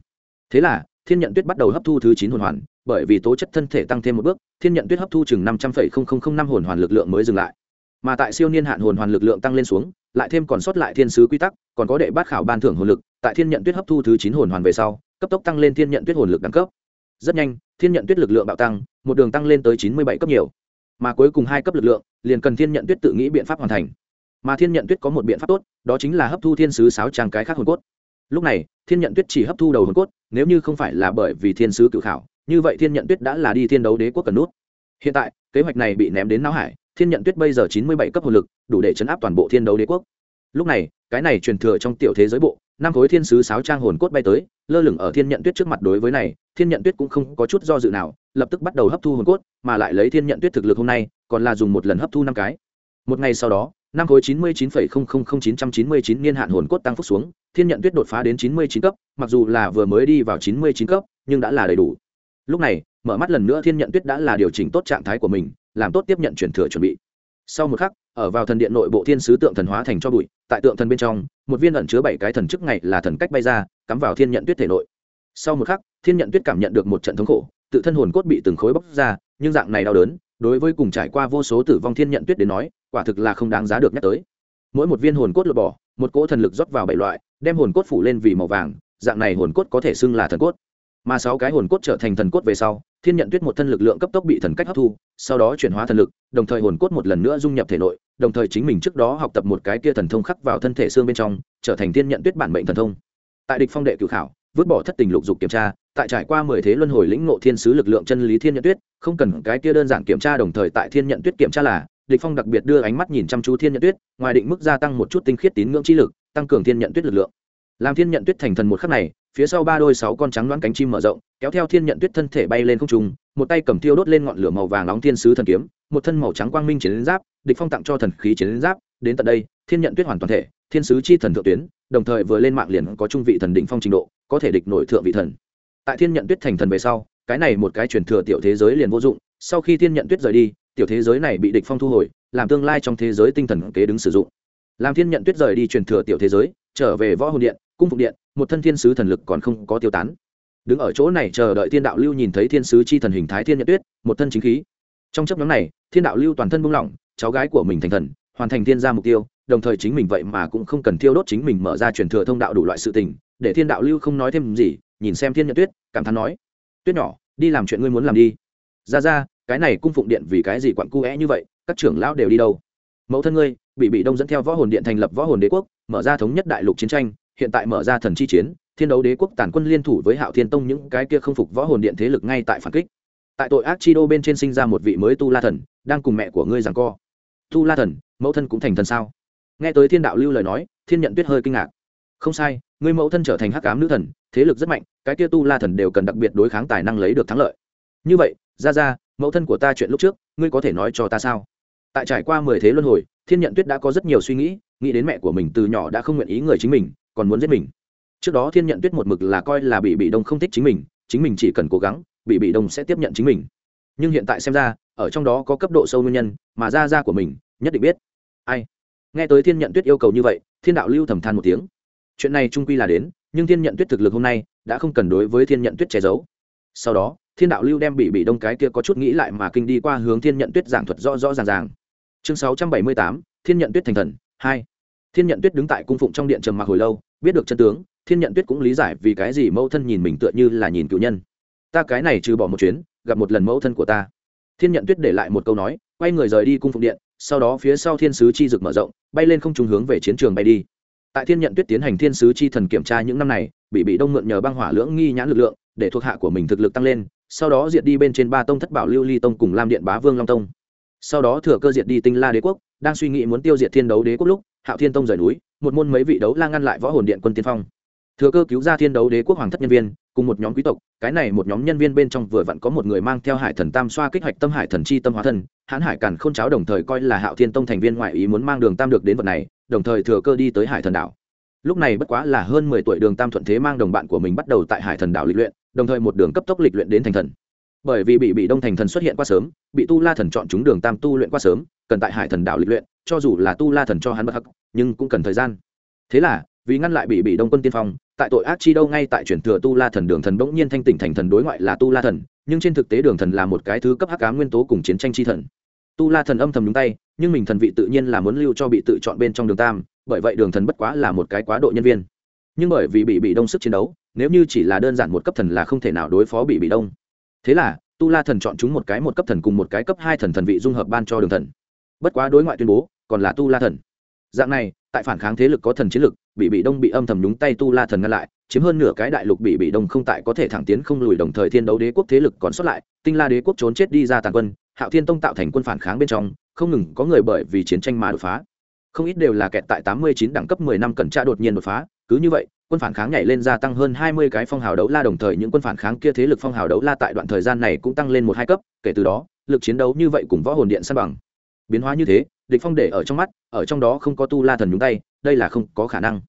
Speaker 1: Thế là, thiên nhận tuyết bắt đầu hấp thu thứ chín hồn hoàn, bởi vì tố chất thân thể tăng thêm một bước, thiên nhận tuyết hấp thu chừng năm trăm linh năm hồn hoàn lực lượng mới dừng lại. Mà tại siêu niên hạn hồn hoàn lực lượng tăng lên xuống, lại thêm còn sót lại thiên sứ quy tắc, còn có đệ bát khảo ban thưởng hồn lực, tại thiên nhận tuyết hấp thu thứ chín hồn hoàn về sau, cấp tốc tăng lên thiên nhận tuyết hồn lực đẳng cấp. Rất nhanh, thiên nhận tuyết lực lượng bạo tăng, một đường tăng lên tới chín mươi bảy cấp nhiều. Mà cuối cùng hai cấp lực lượng, liền cần thiên nhận tuyết tự nghĩ biện pháp hoàn thành mà thiên nhận tuyết có một biện pháp tốt, đó chính là hấp thu thiên sứ sáo trang cái khác hồn cốt. Lúc này, thiên nhận tuyết chỉ hấp thu đầu hồn cốt, nếu như không phải là bởi vì thiên sứ cự khảo, như vậy thiên nhận tuyết đã là đi thiên đấu đế quốc cần nút. Hiện tại, kế hoạch này bị ném đến não hải, thiên nhận tuyết bây giờ chín mươi bảy cấp hồn lực, đủ để chấn áp toàn bộ thiên đấu đế quốc. Lúc này, cái này truyền thừa trong tiểu thế giới bộ, năm khối thiên sứ sáo trang hồn cốt bay tới, lơ lửng ở thiên nhận tuyết trước mặt đối với này, thiên nhận tuyết cũng không có chút do dự nào, lập tức bắt đầu hấp thu hồn cốt, mà lại lấy thiên nhận tuyết thực lực hôm nay, còn là dùng một lần hấp thu năm cái. Một ngày sau đó năm khối chín mươi chín chín trăm chín mươi chín niên hạn hồn cốt tăng phúc xuống, thiên nhận tuyết đột phá đến chín mươi chín cấp, mặc dù là vừa mới đi vào chín mươi chín cấp, nhưng đã là đầy đủ. Lúc này, mở mắt lần nữa thiên nhận tuyết đã là điều chỉnh tốt trạng thái của mình, làm tốt tiếp nhận chuyển thừa chuẩn bị. Sau một khắc, ở vào thần điện nội bộ thiên sứ tượng thần hóa thành cho bụi, tại tượng thần bên trong, một viên ẩn chứa bảy cái thần chức ngày là thần cách bay ra, cắm vào thiên nhận tuyết thể nội. Sau một khắc, thiên nhận tuyết cảm nhận được một trận thống khổ, tự thân hồn cốt bị từng khối bóc ra, nhưng dạng này đau đớn, đối với cùng trải qua vô số tử vong thiên nhận tuyết đến nói quả thực là không đáng giá được nhắc tới. Mỗi một viên hồn cốt lột bỏ, một cỗ thần lực rót vào bảy loại, đem hồn cốt phủ lên vì màu vàng, dạng này hồn cốt có thể xưng là thần cốt. Mà sáu cái hồn cốt trở thành thần cốt về sau, thiên nhận tuyết một thân lực lượng cấp tốc bị thần cách hấp thu, sau đó chuyển hóa thần lực, đồng thời hồn cốt một lần nữa dung nhập thể nội, đồng thời chính mình trước đó học tập một cái kia thần thông khắc vào thân thể xương bên trong, trở thành thiên nhận tuyết bản mệnh thần thông. Tại địch phong đệ cử khảo, vứt bỏ thất tình lục dục kiểm tra, tại trải qua mười thế luân hồi lĩnh ngộ thiên sứ lực lượng chân lý thiên nhận tuyết, không cần cái kia đơn giản kiểm tra đồng thời tại thiên nhận tuyết kiểm tra là địch phong đặc biệt đưa ánh mắt nhìn chăm chú thiên nhận tuyết, ngoài định mức gia tăng một chút tinh khiết tín ngưỡng chi lực, tăng cường thiên nhận tuyết lực lượng. Làm thiên nhận tuyết thành thần một khắc này, phía sau ba đôi sáu con trắng đoán cánh chim mở rộng, kéo theo thiên nhận tuyết thân thể bay lên không trung, một tay cầm tiêu đốt lên ngọn lửa màu vàng nóng thiên sứ thần kiếm, một thân màu trắng quang minh chiến giáp, địch phong tặng cho thần khí chiến giáp, đến tận đây, thiên nhận tuyết hoàn toàn thể, thiên sứ chi thần thượng tuyến, đồng thời vừa lên mạng liền có trung vị thần định phong trình độ, có thể địch nổi thượng vị thần. Tại thiên nhận tuyết thành thần về sau, cái này một cái truyền thừa tiểu thế giới liền vô dụng, sau khi thiên nhận tuyết rời đi tiểu thế giới này bị địch phong thu hồi, làm tương lai trong thế giới tinh thần kế đứng sử dụng. Làm thiên nhận tuyết rời đi truyền thừa tiểu thế giới, trở về võ hồn điện, cung phục điện, một thân thiên sứ thần lực còn không có tiêu tán. Đứng ở chỗ này chờ đợi thiên đạo lưu nhìn thấy thiên sứ chi thần hình thái thiên nhận tuyết, một thân chính khí. Trong chấp nhóm này, thiên đạo lưu toàn thân buông lỏng, cháu gái của mình thành thần, hoàn thành thiên gia mục tiêu, đồng thời chính mình vậy mà cũng không cần thiêu đốt chính mình mở ra truyền thừa thông đạo đủ loại sự tình, để thiên đạo lưu không nói thêm gì, nhìn xem thiên nhận tuyết, cảm thán nói, tuyết nhỏ, đi làm chuyện ngươi muốn làm đi. Ra ra cái này cung phụng điện vì cái gì quặn cu é như vậy, các trưởng lão đều đi đâu? Mẫu thân ngươi, bị bị đông dẫn theo võ hồn điện thành lập võ hồn đế quốc, mở ra thống nhất đại lục chiến tranh, hiện tại mở ra thần chi chiến, thiên đấu đế quốc tàn quân liên thủ với hạo thiên tông những cái kia không phục võ hồn điện thế lực ngay tại phản kích. Tại tội ác chi đô bên trên sinh ra một vị mới tu la thần, đang cùng mẹ của ngươi rằng co. Tu la thần, mẫu thân cũng thành thần sao? Nghe tới thiên đạo lưu lời nói, thiên nhận tuyết hơi kinh ngạc. Không sai, ngươi mẫu thân trở thành hắc cám nữ thần, thế lực rất mạnh, cái kia tu la thần đều cần đặc biệt đối kháng tài năng lấy được thắng lợi. Như vậy, ra ra mẫu thân của ta chuyện lúc trước, ngươi có thể nói cho ta sao? Tại trải qua mười thế luân hồi, thiên nhận tuyết đã có rất nhiều suy nghĩ nghĩ đến mẹ của mình từ nhỏ đã không nguyện ý người chính mình, còn muốn giết mình. Trước đó thiên nhận tuyết một mực là coi là bị bị đông không thích chính mình chính mình chỉ cần cố gắng, bị bị đông sẽ tiếp nhận chính mình. Nhưng hiện tại xem ra, ở trong đó có cấp độ sâu nguyên nhân, mà ra ra của mình nhất định biết. Ai? Nghe tới thiên nhận tuyết yêu cầu như vậy, thiên đạo lưu thầm than một tiếng. Chuyện này trung quy là đến, nhưng thiên nhận tuyết thực lực hôm nay đã không cần đối với thiên nhận tuyết che giấu. Sau đó thiên đạo lưu đem bị bị đông cái kia có chút nghĩ lại mà kinh đi qua hướng thiên nhận tuyết giảng thuật rõ rõ ràng ràng. Chương sáu trăm bảy mươi tám, thiên nhận tuyết thành thần, hai. Thiên nhận tuyết đứng tại cung phụng trong điện trầm mặc hồi lâu, biết được chân tướng, thiên nhận tuyết cũng lý giải vì cái gì mẫu thân nhìn mình tựa như là nhìn cựu nhân. Ta cái này trừ bỏ một chuyến, gặp một lần mẫu thân của ta. Thiên nhận tuyết để lại một câu nói, quay người rời đi cung phụng điện, sau đó phía sau thiên sứ chi dực mở rộng, bay lên không trùng hướng về chiến trường bay đi. Tại thiên nhận tuyết tiến hành thiên sứ chi thần kiểm tra những năm này, bị bị đông mượn nhờ băng hỏa lưỡng nghi nhãn lực lượng, để thuộc hạ của mình thực lực tăng lên sau đó diệt đi bên trên ba tông thất bảo lưu ly tông cùng lam điện bá vương long tông sau đó thừa cơ diệt đi tinh la đế quốc đang suy nghĩ muốn tiêu diệt thiên đấu đế quốc lúc hạo thiên tông rời núi một môn mấy vị đấu la ngăn lại võ hồn điện quân tiên phong thừa cơ cứu ra thiên đấu đế quốc hoàng thất nhân viên cùng một nhóm quý tộc cái này một nhóm nhân viên bên trong vừa vặn có một người mang theo hải thần tam xoa kích hoạch tâm hải thần chi tâm hóa thân hãn hải càn k h ô n cháo đồng thời coi là hạo thiên tông thành viên ngoại ý muốn mang đường tam được đến vật này đồng thời thừa cơ đi tới hải thần đảo lúc này bất quá là hơn mười tuổi đường tam thuận thế mang đồng bạn của mình bắt đầu tại hải thần đảo lịch luyện đồng thời một đường cấp tốc lịch luyện đến thành thần. Bởi vì bị bị đông thành thần xuất hiện qua sớm, bị tu la thần chọn chúng đường tam tu luyện qua sớm, cần tại hải thần đảo lịch luyện, cho dù là tu la thần cho hắn bất hắc, nhưng cũng cần thời gian. Thế là, vì ngăn lại bị bị đông quân tiên phong, tại tội ác chi đâu ngay tại chuyển thừa tu la thần đường thần bỗng nhiên thanh tỉnh thành thần đối ngoại là tu la thần, nhưng trên thực tế đường thần là một cái thứ cấp hắc cá nguyên tố cùng chiến tranh chi thần. Tu la thần âm thầm đúng tay, nhưng mình thần vị tự nhiên là muốn lưu cho bị tự chọn bên trong đường tam, bởi vậy đường thần bất quá là một cái quá độ nhân viên. Nhưng bởi vì bị bị đông sức chiến đấu nếu như chỉ là đơn giản một cấp thần là không thể nào đối phó bị bị đông. Thế là, tu la thần chọn chúng một cái một cấp thần cùng một cái cấp hai thần thần vị dung hợp ban cho đường thần. Bất quá đối ngoại tuyên bố, còn là tu la thần. Dạng này, tại phản kháng thế lực có thần chiến lực, bị bị đông bị âm thầm nhúng tay tu la thần ngăn lại, chiếm hơn nửa cái đại lục bị bị đông không tại có thể thẳng tiến không lùi đồng thời thiên đấu đế quốc thế lực còn xuất lại, tinh la đế quốc trốn chết đi ra tàn quân, hạo thiên tông tạo thành quân phản kháng bên trong, không ngừng có người bởi vì chiến tranh mà đột phá. Không ít đều là kẹt tại tám mươi chín đẳng cấp mười năm cẩn tra đột nhiên đột phá, cứ như vậy quân phản kháng nhảy lên gia tăng hơn hai mươi cái phong hào đấu la đồng thời những quân phản kháng kia thế lực phong hào đấu la tại đoạn thời gian này cũng tăng lên một hai cấp, kể từ đó, lực chiến đấu như vậy cùng võ hồn điện san bằng. Biến hóa như thế, địch phong để ở trong mắt, ở trong đó không có tu la thần nhúng tay, đây là không có khả năng.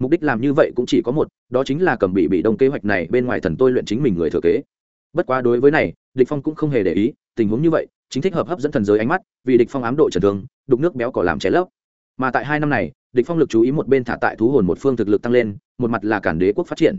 Speaker 1: Mục đích làm như vậy cũng chỉ có một, đó chính là cầm bị bị đông kế hoạch này bên ngoài thần tôi luyện chính mình người thừa kế. Bất quá đối với này, địch phong cũng không hề để ý, tình huống như vậy, chính thích hợp hấp dẫn thần giới ánh mắt, vì địch phong ám độ trần thương, đục nước béo cỏ làm trẻ lấp. Mà tại hai năm này địch phong lực chú ý một bên thả tại thú hồn một phương thực lực tăng lên, một mặt là cản đế quốc phát triển.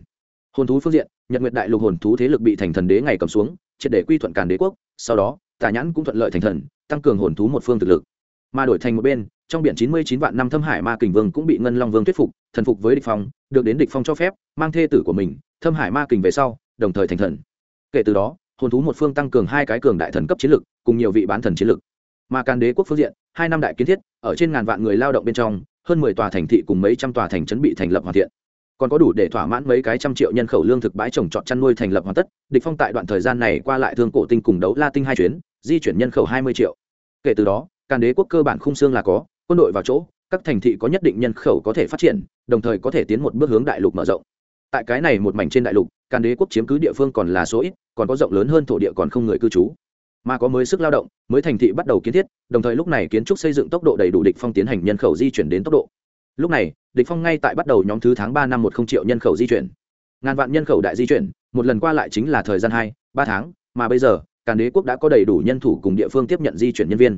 Speaker 1: Hồn thú phương diện, nhật nguyệt đại lục hồn thú thế lực bị thành thần đế ngày cầm xuống, triệt để quy thuận cản đế quốc, sau đó, tà nhãn cũng thuận lợi thành thần, tăng cường hồn thú một phương thực lực. Mà đổi thành một bên, trong biển chín mươi chín vạn năm thâm hải ma kình vương cũng bị ngân long vương thuyết phục, thần phục với địch phong, được đến địch phong cho phép, mang thê tử của mình, thâm hải ma kình về sau, đồng thời thành thần. Kể từ đó, hồn thú một phương tăng cường hai cái cường đại thần cấp chiến lực, cùng nhiều vị bán thần chiến lực. Mà càn đế quốc phương diện, hai năm đại kiến thiết, ở trên ngàn vạn người lao động bên trong hơn mười tòa thành thị cùng mấy trăm tòa thành trấn bị thành lập hoàn thiện. Còn có đủ để thỏa mãn mấy cái trăm triệu nhân khẩu lương thực bãi trồng trọt chăn nuôi thành lập hoàn tất, địch phong tại đoạn thời gian này qua lại thương cổ tinh cùng đấu la tinh hai chuyến, di chuyển nhân khẩu hai mươi triệu. Kể từ đó, càn đế quốc cơ bản khung xương là có, quân đội vào chỗ, các thành thị có nhất định nhân khẩu có thể phát triển, đồng thời có thể tiến một bước hướng đại lục mở rộng. Tại cái này một mảnh trên đại lục, càn đế quốc chiếm cứ địa phương còn là số ít, còn có rộng lớn hơn thổ địa còn không người cư trú mà có mới sức lao động, mới thành thị bắt đầu kiến thiết, đồng thời lúc này kiến trúc xây dựng tốc độ đầy đủ địch phong tiến hành nhân khẩu di chuyển đến tốc độ. Lúc này, địch phong ngay tại bắt đầu nhóm thứ tháng ba năm một không triệu nhân khẩu di chuyển. Ngàn vạn nhân khẩu đại di chuyển, một lần qua lại chính là thời gian hai, ba tháng, mà bây giờ, càn đế quốc đã có đầy đủ nhân thủ cùng địa phương tiếp nhận di chuyển nhân viên.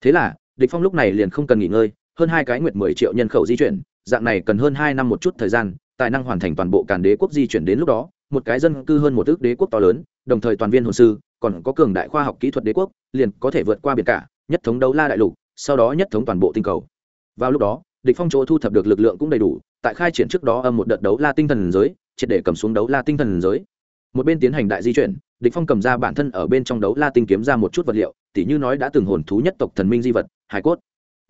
Speaker 1: Thế là, địch phong lúc này liền không cần nghỉ ngơi, hơn hai cái nguyệt mười triệu nhân khẩu di chuyển, dạng này cần hơn hai năm một chút thời gian, tài năng hoàn thành toàn bộ càn đế quốc di chuyển đến lúc đó một cái dân cư hơn một ước đế quốc to lớn, đồng thời toàn viên hồn sư, còn có cường đại khoa học kỹ thuật đế quốc, liền có thể vượt qua biển cả, nhất thống đấu la đại lục, sau đó nhất thống toàn bộ tinh cầu. Vào lúc đó, địch phong chỗ thu thập được lực lượng cũng đầy đủ, tại khai triển trước đó âm một đợt đấu la tinh thần giới, triệt để cầm xuống đấu la tinh thần giới. Một bên tiến hành đại di chuyển, địch phong cầm ra bản thân ở bên trong đấu la tinh kiếm ra một chút vật liệu, tỉ như nói đã từng hồn thú nhất tộc thần minh di vật, hải cốt.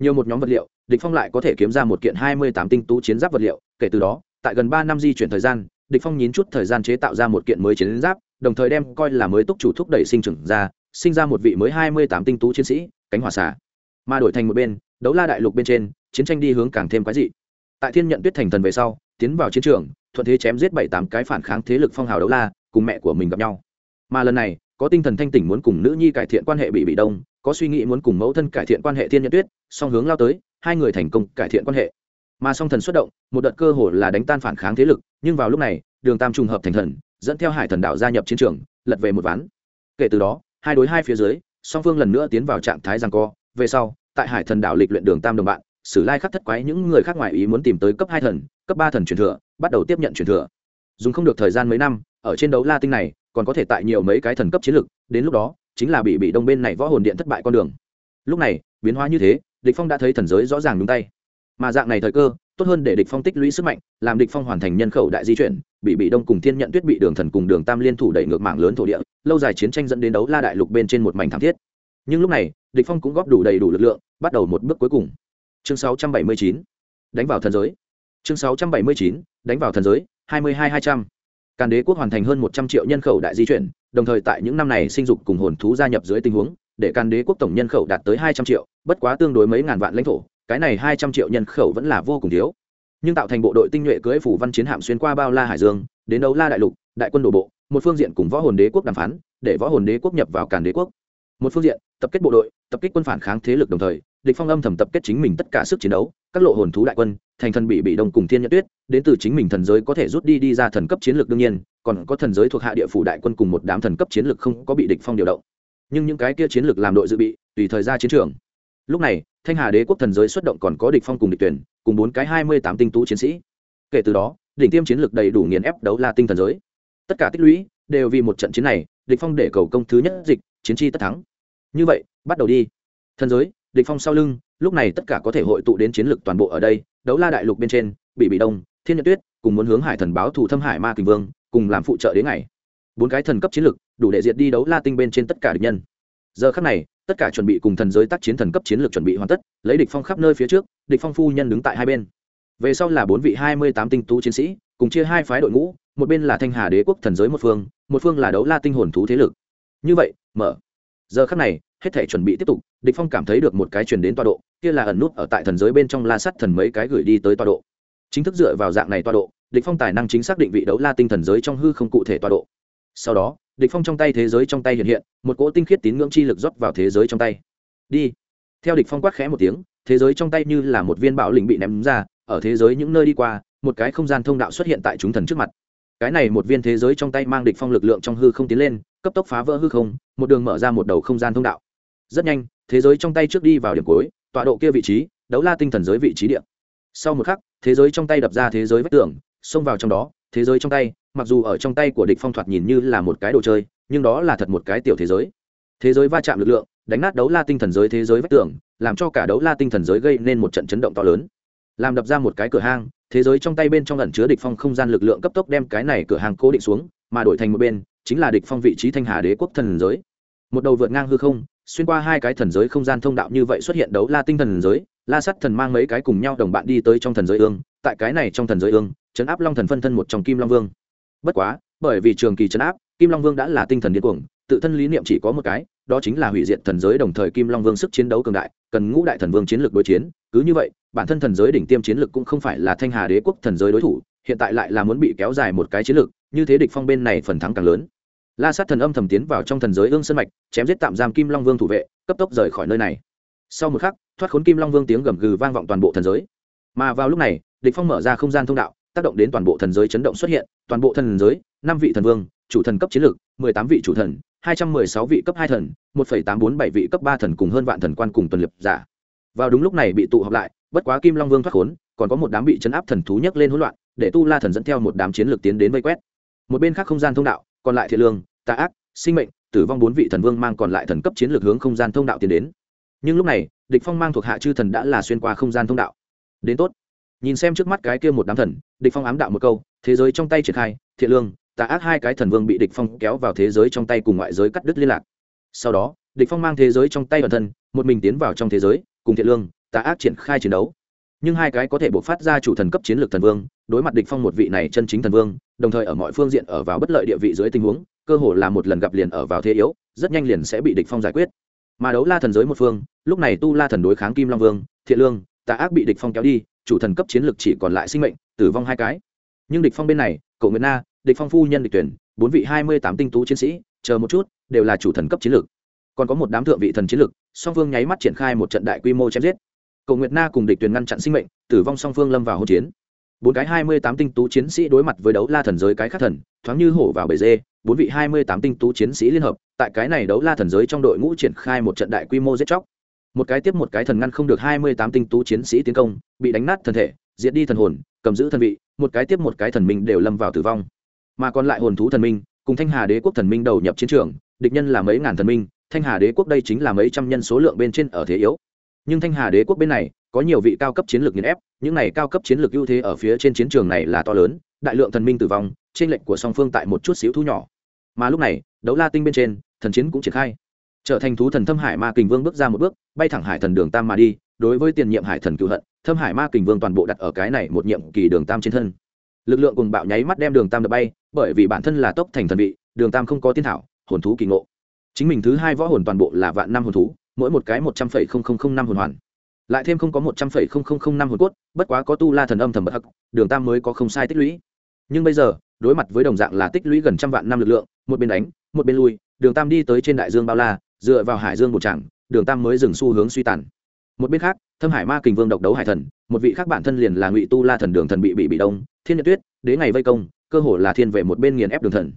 Speaker 1: Nhiều một nhóm vật liệu, địch phong lại có thể kiếm ra một kiện hai mươi tám tinh tú chiến giáp vật liệu, kể từ đó, tại gần ba năm di chuyển thời gian địch phong nhín chút thời gian chế tạo ra một kiện mới chiến giáp, đồng thời đem coi là mới túc chủ thúc đẩy sinh trưởng ra, sinh ra một vị mới hai mươi tám tinh tú chiến sĩ, cánh hỏa xả mà đổi thành một bên, đấu la đại lục bên trên, chiến tranh đi hướng càng thêm quái dị. Tại thiên nhận tuyết thành thần về sau, tiến vào chiến trường, thuận thế chém giết bảy tám cái phản kháng thế lực phong hào đấu la, cùng mẹ của mình gặp nhau. Mà lần này, có tinh thần thanh tỉnh muốn cùng nữ nhi cải thiện quan hệ bị bị đông, có suy nghĩ muốn cùng mẫu thân cải thiện quan hệ thiên nhận tuyết, song hướng lao tới, hai người thành công cải thiện quan hệ mà song thần xuất động, một đợt cơ hội là đánh tan phản kháng thế lực, nhưng vào lúc này, đường tam trùng hợp thành thần, dẫn theo hải thần đạo gia nhập chiến trường, lật về một ván. Kể từ đó, hai đối hai phía dưới, song phương lần nữa tiến vào trạng thái giằng co. Về sau, tại hải thần đạo lịch luyện đường tam đồng bạn, sử lai khắc thất quái những người khác ngoài ý muốn tìm tới cấp hai thần, cấp ba thần truyền thừa, bắt đầu tiếp nhận truyền thừa. Dùng không được thời gian mấy năm, ở trên đấu la tinh này, còn có thể tại nhiều mấy cái thần cấp chiến lực, đến lúc đó, chính là bị bị đông bên này võ hồn điện thất bại con đường. Lúc này, biến hóa như thế, địch phong đã thấy thần giới rõ ràng đúng tay mà dạng này thời cơ tốt hơn để địch phong tích lũy sức mạnh làm địch phong hoàn thành nhân khẩu đại di chuyển bị bị đông cùng thiên nhận tuyết bị đường thần cùng đường tam liên thủ đẩy ngược mạng lớn thổ địa lâu dài chiến tranh dẫn đến đấu la đại lục bên trên một mảnh thảm thiết. Nhưng lúc này địch phong cũng góp đủ đầy đủ lực lượng bắt đầu một bước cuối cùng. Chương 679 đánh vào thần giới. Chương 679 đánh vào thần giới 22200 Càn đế quốc hoàn thành hơn một trăm triệu nhân khẩu đại di chuyển, đồng thời tại những năm này sinh dục cùng hồn thú gia nhập dưới tình huống, để Càn đế quốc tổng nhân khẩu đạt tới hai trăm triệu, bất quá tương đối mấy ngàn vạn lãnh thổ, cái này hai trăm triệu nhân khẩu vẫn là vô cùng thiếu. nhưng tạo thành bộ đội tinh nhuệ cưỡi phủ văn chiến hạm xuyên qua bao la hải dương, đến đấu la đại lục, đại quân đổ bộ, một phương diện cùng võ hồn đế quốc đàm phán, để võ hồn đế quốc nhập vào càn đế quốc. Một phương diện, tập kết bộ đội, tập kích quân phản kháng thế lực đồng thời, địch phong âm thầm tập kết chính mình tất cả sức chiến đấu, các lộ hồn thú đại quân, thành thần bị bị đông cùng thiên nhật tuyết, đến từ chính mình thần giới có thể rút đi đi ra thần cấp chiến lược đương nhiên, còn có thần giới thuộc hạ địa phủ đại quân cùng một đám thần cấp chiến lược không có bị địch phong điều động. Nhưng những cái kia chiến lược làm đội dự bị, tùy thời ra chiến trường lúc này, thanh hà đế quốc thần giới xuất động còn có địch phong cùng địch tuyển, cùng bốn cái hai mươi tám tinh tú chiến sĩ. Kể từ đó, đỉnh tiêm chiến lược đầy đủ nghiền ép đấu la tinh thần giới. Tất cả tích lũy đều vì một trận chiến này, địch phong để cầu công thứ nhất dịch, chiến chi tất thắng. Như vậy, bắt đầu đi. Thần giới, địch phong sau lưng, lúc này tất cả có thể hội tụ đến chiến lược toàn bộ ở đây, đấu la đại lục bên trên bị bị đông, thiên nhật tuyết, cùng muốn hướng hải thần báo thủ thâm hải ma kình vương, cùng làm phụ trợ đến ngày. Bốn cái thần cấp chiến lược, đủ để diệt đi đấu la tinh bên trên tất cả địch nhân. Giờ khắc này tất cả chuẩn bị cùng thần giới tác chiến thần cấp chiến lược chuẩn bị hoàn tất, lấy địch phong khắp nơi phía trước, địch phong phu nhân đứng tại hai bên. Về sau là bốn vị hai mươi tám tinh tú chiến sĩ, cùng chia hai phái đội ngũ, một bên là thanh hà đế quốc thần giới một phương một phương là đấu la tinh hồn thú thế lực. Như vậy, mở. Giờ khắc này, hết thể chuẩn bị tiếp tục, địch phong cảm thấy được một cái truyền đến tọa độ, kia là ẩn nút ở tại thần giới bên trong la sắt thần mấy cái gửi đi tới tọa độ. Chính thức dựa vào dạng này tọa độ, địch phong tài năng chính xác định vị đấu la tinh thần giới trong hư không cụ thể tọa độ. Sau đó địch phong trong tay thế giới trong tay hiện hiện, một cỗ tinh khiết tín ngưỡng chi lực rót vào thế giới trong tay. Đi. Theo địch phong quát khẽ một tiếng, thế giới trong tay như là một viên bạo lĩnh bị ném ra, ở thế giới những nơi đi qua, một cái không gian thông đạo xuất hiện tại chúng thần trước mặt. Cái này một viên thế giới trong tay mang địch phong lực lượng trong hư không tiến lên, cấp tốc phá vỡ hư không, một đường mở ra một đầu không gian thông đạo. Rất nhanh, thế giới trong tay trước đi vào điểm cuối, tọa độ kia vị trí, đấu la tinh thần giới vị trí địa. Sau một khắc, thế giới trong tay đập ra thế giới vách tường, xông vào trong đó, thế giới trong tay mặc dù ở trong tay của địch phong thoạt nhìn như là một cái đồ chơi, nhưng đó là thật một cái tiểu thế giới. Thế giới va chạm lực lượng, đánh nát đấu la tinh thần giới thế giới vách tường, làm cho cả đấu la tinh thần giới gây nên một trận chấn động to lớn. Làm đập ra một cái cửa hang, thế giới trong tay bên trong ẩn chứa địch phong không gian lực lượng cấp tốc đem cái này cửa hàng cố định xuống, mà đổi thành một bên, chính là địch phong vị trí thanh hà đế quốc thần giới. Một đầu vượt ngang hư không, xuyên qua hai cái thần giới không gian thông đạo như vậy xuất hiện đấu la tinh thần giới, la sắt thần mang mấy cái cùng nhau đồng bạn đi tới trong thần giới ương, tại cái này trong thần giới ương chấn áp long thần phân thân một trong kim long vương bất quá, bởi vì trường kỳ chấn áp, kim long vương đã là tinh thần điên cuồng, tự thân lý niệm chỉ có một cái, đó chính là hủy diệt thần giới đồng thời kim long vương sức chiến đấu cường đại, cần ngũ đại thần vương chiến lược đối chiến. Cứ như vậy, bản thân thần giới đỉnh tiêm chiến lược cũng không phải là thanh hà đế quốc thần giới đối thủ, hiện tại lại là muốn bị kéo dài một cái chiến lược, như thế địch phong bên này phần thắng càng lớn. La sát thần âm thầm tiến vào trong thần giới ương sân mạch, chém giết tạm giam kim long vương thủ vệ, cấp tốc rời khỏi nơi này. Sau một khắc, thoát khốn kim long vương tiếng gầm gừ vang vọng toàn bộ thần giới. Mà vào lúc này, địch phong mở ra không gian thông đạo tác động đến toàn bộ thần giới chấn động xuất hiện, toàn bộ thần giới, năm vị thần vương, chủ thần cấp chiến lược, mười tám vị chủ thần, hai trăm mười sáu vị cấp hai thần, một phẩy tám bốn bảy vị cấp ba thần cùng hơn vạn thần quan cùng tuần liệp giả. Vào đúng lúc này bị tụ họp lại, bất quá kim long vương thoát khốn, còn có một đám bị chấn áp thần thú nhấc lên hỗn loạn, để tu la thần dẫn theo một đám chiến lược tiến đến vây quét. Một bên khác không gian thông đạo, còn lại thiện lương, tà ác, sinh mệnh, tử vong bốn vị thần vương mang còn lại thần cấp chiến lược hướng không gian thông đạo tiến đến. Nhưng lúc này, địch phong mang thuộc hạ chư thần đã là xuyên qua không gian thông đạo. Đến tốt nhìn xem trước mắt cái kia một đám thần, địch phong ám đạo một câu, thế giới trong tay triển khai, thiện lương, tà ác hai cái thần vương bị địch phong kéo vào thế giới trong tay cùng ngoại giới cắt đứt liên lạc. Sau đó, địch phong mang thế giới trong tay bản thân, một mình tiến vào trong thế giới, cùng thiện lương, tà ác triển khai chiến đấu. Nhưng hai cái có thể bộc phát ra chủ thần cấp chiến lược thần vương, đối mặt địch phong một vị này chân chính thần vương, đồng thời ở mọi phương diện ở vào bất lợi địa vị dưới tình huống, cơ hồ là một lần gặp liền ở vào thế yếu, rất nhanh liền sẽ bị địch phong giải quyết. Mà đấu la thần giới một phương, lúc này tu la thần đối kháng kim long vương, thiện lương, tà ác bị địch phong kéo đi chủ thần cấp chiến lược chỉ còn lại sinh mệnh, tử vong hai cái. Nhưng địch phong bên này, cậu nguyệt na, địch phong phu nhân địch tuyển, bốn vị hai mươi tám tinh tú chiến sĩ, chờ một chút, đều là chủ thần cấp chiến lược. Còn có một đám thượng vị thần chiến lược, song phương nháy mắt triển khai một trận đại quy mô chém giết. Cậu nguyệt na cùng địch tuyển ngăn chặn sinh mệnh, tử vong song phương lâm vào hỗn chiến. Bốn cái hai mươi tám tinh tú chiến sĩ đối mặt với đấu la thần giới cái khác thần, thoáng như hổ vào bể dê, bốn vị hai mươi tám tinh tú chiến sĩ liên hợp, tại cái này đấu la thần giới trong đội ngũ triển khai một trận đại quy mô giết chóc một cái tiếp một cái thần ngăn không được hai mươi tám tinh tú chiến sĩ tiến công, bị đánh nát thân thể, diệt đi thần hồn, cầm giữ thần vị, một cái tiếp một cái thần minh đều lâm vào tử vong. Mà còn lại hồn thú thần minh, cùng thanh hà đế quốc thần minh đầu nhập chiến trường, địch nhân là mấy ngàn thần minh, thanh hà đế quốc đây chính là mấy trăm nhân số lượng bên trên ở thế yếu. Nhưng thanh hà đế quốc bên này, có nhiều vị cao cấp chiến lược nghiền ép, những này cao cấp chiến lược ưu thế ở phía trên chiến trường này là to lớn, đại lượng thần minh tử vong trên lệnh của song phương tại một chút xíu thu nhỏ. Mà lúc này, đấu la tinh bên trên, thần chiến cũng triển khai trở thành thú thần thâm hải ma kình vương bước ra một bước, bay thẳng hải thần đường tam mà đi, đối với tiền nhiệm hải thần cựu hận, thâm hải ma kình vương toàn bộ đặt ở cái này một nhiệm kỳ đường tam trên thân. Lực lượng cùng bạo nháy mắt đem đường tam đập bay, bởi vì bản thân là tốc thành thần vị, đường tam không có tiên thảo, hồn thú kỳ ngộ. Chính mình thứ hai võ hồn toàn bộ là vạn năm hồn thú, mỗi một cái một trăm phẩy không không không năm hồn hoàn. Lại thêm không có một trăm phẩy không không không năm hồn cốt, bất quá có tu la thần âm thầm bất hắc, đường tam mới có không sai tích lũy. Nhưng bây giờ, đối mặt với đồng dạng là tích lũy gần trăm vạn năm lực lượng, một bên đánh, một bên lui, đường tam đi tới trên đại dương bao la dựa vào hải dương một tràng, đường tam mới dừng xu hướng suy tàn. Một bên khác, thâm hải ma kình vương độc đấu hải thần, một vị khác bản thân liền là ngụy tu la thần đường thần bị bị bị đông, thiên nhật tuyết, đế ngày vây công, cơ hồ là thiên về một bên nghiền ép đường thần.